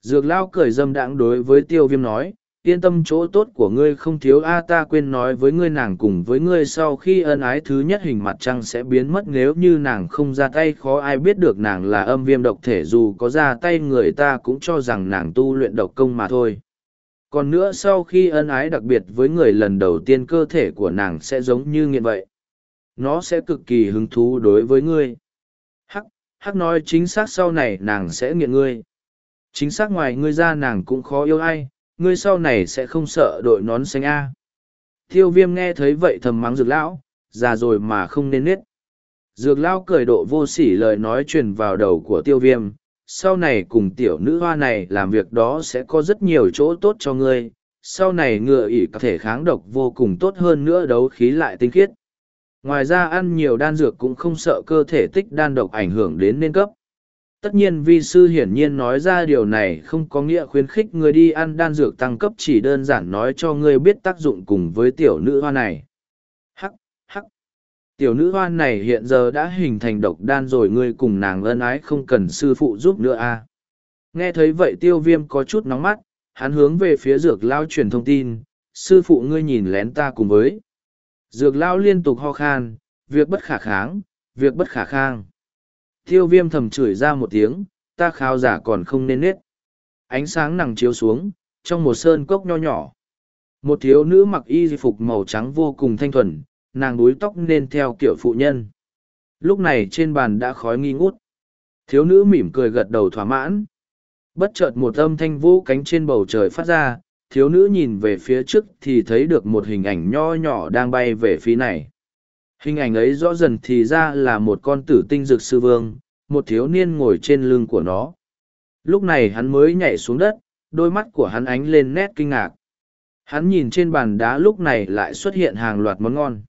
S1: Dược lao cười dâm đãng đối với tiêu viêm nói, yên tâm chỗ tốt của ngươi không thiếu a ta quên nói với ngươi nàng cùng với ngươi sau khi ân ái thứ nhất hình mặt trăng sẽ biến mất nếu như nàng không ra tay khó ai biết được nàng là âm viêm độc thể dù có ra tay người ta cũng cho rằng nàng tu luyện độc công mà thôi còn nữa sau khi ân ái đặc biệt với người lần đầu tiên cơ thể của nàng sẽ giống như nghiện vậy nó sẽ cực kỳ hứng thú đối với ngươi hắc hắc nói chính xác sau này nàng sẽ nghiện ngươi chính xác ngoài ngươi ra nàng cũng khó yêu ai ngươi sau này sẽ không sợ đội nón xanh a à. tiêu viêm nghe thấy vậy thầm mắng dược lão già rồi mà không nên nết dược lão cười độ vô sỉ lời nói truyền vào đầu của tiêu viêm sau này cùng tiểu nữ hoa này làm việc đó sẽ có rất nhiều chỗ tốt cho ngươi sau này ngựa ỉ có thể kháng độc vô cùng tốt hơn nữa đấu khí lại tinh khiết ngoài ra ăn nhiều đan dược cũng không sợ cơ thể tích đan độc ảnh hưởng đến nên cấp tất nhiên vi sư hiển nhiên nói ra điều này không có nghĩa khuyến khích người đi ăn đan dược tăng cấp chỉ đơn giản nói cho ngươi biết tác dụng cùng với tiểu nữ hoa này hắc hắc tiểu nữ hoa này hiện giờ đã hình thành độc đan rồi ngươi cùng nàng ân ái không cần sư phụ giúp nữa à. nghe thấy vậy tiêu viêm có chút nóng mắt hắn hướng về phía dược lao truyền thông tin sư phụ ngươi nhìn lén ta cùng với dược lao liên tục ho khan việc bất khả kháng việc bất khả khang Tiêu viêm thầm chửi ra một tiếng, ta khao giả còn không nên nết. Ánh sáng nằng chiếu xuống, trong một sơn cốc nho nhỏ. Một thiếu nữ mặc y di phục màu trắng vô cùng thanh thuần, nàng đuối tóc nên theo kiểu phụ nhân. Lúc này trên bàn đã khói nghi ngút. Thiếu nữ mỉm cười gật đầu thỏa mãn. Bất chợt một âm thanh vũ cánh trên bầu trời phát ra, thiếu nữ nhìn về phía trước thì thấy được một hình ảnh nho nhỏ đang bay về phía này. Hình ảnh ấy rõ dần thì ra là một con tử tinh dược sư vương, một thiếu niên ngồi trên lưng của nó. Lúc này hắn mới nhảy xuống đất, đôi mắt của hắn ánh lên nét kinh ngạc. Hắn nhìn trên bàn đá lúc này lại xuất hiện hàng loạt món ngon.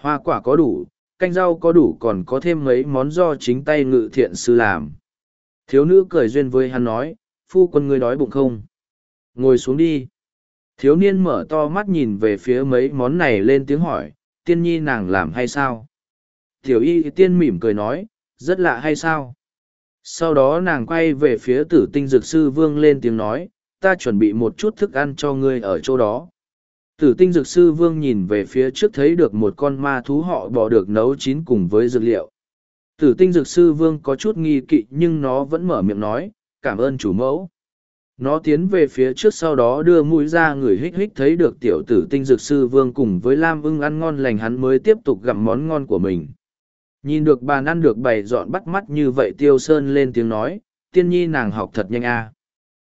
S1: Hoa quả có đủ, canh rau có đủ còn có thêm mấy món do chính tay ngự thiện sư làm. Thiếu nữ cười duyên với hắn nói, phu quân ngươi đói bụng không? Ngồi xuống đi. Thiếu niên mở to mắt nhìn về phía mấy món này lên tiếng hỏi, tiên nhi nàng làm hay sao? Tiểu y tiên mỉm cười nói, rất lạ hay sao? Sau đó nàng quay về phía tử tinh dược sư vương lên tiếng nói, ta chuẩn bị một chút thức ăn cho ngươi ở chỗ đó. Tử tinh dược sư vương nhìn về phía trước thấy được một con ma thú họ bò được nấu chín cùng với dược liệu. Tử tinh dược sư vương có chút nghi kỵ nhưng nó vẫn mở miệng nói, cảm ơn chủ mẫu nó tiến về phía trước sau đó đưa mũi ra người hích hích thấy được tiểu tử tinh dược sư vương cùng với lam ưng ăn ngon lành hắn mới tiếp tục gặm món ngon của mình nhìn được bàn ăn được bày dọn bắt mắt như vậy tiêu sơn lên tiếng nói tiên nhi nàng học thật nhanh a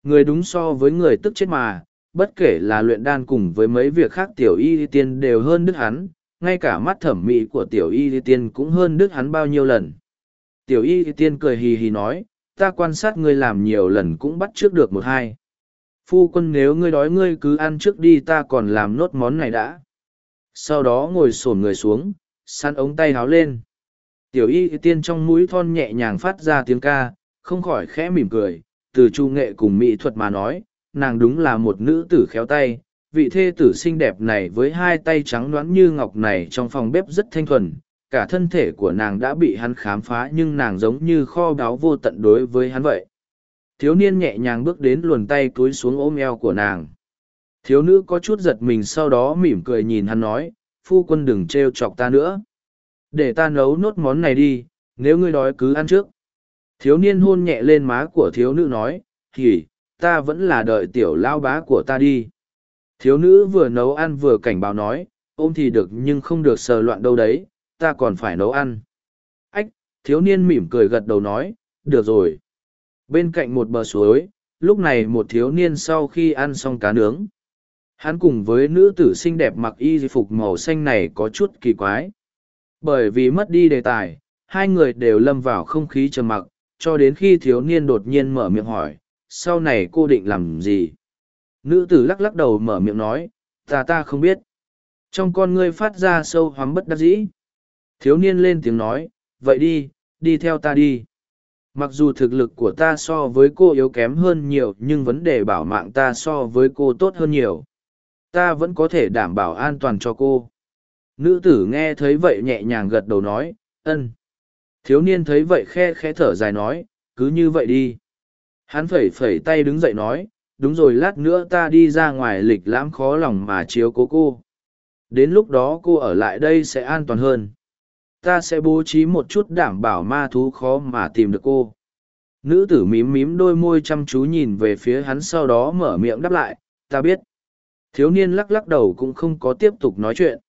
S1: người đúng so với người tức chết mà bất kể là luyện đan cùng với mấy việc khác tiểu y tiên đều hơn đức hắn ngay cả mắt thẩm mỹ của tiểu y tiên cũng hơn đức hắn bao nhiêu lần tiểu y tiên cười hì hì nói ta quan sát ngươi làm nhiều lần cũng bắt trước được một hai. Phu quân nếu ngươi đói ngươi cứ ăn trước đi ta còn làm nốt món này đã. Sau đó ngồi sổn người xuống, săn ống tay háo lên. Tiểu y tiên trong mũi thon nhẹ nhàng phát ra tiếng ca, không khỏi khẽ mỉm cười, từ chu nghệ cùng mỹ thuật mà nói, nàng đúng là một nữ tử khéo tay, vị thê tử xinh đẹp này với hai tay trắng đoán như ngọc này trong phòng bếp rất thanh thuần, cả thân thể của nàng đã bị hắn khám phá nhưng nàng giống như kho báu vô tận đối với hắn vậy thiếu niên nhẹ nhàng bước đến luồn tay cúi xuống ôm eo của nàng thiếu nữ có chút giật mình sau đó mỉm cười nhìn hắn nói phu quân đừng t r e o chọc ta nữa để ta nấu nốt món này đi nếu ngươi đói cứ ăn trước thiếu niên hôn nhẹ lên má của thiếu nữ nói thì ta vẫn là đợi tiểu lao bá của ta đi thiếu nữ vừa nấu ăn vừa cảnh báo nói ôm thì được nhưng không được sờ loạn đâu đấy ta còn phải nấu ăn. Ách, thiếu niên mỉm cười gật đầu nói, được rồi. Bên cạnh một bờ suối, lúc này một thiếu niên sau khi ăn xong cá nướng. Hắn cùng với nữ tử xinh đẹp mặc y phục màu xanh này có chút kỳ quái. Bởi vì mất đi đề tài, hai người đều lâm vào không khí trầm mặc, cho đến khi thiếu niên đột nhiên mở miệng hỏi, sau này cô định làm gì? Nữ tử lắc lắc đầu mở miệng nói, ta ta không biết. Trong con ngươi phát ra sâu hoắm bất đắc dĩ. Thiếu niên lên tiếng nói, vậy đi, đi theo ta đi. Mặc dù thực lực của ta so với cô yếu kém hơn nhiều nhưng vấn đề bảo mạng ta so với cô tốt hơn nhiều. Ta vẫn có thể đảm bảo an toàn cho cô. Nữ tử nghe thấy vậy nhẹ nhàng gật đầu nói, ân. Thiếu niên thấy vậy khe khẽ thở dài nói, cứ như vậy đi. Hắn phẩy phẩy tay đứng dậy nói, đúng rồi lát nữa ta đi ra ngoài lịch lãm khó lòng mà chiếu cố cô. Đến lúc đó cô ở lại đây sẽ an toàn hơn ta sẽ bố trí một chút đảm bảo ma thú khó mà tìm được cô nữ tử mím mím đôi môi chăm chú nhìn về phía hắn sau đó mở miệng đáp lại ta biết thiếu niên lắc lắc đầu cũng không có tiếp tục nói chuyện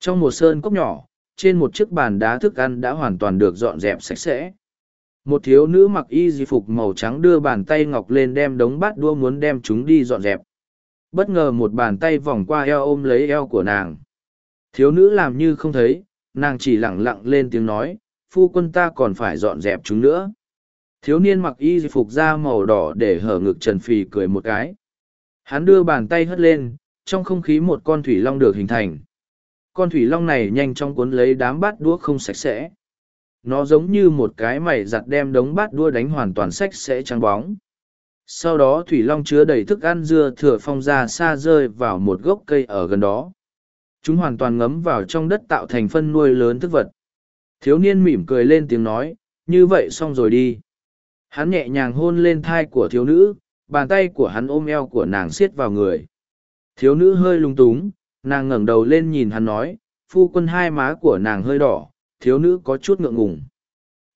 S1: trong một sơn cốc nhỏ trên một chiếc bàn đá thức ăn đã hoàn toàn được dọn dẹp sạch sẽ một thiếu nữ mặc y di phục màu trắng đưa bàn tay ngọc lên đem đống bát đua muốn đem chúng đi dọn dẹp bất ngờ một bàn tay vòng qua eo ôm lấy eo của nàng thiếu nữ làm như không thấy nàng chỉ lẳng lặng lên tiếng nói, phu quân ta còn phải dọn dẹp chúng nữa. Thiếu niên mặc y phục da màu đỏ để hở ngực Trần Phì cười một cái. Hắn đưa bàn tay hất lên, trong không khí một con thủy long được hình thành. Con thủy long này nhanh chóng cuốn lấy đám bát đũa không sạch sẽ. Nó giống như một cái mày giặt đem đống bát đua đánh hoàn toàn sạch sẽ trắng bóng. Sau đó thủy long chứa đầy thức ăn dưa thừa phong ra xa rơi vào một gốc cây ở gần đó. Chúng hoàn toàn ngấm vào trong đất tạo thành phân nuôi lớn thức vật. Thiếu niên mỉm cười lên tiếng nói, như vậy xong rồi đi. Hắn nhẹ nhàng hôn lên thai của thiếu nữ, bàn tay của hắn ôm eo của nàng siết vào người. Thiếu nữ hơi lung túng, nàng ngẩng đầu lên nhìn hắn nói, phu quân hai má của nàng hơi đỏ, thiếu nữ có chút ngượng ngùng.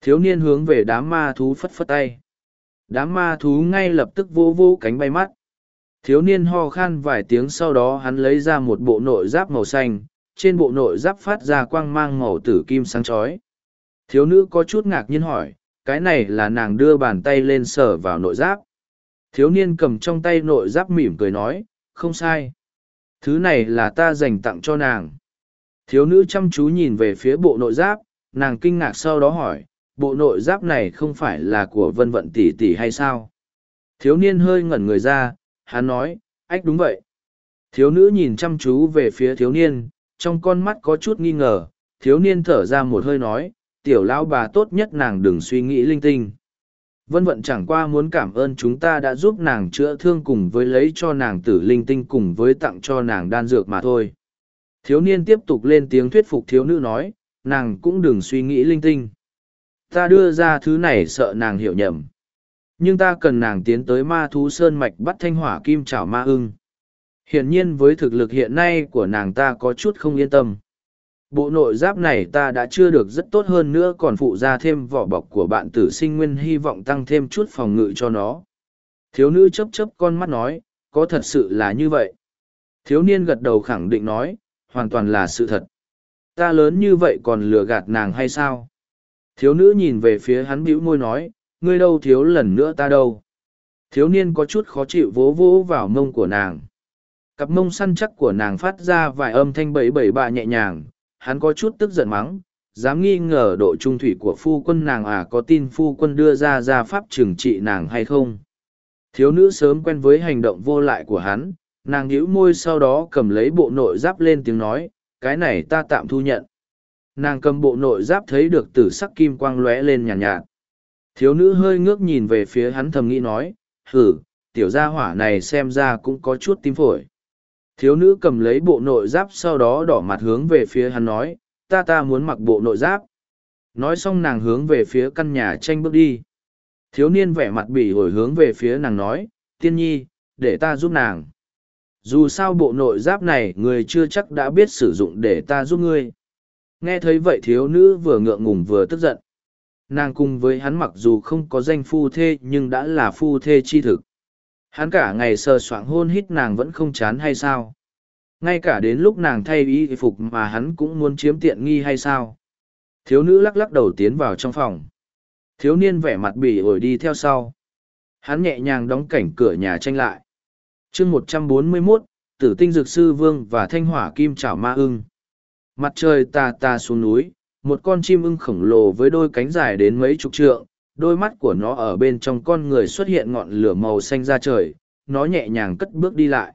S1: Thiếu niên hướng về đám ma thú phất phất tay. Đám ma thú ngay lập tức vô vô cánh bay mắt. Thiếu niên ho khan vài tiếng sau đó hắn lấy ra một bộ nội giáp màu xanh, trên bộ nội giáp phát ra quang mang màu tử kim sáng chói. Thiếu nữ có chút ngạc nhiên hỏi, cái này là nàng đưa bàn tay lên sờ vào nội giáp. Thiếu niên cầm trong tay nội giáp mỉm cười nói, không sai. Thứ này là ta dành tặng cho nàng. Thiếu nữ chăm chú nhìn về phía bộ nội giáp, nàng kinh ngạc sau đó hỏi, bộ nội giáp này không phải là của vân vận tỷ tỷ hay sao? Thiếu niên hơi ngẩn người ra, hắn nói, ách đúng vậy. Thiếu nữ nhìn chăm chú về phía thiếu niên, trong con mắt có chút nghi ngờ, thiếu niên thở ra một hơi nói, tiểu lão bà tốt nhất nàng đừng suy nghĩ linh tinh. Vân vận chẳng qua muốn cảm ơn chúng ta đã giúp nàng chữa thương cùng với lấy cho nàng tử linh tinh cùng với tặng cho nàng đan dược mà thôi. Thiếu niên tiếp tục lên tiếng thuyết phục thiếu nữ nói, nàng cũng đừng suy nghĩ linh tinh. Ta đưa ra thứ này sợ nàng hiểu nhầm. Nhưng ta cần nàng tiến tới ma thú sơn mạch bắt thanh hỏa kim chảo ma ưng. Hiển nhiên với thực lực hiện nay của nàng ta có chút không yên tâm. Bộ nội giáp này ta đã chưa được rất tốt hơn nữa còn phụ ra thêm vỏ bọc của bạn tử sinh nguyên hy vọng tăng thêm chút phòng ngự cho nó. Thiếu nữ chấp chấp con mắt nói, có thật sự là như vậy? Thiếu niên gật đầu khẳng định nói, hoàn toàn là sự thật. Ta lớn như vậy còn lừa gạt nàng hay sao? Thiếu nữ nhìn về phía hắn bĩu môi nói, ngươi đâu thiếu lần nữa ta đâu thiếu niên có chút khó chịu vố vỗ vào mông của nàng cặp mông săn chắc của nàng phát ra vài âm thanh bậy bậy bạ nhẹ nhàng hắn có chút tức giận mắng dám nghi ngờ độ trung thủy của phu quân nàng à có tin phu quân đưa ra ra pháp trừng trị nàng hay không thiếu nữ sớm quen với hành động vô lại của hắn nàng nhíu môi sau đó cầm lấy bộ nội giáp lên tiếng nói cái này ta tạm thu nhận nàng cầm bộ nội giáp thấy được t ử sắc kim quang lóe lên nhàn nhạt, nhạt Thiếu nữ hơi ngước nhìn về phía hắn thầm nghĩ nói, hử, tiểu gia hỏa này xem ra cũng có chút tím phổi. Thiếu nữ cầm lấy bộ nội giáp sau đó đỏ mặt hướng về phía hắn nói, ta ta muốn mặc bộ nội giáp. Nói xong nàng hướng về phía căn nhà tranh bước đi. Thiếu niên vẻ mặt bỉ ổi hướng về phía nàng nói, tiên nhi, để ta giúp nàng. Dù sao bộ nội giáp này người chưa chắc đã biết sử dụng để ta giúp ngươi. Nghe thấy vậy thiếu nữ vừa ngượng ngùng vừa tức giận nàng cùng với hắn mặc dù không có danh phu thê nhưng đã là phu thê chi thực hắn cả ngày sờ soạng hôn hít nàng vẫn không chán hay sao ngay cả đến lúc nàng thay y phục mà hắn cũng muốn chiếm tiện nghi hay sao thiếu nữ lắc lắc đầu tiến vào trong phòng thiếu niên vẻ mặt bỉ ổi đi theo sau hắn nhẹ nhàng đóng cảnh cửa nhà tranh lại chương một trăm bốn mươi mốt tử tinh dược sư vương và thanh hỏa kim trảo ma ưng mặt trời tà tà xuống núi một con chim ưng khổng lồ với đôi cánh dài đến mấy chục trượng, đôi mắt của nó ở bên trong con người xuất hiện ngọn lửa màu xanh ra trời, nó nhẹ nhàng cất bước đi lại.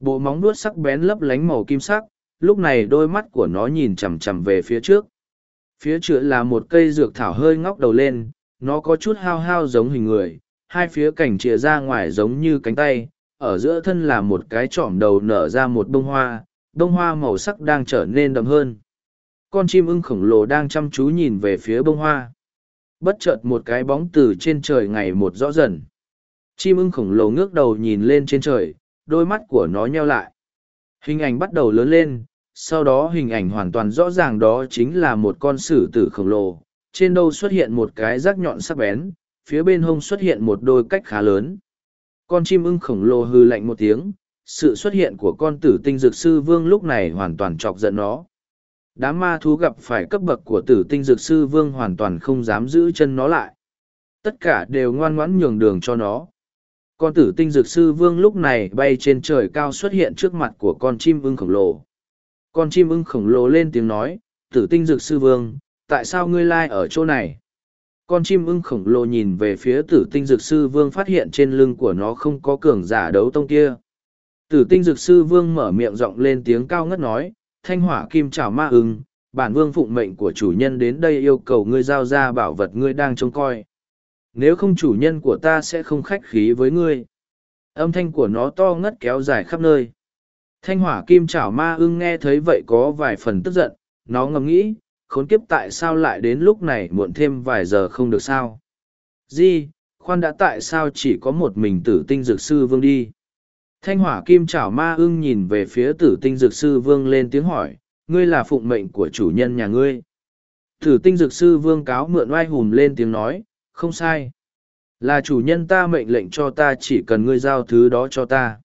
S1: Bộ móng vuốt sắc bén lấp lánh màu kim sắc, lúc này đôi mắt của nó nhìn chằm chằm về phía trước. Phía trước là một cây dược thảo hơi ngóc đầu lên, nó có chút hao hao giống hình người, hai phía cành chìa ra ngoài giống như cánh tay, ở giữa thân là một cái trỏm đầu nở ra một bông hoa, bông hoa màu sắc đang trở nên đậm hơn con chim ưng khổng lồ đang chăm chú nhìn về phía bông hoa bất chợt một cái bóng từ trên trời ngày một rõ dần chim ưng khổng lồ ngước đầu nhìn lên trên trời đôi mắt của nó nheo lại hình ảnh bắt đầu lớn lên sau đó hình ảnh hoàn toàn rõ ràng đó chính là một con sử tử khổng lồ trên đầu xuất hiện một cái rác nhọn sắc bén phía bên hông xuất hiện một đôi cách khá lớn con chim ưng khổng lồ hư lạnh một tiếng sự xuất hiện của con tử tinh dược sư vương lúc này hoàn toàn chọc giận nó Đám ma thú gặp phải cấp bậc của tử tinh dược sư vương hoàn toàn không dám giữ chân nó lại. Tất cả đều ngoan ngoãn nhường đường cho nó. Con tử tinh dược sư vương lúc này bay trên trời cao xuất hiện trước mặt của con chim ưng khổng lồ. Con chim ưng khổng lồ lên tiếng nói, tử tinh dược sư vương, tại sao ngươi lai ở chỗ này? Con chim ưng khổng lồ nhìn về phía tử tinh dược sư vương phát hiện trên lưng của nó không có cường giả đấu tông kia. Tử tinh dược sư vương mở miệng rộng lên tiếng cao ngất nói, thanh hỏa kim chảo ma ưng, bản vương phụng mệnh của chủ nhân đến đây yêu cầu ngươi giao ra bảo vật ngươi đang trông coi. Nếu không chủ nhân của ta sẽ không khách khí với ngươi. Âm thanh của nó to ngất kéo dài khắp nơi. Thanh hỏa kim chảo ma ưng nghe thấy vậy có vài phần tức giận, nó ngẫm nghĩ, khốn kiếp tại sao lại đến lúc này muộn thêm vài giờ không được sao. Di, khoan đã tại sao chỉ có một mình tử tinh dược sư vương đi. Thanh hỏa kim chảo ma ưng nhìn về phía tử tinh dược sư vương lên tiếng hỏi, ngươi là phụng mệnh của chủ nhân nhà ngươi. Tử tinh dược sư vương cáo mượn oai hùm lên tiếng nói, không sai. Là chủ nhân ta mệnh lệnh cho ta chỉ cần ngươi giao thứ đó cho ta.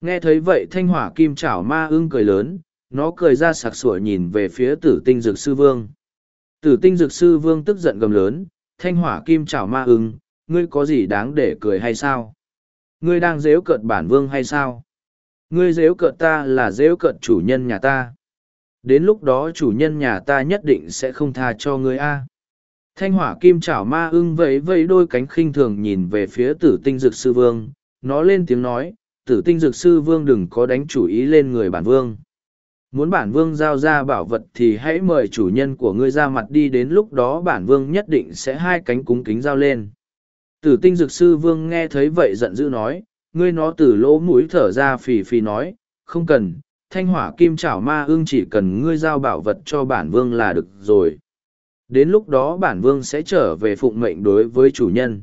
S1: Nghe thấy vậy thanh hỏa kim chảo ma ưng cười lớn, nó cười ra sạc sủa nhìn về phía tử tinh dược sư vương. Tử tinh dược sư vương tức giận gầm lớn, thanh hỏa kim chảo ma ưng, ngươi có gì đáng để cười hay sao? ngươi đang dếu cợt bản vương hay sao? Ngươi dếu cợt ta là dếu cợt chủ nhân nhà ta. Đến lúc đó chủ nhân nhà ta nhất định sẽ không tha cho ngươi a. Thanh hỏa kim chảo ma ưng vẫy vẫy đôi cánh khinh thường nhìn về phía tử tinh dực sư vương, nó lên tiếng nói, tử tinh dực sư vương đừng có đánh chủ ý lên người bản vương. Muốn bản vương giao ra bảo vật thì hãy mời chủ nhân của ngươi ra mặt đi đến lúc đó bản vương nhất định sẽ hai cánh cúng kính giao lên. Tử tinh dược sư vương nghe thấy vậy giận dữ nói, ngươi nó từ lỗ mũi thở ra phì phì nói, không cần, thanh hỏa kim chảo ma Ưng chỉ cần ngươi giao bảo vật cho bản vương là được rồi. Đến lúc đó bản vương sẽ trở về phụng mệnh đối với chủ nhân.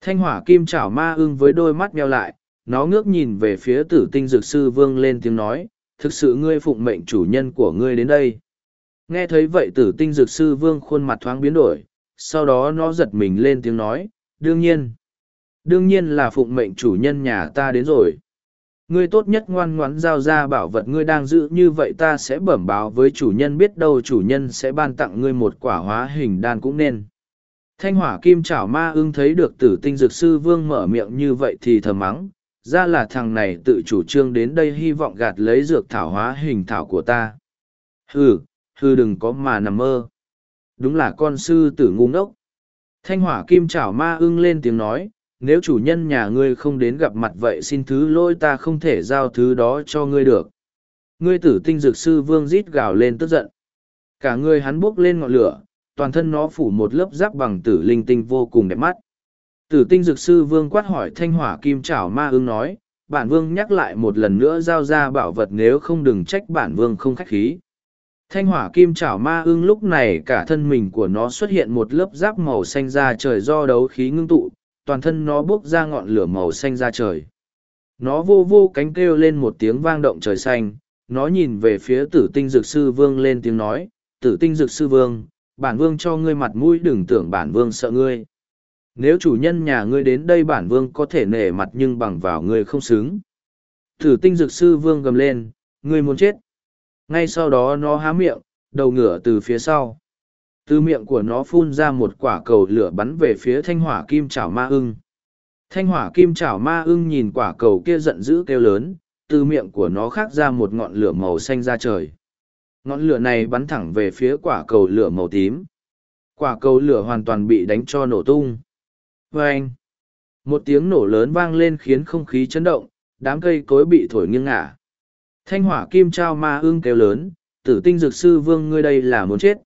S1: Thanh hỏa kim chảo ma Ưng với đôi mắt meo lại, nó ngước nhìn về phía tử tinh dược sư vương lên tiếng nói, thực sự ngươi phụng mệnh chủ nhân của ngươi đến đây. Nghe thấy vậy tử tinh dược sư vương khuôn mặt thoáng biến đổi, sau đó nó giật mình lên tiếng nói, đương nhiên. Đương nhiên là phụng mệnh chủ nhân nhà ta đến rồi. Ngươi tốt nhất ngoan ngoãn giao ra bảo vật ngươi đang giữ như vậy ta sẽ bẩm báo với chủ nhân biết đâu chủ nhân sẽ ban tặng ngươi một quả hóa hình đan cũng nên. Thanh hỏa kim chảo ma ưng thấy được tử tinh dược sư vương mở miệng như vậy thì thầm mắng, ra là thằng này tự chủ trương đến đây hy vọng gạt lấy dược thảo hóa hình thảo của ta. Hừ, hừ đừng có mà nằm mơ. Đúng là con sư tử ngu ngốc. Thanh hỏa kim chảo ma ưng lên tiếng nói, nếu chủ nhân nhà ngươi không đến gặp mặt vậy xin thứ lỗi ta không thể giao thứ đó cho ngươi được. Ngươi tử tinh dược sư vương rít gào lên tức giận. Cả người hắn bốc lên ngọn lửa, toàn thân nó phủ một lớp giáp bằng tử linh tinh vô cùng đẹp mắt. Tử tinh dược sư vương quát hỏi thanh hỏa kim chảo ma ưng nói, bản vương nhắc lại một lần nữa giao ra bảo vật nếu không đừng trách bản vương không khách khí. Thanh hỏa kim chảo ma ưng lúc này cả thân mình của nó xuất hiện một lớp giáp màu xanh da trời do đấu khí ngưng tụ, toàn thân nó bốc ra ngọn lửa màu xanh da trời. Nó vô vô cánh kêu lên một tiếng vang động trời xanh, nó nhìn về phía tử tinh dược sư vương lên tiếng nói, tử tinh dược sư vương, bản vương cho ngươi mặt mũi đừng tưởng bản vương sợ ngươi. Nếu chủ nhân nhà ngươi đến đây bản vương có thể nể mặt nhưng bằng vào ngươi không xứng. Tử tinh dược sư vương gầm lên, ngươi muốn chết ngay sau đó nó há miệng đầu ngửa từ phía sau từ miệng của nó phun ra một quả cầu lửa bắn về phía thanh hỏa kim chảo ma ưng thanh hỏa kim chảo ma ưng nhìn quả cầu kia giận dữ kêu lớn từ miệng của nó khác ra một ngọn lửa màu xanh ra trời ngọn lửa này bắn thẳng về phía quả cầu lửa màu tím quả cầu lửa hoàn toàn bị đánh cho nổ tung vê vâng! anh một tiếng nổ lớn vang lên khiến không khí chấn động đám cây cối bị thổi nghiêng ngả Thanh hỏa kim trao ma ưng kêu lớn, tử tinh dược sư vương ngươi đây là muốn chết.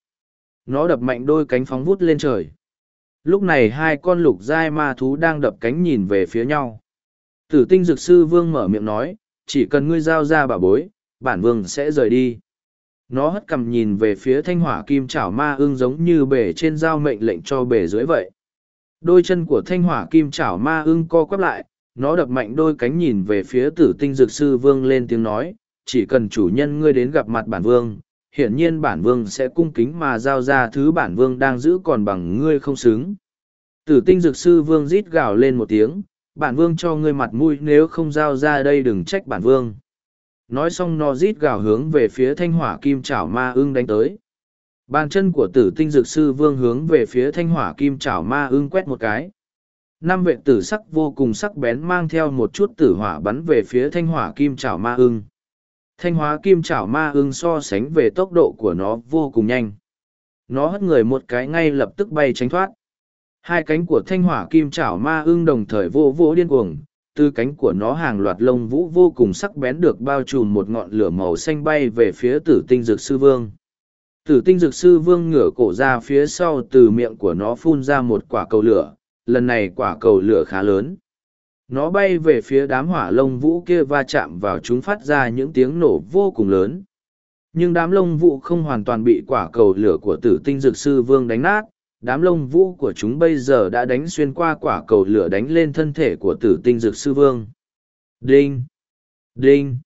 S1: Nó đập mạnh đôi cánh phóng vút lên trời. Lúc này hai con lục giai ma thú đang đập cánh nhìn về phía nhau. Tử tinh dược sư vương mở miệng nói, chỉ cần ngươi giao ra bà bối, bản vương sẽ rời đi. Nó hất cằm nhìn về phía thanh hỏa kim chảo ma ưng giống như bể trên giao mệnh lệnh cho bể dưới vậy. Đôi chân của thanh hỏa kim chảo ma ưng co quắp lại, nó đập mạnh đôi cánh nhìn về phía tử tinh dược sư vương lên tiếng nói, chỉ cần chủ nhân ngươi đến gặp mặt bản vương, hiển nhiên bản vương sẽ cung kính mà giao ra thứ bản vương đang giữ còn bằng ngươi không xứng. Tử tinh dược sư vương rít gào lên một tiếng, bản vương cho ngươi mặt mũi nếu không giao ra đây đừng trách bản vương. Nói xong nó rít gào hướng về phía thanh hỏa kim chảo ma ưng đánh tới. Bàn chân của tử tinh dược sư vương hướng về phía thanh hỏa kim chảo ma ưng quét một cái. Năm vệ tử sắc vô cùng sắc bén mang theo một chút tử hỏa bắn về phía thanh hỏa kim chảo ma ưng thanh hóa kim chảo ma ưng so sánh về tốc độ của nó vô cùng nhanh nó hất người một cái ngay lập tức bay tránh thoát hai cánh của thanh hỏa kim chảo ma ưng đồng thời vô vô điên cuồng từ cánh của nó hàng loạt lông vũ vô cùng sắc bén được bao trùm một ngọn lửa màu xanh bay về phía tử tinh dược sư vương tử tinh dược sư vương ngửa cổ ra phía sau từ miệng của nó phun ra một quả cầu lửa lần này quả cầu lửa khá lớn nó bay về phía đám hỏa lông vũ kia va chạm vào chúng phát ra những tiếng nổ vô cùng lớn nhưng đám lông vũ không hoàn toàn bị quả cầu lửa của tử tinh dược sư vương đánh nát đám lông vũ của chúng bây giờ đã đánh xuyên qua quả cầu lửa đánh lên thân thể của tử tinh dược sư vương đinh đinh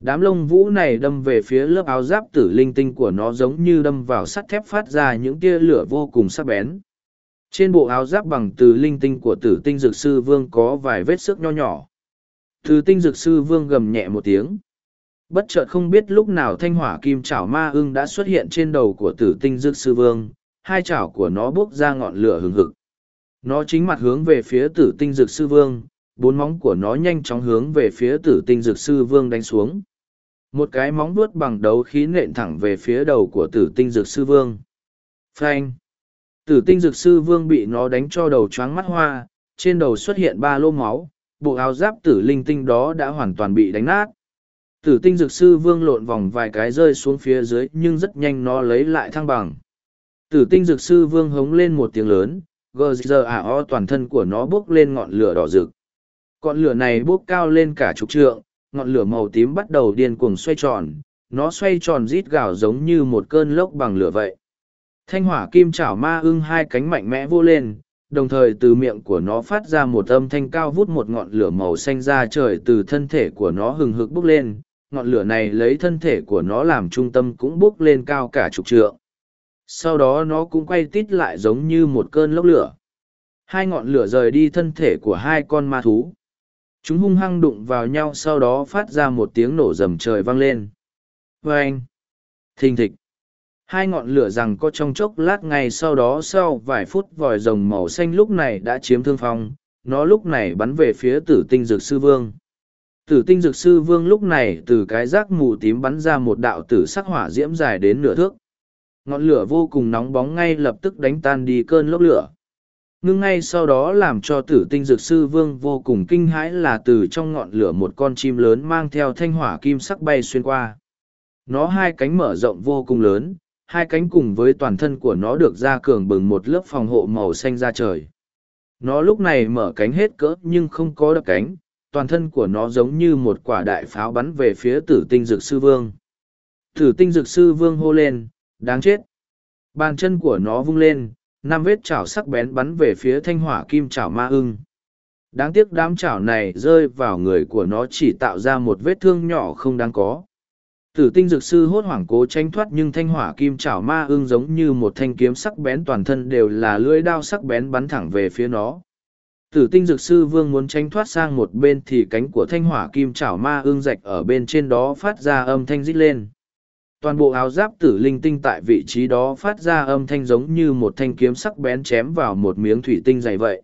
S1: đám lông vũ này đâm về phía lớp áo giáp tử linh tinh của nó giống như đâm vào sắt thép phát ra những tia lửa vô cùng sắc bén trên bộ áo giáp bằng từ linh tinh của tử tinh dược sư vương có vài vết sức nho nhỏ. Tử tinh dược sư vương gầm nhẹ một tiếng. Bất chợt không biết lúc nào thanh hỏa kim chảo ma ưng đã xuất hiện trên đầu của tử tinh dược sư vương, hai chảo của nó bốc ra ngọn lửa hừng hực. Nó chính mặt hướng về phía tử tinh dược sư vương, bốn móng của nó nhanh chóng hướng về phía tử tinh dược sư vương đánh xuống. Một cái móng vuốt bằng đấu khí nện thẳng về phía đầu của tử tinh dược sư vương. Phanh! Tử tinh dược sư vương bị nó đánh cho đầu choáng mắt hoa, trên đầu xuất hiện ba lô máu, bộ áo giáp tử linh tinh đó đã hoàn toàn bị đánh nát. Tử tinh dược sư vương lộn vòng vài cái rơi xuống phía dưới nhưng rất nhanh nó lấy lại thăng bằng. Tử tinh dược sư vương hống lên một tiếng lớn, gờ giờ ả à o toàn thân của nó bốc lên ngọn lửa đỏ rực. Ngọn lửa này bốc cao lên cả chục trượng, ngọn lửa màu tím bắt đầu điên cuồng xoay tròn, nó xoay tròn rít gào giống như một cơn lốc bằng lửa vậy. Thanh hỏa kim chảo ma ưng hai cánh mạnh mẽ vô lên, đồng thời từ miệng của nó phát ra một âm thanh cao vút một ngọn lửa màu xanh ra trời từ thân thể của nó hừng hực bốc lên, ngọn lửa này lấy thân thể của nó làm trung tâm cũng bốc lên cao cả chục trượng. Sau đó nó cũng quay tít lại giống như một cơn lốc lửa. Hai ngọn lửa rời đi thân thể của hai con ma thú. Chúng hung hăng đụng vào nhau sau đó phát ra một tiếng nổ rầm trời vang lên. Vâng! Thình thịch! hai ngọn lửa rằng có trong chốc lát ngay sau đó sau vài phút vòi rồng màu xanh lúc này đã chiếm thương phong nó lúc này bắn về phía tử tinh dược sư vương tử tinh dược sư vương lúc này từ cái rác mù tím bắn ra một đạo tử sắc hỏa diễm dài đến nửa thước ngọn lửa vô cùng nóng bóng ngay lập tức đánh tan đi cơn lốc lửa ngưng ngay sau đó làm cho tử tinh dược sư vương vô cùng kinh hãi là từ trong ngọn lửa một con chim lớn mang theo thanh hỏa kim sắc bay xuyên qua nó hai cánh mở rộng vô cùng lớn hai cánh cùng với toàn thân của nó được ra cường bừng một lớp phòng hộ màu xanh ra trời. Nó lúc này mở cánh hết cỡ nhưng không có đập cánh, toàn thân của nó giống như một quả đại pháo bắn về phía tử tinh dược sư vương. Tử tinh dược sư vương hô lên, đáng chết. Bàn chân của nó vung lên, năm vết chảo sắc bén bắn về phía thanh hỏa kim chảo ma ưng. Đáng tiếc đám chảo này rơi vào người của nó chỉ tạo ra một vết thương nhỏ không đáng có. Tử tinh dược sư hốt hoảng cố tránh thoát nhưng thanh hỏa kim chảo ma ưng giống như một thanh kiếm sắc bén toàn thân đều là lưỡi đao sắc bén bắn thẳng về phía nó. Tử tinh dược sư vương muốn tránh thoát sang một bên thì cánh của thanh hỏa kim chảo ma ưng rạch ở bên trên đó phát ra âm thanh rít lên. Toàn bộ áo giáp tử linh tinh tại vị trí đó phát ra âm thanh giống như một thanh kiếm sắc bén chém vào một miếng thủy tinh dày vậy.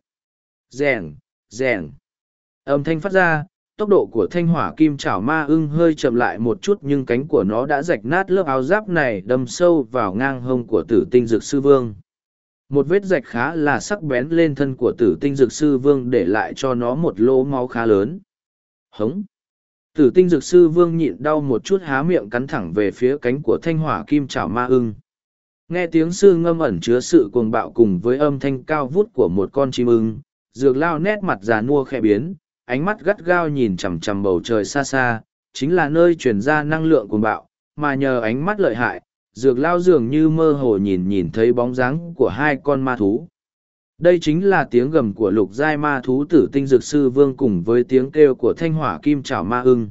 S1: Rèn, rèn. Âm thanh phát ra, tốc độ của thanh hỏa kim chảo ma ưng hơi chậm lại một chút nhưng cánh của nó đã rạch nát lớp áo giáp này đâm sâu vào ngang hông của tử tinh dược sư vương một vết rạch khá là sắc bén lên thân của tử tinh dược sư vương để lại cho nó một lỗ máu khá lớn hống tử tinh dược sư vương nhịn đau một chút há miệng cắn thẳng về phía cánh của thanh hỏa kim chảo ma ưng nghe tiếng sư ngâm ẩn chứa sự cuồng bạo cùng với âm thanh cao vút của một con chim ưng dược lao nét mặt già nua khẽ biến ánh mắt gắt gao nhìn chằm chằm bầu trời xa xa, chính là nơi truyền ra năng lượng cuồng bạo, mà nhờ ánh mắt lợi hại, dược lao dường như mơ hồ nhìn nhìn thấy bóng dáng của hai con ma thú. Đây chính là tiếng gầm của lục giai ma thú tử tinh dược sư vương cùng với tiếng kêu của thanh hỏa kim chảo ma ưng.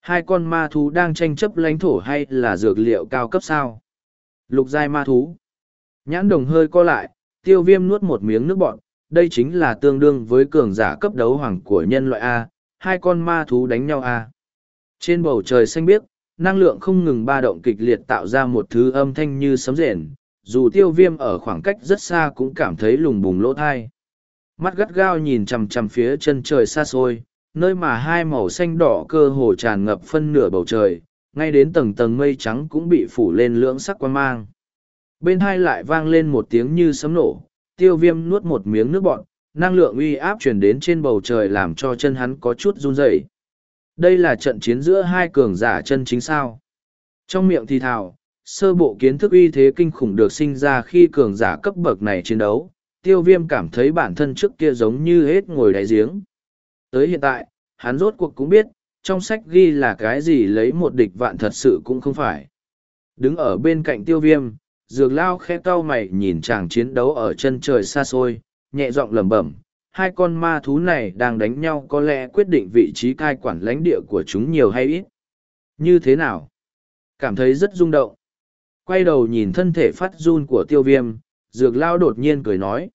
S1: Hai con ma thú đang tranh chấp lãnh thổ hay là dược liệu cao cấp sao? Lục giai ma thú. Nhãn đồng hơi co lại, tiêu viêm nuốt một miếng nước bọt, đây chính là tương đương với cường giả cấp đấu hoàng của nhân loại A, hai con ma thú đánh nhau A. Trên bầu trời xanh biếc, năng lượng không ngừng ba động kịch liệt tạo ra một thứ âm thanh như sấm rền, dù tiêu viêm ở khoảng cách rất xa cũng cảm thấy lùng bùng lỗ thai. Mắt gắt gao nhìn chằm chằm phía chân trời xa xôi, nơi mà hai màu xanh đỏ cơ hồ tràn ngập phân nửa bầu trời, ngay đến tầng tầng mây trắng cũng bị phủ lên lưỡng sắc quan mang. Bên hai lại vang lên một tiếng như sấm nổ, tiêu viêm nuốt một miếng nước bọn, năng lượng uy áp chuyển đến trên bầu trời làm cho chân hắn có chút run rẩy. Đây là trận chiến giữa hai cường giả chân chính sao. Trong miệng thì thào, sơ bộ kiến thức uy thế kinh khủng được sinh ra khi cường giả cấp bậc này chiến đấu, tiêu viêm cảm thấy bản thân trước kia giống như hết ngồi đáy giếng. Tới hiện tại, hắn rốt cuộc cũng biết, trong sách ghi là cái gì lấy một địch vạn thật sự cũng không phải. Đứng ở bên cạnh tiêu viêm, dược lao khe cau mày nhìn chàng chiến đấu ở chân trời xa xôi nhẹ giọng lẩm bẩm hai con ma thú này đang đánh nhau có lẽ quyết định vị trí cai quản lãnh địa của chúng nhiều hay ít như thế nào cảm thấy rất rung động quay đầu nhìn thân thể phát run của tiêu viêm dược lao đột nhiên cười nói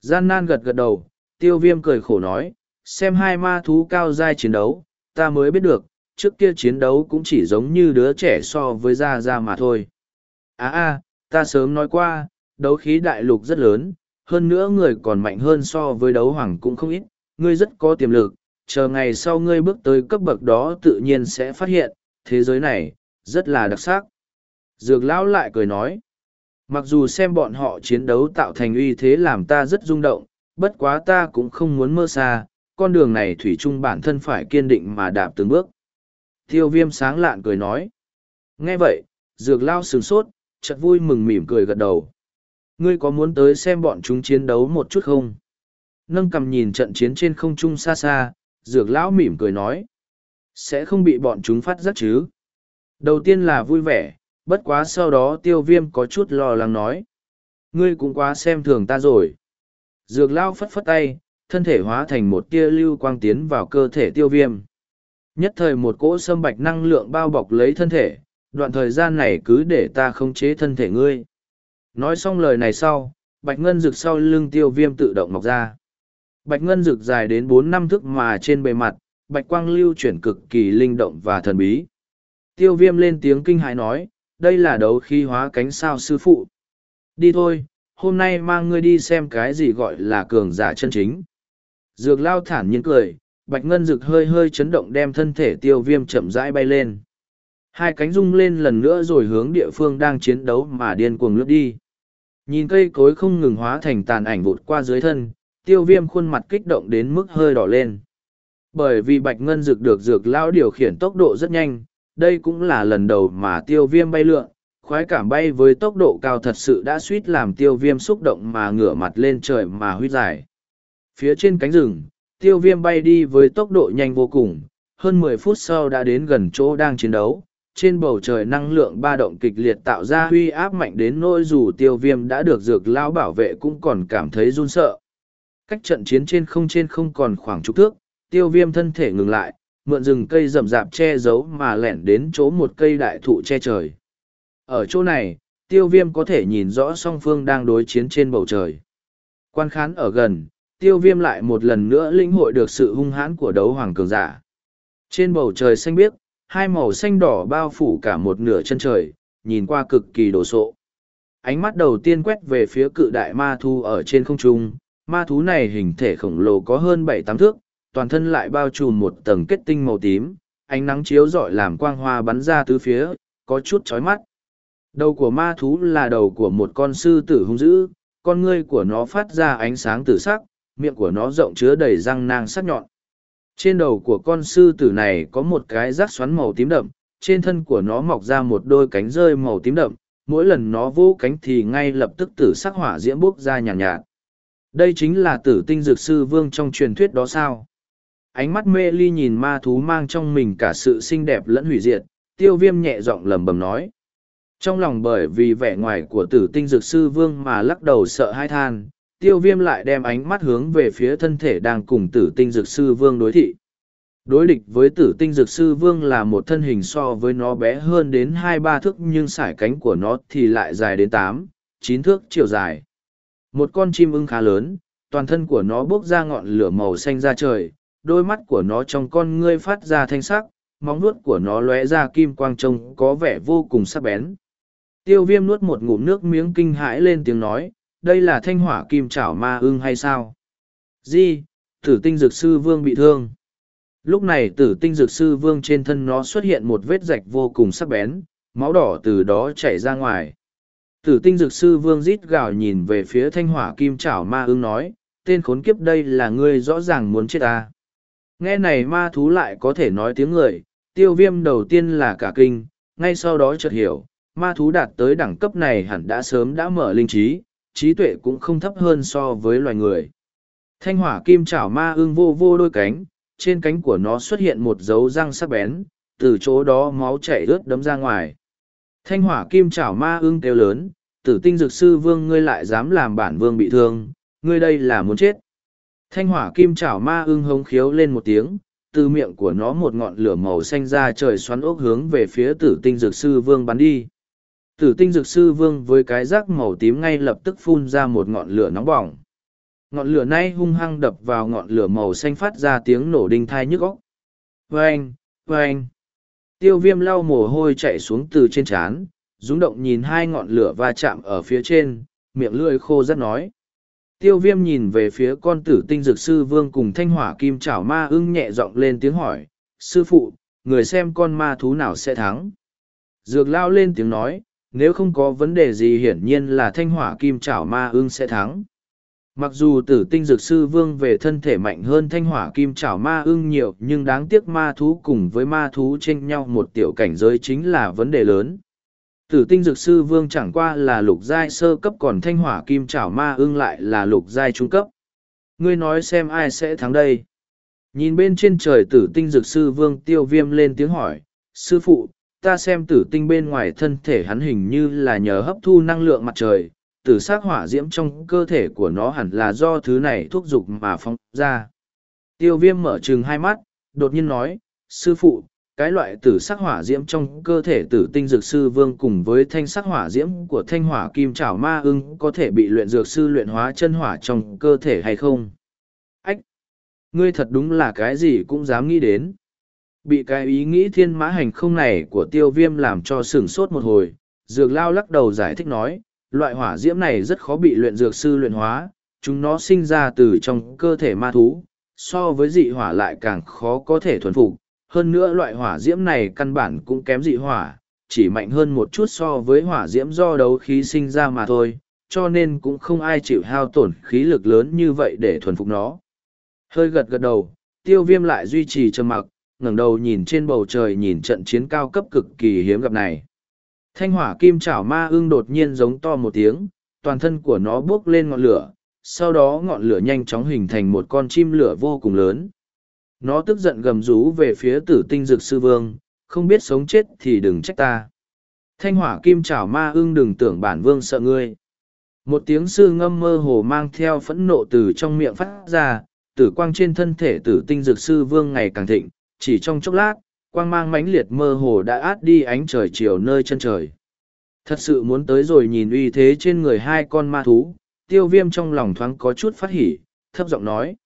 S1: gian nan gật gật đầu tiêu viêm cười khổ nói xem hai ma thú cao dai chiến đấu ta mới biết được trước kia chiến đấu cũng chỉ giống như đứa trẻ so với da da mà thôi à a à, ta sớm nói qua, đấu khí đại lục rất lớn, hơn nữa người còn mạnh hơn so với đấu hoàng cũng không ít, ngươi rất có tiềm lực, chờ ngày sau ngươi bước tới cấp bậc đó tự nhiên sẽ phát hiện, thế giới này, rất là đặc sắc. Dược lão lại cười nói, mặc dù xem bọn họ chiến đấu tạo thành uy thế làm ta rất rung động, bất quá ta cũng không muốn mơ xa, con đường này thủy chung bản thân phải kiên định mà đạp từng bước. Tiêu viêm sáng lạn cười nói, nghe vậy, dược lao sừng sốt, chợt vui mừng mỉm cười gật đầu. Ngươi có muốn tới xem bọn chúng chiến đấu một chút không? Nâng cầm nhìn trận chiến trên không trung xa xa, dược lão mỉm cười nói. Sẽ không bị bọn chúng phát giác chứ? Đầu tiên là vui vẻ, bất quá sau đó tiêu viêm có chút lo lắng nói. Ngươi cũng quá xem thường ta rồi. Dược lão phất phất tay, thân thể hóa thành một tia lưu quang tiến vào cơ thể tiêu viêm. Nhất thời một cỗ sâm bạch năng lượng bao bọc lấy thân thể, đoạn thời gian này cứ để ta khống chế thân thể ngươi nói xong lời này sau bạch ngân rực sau lưng tiêu viêm tự động mọc ra bạch ngân rực dài đến bốn năm thước mà trên bề mặt bạch quang lưu chuyển cực kỳ linh động và thần bí tiêu viêm lên tiếng kinh hãi nói đây là đấu khí hóa cánh sao sư phụ đi thôi hôm nay mang ngươi đi xem cái gì gọi là cường giả chân chính dược lao thản nhiên cười bạch ngân rực hơi hơi chấn động đem thân thể tiêu viêm chậm rãi bay lên Hai cánh rung lên lần nữa rồi hướng địa phương đang chiến đấu mà điên cuồng lướt đi. Nhìn cây cối không ngừng hóa thành tàn ảnh vụt qua dưới thân, tiêu viêm khuôn mặt kích động đến mức hơi đỏ lên. Bởi vì bạch ngân dược được dược lao điều khiển tốc độ rất nhanh, đây cũng là lần đầu mà tiêu viêm bay lượn, khoái cảm bay với tốc độ cao thật sự đã suýt làm tiêu viêm xúc động mà ngửa mặt lên trời mà huyết dài. Phía trên cánh rừng, tiêu viêm bay đi với tốc độ nhanh vô cùng, hơn mười phút sau đã đến gần chỗ đang chiến đấu, trên bầu trời năng lượng ba động kịch liệt tạo ra huy áp mạnh đến nỗi dù tiêu viêm đã được dược lao bảo vệ cũng còn cảm thấy run sợ. Cách trận chiến trên không trên không còn khoảng chục thước, tiêu viêm thân thể ngừng lại, mượn rừng cây rậm rạp che giấu mà lẻn đến chỗ một cây đại thụ che trời. Ở chỗ này, tiêu viêm có thể nhìn rõ song phương đang đối chiến trên bầu trời. Quan khán ở gần, tiêu viêm lại một lần nữa lĩnh hội được sự hung hãn của đấu hoàng cường giả. Trên bầu trời xanh biếc, hai màu xanh đỏ bao phủ cả một nửa chân trời, nhìn qua cực kỳ đồ sộ. Ánh mắt đầu tiên quét về phía cự đại ma thú ở trên không trung, ma thú này hình thể khổng lồ có hơn bảy tám thước, toàn thân lại bao trùm một tầng kết tinh màu tím, ánh nắng chiếu rọi làm quang hoa bắn ra tứ phía, có chút chói mắt. Đầu của ma thú là đầu của một con sư tử hung dữ, con ngươi của nó phát ra ánh sáng tử sắc, miệng của nó rộng chứa đầy răng nang sắc nhọn. Trên đầu của con sư tử này có một cái rác xoắn màu tím đậm, trên thân của nó mọc ra một đôi cánh rơi màu tím đậm, mỗi lần nó vỗ cánh thì ngay lập tức tử sắc hỏa diễm bốc ra nhàn nhạt, nhạt. Đây chính là tử tinh dược sư vương trong truyền thuyết đó sao? Ánh mắt mê ly nhìn ma thú mang trong mình cả sự xinh đẹp lẫn hủy diệt, tiêu viêm nhẹ giọng lầm bầm nói. Trong lòng bởi vì vẻ ngoài của tử tinh dược sư vương mà lắc đầu sợ hai than, tiêu viêm lại đem ánh mắt hướng về phía thân thể đang cùng tử tinh dược sư vương đối thị đối địch với tử tinh dược sư vương là một thân hình so với nó bé hơn đến hai ba thước nhưng sải cánh của nó thì lại dài đến tám chín thước chiều dài một con chim ưng khá lớn toàn thân của nó bốc ra ngọn lửa màu xanh ra trời đôi mắt của nó trong con ngươi phát ra thanh sắc móng nuốt của nó lóe ra kim quang trông có vẻ vô cùng sắc bén tiêu viêm nuốt một ngụm nước miếng kinh hãi lên tiếng nói đây là thanh hỏa kim chảo ma ưng hay sao? Di, tử tinh dược sư vương bị thương. Lúc này tử tinh dược sư vương trên thân nó xuất hiện một vết rạch vô cùng sắc bén, máu đỏ từ đó chảy ra ngoài. Tử tinh dược sư vương rít gào nhìn về phía thanh hỏa kim chảo ma ưng nói, tên khốn kiếp đây là ngươi rõ ràng muốn chết ta. À. Nghe này ma thú lại có thể nói tiếng người, tiêu viêm đầu tiên là cả kinh, ngay sau đó chợt hiểu, ma thú đạt tới đẳng cấp này hẳn đã sớm đã mở linh trí, trí tuệ cũng không thấp hơn so với loài người. Thanh hỏa kim chảo ma ương vô vô đôi cánh, trên cánh của nó xuất hiện một dấu răng sắc bén, từ chỗ đó máu chảy ướt đấm ra ngoài. Thanh hỏa kim chảo ma ương kêu lớn, tử tinh dược sư vương ngươi lại dám làm bản vương bị thương, ngươi đây là muốn chết. Thanh hỏa kim chảo ma ương hống khiếu lên một tiếng, từ miệng của nó một ngọn lửa màu xanh ra trời xoắn ốc hướng về phía tử tinh dược sư vương bắn đi tử tinh dược sư vương với cái rác màu tím ngay lập tức phun ra một ngọn lửa nóng bỏng ngọn lửa nay hung hăng đập vào ngọn lửa màu xanh phát ra tiếng nổ đinh thai nhức góc vênh vênh tiêu viêm lau mồ hôi chạy xuống từ trên trán rúng động nhìn hai ngọn lửa va chạm ở phía trên miệng lưỡi khô rất nói tiêu viêm nhìn về phía con tử tinh dược sư vương cùng thanh hỏa kim chảo ma ưng nhẹ giọng lên tiếng hỏi sư phụ người xem con ma thú nào sẽ thắng dược lao lên tiếng nói nếu không có vấn đề gì hiển nhiên là thanh hỏa kim chảo ma ưng sẽ thắng. Mặc dù tử tinh dược sư vương về thân thể mạnh hơn thanh hỏa kim chảo ma ưng nhiều nhưng đáng tiếc ma thú cùng với ma thú tranh nhau một tiểu cảnh giới chính là vấn đề lớn. Tử tinh dược sư vương chẳng qua là lục giai sơ cấp còn thanh hỏa kim chảo ma ưng lại là lục giai trung cấp. Ngươi nói xem ai sẽ thắng đây. Nhìn bên trên trời tử tinh dược sư vương tiêu viêm lên tiếng hỏi, sư phụ, ta xem tử tinh bên ngoài thân thể hắn hình như là nhờ hấp thu năng lượng mặt trời, tử s á c hỏa diễm trong cơ thể của nó hẳn là do thứ này thúc giục mà phóng ra. Tiêu viêm mở chừng hai mắt, đột nhiên nói, sư phụ, cái loại tử sắc hỏa diễm trong cơ thể tử tinh dược sư vương cùng với thanh sắc hỏa diễm của thanh hỏa kim trảo ma ưng có thể bị luyện dược sư luyện hóa chân hỏa trong cơ thể hay không? Ách! Ngươi thật đúng là cái gì cũng dám nghĩ đến bị cái ý nghĩ thiên mã hành không này của tiêu viêm làm cho sửng sốt một hồi dược lao lắc đầu giải thích nói loại hỏa diễm này rất khó bị luyện dược sư luyện hóa chúng nó sinh ra từ trong cơ thể ma thú so với dị hỏa lại càng khó có thể thuần phục hơn nữa loại hỏa diễm này căn bản cũng kém dị hỏa chỉ mạnh hơn một chút so với hỏa diễm do đấu khí sinh ra mà thôi cho nên cũng không ai chịu hao tổn khí lực lớn như vậy để thuần phục nó hơi gật gật đầu tiêu viêm lại duy trì trầm mặc ngẩng đầu nhìn trên bầu trời nhìn trận chiến cao cấp cực kỳ hiếm gặp này. Thanh hỏa kim chảo ma ưng đột nhiên giống to một tiếng, toàn thân của nó bước lên ngọn lửa, sau đó ngọn lửa nhanh chóng hình thành một con chim lửa vô cùng lớn. Nó tức giận gầm rú về phía tử tinh dược sư vương, không biết sống chết thì đừng trách ta. Thanh hỏa kim chảo ma ưng đừng tưởng bản vương sợ ngươi. Một tiếng sư ngâm mơ hồ mang theo phẫn nộ từ trong miệng phát ra, tử quang trên thân thể tử tinh dược sư vương ngày càng thịnh, chỉ trong chốc lát, quang mang mãnh liệt mơ hồ đã át đi ánh trời chiều nơi chân trời. Thật sự muốn tới rồi nhìn uy thế trên người hai con ma thú, tiêu viêm trong lòng thoáng có chút phát hỉ, thấp giọng nói.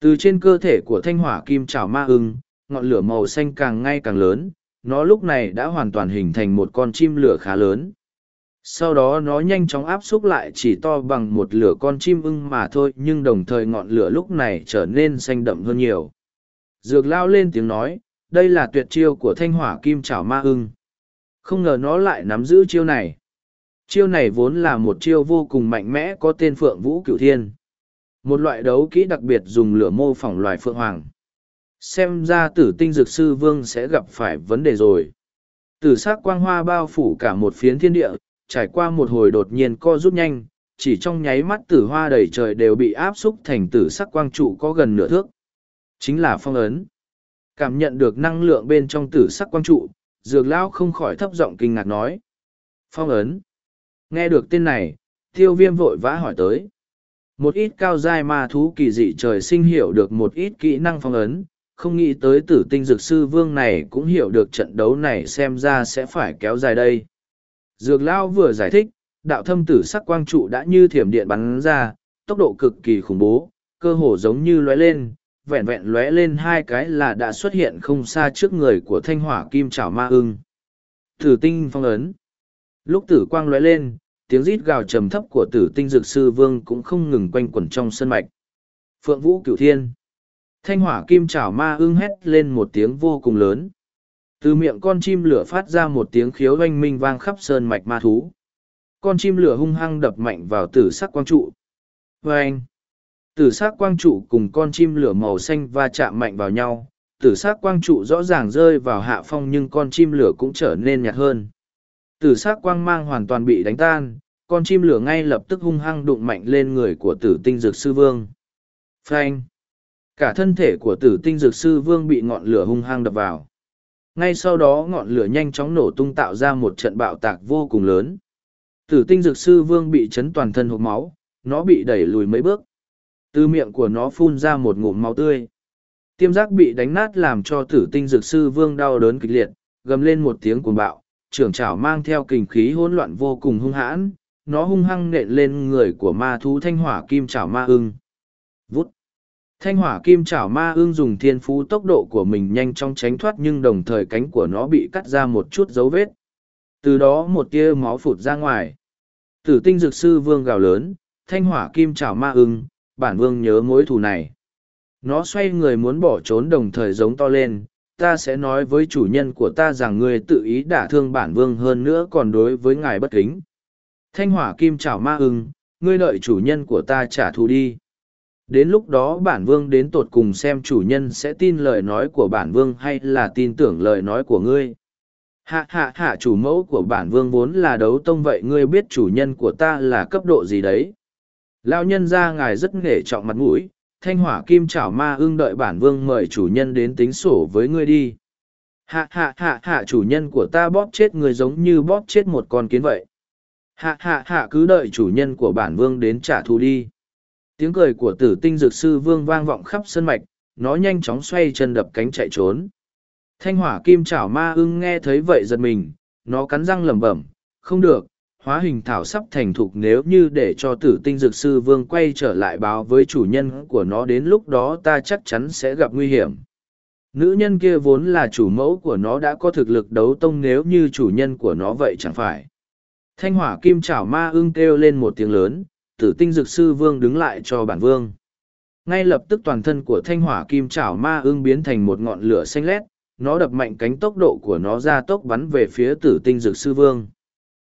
S1: Từ trên cơ thể của thanh hỏa kim trảo ma ưng, ngọn lửa màu xanh càng ngay càng lớn, nó lúc này đã hoàn toàn hình thành một con chim lửa khá lớn. Sau đó nó nhanh chóng áp xúc lại chỉ to bằng một lửa con chim ưng mà thôi nhưng đồng thời ngọn lửa lúc này trở nên xanh đậm hơn nhiều. Dược lao lên tiếng nói, đây là tuyệt chiêu của thanh hỏa kim chảo ma ưng. Không ngờ nó lại nắm giữ chiêu này. Chiêu này vốn là một chiêu vô cùng mạnh mẽ có tên Phượng Vũ Cựu Thiên. Một loại đấu kỹ đặc biệt dùng lửa mô phỏng loài Phượng Hoàng. Xem ra tử tinh dược sư vương sẽ gặp phải vấn đề rồi. Tử sắc quang hoa bao phủ cả một phiến thiên địa, trải qua một hồi đột nhiên co rút nhanh, chỉ trong nháy mắt tử hoa đầy trời đều bị áp xúc thành tử sắc quang trụ có gần nửa thước, chính là phong ấn cảm nhận được năng lượng bên trong tử sắc quang trụ dược lao không khỏi thấp giọng kinh ngạc nói phong ấn nghe được tên này tiêu viêm vội vã hỏi tới một ít cao giai ma thú kỳ dị trời sinh hiểu được một ít kỹ năng phong ấn không nghĩ tới tử tinh dược sư vương này cũng hiểu được trận đấu này xem ra sẽ phải kéo dài đây dược lao vừa giải thích đạo thâm tử sắc quang trụ đã như thiểm điện bắn ra tốc độ cực kỳ khủng bố cơ hồ giống như lóe lên vẹn vẹn lóe lên hai cái là đã xuất hiện không xa trước người của thanh hỏa kim trảo ma ưng. Tử tinh phong ấn. Lúc tử quang lóe lên, tiếng rít gào trầm thấp của tử tinh dực sư vương cũng không ngừng quanh quẩn trong sân mạch. Phượng vũ cửu thiên. Thanh hỏa kim trảo ma ưng hét lên một tiếng vô cùng lớn. Từ miệng con chim lửa phát ra một tiếng khiếu oanh minh vang khắp sơn mạch ma thú. Con chim lửa hung hăng đập mạnh vào tử sắc quang trụ. Vâng! Tử sắc quang trụ cùng con chim lửa màu xanh va chạm mạnh vào nhau, tử sắc quang trụ rõ ràng rơi vào hạ phong nhưng con chim lửa cũng trở nên nhạt hơn. Tử sắc quang mang hoàn toàn bị đánh tan, con chim lửa ngay lập tức hung hăng đụng mạnh lên người của tử tinh dược sư vương. Phanh! Cả thân thể của tử tinh dược sư vương bị ngọn lửa hung hăng đập vào. Ngay sau đó ngọn lửa nhanh chóng nổ tung tạo ra một trận bạo tạc vô cùng lớn. Tử tinh dược sư vương bị chấn toàn thân hộp máu, nó bị đẩy lùi mấy bước, từ miệng của nó phun ra một ngụm máu tươi tiêm giác bị đánh nát làm cho tử tinh dược sư vương đau đớn kịch liệt gầm lên một tiếng cuồng bạo trưởng trảo mang theo kình khí hỗn loạn vô cùng hung hãn nó hung hăng nện lên người của ma thú thanh hỏa kim trảo ma ưng vút thanh hỏa kim trảo ma ưng dùng thiên phú tốc độ của mình nhanh chóng tránh thoát nhưng đồng thời cánh của nó bị cắt ra một chút dấu vết từ đó một tia máu phụt ra ngoài tử tinh dược sư vương gào lớn thanh hỏa kim trảo ma ưng bản vương nhớ mối thù này. Nó xoay người muốn bỏ trốn đồng thời giống to lên, ta sẽ nói với chủ nhân của ta rằng ngươi tự ý đả thương bản vương hơn nữa còn đối với ngài bất kính. Thanh hỏa kim chảo ma ưng, ngươi đợi chủ nhân của ta trả thù đi. Đến lúc đó bản vương đến tột cùng xem chủ nhân sẽ tin lời nói của bản vương hay là tin tưởng lời nói của ngươi. Hạ hạ hạ chủ mẫu của bản vương vốn là đấu tông vậy ngươi biết chủ nhân của ta là cấp độ gì đấy. Lao nhân ra ngài rất nghề trọng mặt mũi, thanh hỏa kim chảo ma ưng đợi bản vương mời chủ nhân đến tính sổ với ngươi đi. Hạ hạ hạ hạ chủ nhân của ta bóp chết người giống như bóp chết một con kiến vậy. Hạ hạ hạ cứ đợi chủ nhân của bản vương đến trả thù đi. Tiếng cười của tử tinh dược sư vương vang vọng khắp sân mạch, nó nhanh chóng xoay chân đập cánh chạy trốn. Thanh hỏa kim chảo ma ưng nghe thấy vậy giật mình, nó cắn răng lẩm bẩm, không được, hóa hình thảo sắp thành thục nếu như để cho tử tinh dược sư vương quay trở lại báo với chủ nhân của nó đến lúc đó ta chắc chắn sẽ gặp nguy hiểm. Nữ nhân kia vốn là chủ mẫu của nó đã có thực lực đấu tông nếu như chủ nhân của nó vậy chẳng phải. Thanh hỏa kim chảo ma ưng kêu lên một tiếng lớn, tử tinh dược sư vương đứng lại cho bản vương. Ngay lập tức toàn thân của thanh hỏa kim chảo ma ưng biến thành một ngọn lửa xanh lét, nó đập mạnh cánh tốc độ của nó ra tốc bắn về phía tử tinh dược sư vương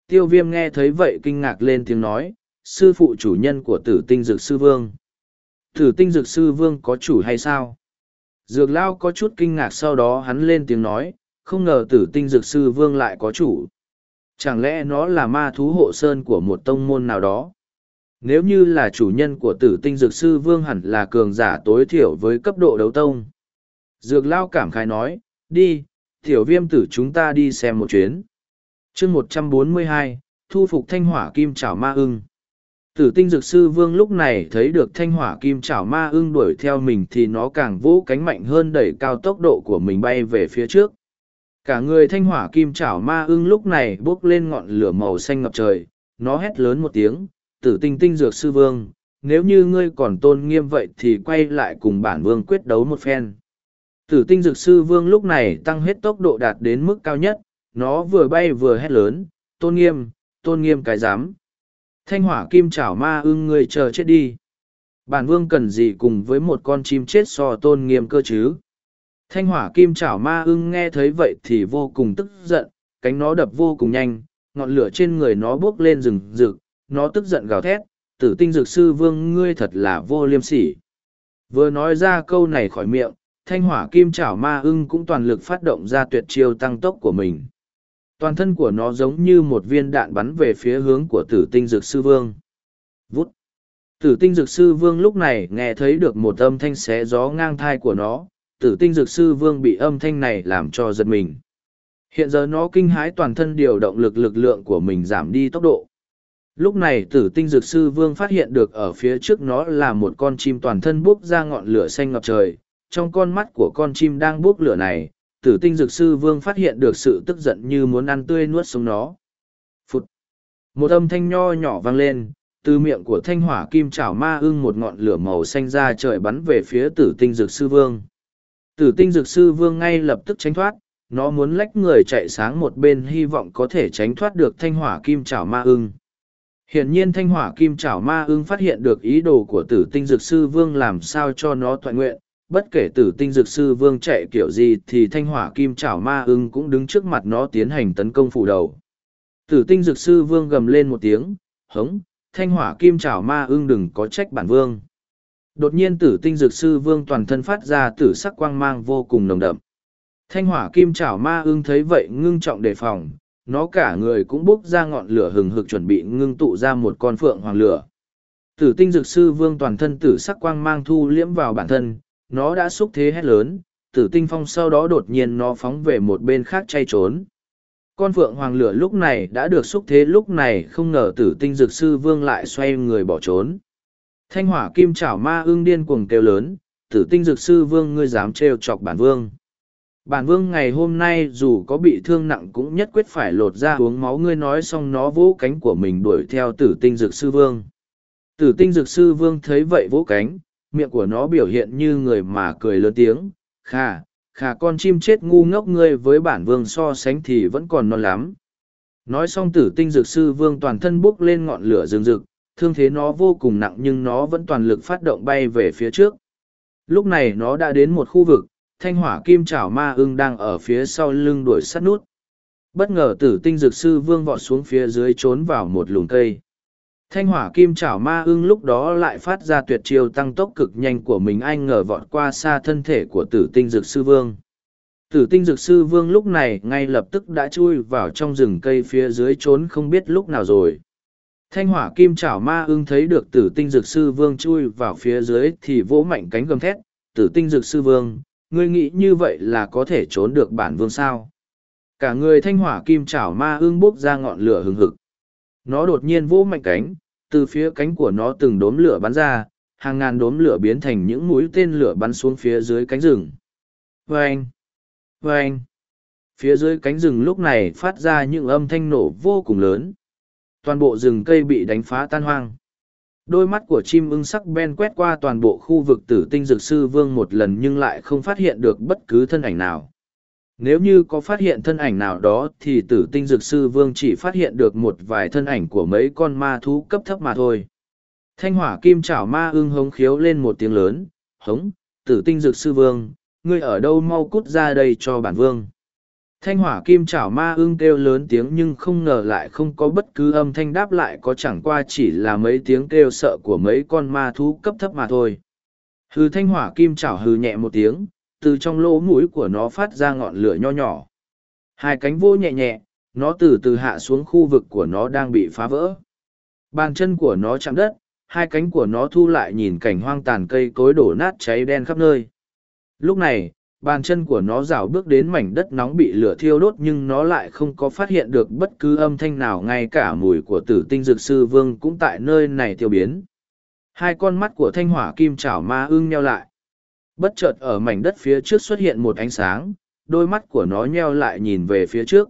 S1: tiêu viêm nghe thấy vậy kinh ngạc lên tiếng nói, sư phụ chủ nhân của tử tinh dược sư vương. Tử tinh dược sư vương có chủ hay sao? Dược lao có chút kinh ngạc sau đó hắn lên tiếng nói, không ngờ tử tinh dược sư vương lại có chủ. Chẳng lẽ nó là ma thú hộ sơn của một tông môn nào đó? Nếu như là chủ nhân của tử tinh dược sư vương hẳn là cường giả tối thiểu với cấp độ đấu tông. Dược lao cảm khai nói, đi, tiểu viêm tử chúng ta đi xem một chuyến chương một trăm bốn mươi hai thu phục thanh hỏa kim chảo ma ưng tử tinh dược sư vương lúc này thấy được thanh hỏa kim chảo ma ưng đuổi theo mình thì nó càng vỗ cánh mạnh hơn đẩy cao tốc độ của mình bay về phía trước cả người thanh hỏa kim chảo ma ưng lúc này bốc lên ngọn lửa màu xanh ngập trời nó hét lớn một tiếng tử tinh tinh dược sư vương nếu như ngươi còn tôn nghiêm vậy thì quay lại cùng bản vương quyết đấu một phen tử tinh dược sư vương lúc này tăng hết tốc độ đạt đến mức cao nhất nó vừa bay vừa hét lớn, tôn nghiêm, tôn nghiêm cái dám. Thanh hỏa kim chảo ma ưng ngươi chờ chết đi. Bản vương cần gì cùng với một con chim chết so tôn nghiêm cơ chứ? Thanh hỏa kim chảo ma ưng nghe thấy vậy thì vô cùng tức giận, cánh nó đập vô cùng nhanh, ngọn lửa trên người nó bốc lên rừng rực, nó tức giận gào thét, tử tinh dược sư vương ngươi thật là vô liêm sỉ. Vừa nói ra câu này khỏi miệng, thanh hỏa kim chảo ma ưng cũng toàn lực phát động ra tuyệt chiêu tăng tốc của mình toàn thân của nó giống như một viên đạn bắn về phía hướng của tử tinh dược sư vương vút tử tinh dược sư vương lúc này nghe thấy được một âm thanh xé gió ngang thai của nó tử tinh dược sư vương bị âm thanh này làm cho giật mình hiện giờ nó kinh hãi toàn thân điều động lực lực lượng của mình giảm đi tốc độ lúc này tử tinh dược sư vương phát hiện được ở phía trước nó là một con chim toàn thân buốc ra ngọn lửa xanh ngập trời trong con mắt của con chim đang buốc lửa này tử tinh dược sư vương phát hiện được sự tức giận như muốn ăn tươi nuốt sống nó. Phụt! Một âm thanh nho nhỏ vang lên, từ miệng của thanh hỏa kim chảo ma ưng một ngọn lửa màu xanh ra trời bắn về phía tử tinh dược sư vương. Tử tinh dược sư vương ngay lập tức tránh thoát, nó muốn lách người chạy sáng một bên hy vọng có thể tránh thoát được thanh hỏa kim chảo ma ưng. Hiện nhiên thanh hỏa kim chảo ma ưng phát hiện được ý đồ của tử tinh dược sư vương làm sao cho nó toàn nguyện, bất kể tử tinh dược sư vương chạy kiểu gì thì thanh hỏa kim chảo ma ưng cũng đứng trước mặt nó tiến hành tấn công phủ đầu. Tử tinh dược sư vương gầm lên một tiếng, hống, thanh hỏa kim chảo ma ưng đừng có trách bản vương. Đột nhiên tử tinh dược sư vương toàn thân phát ra tử sắc quang mang vô cùng nồng đậm. Thanh hỏa kim chảo ma ưng thấy vậy ngưng trọng đề phòng, nó cả người cũng bốc ra ngọn lửa hừng hực chuẩn bị ngưng tụ ra một con phượng hoàng lửa. Tử tinh dược sư vương toàn thân tử sắc quang mang thu liễm vào bản thân, nó đã xúc thế hét lớn tử tinh phong sau đó đột nhiên nó phóng về một bên khác chạy trốn con phượng hoàng lửa lúc này đã được xúc thế lúc này không ngờ tử tinh dược sư vương lại xoay người bỏ trốn thanh hỏa kim chảo ma ương điên cuồng kêu lớn tử tinh dược sư vương ngươi dám trêu chọc bản vương bản vương ngày hôm nay dù có bị thương nặng cũng nhất quyết phải lột ra uống máu ngươi nói xong nó vỗ cánh của mình đuổi theo tử tinh dược sư vương tử tinh dược sư vương thấy vậy vỗ cánh miệng của nó biểu hiện như người mà cười lớn tiếng, khà, khà con chim chết ngu ngốc ngươi với bản vương so sánh thì vẫn còn non lắm. Nói xong tử tinh dược sư vương toàn thân bốc lên ngọn lửa rừng rực, thương thế nó vô cùng nặng nhưng nó vẫn toàn lực phát động bay về phía trước. Lúc này nó đã đến một khu vực, thanh hỏa kim chảo ma ưng đang ở phía sau lưng đuổi sát nút. Bất ngờ tử tinh dược sư vương vọt xuống phía dưới trốn vào một lùm cây. Thanh hỏa kim chảo ma ưng lúc đó lại phát ra tuyệt chiêu tăng tốc cực nhanh của mình anh ngờ vọt qua xa thân thể của tử tinh dược sư vương. Tử tinh dược sư vương lúc này ngay lập tức đã chui vào trong rừng cây phía dưới trốn không biết lúc nào rồi. Thanh hỏa kim chảo ma ưng thấy được tử tinh dược sư vương chui vào phía dưới thì vỗ mạnh cánh gầm thét, tử tinh dược sư vương, ngươi nghĩ như vậy là có thể trốn được bản vương sao. Cả người thanh hỏa kim chảo ma ưng bốc ra ngọn lửa hừng hực. Nó đột nhiên vỗ mạnh cánh, từ phía cánh của nó từng đốm lửa bắn ra, hàng ngàn đốm lửa biến thành những mũi tên lửa bắn xuống phía dưới cánh rừng. anh, Vâng! anh, vâng! Phía dưới cánh rừng lúc này phát ra những âm thanh nổ vô cùng lớn. Toàn bộ rừng cây bị đánh phá tan hoang. Đôi mắt của chim ưng sắc ben quét qua toàn bộ khu vực tử tinh dược sư vương một lần nhưng lại không phát hiện được bất cứ thân ảnh nào nếu như có phát hiện thân ảnh nào đó thì tử tinh dược sư vương chỉ phát hiện được một vài thân ảnh của mấy con ma thú cấp thấp mà thôi thanh hỏa kim chảo ma ưng hống khiếu lên một tiếng lớn hống tử tinh dược sư vương ngươi ở đâu mau cút ra đây cho bản vương thanh hỏa kim chảo ma ưng kêu lớn tiếng nhưng không ngờ lại không có bất cứ âm thanh đáp lại có chẳng qua chỉ là mấy tiếng kêu sợ của mấy con ma thú cấp thấp mà thôi hừ thanh hỏa kim chảo hừ nhẹ một tiếng từ trong lỗ mũi của nó phát ra ngọn lửa nho nhỏ. Hai cánh vô nhẹ nhẹ, nó từ từ hạ xuống khu vực của nó đang bị phá vỡ. Bàn chân của nó chạm đất, hai cánh của nó thu lại nhìn cảnh hoang tàn cây cối đổ nát cháy đen khắp nơi. Lúc này, bàn chân của nó rảo bước đến mảnh đất nóng bị lửa thiêu đốt nhưng nó lại không có phát hiện được bất cứ âm thanh nào ngay cả mùi của tử tinh dược sư vương cũng tại nơi này tiêu biến. Hai con mắt của thanh hỏa kim chảo ma ưng nheo lại bất chợt ở mảnh đất phía trước xuất hiện một ánh sáng, đôi mắt của nó nheo lại nhìn về phía trước.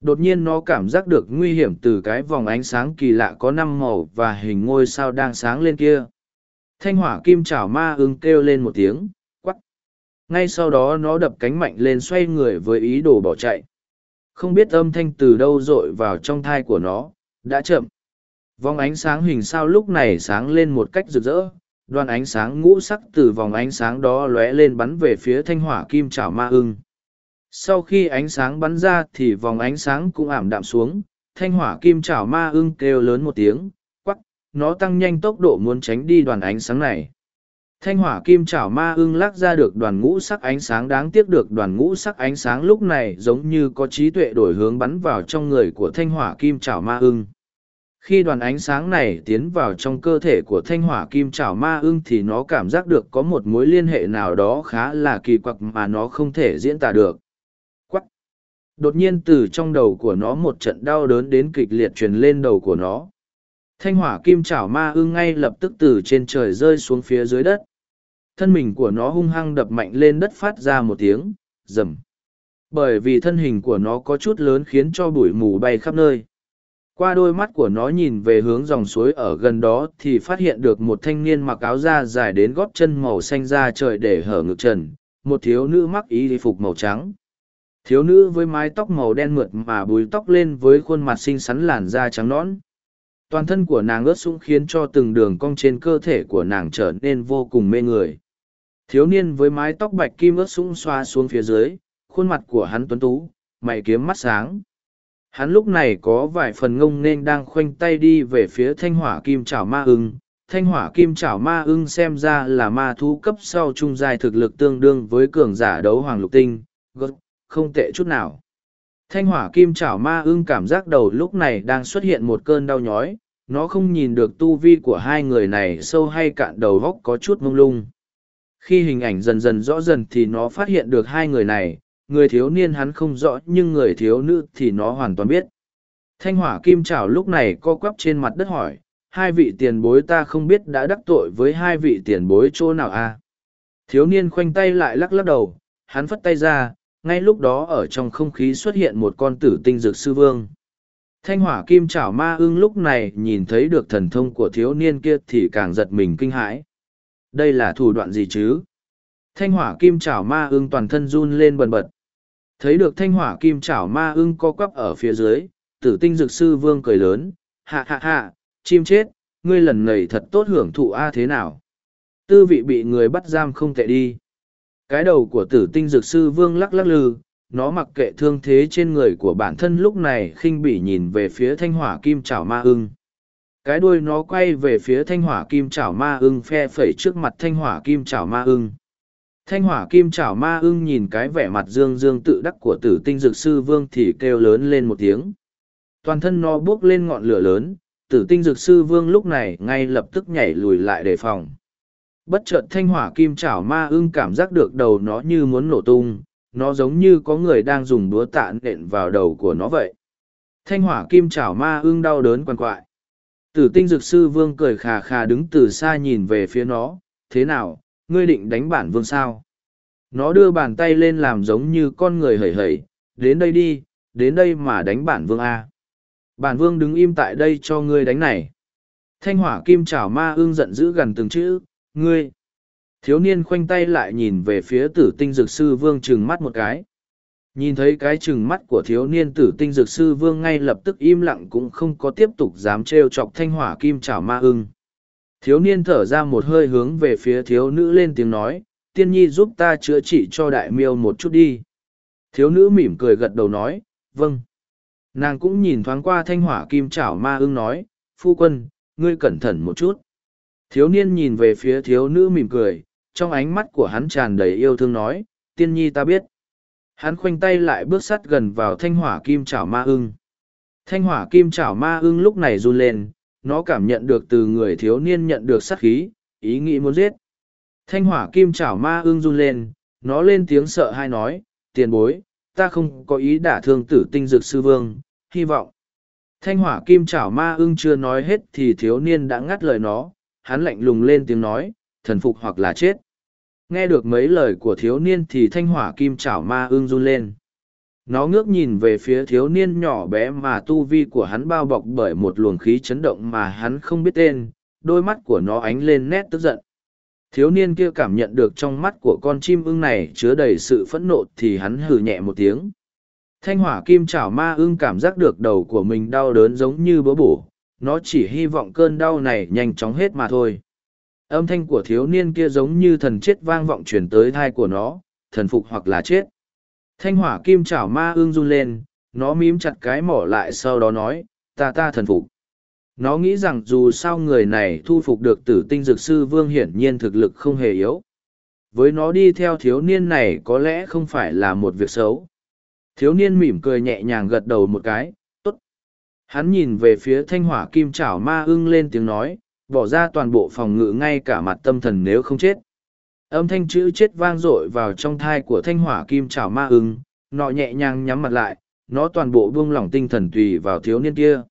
S1: Đột nhiên nó cảm giác được nguy hiểm từ cái vòng ánh sáng kỳ lạ có năm màu và hình ngôi sao đang sáng lên kia. Thanh hỏa kim chảo ma ưng kêu lên một tiếng, quắc. Ngay sau đó nó đập cánh mạnh lên xoay người với ý đồ bỏ chạy. Không biết âm thanh từ đâu rội vào trong thai của nó, đã chậm. Vòng ánh sáng hình sao lúc này sáng lên một cách rực rỡ, đoàn ánh sáng ngũ sắc từ vòng ánh sáng đó lóe lên bắn về phía thanh hỏa kim chảo ma ưng. Sau khi ánh sáng bắn ra thì vòng ánh sáng cũng ảm đạm xuống, thanh hỏa kim chảo ma ưng kêu lớn một tiếng, quắc, nó tăng nhanh tốc độ muốn tránh đi đoàn ánh sáng này. Thanh hỏa kim chảo ma ưng lắc ra được đoàn ngũ sắc ánh sáng đáng tiếc được đoàn ngũ sắc ánh sáng lúc này giống như có trí tuệ đổi hướng bắn vào trong người của thanh hỏa kim chảo ma ưng khi đoàn ánh sáng này tiến vào trong cơ thể của thanh hỏa kim chảo ma ưng thì nó cảm giác được có một mối liên hệ nào đó khá là kỳ quặc mà nó không thể diễn tả được quắc đột nhiên từ trong đầu của nó một trận đau đớn đến kịch liệt truyền lên đầu của nó thanh hỏa kim chảo ma ưng ngay lập tức từ trên trời rơi xuống phía dưới đất thân mình của nó hung hăng đập mạnh lên đất phát ra một tiếng rầm bởi vì thân hình của nó có chút lớn khiến cho bụi mù bay khắp nơi qua đôi mắt của nó nhìn về hướng dòng suối ở gần đó thì phát hiện được một thanh niên mặc áo da dài đến gót chân màu xanh da trời để hở ngực trần, một thiếu nữ mặc y phục màu trắng. Thiếu nữ với mái tóc màu đen mượt mà búi tóc lên với khuôn mặt xinh xắn làn da trắng nõn. Toàn thân của nàng ướt sũng khiến cho từng đường cong trên cơ thể của nàng trở nên vô cùng mê người. Thiếu niên với mái tóc bạch kim ướt sũng xoa xuống phía dưới, khuôn mặt của hắn tuấn tú, mày kiếm mắt sáng. Hắn lúc này có vài phần ngông nên đang khoanh tay đi về phía thanh hỏa kim chảo ma ưng. Thanh hỏa kim chảo ma ưng xem ra là ma thú cấp sau trung giai thực lực tương đương với cường giả đấu hoàng lục tinh, gớt, không tệ chút nào. Thanh hỏa kim chảo ma ưng cảm giác đầu lúc này đang xuất hiện một cơn đau nhói, nó không nhìn được tu vi của hai người này sâu hay cạn đầu góc có chút mông lung. Khi hình ảnh dần dần rõ dần thì nó phát hiện được hai người này, người thiếu niên hắn không rõ nhưng người thiếu nữ thì nó hoàn toàn biết. Thanh hỏa kim trảo lúc này co quắp trên mặt đất hỏi, hai vị tiền bối ta không biết đã đắc tội với hai vị tiền bối chỗ nào a à? Thiếu niên khoanh tay lại lắc lắc đầu, hắn phất tay ra, ngay lúc đó ở trong không khí xuất hiện một con tử tinh dược sư vương. Thanh hỏa kim trảo ma ưng lúc này nhìn thấy được thần thông của thiếu niên kia thì càng giật mình kinh hãi. Đây là thủ đoạn gì chứ? Thanh hỏa kim trảo ma ưng toàn thân run lên bần bật, Thấy được thanh hỏa kim chảo ma ưng co quắp ở phía dưới, tử tinh dược sư vương cười lớn, hạ hạ hạ, chim chết, ngươi lần này thật tốt hưởng thụ a thế nào. Tư vị bị người bắt giam không tệ đi. Cái đầu của tử tinh dược sư vương lắc lắc lư, nó mặc kệ thương thế trên người của bản thân lúc này khinh bỉ nhìn về phía thanh hỏa kim chảo ma ưng. Cái đuôi nó quay về phía thanh hỏa kim chảo ma ưng phe phẩy trước mặt thanh hỏa kim chảo ma ưng. Thanh hỏa kim chảo ma ưng nhìn cái vẻ mặt dương dương tự đắc của tử tinh dược sư vương thì kêu lớn lên một tiếng. Toàn thân nó bước lên ngọn lửa lớn, tử tinh dược sư vương lúc này ngay lập tức nhảy lùi lại đề phòng. Bất chợt thanh hỏa kim chảo ma ưng cảm giác được đầu nó như muốn nổ tung, nó giống như có người đang dùng búa tạ nện vào đầu của nó vậy. Thanh hỏa kim chảo ma ưng đau đớn quằn quại. Tử tinh dược sư vương cười khà khà đứng từ xa nhìn về phía nó, thế nào, ngươi định đánh bản vương sao nó đưa bàn tay lên làm giống như con người hẩy hẩy đến đây đi đến đây mà đánh bản vương a bản vương đứng im tại đây cho ngươi đánh này thanh hỏa kim chảo ma ương giận dữ gần từng chữ ngươi thiếu niên khoanh tay lại nhìn về phía tử tinh dược sư vương trừng mắt một cái nhìn thấy cái trừng mắt của thiếu niên tử tinh dược sư vương ngay lập tức im lặng cũng không có tiếp tục dám t chọc thanh hỏa kim chảo ma ưng thiếu niên thở ra một hơi hướng về phía thiếu nữ lên tiếng nói tiên nhi giúp ta chữa trị cho đại miêu một chút đi thiếu nữ mỉm cười gật đầu nói vâng nàng cũng nhìn thoáng qua thanh hỏa kim chảo ma ưng nói phu quân ngươi cẩn thận một chút thiếu niên nhìn về phía thiếu nữ mỉm cười trong ánh mắt của hắn tràn đầy yêu thương nói tiên nhi ta biết hắn khoanh tay lại bước sắt gần vào thanh hỏa kim chảo ma ưng thanh hỏa kim chảo ma ưng lúc này run lên nó cảm nhận được từ người thiếu niên nhận được sát khí, ý nghĩ muốn giết. Thanh hỏa kim chảo ma ương run lên, nó lên tiếng sợ hai nói, tiền bối, ta không có ý đả thương tử tinh dược sư vương, hy vọng. Thanh hỏa kim chảo ma ưng chưa nói hết thì thiếu niên đã ngắt lời nó, hắn lạnh lùng lên tiếng nói, thần phục hoặc là chết. Nghe được mấy lời của thiếu niên thì thanh hỏa kim chảo ma ưng run lên nó ngước nhìn về phía thiếu niên nhỏ bé mà tu vi của hắn bao bọc bởi một luồng khí chấn động mà hắn không biết tên đôi mắt của nó ánh lên nét tức giận thiếu niên kia cảm nhận được trong mắt của con chim ưng này chứa đầy sự phẫn nộ thì hắn hừ nhẹ một tiếng thanh hỏa kim chảo ma ưng cảm giác được đầu của mình đau đớn giống như bớ bổ nó chỉ hy vọng cơn đau này nhanh chóng hết mà thôi âm thanh của thiếu niên kia giống như thần chết vang vọng truyền tới thai của nó thần phục hoặc là chết Thanh hỏa kim chảo ma ương run lên, nó mím chặt cái mỏ lại sau đó nói, ta ta thần phục. Nó nghĩ rằng dù sao người này thu phục được tử tinh dược sư vương hiển nhiên thực lực không hề yếu. Với nó đi theo thiếu niên này có lẽ không phải là một việc xấu. Thiếu niên mỉm cười nhẹ nhàng gật đầu một cái, tốt. Hắn nhìn về phía thanh hỏa kim chảo ma ưng lên tiếng nói, bỏ ra toàn bộ phòng ngự ngay cả mặt tâm thần nếu không chết âm thanh chữ chết vang dội vào trong thai của thanh hỏa kim chảo ma ưng nọ nhẹ nhàng nhắm mặt lại nó toàn bộ buông lỏng tinh thần tùy vào thiếu niên kia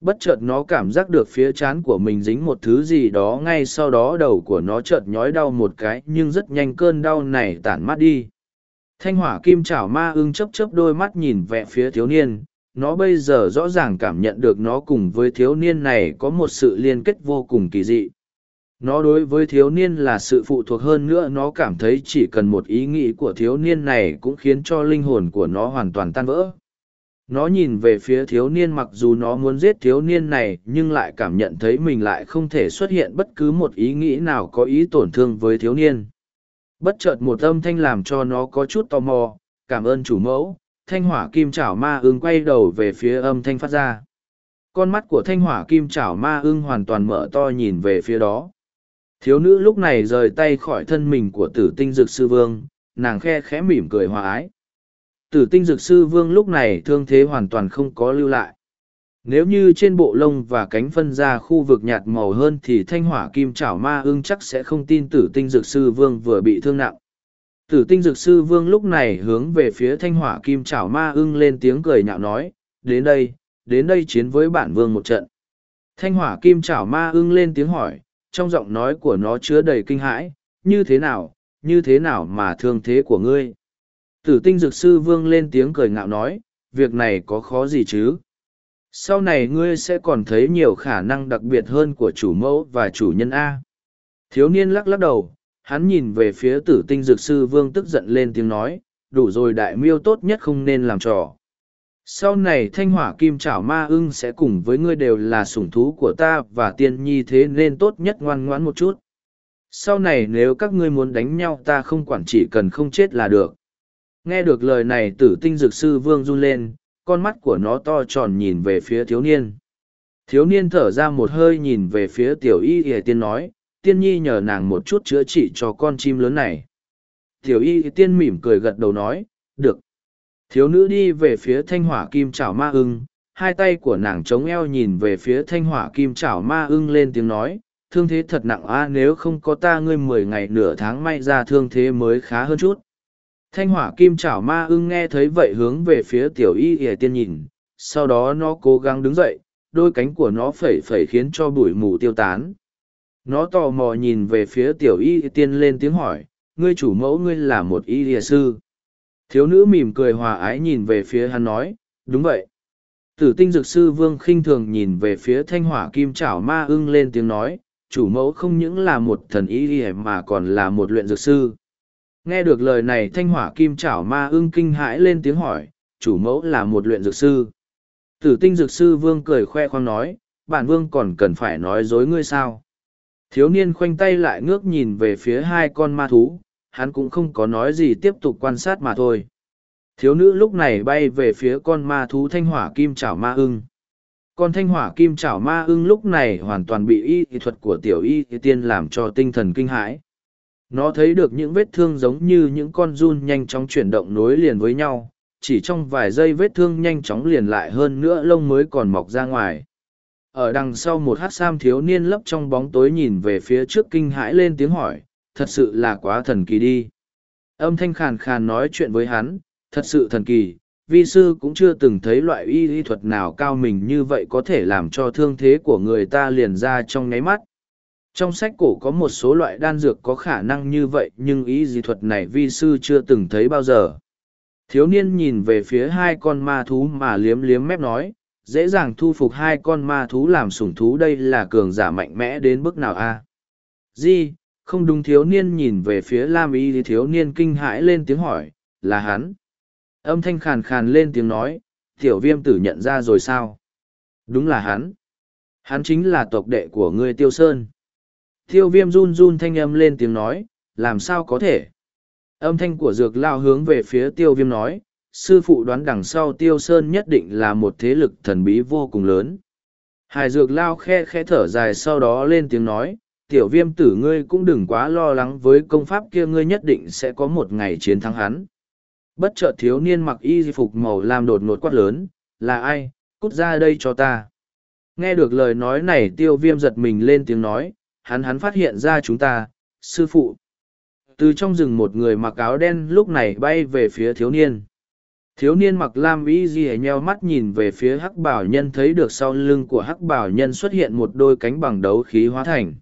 S1: bất chợt nó cảm giác được phía trán của mình dính một thứ gì đó ngay sau đó đầu của nó chợt nhói đau một cái nhưng rất nhanh cơn đau này tản mát đi thanh hỏa kim chảo ma ưng chấp chấp đôi mắt nhìn về phía thiếu niên nó bây giờ rõ ràng cảm nhận được nó cùng với thiếu niên này có một sự liên kết vô cùng kỳ dị nó đối với thiếu niên là sự phụ thuộc hơn nữa nó cảm thấy chỉ cần một ý nghĩ của thiếu niên này cũng khiến cho linh hồn của nó hoàn toàn tan vỡ nó nhìn về phía thiếu niên mặc dù nó muốn giết thiếu niên này nhưng lại cảm nhận thấy mình lại không thể xuất hiện bất cứ một ý nghĩ nào có ý tổn thương với thiếu niên bất chợt một âm thanh làm cho nó có chút tò mò cảm ơn chủ mẫu thanh hỏa kim chảo ma ưng quay đầu về phía âm thanh phát ra con mắt của thanh hỏa kim chảo ma ưng hoàn toàn mở to nhìn về phía đó Thiếu nữ lúc này rời tay khỏi thân mình của tử tinh dược sư vương, nàng khe khẽ mỉm cười hòa ái. Tử tinh dược sư vương lúc này thương thế hoàn toàn không có lưu lại. Nếu như trên bộ lông và cánh phân ra khu vực nhạt màu hơn thì thanh hỏa kim chảo ma ưng chắc sẽ không tin tử tinh dược sư vương vừa bị thương nặng. Tử tinh dược sư vương lúc này hướng về phía thanh hỏa kim chảo ma ưng lên tiếng cười nhạo nói, đến đây, đến đây chiến với bản vương một trận. Thanh hỏa kim chảo ma ưng lên tiếng hỏi, trong giọng nói của nó chứa đầy kinh hãi, như thế nào, như thế nào mà thương thế của ngươi. Tử tinh dược sư vương lên tiếng cười ngạo nói, việc này có khó gì chứ? Sau này ngươi sẽ còn thấy nhiều khả năng đặc biệt hơn của chủ mẫu và chủ nhân A. Thiếu niên lắc lắc đầu, hắn nhìn về phía tử tinh dược sư vương tức giận lên tiếng nói, đủ rồi đại miêu tốt nhất không nên làm trò. Sau này thanh hỏa kim chảo ma ưng sẽ cùng với ngươi đều là sủng thú của ta và tiên nhi thế nên tốt nhất ngoan ngoãn một chút. Sau này nếu các ngươi muốn đánh nhau ta không quản chỉ cần không chết là được. Nghe được lời này tử tinh dược sư vương run lên, con mắt của nó to tròn nhìn về phía thiếu niên. Thiếu niên thở ra một hơi nhìn về phía tiểu y y tiên nói, tiên nhi nhờ nàng một chút chữa trị cho con chim lớn này. Tiểu y tiên mỉm cười gật đầu nói, được. Thiếu nữ đi về phía thanh hỏa kim chảo ma ưng, hai tay của nàng chống eo nhìn về phía thanh hỏa kim chảo ma ưng lên tiếng nói, thương thế thật nặng a nếu không có ta ngươi mười ngày nửa tháng may ra thương thế mới khá hơn chút. Thanh hỏa kim chảo ma ưng nghe thấy vậy hướng về phía tiểu y ỉa tiên nhìn, sau đó nó cố gắng đứng dậy, đôi cánh của nó phẩy phẩy khiến cho bụi mù tiêu tán. Nó tò mò nhìn về phía tiểu y tiên lên tiếng hỏi, ngươi chủ mẫu ngươi là một y ỉa sư. Thiếu nữ mỉm cười hòa ái nhìn về phía hắn nói, đúng vậy. Tử tinh dược sư vương khinh thường nhìn về phía thanh hỏa kim chảo ma ưng lên tiếng nói, chủ mẫu không những là một thần y mà còn là một luyện dược sư. Nghe được lời này thanh hỏa kim chảo ma ưng kinh hãi lên tiếng hỏi, chủ mẫu là một luyện dược sư. Tử tinh dược sư vương cười khoe khoang nói, bản vương còn cần phải nói dối ngươi sao. Thiếu niên khoanh tay lại ngước nhìn về phía hai con ma thú, hắn cũng không có nói gì tiếp tục quan sát mà thôi. Thiếu nữ lúc này bay về phía con ma thú thanh hỏa kim chảo ma ưng. Con thanh hỏa kim chảo ma ưng lúc này hoàn toàn bị y kỹ thuật của tiểu y tiên làm cho tinh thần kinh hãi. Nó thấy được những vết thương giống như những con run nhanh chóng chuyển động nối liền với nhau, chỉ trong vài giây vết thương nhanh chóng liền lại hơn nữa lông mới còn mọc ra ngoài. Ở đằng sau một hát sam thiếu niên lấp trong bóng tối nhìn về phía trước kinh hãi lên tiếng hỏi, thật sự là quá thần kỳ đi. Âm thanh khàn khàn nói chuyện với hắn, thật sự thần kỳ, vi sư cũng chưa từng thấy loại y lý thuật nào cao mình như vậy có thể làm cho thương thế của người ta liền ra trong nháy mắt. Trong sách cổ có một số loại đan dược có khả năng như vậy nhưng ý dị thuật này vi sư chưa từng thấy bao giờ. Thiếu niên nhìn về phía hai con ma thú mà liếm liếm mép nói, dễ dàng thu phục hai con ma thú làm sủng thú đây là cường giả mạnh mẽ đến mức nào a Di, không đúng thiếu niên nhìn về phía lam y thì thiếu niên kinh hãi lên tiếng hỏi là hắn âm thanh khàn khàn lên tiếng nói tiểu viêm tử nhận ra rồi sao đúng là hắn hắn chính là tộc đệ của ngươi tiêu sơn tiêu viêm run run thanh âm lên tiếng nói làm sao có thể âm thanh của dược lao hướng về phía tiêu viêm nói sư phụ đoán đằng sau tiêu sơn nhất định là một thế lực thần bí vô cùng lớn hải dược lao khe khe thở dài sau đó lên tiếng nói tiểu viêm tử ngươi cũng đừng quá lo lắng với công pháp kia ngươi nhất định sẽ có một ngày chiến thắng hắn. Bất chợt thiếu niên mặc y phục màu làm đột ngột quát lớn, là ai, cút ra đây cho ta. Nghe được lời nói này tiêu viêm giật mình lên tiếng nói, hắn hắn phát hiện ra chúng ta, sư phụ. Từ trong rừng một người mặc áo đen lúc này bay về phía thiếu niên. Thiếu niên mặc lam y gì nheo mắt nhìn về phía hắc bảo nhân thấy được sau lưng của hắc bảo nhân xuất hiện một đôi cánh bằng đấu khí hóa thành.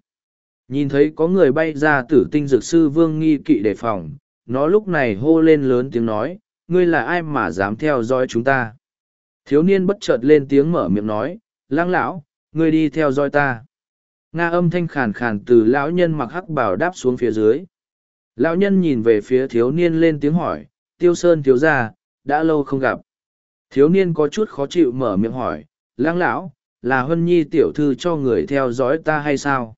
S1: Nhìn thấy có người bay ra tử tinh dược sư vương nghi kỵ đề phòng, nó lúc này hô lên lớn tiếng nói, ngươi là ai mà dám theo dõi chúng ta. Thiếu niên bất chợt lên tiếng mở miệng nói, lăng lão, ngươi đi theo dõi ta. Nga âm thanh khàn khàn từ lão nhân mặc hắc bảo đáp xuống phía dưới. Lão nhân nhìn về phía thiếu niên lên tiếng hỏi, tiêu sơn thiếu gia, đã lâu không gặp. Thiếu niên có chút khó chịu mở miệng hỏi, lăng lão, là huân nhi tiểu thư cho người theo dõi ta hay sao?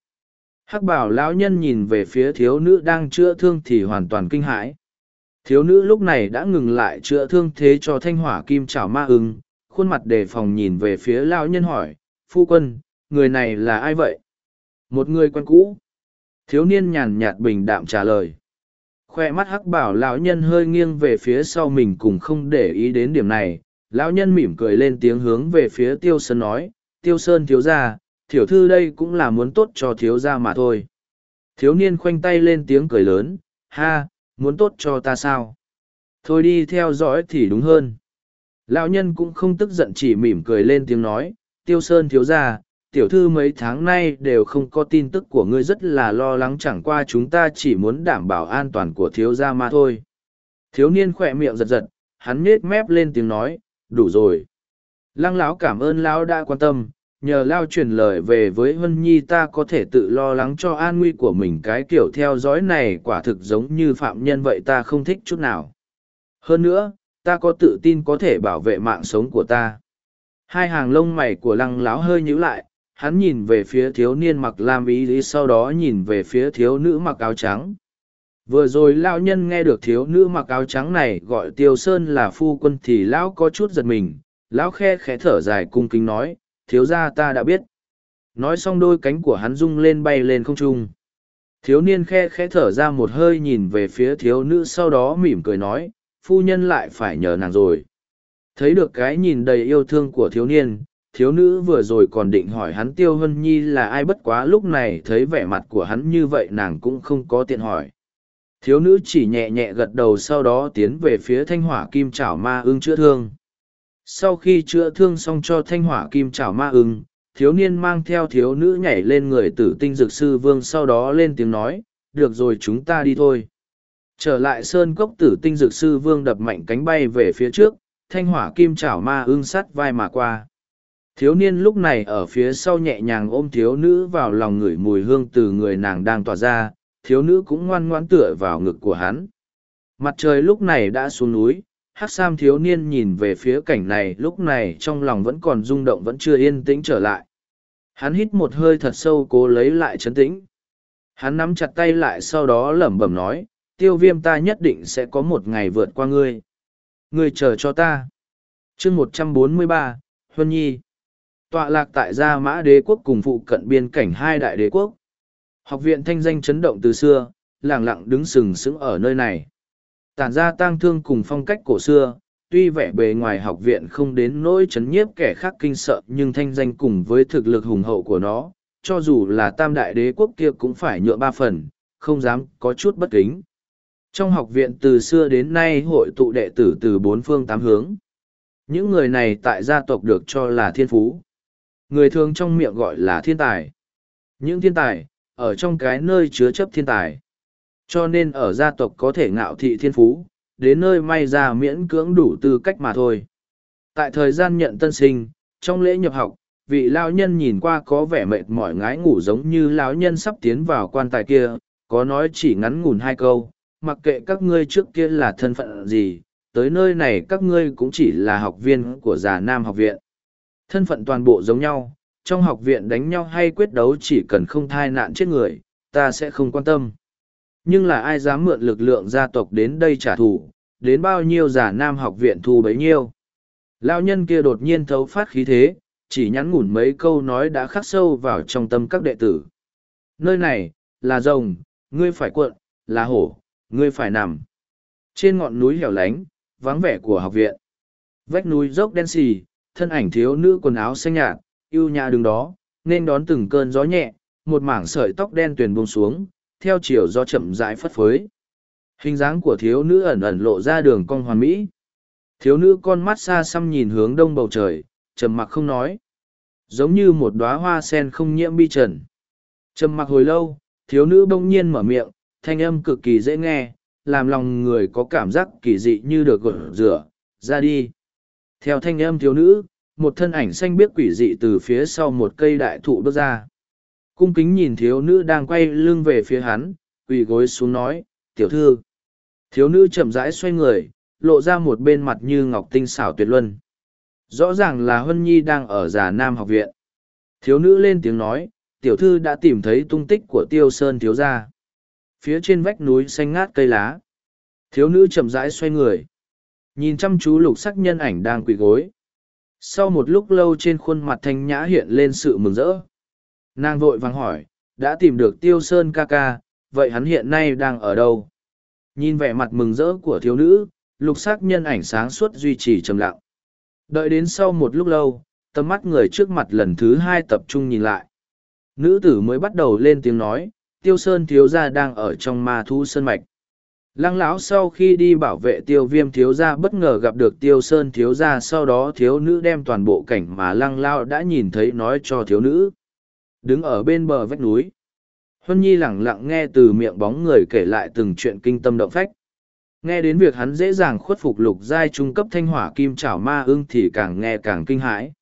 S1: hắc bảo lão nhân nhìn về phía thiếu nữ đang chữa thương thì hoàn toàn kinh hãi thiếu nữ lúc này đã ngừng lại chữa thương thế cho thanh hỏa kim chảo ma ưng khuôn mặt đề phòng nhìn về phía lão nhân hỏi phu quân người này là ai vậy một người quen cũ thiếu niên nhàn nhạt bình đạm trả lời khoe mắt hắc bảo lão nhân hơi nghiêng về phía sau mình cùng không để ý đến điểm này lão nhân mỉm cười lên tiếng hướng về phía tiêu sơn nói tiêu sơn thiếu ra Tiểu thư đây cũng là muốn tốt cho thiếu gia mà thôi. Thiếu niên khoanh tay lên tiếng cười lớn, ha, muốn tốt cho ta sao? Thôi đi theo dõi thì đúng hơn. Lão nhân cũng không tức giận chỉ mỉm cười lên tiếng nói, tiêu sơn thiếu gia, tiểu thư mấy tháng nay đều không có tin tức của ngươi rất là lo lắng chẳng qua chúng ta chỉ muốn đảm bảo an toàn của thiếu gia mà thôi. Thiếu niên khỏe miệng giật giật, hắn nết mép lên tiếng nói, đủ rồi. Lăng lão cảm ơn lão đã quan tâm, nhờ lao truyền lời về với Hân Nhi ta có thể tự lo lắng cho an nguy của mình cái kiểu theo dõi này quả thực giống như phạm nhân vậy ta không thích chút nào. Hơn nữa, ta có tự tin có thể bảo vệ mạng sống của ta. Hai hàng lông mày của lăng láo hơi nhíu lại, hắn nhìn về phía thiếu niên mặc lam ý lý sau đó nhìn về phía thiếu nữ mặc áo trắng. Vừa rồi lão nhân nghe được thiếu nữ mặc áo trắng này gọi Tiêu Sơn là phu quân thì lão có chút giật mình, lão khe khẽ thở dài cung kính nói, thiếu gia ta đã biết. Nói xong đôi cánh của hắn rung lên bay lên không trung. Thiếu niên khe khẽ thở ra một hơi nhìn về phía thiếu nữ sau đó mỉm cười nói, phu nhân lại phải nhờ nàng rồi. Thấy được cái nhìn đầy yêu thương của thiếu niên, thiếu nữ vừa rồi còn định hỏi hắn tiêu hân nhi là ai bất quá lúc này thấy vẻ mặt của hắn như vậy nàng cũng không có tiện hỏi. Thiếu nữ chỉ nhẹ nhẹ gật đầu sau đó tiến về phía thanh hỏa kim chảo ma ưng chữa thương sau khi chữa thương xong cho thanh hỏa kim chảo ma ưng thiếu niên mang theo thiếu nữ nhảy lên người tử tinh dược sư vương sau đó lên tiếng nói được rồi chúng ta đi thôi trở lại sơn cốc tử tinh dược sư vương đập mạnh cánh bay về phía trước thanh hỏa kim chảo ma ưng sắt vai mà qua thiếu niên lúc này ở phía sau nhẹ nhàng ôm thiếu nữ vào lòng ngửi mùi hương từ người nàng đang tỏa ra thiếu nữ cũng ngoan ngoãn tựa vào ngực của hắn mặt trời lúc này đã xuống núi Hắc sam thiếu niên nhìn về phía cảnh này lúc này trong lòng vẫn còn rung động vẫn chưa yên tĩnh trở lại hắn hít một hơi thật sâu cố lấy lại chấn tĩnh hắn nắm chặt tay lại sau đó lẩm bẩm nói tiêu viêm ta nhất định sẽ có một ngày vượt qua ngươi ngươi chờ cho ta chương một trăm bốn mươi ba huân nhi tọa lạc tại gia mã đế quốc cùng phụ cận biên cảnh hai đại đế quốc học viện thanh danh chấn động từ xưa lẳng lặng đứng sừng sững ở nơi này Tản ra tang thương cùng phong cách cổ xưa, tuy vẻ bề ngoài học viện không đến nỗi chấn nhiếp kẻ khác kinh sợ nhưng thanh danh cùng với thực lực hùng hậu của nó, cho dù là tam đại đế quốc kia cũng phải nhựa ba phần, không dám có chút bất kính. Trong học viện từ xưa đến nay hội tụ đệ tử từ bốn phương tám hướng. Những người này tại gia tộc được cho là thiên phú. Người thường trong miệng gọi là thiên tài. Những thiên tài, ở trong cái nơi chứa chấp thiên tài cho nên ở gia tộc có thể ngạo thị thiên phú, đến nơi may ra miễn cưỡng đủ tư cách mà thôi. Tại thời gian nhận tân sinh, trong lễ nhập học, vị lao nhân nhìn qua có vẻ mệt mỏi ngái ngủ giống như lão nhân sắp tiến vào quan tài kia, có nói chỉ ngắn ngủn hai câu, mặc kệ các ngươi trước kia là thân phận gì, tới nơi này các ngươi cũng chỉ là học viên của già nam học viện. Thân phận toàn bộ giống nhau, trong học viện đánh nhau hay quyết đấu chỉ cần không thai nạn chết người, ta sẽ không quan tâm. Nhưng là ai dám mượn lực lượng gia tộc đến đây trả thù, đến bao nhiêu giả nam học viện thu bấy nhiêu. Lao nhân kia đột nhiên thấu phát khí thế, chỉ nhắn ngủn mấy câu nói đã khắc sâu vào trong tâm các đệ tử. Nơi này, là rồng, ngươi phải cuộn, là hổ, ngươi phải nằm. Trên ngọn núi hẻo lánh, vắng vẻ của học viện. Vách núi dốc đen xì, thân ảnh thiếu nữ quần áo xanh nhạt, yêu nhã đứng đó, nên đón từng cơn gió nhẹ, một mảng sợi tóc đen tuyền buông xuống, theo chiều do chậm rãi phất phới. Hình dáng của thiếu nữ ẩn ẩn lộ ra đường cong hoàn mỹ. Thiếu nữ con mắt xa xăm nhìn hướng đông bầu trời, trầm mặc không nói. Giống như một đóa hoa sen không nhiễm bi trần. Trầm mặc hồi lâu, thiếu nữ bỗng nhiên mở miệng, thanh âm cực kỳ dễ nghe, làm lòng người có cảm giác kỳ dị như được gột rửa, ra đi. Theo thanh âm thiếu nữ, một thân ảnh xanh biếc quỷ dị từ phía sau một cây đại thụ bước ra cung kính nhìn thiếu nữ đang quay lưng về phía hắn quỳ gối xuống nói tiểu thư thiếu nữ chậm rãi xoay người lộ ra một bên mặt như ngọc tinh xảo tuyệt luân rõ ràng là huân nhi đang ở già nam học viện thiếu nữ lên tiếng nói tiểu thư đã tìm thấy tung tích của tiêu sơn thiếu gia phía trên vách núi xanh ngát cây lá thiếu nữ chậm rãi xoay người nhìn chăm chú lục sắc nhân ảnh đang quỳ gối sau một lúc lâu trên khuôn mặt thanh nhã hiện lên sự mừng rỡ Nàng vội vàng hỏi, đã tìm được tiêu sơn ca ca, vậy hắn hiện nay đang ở đâu? Nhìn vẻ mặt mừng rỡ của thiếu nữ, lục sắc nhân ảnh sáng suốt duy trì trầm lặng. Đợi đến sau một lúc lâu, tầm mắt người trước mặt lần thứ hai tập trung nhìn lại. Nữ tử mới bắt đầu lên tiếng nói, tiêu sơn thiếu gia đang ở trong ma thu sơn mạch. Lăng lão sau khi đi bảo vệ tiêu viêm thiếu gia bất ngờ gặp được tiêu sơn thiếu gia sau đó thiếu nữ đem toàn bộ cảnh mà lăng lão đã nhìn thấy nói cho thiếu nữ. Đứng ở bên bờ vách núi, Huân Nhi lẳng lặng nghe từ miệng bóng người kể lại từng chuyện kinh tâm động phách. Nghe đến việc hắn dễ dàng khuất phục lục giai trung cấp thanh hỏa kim chảo ma ưng thì càng nghe càng kinh hãi.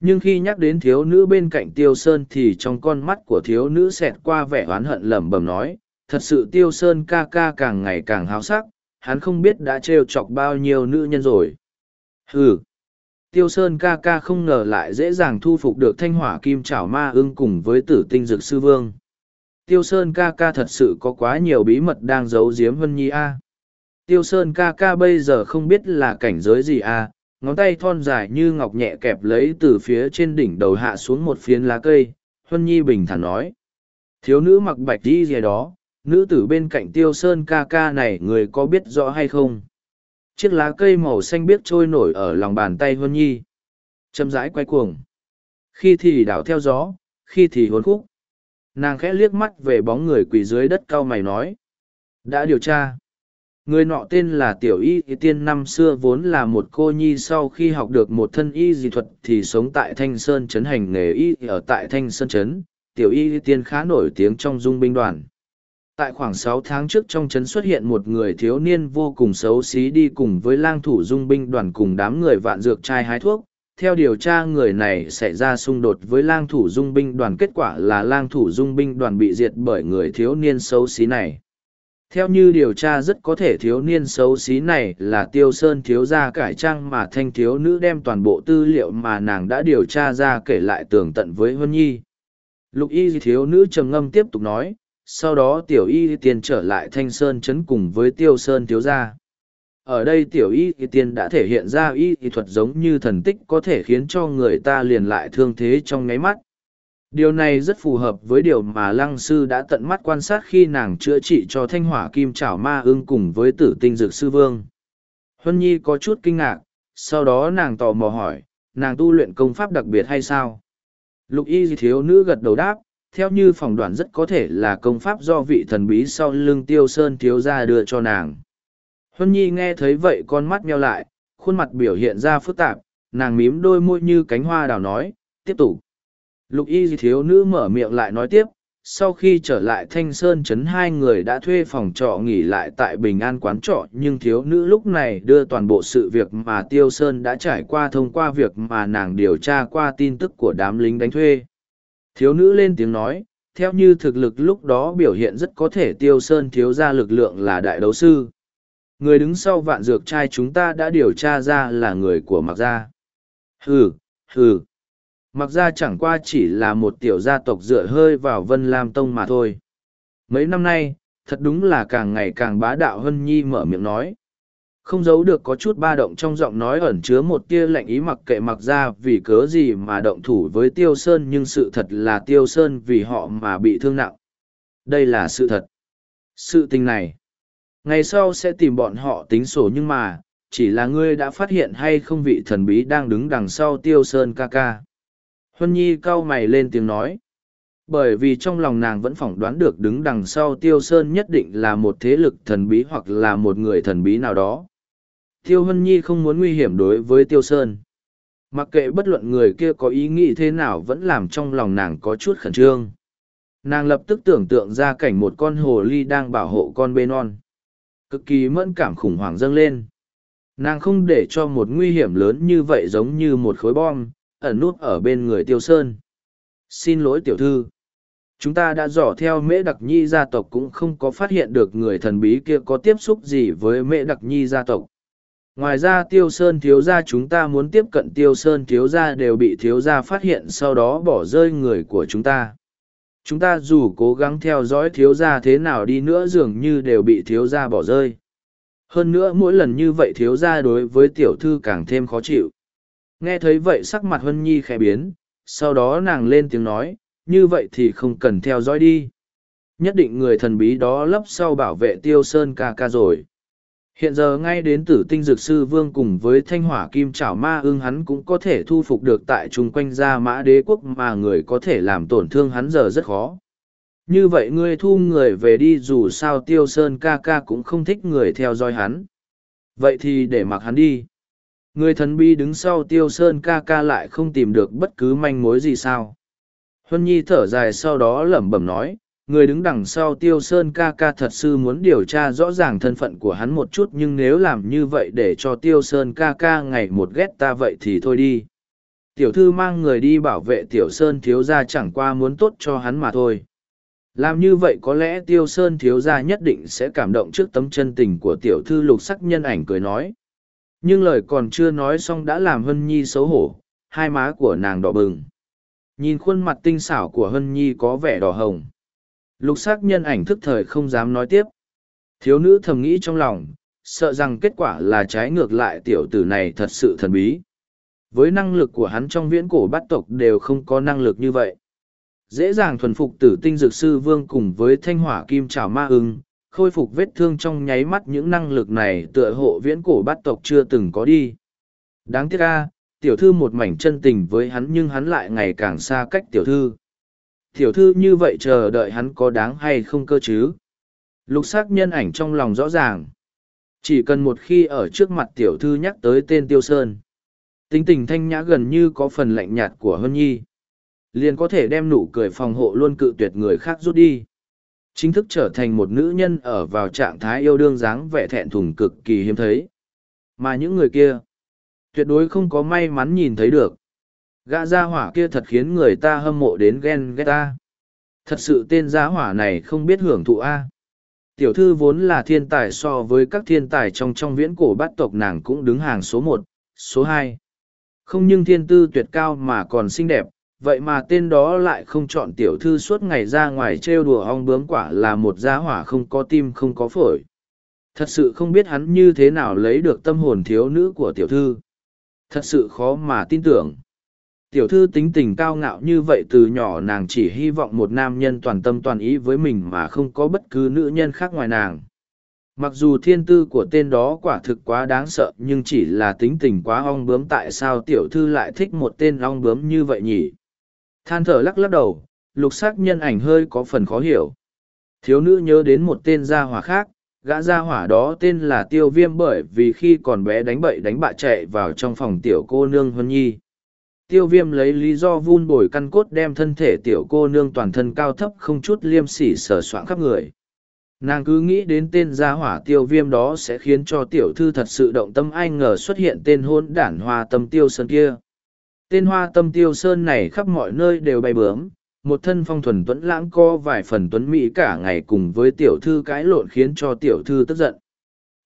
S1: Nhưng khi nhắc đến thiếu nữ bên cạnh Tiêu Sơn thì trong con mắt của thiếu nữ xẹt qua vẻ oán hận lẩm bẩm nói, thật sự Tiêu Sơn ca ca càng ngày càng háo sắc, hắn không biết đã trêu chọc bao nhiêu nữ nhân rồi. Hừ, Tiêu Sơn ca ca không ngờ lại dễ dàng thu phục được thanh hỏa kim chảo ma ưng cùng với tử tinh Dực sư vương. Tiêu Sơn ca ca thật sự có quá nhiều bí mật đang giấu giếm Hân Nhi A. À. Tiêu Sơn ca ca bây giờ không biết là cảnh giới gì A, à, ngón tay thon dài như ngọc nhẹ kẹp lấy từ phía trên đỉnh đầu hạ xuống một phiến lá cây, Hân Nhi bình thản nói. Thiếu nữ mặc bạch đi gì đó, nữ tử bên cạnh Tiêu Sơn ca ca này người có biết rõ hay không? Chiếc lá cây màu xanh biếc trôi nổi ở lòng bàn tay Huân Nhi. Châm rãi quay cuồng. Khi thì đảo theo gió, khi thì hốn khúc. Nàng khẽ liếc mắt về bóng người quỳ dưới đất cao mày nói. Đã điều tra. Người nọ tên là Tiểu Y thì Tiên năm xưa vốn là một cô nhi sau khi học được một thân y dị thuật thì sống tại Thanh Sơn Trấn hành nghề y ở tại Thanh Sơn Trấn. Tiểu Y thì Tiên khá nổi tiếng trong dung binh đoàn tại khoảng sáu tháng trước trong trấn xuất hiện một người thiếu niên vô cùng xấu xí đi cùng với lang thủ dung binh đoàn cùng đám người vạn dược trai hái thuốc theo điều tra người này xảy ra xung đột với lang thủ dung binh đoàn kết quả là lang thủ dung binh đoàn bị diệt bởi người thiếu niên xấu xí này theo như điều tra rất có thể thiếu niên xấu xí này là tiêu sơn thiếu gia cải trang mà thanh thiếu nữ đem toàn bộ tư liệu mà nàng đã điều tra ra kể lại tường tận với huân nhi lục y thiếu nữ trầm ngâm tiếp tục nói sau đó tiểu y tiên trở lại thanh sơn chấn cùng với tiêu sơn thiếu gia ở đây tiểu y tiên đã thể hiện ra y thuật giống như thần tích có thể khiến cho người ta liền lại thương thế trong nháy mắt điều này rất phù hợp với điều mà lăng sư đã tận mắt quan sát khi nàng chữa trị cho thanh hỏa kim trảo ma ưng cùng với tử tinh dược sư vương huân nhi có chút kinh ngạc sau đó nàng tò mò hỏi nàng tu luyện công pháp đặc biệt hay sao lục y thiếu nữ gật đầu đáp theo như phỏng đoán rất có thể là công pháp do vị thần bí sau lưng tiêu sơn thiếu gia đưa cho nàng. Huân Nhi nghe thấy vậy con mắt meo lại, khuôn mặt biểu hiện ra phức tạp, nàng mím đôi môi như cánh hoa đào nói, tiếp tục. Lục y thiếu nữ mở miệng lại nói tiếp, sau khi trở lại thanh sơn trấn hai người đã thuê phòng trọ nghỉ lại tại bình an quán trọ nhưng thiếu nữ lúc này đưa toàn bộ sự việc mà tiêu sơn đã trải qua thông qua việc mà nàng điều tra qua tin tức của đám lính đánh thuê Thiếu nữ lên tiếng nói, theo như thực lực lúc đó biểu hiện rất có thể tiêu sơn thiếu ra lực lượng là đại đấu sư. Người đứng sau vạn dược trai chúng ta đã điều tra ra là người của mặc Gia. Hừ, hừ. mặc Gia chẳng qua chỉ là một tiểu gia tộc dựa hơi vào Vân Lam Tông mà thôi. Mấy năm nay, thật đúng là càng ngày càng bá đạo Hân Nhi mở miệng nói không giấu được có chút ba động trong giọng nói ẩn chứa một tia lạnh ý mặc kệ mặc ra vì cớ gì mà động thủ với tiêu sơn nhưng sự thật là tiêu sơn vì họ mà bị thương nặng đây là sự thật sự tình này ngày sau sẽ tìm bọn họ tính sổ nhưng mà chỉ là ngươi đã phát hiện hay không vị thần bí đang đứng đằng sau tiêu sơn ca ca huân nhi cau mày lên tiếng nói bởi vì trong lòng nàng vẫn phỏng đoán được đứng đằng sau tiêu sơn nhất định là một thế lực thần bí hoặc là một người thần bí nào đó Tiêu Hân Nhi không muốn nguy hiểm đối với Tiêu Sơn. Mặc kệ bất luận người kia có ý nghĩ thế nào vẫn làm trong lòng nàng có chút khẩn trương. Nàng lập tức tưởng tượng ra cảnh một con hồ ly đang bảo hộ con bê non. Cực kỳ mẫn cảm khủng hoảng dâng lên. Nàng không để cho một nguy hiểm lớn như vậy giống như một khối bom, ẩn nút ở bên người Tiêu Sơn. Xin lỗi tiểu thư. Chúng ta đã dò theo Mễ Đặc Nhi gia tộc cũng không có phát hiện được người thần bí kia có tiếp xúc gì với Mễ Đặc Nhi gia tộc. Ngoài ra tiêu sơn thiếu gia chúng ta muốn tiếp cận tiêu sơn thiếu gia đều bị thiếu gia phát hiện sau đó bỏ rơi người của chúng ta. Chúng ta dù cố gắng theo dõi thiếu gia thế nào đi nữa dường như đều bị thiếu gia bỏ rơi. Hơn nữa mỗi lần như vậy thiếu gia đối với tiểu thư càng thêm khó chịu. Nghe thấy vậy sắc mặt huân Nhi khẽ biến, sau đó nàng lên tiếng nói, như vậy thì không cần theo dõi đi. Nhất định người thần bí đó lấp sau bảo vệ tiêu sơn ca ca rồi Hiện giờ ngay đến tử tinh dược sư vương cùng với thanh hỏa kim chảo ma ưng hắn cũng có thể thu phục được tại chung quanh gia mã đế quốc mà người có thể làm tổn thương hắn giờ rất khó. Như vậy ngươi thu người về đi dù sao tiêu sơn ca ca cũng không thích người theo dõi hắn. Vậy thì để mặc hắn đi. Người thần bi đứng sau tiêu sơn ca ca lại không tìm được bất cứ manh mối gì sao. Huân Nhi thở dài sau đó lẩm bẩm nói, người đứng đằng sau tiêu sơn ca ca thật sự muốn điều tra rõ ràng thân phận của hắn một chút nhưng nếu làm như vậy để cho tiêu sơn ca ca ngày một ghét ta vậy thì thôi đi tiểu thư mang người đi bảo vệ tiểu sơn thiếu gia chẳng qua muốn tốt cho hắn mà thôi làm như vậy có lẽ tiêu sơn thiếu gia nhất định sẽ cảm động trước tấm chân tình của tiểu thư lục sắc nhân ảnh cười nói nhưng lời còn chưa nói xong đã làm hân nhi xấu hổ hai má của nàng đỏ bừng nhìn khuôn mặt tinh xảo của hân nhi có vẻ đỏ hồng lục sắc nhân ảnh thức thời không dám nói tiếp thiếu nữ thầm nghĩ trong lòng sợ rằng kết quả là trái ngược lại tiểu tử này thật sự thần bí với năng lực của hắn trong viễn cổ bát tộc đều không có năng lực như vậy dễ dàng thuần phục tử tinh dược sư vương cùng với thanh hỏa kim trào ma ưng khôi phục vết thương trong nháy mắt những năng lực này tựa hộ viễn cổ bát tộc chưa từng có đi đáng tiếc ca tiểu thư một mảnh chân tình với hắn nhưng hắn lại ngày càng xa cách tiểu thư Tiểu thư như vậy chờ đợi hắn có đáng hay không cơ chứ? Lục sắc nhân ảnh trong lòng rõ ràng. Chỉ cần một khi ở trước mặt tiểu thư nhắc tới tên Tiêu Sơn. Tính tình thanh nhã gần như có phần lạnh nhạt của Hân Nhi. Liền có thể đem nụ cười phòng hộ luôn cự tuyệt người khác rút đi. Chính thức trở thành một nữ nhân ở vào trạng thái yêu đương dáng vẻ thẹn thùng cực kỳ hiếm thấy. Mà những người kia, tuyệt đối không có may mắn nhìn thấy được. Gã gia hỏa kia thật khiến người ta hâm mộ đến ghen ghét ta. Thật sự tên gia hỏa này không biết hưởng thụ A. À. Tiểu thư vốn là thiên tài so với các thiên tài trong trong viễn cổ bát tộc nàng cũng đứng hàng số một, số hai. Không nhưng thiên tư tuyệt cao mà còn xinh đẹp, vậy mà tên đó lại không chọn tiểu thư suốt ngày ra ngoài trêu đùa ong bướm quả là một gia hỏa không có tim không có phổi. Thật sự không biết hắn như thế nào lấy được tâm hồn thiếu nữ của tiểu thư. Thật sự khó mà tin tưởng tiểu thư tính tình cao ngạo như vậy từ nhỏ nàng chỉ hy vọng một nam nhân toàn tâm toàn ý với mình mà không có bất cứ nữ nhân khác ngoài nàng mặc dù thiên tư của tên đó quả thực quá đáng sợ nhưng chỉ là tính tình quá ong bướm tại sao tiểu thư lại thích một tên ong bướm như vậy nhỉ than thở lắc lắc đầu lục s ắ c nhân ảnh hơi có phần khó hiểu thiếu nữ nhớ đến một tên gia hỏa khác gã gia hỏa đó tên là tiêu viêm bởi vì khi còn bé đánh bậy đánh bạ chạy vào trong phòng tiểu cô nương huân nhi tiêu viêm lấy lý do vun bồi căn cốt đem thân thể tiểu cô nương toàn thân cao thấp không chút liêm sỉ sờ soạn khắp người nàng cứ nghĩ đến tên gia hỏa tiêu viêm đó sẽ khiến cho tiểu thư thật sự động tâm ai ngờ xuất hiện tên hôn đản hoa tâm tiêu sơn kia tên hoa tâm tiêu sơn này khắp mọi nơi đều bay bướm một thân phong thuần tuấn lãng co vài phần tuấn mỹ cả ngày cùng với tiểu thư cãi lộn khiến cho tiểu thư tức giận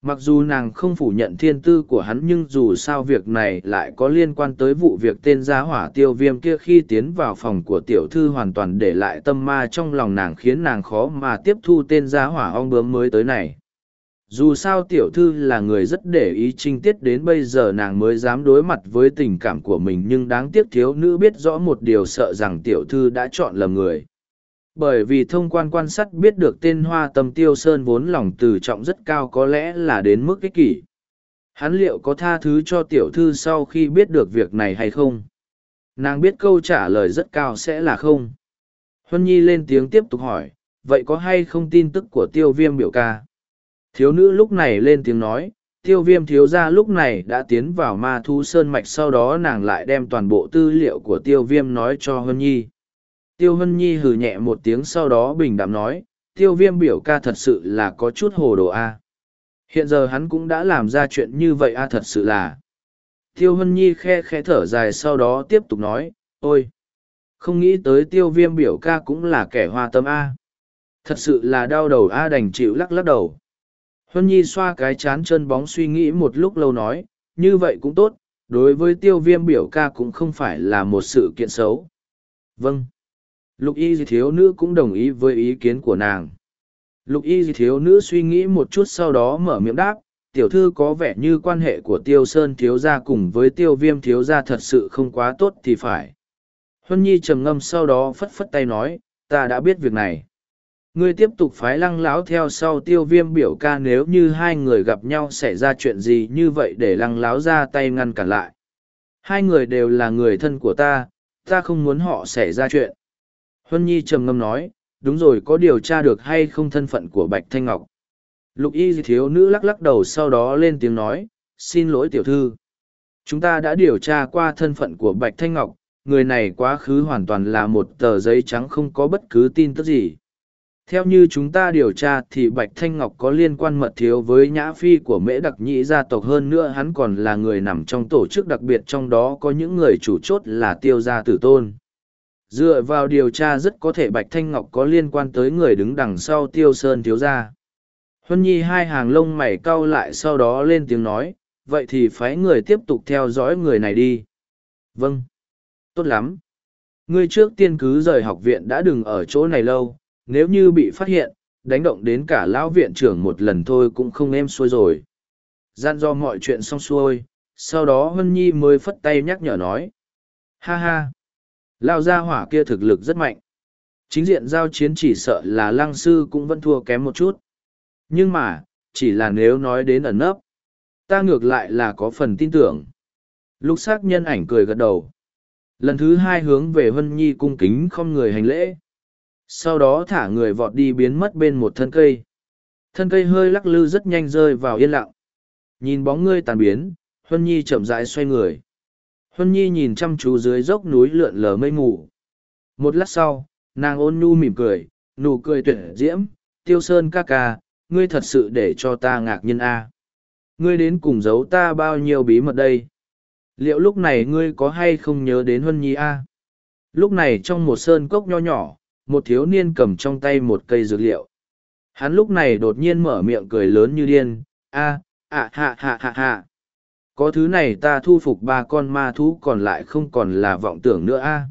S1: mặc dù nàng không phủ nhận thiên tư của hắn nhưng dù sao việc này lại có liên quan tới vụ việc tên gia hỏa tiêu viêm kia khi tiến vào phòng của tiểu thư hoàn toàn để lại tâm ma trong lòng nàng khiến nàng khó mà tiếp thu tên gia hỏa ong bướm mới tới này dù sao tiểu thư là người rất để ý trinh tiết đến bây giờ nàng mới dám đối mặt với tình cảm của mình nhưng đáng tiếc thiếu nữ biết rõ một điều sợ rằng tiểu thư đã chọn lầm người bởi vì thông quan quan sát biết được tên hoa tâm tiêu sơn vốn lòng từ trọng rất cao có lẽ là đến mức ích kỷ hắn liệu có tha thứ cho tiểu thư sau khi biết được việc này hay không nàng biết câu trả lời rất cao sẽ là không huân nhi lên tiếng tiếp tục hỏi vậy có hay không tin tức của tiêu viêm biểu ca thiếu nữ lúc này lên tiếng nói tiêu viêm thiếu gia lúc này đã tiến vào ma thu sơn mạch sau đó nàng lại đem toàn bộ tư liệu của tiêu viêm nói cho huân nhi Tiêu Hân Nhi hừ nhẹ một tiếng sau đó bình đạm nói, tiêu viêm biểu ca thật sự là có chút hồ đồ a. Hiện giờ hắn cũng đã làm ra chuyện như vậy a thật sự là. Tiêu Hân Nhi khe khẽ thở dài sau đó tiếp tục nói, ôi, không nghĩ tới tiêu viêm biểu ca cũng là kẻ hoa tâm a. Thật sự là đau đầu a đành chịu lắc lắc đầu. Hân Nhi xoa cái chán chân bóng suy nghĩ một lúc lâu nói, như vậy cũng tốt, đối với tiêu viêm biểu ca cũng không phải là một sự kiện xấu. Vâng. Lục y thiếu nữ cũng đồng ý với ý kiến của nàng. Lục y thiếu nữ suy nghĩ một chút sau đó mở miệng đáp, tiểu thư có vẻ như quan hệ của tiêu sơn thiếu gia cùng với tiêu viêm thiếu gia thật sự không quá tốt thì phải. Huân Nhi trầm ngâm sau đó phất phất tay nói, ta đã biết việc này. Ngươi tiếp tục phái lăng láo theo sau tiêu viêm biểu ca nếu như hai người gặp nhau xảy ra chuyện gì như vậy để lăng láo ra tay ngăn cản lại. Hai người đều là người thân của ta, ta không muốn họ xảy ra chuyện Huân Nhi trầm ngâm nói, đúng rồi có điều tra được hay không thân phận của Bạch Thanh Ngọc. Lục y thiếu nữ lắc lắc đầu sau đó lên tiếng nói, xin lỗi tiểu thư. Chúng ta đã điều tra qua thân phận của Bạch Thanh Ngọc, người này quá khứ hoàn toàn là một tờ giấy trắng không có bất cứ tin tức gì. Theo như chúng ta điều tra thì Bạch Thanh Ngọc có liên quan mật thiếu với nhã phi của mễ đặc nhĩ gia tộc hơn nữa hắn còn là người nằm trong tổ chức đặc biệt trong đó có những người chủ chốt là tiêu gia tử tôn dựa vào điều tra rất có thể bạch thanh ngọc có liên quan tới người đứng đằng sau tiêu sơn thiếu gia huân nhi hai hàng lông mày cau lại sau đó lên tiếng nói vậy thì phái người tiếp tục theo dõi người này đi vâng tốt lắm ngươi trước tiên cứ rời học viện đã đừng ở chỗ này lâu nếu như bị phát hiện đánh động đến cả lão viện trưởng một lần thôi cũng không êm xuôi rồi gian do mọi chuyện xong xuôi sau đó huân nhi mới phất tay nhắc nhở nói ha ha Lao gia hỏa kia thực lực rất mạnh. Chính diện giao chiến chỉ sợ là lăng sư cũng vẫn thua kém một chút. Nhưng mà, chỉ là nếu nói đến ẩn nấp, ta ngược lại là có phần tin tưởng. Lục sắc nhân ảnh cười gật đầu. Lần thứ hai hướng về Hân Nhi cung kính không người hành lễ. Sau đó thả người vọt đi biến mất bên một thân cây. Thân cây hơi lắc lư rất nhanh rơi vào yên lặng. Nhìn bóng ngươi tàn biến, Hân Nhi chậm rãi xoay người. Huân Nhi nhìn chăm chú dưới dốc núi lượn lờ mây mù. Một lát sau, nàng ôn nhu mỉm cười, nụ cười tuyệt diễm, tiêu sơn ca ca, ngươi thật sự để cho ta ngạc nhiên a. À. Ngươi đến cùng giấu ta bao nhiêu bí mật đây? Liệu lúc này ngươi có hay không nhớ đến Huân Nhi a? À? Lúc này trong một sơn cốc nho nhỏ, một thiếu niên cầm trong tay một cây dược liệu. Hắn lúc này đột nhiên mở miệng cười lớn như điên, a, à, ạ hạ hạ hạ hạ. Có thứ này ta thu phục ba con ma thú còn lại không còn là vọng tưởng nữa a.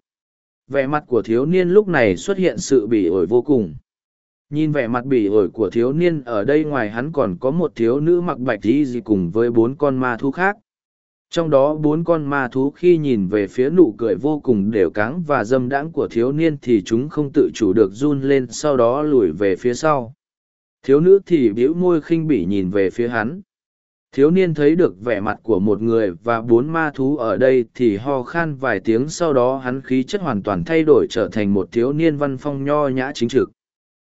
S1: Vẻ mặt của thiếu niên lúc này xuất hiện sự bỉ ổi vô cùng. Nhìn vẻ mặt bỉ ổi của thiếu niên ở đây ngoài hắn còn có một thiếu nữ mặc bạch đi gì cùng với bốn con ma thú khác. Trong đó bốn con ma thú khi nhìn về phía nụ cười vô cùng đều cáng và dâm đãng của thiếu niên thì chúng không tự chủ được run lên sau đó lùi về phía sau. Thiếu nữ thì bĩu môi khinh bỉ nhìn về phía hắn thiếu niên thấy được vẻ mặt của một người và bốn ma thú ở đây thì ho khan vài tiếng sau đó hắn khí chất hoàn toàn thay đổi trở thành một thiếu niên văn phong nho nhã chính trực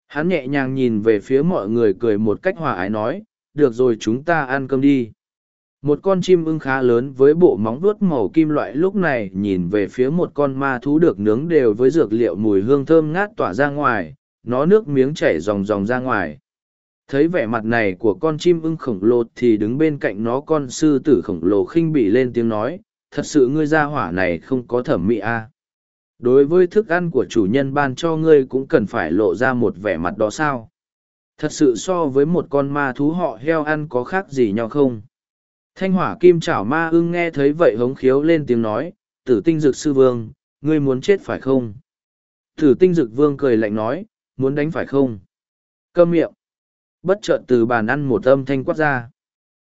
S1: hắn nhẹ nhàng nhìn về phía mọi người cười một cách hòa ái nói được rồi chúng ta ăn cơm đi một con chim ưng khá lớn với bộ móng vuốt màu kim loại lúc này nhìn về phía một con ma thú được nướng đều với dược liệu mùi hương thơm ngát tỏa ra ngoài nó nước miếng chảy ròng ròng ra ngoài thấy vẻ mặt này của con chim ưng khổng lồ thì đứng bên cạnh nó con sư tử khổng lồ khinh bỉ lên tiếng nói thật sự ngươi ra hỏa này không có thẩm mỹ à. đối với thức ăn của chủ nhân ban cho ngươi cũng cần phải lộ ra một vẻ mặt đó sao thật sự so với một con ma thú họ heo ăn có khác gì nhau không thanh hỏa kim chảo ma ưng nghe thấy vậy hống khiếu lên tiếng nói tử tinh dực sư vương ngươi muốn chết phải không tử tinh dực vương cười lạnh nói muốn đánh phải không câm miệng bất chợt từ bàn ăn một âm thanh quát ra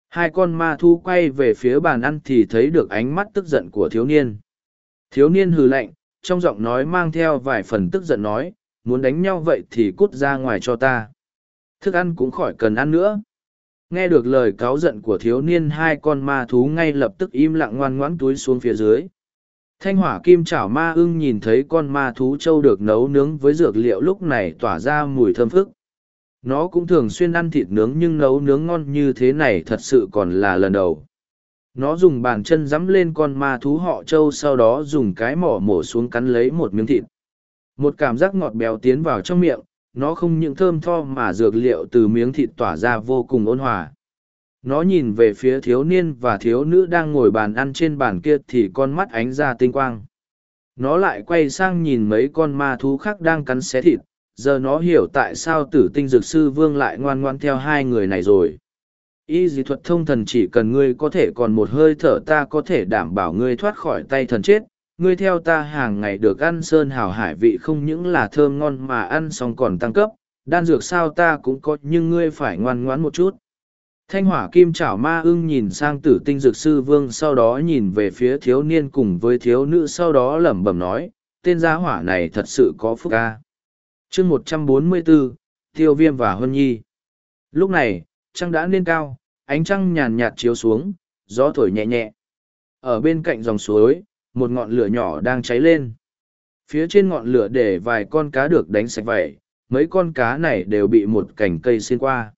S1: hai con ma thu quay về phía bàn ăn thì thấy được ánh mắt tức giận của thiếu niên thiếu niên hừ lạnh trong giọng nói mang theo vài phần tức giận nói muốn đánh nhau vậy thì cút ra ngoài cho ta thức ăn cũng khỏi cần ăn nữa nghe được lời cáo giận của thiếu niên hai con ma thú ngay lập tức im lặng ngoan ngoãn túi xuống phía dưới thanh hỏa kim chảo ma ưng nhìn thấy con ma thú trâu được nấu nướng với dược liệu lúc này tỏa ra mùi thơm phức nó cũng thường xuyên ăn thịt nướng nhưng nấu nướng ngon như thế này thật sự còn là lần đầu nó dùng bàn chân dắm lên con ma thú họ trâu sau đó dùng cái mỏ mổ xuống cắn lấy một miếng thịt một cảm giác ngọt béo tiến vào trong miệng nó không những thơm tho mà dược liệu từ miếng thịt tỏa ra vô cùng ôn hòa nó nhìn về phía thiếu niên và thiếu nữ đang ngồi bàn ăn trên bàn kia thì con mắt ánh ra tinh quang nó lại quay sang nhìn mấy con ma thú khác đang cắn xé thịt giờ nó hiểu tại sao tử tinh dược sư vương lại ngoan ngoan theo hai người này rồi y dị thuật thông thần chỉ cần ngươi có thể còn một hơi thở ta có thể đảm bảo ngươi thoát khỏi tay thần chết ngươi theo ta hàng ngày được ăn sơn hào hải vị không những là thơm ngon mà ăn xong còn tăng cấp đan dược sao ta cũng có nhưng ngươi phải ngoan ngoãn một chút thanh hỏa kim chảo ma ưng nhìn sang tử tinh dược sư vương sau đó nhìn về phía thiếu niên cùng với thiếu nữ sau đó lẩm bẩm nói tên gia hỏa này thật sự có phúc ca chương 144, trăm tiêu viêm và huân nhi lúc này trăng đã lên cao ánh trăng nhàn nhạt chiếu xuống gió thổi nhẹ nhẹ ở bên cạnh dòng suối một ngọn lửa nhỏ đang cháy lên phía trên ngọn lửa để vài con cá được đánh sạch vẩy mấy con cá này đều bị một cành cây xuyên qua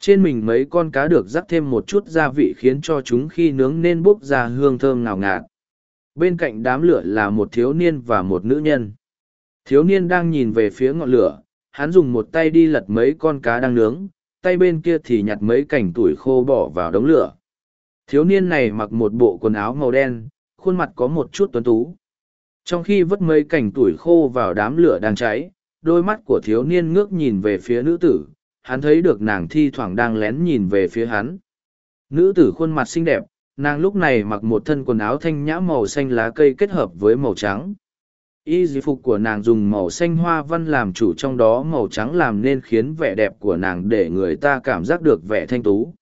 S1: trên mình mấy con cá được rắc thêm một chút gia vị khiến cho chúng khi nướng nên bốc ra hương thơm ngào ngạt bên cạnh đám lửa là một thiếu niên và một nữ nhân Thiếu niên đang nhìn về phía ngọn lửa, hắn dùng một tay đi lật mấy con cá đang nướng, tay bên kia thì nhặt mấy cảnh tuổi khô bỏ vào đống lửa. Thiếu niên này mặc một bộ quần áo màu đen, khuôn mặt có một chút tuấn tú. Trong khi vứt mấy cảnh tuổi khô vào đám lửa đang cháy, đôi mắt của thiếu niên ngước nhìn về phía nữ tử, hắn thấy được nàng thi thoảng đang lén nhìn về phía hắn. Nữ tử khuôn mặt xinh đẹp, nàng lúc này mặc một thân quần áo thanh nhã màu xanh lá cây kết hợp với màu trắng y d phục của nàng dùng màu xanh hoa văn làm chủ trong đó màu trắng làm nên khiến vẻ đẹp của nàng để người ta cảm giác được vẻ thanh tú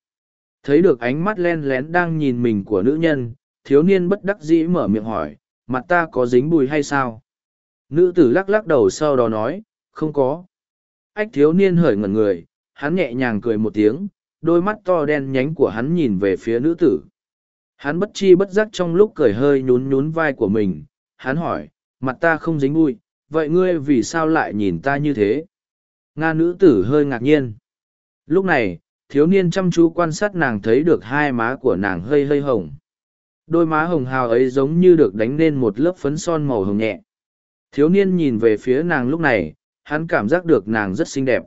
S1: thấy được ánh mắt len lén đang nhìn mình của nữ nhân thiếu niên bất đắc dĩ mở miệng hỏi mặt ta có dính bùi hay sao nữ tử lắc lắc đầu sau đó nói không có ách thiếu niên hởi ngẩn người hắn nhẹ nhàng cười một tiếng đôi mắt to đen nhánh của hắn nhìn về phía nữ tử hắn bất chi bất giác trong lúc cười hơi nhún nhún vai của mình hắn hỏi Mặt ta không dính bụi, vậy ngươi vì sao lại nhìn ta như thế? Nga nữ tử hơi ngạc nhiên. Lúc này, thiếu niên chăm chú quan sát nàng thấy được hai má của nàng hơi hơi hồng. Đôi má hồng hào ấy giống như được đánh lên một lớp phấn son màu hồng nhẹ. Thiếu niên nhìn về phía nàng lúc này, hắn cảm giác được nàng rất xinh đẹp.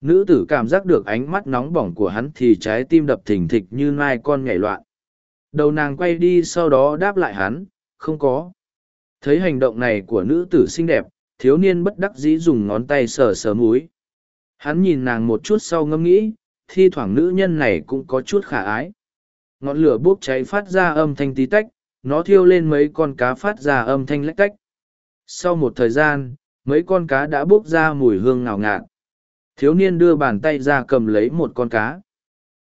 S1: Nữ tử cảm giác được ánh mắt nóng bỏng của hắn thì trái tim đập thình thịch như mai con nhảy loạn. Đầu nàng quay đi sau đó đáp lại hắn, không có thấy hành động này của nữ tử xinh đẹp thiếu niên bất đắc dĩ dùng ngón tay sờ sờ múi hắn nhìn nàng một chút sau ngẫm nghĩ thi thoảng nữ nhân này cũng có chút khả ái ngọn lửa bốc cháy phát ra âm thanh tí tách nó thiêu lên mấy con cá phát ra âm thanh lách cách. sau một thời gian mấy con cá đã bốc ra mùi hương ngào ngạt thiếu niên đưa bàn tay ra cầm lấy một con cá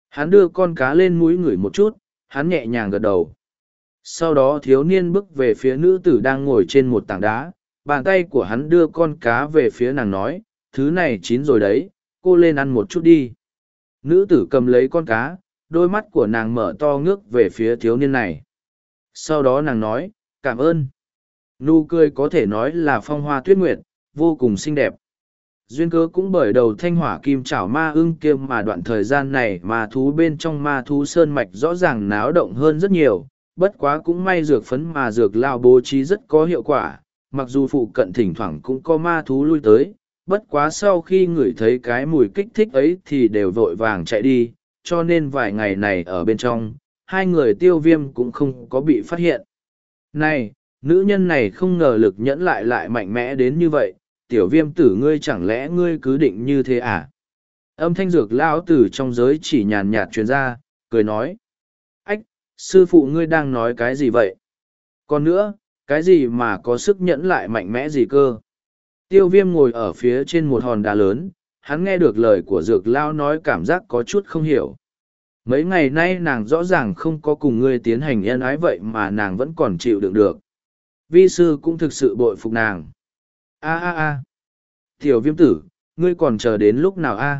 S1: hắn đưa con cá lên mũi ngửi một chút hắn nhẹ nhàng gật đầu sau đó thiếu niên bước về phía nữ tử đang ngồi trên một tảng đá bàn tay của hắn đưa con cá về phía nàng nói thứ này chín rồi đấy cô lên ăn một chút đi nữ tử cầm lấy con cá đôi mắt của nàng mở to ngước về phía thiếu niên này sau đó nàng nói cảm ơn nụ cười có thể nói là phong hoa tuyết nguyệt vô cùng xinh đẹp duyên cớ cũng bởi đầu thanh hỏa kim chảo ma ưng kiêm mà đoạn thời gian này mà thú bên trong ma thú sơn mạch rõ ràng náo động hơn rất nhiều bất quá cũng may dược phấn mà dược lao bố trí rất có hiệu quả, mặc dù phụ cận thỉnh thoảng cũng có ma thú lui tới, bất quá sau khi ngửi thấy cái mùi kích thích ấy thì đều vội vàng chạy đi, cho nên vài ngày này ở bên trong, hai người tiêu viêm cũng không có bị phát hiện. Này, nữ nhân này không ngờ lực nhẫn lại lại mạnh mẽ đến như vậy, tiểu viêm tử ngươi chẳng lẽ ngươi cứ định như thế à? Âm thanh dược lão tử trong giới chỉ nhàn nhạt truyền ra, cười nói sư phụ ngươi đang nói cái gì vậy? Còn nữa, cái gì mà có sức nhẫn lại mạnh mẽ gì cơ? Tiêu viêm ngồi ở phía trên một hòn đá lớn, hắn nghe được lời của dược lao nói cảm giác có chút không hiểu. Mấy ngày nay nàng rõ ràng không có cùng ngươi tiến hành yên ái vậy mà nàng vẫn còn chịu đựng được. Vi sư cũng thực sự bội phục nàng. a a a Tiểu viêm tử, ngươi còn chờ đến lúc nào a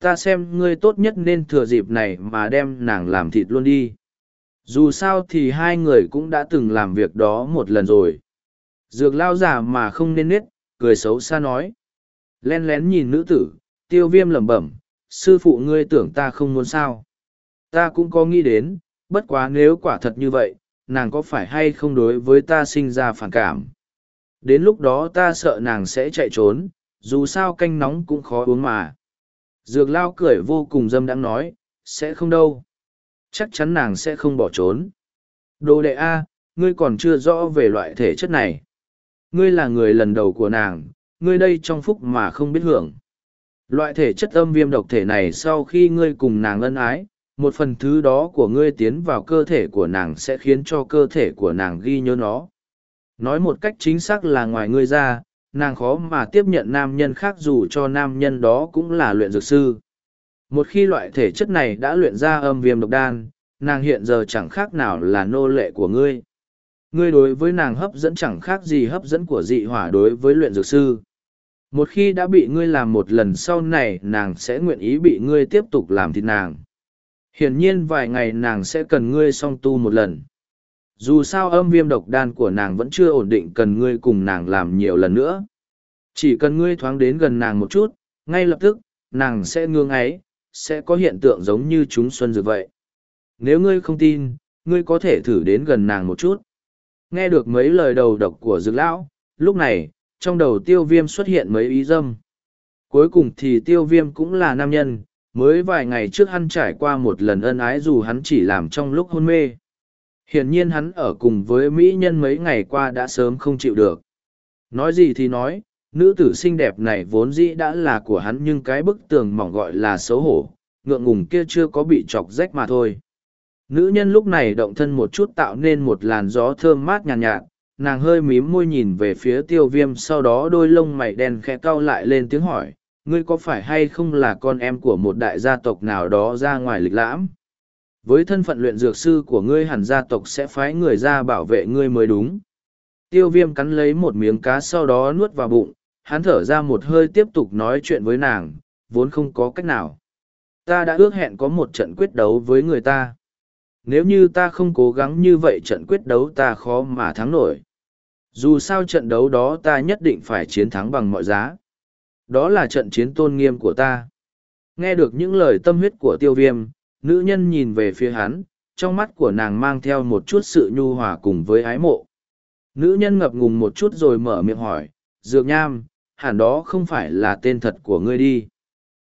S1: Ta xem ngươi tốt nhất nên thừa dịp này mà đem nàng làm thịt luôn đi dù sao thì hai người cũng đã từng làm việc đó một lần rồi dược lao giả mà không nên nết cười xấu xa nói len lén nhìn nữ tử tiêu viêm lẩm bẩm sư phụ ngươi tưởng ta không muốn sao ta cũng có nghĩ đến bất quá nếu quả thật như vậy nàng có phải hay không đối với ta sinh ra phản cảm đến lúc đó ta sợ nàng sẽ chạy trốn dù sao canh nóng cũng khó uống mà dược lao cười vô cùng dâm đãng nói sẽ không đâu chắc chắn nàng sẽ không bỏ trốn đồ đệ a ngươi còn chưa rõ về loại thể chất này ngươi là người lần đầu của nàng ngươi đây trong phúc mà không biết hưởng loại thể chất âm viêm độc thể này sau khi ngươi cùng nàng ân ái một phần thứ đó của ngươi tiến vào cơ thể của nàng sẽ khiến cho cơ thể của nàng ghi nhớ nó nói một cách chính xác là ngoài ngươi ra nàng khó mà tiếp nhận nam nhân khác dù cho nam nhân đó cũng là luyện dược sư một khi loại thể chất này đã luyện ra âm viêm độc đan, nàng hiện giờ chẳng khác nào là nô lệ của ngươi. Ngươi đối với nàng hấp dẫn chẳng khác gì hấp dẫn của dị hỏa đối với luyện dược sư. Một khi đã bị ngươi làm một lần sau này nàng sẽ nguyện ý bị ngươi tiếp tục làm thịt nàng. Hiển nhiên vài ngày nàng sẽ cần ngươi song tu một lần. Dù sao âm viêm độc đan của nàng vẫn chưa ổn định cần ngươi cùng nàng làm nhiều lần nữa. Chỉ cần ngươi thoáng đến gần nàng một chút, ngay lập tức, nàng sẽ ngương ấy, sẽ có hiện tượng giống như chúng xuân dược vậy. Nếu ngươi không tin, ngươi có thể thử đến gần nàng một chút. Nghe được mấy lời đầu độc của dược lão, lúc này, trong đầu tiêu viêm xuất hiện mấy ý dâm. Cuối cùng thì tiêu viêm cũng là nam nhân, mới vài ngày trước hắn trải qua một lần ân ái dù hắn chỉ làm trong lúc hôn mê. Hiển nhiên hắn ở cùng với mỹ nhân mấy ngày qua đã sớm không chịu được. Nói gì thì nói, Nữ tử xinh đẹp này vốn dĩ đã là của hắn nhưng cái bức tường mỏng gọi là xấu hổ, ngượng ngùng kia chưa có bị chọc rách mà thôi. Nữ nhân lúc này động thân một chút tạo nên một làn gió thơm mát nhàn nhạt, nhạt, nàng hơi mím môi nhìn về phía tiêu viêm sau đó đôi lông mày đen khẽ cau lại lên tiếng hỏi, ngươi có phải hay không là con em của một đại gia tộc nào đó ra ngoài lịch lãm? Với thân phận luyện dược sư của ngươi hẳn gia tộc sẽ phái người ra bảo vệ ngươi mới đúng. Tiêu viêm cắn lấy một miếng cá sau đó nuốt vào bụng, hắn thở ra một hơi tiếp tục nói chuyện với nàng, vốn không có cách nào. Ta đã ước hẹn có một trận quyết đấu với người ta. Nếu như ta không cố gắng như vậy trận quyết đấu ta khó mà thắng nổi. Dù sao trận đấu đó ta nhất định phải chiến thắng bằng mọi giá. Đó là trận chiến tôn nghiêm của ta. Nghe được những lời tâm huyết của tiêu viêm, nữ nhân nhìn về phía hắn, trong mắt của nàng mang theo một chút sự nhu hòa cùng với ái mộ. Nữ nhân ngập ngùng một chút rồi mở miệng hỏi, Dược Nham, hẳn đó không phải là tên thật của ngươi đi.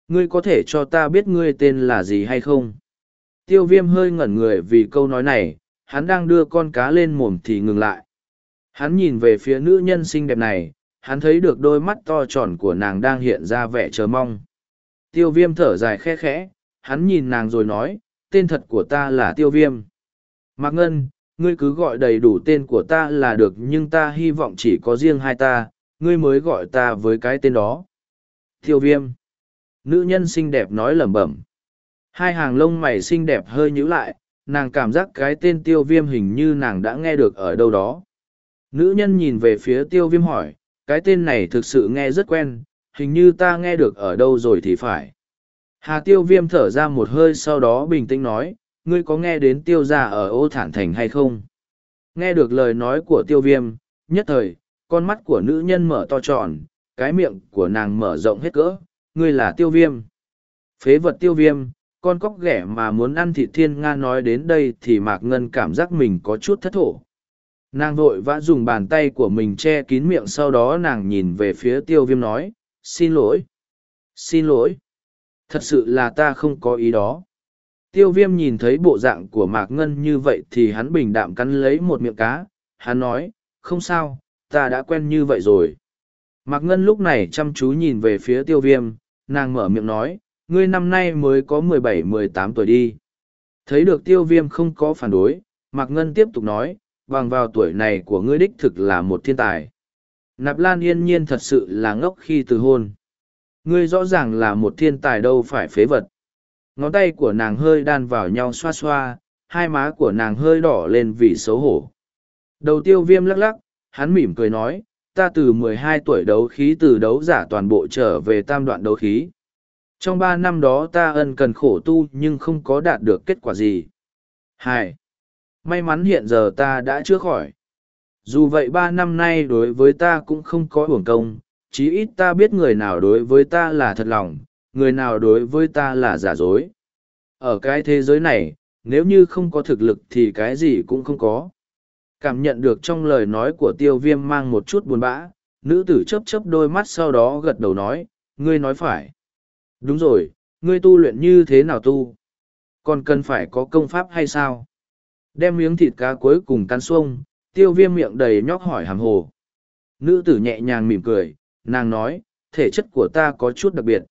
S1: Ngươi có thể cho ta biết ngươi tên là gì hay không? Tiêu viêm hơi ngẩn người vì câu nói này, hắn đang đưa con cá lên mồm thì ngừng lại. Hắn nhìn về phía nữ nhân xinh đẹp này, hắn thấy được đôi mắt to tròn của nàng đang hiện ra vẻ chờ mong. Tiêu viêm thở dài khe khẽ, hắn nhìn nàng rồi nói, tên thật của ta là tiêu viêm. Mạc Ngân, ngươi cứ gọi đầy đủ tên của ta là được nhưng ta hy vọng chỉ có riêng hai ta, ngươi mới gọi ta với cái tên đó. Tiêu viêm. Nữ nhân xinh đẹp nói lẩm bẩm. Hai hàng lông mày xinh đẹp hơi nhíu lại, nàng cảm giác cái tên tiêu viêm hình như nàng đã nghe được ở đâu đó. Nữ nhân nhìn về phía tiêu viêm hỏi, cái tên này thực sự nghe rất quen, hình như ta nghe được ở đâu rồi thì phải. Hà tiêu viêm thở ra một hơi sau đó bình tĩnh nói, ngươi có nghe đến tiêu gia ở ô thản thành hay không? Nghe được lời nói của tiêu viêm, nhất thời, con mắt của nữ nhân mở to tròn, cái miệng của nàng mở rộng hết cỡ, ngươi là tiêu viêm. Phế vật tiêu viêm, con cóc ghẻ mà muốn ăn thịt thiên nga nói đến đây thì mạc ngân cảm giác mình có chút thất thổ. Nàng vội vã dùng bàn tay của mình che kín miệng sau đó nàng nhìn về phía tiêu viêm nói, xin lỗi, xin lỗi, thật sự là ta không có ý đó. Tiêu viêm nhìn thấy bộ dạng của Mạc Ngân như vậy thì hắn bình đạm cắn lấy một miệng cá, hắn nói, không sao, ta đã quen như vậy rồi. Mạc Ngân lúc này chăm chú nhìn về phía tiêu viêm, nàng mở miệng nói, ngươi năm nay mới có 17-18 tuổi đi. Thấy được tiêu viêm không có phản đối, Mạc Ngân tiếp tục nói, bằng vào tuổi này của ngươi đích thực là một thiên tài. Nạp Lan yên nhiên thật sự là ngốc khi từ hôn. Ngươi rõ ràng là một thiên tài đâu phải phế vật. Ngón tay của nàng hơi đan vào nhau xoa xoa, hai má của nàng hơi đỏ lên vì xấu hổ. Đầu tiêu viêm lắc lắc, hắn mỉm cười nói, ta từ 12 tuổi đấu khí từ đấu giả toàn bộ trở về tam đoạn đấu khí. Trong 3 năm đó ta ân cần khổ tu nhưng không có đạt được kết quả gì. Hai, May mắn hiện giờ ta đã chữa khỏi. Dù vậy 3 năm nay đối với ta cũng không có hưởng công, chí ít ta biết người nào đối với ta là thật lòng, người nào đối với ta là giả dối. Ở cái thế giới này, nếu như không có thực lực thì cái gì cũng không có cảm nhận được trong lời nói của tiêu viêm mang một chút buồn bã nữ tử chấp chấp đôi mắt sau đó gật đầu nói ngươi nói phải đúng rồi ngươi tu luyện như thế nào tu còn cần phải có công pháp hay sao đem miếng thịt cá cuối cùng cắn xuông tiêu viêm miệng đầy nhóc hỏi hàm hồ nữ tử nhẹ nhàng mỉm cười nàng nói thể chất của ta có chút đặc biệt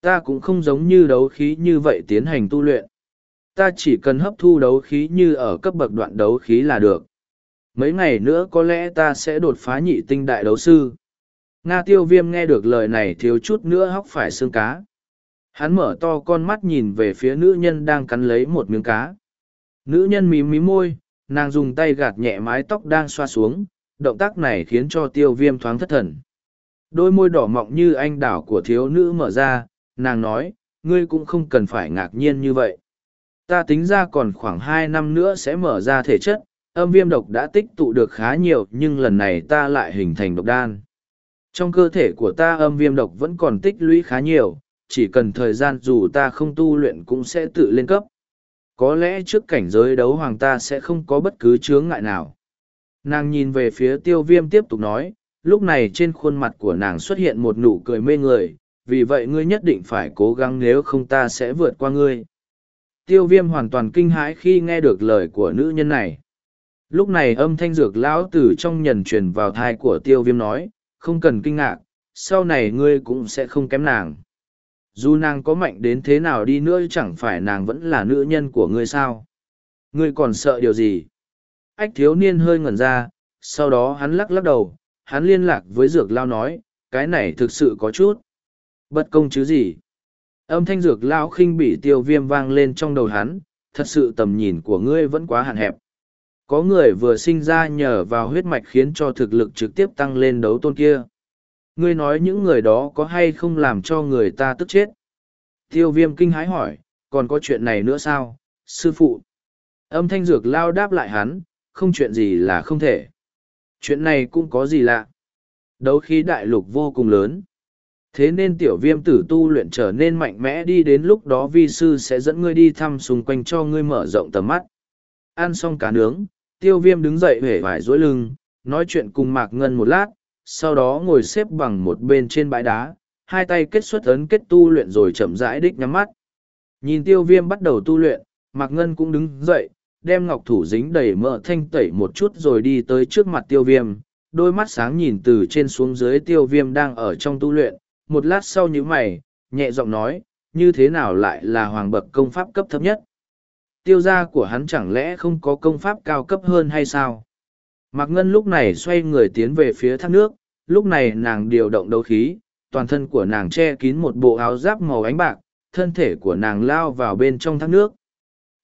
S1: ta cũng không giống như đấu khí như vậy tiến hành tu luyện ta chỉ cần hấp thu đấu khí như ở cấp bậc đoạn đấu khí là được mấy ngày nữa có lẽ ta sẽ đột phá nhị tinh đại đấu sư nga tiêu viêm nghe được lời này thiếu chút nữa hóc phải xương cá hắn mở to con mắt nhìn về phía nữ nhân đang cắn lấy một miếng cá nữ nhân mím mím môi nàng dùng tay gạt nhẹ mái tóc đang xoa xuống động tác này khiến cho tiêu viêm thoáng thất thần đôi môi đỏ mọng như anh đảo của thiếu nữ mở ra nàng nói ngươi cũng không cần phải ngạc nhiên như vậy ta tính ra còn khoảng hai năm nữa sẽ mở ra thể chất Âm viêm độc đã tích tụ được khá nhiều nhưng lần này ta lại hình thành độc đan. Trong cơ thể của ta âm viêm độc vẫn còn tích lũy khá nhiều, chỉ cần thời gian dù ta không tu luyện cũng sẽ tự lên cấp. Có lẽ trước cảnh giới đấu hoàng ta sẽ không có bất cứ chướng ngại nào. Nàng nhìn về phía tiêu viêm tiếp tục nói, lúc này trên khuôn mặt của nàng xuất hiện một nụ cười mê người, vì vậy ngươi nhất định phải cố gắng nếu không ta sẽ vượt qua ngươi. Tiêu viêm hoàn toàn kinh hãi khi nghe được lời của nữ nhân này. Lúc này âm thanh dược lão từ trong nhần truyền vào thai của tiêu viêm nói, không cần kinh ngạc, sau này ngươi cũng sẽ không kém nàng. Dù nàng có mạnh đến thế nào đi nữa chẳng phải nàng vẫn là nữ nhân của ngươi sao. Ngươi còn sợ điều gì? Ách thiếu niên hơi ngẩn ra, sau đó hắn lắc lắc đầu, hắn liên lạc với dược lao nói, cái này thực sự có chút. Bất công chứ gì? Âm thanh dược lao khinh bị tiêu viêm vang lên trong đầu hắn, thật sự tầm nhìn của ngươi vẫn quá hạn hẹp có người vừa sinh ra nhờ vào huyết mạch khiến cho thực lực trực tiếp tăng lên đấu tôn kia ngươi nói những người đó có hay không làm cho người ta tức chết tiêu viêm kinh hái hỏi còn có chuyện này nữa sao sư phụ âm thanh dược lao đáp lại hắn không chuyện gì là không thể chuyện này cũng có gì lạ đấu khí đại lục vô cùng lớn thế nên tiểu viêm tử tu luyện trở nên mạnh mẽ đi đến lúc đó vi sư sẽ dẫn ngươi đi thăm xung quanh cho ngươi mở rộng tầm mắt ăn xong cá nướng tiêu viêm đứng dậy hể vải dối lưng, nói chuyện cùng Mạc Ngân một lát, sau đó ngồi xếp bằng một bên trên bãi đá, hai tay kết xuất ấn kết tu luyện rồi chậm rãi đích nhắm mắt. Nhìn tiêu viêm bắt đầu tu luyện, Mạc Ngân cũng đứng dậy, đem ngọc thủ dính đầy mỡ thanh tẩy một chút rồi đi tới trước mặt tiêu viêm, đôi mắt sáng nhìn từ trên xuống dưới tiêu viêm đang ở trong tu luyện, một lát sau như mày, nhẹ giọng nói, như thế nào lại là hoàng bậc công pháp cấp thấp nhất tiêu gia của hắn chẳng lẽ không có công pháp cao cấp hơn hay sao? Mạc Ngân lúc này xoay người tiến về phía thác nước, lúc này nàng điều động đấu khí, toàn thân của nàng che kín một bộ áo giáp màu ánh bạc, thân thể của nàng lao vào bên trong thác nước.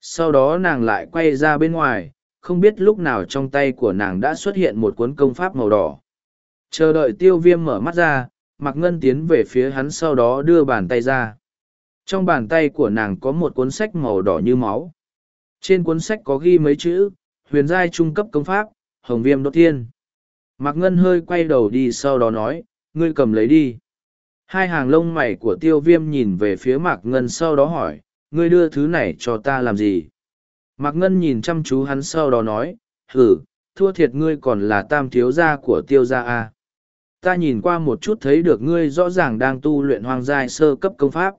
S1: Sau đó nàng lại quay ra bên ngoài, không biết lúc nào trong tay của nàng đã xuất hiện một cuốn công pháp màu đỏ. Chờ đợi tiêu viêm mở mắt ra, Mạc Ngân tiến về phía hắn sau đó đưa bàn tay ra. Trong bàn tay của nàng có một cuốn sách màu đỏ như máu. Trên cuốn sách có ghi mấy chữ, huyền giai trung cấp công pháp, hồng viêm đốt thiên. Mạc Ngân hơi quay đầu đi sau đó nói, ngươi cầm lấy đi. Hai hàng lông mày của tiêu viêm nhìn về phía Mạc Ngân sau đó hỏi, ngươi đưa thứ này cho ta làm gì? Mạc Ngân nhìn chăm chú hắn sau đó nói, hử, thua thiệt ngươi còn là tam thiếu gia của tiêu gia a Ta nhìn qua một chút thấy được ngươi rõ ràng đang tu luyện hoang giai sơ cấp công pháp.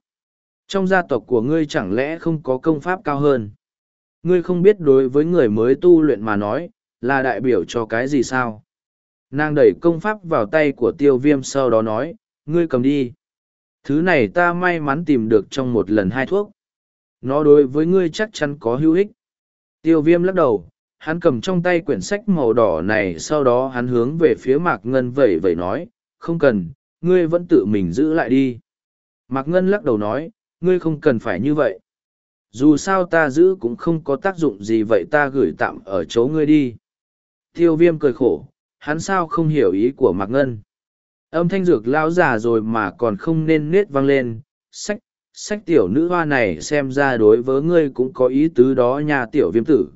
S1: Trong gia tộc của ngươi chẳng lẽ không có công pháp cao hơn? ngươi không biết đối với người mới tu luyện mà nói, là đại biểu cho cái gì sao? Nàng đẩy công pháp vào tay của tiêu viêm sau đó nói, ngươi cầm đi. Thứ này ta may mắn tìm được trong một lần hai thuốc. Nó đối với ngươi chắc chắn có hữu ích. Tiêu viêm lắc đầu, hắn cầm trong tay quyển sách màu đỏ này sau đó hắn hướng về phía mạc ngân vẩy vẩy nói, không cần, ngươi vẫn tự mình giữ lại đi. Mạc ngân lắc đầu nói, ngươi không cần phải như vậy dù sao ta giữ cũng không có tác dụng gì vậy ta gửi tạm ở chỗ ngươi đi tiêu viêm cười khổ hắn sao không hiểu ý của mạc ngân âm thanh dược lão già rồi mà còn không nên nết văng lên sách sách tiểu nữ hoa này xem ra đối với ngươi cũng có ý tứ đó nhà tiểu viêm tử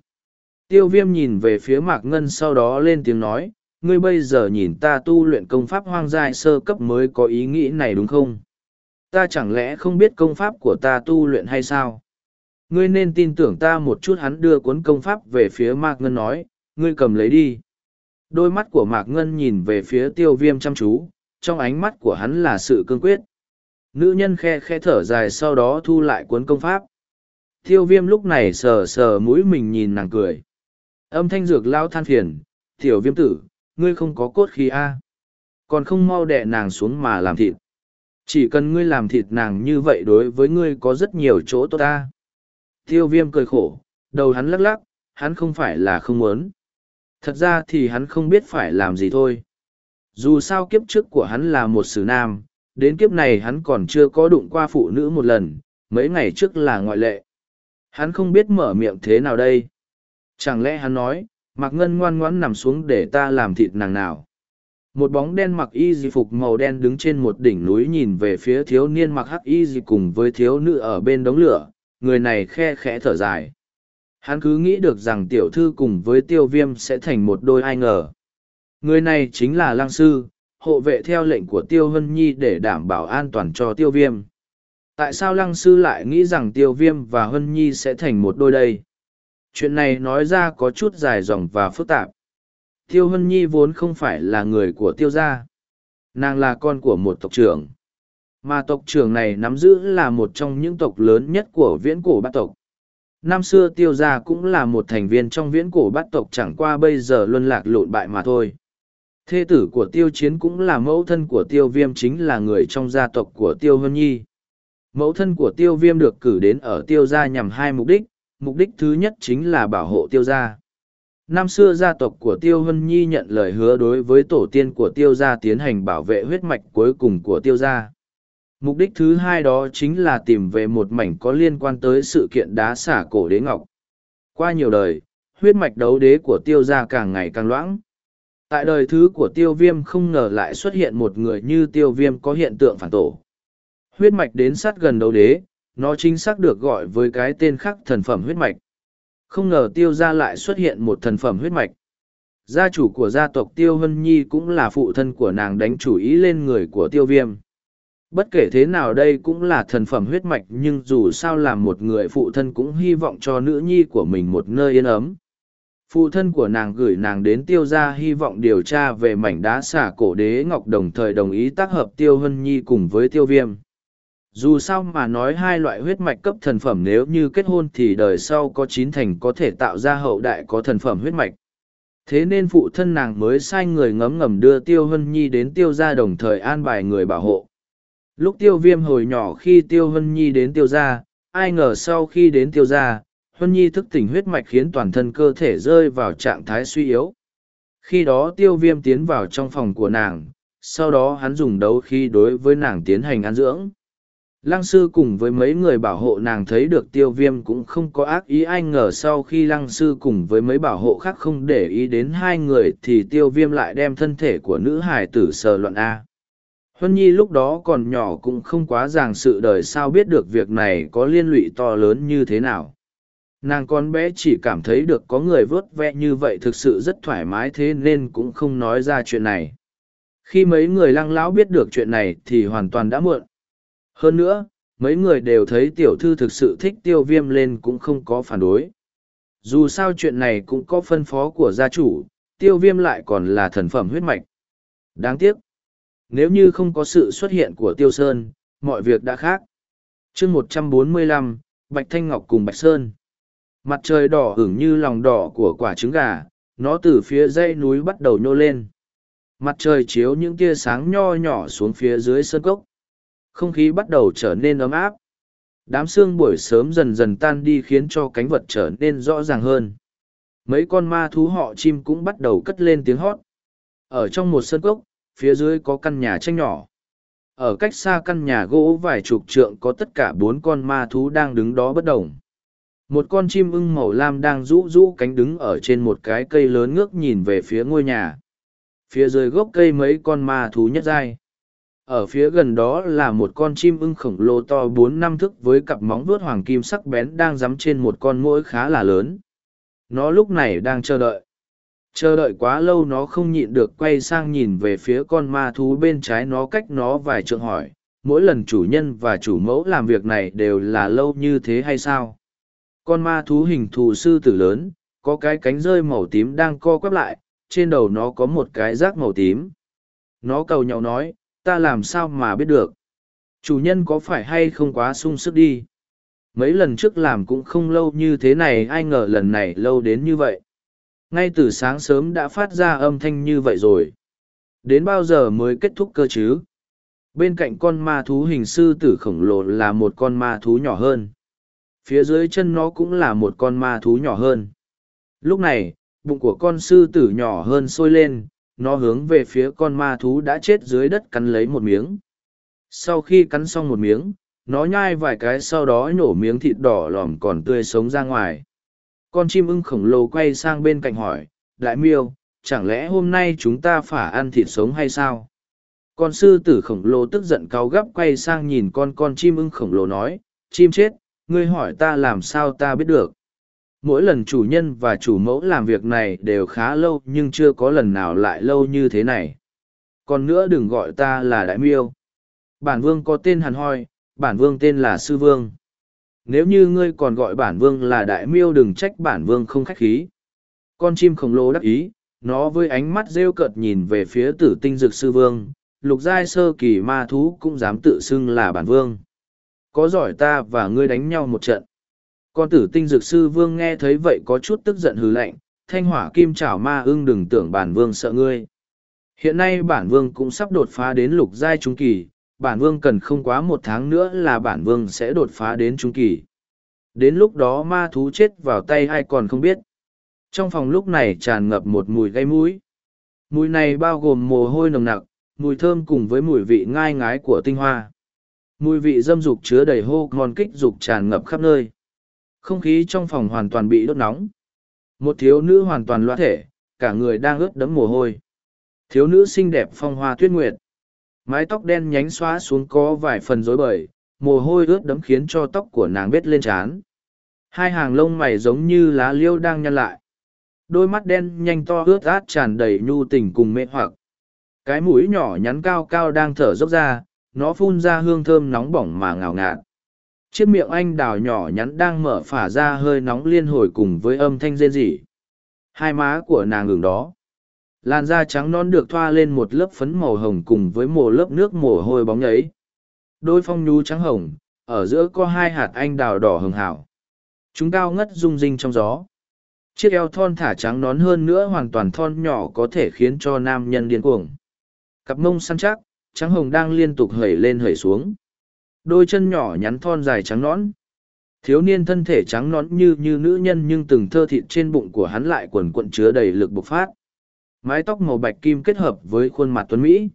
S1: tiêu viêm nhìn về phía mạc ngân sau đó lên tiếng nói ngươi bây giờ nhìn ta tu luyện công pháp hoang giai sơ cấp mới có ý nghĩ này đúng không ta chẳng lẽ không biết công pháp của ta tu luyện hay sao ngươi nên tin tưởng ta một chút hắn đưa cuốn công pháp về phía mạc ngân nói ngươi cầm lấy đi đôi mắt của mạc ngân nhìn về phía tiêu viêm chăm chú trong ánh mắt của hắn là sự cương quyết nữ nhân khe khe thở dài sau đó thu lại cuốn công pháp tiêu viêm lúc này sờ sờ mũi mình nhìn nàng cười âm thanh dược lao than phiền tiểu viêm tử ngươi không có cốt khí a còn không mau đẹ nàng xuống mà làm thịt chỉ cần ngươi làm thịt nàng như vậy đối với ngươi có rất nhiều chỗ tốt ta Tiêu viêm cười khổ, đầu hắn lắc lắc, hắn không phải là không muốn. Thật ra thì hắn không biết phải làm gì thôi. Dù sao kiếp trước của hắn là một sử nam, đến kiếp này hắn còn chưa có đụng qua phụ nữ một lần, mấy ngày trước là ngoại lệ. Hắn không biết mở miệng thế nào đây. Chẳng lẽ hắn nói, mặc Ngân ngoan ngoãn nằm xuống để ta làm thịt nàng nào. Một bóng đen mặc y di phục màu đen đứng trên một đỉnh núi nhìn về phía thiếu niên mặc hắc y di cùng với thiếu nữ ở bên đống lửa, người này khe khẽ thở dài. Hắn cứ nghĩ được rằng tiểu thư cùng với tiêu viêm sẽ thành một đôi ai ngờ. Người này chính là lang sư, hộ vệ theo lệnh của tiêu hân nhi để đảm bảo an toàn cho tiêu viêm. Tại sao lăng sư lại nghĩ rằng tiêu viêm và hân nhi sẽ thành một đôi đây? Chuyện này nói ra có chút dài dòng và phức tạp. Tiêu hân nhi vốn không phải là người của tiêu gia. Nàng là con của một tộc trưởng mà tộc trưởng này nắm giữ là một trong những tộc lớn nhất của viễn cổ bát tộc. Năm xưa tiêu gia cũng là một thành viên trong viễn cổ bát tộc chẳng qua bây giờ luân lạc lộn bại mà thôi. Thê tử của tiêu chiến cũng là mẫu thân của tiêu viêm chính là người trong gia tộc của tiêu hân nhi. Mẫu thân của tiêu viêm được cử đến ở tiêu gia nhằm hai mục đích, mục đích thứ nhất chính là bảo hộ tiêu gia. Năm xưa gia tộc của Tiêu Hân Nhi nhận lời hứa đối với tổ tiên của Tiêu gia tiến hành bảo vệ huyết mạch cuối cùng của Tiêu gia mục đích thứ hai đó chính là tìm về một mảnh có liên quan tới sự kiện đá xả cổ đế ngọc qua nhiều đời huyết mạch đấu đế của tiêu gia càng ngày càng loãng tại đời thứ của tiêu viêm không ngờ lại xuất hiện một người như tiêu viêm có hiện tượng phản tổ huyết mạch đến sát gần đấu đế nó chính xác được gọi với cái tên khác thần phẩm huyết mạch không ngờ tiêu gia lại xuất hiện một thần phẩm huyết mạch gia chủ của gia tộc tiêu hân nhi cũng là phụ thân của nàng đánh chủ ý lên người của tiêu viêm Bất kể thế nào đây cũng là thần phẩm huyết mạch nhưng dù sao làm một người phụ thân cũng hy vọng cho nữ nhi của mình một nơi yên ấm. Phụ thân của nàng gửi nàng đến tiêu gia hy vọng điều tra về mảnh đá xả cổ đế ngọc đồng thời đồng ý tác hợp tiêu hân nhi cùng với tiêu viêm. Dù sao mà nói hai loại huyết mạch cấp thần phẩm nếu như kết hôn thì đời sau có chín thành có thể tạo ra hậu đại có thần phẩm huyết mạch thế nên phụ thân nàng mới sai người ngấm ngầm đưa tiêu hân nhi đến tiêu gia đồng thời an bài người bảo hộ lúc tiêu viêm hồi nhỏ khi tiêu hân nhi đến tiêu gia ai ngờ sau khi đến tiêu gia hân nhi thức tỉnh huyết mạch khiến toàn thân cơ thể rơi vào trạng thái suy yếu khi đó tiêu viêm tiến vào trong phòng của nàng sau đó hắn dùng đấu khi đối với nàng tiến hành ăn dưỡng lăng sư cùng với mấy người bảo hộ nàng thấy được tiêu viêm cũng không có ác ý ai ngờ sau khi lăng sư cùng với mấy bảo hộ khác không để ý đến hai người thì tiêu viêm lại đem thân thể của nữ hải tử sờ luận a Huân Nhi lúc đó còn nhỏ cũng không quá ràng sự đời sao biết được việc này có liên lụy to lớn như thế nào. Nàng con bé chỉ cảm thấy được có người vớt ve như vậy thực sự rất thoải mái thế nên cũng không nói ra chuyện này. Khi mấy người lăng lão biết được chuyện này thì hoàn toàn đã muộn. Hơn nữa, mấy người đều thấy tiểu thư thực sự thích tiêu viêm lên cũng không có phản đối. Dù sao chuyện này cũng có phân phó của gia chủ, tiêu viêm lại còn là thần phẩm huyết mạch. Đáng tiếc. Nếu như không có sự xuất hiện của Tiêu Sơn, mọi việc đã khác. chương một trăm bốn mươi lăm, Bạch Thanh Ngọc cùng Bạch Sơn. Mặt trời đỏ hưởng như lòng đỏ của quả trứng gà, nó từ phía dãy núi bắt đầu nhô lên. Mặt trời chiếu những tia sáng nho nhỏ xuống phía dưới sơn cốc. Không khí bắt đầu trở nên ấm áp. Đám sương buổi sớm dần dần tan đi khiến cho cánh vật trở nên rõ ràng hơn. Mấy con ma thú họ chim cũng bắt đầu cất lên tiếng hót. Ở trong một sơn cốc, phía dưới có căn nhà tranh nhỏ. Ở cách xa căn nhà gỗ vài chục trượng có tất cả bốn con ma thú đang đứng đó bất động. Một con chim ưng màu lam đang rũ rũ cánh đứng ở trên một cái cây lớn ngước nhìn về phía ngôi nhà. Phía dưới gốc cây mấy con ma thú nhất dai. Ở phía gần đó là một con chim ưng khổng lồ to bốn năm thức với cặp móng vuốt hoàng kim sắc bén đang dắm trên một con mũi khá là lớn. Nó lúc này đang chờ đợi chờ đợi quá lâu nó không nhịn được quay sang nhìn về phía con ma thú bên trái nó cách nó vài trường hỏi mỗi lần chủ nhân và chủ mẫu làm việc này đều là lâu như thế hay sao con ma thú hình thù sư tử lớn có cái cánh rơi màu tím đang co quắp lại trên đầu nó có một cái rác màu tím nó cầu nhau nói ta làm sao mà biết được chủ nhân có phải hay không quá sung sức đi mấy lần trước làm cũng không lâu như thế này ai ngờ lần này lâu đến như vậy ngay từ sáng sớm đã phát ra âm thanh như vậy rồi đến bao giờ mới kết thúc cơ chứ bên cạnh con ma thú hình sư tử khổng lồ là một con ma thú nhỏ hơn phía dưới chân nó cũng là một con ma thú nhỏ hơn lúc này bụng của con sư tử nhỏ hơn sôi lên nó hướng về phía con ma thú đã chết dưới đất cắn lấy một miếng sau khi cắn xong một miếng nó nhai vài cái sau đó nhổ miếng thịt đỏ lòm còn tươi sống ra ngoài con chim ưng khổng lồ quay sang bên cạnh hỏi, đại miêu, chẳng lẽ hôm nay chúng ta phải ăn thịt sống hay sao? Con sư tử khổng lồ tức giận cáu gắp quay sang nhìn con con chim ưng khổng lồ nói, chim chết, ngươi hỏi ta làm sao ta biết được. Mỗi lần chủ nhân và chủ mẫu làm việc này đều khá lâu nhưng chưa có lần nào lại lâu như thế này. Còn nữa đừng gọi ta là đại miêu. Bản vương có tên hàn hoi, bản vương tên là sư vương nếu như ngươi còn gọi bản vương là đại miêu đừng trách bản vương không khách khí. Con chim khổng lồ đắc ý, nó với ánh mắt rêu cợt nhìn về phía tử tinh dực sư vương, lục giai sơ kỳ ma thú cũng dám tự xưng là bản vương. Có giỏi ta và ngươi đánh nhau một trận. Con tử tinh dược sư vương nghe thấy vậy có chút tức giận hừ lạnh, thanh hỏa kim chảo ma ưng đừng tưởng bản vương sợ ngươi. Hiện nay bản vương cũng sắp đột phá đến lục giai trung kỳ, bản vương cần không quá một tháng nữa là bản vương sẽ đột phá đến trung kỳ. Đến lúc đó ma thú chết vào tay ai còn không biết. Trong phòng lúc này tràn ngập một mùi gây mũi. Mùi này bao gồm mồ hôi nồng nặc, mùi thơm cùng với mùi vị ngai ngái của tinh hoa. Mùi vị dâm dục chứa đầy hô hòn kích dục tràn ngập khắp nơi. Không khí trong phòng hoàn toàn bị đốt nóng. Một thiếu nữ hoàn toàn loa thể, cả người đang ướt đẫm mồ hôi. Thiếu nữ xinh đẹp phong hoa tuyết nguyệt mái tóc đen nhánh xóa xuống có vài phần rối bời mồ hôi ướt đẫm khiến cho tóc của nàng bết lên trán hai hàng lông mày giống như lá liêu đang nhăn lại đôi mắt đen nhanh to ướt át tràn đầy nhu tình cùng mê hoặc cái mũi nhỏ nhắn cao cao đang thở dốc ra nó phun ra hương thơm nóng bỏng mà ngào ngạt chiếc miệng anh đào nhỏ nhắn đang mở phả ra hơi nóng liên hồi cùng với âm thanh rên rỉ hai má của nàng ngừng đó Làn da trắng non được thoa lên một lớp phấn màu hồng cùng với một lớp nước mồ hôi bóng nhấy. Đôi phong nhú trắng hồng, ở giữa có hai hạt anh đào đỏ hường hảo. Chúng cao ngất rung rinh trong gió. Chiếc eo thon thả trắng nón hơn nữa hoàn toàn thon nhỏ có thể khiến cho nam nhân điên cuồng. Cặp mông săn chắc, trắng hồng đang liên tục hẩy lên hẩy xuống. Đôi chân nhỏ nhắn thon dài trắng nõn. Thiếu niên thân thể trắng nõn như như nữ nhân nhưng từng thơ thịt trên bụng của hắn lại quần quận chứa đầy lực bộc phát mái tóc màu bạch kim kết hợp với khuôn mặt tuấn mỹ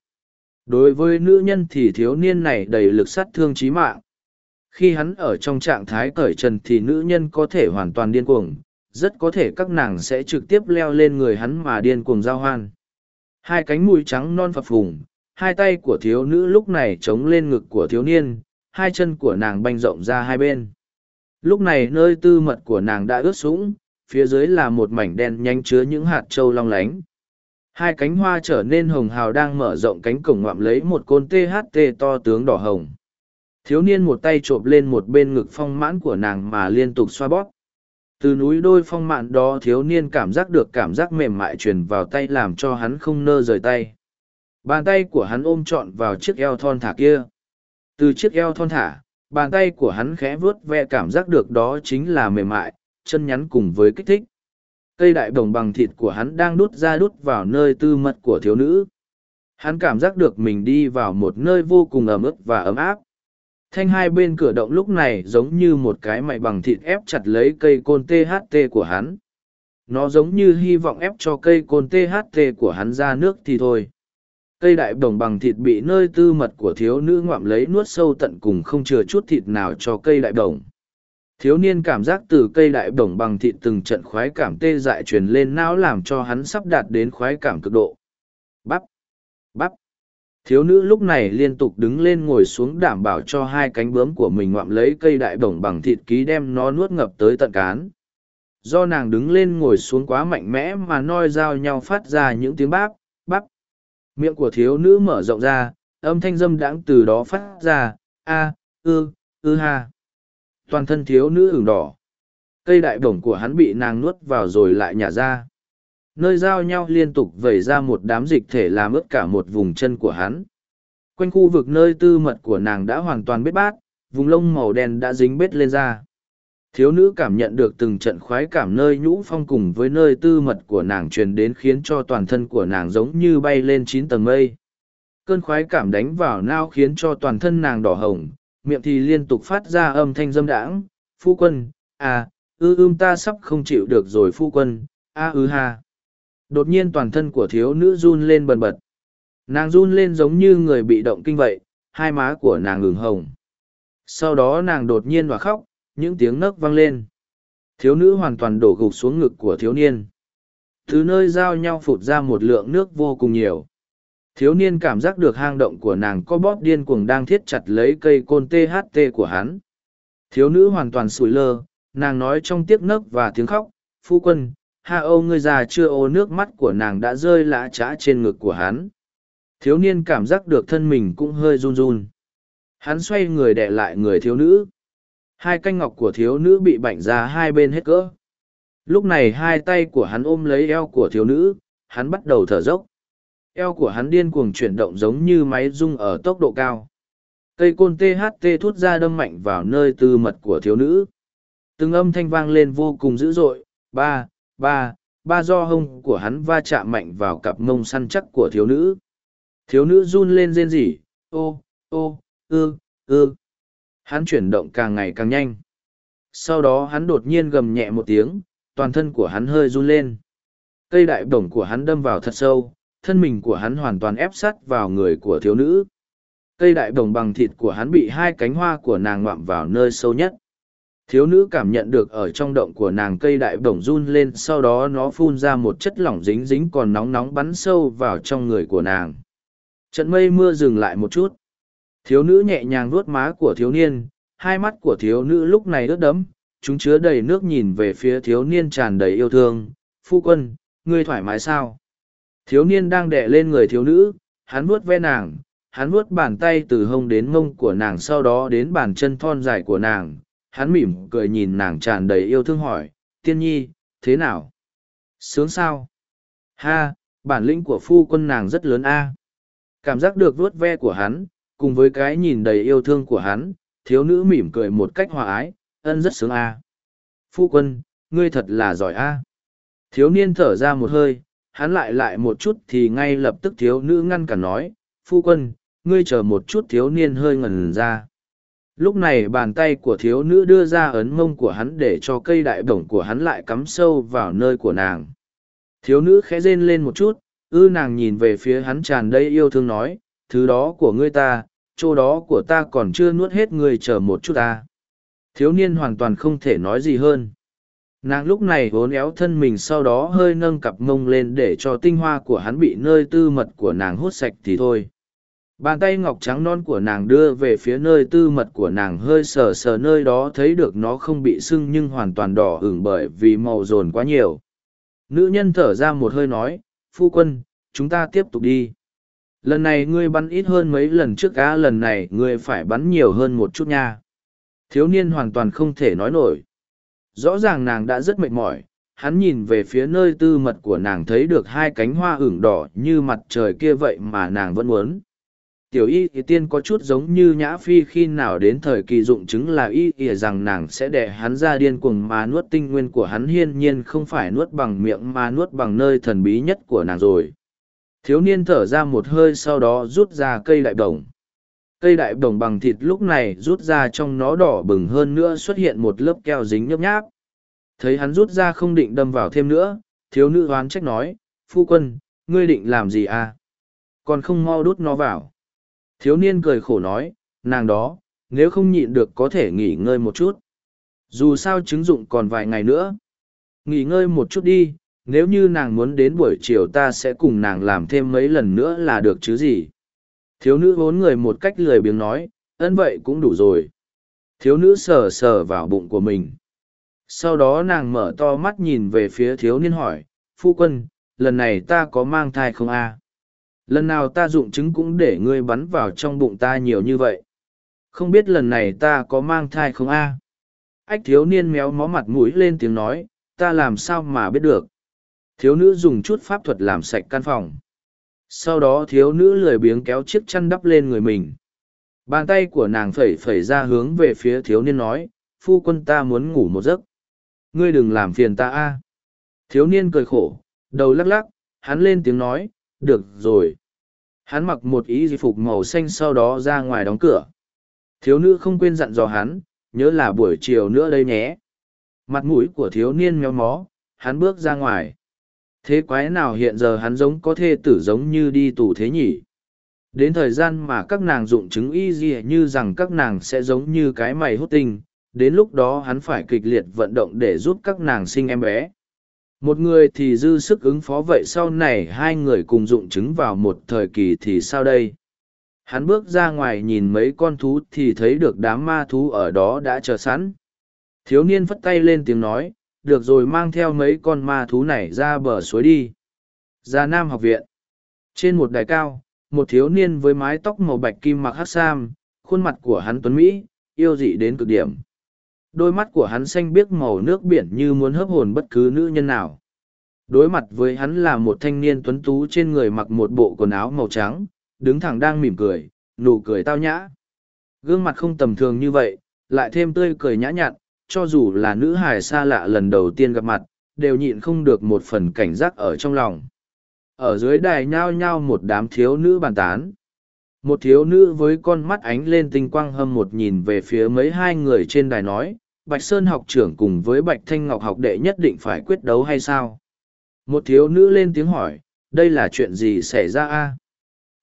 S1: đối với nữ nhân thì thiếu niên này đầy lực sát thương trí mạng khi hắn ở trong trạng thái cởi trần thì nữ nhân có thể hoàn toàn điên cuồng rất có thể các nàng sẽ trực tiếp leo lên người hắn mà điên cuồng giao hoan hai cánh mùi trắng non phập phùng hai tay của thiếu nữ lúc này chống lên ngực của thiếu niên hai chân của nàng banh rộng ra hai bên lúc này nơi tư mật của nàng đã ướt sũng phía dưới là một mảnh đen nhanh chứa những hạt trâu long lánh Hai cánh hoa trở nên hồng hào đang mở rộng cánh cổng ngoạm lấy một côn THT to tướng đỏ hồng. Thiếu niên một tay trộm lên một bên ngực phong mãn của nàng mà liên tục xoa bóp. Từ núi đôi phong mạn đó thiếu niên cảm giác được cảm giác mềm mại truyền vào tay làm cho hắn không nơ rời tay. Bàn tay của hắn ôm trọn vào chiếc eo thon thả kia. Từ chiếc eo thon thả, bàn tay của hắn khẽ vuốt ve cảm giác được đó chính là mềm mại, chân nhắn cùng với kích thích. Cây đại đồng bằng thịt của hắn đang đút ra đút vào nơi tư mật của thiếu nữ. Hắn cảm giác được mình đi vào một nơi vô cùng ấm ức và ấm áp. Thanh hai bên cửa động lúc này giống như một cái mày bằng thịt ép chặt lấy cây côn THT của hắn. Nó giống như hy vọng ép cho cây côn THT của hắn ra nước thì thôi cây đại đồng bằng thịt bị nơi tư mật của thiếu nữ ngoạm lấy nuốt sâu tận cùng không chừa chút thịt nào cho cây đại đồng thiếu niên cảm giác từ cây đại bổng bằng thịt từng trận khoái cảm tê dại truyền lên não làm cho hắn sắp đạt đến khoái cảm cực độ bắp bắp thiếu nữ lúc này liên tục đứng lên ngồi xuống đảm bảo cho hai cánh bướm của mình ngoạm lấy cây đại bổng bằng thịt ký đem nó nuốt ngập tới tận cán do nàng đứng lên ngồi xuống quá mạnh mẽ mà noi giao nhau phát ra những tiếng bắp bắp miệng của thiếu nữ mở rộng ra âm thanh dâm đãng từ đó phát ra a ư ư ha toàn thân thiếu nữ ửng đỏ cây đại bổng của hắn bị nàng nuốt vào rồi lại nhả ra nơi giao nhau liên tục vẩy ra một đám dịch thể làm ướt cả một vùng chân của hắn quanh khu vực nơi tư mật của nàng đã hoàn toàn bết bát vùng lông màu đen đã dính bết lên ra thiếu nữ cảm nhận được từng trận khoái cảm nơi nhũ phong cùng với nơi tư mật của nàng truyền đến khiến cho toàn thân của nàng giống như bay lên chín tầng mây cơn khoái cảm đánh vào nao khiến cho toàn thân nàng đỏ hồng miệng thì liên tục phát ra âm thanh dâm đãng phu quân à ư ưm ta sắp không chịu được rồi phu quân a ư ha đột nhiên toàn thân của thiếu nữ run lên bần bật nàng run lên giống như người bị động kinh vậy hai má của nàng ngừng hồng sau đó nàng đột nhiên và khóc những tiếng nấc vang lên thiếu nữ hoàn toàn đổ gục xuống ngực của thiếu niên thứ nơi giao nhau phụt ra một lượng nước vô cùng nhiều Thiếu niên cảm giác được hang động của nàng có bóp điên cuồng đang thiết chặt lấy cây côn THT của hắn. Thiếu nữ hoàn toàn sủi lơ, nàng nói trong tiếc nấc và tiếng khóc, phu quân, ha âu ngươi già chưa ô nước mắt của nàng đã rơi lã trã trên ngực của hắn. Thiếu niên cảm giác được thân mình cũng hơi run run. Hắn xoay người đẻ lại người thiếu nữ. Hai canh ngọc của thiếu nữ bị bảnh ra hai bên hết cỡ. Lúc này hai tay của hắn ôm lấy eo của thiếu nữ, hắn bắt đầu thở dốc Eo của hắn điên cuồng chuyển động giống như máy rung ở tốc độ cao. Cây côn THT thút ra đâm mạnh vào nơi tư mật của thiếu nữ. Từng âm thanh vang lên vô cùng dữ dội, ba, ba, ba do hông của hắn va chạm mạnh vào cặp mông săn chắc của thiếu nữ. Thiếu nữ run lên rên rỉ, ô, ô, ư, ư. Hắn chuyển động càng ngày càng nhanh. Sau đó hắn đột nhiên gầm nhẹ một tiếng, toàn thân của hắn hơi run lên. Cây đại bổng của hắn đâm vào thật sâu, thân mình của hắn hoàn toàn ép sắt vào người của thiếu nữ. Cây đại đồng bằng thịt của hắn bị hai cánh hoa của nàng ngoạm vào nơi sâu nhất. Thiếu nữ cảm nhận được ở trong động của nàng cây đại đồng run lên sau đó nó phun ra một chất lỏng dính dính còn nóng nóng bắn sâu vào trong người của nàng. Trận mây mưa dừng lại một chút. Thiếu nữ nhẹ nhàng vuốt má của thiếu niên, hai mắt của thiếu nữ lúc này ướt đấm, chúng chứa đầy nước nhìn về phía thiếu niên tràn đầy yêu thương. Phu quân, ngươi thoải mái sao? Thiếu niên đang đè lên người thiếu nữ, hắn vuốt ve nàng, hắn vuốt bàn tay từ hông đến mông của nàng sau đó đến bàn chân thon dài của nàng, hắn mỉm cười nhìn nàng tràn đầy yêu thương hỏi, tiên nhi, thế nào? Sướng sao? Ha, bản lĩnh của phu quân nàng rất lớn a. Cảm giác được vuốt ve của hắn, cùng với cái nhìn đầy yêu thương của hắn, thiếu nữ mỉm cười một cách hòa ái, ân rất sướng a. À. Phu quân, ngươi thật là giỏi a. Thiếu niên thở ra một hơi, hắn lại lại một chút thì ngay lập tức thiếu nữ ngăn cản nói, phu quân, ngươi chờ một chút thiếu niên hơi ngẩn ra. Lúc này bàn tay của thiếu nữ đưa ra ấn mông của hắn để cho cây đại bổng của hắn lại cắm sâu vào nơi của nàng. Thiếu nữ khẽ rên lên một chút, ư nàng nhìn về phía hắn tràn đầy yêu thương nói, thứ đó của ngươi ta, chỗ đó của ta còn chưa nuốt hết ngươi chờ một chút ta. Thiếu niên hoàn toàn không thể nói gì hơn nàng lúc này vốn éo thân mình sau đó hơi nâng cặp mông lên để cho tinh hoa của hắn bị nơi tư mật của nàng hút sạch thì thôi bàn tay ngọc trắng non của nàng đưa về phía nơi tư mật của nàng hơi sờ sờ nơi đó thấy được nó không bị sưng nhưng hoàn toàn đỏ ửng bởi vì màu dồn quá nhiều nữ nhân thở ra một hơi nói phu quân chúng ta tiếp tục đi lần này ngươi bắn ít hơn mấy lần trước cá lần này ngươi phải bắn nhiều hơn một chút nha thiếu niên hoàn toàn không thể nói nổi rõ ràng nàng đã rất mệt mỏi hắn nhìn về phía nơi tư mật của nàng thấy được hai cánh hoa ửng đỏ như mặt trời kia vậy mà nàng vẫn muốn tiểu y thì tiên có chút giống như nhã phi khi nào đến thời kỳ dụng chứng là y ỉa rằng nàng sẽ đẻ hắn ra điên cuồng mà nuốt tinh nguyên của hắn hiên nhiên không phải nuốt bằng miệng mà nuốt bằng nơi thần bí nhất của nàng rồi thiếu niên thở ra một hơi sau đó rút ra cây đại đồng cây đại đồng bằng thịt lúc này rút ra trong nó đỏ bừng hơn nữa xuất hiện một lớp keo dính nhấp nháp thấy hắn rút ra không định đâm vào thêm nữa thiếu nữ oán trách nói phu quân ngươi định làm gì à còn không mau đút nó vào thiếu niên cười khổ nói nàng đó nếu không nhịn được có thể nghỉ ngơi một chút dù sao chứng dụng còn vài ngày nữa nghỉ ngơi một chút đi nếu như nàng muốn đến buổi chiều ta sẽ cùng nàng làm thêm mấy lần nữa là được chứ gì Thiếu nữ bốn người một cách lười biếng nói, ân vậy cũng đủ rồi. Thiếu nữ sờ sờ vào bụng của mình. Sau đó nàng mở to mắt nhìn về phía thiếu niên hỏi, phu quân, lần này ta có mang thai không a? Lần nào ta dụng trứng cũng để ngươi bắn vào trong bụng ta nhiều như vậy. Không biết lần này ta có mang thai không a? Ách thiếu niên méo mó mặt mũi lên tiếng nói, ta làm sao mà biết được. Thiếu nữ dùng chút pháp thuật làm sạch căn phòng sau đó thiếu nữ lười biếng kéo chiếc chăn đắp lên người mình bàn tay của nàng phẩy phẩy ra hướng về phía thiếu niên nói phu quân ta muốn ngủ một giấc ngươi đừng làm phiền ta a thiếu niên cười khổ đầu lắc lắc hắn lên tiếng nói được rồi hắn mặc một ý di phục màu xanh sau đó ra ngoài đóng cửa thiếu nữ không quên dặn dò hắn nhớ là buổi chiều nữa đây nhé mặt mũi của thiếu niên méo mó hắn bước ra ngoài Thế quái nào hiện giờ hắn giống có thê tử giống như đi tù thế nhỉ? Đến thời gian mà các nàng dụng chứng y gì như rằng các nàng sẽ giống như cái mày hút tinh, đến lúc đó hắn phải kịch liệt vận động để giúp các nàng sinh em bé. Một người thì dư sức ứng phó vậy sau này hai người cùng dụng chứng vào một thời kỳ thì sao đây? Hắn bước ra ngoài nhìn mấy con thú thì thấy được đám ma thú ở đó đã chờ sẵn. Thiếu niên phất tay lên tiếng nói, được rồi mang theo mấy con ma thú này ra bờ suối đi. Ra Nam học viện. Trên một đài cao, một thiếu niên với mái tóc màu bạch kim mặc hát sam, khuôn mặt của hắn tuấn Mỹ, yêu dị đến cực điểm. Đôi mắt của hắn xanh biếc màu nước biển như muốn hấp hồn bất cứ nữ nhân nào. Đối mặt với hắn là một thanh niên tuấn tú trên người mặc một bộ quần áo màu trắng, đứng thẳng đang mỉm cười, nụ cười tao nhã. Gương mặt không tầm thường như vậy, lại thêm tươi cười nhã nhặn, cho dù là nữ hài xa lạ lần đầu tiên gặp mặt, đều nhịn không được một phần cảnh giác ở trong lòng. Ở dưới đài nhao nhao một đám thiếu nữ bàn tán. Một thiếu nữ với con mắt ánh lên tinh quang hâm một nhìn về phía mấy hai người trên đài nói, Bạch Sơn học trưởng cùng với Bạch Thanh Ngọc học đệ nhất định phải quyết đấu hay sao? Một thiếu nữ lên tiếng hỏi, đây là chuyện gì xảy ra a?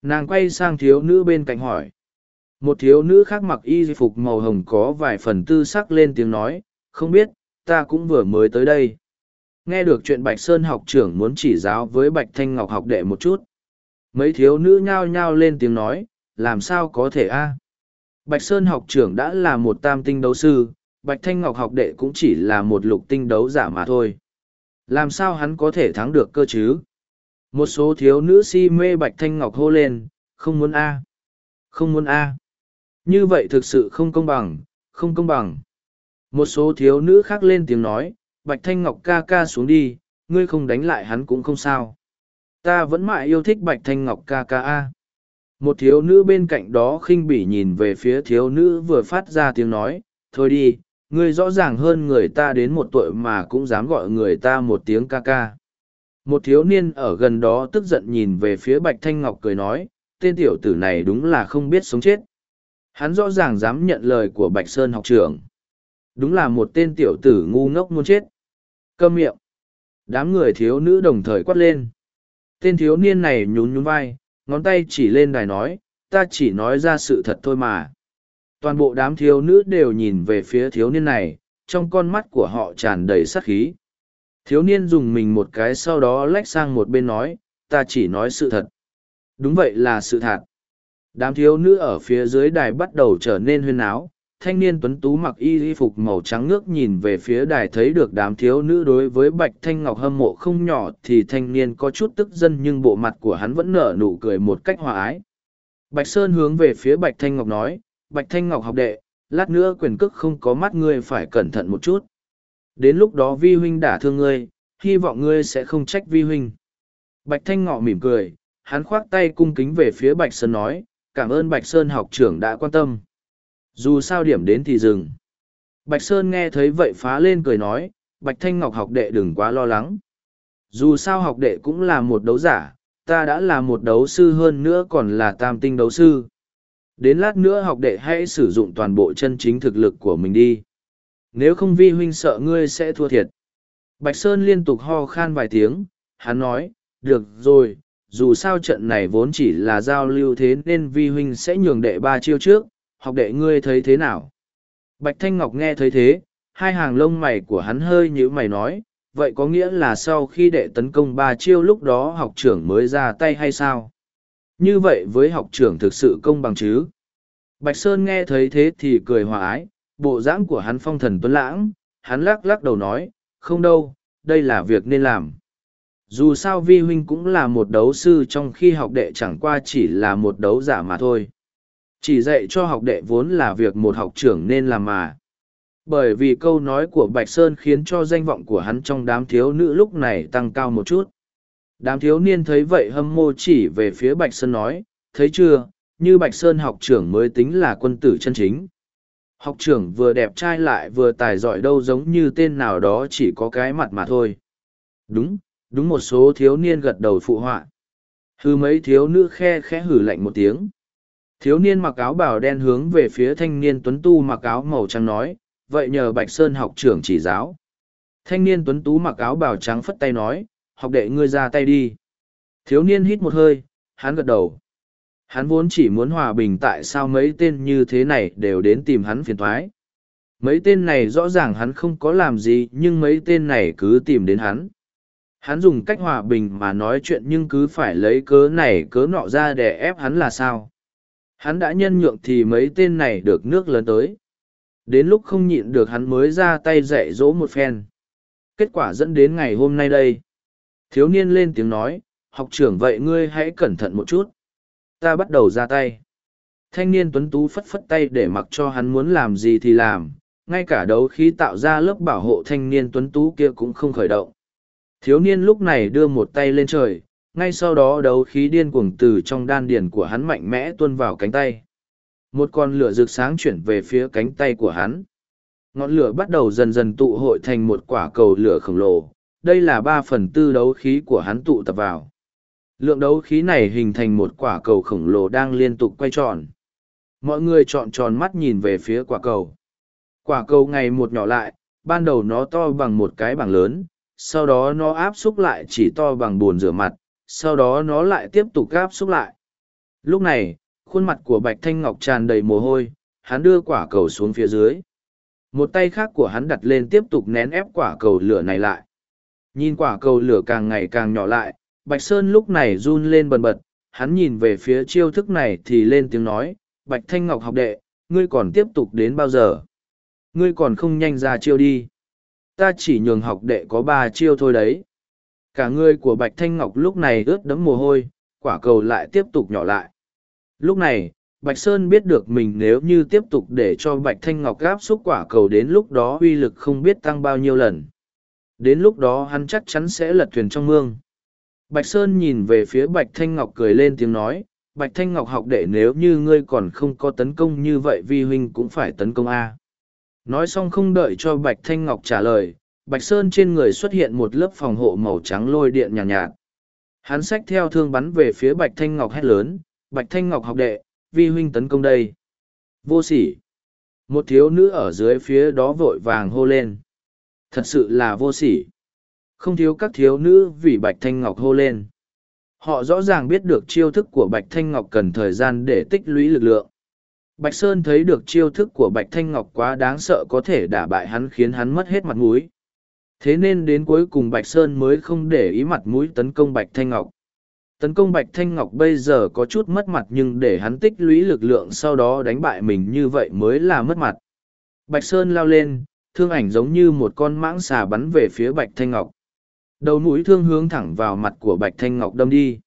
S1: Nàng quay sang thiếu nữ bên cạnh hỏi một thiếu nữ khác mặc y phục màu hồng có vài phần tư sắc lên tiếng nói không biết ta cũng vừa mới tới đây nghe được chuyện bạch sơn học trưởng muốn chỉ giáo với bạch thanh ngọc học đệ một chút mấy thiếu nữ nhao nhao lên tiếng nói làm sao có thể a bạch sơn học trưởng đã là một tam tinh đấu sư bạch thanh ngọc học đệ cũng chỉ là một lục tinh đấu giả mà thôi làm sao hắn có thể thắng được cơ chứ một số thiếu nữ si mê bạch thanh ngọc hô lên không muốn a không muốn a như vậy thực sự không công bằng, không công bằng. Một số thiếu nữ khác lên tiếng nói, Bạch Thanh Ngọc ca ca xuống đi, ngươi không đánh lại hắn cũng không sao. Ta vẫn mãi yêu thích Bạch Thanh Ngọc ca ca a. Một thiếu nữ bên cạnh đó khinh bỉ nhìn về phía thiếu nữ vừa phát ra tiếng nói, thôi đi, ngươi rõ ràng hơn người ta đến một tuổi mà cũng dám gọi người ta một tiếng ca ca. Một thiếu niên ở gần đó tức giận nhìn về phía Bạch Thanh Ngọc cười nói, tên tiểu tử này đúng là không biết sống chết. Hắn rõ ràng dám nhận lời của Bạch Sơn học trưởng. Đúng là một tên tiểu tử ngu ngốc muốn chết. cơ miệng. Đám người thiếu nữ đồng thời quát lên. Tên thiếu niên này nhún nhún vai, ngón tay chỉ lên đài nói, ta chỉ nói ra sự thật thôi mà. Toàn bộ đám thiếu nữ đều nhìn về phía thiếu niên này, trong con mắt của họ tràn đầy sát khí. Thiếu niên dùng mình một cái sau đó lách sang một bên nói, ta chỉ nói sự thật. Đúng vậy là sự thật đám thiếu nữ ở phía dưới đài bắt đầu trở nên huyên áo thanh niên tuấn tú mặc y y phục màu trắng nước nhìn về phía đài thấy được đám thiếu nữ đối với bạch thanh ngọc hâm mộ không nhỏ thì thanh niên có chút tức dân nhưng bộ mặt của hắn vẫn nở nụ cười một cách hòa ái bạch sơn hướng về phía bạch thanh ngọc nói bạch thanh ngọc học đệ lát nữa quyền cước không có mắt ngươi phải cẩn thận một chút đến lúc đó vi huynh đả thương ngươi hy vọng ngươi sẽ không trách vi huynh bạch thanh ngọ mỉm cười hắn khoác tay cung kính về phía bạch sơn nói cảm ơn Bạch Sơn học trưởng đã quan tâm. Dù sao điểm đến thì dừng. Bạch Sơn nghe thấy vậy phá lên cười nói, Bạch Thanh Ngọc học đệ đừng quá lo lắng. Dù sao học đệ cũng là một đấu giả, ta đã là một đấu sư hơn nữa còn là tam tinh đấu sư. Đến lát nữa học đệ hãy sử dụng toàn bộ chân chính thực lực của mình đi. Nếu không vi huynh sợ ngươi sẽ thua thiệt. Bạch Sơn liên tục ho khan vài tiếng, hắn nói, được rồi, dù sao trận này vốn chỉ là giao lưu thế nên vi huynh sẽ nhường đệ ba chiêu trước, học đệ ngươi thấy thế nào. Bạch Thanh Ngọc nghe thấy thế, hai hàng lông mày của hắn hơi như mày nói, vậy có nghĩa là sau khi đệ tấn công ba chiêu lúc đó học trưởng mới ra tay hay sao? Như vậy với học trưởng thực sự công bằng chứ? Bạch Sơn nghe thấy thế thì cười hòa ái, bộ dáng của hắn phong thần tuấn lãng, hắn lắc lắc đầu nói, không đâu, đây là việc nên làm dù sao vi huynh cũng là một đấu sư trong khi học đệ chẳng qua chỉ là một đấu giả mà thôi chỉ dạy cho học đệ vốn là việc một học trưởng nên làm mà bởi vì câu nói của bạch sơn khiến cho danh vọng của hắn trong đám thiếu nữ lúc này tăng cao một chút đám thiếu niên thấy vậy hâm mô chỉ về phía bạch sơn nói thấy chưa như bạch sơn học trưởng mới tính là quân tử chân chính học trưởng vừa đẹp trai lại vừa tài giỏi đâu giống như tên nào đó chỉ có cái mặt mà thôi đúng đúng một số thiếu niên gật đầu phụ họa hư mấy thiếu nữ khe khẽ hử lạnh một tiếng thiếu niên mặc áo bảo đen hướng về phía thanh niên tuấn tu mặc áo màu trắng nói vậy nhờ bạch sơn học trưởng chỉ giáo thanh niên tuấn tú mặc áo bảo trắng phất tay nói học đệ ngươi ra tay đi thiếu niên hít một hơi hắn gật đầu hắn vốn chỉ muốn hòa bình tại sao mấy tên như thế này đều đến tìm hắn phiền thoái mấy tên này rõ ràng hắn không có làm gì nhưng mấy tên này cứ tìm đến hắn hắn dùng cách hòa bình mà nói chuyện nhưng cứ phải lấy cớ này cớ nọ ra để ép hắn là sao hắn đã nhân nhượng thì mấy tên này được nước lớn tới đến lúc không nhịn được hắn mới ra tay dạy dỗ một phen kết quả dẫn đến ngày hôm nay đây thiếu niên lên tiếng nói học trưởng vậy ngươi hãy cẩn thận một chút ta bắt đầu ra tay thanh niên tuấn tú phất phất tay để mặc cho hắn muốn làm gì thì làm ngay cả đấu khí tạo ra lớp bảo hộ thanh niên tuấn tú kia cũng không khởi động Thiếu niên lúc này đưa một tay lên trời, ngay sau đó đấu khí điên cuồng từ trong đan điền của hắn mạnh mẽ tuôn vào cánh tay. Một con lửa rực sáng chuyển về phía cánh tay của hắn. Ngọn lửa bắt đầu dần dần tụ hội thành một quả cầu lửa khổng lồ, đây là ba phần tư đấu khí của hắn tụ tập vào. Lượng đấu khí này hình thành một quả cầu khổng lồ đang liên tục quay tròn. Mọi người trọn tròn mắt nhìn về phía quả cầu. Quả cầu ngày một nhỏ lại, ban đầu nó to bằng một cái bảng lớn, sau đó nó áp xúc lại chỉ to bằng bồn rửa mặt, sau đó nó lại tiếp tục áp xúc lại. Lúc này, khuôn mặt của Bạch Thanh Ngọc tràn đầy mồ hôi, hắn đưa quả cầu xuống phía dưới. Một tay khác của hắn đặt lên tiếp tục nén ép quả cầu lửa này lại. Nhìn quả cầu lửa càng ngày càng nhỏ lại, Bạch Sơn lúc này run lên bần bật, hắn nhìn về phía chiêu thức này thì lên tiếng nói, Bạch Thanh Ngọc học đệ, ngươi còn tiếp tục đến bao giờ? Ngươi còn không nhanh ra chiêu đi ta chỉ nhường học đệ có ba chiêu thôi đấy. Cả người của Bạch Thanh Ngọc lúc này ướt đẫm mồ hôi, quả cầu lại tiếp tục nhỏ lại. Lúc này, Bạch Sơn biết được mình nếu như tiếp tục để cho Bạch Thanh Ngọc gáp xúc quả cầu đến lúc đó uy lực không biết tăng bao nhiêu lần. Đến lúc đó hắn chắc chắn sẽ lật thuyền trong mương. Bạch Sơn nhìn về phía Bạch Thanh Ngọc cười lên tiếng nói, Bạch Thanh Ngọc học đệ nếu như ngươi còn không có tấn công như vậy vi huynh cũng phải tấn công A nói xong không đợi cho bạch thanh ngọc trả lời bạch sơn trên người xuất hiện một lớp phòng hộ màu trắng lôi điện nhạt, nhạt hắn xách theo thương bắn về phía bạch thanh ngọc hét lớn bạch thanh ngọc học đệ vi huynh tấn công đây vô sỉ một thiếu nữ ở dưới phía đó vội vàng hô lên thật sự là vô sỉ không thiếu các thiếu nữ vì bạch thanh ngọc hô lên họ rõ ràng biết được chiêu thức của bạch thanh ngọc cần thời gian để tích lũy lực lượng Bạch Sơn thấy được chiêu thức của Bạch Thanh Ngọc quá đáng sợ có thể đả bại hắn khiến hắn mất hết mặt mũi. Thế nên đến cuối cùng Bạch Sơn mới không để ý mặt mũi tấn công Bạch Thanh Ngọc. Tấn công Bạch Thanh Ngọc bây giờ có chút mất mặt nhưng để hắn tích lũy lực lượng sau đó đánh bại mình như vậy mới là mất mặt. Bạch Sơn lao lên, thương ảnh giống như một con mãng xà bắn về phía Bạch Thanh Ngọc. Đầu mũi thương hướng thẳng vào mặt của Bạch Thanh Ngọc đâm đi.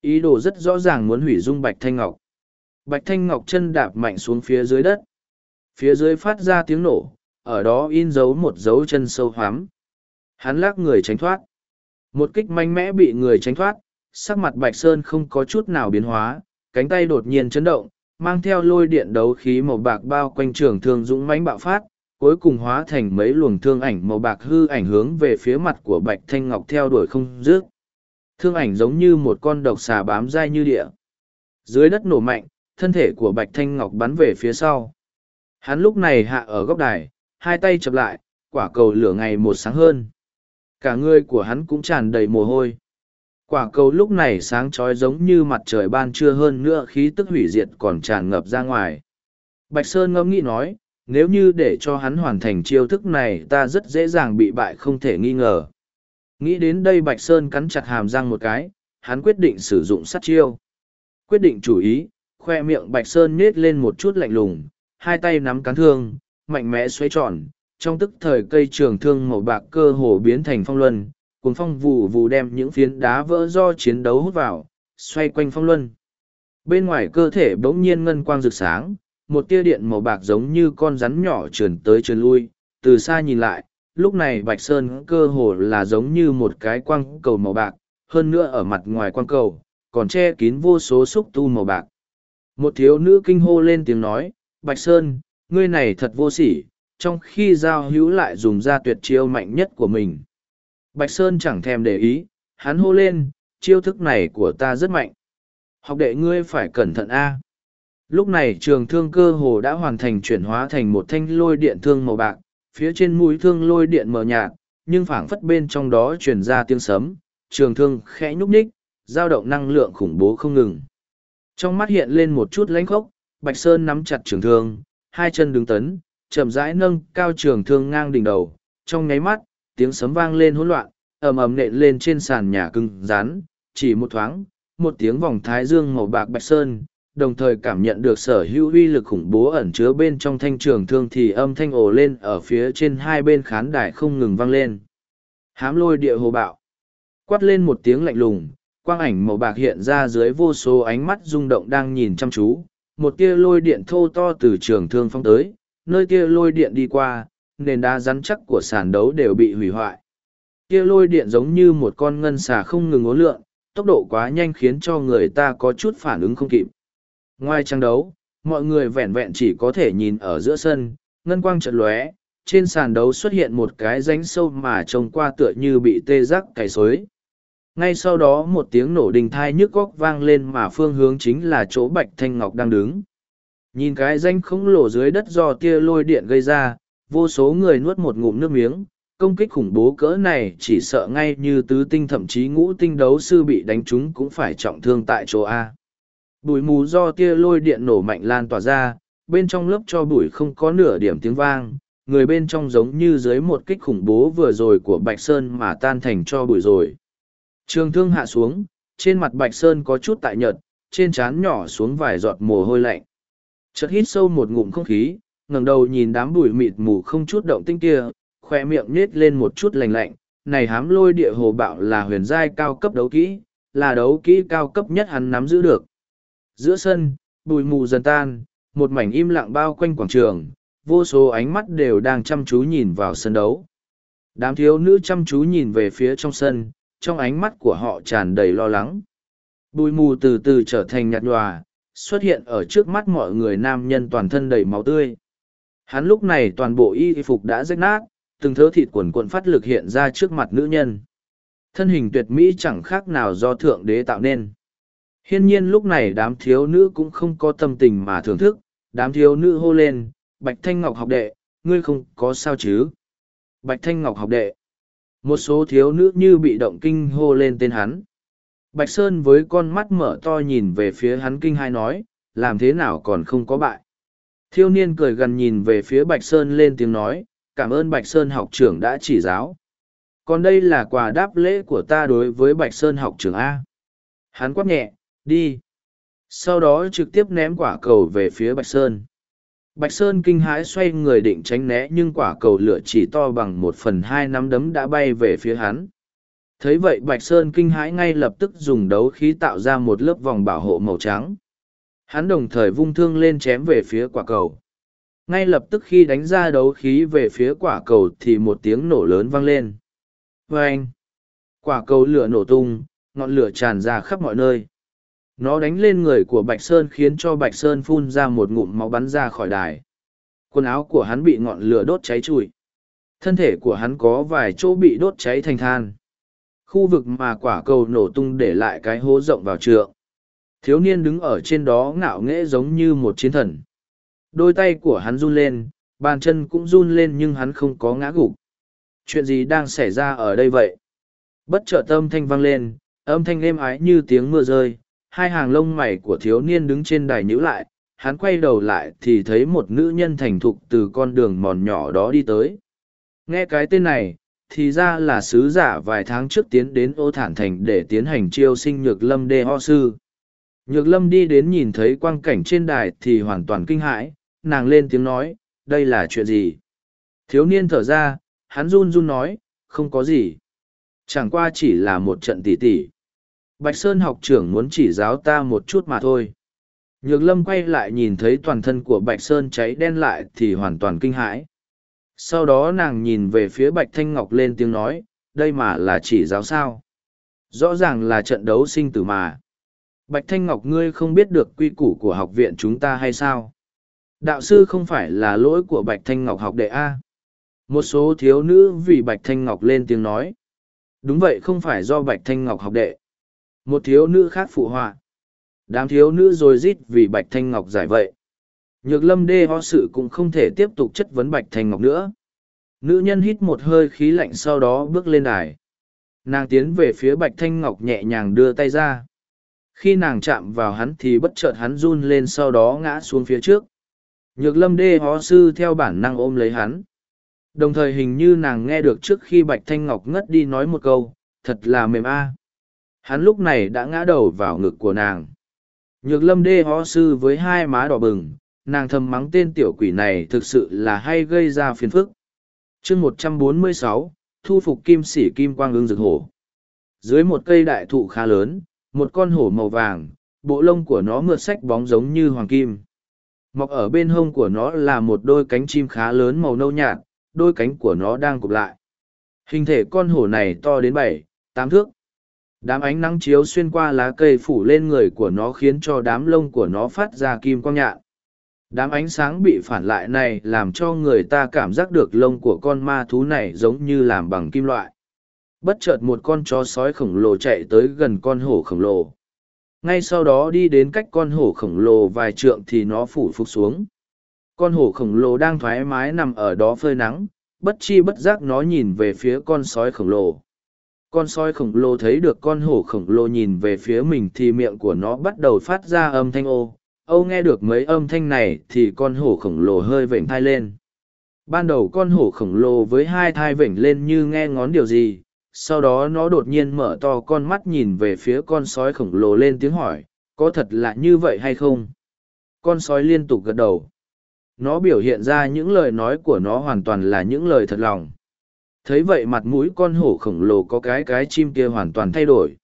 S1: Ý đồ rất rõ ràng muốn hủy dung Bạch Thanh Ngọc bạch thanh ngọc chân đạp mạnh xuống phía dưới đất phía dưới phát ra tiếng nổ ở đó in dấu một dấu chân sâu hoắm hắn lắc người tránh thoát một kích mạnh mẽ bị người tránh thoát sắc mặt bạch sơn không có chút nào biến hóa cánh tay đột nhiên chấn động mang theo lôi điện đấu khí màu bạc bao quanh trường thương dũng mãnh bạo phát cuối cùng hóa thành mấy luồng thương ảnh màu bạc hư ảnh hướng về phía mặt của bạch thanh ngọc theo đuổi không dứt thương ảnh giống như một con độc xà bám dai như địa dưới đất nổ mạnh thân thể của Bạch Thanh Ngọc bắn về phía sau. Hắn lúc này hạ ở góc đài, hai tay chập lại, quả cầu lửa ngày một sáng hơn. Cả người của hắn cũng tràn đầy mồ hôi. Quả cầu lúc này sáng trói giống như mặt trời ban trưa hơn nữa khí tức hủy diệt còn tràn ngập ra ngoài. Bạch Sơn ngâm nghĩ nói, nếu như để cho hắn hoàn thành chiêu thức này ta rất dễ dàng bị bại không thể nghi ngờ. Nghĩ đến đây Bạch Sơn cắn chặt hàm răng một cái, hắn quyết định sử dụng sát chiêu. Quyết định chủ ý, khoe miệng bạch sơn nết lên một chút lạnh lùng hai tay nắm cán thương mạnh mẽ xoay tròn trong tức thời cây trường thương màu bạc cơ hồ biến thành phong luân cuốn phong vụ vụ đem những phiến đá vỡ do chiến đấu hút vào xoay quanh phong luân bên ngoài cơ thể bỗng nhiên ngân quang rực sáng một tia điện màu bạc giống như con rắn nhỏ trườn tới trườn lui từ xa nhìn lại lúc này bạch sơn cơ hồ là giống như một cái quang cầu màu bạc hơn nữa ở mặt ngoài quang cầu còn che kín vô số xúc tu màu bạc một thiếu nữ kinh hô lên tiếng nói, Bạch Sơn, ngươi này thật vô sỉ, trong khi giao hữu lại dùng ra tuyệt chiêu mạnh nhất của mình. Bạch Sơn chẳng thèm để ý, hắn hô lên, chiêu thức này của ta rất mạnh. Học đệ ngươi phải cẩn thận a. Lúc này trường thương cơ hồ đã hoàn thành chuyển hóa thành một thanh lôi điện thương màu bạc, phía trên mũi thương lôi điện mờ nhạt, nhưng phảng phất bên trong đó truyền ra tiếng sấm, trường thương khẽ nhúc ních, dao động năng lượng khủng bố không ngừng. Trong mắt hiện lên một chút lãnh khốc, Bạch Sơn nắm chặt trường thương, hai chân đứng tấn, chậm rãi nâng cao trường thương ngang đỉnh đầu, trong nháy mắt, tiếng sấm vang lên hỗn loạn, ầm ầm nện lên trên sàn nhà cứng rắn, chỉ một thoáng, một tiếng vòng thái dương màu bạc Bạch Sơn, đồng thời cảm nhận được sở hữu uy lực khủng bố ẩn chứa bên trong thanh trường thương thì âm thanh ồ lên ở phía trên hai bên khán đài không ngừng vang lên. Hám lôi địa hồ bạo. Quát lên một tiếng lạnh lùng, quang ảnh màu bạc hiện ra dưới vô số ánh mắt rung động đang nhìn chăm chú một tia lôi điện thô to từ trường thương phong tới nơi tia lôi điện đi qua nền đá rắn chắc của sàn đấu đều bị hủy hoại tia lôi điện giống như một con ngân xà không ngừng ố lượn tốc độ quá nhanh khiến cho người ta có chút phản ứng không kịp ngoài trang đấu mọi người vẹn vẹn chỉ có thể nhìn ở giữa sân ngân quang trận lóe trên sàn đấu xuất hiện một cái ránh sâu mà trông qua tựa như bị tê giác cày xối ngay sau đó một tiếng nổ đình thai nhức góc vang lên mà phương hướng chính là chỗ bạch thanh ngọc đang đứng nhìn cái danh khổng lồ dưới đất do tia lôi điện gây ra vô số người nuốt một ngụm nước miếng công kích khủng bố cỡ này chỉ sợ ngay như tứ tinh thậm chí ngũ tinh đấu sư bị đánh trúng cũng phải trọng thương tại chỗ a bụi mù do tia lôi điện nổ mạnh lan tỏa ra bên trong lớp cho bụi không có nửa điểm tiếng vang người bên trong giống như dưới một kích khủng bố vừa rồi của bạch sơn mà tan thành cho bụi rồi Trường thương hạ xuống, trên mặt Bạch Sơn có chút tại nhợt, trên trán nhỏ xuống vài giọt mồ hôi lạnh. Chợt hít sâu một ngụm không khí, ngẩng đầu nhìn đám bụi mịt mù không chút động tinh kia, khoe miệng nhếch lên một chút lành lạnh, này hám lôi địa hồ bạo là huyền giai cao cấp đấu kỹ, là đấu kỹ cao cấp nhất hắn nắm giữ được. Giữa sân, bụi mù dần tan, một mảnh im lặng bao quanh quảng trường, vô số ánh mắt đều đang chăm chú nhìn vào sân đấu. Đám thiếu nữ chăm chú nhìn về phía trong sân, trong ánh mắt của họ tràn đầy lo lắng bụi mù từ từ trở thành nhạt nhòa xuất hiện ở trước mắt mọi người nam nhân toàn thân đầy máu tươi hắn lúc này toàn bộ y phục đã rách nát từng thớ thịt quần quận phát lực hiện ra trước mặt nữ nhân thân hình tuyệt mỹ chẳng khác nào do thượng đế tạo nên hiên nhiên lúc này đám thiếu nữ cũng không có tâm tình mà thưởng thức đám thiếu nữ hô lên bạch thanh ngọc học đệ ngươi không có sao chứ bạch thanh ngọc học đệ một số thiếu nữ như bị động kinh hô lên tên hắn bạch sơn với con mắt mở to nhìn về phía hắn kinh hai nói làm thế nào còn không có bại thiêu niên cười gần nhìn về phía bạch sơn lên tiếng nói cảm ơn bạch sơn học trưởng đã chỉ giáo còn đây là quà đáp lễ của ta đối với bạch sơn học trưởng a hắn quát nhẹ đi sau đó trực tiếp ném quả cầu về phía bạch sơn Bạch Sơn kinh hãi xoay người định tránh né nhưng quả cầu lửa chỉ to bằng một phần hai nắm đấm đã bay về phía hắn. Thấy vậy Bạch Sơn kinh hãi ngay lập tức dùng đấu khí tạo ra một lớp vòng bảo hộ màu trắng. Hắn đồng thời vung thương lên chém về phía quả cầu. Ngay lập tức khi đánh ra đấu khí về phía quả cầu thì một tiếng nổ lớn vang lên. Và vâng! Quả cầu lửa nổ tung, ngọn lửa tràn ra khắp mọi nơi nó đánh lên người của bạch sơn khiến cho bạch sơn phun ra một ngụm máu bắn ra khỏi đài quần áo của hắn bị ngọn lửa đốt cháy trụi thân thể của hắn có vài chỗ bị đốt cháy thành than khu vực mà quả cầu nổ tung để lại cái hố rộng vào trượng thiếu niên đứng ở trên đó ngạo nghễ giống như một chiến thần đôi tay của hắn run lên bàn chân cũng run lên nhưng hắn không có ngã gục chuyện gì đang xảy ra ở đây vậy bất chợt âm thanh vang lên âm thanh êm ái như tiếng mưa rơi hai hàng lông mày của thiếu niên đứng trên đài nhữ lại hắn quay đầu lại thì thấy một nữ nhân thành thục từ con đường mòn nhỏ đó đi tới nghe cái tên này thì ra là sứ giả vài tháng trước tiến đến ô thản thành để tiến hành chiêu sinh nhược lâm đê ho sư nhược lâm đi đến nhìn thấy quang cảnh trên đài thì hoàn toàn kinh hãi nàng lên tiếng nói đây là chuyện gì thiếu niên thở ra hắn run run nói không có gì chẳng qua chỉ là một trận tỉ tỉ Bạch Sơn học trưởng muốn chỉ giáo ta một chút mà thôi. Nhược lâm quay lại nhìn thấy toàn thân của Bạch Sơn cháy đen lại thì hoàn toàn kinh hãi. Sau đó nàng nhìn về phía Bạch Thanh Ngọc lên tiếng nói, đây mà là chỉ giáo sao. Rõ ràng là trận đấu sinh tử mà. Bạch Thanh Ngọc ngươi không biết được quy củ của học viện chúng ta hay sao? Đạo sư không phải là lỗi của Bạch Thanh Ngọc học đệ A. Một số thiếu nữ vì Bạch Thanh Ngọc lên tiếng nói. Đúng vậy không phải do Bạch Thanh Ngọc học đệ. Một thiếu nữ khác phụ họa. Đám thiếu nữ rồi rít vì Bạch Thanh Ngọc giải vậy. Nhược lâm đê ho sự cũng không thể tiếp tục chất vấn Bạch Thanh Ngọc nữa. Nữ nhân hít một hơi khí lạnh sau đó bước lên đài. Nàng tiến về phía Bạch Thanh Ngọc nhẹ nhàng đưa tay ra. Khi nàng chạm vào hắn thì bất chợt hắn run lên sau đó ngã xuống phía trước. Nhược lâm đê ho sư theo bản năng ôm lấy hắn. Đồng thời hình như nàng nghe được trước khi Bạch Thanh Ngọc ngất đi nói một câu, thật là mềm a. Hắn lúc này đã ngã đầu vào ngực của nàng. Nhược lâm đê ho sư với hai má đỏ bừng, nàng thầm mắng tên tiểu quỷ này thực sự là hay gây ra phiền phức. chương một trăm bốn mươi sáu thu phục kim sỉ kim quang ương rực hổ. Dưới một cây đại thụ khá lớn, một con hổ màu vàng, bộ lông của nó mượt sách bóng giống như hoàng kim. Mọc ở bên hông của nó là một đôi cánh chim khá lớn màu nâu nhạt, đôi cánh của nó đang cụp lại. Hình thể con hổ này to đến bảy tám thước, đám ánh nắng chiếu xuyên qua lá cây phủ lên người của nó khiến cho đám lông của nó phát ra kim quang nhạn đám ánh sáng bị phản lại này làm cho người ta cảm giác được lông của con ma thú này giống như làm bằng kim loại bất chợt một con chó sói khổng lồ chạy tới gần con hổ khổng lồ ngay sau đó đi đến cách con hổ khổng lồ vài trượng thì nó phủ phục xuống con hổ khổng lồ đang thoải mái nằm ở đó phơi nắng bất chi bất giác nó nhìn về phía con sói khổng lồ con sói khổng lồ thấy được con hổ khổng lồ nhìn về phía mình thì miệng của nó bắt đầu phát ra âm thanh ô âu nghe được mấy âm thanh này thì con hổ khổng lồ hơi vểnh thai lên ban đầu con hổ khổng lồ với hai thai vểnh lên như nghe ngón điều gì sau đó nó đột nhiên mở to con mắt nhìn về phía con sói khổng lồ lên tiếng hỏi có thật là như vậy hay không con sói liên tục gật đầu nó biểu hiện ra những lời nói của nó hoàn toàn là những lời thật lòng Thấy vậy mặt mũi con hổ khổng lồ có cái cái chim kia hoàn toàn thay đổi.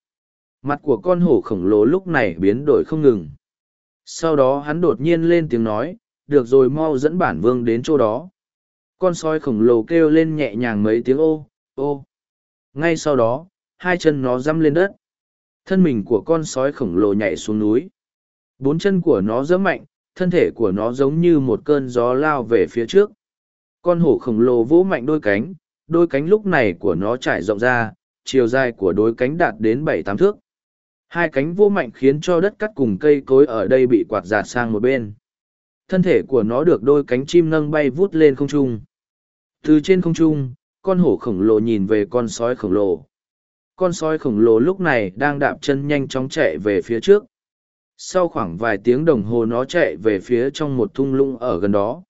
S1: Mặt của con hổ khổng lồ lúc này biến đổi không ngừng. Sau đó hắn đột nhiên lên tiếng nói, được rồi mau dẫn bản vương đến chỗ đó. Con sói khổng lồ kêu lên nhẹ nhàng mấy tiếng ô, ô. Ngay sau đó, hai chân nó dăm lên đất. Thân mình của con sói khổng lồ nhảy xuống núi. Bốn chân của nó dẫm mạnh, thân thể của nó giống như một cơn gió lao về phía trước. Con hổ khổng lồ vỗ mạnh đôi cánh, đôi cánh lúc này của nó trải rộng ra, chiều dài của đôi cánh đạt đến bảy tám thước. Hai cánh vô mạnh khiến cho đất cắt cùng cây cối ở đây bị quạt giạt sang một bên. Thân thể của nó được đôi cánh chim nâng bay vút lên không trung. Từ trên không trung, con hổ khổng lồ nhìn về con sói khổng lồ. Con sói khổng lồ lúc này đang đạp chân nhanh chóng chạy về phía trước. Sau khoảng vài tiếng đồng hồ nó chạy về phía trong một thung lũng ở gần đó.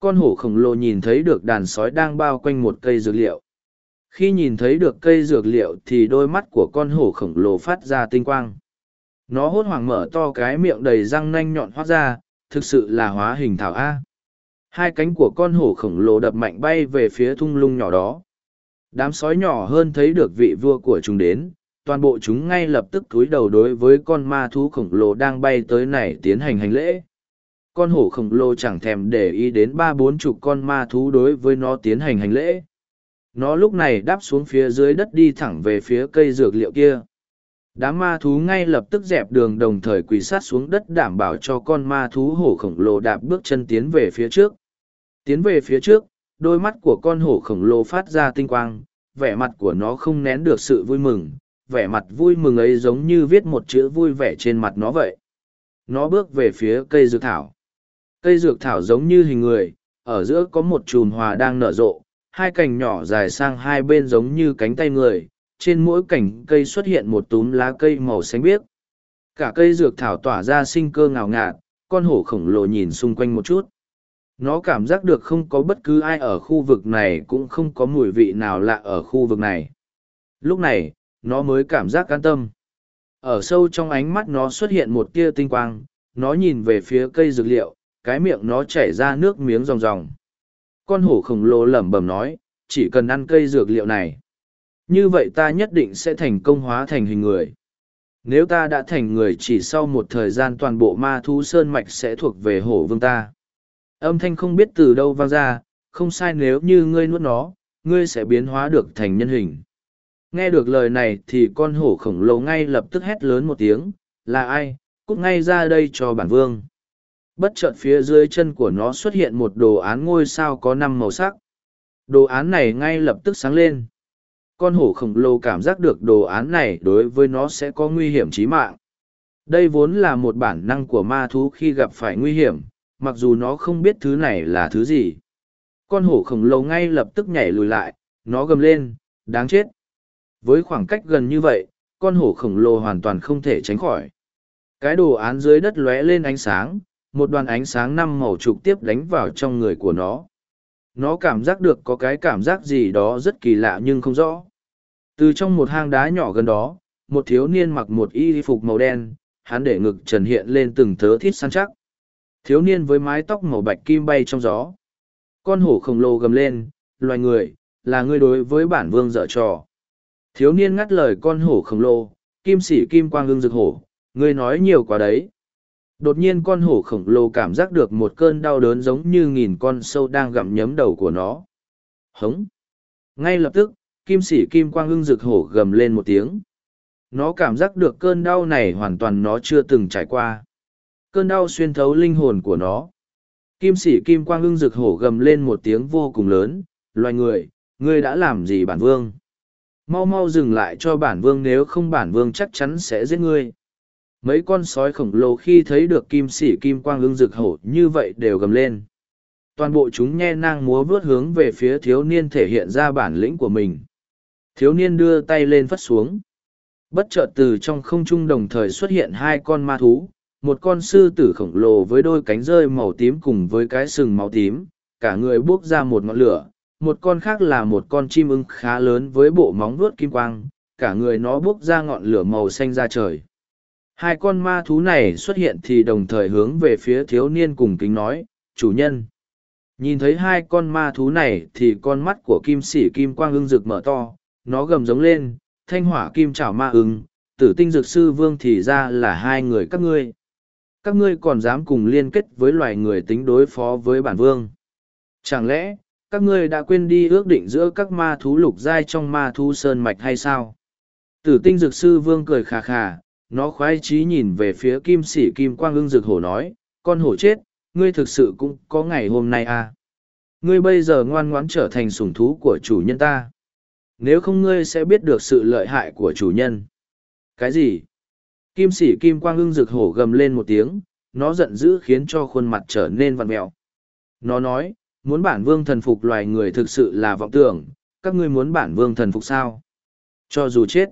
S1: Con hổ khổng lồ nhìn thấy được đàn sói đang bao quanh một cây dược liệu. Khi nhìn thấy được cây dược liệu thì đôi mắt của con hổ khổng lồ phát ra tinh quang. Nó hốt hoảng mở to cái miệng đầy răng nanh nhọn hoắt ra, thực sự là hóa hình thảo A. Hai cánh của con hổ khổng lồ đập mạnh bay về phía thung lũng nhỏ đó. Đám sói nhỏ hơn thấy được vị vua của chúng đến, toàn bộ chúng ngay lập tức cúi đầu đối với con ma thú khổng lồ đang bay tới này tiến hành hành lễ con hổ khổng lồ chẳng thèm để ý đến ba bốn chục con ma thú đối với nó tiến hành hành lễ nó lúc này đáp xuống phía dưới đất đi thẳng về phía cây dược liệu kia đám ma thú ngay lập tức dẹp đường đồng thời quỳ sát xuống đất đảm bảo cho con ma thú hổ khổng lồ đạp bước chân tiến về phía trước tiến về phía trước đôi mắt của con hổ khổng lồ phát ra tinh quang vẻ mặt của nó không nén được sự vui mừng vẻ mặt vui mừng ấy giống như viết một chữ vui vẻ trên mặt nó vậy nó bước về phía cây dược thảo Cây dược thảo giống như hình người, ở giữa có một chùm hòa đang nở rộ, hai cành nhỏ dài sang hai bên giống như cánh tay người, trên mỗi cành cây xuất hiện một túm lá cây màu xanh biếc. Cả cây dược thảo tỏa ra sinh cơ ngào ngạt, con hổ khổng lồ nhìn xung quanh một chút. Nó cảm giác được không có bất cứ ai ở khu vực này cũng không có mùi vị nào lạ ở khu vực này. Lúc này, nó mới cảm giác an tâm. Ở sâu trong ánh mắt nó xuất hiện một tia tinh quang, nó nhìn về phía cây dược liệu, cái miệng nó chảy ra nước miếng ròng ròng. Con hổ khổng lồ lẩm bẩm nói, chỉ cần ăn cây dược liệu này. Như vậy ta nhất định sẽ thành công hóa thành hình người. Nếu ta đã thành người chỉ sau một thời gian toàn bộ ma thú sơn mạch sẽ thuộc về hổ vương ta. Âm thanh không biết từ đâu vang ra, không sai nếu như ngươi nuốt nó, ngươi sẽ biến hóa được thành nhân hình. Nghe được lời này thì con hổ khổng lồ ngay lập tức hét lớn một tiếng, là ai, cút ngay ra đây cho bản vương bất chợt phía dưới chân của nó xuất hiện một đồ án ngôi sao có năm màu sắc đồ án này ngay lập tức sáng lên con hổ khổng lồ cảm giác được đồ án này đối với nó sẽ có nguy hiểm trí mạng đây vốn là một bản năng của ma thú khi gặp phải nguy hiểm mặc dù nó không biết thứ này là thứ gì con hổ khổng lồ ngay lập tức nhảy lùi lại nó gầm lên đáng chết với khoảng cách gần như vậy con hổ khổng lồ hoàn toàn không thể tránh khỏi cái đồ án dưới đất lóe lên ánh sáng một đoàn ánh sáng năm màu trực tiếp đánh vào trong người của nó nó cảm giác được có cái cảm giác gì đó rất kỳ lạ nhưng không rõ từ trong một hang đá nhỏ gần đó một thiếu niên mặc một y phục màu đen hắn để ngực trần hiện lên từng thớ thít săn chắc thiếu niên với mái tóc màu bạch kim bay trong gió con hổ khổng lồ gầm lên loài người là ngươi đối với bản vương dở trò thiếu niên ngắt lời con hổ khổng lồ kim sĩ kim quang ương rực hổ ngươi nói nhiều quá đấy Đột nhiên con hổ khổng lồ cảm giác được một cơn đau đớn giống như nghìn con sâu đang gặm nhấm đầu của nó. Hống! Ngay lập tức, kim sĩ kim quang Hưng rực hổ gầm lên một tiếng. Nó cảm giác được cơn đau này hoàn toàn nó chưa từng trải qua. Cơn đau xuyên thấu linh hồn của nó. Kim sĩ kim quang Hưng rực hổ gầm lên một tiếng vô cùng lớn. Loài người, người đã làm gì bản vương? Mau mau dừng lại cho bản vương nếu không bản vương chắc chắn sẽ giết ngươi mấy con sói khổng lồ khi thấy được kim sĩ kim quang ưng rực hổ như vậy đều gầm lên toàn bộ chúng nhe nang múa vớt hướng về phía thiếu niên thể hiện ra bản lĩnh của mình thiếu niên đưa tay lên phất xuống bất chợt từ trong không trung đồng thời xuất hiện hai con ma thú một con sư tử khổng lồ với đôi cánh rơi màu tím cùng với cái sừng màu tím cả người buốc ra một ngọn lửa một con khác là một con chim ưng khá lớn với bộ móng vuốt kim quang cả người nó buốc ra ngọn lửa màu xanh ra trời Hai con ma thú này xuất hiện thì đồng thời hướng về phía thiếu niên cùng kính nói, chủ nhân. Nhìn thấy hai con ma thú này thì con mắt của kim sỉ kim quang ưng rực mở to, nó gầm giống lên, thanh hỏa kim chảo ma ưng, tử tinh dược sư vương thì ra là hai người các ngươi. Các ngươi còn dám cùng liên kết với loài người tính đối phó với bản vương. Chẳng lẽ, các ngươi đã quên đi ước định giữa các ma thú lục giai trong ma thú sơn mạch hay sao? Tử tinh dược sư vương cười khà khà, nó khoái chí nhìn về phía kim sĩ kim quang ưng rực hổ nói, con hổ chết, ngươi thực sự cũng có ngày hôm nay à. Ngươi bây giờ ngoan ngoãn trở thành sủng thú của chủ nhân ta. Nếu không ngươi sẽ biết được sự lợi hại của chủ nhân. Cái gì? Kim sĩ kim quang ưng rực hổ gầm lên một tiếng, nó giận dữ khiến cho khuôn mặt trở nên vặn mẹo. Nó nói, muốn bản vương thần phục loài người thực sự là vọng tưởng, các ngươi muốn bản vương thần phục sao? Cho dù chết,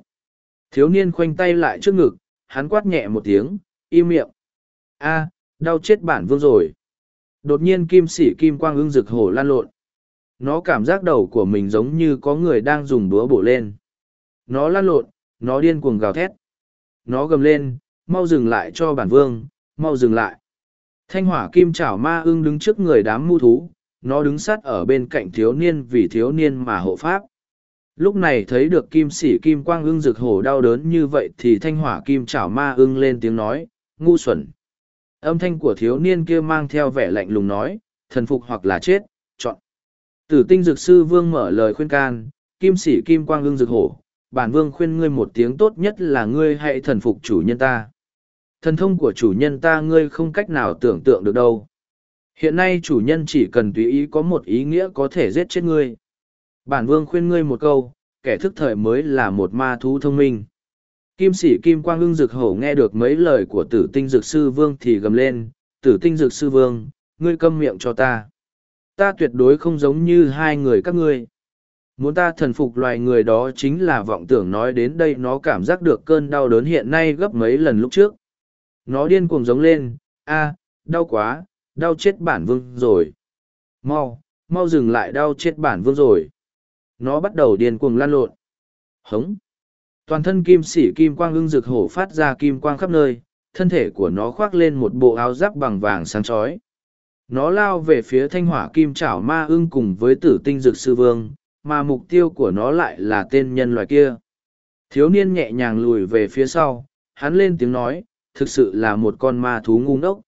S1: thiếu niên khoanh tay lại trước ngực, hắn quát nhẹ một tiếng, im miệng. a đau chết bản vương rồi. Đột nhiên kim sĩ kim quang ưng rực hổ lan lộn. Nó cảm giác đầu của mình giống như có người đang dùng búa bổ lên. Nó lan lộn, nó điên cuồng gào thét. Nó gầm lên, mau dừng lại cho bản vương, mau dừng lại. Thanh hỏa kim chảo ma ưng đứng trước người đám mu thú, nó đứng sát ở bên cạnh thiếu niên vì thiếu niên mà hộ pháp lúc này thấy được kim sỉ kim quang ưng rực hổ đau đớn như vậy thì thanh hỏa kim chảo ma ưng lên tiếng nói ngu xuẩn âm thanh của thiếu niên kia mang theo vẻ lạnh lùng nói thần phục hoặc là chết chọn tử tinh dược sư vương mở lời khuyên can kim sỉ kim quang ưng rực hổ bản vương khuyên ngươi một tiếng tốt nhất là ngươi hãy thần phục chủ nhân ta thần thông của chủ nhân ta ngươi không cách nào tưởng tượng được đâu hiện nay chủ nhân chỉ cần tùy ý có một ý nghĩa có thể giết chết ngươi Bản vương khuyên ngươi một câu, kẻ thức thời mới là một ma thú thông minh. Kim sĩ kim quang ưng dực hổ nghe được mấy lời của tử tinh dực sư vương thì gầm lên, tử tinh dực sư vương, ngươi câm miệng cho ta. Ta tuyệt đối không giống như hai người các ngươi. Muốn ta thần phục loài người đó chính là vọng tưởng nói đến đây nó cảm giác được cơn đau đớn hiện nay gấp mấy lần lúc trước. Nó điên cuồng giống lên, a, đau quá, đau chết bản vương rồi. Mau, mau dừng lại đau chết bản vương rồi. Nó bắt đầu điên cuồng lan lộn. Hống. Toàn thân kim sỉ kim quang ưng rực hổ phát ra kim quang khắp nơi, thân thể của nó khoác lên một bộ áo giáp bằng vàng sáng chói. Nó lao về phía thanh hỏa kim chảo ma ưng cùng với tử tinh dực sư vương, mà mục tiêu của nó lại là tên nhân loại kia. Thiếu niên nhẹ nhàng lùi về phía sau, hắn lên tiếng nói, thực sự là một con ma thú ngu ngốc.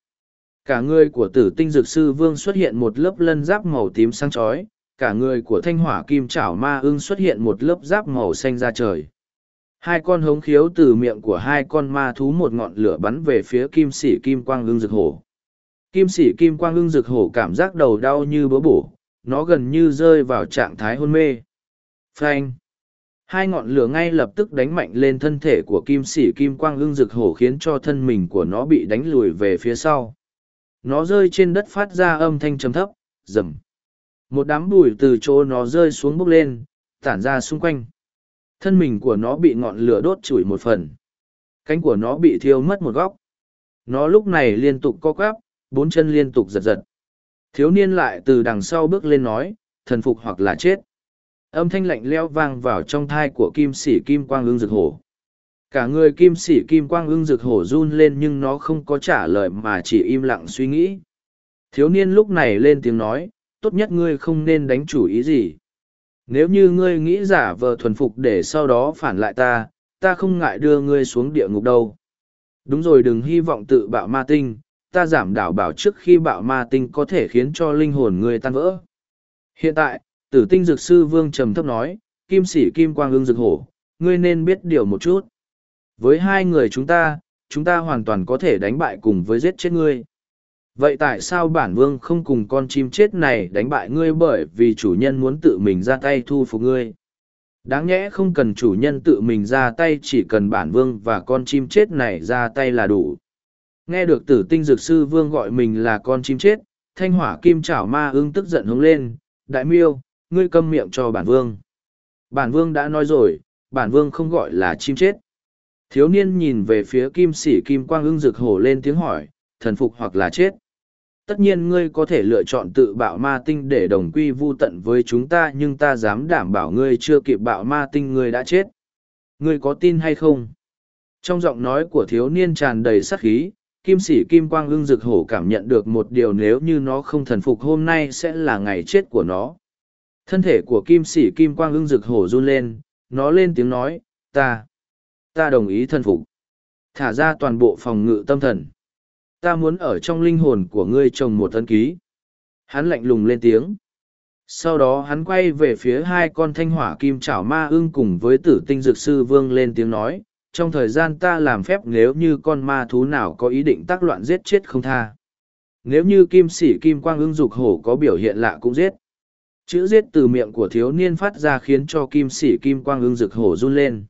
S1: Cả người của tử tinh dực sư vương xuất hiện một lớp lân giáp màu tím sáng chói, cả người của thanh hỏa kim chảo ma ưng xuất hiện một lớp giáp màu xanh ra trời. Hai con hống khiếu từ miệng của hai con ma thú một ngọn lửa bắn về phía kim sĩ kim quang ưng rực hổ. Kim sĩ kim quang ưng rực hổ cảm giác đầu đau như bỡ bổ, nó gần như rơi vào trạng thái hôn mê. Phanh! Hai ngọn lửa ngay lập tức đánh mạnh lên thân thể của kim sĩ kim quang ưng rực hổ khiến cho thân mình của nó bị đánh lùi về phía sau. Nó rơi trên đất phát ra âm thanh trầm thấp, rầm một đám bùi từ chỗ nó rơi xuống bốc lên tản ra xung quanh thân mình của nó bị ngọn lửa đốt chùi một phần cánh của nó bị thiêu mất một góc nó lúc này liên tục co quắp bốn chân liên tục giật giật thiếu niên lại từ đằng sau bước lên nói thần phục hoặc là chết âm thanh lạnh leo vang vào trong thai của kim sĩ kim quang ương rực hổ cả người kim sĩ kim quang ương rực hổ run lên nhưng nó không có trả lời mà chỉ im lặng suy nghĩ thiếu niên lúc này lên tiếng nói tốt nhất ngươi không nên đánh chủ ý gì. Nếu như ngươi nghĩ giả vờ thuần phục để sau đó phản lại ta, ta không ngại đưa ngươi xuống địa ngục đâu. Đúng rồi đừng hy vọng tự bạo ma tinh, ta giảm đảo bảo trước khi bạo ma tinh có thể khiến cho linh hồn ngươi tan vỡ. Hiện tại, tử tinh dược sư vương trầm thấp nói, kim sĩ kim quang ương dược hổ, ngươi nên biết điều một chút. Với hai người chúng ta, chúng ta hoàn toàn có thể đánh bại cùng với giết chết ngươi vậy tại sao bản vương không cùng con chim chết này đánh bại ngươi bởi vì chủ nhân muốn tự mình ra tay thu phục ngươi đáng nhẽ không cần chủ nhân tự mình ra tay chỉ cần bản vương và con chim chết này ra tay là đủ nghe được tử tinh dược sư vương gọi mình là con chim chết thanh hỏa kim chảo ma ưng tức giận hướng lên đại miêu ngươi câm miệng cho bản vương bản vương đã nói rồi bản vương không gọi là chim chết thiếu niên nhìn về phía kim sĩ kim quang ưng rực hổ lên tiếng hỏi thần phục hoặc là chết tất nhiên ngươi có thể lựa chọn tự bạo ma tinh để đồng quy vu tận với chúng ta nhưng ta dám đảm bảo ngươi chưa kịp bạo ma tinh ngươi đã chết. Ngươi có tin hay không? Trong giọng nói của thiếu niên tràn đầy sát khí, kim sĩ kim quang ưng rực hổ cảm nhận được một điều nếu như nó không thần phục hôm nay sẽ là ngày chết của nó. Thân thể của kim sĩ kim quang ưng rực hổ run lên, nó lên tiếng nói, ta, ta đồng ý thần phục. Thả ra toàn bộ phòng ngự tâm thần ta muốn ở trong linh hồn của ngươi trồng một ân ký hắn lạnh lùng lên tiếng sau đó hắn quay về phía hai con thanh hỏa kim chảo ma ưng cùng với tử tinh dược sư vương lên tiếng nói trong thời gian ta làm phép nếu như con ma thú nào có ý định tác loạn giết chết không tha nếu như kim sĩ kim quang ưng dục hổ có biểu hiện lạ cũng giết chữ giết từ miệng của thiếu niên phát ra khiến cho kim sĩ kim quang ưng rực hổ run lên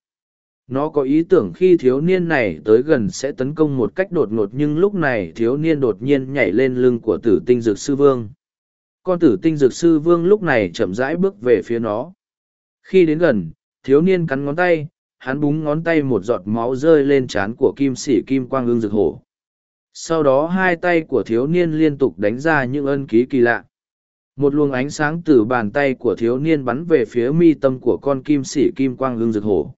S1: nó có ý tưởng khi thiếu niên này tới gần sẽ tấn công một cách đột ngột nhưng lúc này thiếu niên đột nhiên nhảy lên lưng của tử tinh dược sư vương con tử tinh dược sư vương lúc này chậm rãi bước về phía nó khi đến gần thiếu niên cắn ngón tay hắn búng ngón tay một giọt máu rơi lên trán của kim sĩ kim quang ương dược hổ sau đó hai tay của thiếu niên liên tục đánh ra những ân ký kỳ lạ một luồng ánh sáng từ bàn tay của thiếu niên bắn về phía mi tâm của con kim sĩ kim quang ương dược hổ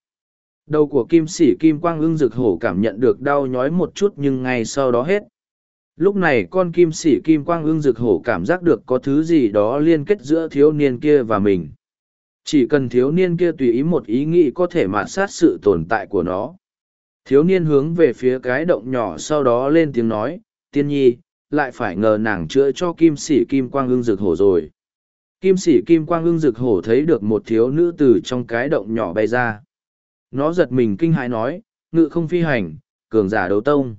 S1: Đầu của kim sĩ kim quang ưng rực hổ cảm nhận được đau nhói một chút nhưng ngay sau đó hết. Lúc này con kim sĩ kim quang ưng rực hổ cảm giác được có thứ gì đó liên kết giữa thiếu niên kia và mình. Chỉ cần thiếu niên kia tùy ý một ý nghĩ có thể mạt sát sự tồn tại của nó. Thiếu niên hướng về phía cái động nhỏ sau đó lên tiếng nói, tiên nhi, lại phải ngờ nàng chữa cho kim sĩ kim quang ưng rực hổ rồi kim sĩ kim quang ưng rực hổ thấy được một thiếu nữ từ trong cái động nhỏ bay ra nó giật mình kinh hãi nói, ngự không phi hành, cường giả đấu tông.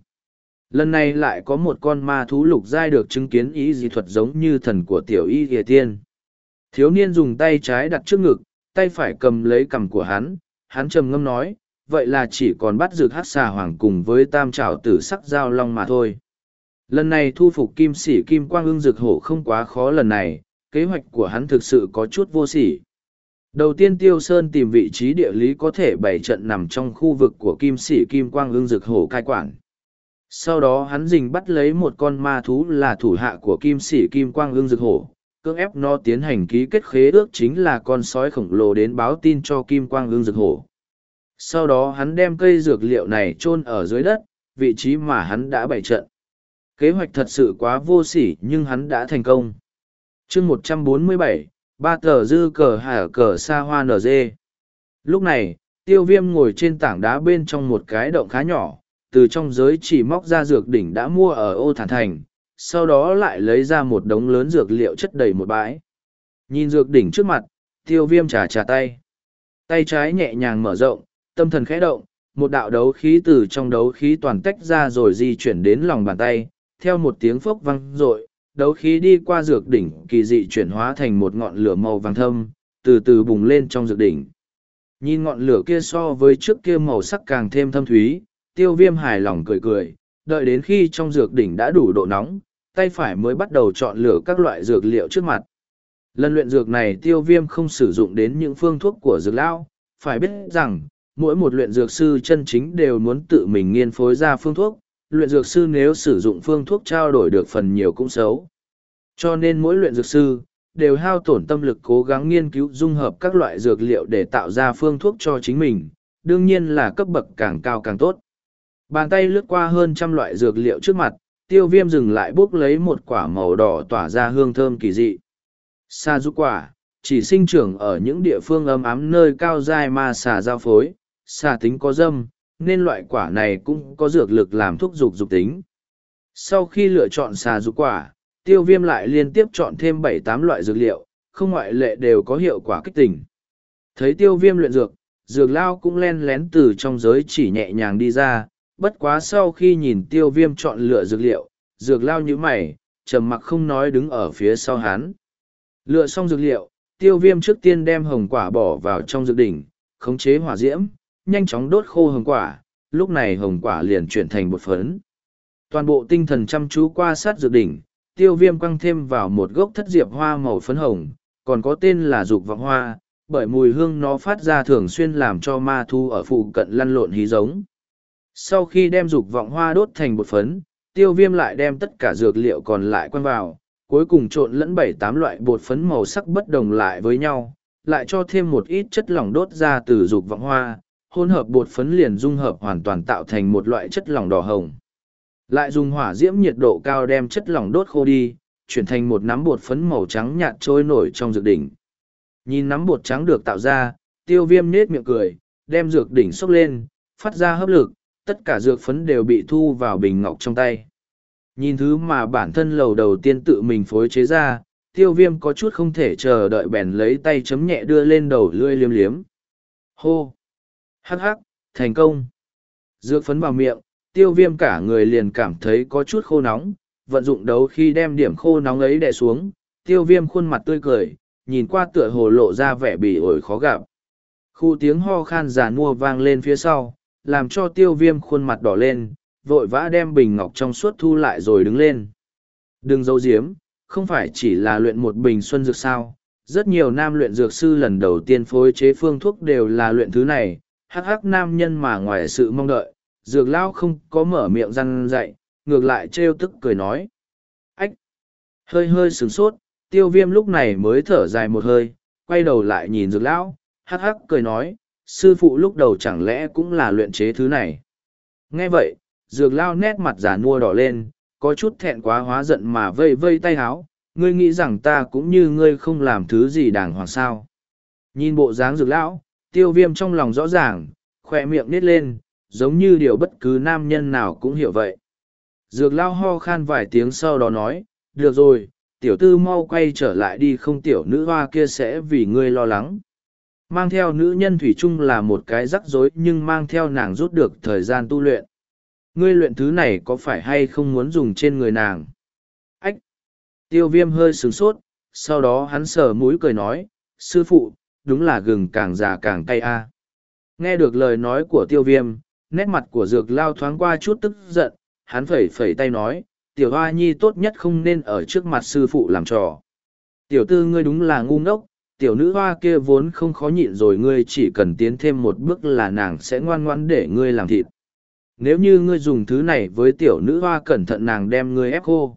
S1: Lần này lại có một con ma thú lục giai được chứng kiến ý dị thuật giống như thần của tiểu y hề tiên. Thiếu niên dùng tay trái đặt trước ngực, tay phải cầm lấy cầm của hắn, hắn trầm ngâm nói, vậy là chỉ còn bắt rực hát xà hoàng cùng với tam trảo tử sắc dao long mà thôi. Lần này thu phục kim sĩ kim quang ưng dược hổ không quá khó lần này, kế hoạch của hắn thực sự có chút vô sỉ. Đầu tiên Tiêu Sơn tìm vị trí địa lý có thể bảy trận nằm trong khu vực của kim sĩ kim quang ương dực hổ cai quản. Sau đó hắn dình bắt lấy một con ma thú là thủ hạ của kim sĩ kim quang ương dực hổ, cưỡng ép nó tiến hành ký kết khế ước chính là con sói khổng lồ đến báo tin cho kim quang ương dực hổ. Sau đó hắn đem cây dược liệu này chôn ở dưới đất, vị trí mà hắn đã bảy trận. Kế hoạch thật sự quá vô sỉ nhưng hắn đã thành công. chương một trăm bốn mươi bảy ba tờ dư cờ hả cờ xa hoa nd lúc này tiêu viêm ngồi trên tảng đá bên trong một cái động khá nhỏ từ trong giới chỉ móc ra dược đỉnh đã mua ở ô thản thành sau đó lại lấy ra một đống lớn dược liệu chất đầy một bãi nhìn dược đỉnh trước mặt tiêu viêm trà trà tay tay trái nhẹ nhàng mở rộng tâm thần khẽ động một đạo đấu khí từ trong đấu khí toàn tách ra rồi di chuyển đến lòng bàn tay theo một tiếng phốc văng r ộ i đấu khí đi qua dược đỉnh kỳ dị chuyển hóa thành một ngọn lửa màu vàng thâm, từ từ bùng lên trong dược đỉnh. Nhìn ngọn lửa kia so với trước kia màu sắc càng thêm thâm thúy, tiêu viêm hài lòng cười cười, đợi đến khi trong dược đỉnh đã đủ độ nóng, tay phải mới bắt đầu chọn lửa các loại dược liệu trước mặt. Lần luyện dược này tiêu viêm không sử dụng đến những phương thuốc của dược lão, phải biết rằng, mỗi một luyện dược sư chân chính đều muốn tự mình nghiên phối ra phương thuốc, luyện dược sư nếu sử dụng phương thuốc trao đổi được phần nhiều cũng xấu. Cho nên mỗi luyện dược sư đều hao tổn tâm lực cố gắng nghiên cứu dung hợp các loại dược liệu để tạo ra phương thuốc cho chính mình, đương nhiên là cấp bậc càng cao càng tốt. Bàn tay lướt qua hơn trăm loại dược liệu trước mặt, tiêu viêm dừng lại bốc lấy một quả màu đỏ tỏa ra hương thơm kỳ dị. Sa giúp quả, chỉ sinh trưởng ở những địa phương ấm ấm nơi cao dài mà xà giao phối, xà tính có dâm, nên loại quả này cũng có dược lực làm thuốc dục dục tính. Sau khi lựa chọn xà dục quả, tiêu viêm lại liên tiếp chọn thêm bảy tám loại dược liệu, không ngoại lệ đều có hiệu quả kích tỉnh. Thấy tiêu viêm luyện dược, dược lao cũng len lén từ trong giới chỉ nhẹ nhàng đi ra, bất quá sau khi nhìn tiêu viêm chọn lựa dược liệu, dược lao như mày, trầm mặc không nói đứng ở phía sau hắn. Lựa xong dược liệu, tiêu viêm trước tiên đem hồng quả bỏ vào trong dược đỉnh, khống chế hỏa diễm, nhanh chóng đốt khô hồng quả, lúc này hồng quả liền chuyển thành bột phấn. Toàn bộ tinh thần chăm chú qua sát dược đỉnh, tiêu viêm quăng thêm vào một gốc thất diệp hoa màu phấn hồng, còn có tên là dục vọng hoa, bởi mùi hương nó phát ra thường xuyên làm cho ma thu ở phụ cận lăn lộn hí giống. Sau khi đem dục vọng hoa đốt thành bột phấn, tiêu viêm lại đem tất cả dược liệu còn lại quăng vào, cuối cùng trộn lẫn bảy tám loại bột phấn màu sắc bất đồng lại với nhau, lại cho thêm một ít chất lỏng đốt ra từ dục vọng hoa, hỗn hợp bột phấn liền dung hợp hoàn toàn tạo thành một loại chất lỏng đỏ hồng. Lại dùng hỏa diễm nhiệt độ cao đem chất lỏng đốt khô đi, chuyển thành một nắm bột phấn màu trắng nhạt trôi nổi trong dược đỉnh. Nhìn nắm bột trắng được tạo ra, tiêu viêm nết miệng cười, đem dược đỉnh xốc lên, phát ra hấp lực, tất cả dược phấn đều bị thu vào bình ngọc trong tay. Nhìn thứ mà bản thân lầu đầu tiên tự mình phối chế ra, tiêu viêm có chút không thể chờ đợi bèn lấy tay chấm nhẹ đưa lên đầu lươi liếm liếm. Hô! Hắc hắc, thành công. Dược phấn vào miệng, tiêu viêm cả người liền cảm thấy có chút khô nóng, vận dụng đấu khi đem điểm khô nóng ấy đè xuống, tiêu viêm khuôn mặt tươi cười, nhìn qua tựa hồ lộ ra vẻ bỉ ổi khó gặp. Khu tiếng ho khan giả mua vang lên phía sau, làm cho tiêu viêm khuôn mặt đỏ lên, vội vã đem bình ngọc trong suốt thu lại rồi đứng lên. Đừng giấu giếm, không phải chỉ là luyện một bình xuân dược sao, rất nhiều nam luyện dược sư lần đầu tiên phối chế phương thuốc đều là luyện thứ này, hắc hắc nam nhân mà ngoài sự mong đợi, dược lao không có mở miệng răn dậy, ngược lại trêu tức cười nói. Ách! Hơi hơi sướng sốt, tiêu viêm lúc này mới thở dài một hơi, quay đầu lại nhìn dược lão, hắc hắc cười nói, sư phụ lúc đầu chẳng lẽ cũng là luyện chế thứ này. Nghe vậy, dược lao nét mặt giả mua đỏ lên, có chút thẹn quá hóa giận mà vây vây tay háo, ngươi nghĩ rằng ta cũng như ngươi không làm thứ gì đàng hoàng sao. Nhìn bộ dáng dược lão, tiêu viêm trong lòng rõ ràng, khỏe miệng nít lên, giống như điều bất cứ nam nhân nào cũng hiểu vậy. Dược lao ho khan vài tiếng sau đó nói, được rồi, tiểu tư mau quay trở lại đi không tiểu nữ hoa kia sẽ vì ngươi lo lắng. Mang theo nữ nhân thủy chung là một cái rắc rối nhưng mang theo nàng rút được thời gian tu luyện. Ngươi luyện thứ này có phải hay không muốn dùng trên người nàng? Ách! Tiêu viêm hơi sướng sốt, sau đó hắn sờ mũi cười nói, sư phụ, đúng là gừng càng già càng cay a nghe được lời nói của tiêu viêm nét mặt của dược lao thoáng qua chút tức giận hắn phẩy phẩy tay nói tiểu hoa nhi tốt nhất không nên ở trước mặt sư phụ làm trò tiểu tư ngươi đúng là ngu ngốc tiểu nữ hoa kia vốn không khó nhịn rồi ngươi chỉ cần tiến thêm một bước là nàng sẽ ngoan ngoãn để ngươi làm thịt nếu như ngươi dùng thứ này với tiểu nữ hoa cẩn thận nàng đem ngươi ép khô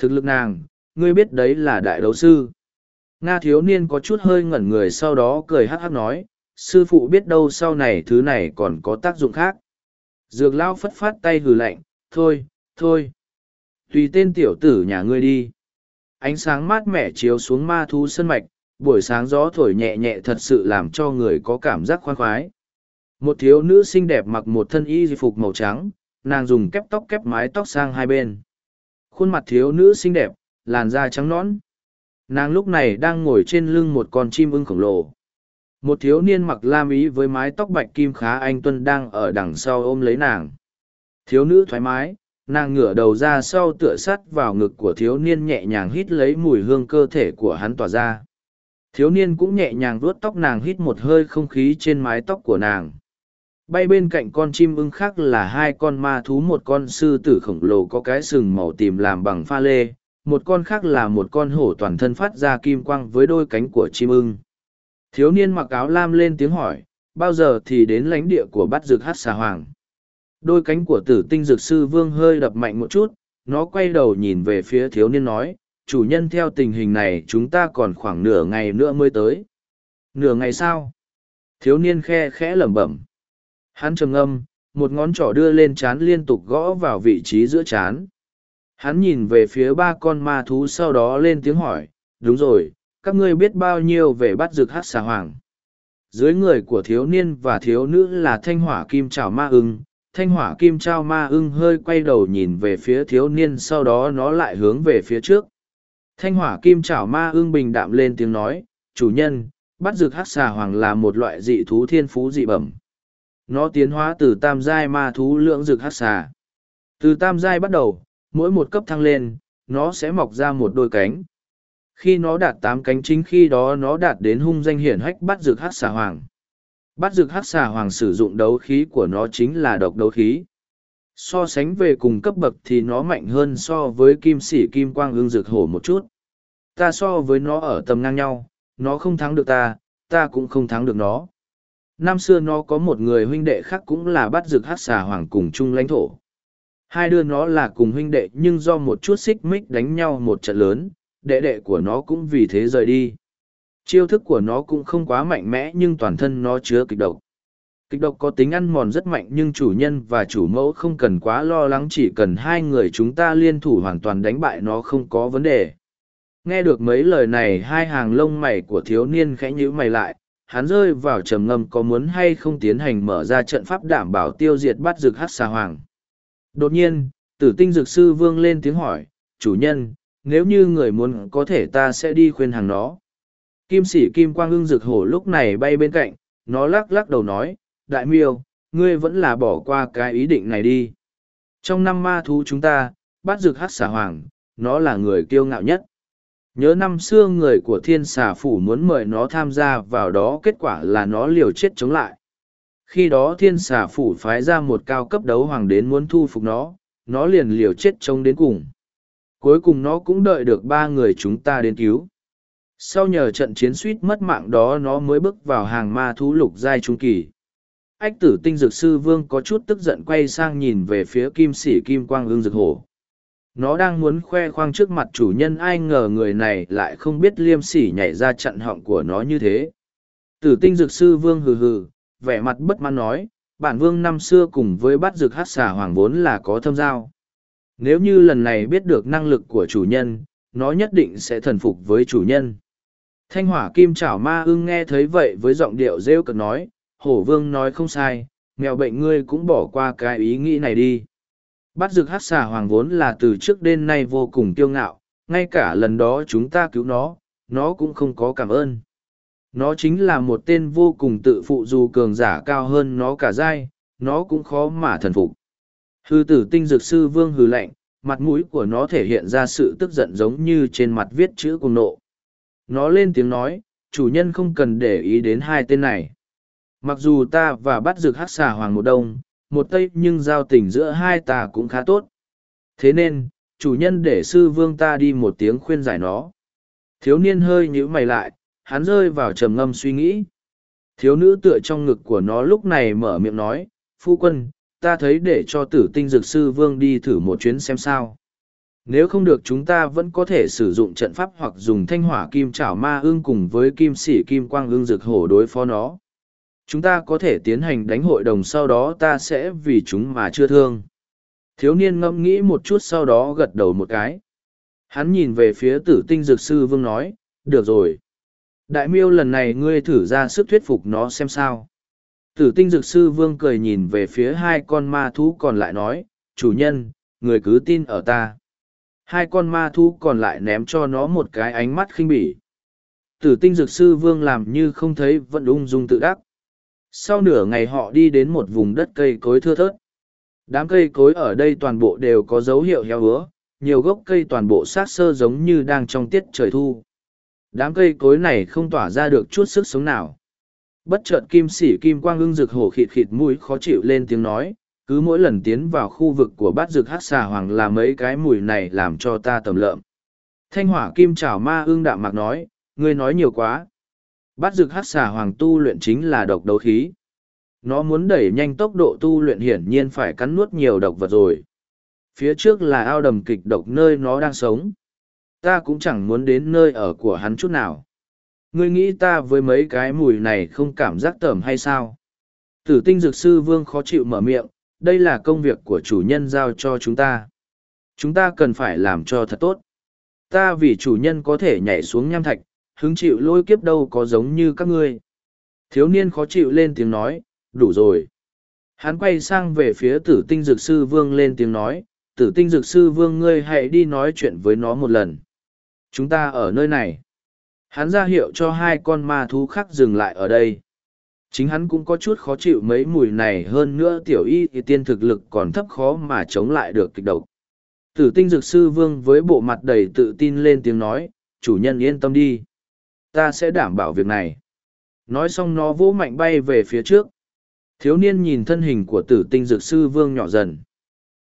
S1: thực lực nàng ngươi biết đấy là đại đấu sư Nga thiếu niên có chút hơi ngẩn người sau đó cười hắc hắc nói, sư phụ biết đâu sau này thứ này còn có tác dụng khác. Dược lão phất phát tay hừ lạnh, thôi, thôi. Tùy tên tiểu tử nhà ngươi đi. Ánh sáng mát mẻ chiếu xuống ma thú sân mạch, buổi sáng gió thổi nhẹ nhẹ thật sự làm cho người có cảm giác khoan khoái. Một thiếu nữ xinh đẹp mặc một thân y di phục màu trắng, nàng dùng kép tóc kép mái tóc sang hai bên. Khuôn mặt thiếu nữ xinh đẹp, làn da trắng nõn nàng lúc này đang ngồi trên lưng một con chim ưng khổng lồ một thiếu niên mặc lam ý với mái tóc bạch kim khá anh tuân đang ở đằng sau ôm lấy nàng thiếu nữ thoải mái nàng ngửa đầu ra sau tựa sắt vào ngực của thiếu niên nhẹ nhàng hít lấy mùi hương cơ thể của hắn tỏa ra thiếu niên cũng nhẹ nhàng vuốt tóc nàng hít một hơi không khí trên mái tóc của nàng bay bên cạnh con chim ưng khác là hai con ma thú một con sư tử khổng lồ có cái sừng màu tìm làm bằng pha lê một con khác là một con hổ toàn thân phát ra kim quang với đôi cánh của chim ưng. Thiếu niên mặc áo lam lên tiếng hỏi, bao giờ thì đến lãnh địa của bát dược hát xà hoàng. Đôi cánh của tử tinh dược sư vương hơi đập mạnh một chút, nó quay đầu nhìn về phía thiếu niên nói, chủ nhân theo tình hình này chúng ta còn khoảng nửa ngày nữa mới tới. Nửa ngày sao? Thiếu niên khe khẽ lẩm bẩm. Hắn trầm ngâm, một ngón trỏ đưa lên chán liên tục gõ vào vị trí giữa chán hắn nhìn về phía ba con ma thú sau đó lên tiếng hỏi đúng rồi các ngươi biết bao nhiêu về bắt rực hát xà hoàng dưới người của thiếu niên và thiếu nữ là thanh hỏa kim trào ma ưng thanh hỏa kim trao ma ưng hơi quay đầu nhìn về phía thiếu niên sau đó nó lại hướng về phía trước thanh hỏa kim trào ma ưng bình đạm lên tiếng nói chủ nhân bắt rực hát xà hoàng là một loại dị thú thiên phú dị bẩm nó tiến hóa từ tam giai ma thú lưỡng rực hát xà từ tam giai bắt đầu mỗi một cấp thăng lên, nó sẽ mọc ra một đôi cánh. Khi nó đạt tám cánh chính khi đó nó đạt đến hung danh hiển hách bắt dược hát xà hoàng. Bắt dược hát xà hoàng sử dụng đấu khí của nó chính là độc đấu khí. So sánh về cùng cấp bậc thì nó mạnh hơn so với kim sĩ kim quang ương dược hổ một chút. Ta so với nó ở tầm ngang nhau, nó không thắng được ta, ta cũng không thắng được nó. Năm xưa nó có một người huynh đệ khác cũng là bắt dược hát xà hoàng cùng chung lãnh thổ Hai đứa nó là cùng huynh đệ nhưng do một chút xích mích đánh nhau một trận lớn, đệ đệ của nó cũng vì thế rời đi. Chiêu thức của nó cũng không quá mạnh mẽ nhưng toàn thân nó chứa kịch độc. Kịch độc có tính ăn mòn rất mạnh nhưng chủ nhân và chủ mẫu không cần quá lo lắng chỉ cần hai người chúng ta liên thủ hoàn toàn đánh bại nó không có vấn đề. Nghe được mấy lời này hai hàng lông mày của thiếu niên khẽ nhíu mày lại, hắn rơi vào trầm ngâm có muốn hay không tiến hành mở ra trận pháp đảm bảo tiêu diệt bắt rực hát xà hoàng. Đột nhiên, tử tinh dược sư vương lên tiếng hỏi, chủ nhân, nếu như người muốn có thể ta sẽ đi khuyên hàng nó. Kim sĩ kim quang ưng dược hổ lúc này bay bên cạnh, nó lắc lắc đầu nói, đại miêu, ngươi vẫn là bỏ qua cái ý định này đi. Trong năm ma thú chúng ta, bát dược hát xà hoàng, nó là người kiêu ngạo nhất. Nhớ năm xưa người của thiên xà phủ muốn mời nó tham gia vào đó kết quả là nó liều chết chống lại khi đó thiên xà phủ phái ra một cao cấp đấu hoàng đến muốn thu phục nó nó liền liều chết trông đến cùng cuối cùng nó cũng đợi được ba người chúng ta đến cứu sau nhờ trận chiến suýt mất mạng đó nó mới bước vào hàng ma thú lục giai trung kỳ ách tử tinh dược sư vương có chút tức giận quay sang nhìn về phía kim sĩ kim quang ương dược hổ nó đang muốn khoe khoang trước mặt chủ nhân ai ngờ người này lại không biết liêm sỉ nhảy ra chặn họng của nó như thế tử tinh dược sư vương hừ hừ vẻ mặt bất mãn nói, bản vương năm xưa cùng với bát dược hát xà hoàng vốn là có thâm giao. Nếu như lần này biết được năng lực của chủ nhân, nó nhất định sẽ thần phục với chủ nhân. Thanh hỏa kim chảo ma ưng nghe thấy vậy với giọng điệu rêu cực nói, hổ vương nói không sai, nghèo bệnh ngươi cũng bỏ qua cái ý nghĩ này đi. Bát dược hát xà hoàng vốn là từ trước đến nay vô cùng kiêu ngạo, ngay cả lần đó chúng ta cứu nó, nó cũng không có cảm ơn nó chính là một tên vô cùng tự phụ dù cường giả cao hơn nó cả giai, nó cũng khó mà thần phục hư tử tinh dược sư vương hư lạnh mặt mũi của nó thể hiện ra sự tức giận giống như trên mặt viết chữ cùng nộ nó lên tiếng nói chủ nhân không cần để ý đến hai tên này mặc dù ta và bắt dược hát xà hoàng một đông một tây nhưng giao tình giữa hai ta cũng khá tốt thế nên chủ nhân để sư vương ta đi một tiếng khuyên giải nó thiếu niên hơi nhữ mày lại hắn rơi vào trầm ngâm suy nghĩ. Thiếu nữ tựa trong ngực của nó lúc này mở miệng nói, phu quân, ta thấy để cho tử tinh dược sư vương đi thử một chuyến xem sao. Nếu không được chúng ta vẫn có thể sử dụng trận pháp hoặc dùng thanh hỏa kim chảo ma ương cùng với kim sĩ kim quang ương dược hổ đối phó nó. Chúng ta có thể tiến hành đánh hội đồng sau đó ta sẽ vì chúng mà chưa thương. Thiếu niên ngẫm nghĩ một chút sau đó gật đầu một cái. Hắn nhìn về phía tử tinh dược sư vương nói, được rồi đại miêu lần này ngươi thử ra sức thuyết phục nó xem sao tử tinh dược sư vương cười nhìn về phía hai con ma thú còn lại nói chủ nhân người cứ tin ở ta hai con ma thú còn lại ném cho nó một cái ánh mắt khinh bỉ tử tinh dược sư vương làm như không thấy vẫn ung dung tự đắc sau nửa ngày họ đi đến một vùng đất cây cối thưa thớt đám cây cối ở đây toàn bộ đều có dấu hiệu heo hứa nhiều gốc cây toàn bộ sát sơ giống như đang trong tiết trời thu đám cây cối này không tỏa ra được chút sức sống nào bất chợt kim sỉ kim quang ưng rực hổ khịt khịt mũi khó chịu lên tiếng nói cứ mỗi lần tiến vào khu vực của bát rực hát xà hoàng là mấy cái mùi này làm cho ta tầm lợm thanh hỏa kim chảo ma ưng đạm mạc nói ngươi nói nhiều quá bát rực hát xà hoàng tu luyện chính là độc đấu khí nó muốn đẩy nhanh tốc độ tu luyện hiển nhiên phải cắn nuốt nhiều độc vật rồi phía trước là ao đầm kịch độc nơi nó đang sống ta cũng chẳng muốn đến nơi ở của hắn chút nào ngươi nghĩ ta với mấy cái mùi này không cảm giác tởm hay sao tử tinh dược sư vương khó chịu mở miệng đây là công việc của chủ nhân giao cho chúng ta chúng ta cần phải làm cho thật tốt ta vì chủ nhân có thể nhảy xuống nham thạch hứng chịu lôi kiếp đâu có giống như các ngươi thiếu niên khó chịu lên tiếng nói đủ rồi hắn quay sang về phía tử tinh dược sư vương lên tiếng nói tử tinh dược sư vương ngươi hãy đi nói chuyện với nó một lần chúng ta ở nơi này hắn ra hiệu cho hai con ma thú khác dừng lại ở đây chính hắn cũng có chút khó chịu mấy mùi này hơn nữa tiểu y thì tiên thực lực còn thấp khó mà chống lại được kịch độc tử tinh dược sư vương với bộ mặt đầy tự tin lên tiếng nói chủ nhân yên tâm đi ta sẽ đảm bảo việc này nói xong nó vỗ mạnh bay về phía trước thiếu niên nhìn thân hình của tử tinh dược sư vương nhỏ dần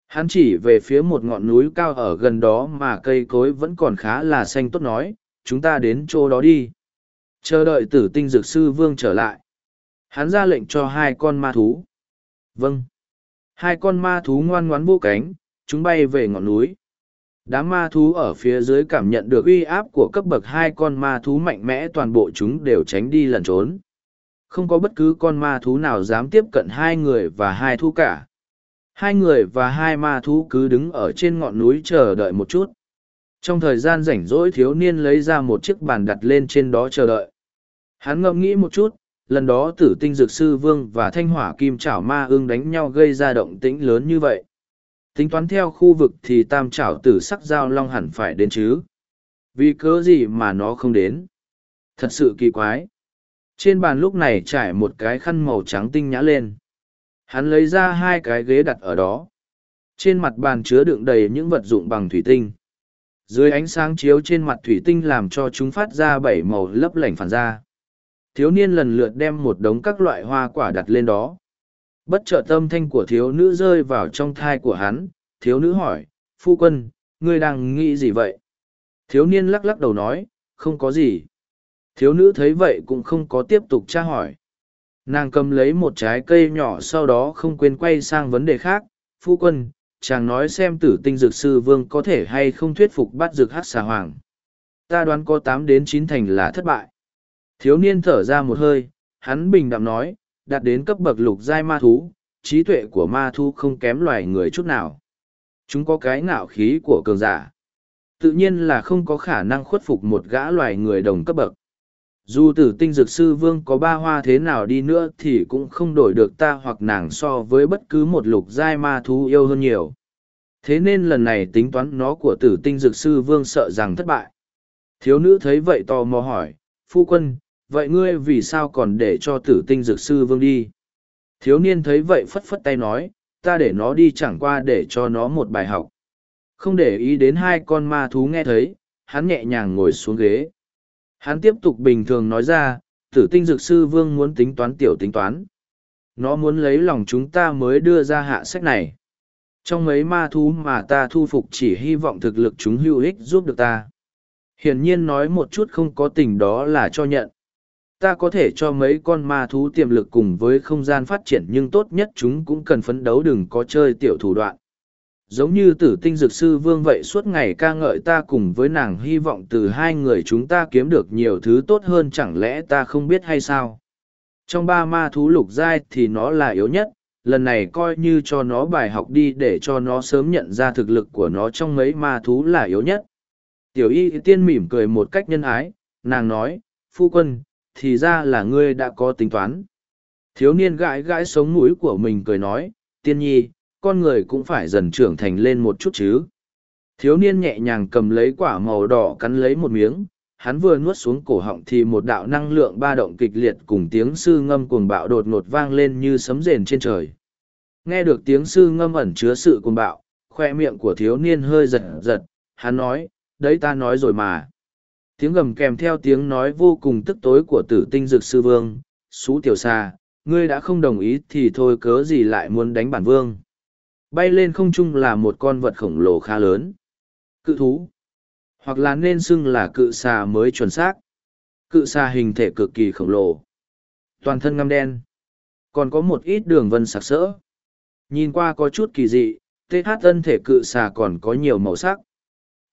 S1: Hắn chỉ về phía một ngọn núi cao ở gần đó mà cây cối vẫn còn khá là xanh tốt nói, chúng ta đến chỗ đó đi. Chờ đợi tử tinh dược sư vương trở lại. Hắn ra lệnh cho hai con ma thú. Vâng. Hai con ma thú ngoan ngoãn vô cánh, chúng bay về ngọn núi. Đám ma thú ở phía dưới cảm nhận được uy áp của cấp bậc hai con ma thú mạnh mẽ toàn bộ chúng đều tránh đi lẩn trốn. Không có bất cứ con ma thú nào dám tiếp cận hai người và hai thú cả hai người và hai ma thú cứ đứng ở trên ngọn núi chờ đợi một chút trong thời gian rảnh rỗi thiếu niên lấy ra một chiếc bàn đặt lên trên đó chờ đợi hắn ngẫm nghĩ một chút lần đó tử tinh dược sư vương và thanh hỏa kim chảo ma ương đánh nhau gây ra động tĩnh lớn như vậy tính toán theo khu vực thì tam chảo tử sắc giao long hẳn phải đến chứ vì cớ gì mà nó không đến thật sự kỳ quái trên bàn lúc này trải một cái khăn màu trắng tinh nhã lên Hắn lấy ra hai cái ghế đặt ở đó. Trên mặt bàn chứa đựng đầy những vật dụng bằng thủy tinh. Dưới ánh sáng chiếu trên mặt thủy tinh làm cho chúng phát ra bảy màu lấp lảnh phản ra. Thiếu niên lần lượt đem một đống các loại hoa quả đặt lên đó. Bất chợt tâm thanh của thiếu nữ rơi vào trong thai của hắn, thiếu nữ hỏi, phu quân, ngươi đang nghĩ gì vậy? Thiếu niên lắc lắc đầu nói, không có gì. Thiếu nữ thấy vậy cũng không có tiếp tục tra hỏi nàng cầm lấy một trái cây nhỏ sau đó không quên quay sang vấn đề khác phu quân chàng nói xem tử tinh dược sư vương có thể hay không thuyết phục bắt dược hát xà hoàng ta đoán có tám đến chín thành là thất bại thiếu niên thở ra một hơi hắn bình đạm nói đạt đến cấp bậc lục giai ma thú trí tuệ của ma thu không kém loài người chút nào chúng có cái ngạo khí của cường giả tự nhiên là không có khả năng khuất phục một gã loài người đồng cấp bậc dù tử tinh dược sư vương có ba hoa thế nào đi nữa thì cũng không đổi được ta hoặc nàng so với bất cứ một lục giai ma thú yêu hơn nhiều thế nên lần này tính toán nó của tử tinh dược sư vương sợ rằng thất bại thiếu nữ thấy vậy tò mò hỏi phu quân vậy ngươi vì sao còn để cho tử tinh dược sư vương đi thiếu niên thấy vậy phất phất tay nói ta để nó đi chẳng qua để cho nó một bài học không để ý đến hai con ma thú nghe thấy hắn nhẹ nhàng ngồi xuống ghế Hắn tiếp tục bình thường nói ra, tử tinh dược sư vương muốn tính toán tiểu tính toán. Nó muốn lấy lòng chúng ta mới đưa ra hạ sách này. Trong mấy ma thú mà ta thu phục chỉ hy vọng thực lực chúng hữu ích giúp được ta. Hiển nhiên nói một chút không có tình đó là cho nhận. Ta có thể cho mấy con ma thú tiềm lực cùng với không gian phát triển nhưng tốt nhất chúng cũng cần phấn đấu đừng có chơi tiểu thủ đoạn giống như tử tinh dược sư vương vậy suốt ngày ca ngợi ta cùng với nàng hy vọng từ hai người chúng ta kiếm được nhiều thứ tốt hơn chẳng lẽ ta không biết hay sao trong ba ma thú lục giai thì nó là yếu nhất lần này coi như cho nó bài học đi để cho nó sớm nhận ra thực lực của nó trong mấy ma thú là yếu nhất tiểu y tiên mỉm cười một cách nhân ái nàng nói phu quân thì ra là ngươi đã có tính toán thiếu niên gãi gãi sống mũi của mình cười nói tiên nhi con người cũng phải dần trưởng thành lên một chút chứ. Thiếu niên nhẹ nhàng cầm lấy quả màu đỏ cắn lấy một miếng, hắn vừa nuốt xuống cổ họng thì một đạo năng lượng ba động kịch liệt cùng tiếng sư ngâm cuồng bạo đột ngột vang lên như sấm rền trên trời. Nghe được tiếng sư ngâm ẩn chứa sự cuồng bạo, khoe miệng của thiếu niên hơi giật giật, hắn nói, đấy ta nói rồi mà. Tiếng gầm kèm theo tiếng nói vô cùng tức tối của tử tinh dực sư vương, xú tiểu xa, ngươi đã không đồng ý thì thôi cớ gì lại muốn đánh bản vương bay lên không trung là một con vật khổng lồ khá lớn. Cự thú, hoặc là nên xưng là cự xà mới chuẩn xác. Cự xà hình thể cực kỳ khổng lồ, toàn thân ngăm đen, còn có một ít đường vân sặc sỡ. Nhìn qua có chút kỳ dị, tê hát thân thể cự xà còn có nhiều màu sắc.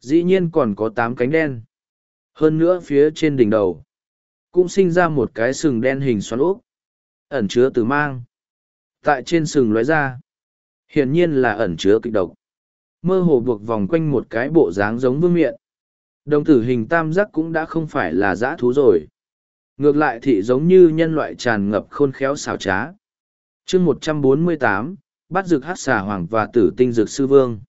S1: Dĩ nhiên còn có tám cánh đen. Hơn nữa phía trên đỉnh đầu, cũng sinh ra một cái sừng đen hình xoắn ốc, ẩn chứa từ mang. Tại trên sừng lóe ra, hiển nhiên là ẩn chứa kịch độc mơ hồ buộc vòng quanh một cái bộ dáng giống vương miện đồng tử hình tam giác cũng đã không phải là dã thú rồi ngược lại thì giống như nhân loại tràn ngập khôn khéo xảo trá chương một trăm bốn mươi tám bắt rực hát xà hoàng và tử tinh dược sư vương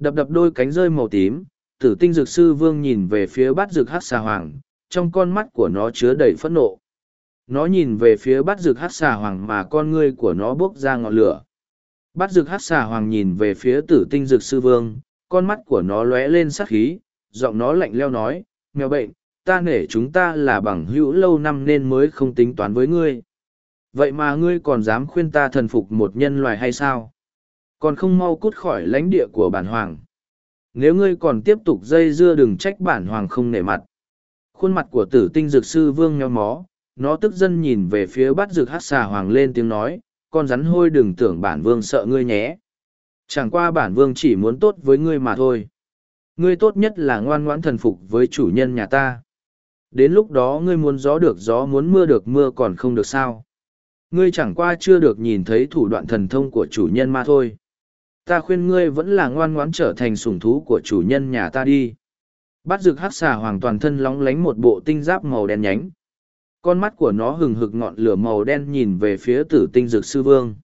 S1: đập đập đôi cánh rơi màu tím tử tinh dược sư vương nhìn về phía bát dược hát xà hoàng trong con mắt của nó chứa đầy phẫn nộ nó nhìn về phía bát dược hát xà hoàng mà con ngươi của nó bốc ra ngọn lửa Bát dược hát xà hoàng nhìn về phía tử tinh dược sư vương, con mắt của nó lóe lên sát khí, giọng nó lạnh leo nói, mèo bệnh, ta nể chúng ta là bằng hữu lâu năm nên mới không tính toán với ngươi. Vậy mà ngươi còn dám khuyên ta thần phục một nhân loài hay sao? Còn không mau cút khỏi lãnh địa của bản hoàng. Nếu ngươi còn tiếp tục dây dưa đừng trách bản hoàng không nể mặt. Khuôn mặt của tử tinh dược sư vương nheo mó, nó tức dân nhìn về phía bát dược hát xà hoàng lên tiếng nói, con rắn hôi đừng tưởng bản vương sợ ngươi nhé. Chẳng qua bản vương chỉ muốn tốt với ngươi mà thôi. Ngươi tốt nhất là ngoan ngoãn thần phục với chủ nhân nhà ta. Đến lúc đó ngươi muốn gió được gió muốn mưa được mưa còn không được sao. Ngươi chẳng qua chưa được nhìn thấy thủ đoạn thần thông của chủ nhân mà thôi. Ta khuyên ngươi vẫn là ngoan ngoãn trở thành sủng thú của chủ nhân nhà ta đi. Bát dược hắc xà hoàng toàn thân lóng lánh một bộ tinh giáp màu đen nhánh, con mắt của nó hừng hực ngọn lửa màu đen nhìn về phía tử tinh dược sư vương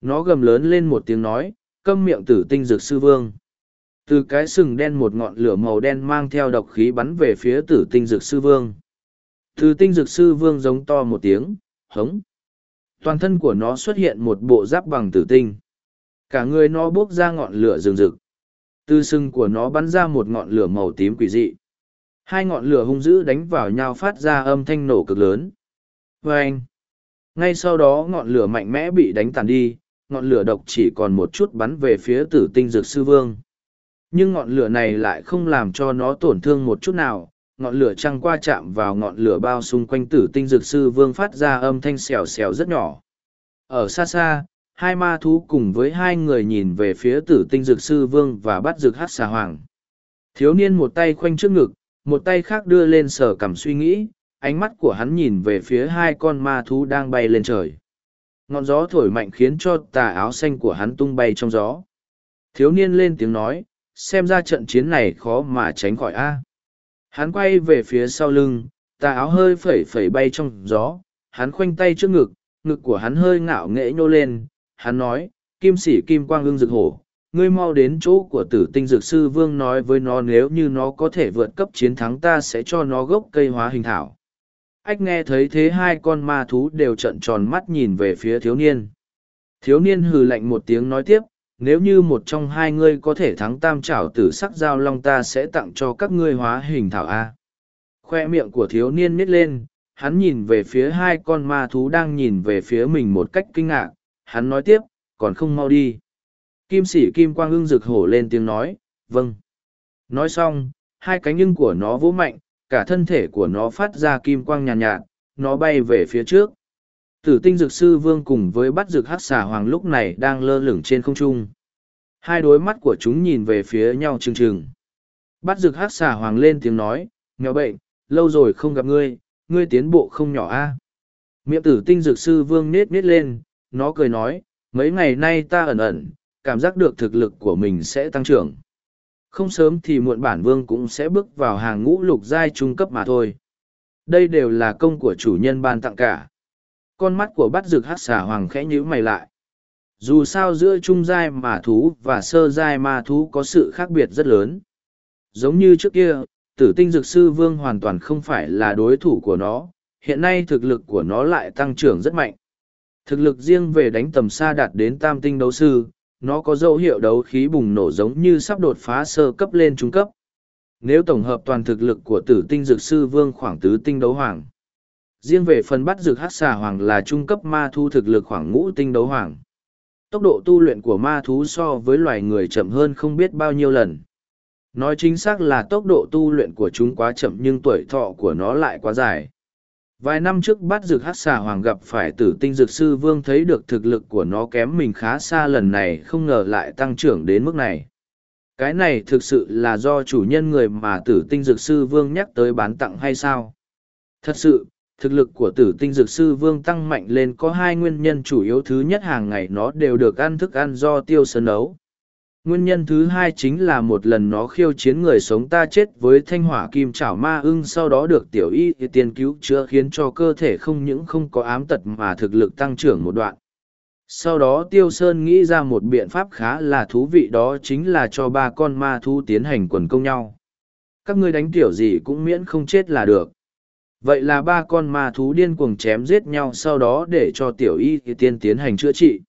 S1: nó gầm lớn lên một tiếng nói câm miệng tử tinh dược sư vương từ cái sừng đen một ngọn lửa màu đen mang theo độc khí bắn về phía tử tinh dược sư vương tử tinh dược sư vương giống to một tiếng hống toàn thân của nó xuất hiện một bộ giáp bằng tử tinh cả người nó buốc ra ngọn lửa rừng rực từ sừng của nó bắn ra một ngọn lửa màu tím quỷ dị Hai ngọn lửa hung dữ đánh vào nhau phát ra âm thanh nổ cực lớn. Vâng. ngay sau đó ngọn lửa mạnh mẽ bị đánh tàn đi, ngọn lửa độc chỉ còn một chút bắn về phía tử tinh dược sư vương. Nhưng ngọn lửa này lại không làm cho nó tổn thương một chút nào, ngọn lửa trăng qua chạm vào ngọn lửa bao xung quanh tử tinh dược sư vương phát ra âm thanh xèo xèo rất nhỏ. Ở xa xa, hai ma thú cùng với hai người nhìn về phía tử tinh dược sư vương và bắt dược hát xà hoàng. Thiếu niên một tay khoanh trước ngực, một tay khác đưa lên sở cằm suy nghĩ, ánh mắt của hắn nhìn về phía hai con ma thú đang bay lên trời. Ngọn gió thổi mạnh khiến cho tà áo xanh của hắn tung bay trong gió. Thiếu niên lên tiếng nói, xem ra trận chiến này khó mà tránh khỏi a. Hắn quay về phía sau lưng, tà áo hơi phẩy phẩy bay trong gió, hắn khoanh tay trước ngực, ngực của hắn hơi ngạo nghễ nhô lên, hắn nói, kim sĩ kim quang ưng rực hổ, ngươi mau đến chỗ của tử tinh dược sư vương nói với nó nếu như nó có thể vượt cấp chiến thắng ta sẽ cho nó gốc cây hóa hình thảo ách nghe thấy thế hai con ma thú đều trợn tròn mắt nhìn về phía thiếu niên thiếu niên hừ lạnh một tiếng nói tiếp nếu như một trong hai ngươi có thể thắng tam trảo tử sắc giao long ta sẽ tặng cho các ngươi hóa hình thảo a khoe miệng của thiếu niên nít lên hắn nhìn về phía hai con ma thú đang nhìn về phía mình một cách kinh ngạc hắn nói tiếp còn không mau đi Kim sĩ kim quang ưng rực hổ lên tiếng nói, vâng. Nói xong, hai cánh nhưng của nó vỗ mạnh, cả thân thể của nó phát ra kim quang nhàn nhạt, nhạt, nó bay về phía trước. Tử tinh dược sư vương cùng với bắt dược hát xà hoàng lúc này đang lơ lửng trên không trung. Hai đôi mắt của chúng nhìn về phía nhau trừng trừng. Bắt dược hát xà hoàng lên tiếng nói, nghèo bệnh, lâu rồi không gặp ngươi, ngươi tiến bộ không nhỏ a. À? Miệng tử tinh dược sư vương nết nết lên, nó cười nói, mấy ngày nay ta ẩn ẩn, cảm giác được thực lực của mình sẽ tăng trưởng. Không sớm thì muộn bản vương cũng sẽ bước vào hàng ngũ lục giai trung cấp mà thôi. Đây đều là công của chủ nhân ban tặng cả. Con mắt của bắt dược hát xà hoàng khẽ nhíu mày lại. Dù sao giữa trung giai mà thú và sơ giai ma thú có sự khác biệt rất lớn. Giống như trước kia, tử tinh dược sư vương hoàn toàn không phải là đối thủ của nó, hiện nay thực lực của nó lại tăng trưởng rất mạnh. Thực lực riêng về đánh tầm xa đạt đến tam tinh đấu sư, nó có dấu hiệu đấu khí bùng nổ giống như sắp đột phá sơ cấp lên trung cấp. Nếu tổng hợp toàn thực lực của tử tinh dược sư vương khoảng tứ tinh đấu hoàng. Riêng về phần bắt dược hát xà hoàng là trung cấp ma thu thực lực khoảng ngũ tinh đấu hoàng. Tốc độ tu luyện của ma thú so với loài người chậm hơn không biết bao nhiêu lần. Nói chính xác là tốc độ tu luyện của chúng quá chậm nhưng tuổi thọ của nó lại quá dài. Vài năm trước bắt dược hát xà hoàng gặp phải tử tinh dược sư vương thấy được thực lực của nó kém mình khá xa lần này không ngờ lại tăng trưởng đến mức này. Cái này thực sự là do chủ nhân người mà tử tinh dược sư vương nhắc tới bán tặng hay sao? Thật sự, thực lực của tử tinh dược sư vương tăng mạnh lên có hai nguyên nhân chủ yếu thứ nhất hàng ngày nó đều được ăn thức ăn do tiêu sơn nấu Nguyên nhân thứ hai chính là một lần nó khiêu chiến người sống ta chết với thanh hỏa kim chảo ma ưng sau đó được tiểu y tiên cứu chữa khiến cho cơ thể không những không có ám tật mà thực lực tăng trưởng một đoạn. Sau đó Tiêu Sơn nghĩ ra một biện pháp khá là thú vị đó chính là cho ba con ma thú tiến hành quần công nhau. Các ngươi đánh tiểu gì cũng miễn không chết là được. Vậy là ba con ma thú điên cuồng chém giết nhau sau đó để cho tiểu y tiên tiến hành chữa trị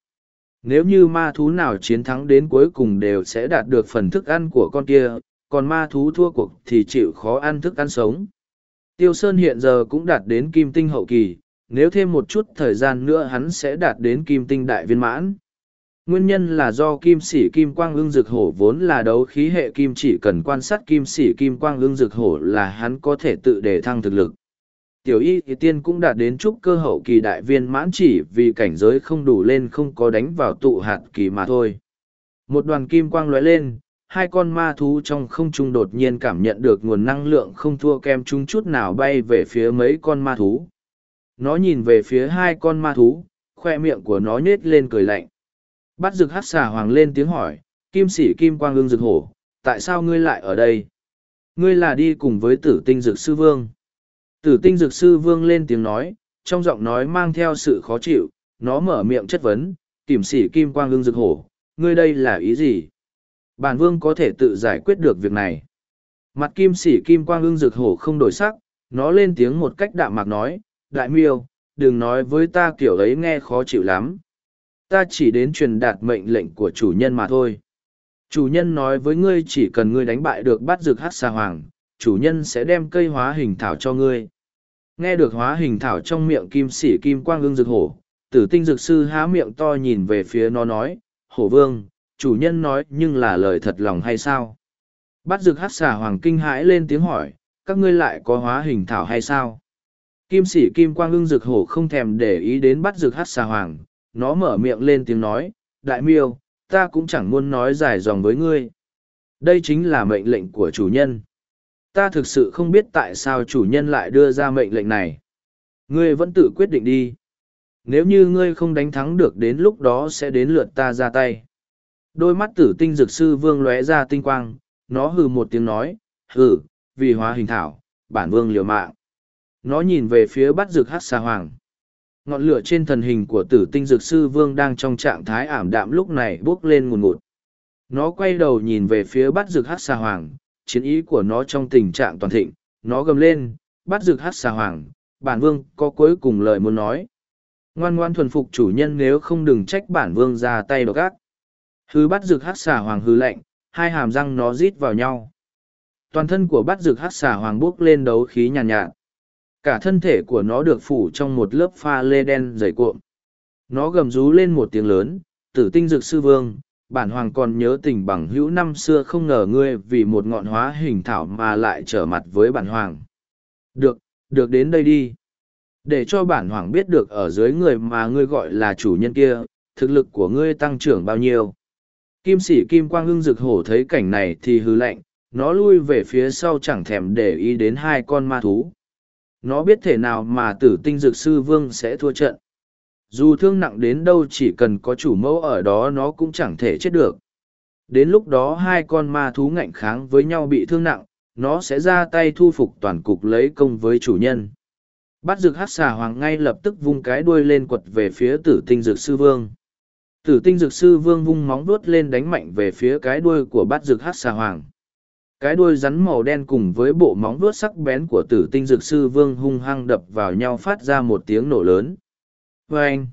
S1: nếu như ma thú nào chiến thắng đến cuối cùng đều sẽ đạt được phần thức ăn của con kia, còn ma thú thua cuộc thì chịu khó ăn thức ăn sống. Tiêu Sơn hiện giờ cũng đạt đến kim tinh hậu kỳ, nếu thêm một chút thời gian nữa hắn sẽ đạt đến kim tinh đại viên mãn. Nguyên nhân là do kim sĩ kim quang ưng dược hổ vốn là đấu khí hệ kim chỉ cần quan sát kim sĩ kim quang ưng dược hổ là hắn có thể tự đề thăng thực lực. Tiểu y thì tiên cũng đạt đến trúc cơ hậu kỳ đại viên mãn chỉ vì cảnh giới không đủ lên không có đánh vào tụ hạt kỳ mà thôi. Một đoàn kim quang lóe lên, hai con ma thú trong không trung đột nhiên cảm nhận được nguồn năng lượng không thua kém chúng chút nào bay về phía mấy con ma thú. Nó nhìn về phía hai con ma thú, khoe miệng của nó nhếch lên cười lạnh. Bắt rực hát xà hoàng lên tiếng hỏi, kim sĩ kim quang ương rực hổ, tại sao ngươi lại ở đây? Ngươi là đi cùng với tử tinh rực sư vương. Tử tinh dược sư vương lên tiếng nói, trong giọng nói mang theo sự khó chịu, nó mở miệng chất vấn, kiểm Sỉ kim quang ưng dược hổ, ngươi đây là ý gì? Bản vương có thể tự giải quyết được việc này. Mặt kim Sỉ kim quang ưng dược hổ không đổi sắc, nó lên tiếng một cách đạm mạc nói, đại miêu, đừng nói với ta kiểu ấy nghe khó chịu lắm. Ta chỉ đến truyền đạt mệnh lệnh của chủ nhân mà thôi. Chủ nhân nói với ngươi chỉ cần ngươi đánh bại được bát dược hát xà hoàng, chủ nhân sẽ đem cây hóa hình thảo cho ngươi. Nghe được hóa hình thảo trong miệng kim sỉ kim quang ưng rực hổ, tử tinh dược sư há miệng to nhìn về phía nó nói, hổ vương, chủ nhân nói nhưng là lời thật lòng hay sao? Bắt dược hát xà hoàng kinh hãi lên tiếng hỏi, các ngươi lại có hóa hình thảo hay sao? Kim Sỉ kim quang ưng dược hổ không thèm để ý đến bắt dược hát xà hoàng, nó mở miệng lên tiếng nói, đại miêu, ta cũng chẳng muốn nói dài dòng với ngươi. Đây chính là mệnh lệnh của chủ nhân ta thực sự không biết tại sao chủ nhân lại đưa ra mệnh lệnh này ngươi vẫn tự quyết định đi nếu như ngươi không đánh thắng được đến lúc đó sẽ đến lượt ta ra tay đôi mắt tử tinh dược sư vương lóe ra tinh quang nó hừ một tiếng nói hừ vì hóa hình thảo bản vương liều mạng nó nhìn về phía bắt dược hát xà hoàng ngọn lửa trên thần hình của tử tinh dược sư vương đang trong trạng thái ảm đạm lúc này bốc lên ngùn ngụt nó quay đầu nhìn về phía bắt dược hát xà hoàng chiến ý của nó trong tình trạng toàn thịnh, nó gầm lên, bắt rực hát xà hoàng, bản vương có cuối cùng lời muốn nói. Ngoan ngoan thuần phục chủ nhân nếu không đừng trách bản vương ra tay độc ác. Hư bắt rực hát xà hoàng hư lạnh, hai hàm răng nó rít vào nhau. Toàn thân của bắt rực hát xà hoàng bước lên đấu khí nhàn nhạt, nhạt. Cả thân thể của nó được phủ trong một lớp pha lê đen dày cuộm. Nó gầm rú lên một tiếng lớn, tử tinh rực sư vương, bản hoàng còn nhớ tình bằng hữu năm xưa không ngờ ngươi vì một ngọn hóa hình thảo mà lại trở mặt với bản hoàng. Được, được đến đây đi. Để cho bản hoàng biết được ở dưới người mà ngươi gọi là chủ nhân kia, thực lực của ngươi tăng trưởng bao nhiêu. Kim sĩ kim quang ưng rực hổ thấy cảnh này thì hư lạnh, nó lui về phía sau chẳng thèm để ý đến hai con ma thú. Nó biết thể nào mà tử tinh dược sư vương sẽ thua trận dù thương nặng đến đâu chỉ cần có chủ mẫu ở đó nó cũng chẳng thể chết được đến lúc đó hai con ma thú ngạnh kháng với nhau bị thương nặng nó sẽ ra tay thu phục toàn cục lấy công với chủ nhân Bát Dược hát xà hoàng ngay lập tức vung cái đuôi lên quật về phía tử tinh dược sư vương tử tinh dược sư vương vung móng vuốt lên đánh mạnh về phía cái đuôi của bát dược hát xà hoàng cái đuôi rắn màu đen cùng với bộ móng vuốt sắc bén của tử tinh dược sư vương hung hăng đập vào nhau phát ra một tiếng nổ lớn và anh,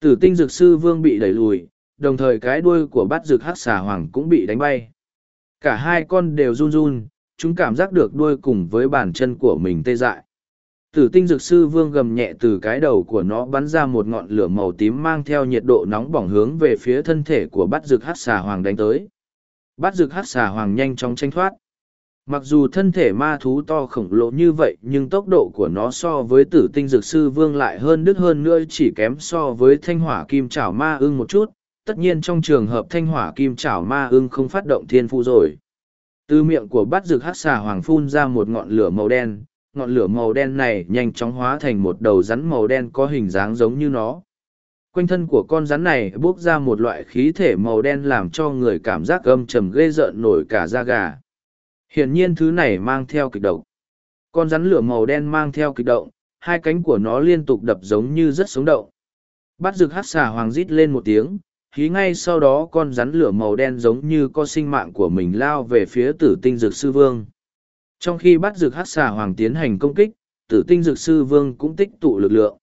S1: tử tinh dược sư vương bị đẩy lùi, đồng thời cái đuôi của bát dược hát xà hoàng cũng bị đánh bay. Cả hai con đều run run, chúng cảm giác được đuôi cùng với bàn chân của mình tê dại. Tử tinh dược sư vương gầm nhẹ từ cái đầu của nó bắn ra một ngọn lửa màu tím mang theo nhiệt độ nóng bỏng hướng về phía thân thể của bát dược hát xà hoàng đánh tới. Bát dược hát xà hoàng nhanh chóng tranh thoát mặc dù thân thể ma thú to khổng lồ như vậy nhưng tốc độ của nó so với tử tinh dược sư vương lại hơn đứt hơn nữa chỉ kém so với thanh hỏa kim chảo ma ưng một chút tất nhiên trong trường hợp thanh hỏa kim chảo ma ưng không phát động thiên phu rồi từ miệng của bát dược hát xà hoàng phun ra một ngọn lửa màu đen ngọn lửa màu đen này nhanh chóng hóa thành một đầu rắn màu đen có hình dáng giống như nó quanh thân của con rắn này buốc ra một loại khí thể màu đen làm cho người cảm giác âm trầm ghê rợn nổi cả da gà Hiển nhiên thứ này mang theo kịch động. Con rắn lửa màu đen mang theo kịch động, hai cánh của nó liên tục đập giống như rất sống động. Bát rực hát xà hoàng rít lên một tiếng, khí ngay sau đó con rắn lửa màu đen giống như có sinh mạng của mình lao về phía tử tinh dược sư vương. Trong khi Bát rực hát xà hoàng tiến hành công kích, tử tinh dược sư vương cũng tích tụ lực lượng.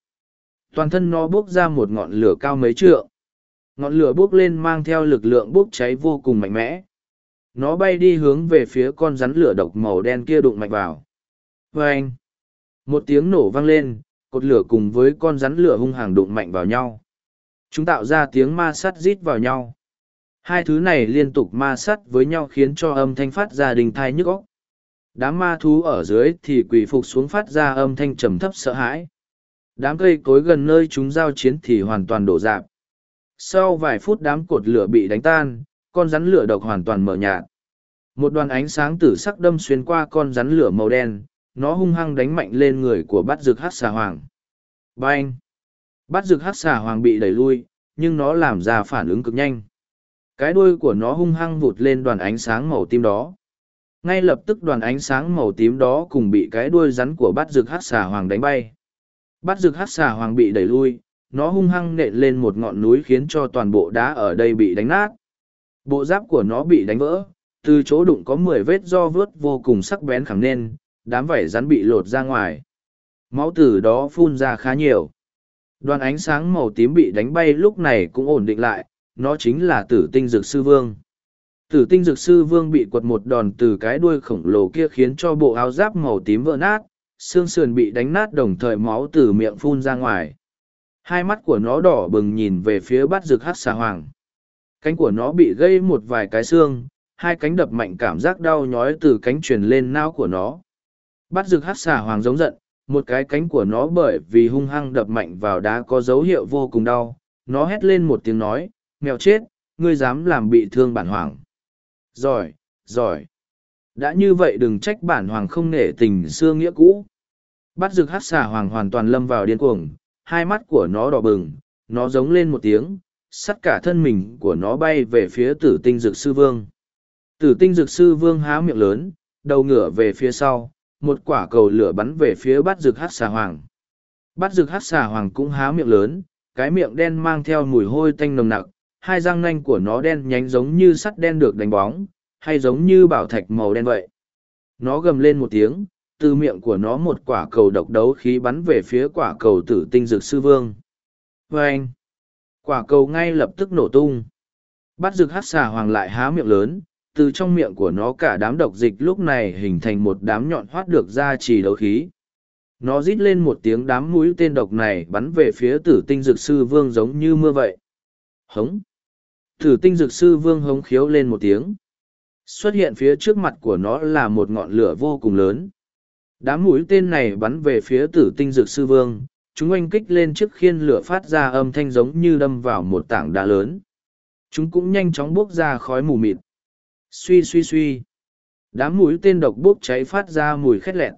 S1: Toàn thân nó bốc ra một ngọn lửa cao mấy trượng. Ngọn lửa bốc lên mang theo lực lượng bốc cháy vô cùng mạnh mẽ nó bay đi hướng về phía con rắn lửa độc màu đen kia đụng mạnh vào vê vâng! anh một tiếng nổ vang lên cột lửa cùng với con rắn lửa hung hàng đụng mạnh vào nhau chúng tạo ra tiếng ma sắt rít vào nhau hai thứ này liên tục ma sắt với nhau khiến cho âm thanh phát ra đình thai nhức óc đám ma thú ở dưới thì quỷ phục xuống phát ra âm thanh trầm thấp sợ hãi đám cây cối gần nơi chúng giao chiến thì hoàn toàn đổ dạp sau vài phút đám cột lửa bị đánh tan con rắn lửa độc hoàn toàn mở nhạt. Một đoàn ánh sáng tử sắc đâm xuyên qua con rắn lửa màu đen, nó hung hăng đánh mạnh lên người của bát dược hát xà hoàng. Bang! Bát dược hát xà hoàng bị đẩy lui, nhưng nó làm ra phản ứng cực nhanh. Cái đuôi của nó hung hăng vụt lên đoàn ánh sáng màu tím đó. Ngay lập tức đoàn ánh sáng màu tím đó cùng bị cái đuôi rắn của bát dược hát xà hoàng đánh bay. Bát dược hát xà hoàng bị đẩy lui, nó hung hăng nện lên một ngọn núi khiến cho toàn bộ đá ở đây bị đánh nát bộ giáp của nó bị đánh vỡ từ chỗ đụng có mười vết do vớt vô cùng sắc bén khẳng nên đám vảy rắn bị lột ra ngoài máu từ đó phun ra khá nhiều đoàn ánh sáng màu tím bị đánh bay lúc này cũng ổn định lại nó chính là tử tinh dược sư vương tử tinh dược sư vương bị quật một đòn từ cái đuôi khổng lồ kia khiến cho bộ áo giáp màu tím vỡ nát xương sườn bị đánh nát đồng thời máu từ miệng phun ra ngoài hai mắt của nó đỏ bừng nhìn về phía bát dược hát xà hoàng Cánh của nó bị gây một vài cái xương, hai cánh đập mạnh cảm giác đau nhói từ cánh truyền lên não của nó. Bắt rực hát xà hoàng giống giận, một cái cánh của nó bởi vì hung hăng đập mạnh vào đá có dấu hiệu vô cùng đau. Nó hét lên một tiếng nói, mèo chết, ngươi dám làm bị thương bản hoàng. Giỏi, giỏi. Đã như vậy đừng trách bản hoàng không nể tình xưa nghĩa cũ. Bắt rực hát xà hoàng hoàn toàn lâm vào điên cuồng, hai mắt của nó đỏ bừng, nó giống lên một tiếng, sắt cả thân mình của nó bay về phía tử tinh dược sư vương. Tử tinh dược sư vương há miệng lớn, đầu ngửa về phía sau, một quả cầu lửa bắn về phía bát dược hát xà hoàng. Bát dược hát xà hoàng cũng há miệng lớn, cái miệng đen mang theo mùi hôi tanh nồng nặc, hai răng nanh của nó đen nhánh giống như sắt đen được đánh bóng, hay giống như bảo thạch màu đen vậy. Nó gầm lên một tiếng, từ miệng của nó một quả cầu độc đấu khí bắn về phía quả cầu tử tinh dược sư vương. Và vâng! anh, quả cầu ngay lập tức nổ tung bắt rực hát xà hoàng lại há miệng lớn từ trong miệng của nó cả đám độc dịch lúc này hình thành một đám nhọn hoắt được ra chỉ đấu khí nó rít lên một tiếng đám mũi tên độc này bắn về phía tử tinh dược sư vương giống như mưa vậy hống tử tinh dược sư vương hống khiếu lên một tiếng xuất hiện phía trước mặt của nó là một ngọn lửa vô cùng lớn đám mũi tên này bắn về phía tử tinh dược sư vương chúng oanh kích lên chiếc khiên lửa phát ra âm thanh giống như đâm vào một tảng đá lớn chúng cũng nhanh chóng bốc ra khói mù mịt suy suy suy đám mũi tên độc bốc cháy phát ra mùi khét lẹn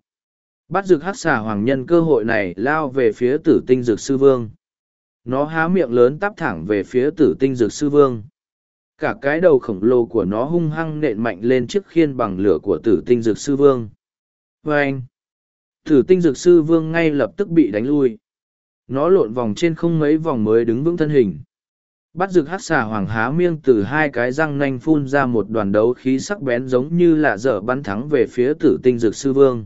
S1: bắt rực hắc xà hoàng nhân cơ hội này lao về phía tử tinh dược sư vương nó há miệng lớn tắp thẳng về phía tử tinh dược sư vương cả cái đầu khổng lồ của nó hung hăng nện mạnh lên chiếc khiên bằng lửa của tử tinh dược sư vương vê vâng! anh tử tinh dược sư vương ngay lập tức bị đánh lui nó lộn vòng trên không mấy vòng mới đứng vững thân hình bắt rực hát xà hoàng há miêng từ hai cái răng nanh phun ra một đoàn đấu khí sắc bén giống như là dở bắn thắng về phía tử tinh dược sư vương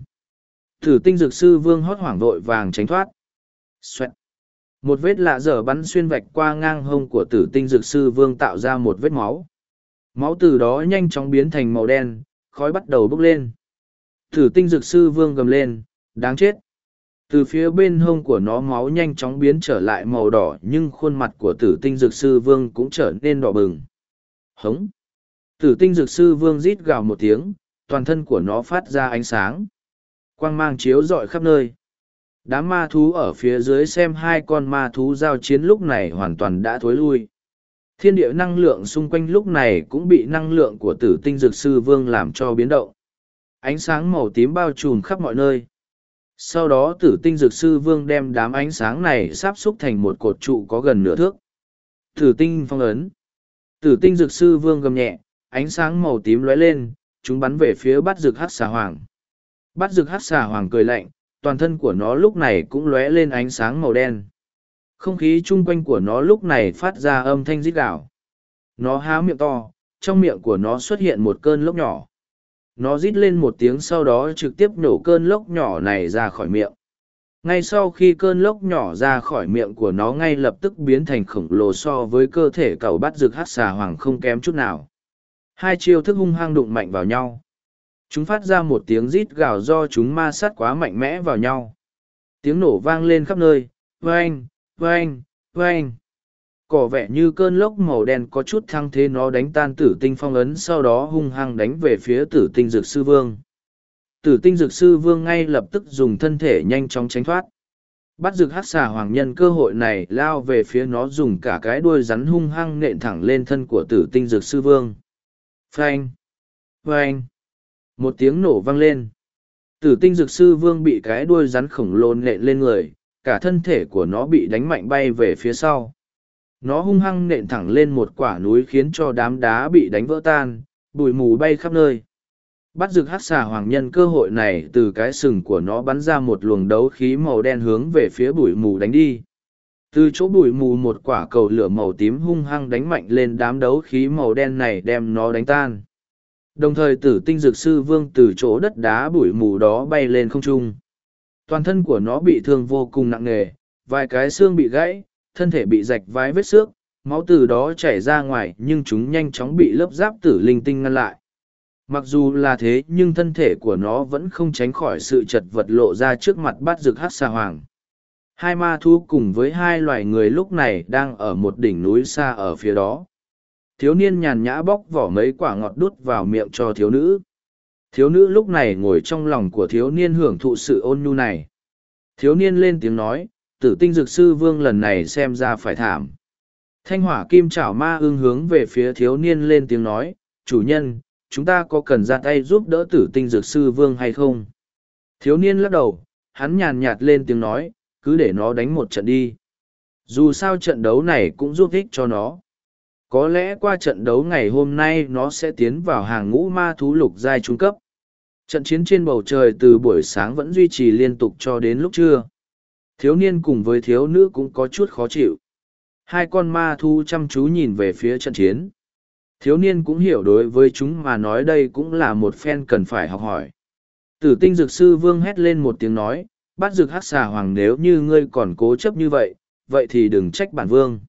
S1: tử tinh dược sư vương hót hoảng vội vàng tránh thoát Xoẹt. một vết lạ dở bắn xuyên vạch qua ngang hông của tử tinh dược sư vương tạo ra một vết máu máu từ đó nhanh chóng biến thành màu đen khói bắt đầu bốc lên tử tinh dược sư vương gầm lên đáng chết từ phía bên hông của nó máu nhanh chóng biến trở lại màu đỏ nhưng khuôn mặt của tử tinh dược sư vương cũng trở nên đỏ bừng hống tử tinh dược sư vương rít gào một tiếng toàn thân của nó phát ra ánh sáng quang mang chiếu rọi khắp nơi đám ma thú ở phía dưới xem hai con ma thú giao chiến lúc này hoàn toàn đã thối lui thiên địa năng lượng xung quanh lúc này cũng bị năng lượng của tử tinh dược sư vương làm cho biến động ánh sáng màu tím bao trùm khắp mọi nơi sau đó tử tinh dược sư vương đem đám ánh sáng này sáp xúc thành một cột trụ có gần nửa thước tử tinh phong ấn tử tinh dược sư vương gầm nhẹ ánh sáng màu tím lóe lên chúng bắn về phía bát dược hát xà hoàng bát dược hát xà hoàng cười lạnh toàn thân của nó lúc này cũng lóe lên ánh sáng màu đen không khí chung quanh của nó lúc này phát ra âm thanh rít gạo nó há miệng to trong miệng của nó xuất hiện một cơn lốc nhỏ nó rít lên một tiếng sau đó trực tiếp nổ cơn lốc nhỏ này ra khỏi miệng ngay sau khi cơn lốc nhỏ ra khỏi miệng của nó ngay lập tức biến thành khổng lồ so với cơ thể cầu bắt rực hát xà hoàng không kém chút nào hai chiêu thức hung hăng đụng mạnh vào nhau chúng phát ra một tiếng rít gào do chúng ma sát quá mạnh mẽ vào nhau tiếng nổ vang lên khắp nơi vênh vênh vênh cỏ vẻ như cơn lốc màu đen có chút thăng thế nó đánh tan tử tinh phong ấn sau đó hung hăng đánh về phía tử tinh dược sư vương tử tinh dược sư vương ngay lập tức dùng thân thể nhanh chóng tránh thoát bắt dược hát xà hoàng nhân cơ hội này lao về phía nó dùng cả cái đuôi rắn hung hăng nện thẳng lên thân của tử tinh dược sư vương phanh phanh một tiếng nổ vang lên tử tinh dược sư vương bị cái đuôi rắn khổng lồ nện lên người cả thân thể của nó bị đánh mạnh bay về phía sau nó hung hăng nện thẳng lên một quả núi khiến cho đám đá bị đánh vỡ tan bụi mù bay khắp nơi bắt rực hát xà hoàng nhân cơ hội này từ cái sừng của nó bắn ra một luồng đấu khí màu đen hướng về phía bụi mù đánh đi từ chỗ bụi mù một quả cầu lửa màu tím hung hăng đánh mạnh lên đám đấu khí màu đen này đem nó đánh tan đồng thời tử tinh dược sư vương từ chỗ đất đá bụi mù đó bay lên không trung toàn thân của nó bị thương vô cùng nặng nề vài cái xương bị gãy thân thể bị rạch vái vết xước, máu từ đó chảy ra ngoài nhưng chúng nhanh chóng bị lớp giáp tử linh tinh ngăn lại. Mặc dù là thế nhưng thân thể của nó vẫn không tránh khỏi sự chật vật lộ ra trước mặt bát rực hát xa hoàng. Hai ma thú cùng với hai loài người lúc này đang ở một đỉnh núi xa ở phía đó. Thiếu niên nhàn nhã bóc vỏ mấy quả ngọt đút vào miệng cho thiếu nữ. Thiếu nữ lúc này ngồi trong lòng của thiếu niên hưởng thụ sự ôn nhu này. Thiếu niên lên tiếng nói, tử tinh dược sư vương lần này xem ra phải thảm. Thanh hỏa kim chảo ma ương hướng về phía thiếu niên lên tiếng nói, chủ nhân, chúng ta có cần ra tay giúp đỡ tử tinh dược sư vương hay không? Thiếu niên lắc đầu, hắn nhàn nhạt lên tiếng nói, cứ để nó đánh một trận đi. Dù sao trận đấu này cũng giúp ích cho nó. Có lẽ qua trận đấu ngày hôm nay nó sẽ tiến vào hàng ngũ ma thú lục giai trung cấp. Trận chiến trên bầu trời từ buổi sáng vẫn duy trì liên tục cho đến lúc trưa thiếu niên cùng với thiếu nữ cũng có chút khó chịu. Hai con ma thu chăm chú nhìn về phía trận chiến. Thiếu niên cũng hiểu đối với chúng mà nói đây cũng là một phen cần phải học hỏi. Tử tinh dược sư vương hét lên một tiếng nói, Bát dược hát xà hoàng nếu như ngươi còn cố chấp như vậy, vậy thì đừng trách bản vương.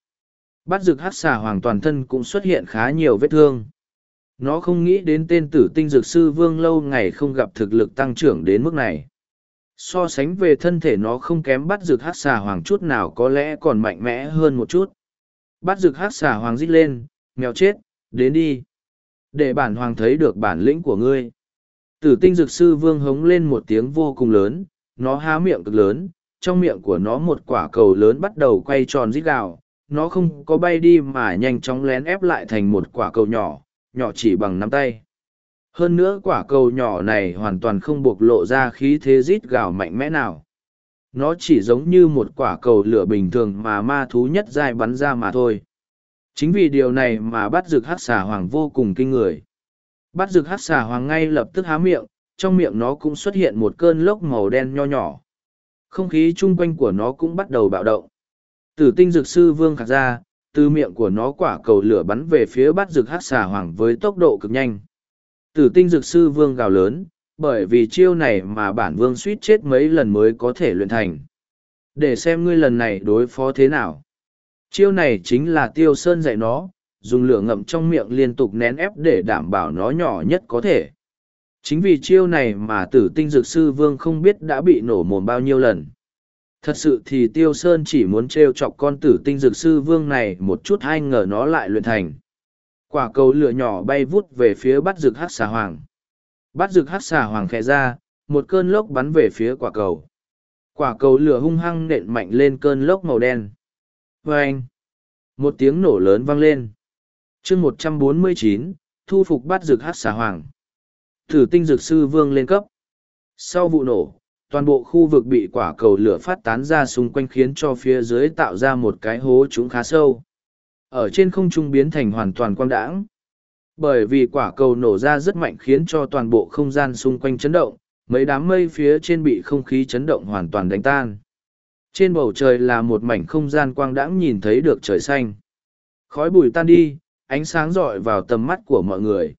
S1: Bát dược hát xà hoàng toàn thân cũng xuất hiện khá nhiều vết thương. Nó không nghĩ đến tên tử tinh dược sư vương lâu ngày không gặp thực lực tăng trưởng đến mức này so sánh về thân thể nó không kém bắt rực hát xà hoàng chút nào có lẽ còn mạnh mẽ hơn một chút bắt rực hát xà hoàng rít lên nghèo chết đến đi để bản hoàng thấy được bản lĩnh của ngươi tử tinh dược sư vương hống lên một tiếng vô cùng lớn nó há miệng cực lớn trong miệng của nó một quả cầu lớn bắt đầu quay tròn rít gạo nó không có bay đi mà nhanh chóng lén ép lại thành một quả cầu nhỏ nhỏ chỉ bằng nắm tay hơn nữa quả cầu nhỏ này hoàn toàn không buộc lộ ra khí thế rít gào mạnh mẽ nào nó chỉ giống như một quả cầu lửa bình thường mà ma thú nhất giai bắn ra mà thôi chính vì điều này mà bắt rực hát xà hoàng vô cùng kinh người bắt rực hát xà hoàng ngay lập tức há miệng trong miệng nó cũng xuất hiện một cơn lốc màu đen nho nhỏ không khí chung quanh của nó cũng bắt đầu bạo động Từ tinh dược sư vương khạc ra từ miệng của nó quả cầu lửa bắn về phía bát rực hát xà hoàng với tốc độ cực nhanh Tử tinh dược sư vương gào lớn, bởi vì chiêu này mà bản vương suýt chết mấy lần mới có thể luyện thành. Để xem ngươi lần này đối phó thế nào. Chiêu này chính là tiêu sơn dạy nó, dùng lửa ngậm trong miệng liên tục nén ép để đảm bảo nó nhỏ nhất có thể. Chính vì chiêu này mà tử tinh dược sư vương không biết đã bị nổ mồm bao nhiêu lần. Thật sự thì Tiêu Sơn chỉ muốn trêu chọc con tử tinh dược sư vương này một chút hay ngờ nó lại luyện thành quả cầu lửa nhỏ bay vút về phía bắt rực hát xà hoàng bắt rực hát xà hoàng khẽ ra một cơn lốc bắn về phía quả cầu quả cầu lửa hung hăng nện mạnh lên cơn lốc màu đen vê anh một tiếng nổ lớn vang lên chương 149, thu phục bắt rực hát xà hoàng thử tinh dược sư vương lên cấp sau vụ nổ toàn bộ khu vực bị quả cầu lửa phát tán ra xung quanh khiến cho phía dưới tạo ra một cái hố trúng khá sâu ở trên không trung biến thành hoàn toàn quang đãng. Bởi vì quả cầu nổ ra rất mạnh khiến cho toàn bộ không gian xung quanh chấn động, mấy đám mây phía trên bị không khí chấn động hoàn toàn đánh tan. Trên bầu trời là một mảnh không gian quang đãng nhìn thấy được trời xanh. Khói bụi tan đi, ánh sáng rọi vào tầm mắt của mọi người.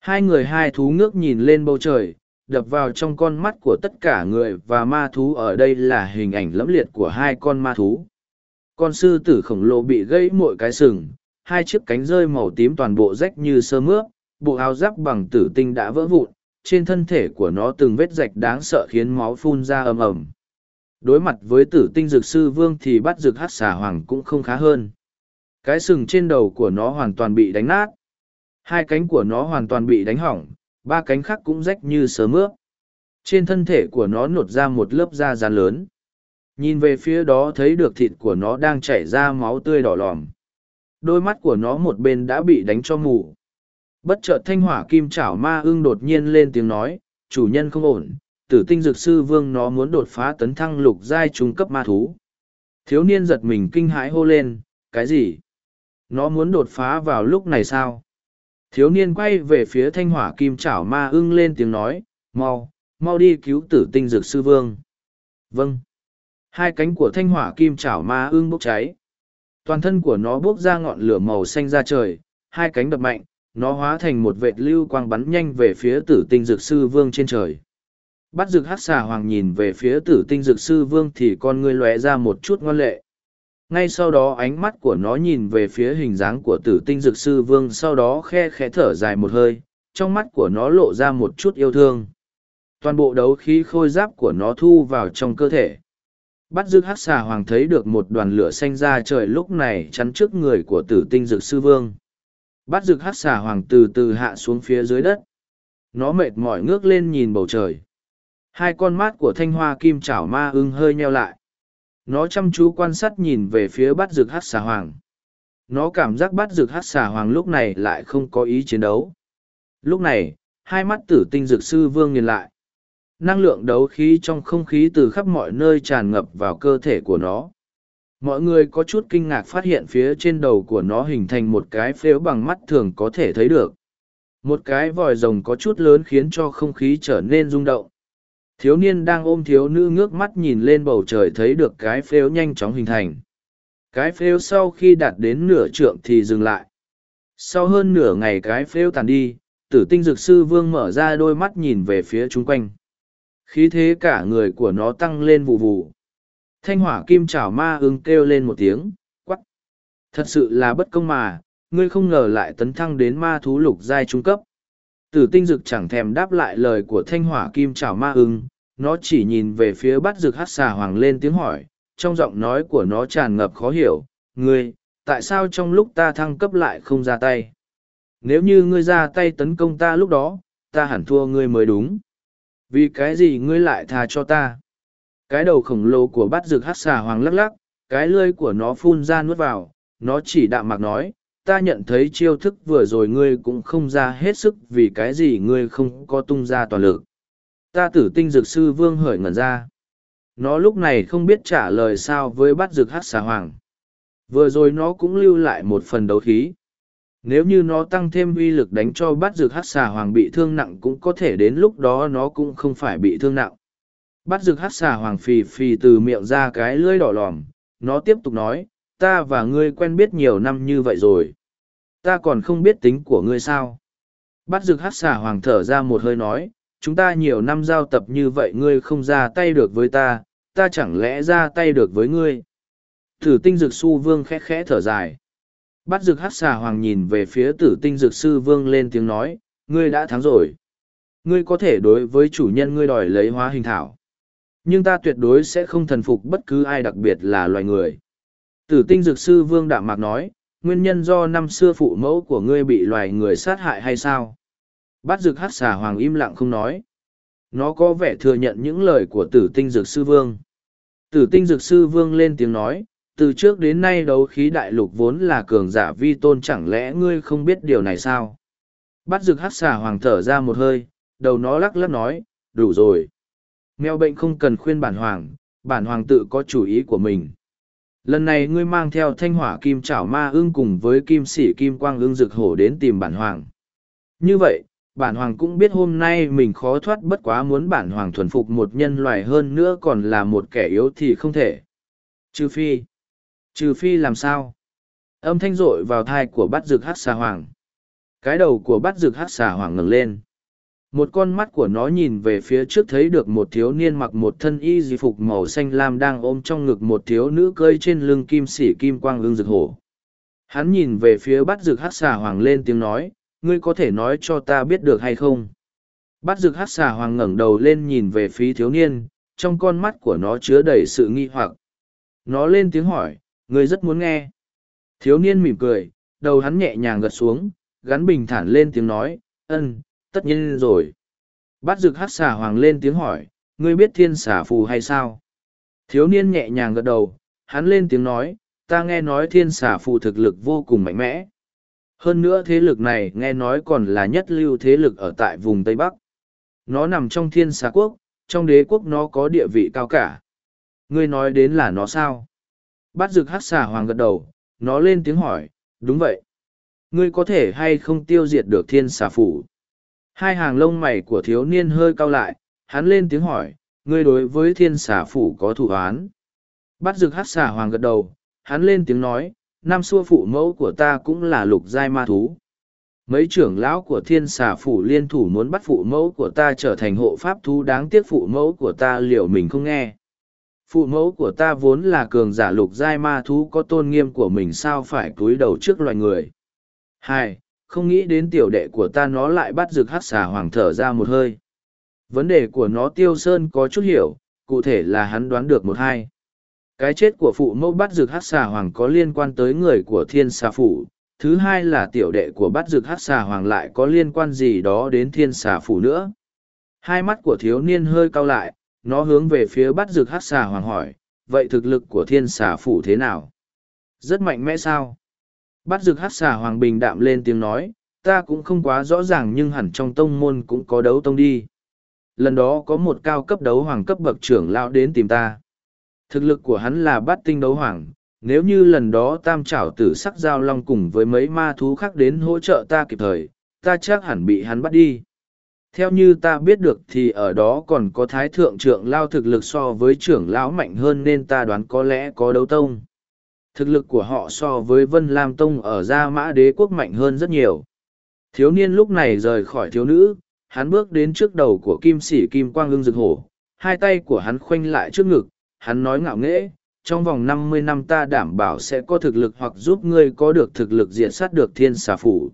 S1: Hai người hai thú ngước nhìn lên bầu trời, đập vào trong con mắt của tất cả người và ma thú ở đây là hình ảnh lẫm liệt của hai con ma thú con sư tử khổng lồ bị gãy mỗi cái sừng, hai chiếc cánh rơi màu tím toàn bộ rách như sơ mướp, bộ áo giáp bằng tử tinh đã vỡ vụn, trên thân thể của nó từng vết rạch đáng sợ khiến máu phun ra ầm ầm. Đối mặt với tử tinh dược sư vương thì bắt dược hát xà hoàng cũng không khá hơn. Cái sừng trên đầu của nó hoàn toàn bị đánh nát. Hai cánh của nó hoàn toàn bị đánh hỏng, ba cánh khác cũng rách như sớ mướp. Trên thân thể của nó nột ra một lớp da rán lớn nhìn về phía đó thấy được thịt của nó đang chảy ra máu tươi đỏ lòm đôi mắt của nó một bên đã bị đánh cho mù bất chợt thanh hỏa kim chảo ma ưng đột nhiên lên tiếng nói chủ nhân không ổn tử tinh dược sư vương nó muốn đột phá tấn thăng lục giai trung cấp ma thú thiếu niên giật mình kinh hãi hô lên cái gì nó muốn đột phá vào lúc này sao thiếu niên quay về phía thanh hỏa kim chảo ma ưng lên tiếng nói mau mau đi cứu tử tinh dược sư vương vâng Hai cánh của thanh hỏa kim chảo ma ương bốc cháy. Toàn thân của nó bốc ra ngọn lửa màu xanh ra trời, hai cánh đập mạnh, nó hóa thành một vệt lưu quang bắn nhanh về phía tử tinh dược sư vương trên trời. Bắt dược hát xà hoàng nhìn về phía tử tinh dược sư vương thì con ngươi lóe ra một chút ngoan lệ. Ngay sau đó ánh mắt của nó nhìn về phía hình dáng của tử tinh dược sư vương sau đó khe khẽ thở dài một hơi, trong mắt của nó lộ ra một chút yêu thương. Toàn bộ đấu khí khôi giáp của nó thu vào trong cơ thể bắt dứt hắc xà hoàng thấy được một đoàn lửa xanh ra trời lúc này chắn trước người của tử tinh dực sư vương bắt dực hắc xà hoàng từ từ hạ xuống phía dưới đất nó mệt mỏi ngước lên nhìn bầu trời hai con mắt của thanh hoa kim chảo ma ưng hơi nheo lại nó chăm chú quan sát nhìn về phía bắt dực hắc xà hoàng nó cảm giác bắt dực hắc xà hoàng lúc này lại không có ý chiến đấu lúc này hai mắt tử tinh dực sư vương nhìn lại năng lượng đấu khí trong không khí từ khắp mọi nơi tràn ngập vào cơ thể của nó mọi người có chút kinh ngạc phát hiện phía trên đầu của nó hình thành một cái phếu bằng mắt thường có thể thấy được một cái vòi rồng có chút lớn khiến cho không khí trở nên rung động thiếu niên đang ôm thiếu nữ ngước mắt nhìn lên bầu trời thấy được cái phếu nhanh chóng hình thành cái phếu sau khi đạt đến nửa trượng thì dừng lại sau hơn nửa ngày cái phếu tàn đi tử tinh dược sư vương mở ra đôi mắt nhìn về phía chung quanh khí thế cả người của nó tăng lên vù vù. thanh hỏa kim chảo ma ưng kêu lên một tiếng quắc thật sự là bất công mà ngươi không ngờ lại tấn thăng đến ma thú lục giai trung cấp tử tinh dực chẳng thèm đáp lại lời của thanh hỏa kim chảo ma ưng nó chỉ nhìn về phía bát dực hát xà hoàng lên tiếng hỏi trong giọng nói của nó tràn ngập khó hiểu ngươi tại sao trong lúc ta thăng cấp lại không ra tay nếu như ngươi ra tay tấn công ta lúc đó ta hẳn thua ngươi mới đúng vì cái gì ngươi lại tha cho ta cái đầu khổng lồ của bát rực hát xà hoàng lắc lắc cái lưỡi của nó phun ra nuốt vào nó chỉ đạm mạc nói ta nhận thấy chiêu thức vừa rồi ngươi cũng không ra hết sức vì cái gì ngươi không có tung ra toàn lực ta tử tinh dược sư vương hởi ngẩn ra nó lúc này không biết trả lời sao với bát rực hát xà hoàng vừa rồi nó cũng lưu lại một phần đấu khí nếu như nó tăng thêm uy lực đánh cho bát dược hát xà hoàng bị thương nặng cũng có thể đến lúc đó nó cũng không phải bị thương nặng. Bát dược hát xà hoàng phì phì từ miệng ra cái lưỡi đỏ lòm, nó tiếp tục nói, ta và ngươi quen biết nhiều năm như vậy rồi. Ta còn không biết tính của ngươi sao. Bát dược hát xà hoàng thở ra một hơi nói, chúng ta nhiều năm giao tập như vậy ngươi không ra tay được với ta, ta chẳng lẽ ra tay được với ngươi. Thử tinh dược su vương khẽ khẽ thở dài. Bắt dược hát xà hoàng nhìn về phía tử tinh dược sư vương lên tiếng nói, ngươi đã thắng rồi. Ngươi có thể đối với chủ nhân ngươi đòi lấy hóa hình thảo. Nhưng ta tuyệt đối sẽ không thần phục bất cứ ai đặc biệt là loài người. Tử tinh dược sư vương đạm mạc nói, nguyên nhân do năm xưa phụ mẫu của ngươi bị loài người sát hại hay sao? Bát dược hát xà hoàng im lặng không nói. Nó có vẻ thừa nhận những lời của tử tinh dược sư vương. Tử tinh dược sư vương lên tiếng nói, từ trước đến nay đấu khí đại lục vốn là cường giả vi tôn chẳng lẽ ngươi không biết điều này sao? Bắt rực hát xà hoàng thở ra một hơi, đầu nó lắc lắc nói, đủ rồi. Mèo bệnh không cần khuyên bản hoàng, bản hoàng tự có chủ ý của mình. Lần này ngươi mang theo thanh hỏa kim chảo ma ưng cùng với kim sĩ kim quang ưng rực hổ đến tìm bản hoàng. Như vậy, bản hoàng cũng biết hôm nay mình khó thoát bất quá muốn bản hoàng thuần phục một nhân loài hơn nữa còn là một kẻ yếu thì không thể. Trừ phi, Trừ phi làm sao? Âm thanh rội vào thai của Bát rực hát xà hoàng. Cái đầu của Bát rực hát xà hoàng ngừng lên. Một con mắt của nó nhìn về phía trước thấy được một thiếu niên mặc một thân y di phục màu xanh lam đang ôm trong ngực một thiếu nữ cơi trên lưng kim sỉ kim quang lưng rực hổ. Hắn nhìn về phía Bát rực hát xà hoàng lên tiếng nói, ngươi có thể nói cho ta biết được hay không? Bát rực hát xà hoàng ngẩng đầu lên nhìn về phía thiếu niên, trong con mắt của nó chứa đầy sự nghi hoặc. Nó lên tiếng hỏi, Ngươi rất muốn nghe. Thiếu niên mỉm cười, đầu hắn nhẹ nhàng gật xuống, gắn bình thản lên tiếng nói, ân, tất nhiên rồi. Bát dực hát xà hoàng lên tiếng hỏi, ngươi biết thiên xà phù hay sao? Thiếu niên nhẹ nhàng gật đầu, hắn lên tiếng nói, ta nghe nói thiên xà phù thực lực vô cùng mạnh mẽ. Hơn nữa thế lực này nghe nói còn là nhất lưu thế lực ở tại vùng Tây Bắc. Nó nằm trong thiên xà quốc, trong đế quốc nó có địa vị cao cả. Ngươi nói đến là nó sao? Bát dực hát xà hoàng gật đầu, nó lên tiếng hỏi, đúng vậy. Ngươi có thể hay không tiêu diệt được thiên xà phủ? Hai hàng lông mày của thiếu niên hơi cao lại, hắn lên tiếng hỏi, ngươi đối với thiên xà phủ có thủ án. Bát dực hát xà hoàng gật đầu, hắn lên tiếng nói, Nam xua phụ mẫu của ta cũng là lục giai ma thú. Mấy trưởng lão của thiên xà phủ liên thủ muốn bắt phụ mẫu của ta trở thành hộ pháp thú đáng tiếc phụ mẫu của ta liệu mình không nghe phụ mẫu của ta vốn là cường giả lục giai ma thú có tôn nghiêm của mình sao phải cúi đầu trước loài người hai không nghĩ đến tiểu đệ của ta nó lại bắt rực hắc xà hoàng thở ra một hơi vấn đề của nó tiêu sơn có chút hiểu cụ thể là hắn đoán được một hai cái chết của phụ mẫu bắt rực hắc xà hoàng có liên quan tới người của thiên xà phủ thứ hai là tiểu đệ của bắt rực hắc xà hoàng lại có liên quan gì đó đến thiên xà phủ nữa hai mắt của thiếu niên hơi cau lại nó hướng về phía bắt rực hát xà hoàng hỏi, vậy thực lực của thiên xà phủ thế nào? Rất mạnh mẽ sao? Bắt rực hát xà hoàng bình đạm lên tiếng nói, ta cũng không quá rõ ràng nhưng hẳn trong tông môn cũng có đấu tông đi. Lần đó có một cao cấp đấu hoàng cấp bậc trưởng lão đến tìm ta. Thực lực của hắn là bát tinh đấu hoàng, nếu như lần đó tam trảo tử sắc giao long cùng với mấy ma thú khác đến hỗ trợ ta kịp thời, ta chắc hẳn bị hắn bắt đi. Theo như ta biết được thì ở đó còn có thái thượng trưởng lao thực lực so với trưởng lão mạnh hơn nên ta đoán có lẽ có đấu tông. Thực lực của họ so với Vân Lam Tông ở Gia Mã Đế Quốc mạnh hơn rất nhiều. Thiếu niên lúc này rời khỏi thiếu nữ, hắn bước đến trước đầu của kim sĩ kim quang ưng rực hổ, hai tay của hắn khoanh lại trước ngực, hắn nói ngạo nghễ, trong vòng năm mươi năm ta đảm bảo sẽ có thực lực hoặc giúp ngươi có được thực lực diện sát được thiên xà phủ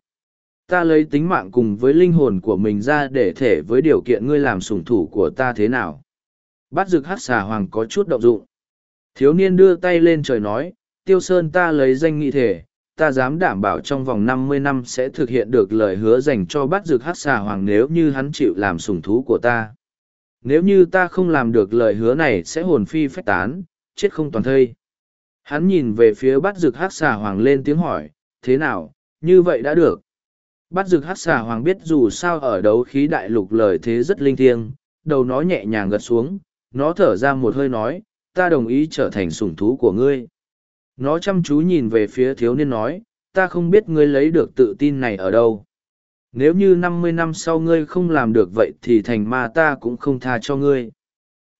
S1: ta lấy tính mạng cùng với linh hồn của mình ra để thể với điều kiện ngươi làm sủng thủ của ta thế nào bát dực hát xà hoàng có chút động dụng thiếu niên đưa tay lên trời nói tiêu sơn ta lấy danh nghị thể ta dám đảm bảo trong vòng năm mươi năm sẽ thực hiện được lời hứa dành cho bát dực hát xà hoàng nếu như hắn chịu làm sủng thú của ta nếu như ta không làm được lời hứa này sẽ hồn phi phách tán chết không toàn thây hắn nhìn về phía bát dực hát xà hoàng lên tiếng hỏi thế nào như vậy đã được Bát Dực hát xà hoàng biết dù sao ở đấu khí đại lục lời thế rất linh thiêng, đầu nó nhẹ nhàng gật xuống, nó thở ra một hơi nói, ta đồng ý trở thành sủng thú của ngươi. Nó chăm chú nhìn về phía thiếu niên nói, ta không biết ngươi lấy được tự tin này ở đâu. Nếu như năm mươi năm sau ngươi không làm được vậy thì thành ma ta cũng không tha cho ngươi.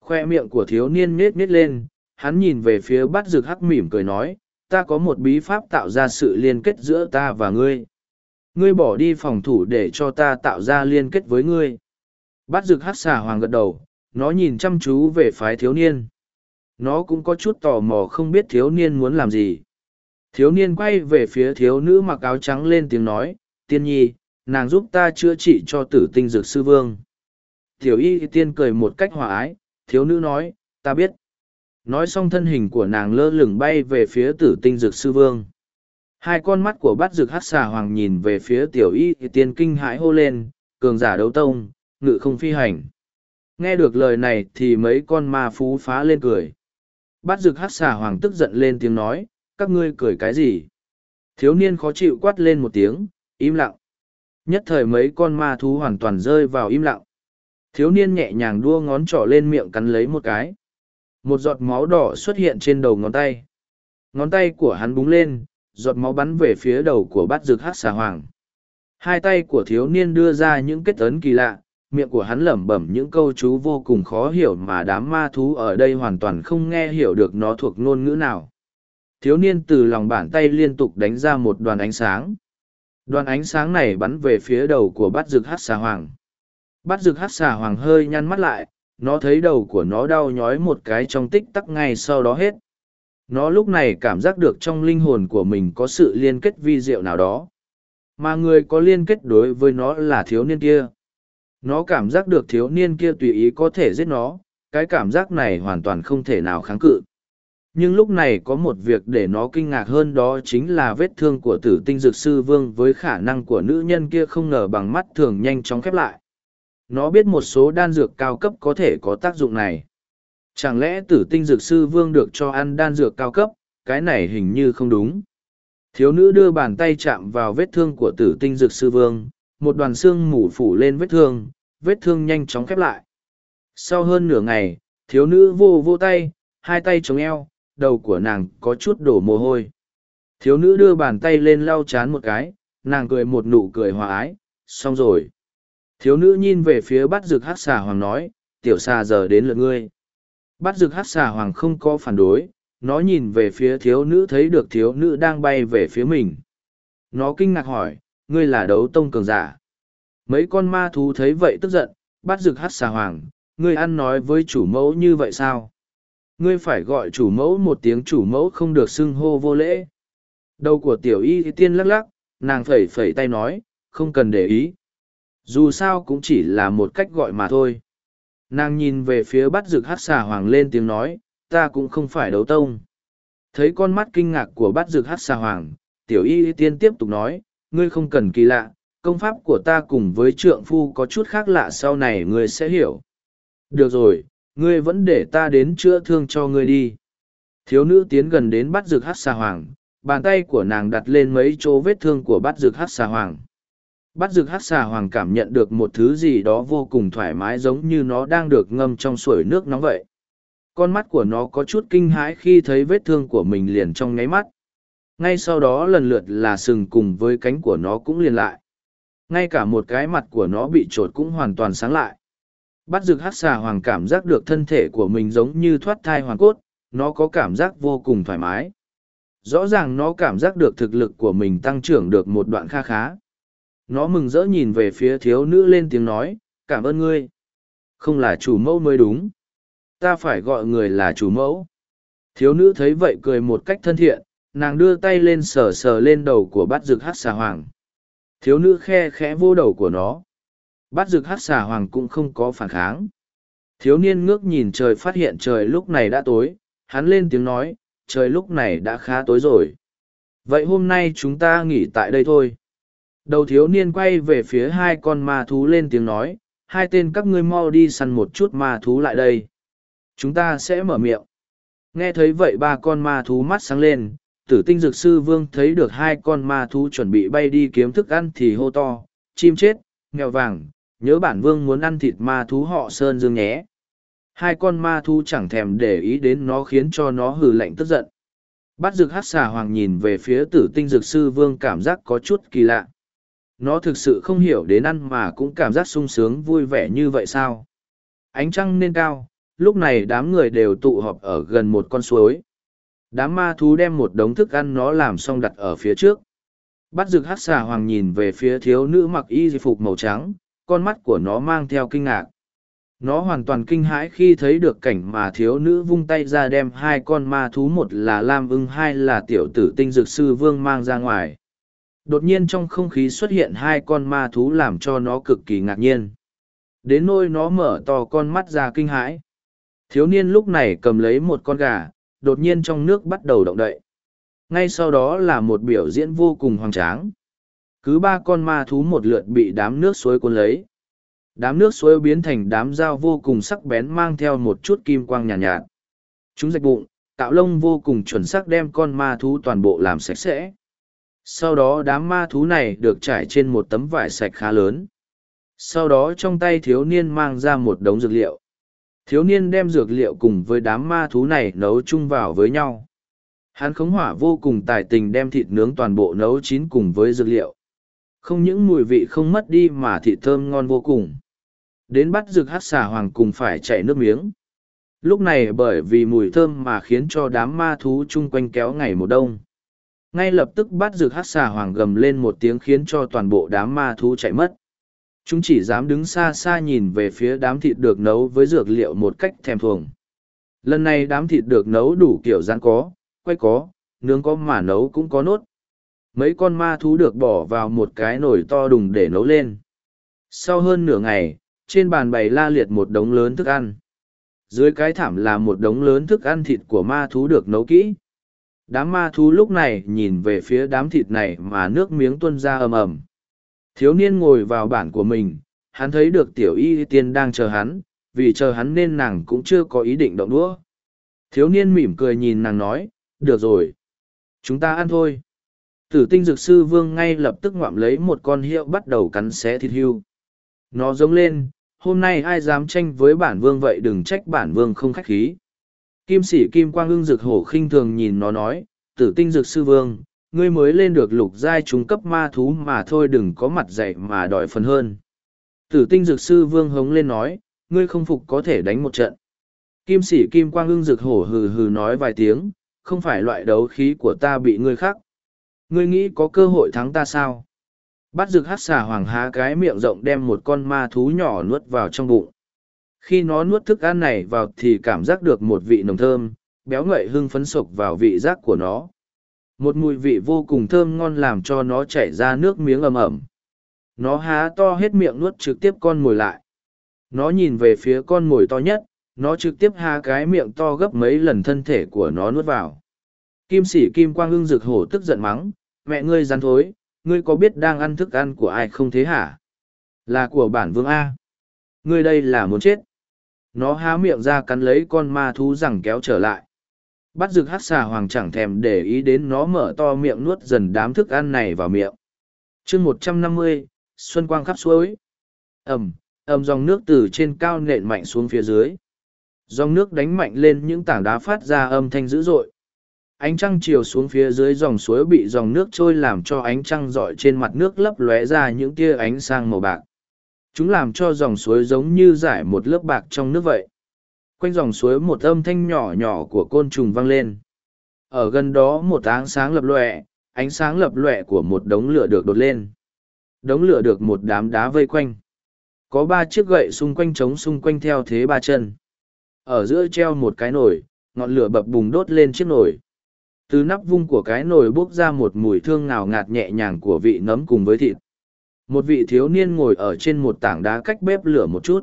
S1: Khoe miệng của thiếu niên nết nết lên, hắn nhìn về phía bát Dực hắc mỉm cười nói, ta có một bí pháp tạo ra sự liên kết giữa ta và ngươi ngươi bỏ đi phòng thủ để cho ta tạo ra liên kết với ngươi bắt rực hát xà hoàng gật đầu nó nhìn chăm chú về phái thiếu niên nó cũng có chút tò mò không biết thiếu niên muốn làm gì thiếu niên quay về phía thiếu nữ mặc áo trắng lên tiếng nói tiên nhi nàng giúp ta chữa trị cho tử tinh dược sư vương tiểu y tiên cười một cách hòa ái thiếu nữ nói ta biết nói xong thân hình của nàng lơ lửng bay về phía tử tinh dược sư vương Hai con mắt của bát dược hát xà hoàng nhìn về phía tiểu y thì tiên kinh hãi hô lên, cường giả đấu tông, ngự không phi hành. Nghe được lời này thì mấy con ma phú phá lên cười. Bát dược hát xà hoàng tức giận lên tiếng nói, các ngươi cười cái gì? Thiếu niên khó chịu quát lên một tiếng, im lặng. Nhất thời mấy con ma thú hoàn toàn rơi vào im lặng. Thiếu niên nhẹ nhàng đua ngón trỏ lên miệng cắn lấy một cái. Một giọt máu đỏ xuất hiện trên đầu ngón tay. Ngón tay của hắn búng lên, giọt máu bắn về phía đầu của bát Dược hát xà hoàng. Hai tay của thiếu niên đưa ra những kết ấn kỳ lạ, miệng của hắn lẩm bẩm những câu chú vô cùng khó hiểu mà đám ma thú ở đây hoàn toàn không nghe hiểu được nó thuộc ngôn ngữ nào. Thiếu niên từ lòng bàn tay liên tục đánh ra một đoàn ánh sáng. Đoàn ánh sáng này bắn về phía đầu của bát Dược hát xà hoàng. Bát Dược hát xà hoàng hơi nhăn mắt lại, nó thấy đầu của nó đau nhói một cái trong tích tắc ngay sau đó hết. Nó lúc này cảm giác được trong linh hồn của mình có sự liên kết vi diệu nào đó. Mà người có liên kết đối với nó là thiếu niên kia. Nó cảm giác được thiếu niên kia tùy ý có thể giết nó, cái cảm giác này hoàn toàn không thể nào kháng cự. Nhưng lúc này có một việc để nó kinh ngạc hơn đó chính là vết thương của tử tinh dược sư vương với khả năng của nữ nhân kia không ngờ bằng mắt thường nhanh chóng khép lại. Nó biết một số đan dược cao cấp có thể có tác dụng này Chẳng lẽ tử tinh dược sư vương được cho ăn đan dược cao cấp, cái này hình như không đúng. Thiếu nữ đưa bàn tay chạm vào vết thương của tử tinh dược sư vương, một đoàn xương mủ phủ lên vết thương, vết thương nhanh chóng khép lại. Sau hơn nửa ngày, thiếu nữ vô vô tay, hai tay chống eo, đầu của nàng có chút đổ mồ hôi. Thiếu nữ đưa bàn tay lên lau chán một cái, nàng cười một nụ cười hòa ái, xong rồi. Thiếu nữ nhìn về phía bắt dược hát xà hoàng nói, tiểu xà giờ đến lượt ngươi. Bắt rực hát xà hoàng không có phản đối, nó nhìn về phía thiếu nữ thấy được thiếu nữ đang bay về phía mình. Nó kinh ngạc hỏi, ngươi là đấu tông cường giả. Mấy con ma thú thấy vậy tức giận, bắt rực hát xà hoàng, ngươi ăn nói với chủ mẫu như vậy sao? Ngươi phải gọi chủ mẫu một tiếng chủ mẫu không được xưng hô vô lễ. Đầu của tiểu y tiên lắc lắc, nàng phẩy phẩy tay nói, không cần để ý. Dù sao cũng chỉ là một cách gọi mà thôi nàng nhìn về phía bắt rực hát xà hoàng lên tiếng nói ta cũng không phải đấu tông thấy con mắt kinh ngạc của bắt rực hát xà hoàng tiểu y tiên tiếp tục nói ngươi không cần kỳ lạ công pháp của ta cùng với trượng phu có chút khác lạ sau này ngươi sẽ hiểu được rồi ngươi vẫn để ta đến chữa thương cho ngươi đi thiếu nữ tiến gần đến bắt rực hát xà hoàng bàn tay của nàng đặt lên mấy chỗ vết thương của bát dược hát xà hoàng bắt rực hát xà hoàng cảm nhận được một thứ gì đó vô cùng thoải mái giống như nó đang được ngâm trong suối nước nóng vậy con mắt của nó có chút kinh hãi khi thấy vết thương của mình liền trong nháy mắt ngay sau đó lần lượt là sừng cùng với cánh của nó cũng liền lại ngay cả một cái mặt của nó bị t cũng hoàn toàn sáng lại bắt rực hát xà hoàng cảm giác được thân thể của mình giống như thoát thai hoàn cốt nó có cảm giác vô cùng thoải mái rõ ràng nó cảm giác được thực lực của mình tăng trưởng được một đoạn kha khá nó mừng rỡ nhìn về phía thiếu nữ lên tiếng nói cảm ơn ngươi không là chủ mẫu mới đúng ta phải gọi người là chủ mẫu thiếu nữ thấy vậy cười một cách thân thiện nàng đưa tay lên sờ sờ lên đầu của bát rực hát xà hoàng thiếu nữ khe khẽ vô đầu của nó bát rực hát xà hoàng cũng không có phản kháng thiếu niên ngước nhìn trời phát hiện trời lúc này đã tối hắn lên tiếng nói trời lúc này đã khá tối rồi vậy hôm nay chúng ta nghỉ tại đây thôi Đầu thiếu niên quay về phía hai con ma thú lên tiếng nói, hai tên các ngươi mau đi săn một chút ma thú lại đây. Chúng ta sẽ mở miệng. Nghe thấy vậy ba con ma thú mắt sáng lên, tử tinh dược sư vương thấy được hai con ma thú chuẩn bị bay đi kiếm thức ăn thì hô to, chim chết, nghèo vàng, nhớ bản vương muốn ăn thịt ma thú họ sơn dương nhé. Hai con ma thú chẳng thèm để ý đến nó khiến cho nó hừ lạnh tức giận. bát dược hát xà hoàng nhìn về phía tử tinh dược sư vương cảm giác có chút kỳ lạ nó thực sự không hiểu đến ăn mà cũng cảm giác sung sướng vui vẻ như vậy sao? Ánh trăng nên cao, lúc này đám người đều tụ họp ở gần một con suối. Đám ma thú đem một đống thức ăn nó làm xong đặt ở phía trước. Bắt rực hát xà hoàng nhìn về phía thiếu nữ mặc y phục màu trắng, con mắt của nó mang theo kinh ngạc. Nó hoàn toàn kinh hãi khi thấy được cảnh mà thiếu nữ vung tay ra đem hai con ma thú một là Lam ưng hai là tiểu tử tinh dược sư vương mang ra ngoài đột nhiên trong không khí xuất hiện hai con ma thú làm cho nó cực kỳ ngạc nhiên đến nôi nó mở to con mắt ra kinh hãi thiếu niên lúc này cầm lấy một con gà đột nhiên trong nước bắt đầu động đậy ngay sau đó là một biểu diễn vô cùng hoang tráng cứ ba con ma thú một lượt bị đám nước suối cuốn lấy đám nước suối biến thành đám dao vô cùng sắc bén mang theo một chút kim quang nhàn nhạt, nhạt chúng rạch bụng tạo lông vô cùng chuẩn sắc đem con ma thú toàn bộ làm sạch sẽ sau đó đám ma thú này được trải trên một tấm vải sạch khá lớn sau đó trong tay thiếu niên mang ra một đống dược liệu thiếu niên đem dược liệu cùng với đám ma thú này nấu chung vào với nhau hắn khống hỏa vô cùng tài tình đem thịt nướng toàn bộ nấu chín cùng với dược liệu không những mùi vị không mất đi mà thịt thơm ngon vô cùng đến bắt rực hát xà hoàng cùng phải chạy nước miếng lúc này bởi vì mùi thơm mà khiến cho đám ma thú chung quanh kéo ngày một đông ngay lập tức bắt rực hát xà hoàng gầm lên một tiếng khiến cho toàn bộ đám ma thú chạy mất chúng chỉ dám đứng xa xa nhìn về phía đám thịt được nấu với dược liệu một cách thèm thuồng lần này đám thịt được nấu đủ kiểu rán có quay có nướng có mà nấu cũng có nốt mấy con ma thú được bỏ vào một cái nồi to đùng để nấu lên sau hơn nửa ngày trên bàn bày la liệt một đống lớn thức ăn dưới cái thảm là một đống lớn thức ăn thịt của ma thú được nấu kỹ đám ma thú lúc này nhìn về phía đám thịt này mà nước miếng tuân ra ầm ầm thiếu niên ngồi vào bản của mình hắn thấy được tiểu y tiên đang chờ hắn vì chờ hắn nên nàng cũng chưa có ý định động đũa thiếu niên mỉm cười nhìn nàng nói được rồi chúng ta ăn thôi tử tinh dược sư vương ngay lập tức ngoạm lấy một con hiệu bắt đầu cắn xé thịt hưu nó giống lên hôm nay ai dám tranh với bản vương vậy đừng trách bản vương không khách khí Kim sĩ kim quang ưng dực hổ khinh thường nhìn nó nói, tử tinh dực sư vương, ngươi mới lên được lục giai trung cấp ma thú mà thôi đừng có mặt dạy mà đòi phần hơn. Tử tinh dược sư vương hống lên nói, ngươi không phục có thể đánh một trận. Kim sĩ kim quang ưng dược hổ hừ hừ nói vài tiếng, không phải loại đấu khí của ta bị ngươi khắc. Ngươi nghĩ có cơ hội thắng ta sao? Bắt dược hát xà hoàng há cái miệng rộng đem một con ma thú nhỏ nuốt vào trong bụng. Khi nó nuốt thức ăn này vào thì cảm giác được một vị nồng thơm, béo ngậy hưng phấn sộc vào vị giác của nó. Một mùi vị vô cùng thơm ngon làm cho nó chảy ra nước miếng ầm ẩm. Nó há to hết miệng nuốt trực tiếp con mồi lại. Nó nhìn về phía con mồi to nhất, nó trực tiếp há cái miệng to gấp mấy lần thân thể của nó nuốt vào. Kim sĩ kim quang ưng rực hổ tức giận mắng, mẹ ngươi rắn thối, ngươi có biết đang ăn thức ăn của ai không thế hả? Là của bản vương A. Ngươi đây là muốn chết nó há miệng ra cắn lấy con ma thú rằng kéo trở lại bắt rực hát xà hoàng chẳng thèm để ý đến nó mở to miệng nuốt dần đám thức ăn này vào miệng chương một trăm năm mươi xuân quang khắp suối ẩm ẩm dòng nước từ trên cao nện mạnh xuống phía dưới dòng nước đánh mạnh lên những tảng đá phát ra âm thanh dữ dội ánh trăng chiều xuống phía dưới dòng suối bị dòng nước trôi làm cho ánh trăng rọi trên mặt nước lấp lóe ra những tia ánh sang màu bạc chúng làm cho dòng suối giống như giải một lớp bạc trong nước vậy quanh dòng suối một âm thanh nhỏ nhỏ của côn trùng vang lên ở gần đó một áng sáng lập lọe ánh sáng lập lọe của một đống lửa được đột lên đống lửa được một đám đá vây quanh có ba chiếc gậy xung quanh trống xung quanh theo thế ba chân ở giữa treo một cái nồi ngọn lửa bập bùng đốt lên chiếc nồi từ nắp vung của cái nồi bốc ra một mùi thương ngào ngạt nhẹ nhàng của vị nấm cùng với thịt một vị thiếu niên ngồi ở trên một tảng đá cách bếp lửa một chút.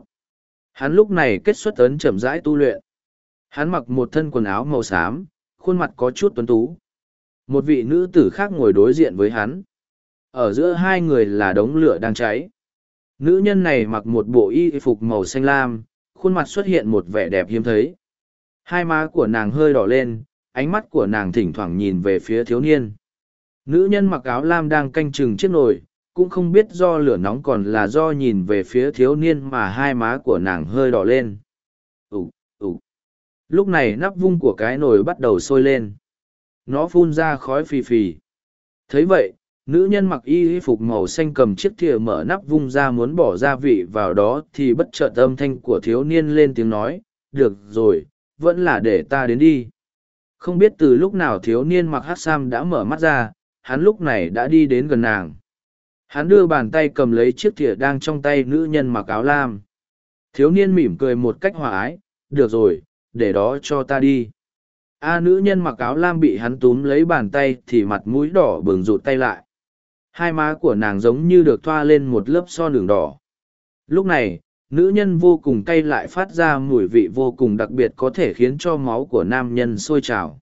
S1: Hắn lúc này kết xuất ấn chậm rãi tu luyện. Hắn mặc một thân quần áo màu xám, khuôn mặt có chút tuấn tú. Một vị nữ tử khác ngồi đối diện với hắn. Ở giữa hai người là đống lửa đang cháy. Nữ nhân này mặc một bộ y phục màu xanh lam, khuôn mặt xuất hiện một vẻ đẹp hiếm thấy. Hai má của nàng hơi đỏ lên, ánh mắt của nàng thỉnh thoảng nhìn về phía thiếu niên. Nữ nhân mặc áo lam đang canh chừng chiếc nồi, cũng không biết do lửa nóng còn là do nhìn về phía thiếu niên mà hai má của nàng hơi đỏ lên. Ủ, Ủ. Lúc này nắp vung của cái nồi bắt đầu sôi lên. Nó phun ra khói phì phì. thấy vậy, nữ nhân mặc y phục màu xanh cầm chiếc thìa mở nắp vung ra muốn bỏ gia vị vào đó thì bất chợt âm thanh của thiếu niên lên tiếng nói, được rồi, vẫn là để ta đến đi. Không biết từ lúc nào thiếu niên mặc hát sam đã mở mắt ra, hắn lúc này đã đi đến gần nàng hắn đưa bàn tay cầm lấy chiếc thìa đang trong tay nữ nhân mặc áo lam thiếu niên mỉm cười một cách hòa ái được rồi để đó cho ta đi a à, nữ nhân mặc áo lam bị hắn túm lấy bàn tay thì mặt mũi đỏ bừng rụt tay lại hai má của nàng giống như được thoa lên một lớp son đường đỏ lúc này nữ nhân vô cùng cay lại phát ra mùi vị vô cùng đặc biệt có thể khiến cho máu của nam nhân sôi trào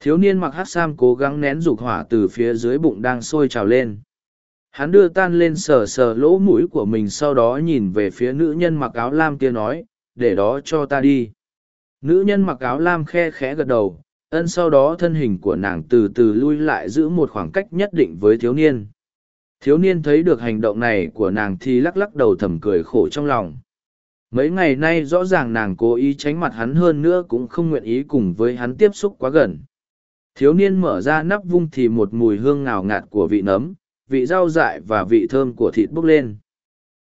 S1: thiếu niên mặc hát sam cố gắng nén dục hỏa từ phía dưới bụng đang sôi trào lên hắn đưa tan lên sờ sờ lỗ mũi của mình sau đó nhìn về phía nữ nhân mặc áo lam kia nói để đó cho ta đi nữ nhân mặc áo lam khe khẽ gật đầu ân sau đó thân hình của nàng từ từ lui lại giữ một khoảng cách nhất định với thiếu niên thiếu niên thấy được hành động này của nàng thì lắc lắc đầu thầm cười khổ trong lòng mấy ngày nay rõ ràng nàng cố ý tránh mặt hắn hơn nữa cũng không nguyện ý cùng với hắn tiếp xúc quá gần thiếu niên mở ra nắp vung thì một mùi hương ngào ngạt của vị nấm vị rau dại và vị thơm của thịt bốc lên.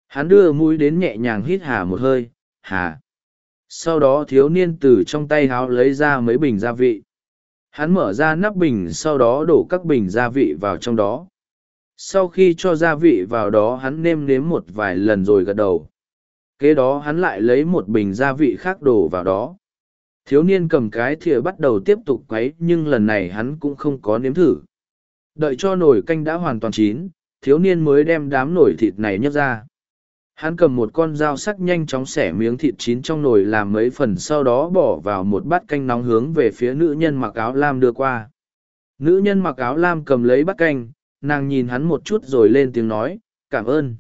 S1: Hắn đưa mũi đến nhẹ nhàng hít hà một hơi, hà. Sau đó thiếu niên từ trong tay háo lấy ra mấy bình gia vị. Hắn mở ra nắp bình sau đó đổ các bình gia vị vào trong đó. Sau khi cho gia vị vào đó hắn nêm nếm một vài lần rồi gật đầu. Kế đó hắn lại lấy một bình gia vị khác đổ vào đó. Thiếu niên cầm cái thìa bắt đầu tiếp tục quấy nhưng lần này hắn cũng không có nếm thử Đợi cho nồi canh đã hoàn toàn chín, thiếu niên mới đem đám nồi thịt này nhấc ra. Hắn cầm một con dao sắc nhanh chóng xẻ miếng thịt chín trong nồi làm mấy phần sau đó bỏ vào một bát canh nóng hướng về phía nữ nhân mặc áo lam đưa qua. Nữ nhân mặc áo lam cầm lấy bát canh, nàng nhìn hắn một chút rồi lên tiếng nói, cảm ơn.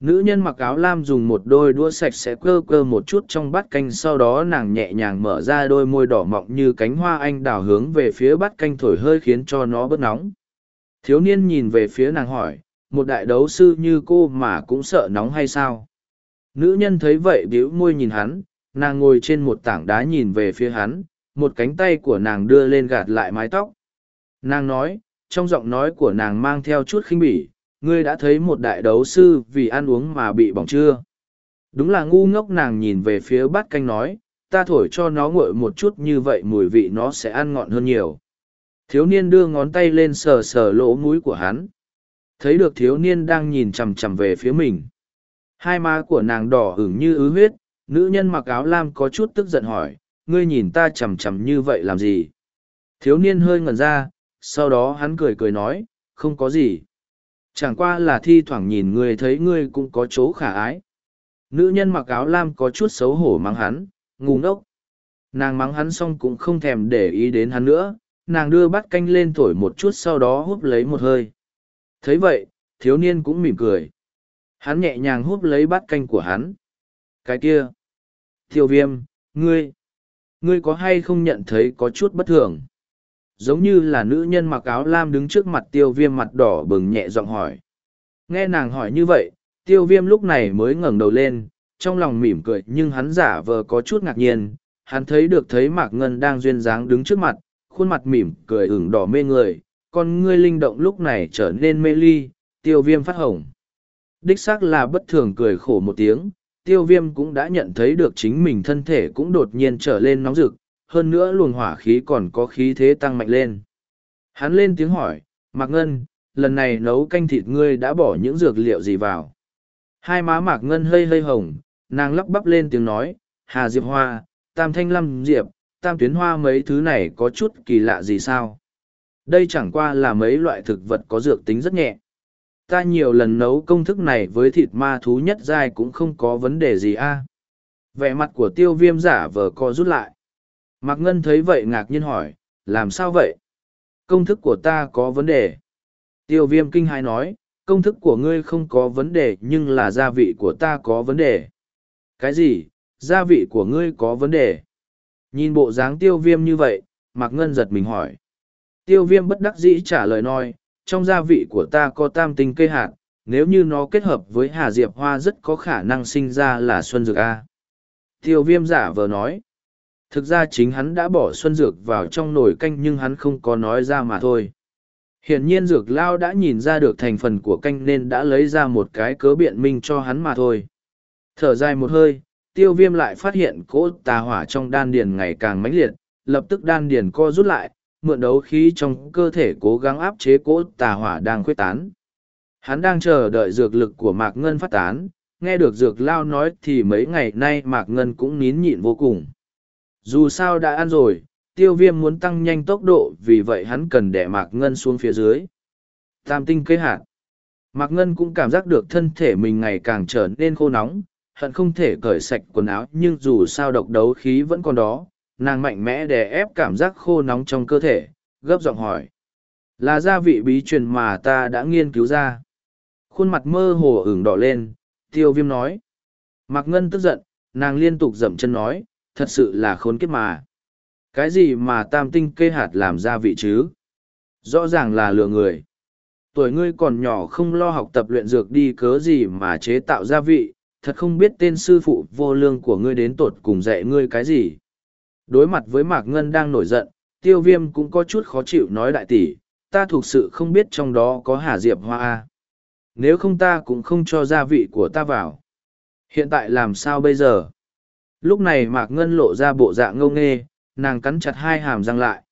S1: Nữ nhân mặc áo lam dùng một đôi đũa sạch sẽ cơ cơ một chút trong bát canh sau đó nàng nhẹ nhàng mở ra đôi môi đỏ mọng như cánh hoa anh đào hướng về phía bát canh thổi hơi khiến cho nó bớt nóng. Thiếu niên nhìn về phía nàng hỏi, một đại đấu sư như cô mà cũng sợ nóng hay sao? Nữ nhân thấy vậy bĩu môi nhìn hắn, nàng ngồi trên một tảng đá nhìn về phía hắn, một cánh tay của nàng đưa lên gạt lại mái tóc. Nàng nói, trong giọng nói của nàng mang theo chút khinh bỉ, ngươi đã thấy một đại đấu sư vì ăn uống mà bị bỏng chưa? Đúng là ngu ngốc nàng nhìn về phía bát canh nói, ta thổi cho nó nguội một chút như vậy mùi vị nó sẽ ăn ngọn hơn nhiều thiếu niên đưa ngón tay lên sờ sờ lỗ mũi của hắn thấy được thiếu niên đang nhìn chằm chằm về phía mình hai má của nàng đỏ hửng như ứ huyết nữ nhân mặc áo lam có chút tức giận hỏi ngươi nhìn ta chằm chằm như vậy làm gì thiếu niên hơi ngẩn ra sau đó hắn cười cười nói không có gì chẳng qua là thi thoảng nhìn ngươi thấy ngươi cũng có chỗ khả ái nữ nhân mặc áo lam có chút xấu hổ mắng hắn ngu ngốc nàng mắng hắn xong cũng không thèm để ý đến hắn nữa nàng đưa bát canh lên thổi một chút sau đó húp lấy một hơi thấy vậy thiếu niên cũng mỉm cười hắn nhẹ nhàng húp lấy bát canh của hắn cái kia tiêu viêm ngươi ngươi có hay không nhận thấy có chút bất thường giống như là nữ nhân mặc áo lam đứng trước mặt tiêu viêm mặt đỏ bừng nhẹ giọng hỏi nghe nàng hỏi như vậy tiêu viêm lúc này mới ngẩng đầu lên trong lòng mỉm cười nhưng hắn giả vờ có chút ngạc nhiên hắn thấy được thấy mạc ngân đang duyên dáng đứng trước mặt khuôn mặt mỉm cười ửng đỏ mê người, con ngươi linh động lúc này trở nên mê ly, tiêu viêm phát hồng. Đích xác là bất thường cười khổ một tiếng, tiêu viêm cũng đã nhận thấy được chính mình thân thể cũng đột nhiên trở lên nóng rực, hơn nữa luồng hỏa khí còn có khí thế tăng mạnh lên. Hắn lên tiếng hỏi, Mạc Ngân, lần này nấu canh thịt ngươi đã bỏ những dược liệu gì vào? Hai má Mạc Ngân hơi hơi hồng, nàng lắp bắp lên tiếng nói, Hà Diệp Hoa, Tam Thanh Lâm Diệp, tam tuyến hoa mấy thứ này có chút kỳ lạ gì sao? Đây chẳng qua là mấy loại thực vật có dược tính rất nhẹ. Ta nhiều lần nấu công thức này với thịt ma thú nhất dai cũng không có vấn đề gì a. Vẻ mặt của tiêu viêm giả vờ co rút lại. Mạc Ngân thấy vậy ngạc nhiên hỏi, làm sao vậy? Công thức của ta có vấn đề. Tiêu viêm kinh hài nói, công thức của ngươi không có vấn đề nhưng là gia vị của ta có vấn đề. Cái gì? Gia vị của ngươi có vấn đề. Nhìn bộ dáng tiêu viêm như vậy, Mạc Ngân giật mình hỏi. Tiêu viêm bất đắc dĩ trả lời nói, trong gia vị của ta có tam tinh cây hạt, nếu như nó kết hợp với Hà Diệp Hoa rất có khả năng sinh ra là Xuân Dược A. Tiêu viêm giả vờ nói. Thực ra chính hắn đã bỏ Xuân Dược vào trong nồi canh nhưng hắn không có nói ra mà thôi. Hiển nhiên Dược Lao đã nhìn ra được thành phần của canh nên đã lấy ra một cái cớ biện minh cho hắn mà thôi. Thở dài một hơi, tiêu viêm lại phát hiện cỗ tà hỏa trong đan điền ngày càng mãnh liệt, lập tức đan điền co rút lại, mượn đấu khí trong cơ thể cố gắng áp chế cỗ tà hỏa đang khuếch tán. Hắn đang chờ đợi dược lực của Mạc Ngân phát tán, nghe được dược lao nói thì mấy ngày nay Mạc Ngân cũng nín nhịn vô cùng. Dù sao đã ăn rồi, tiêu viêm muốn tăng nhanh tốc độ vì vậy hắn cần đẻ Mạc Ngân xuống phía dưới. Tam tinh kế hạn. Mạc Ngân cũng cảm giác được thân thể mình ngày càng trở nên khô nóng, hận không thể cởi sạch quần áo nhưng dù sao độc đấu khí vẫn còn đó nàng mạnh mẽ đè ép cảm giác khô nóng trong cơ thể gấp giọng hỏi là gia vị bí truyền mà ta đã nghiên cứu ra khuôn mặt mơ hồ ửng đỏ lên tiêu viêm nói mạc ngân tức giận nàng liên tục dậm chân nói thật sự là khốn kiếp mà cái gì mà tam tinh cây hạt làm gia vị chứ rõ ràng là lừa người tuổi ngươi còn nhỏ không lo học tập luyện dược đi cớ gì mà chế tạo gia vị thật không biết tên sư phụ vô lương của ngươi đến tột cùng dạy ngươi cái gì. Đối mặt với Mạc Ngân đang nổi giận, tiêu viêm cũng có chút khó chịu nói đại tỷ, ta thực sự không biết trong đó có Hà Diệp Hoa A. Nếu không ta cũng không cho gia vị của ta vào. Hiện tại làm sao bây giờ? Lúc này Mạc Ngân lộ ra bộ dạng ngông nghê, nàng cắn chặt hai hàm răng lại.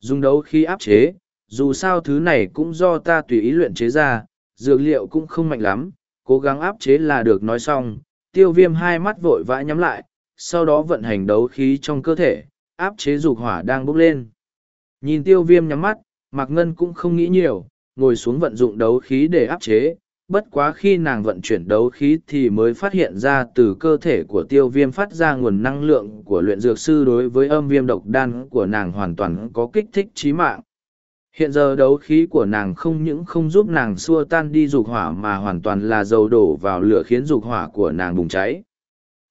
S1: Dùng đấu khi áp chế, dù sao thứ này cũng do ta tùy ý luyện chế ra, dược liệu cũng không mạnh lắm, cố gắng áp chế là được nói xong tiêu viêm hai mắt vội vã nhắm lại sau đó vận hành đấu khí trong cơ thể áp chế dục hỏa đang bốc lên nhìn tiêu viêm nhắm mắt mạc ngân cũng không nghĩ nhiều ngồi xuống vận dụng đấu khí để áp chế bất quá khi nàng vận chuyển đấu khí thì mới phát hiện ra từ cơ thể của tiêu viêm phát ra nguồn năng lượng của luyện dược sư đối với âm viêm độc đan của nàng hoàn toàn có kích thích trí mạng hiện giờ đấu khí của nàng không những không giúp nàng xua tan đi dục hỏa mà hoàn toàn là dầu đổ vào lửa khiến dục hỏa của nàng bùng cháy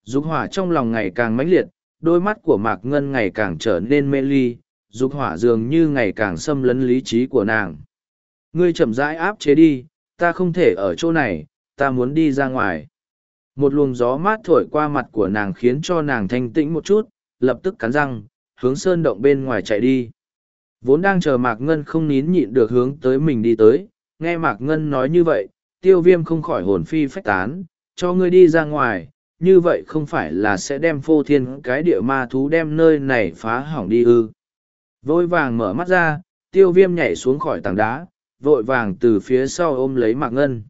S1: dục hỏa trong lòng ngày càng mãnh liệt đôi mắt của mạc ngân ngày càng trở nên mê ly dục hỏa dường như ngày càng xâm lấn lý trí của nàng ngươi chậm rãi áp chế đi ta không thể ở chỗ này ta muốn đi ra ngoài một luồng gió mát thổi qua mặt của nàng khiến cho nàng thanh tĩnh một chút lập tức cắn răng hướng sơn động bên ngoài chạy đi Vốn đang chờ Mạc Ngân không nín nhịn được hướng tới mình đi tới, nghe Mạc Ngân nói như vậy, tiêu viêm không khỏi hồn phi phách tán, cho ngươi đi ra ngoài, như vậy không phải là sẽ đem phô thiên cái địa ma thú đem nơi này phá hỏng đi ư. Vội vàng mở mắt ra, tiêu viêm nhảy xuống khỏi tảng đá, vội vàng từ phía sau ôm lấy Mạc Ngân.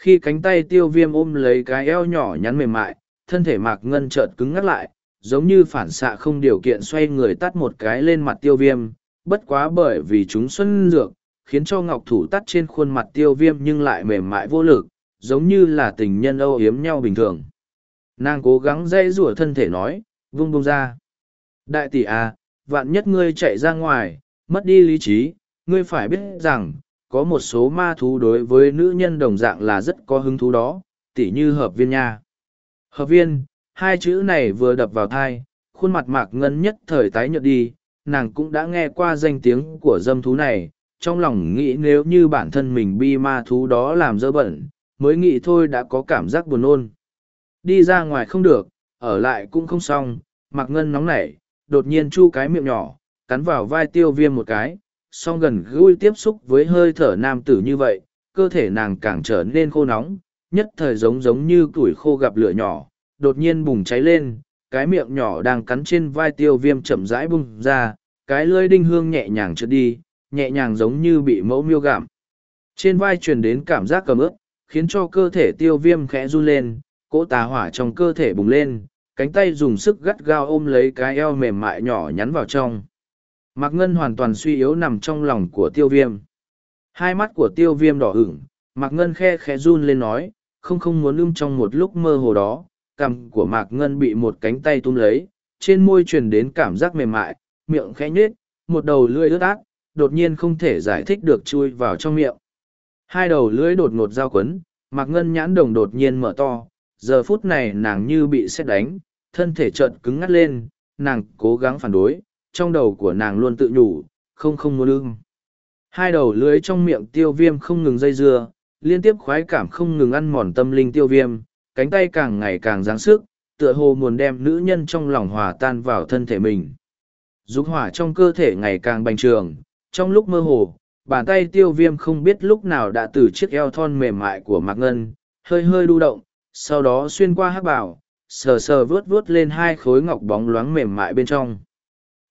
S1: Khi cánh tay tiêu viêm ôm lấy cái eo nhỏ nhắn mềm mại, thân thể Mạc Ngân chợt cứng ngắt lại, giống như phản xạ không điều kiện xoay người tắt một cái lên mặt tiêu viêm bất quá bởi vì chúng xuân dược, khiến cho ngọc thủ tắt trên khuôn mặt tiêu viêm nhưng lại mềm mại vô lực, giống như là tình nhân âu yếm nhau bình thường. Nàng cố gắng dây rủa thân thể nói, vung bông ra. Đại tỷ à, vạn nhất ngươi chạy ra ngoài, mất đi lý trí, ngươi phải biết rằng, có một số ma thú đối với nữ nhân đồng dạng là rất có hứng thú đó, tỷ như hợp viên nha. Hợp viên, hai chữ này vừa đập vào thai, khuôn mặt mạc ngân nhất thời tái nhợt đi, nàng cũng đã nghe qua danh tiếng của dâm thú này, trong lòng nghĩ nếu như bản thân mình bi ma thú đó làm dơ bẩn, mới nghĩ thôi đã có cảm giác buồn nôn. Đi ra ngoài không được, ở lại cũng không xong, mặc ngân nóng nảy, đột nhiên chu cái miệng nhỏ, cắn vào vai tiêu viêm một cái, song gần gũi tiếp xúc với hơi thở nam tử như vậy, cơ thể nàng càng trở nên khô nóng, nhất thời giống giống như tuổi khô gặp lửa nhỏ, đột nhiên bùng cháy lên, cái miệng nhỏ đang cắn trên vai tiêu viêm chậm rãi bung ra, cái lưỡi đinh hương nhẹ nhàng trượt đi, nhẹ nhàng giống như bị mẫu miêu gạm. Trên vai truyền đến cảm giác cầm ướp, khiến cho cơ thể tiêu viêm khẽ run lên, cỗ tà hỏa trong cơ thể bùng lên, cánh tay dùng sức gắt gao ôm lấy cái eo mềm mại nhỏ nhắn vào trong. Mạc Ngân hoàn toàn suy yếu nằm trong lòng của tiêu viêm. Hai mắt của tiêu viêm đỏ ửng, Mạc Ngân khe khẽ run lên nói, không không muốn ưm trong một lúc mơ hồ đó, cằm của mạc ngân bị một cánh tay tung lấy trên môi truyền đến cảm giác mềm mại miệng khẽ nhết một đầu lưỡi ướt át đột nhiên không thể giải thích được chui vào trong miệng hai đầu lưỡi đột ngột dao quấn mạc ngân nhãn đồng đột nhiên mở to giờ phút này nàng như bị xét đánh thân thể trợn cứng ngắt lên nàng cố gắng phản đối trong đầu của nàng luôn tự nhủ không không muốn lưng hai đầu lưỡi trong miệng tiêu viêm không ngừng dây dưa liên tiếp khoái cảm không ngừng ăn mòn tâm linh tiêu viêm cánh tay càng ngày càng giáng sức, tựa hồ muốn đem nữ nhân trong lòng hòa tan vào thân thể mình. Dục hỏa trong cơ thể ngày càng bành trường, trong lúc mơ hồ, bàn tay tiêu viêm không biết lúc nào đã từ chiếc eo thon mềm mại của Mạc Ngân, hơi hơi đu động, sau đó xuyên qua hắc bảo, sờ sờ vướt vướt lên hai khối ngọc bóng loáng mềm mại bên trong.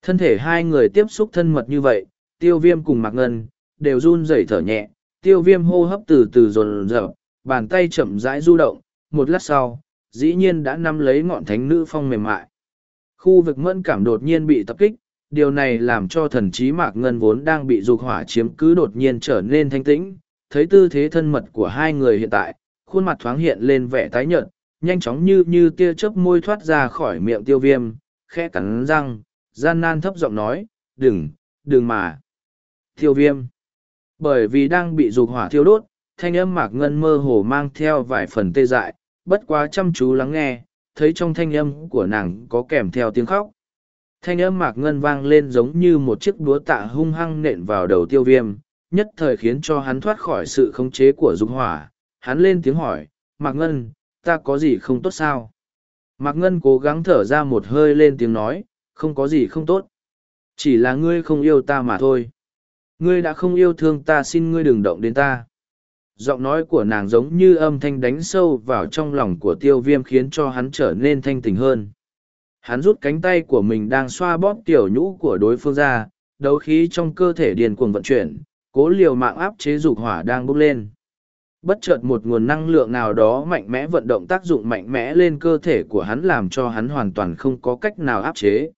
S1: Thân thể hai người tiếp xúc thân mật như vậy, tiêu viêm cùng Mạc Ngân, đều run rẩy thở nhẹ, tiêu viêm hô hấp từ từ rồn rợp, bàn tay chậm rãi du động, một lát sau, dĩ nhiên đã nắm lấy ngọn thánh nữ phong mềm mại. Khu vực mẫn cảm đột nhiên bị tập kích, điều này làm cho thần trí mạc ngân vốn đang bị dục hỏa chiếm cứ đột nhiên trở nên thanh tĩnh, thấy tư thế thân mật của hai người hiện tại, khuôn mặt thoáng hiện lên vẻ tái nhợt, nhanh chóng như như tia chớp môi thoát ra khỏi miệng tiêu viêm, khe cắn răng, gian nan thấp giọng nói, đừng, đừng mà. Tiêu viêm, bởi vì đang bị dục hỏa thiêu đốt, thanh âm mạc ngân mơ hồ mang theo vài phần tê dại, bất quá chăm chú lắng nghe, thấy trong thanh âm của nàng có kèm theo tiếng khóc. Thanh âm mạc ngân vang lên giống như một chiếc búa tạ hung hăng nện vào đầu tiêu viêm, nhất thời khiến cho hắn thoát khỏi sự khống chế của dục hỏa. Hắn lên tiếng hỏi, Mạc Ngân, ta có gì không tốt sao? Mạc Ngân cố gắng thở ra một hơi lên tiếng nói, không có gì không tốt. Chỉ là ngươi không yêu ta mà thôi. Ngươi đã không yêu thương ta xin ngươi đừng động đến ta giọng nói của nàng giống như âm thanh đánh sâu vào trong lòng của tiêu viêm khiến cho hắn trở nên thanh tình hơn hắn rút cánh tay của mình đang xoa bóp tiểu nhũ của đối phương ra đấu khí trong cơ thể điền cuồng vận chuyển cố liều mạng áp chế dục hỏa đang bốc lên bất chợt một nguồn năng lượng nào đó mạnh mẽ vận động tác dụng mạnh mẽ lên cơ thể của hắn làm cho hắn hoàn toàn không có cách nào áp chế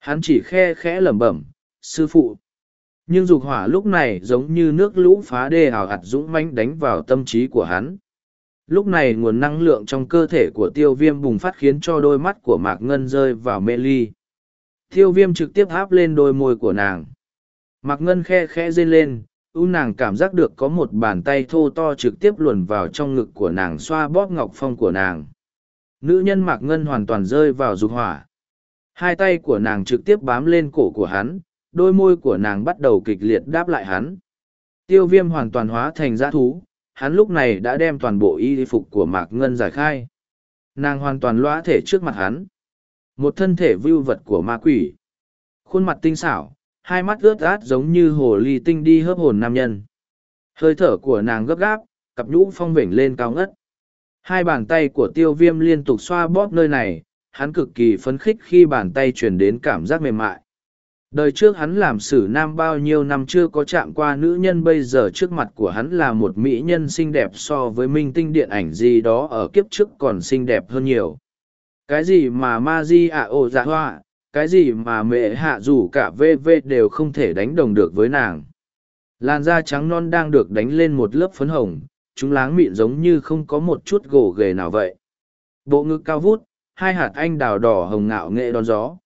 S1: hắn chỉ khe khẽ lẩm bẩm sư phụ nhưng dục hỏa lúc này giống như nước lũ phá đê hào hạt dũng manh đánh vào tâm trí của hắn lúc này nguồn năng lượng trong cơ thể của tiêu viêm bùng phát khiến cho đôi mắt của mạc ngân rơi vào mê ly tiêu viêm trực tiếp áp lên đôi môi của nàng mạc ngân khe khe rên lên u nàng cảm giác được có một bàn tay thô to trực tiếp luồn vào trong ngực của nàng xoa bóp ngọc phong của nàng nữ nhân mạc ngân hoàn toàn rơi vào dục hỏa hai tay của nàng trực tiếp bám lên cổ của hắn đôi môi của nàng bắt đầu kịch liệt đáp lại hắn. Tiêu viêm hoàn toàn hóa thành giã thú, hắn lúc này đã đem toàn bộ y phục của Mạc Ngân giải khai. Nàng hoàn toàn loa thể trước mặt hắn. Một thân thể vưu vật của ma quỷ. Khuôn mặt tinh xảo, hai mắt ướt át giống như hồ ly tinh đi hớp hồn nam nhân. Hơi thở của nàng gấp gáp, cặp nhũ phong vểnh lên cao ngất. Hai bàn tay của tiêu viêm liên tục xoa bóp nơi này, hắn cực kỳ phấn khích khi bàn tay truyền đến cảm giác mềm mại. Đời trước hắn làm sử nam bao nhiêu năm chưa có chạm qua nữ nhân bây giờ trước mặt của hắn là một mỹ nhân xinh đẹp so với minh tinh điện ảnh gì đó ở kiếp trước còn xinh đẹp hơn nhiều. Cái gì mà ma di ạ ồ dạ hoa, cái gì mà mẹ hạ dù cả VV đều không thể đánh đồng được với nàng. Làn da trắng non đang được đánh lên một lớp phấn hồng, chúng láng mịn giống như không có một chút gỗ ghề nào vậy. Bộ ngực cao vút, hai hạt anh đào đỏ hồng ngạo nghệ đón gió.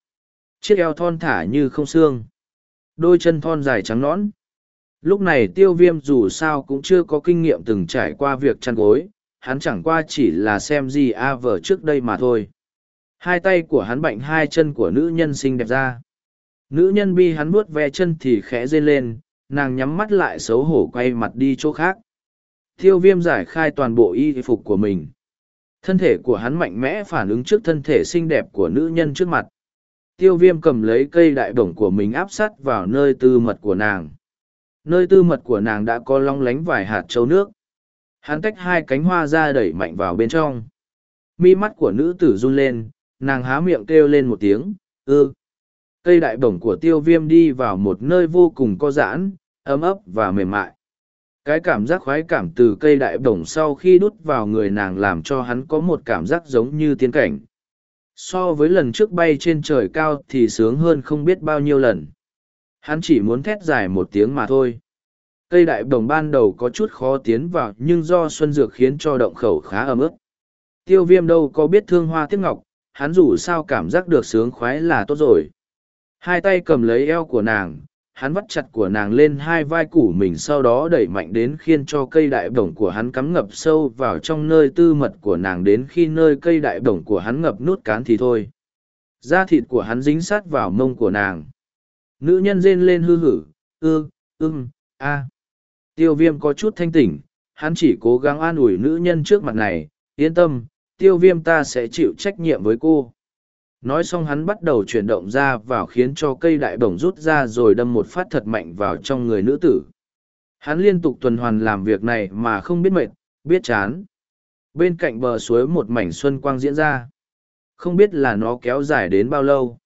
S1: Chiếc eo thon thả như không xương. Đôi chân thon dài trắng nõn. Lúc này tiêu viêm dù sao cũng chưa có kinh nghiệm từng trải qua việc chăn gối, hắn chẳng qua chỉ là xem gì a à vờ trước đây mà thôi. Hai tay của hắn bạnh hai chân của nữ nhân xinh đẹp ra. Nữ nhân bi hắn vuốt ve chân thì khẽ rên lên, nàng nhắm mắt lại xấu hổ quay mặt đi chỗ khác. Tiêu viêm giải khai toàn bộ y phục của mình. Thân thể của hắn mạnh mẽ phản ứng trước thân thể xinh đẹp của nữ nhân trước mặt tiêu viêm cầm lấy cây đại bổng của mình áp sát vào nơi tư mật của nàng nơi tư mật của nàng đã có long lánh vài hạt trâu nước hắn tách hai cánh hoa ra đẩy mạnh vào bên trong mi mắt của nữ tử run lên nàng há miệng kêu lên một tiếng ư cây đại bổng của tiêu viêm đi vào một nơi vô cùng có giãn ấm ấp và mềm mại cái cảm giác khoái cảm từ cây đại bổng sau khi đút vào người nàng làm cho hắn có một cảm giác giống như tiên cảnh so với lần trước bay trên trời cao thì sướng hơn không biết bao nhiêu lần hắn chỉ muốn thét dài một tiếng mà thôi cây đại bồng ban đầu có chút khó tiến vào nhưng do xuân dược khiến cho động khẩu khá ấm ức tiêu viêm đâu có biết thương hoa tiếc ngọc hắn dù sao cảm giác được sướng khoái là tốt rồi hai tay cầm lấy eo của nàng hắn vắt chặt của nàng lên hai vai củ mình sau đó đẩy mạnh đến khiên cho cây đại bổng của hắn cắm ngập sâu vào trong nơi tư mật của nàng đến khi nơi cây đại bổng của hắn ngập nút cán thì thôi da thịt của hắn dính sát vào mông của nàng nữ nhân rên lên hư hử ư ưng a tiêu viêm có chút thanh tỉnh hắn chỉ cố gắng an ủi nữ nhân trước mặt này yên tâm tiêu viêm ta sẽ chịu trách nhiệm với cô Nói xong hắn bắt đầu chuyển động ra vào khiến cho cây đại bổng rút ra rồi đâm một phát thật mạnh vào trong người nữ tử. Hắn liên tục tuần hoàn làm việc này mà không biết mệt, biết chán. Bên cạnh bờ suối một mảnh xuân quang diễn ra. Không biết là nó kéo dài đến bao lâu.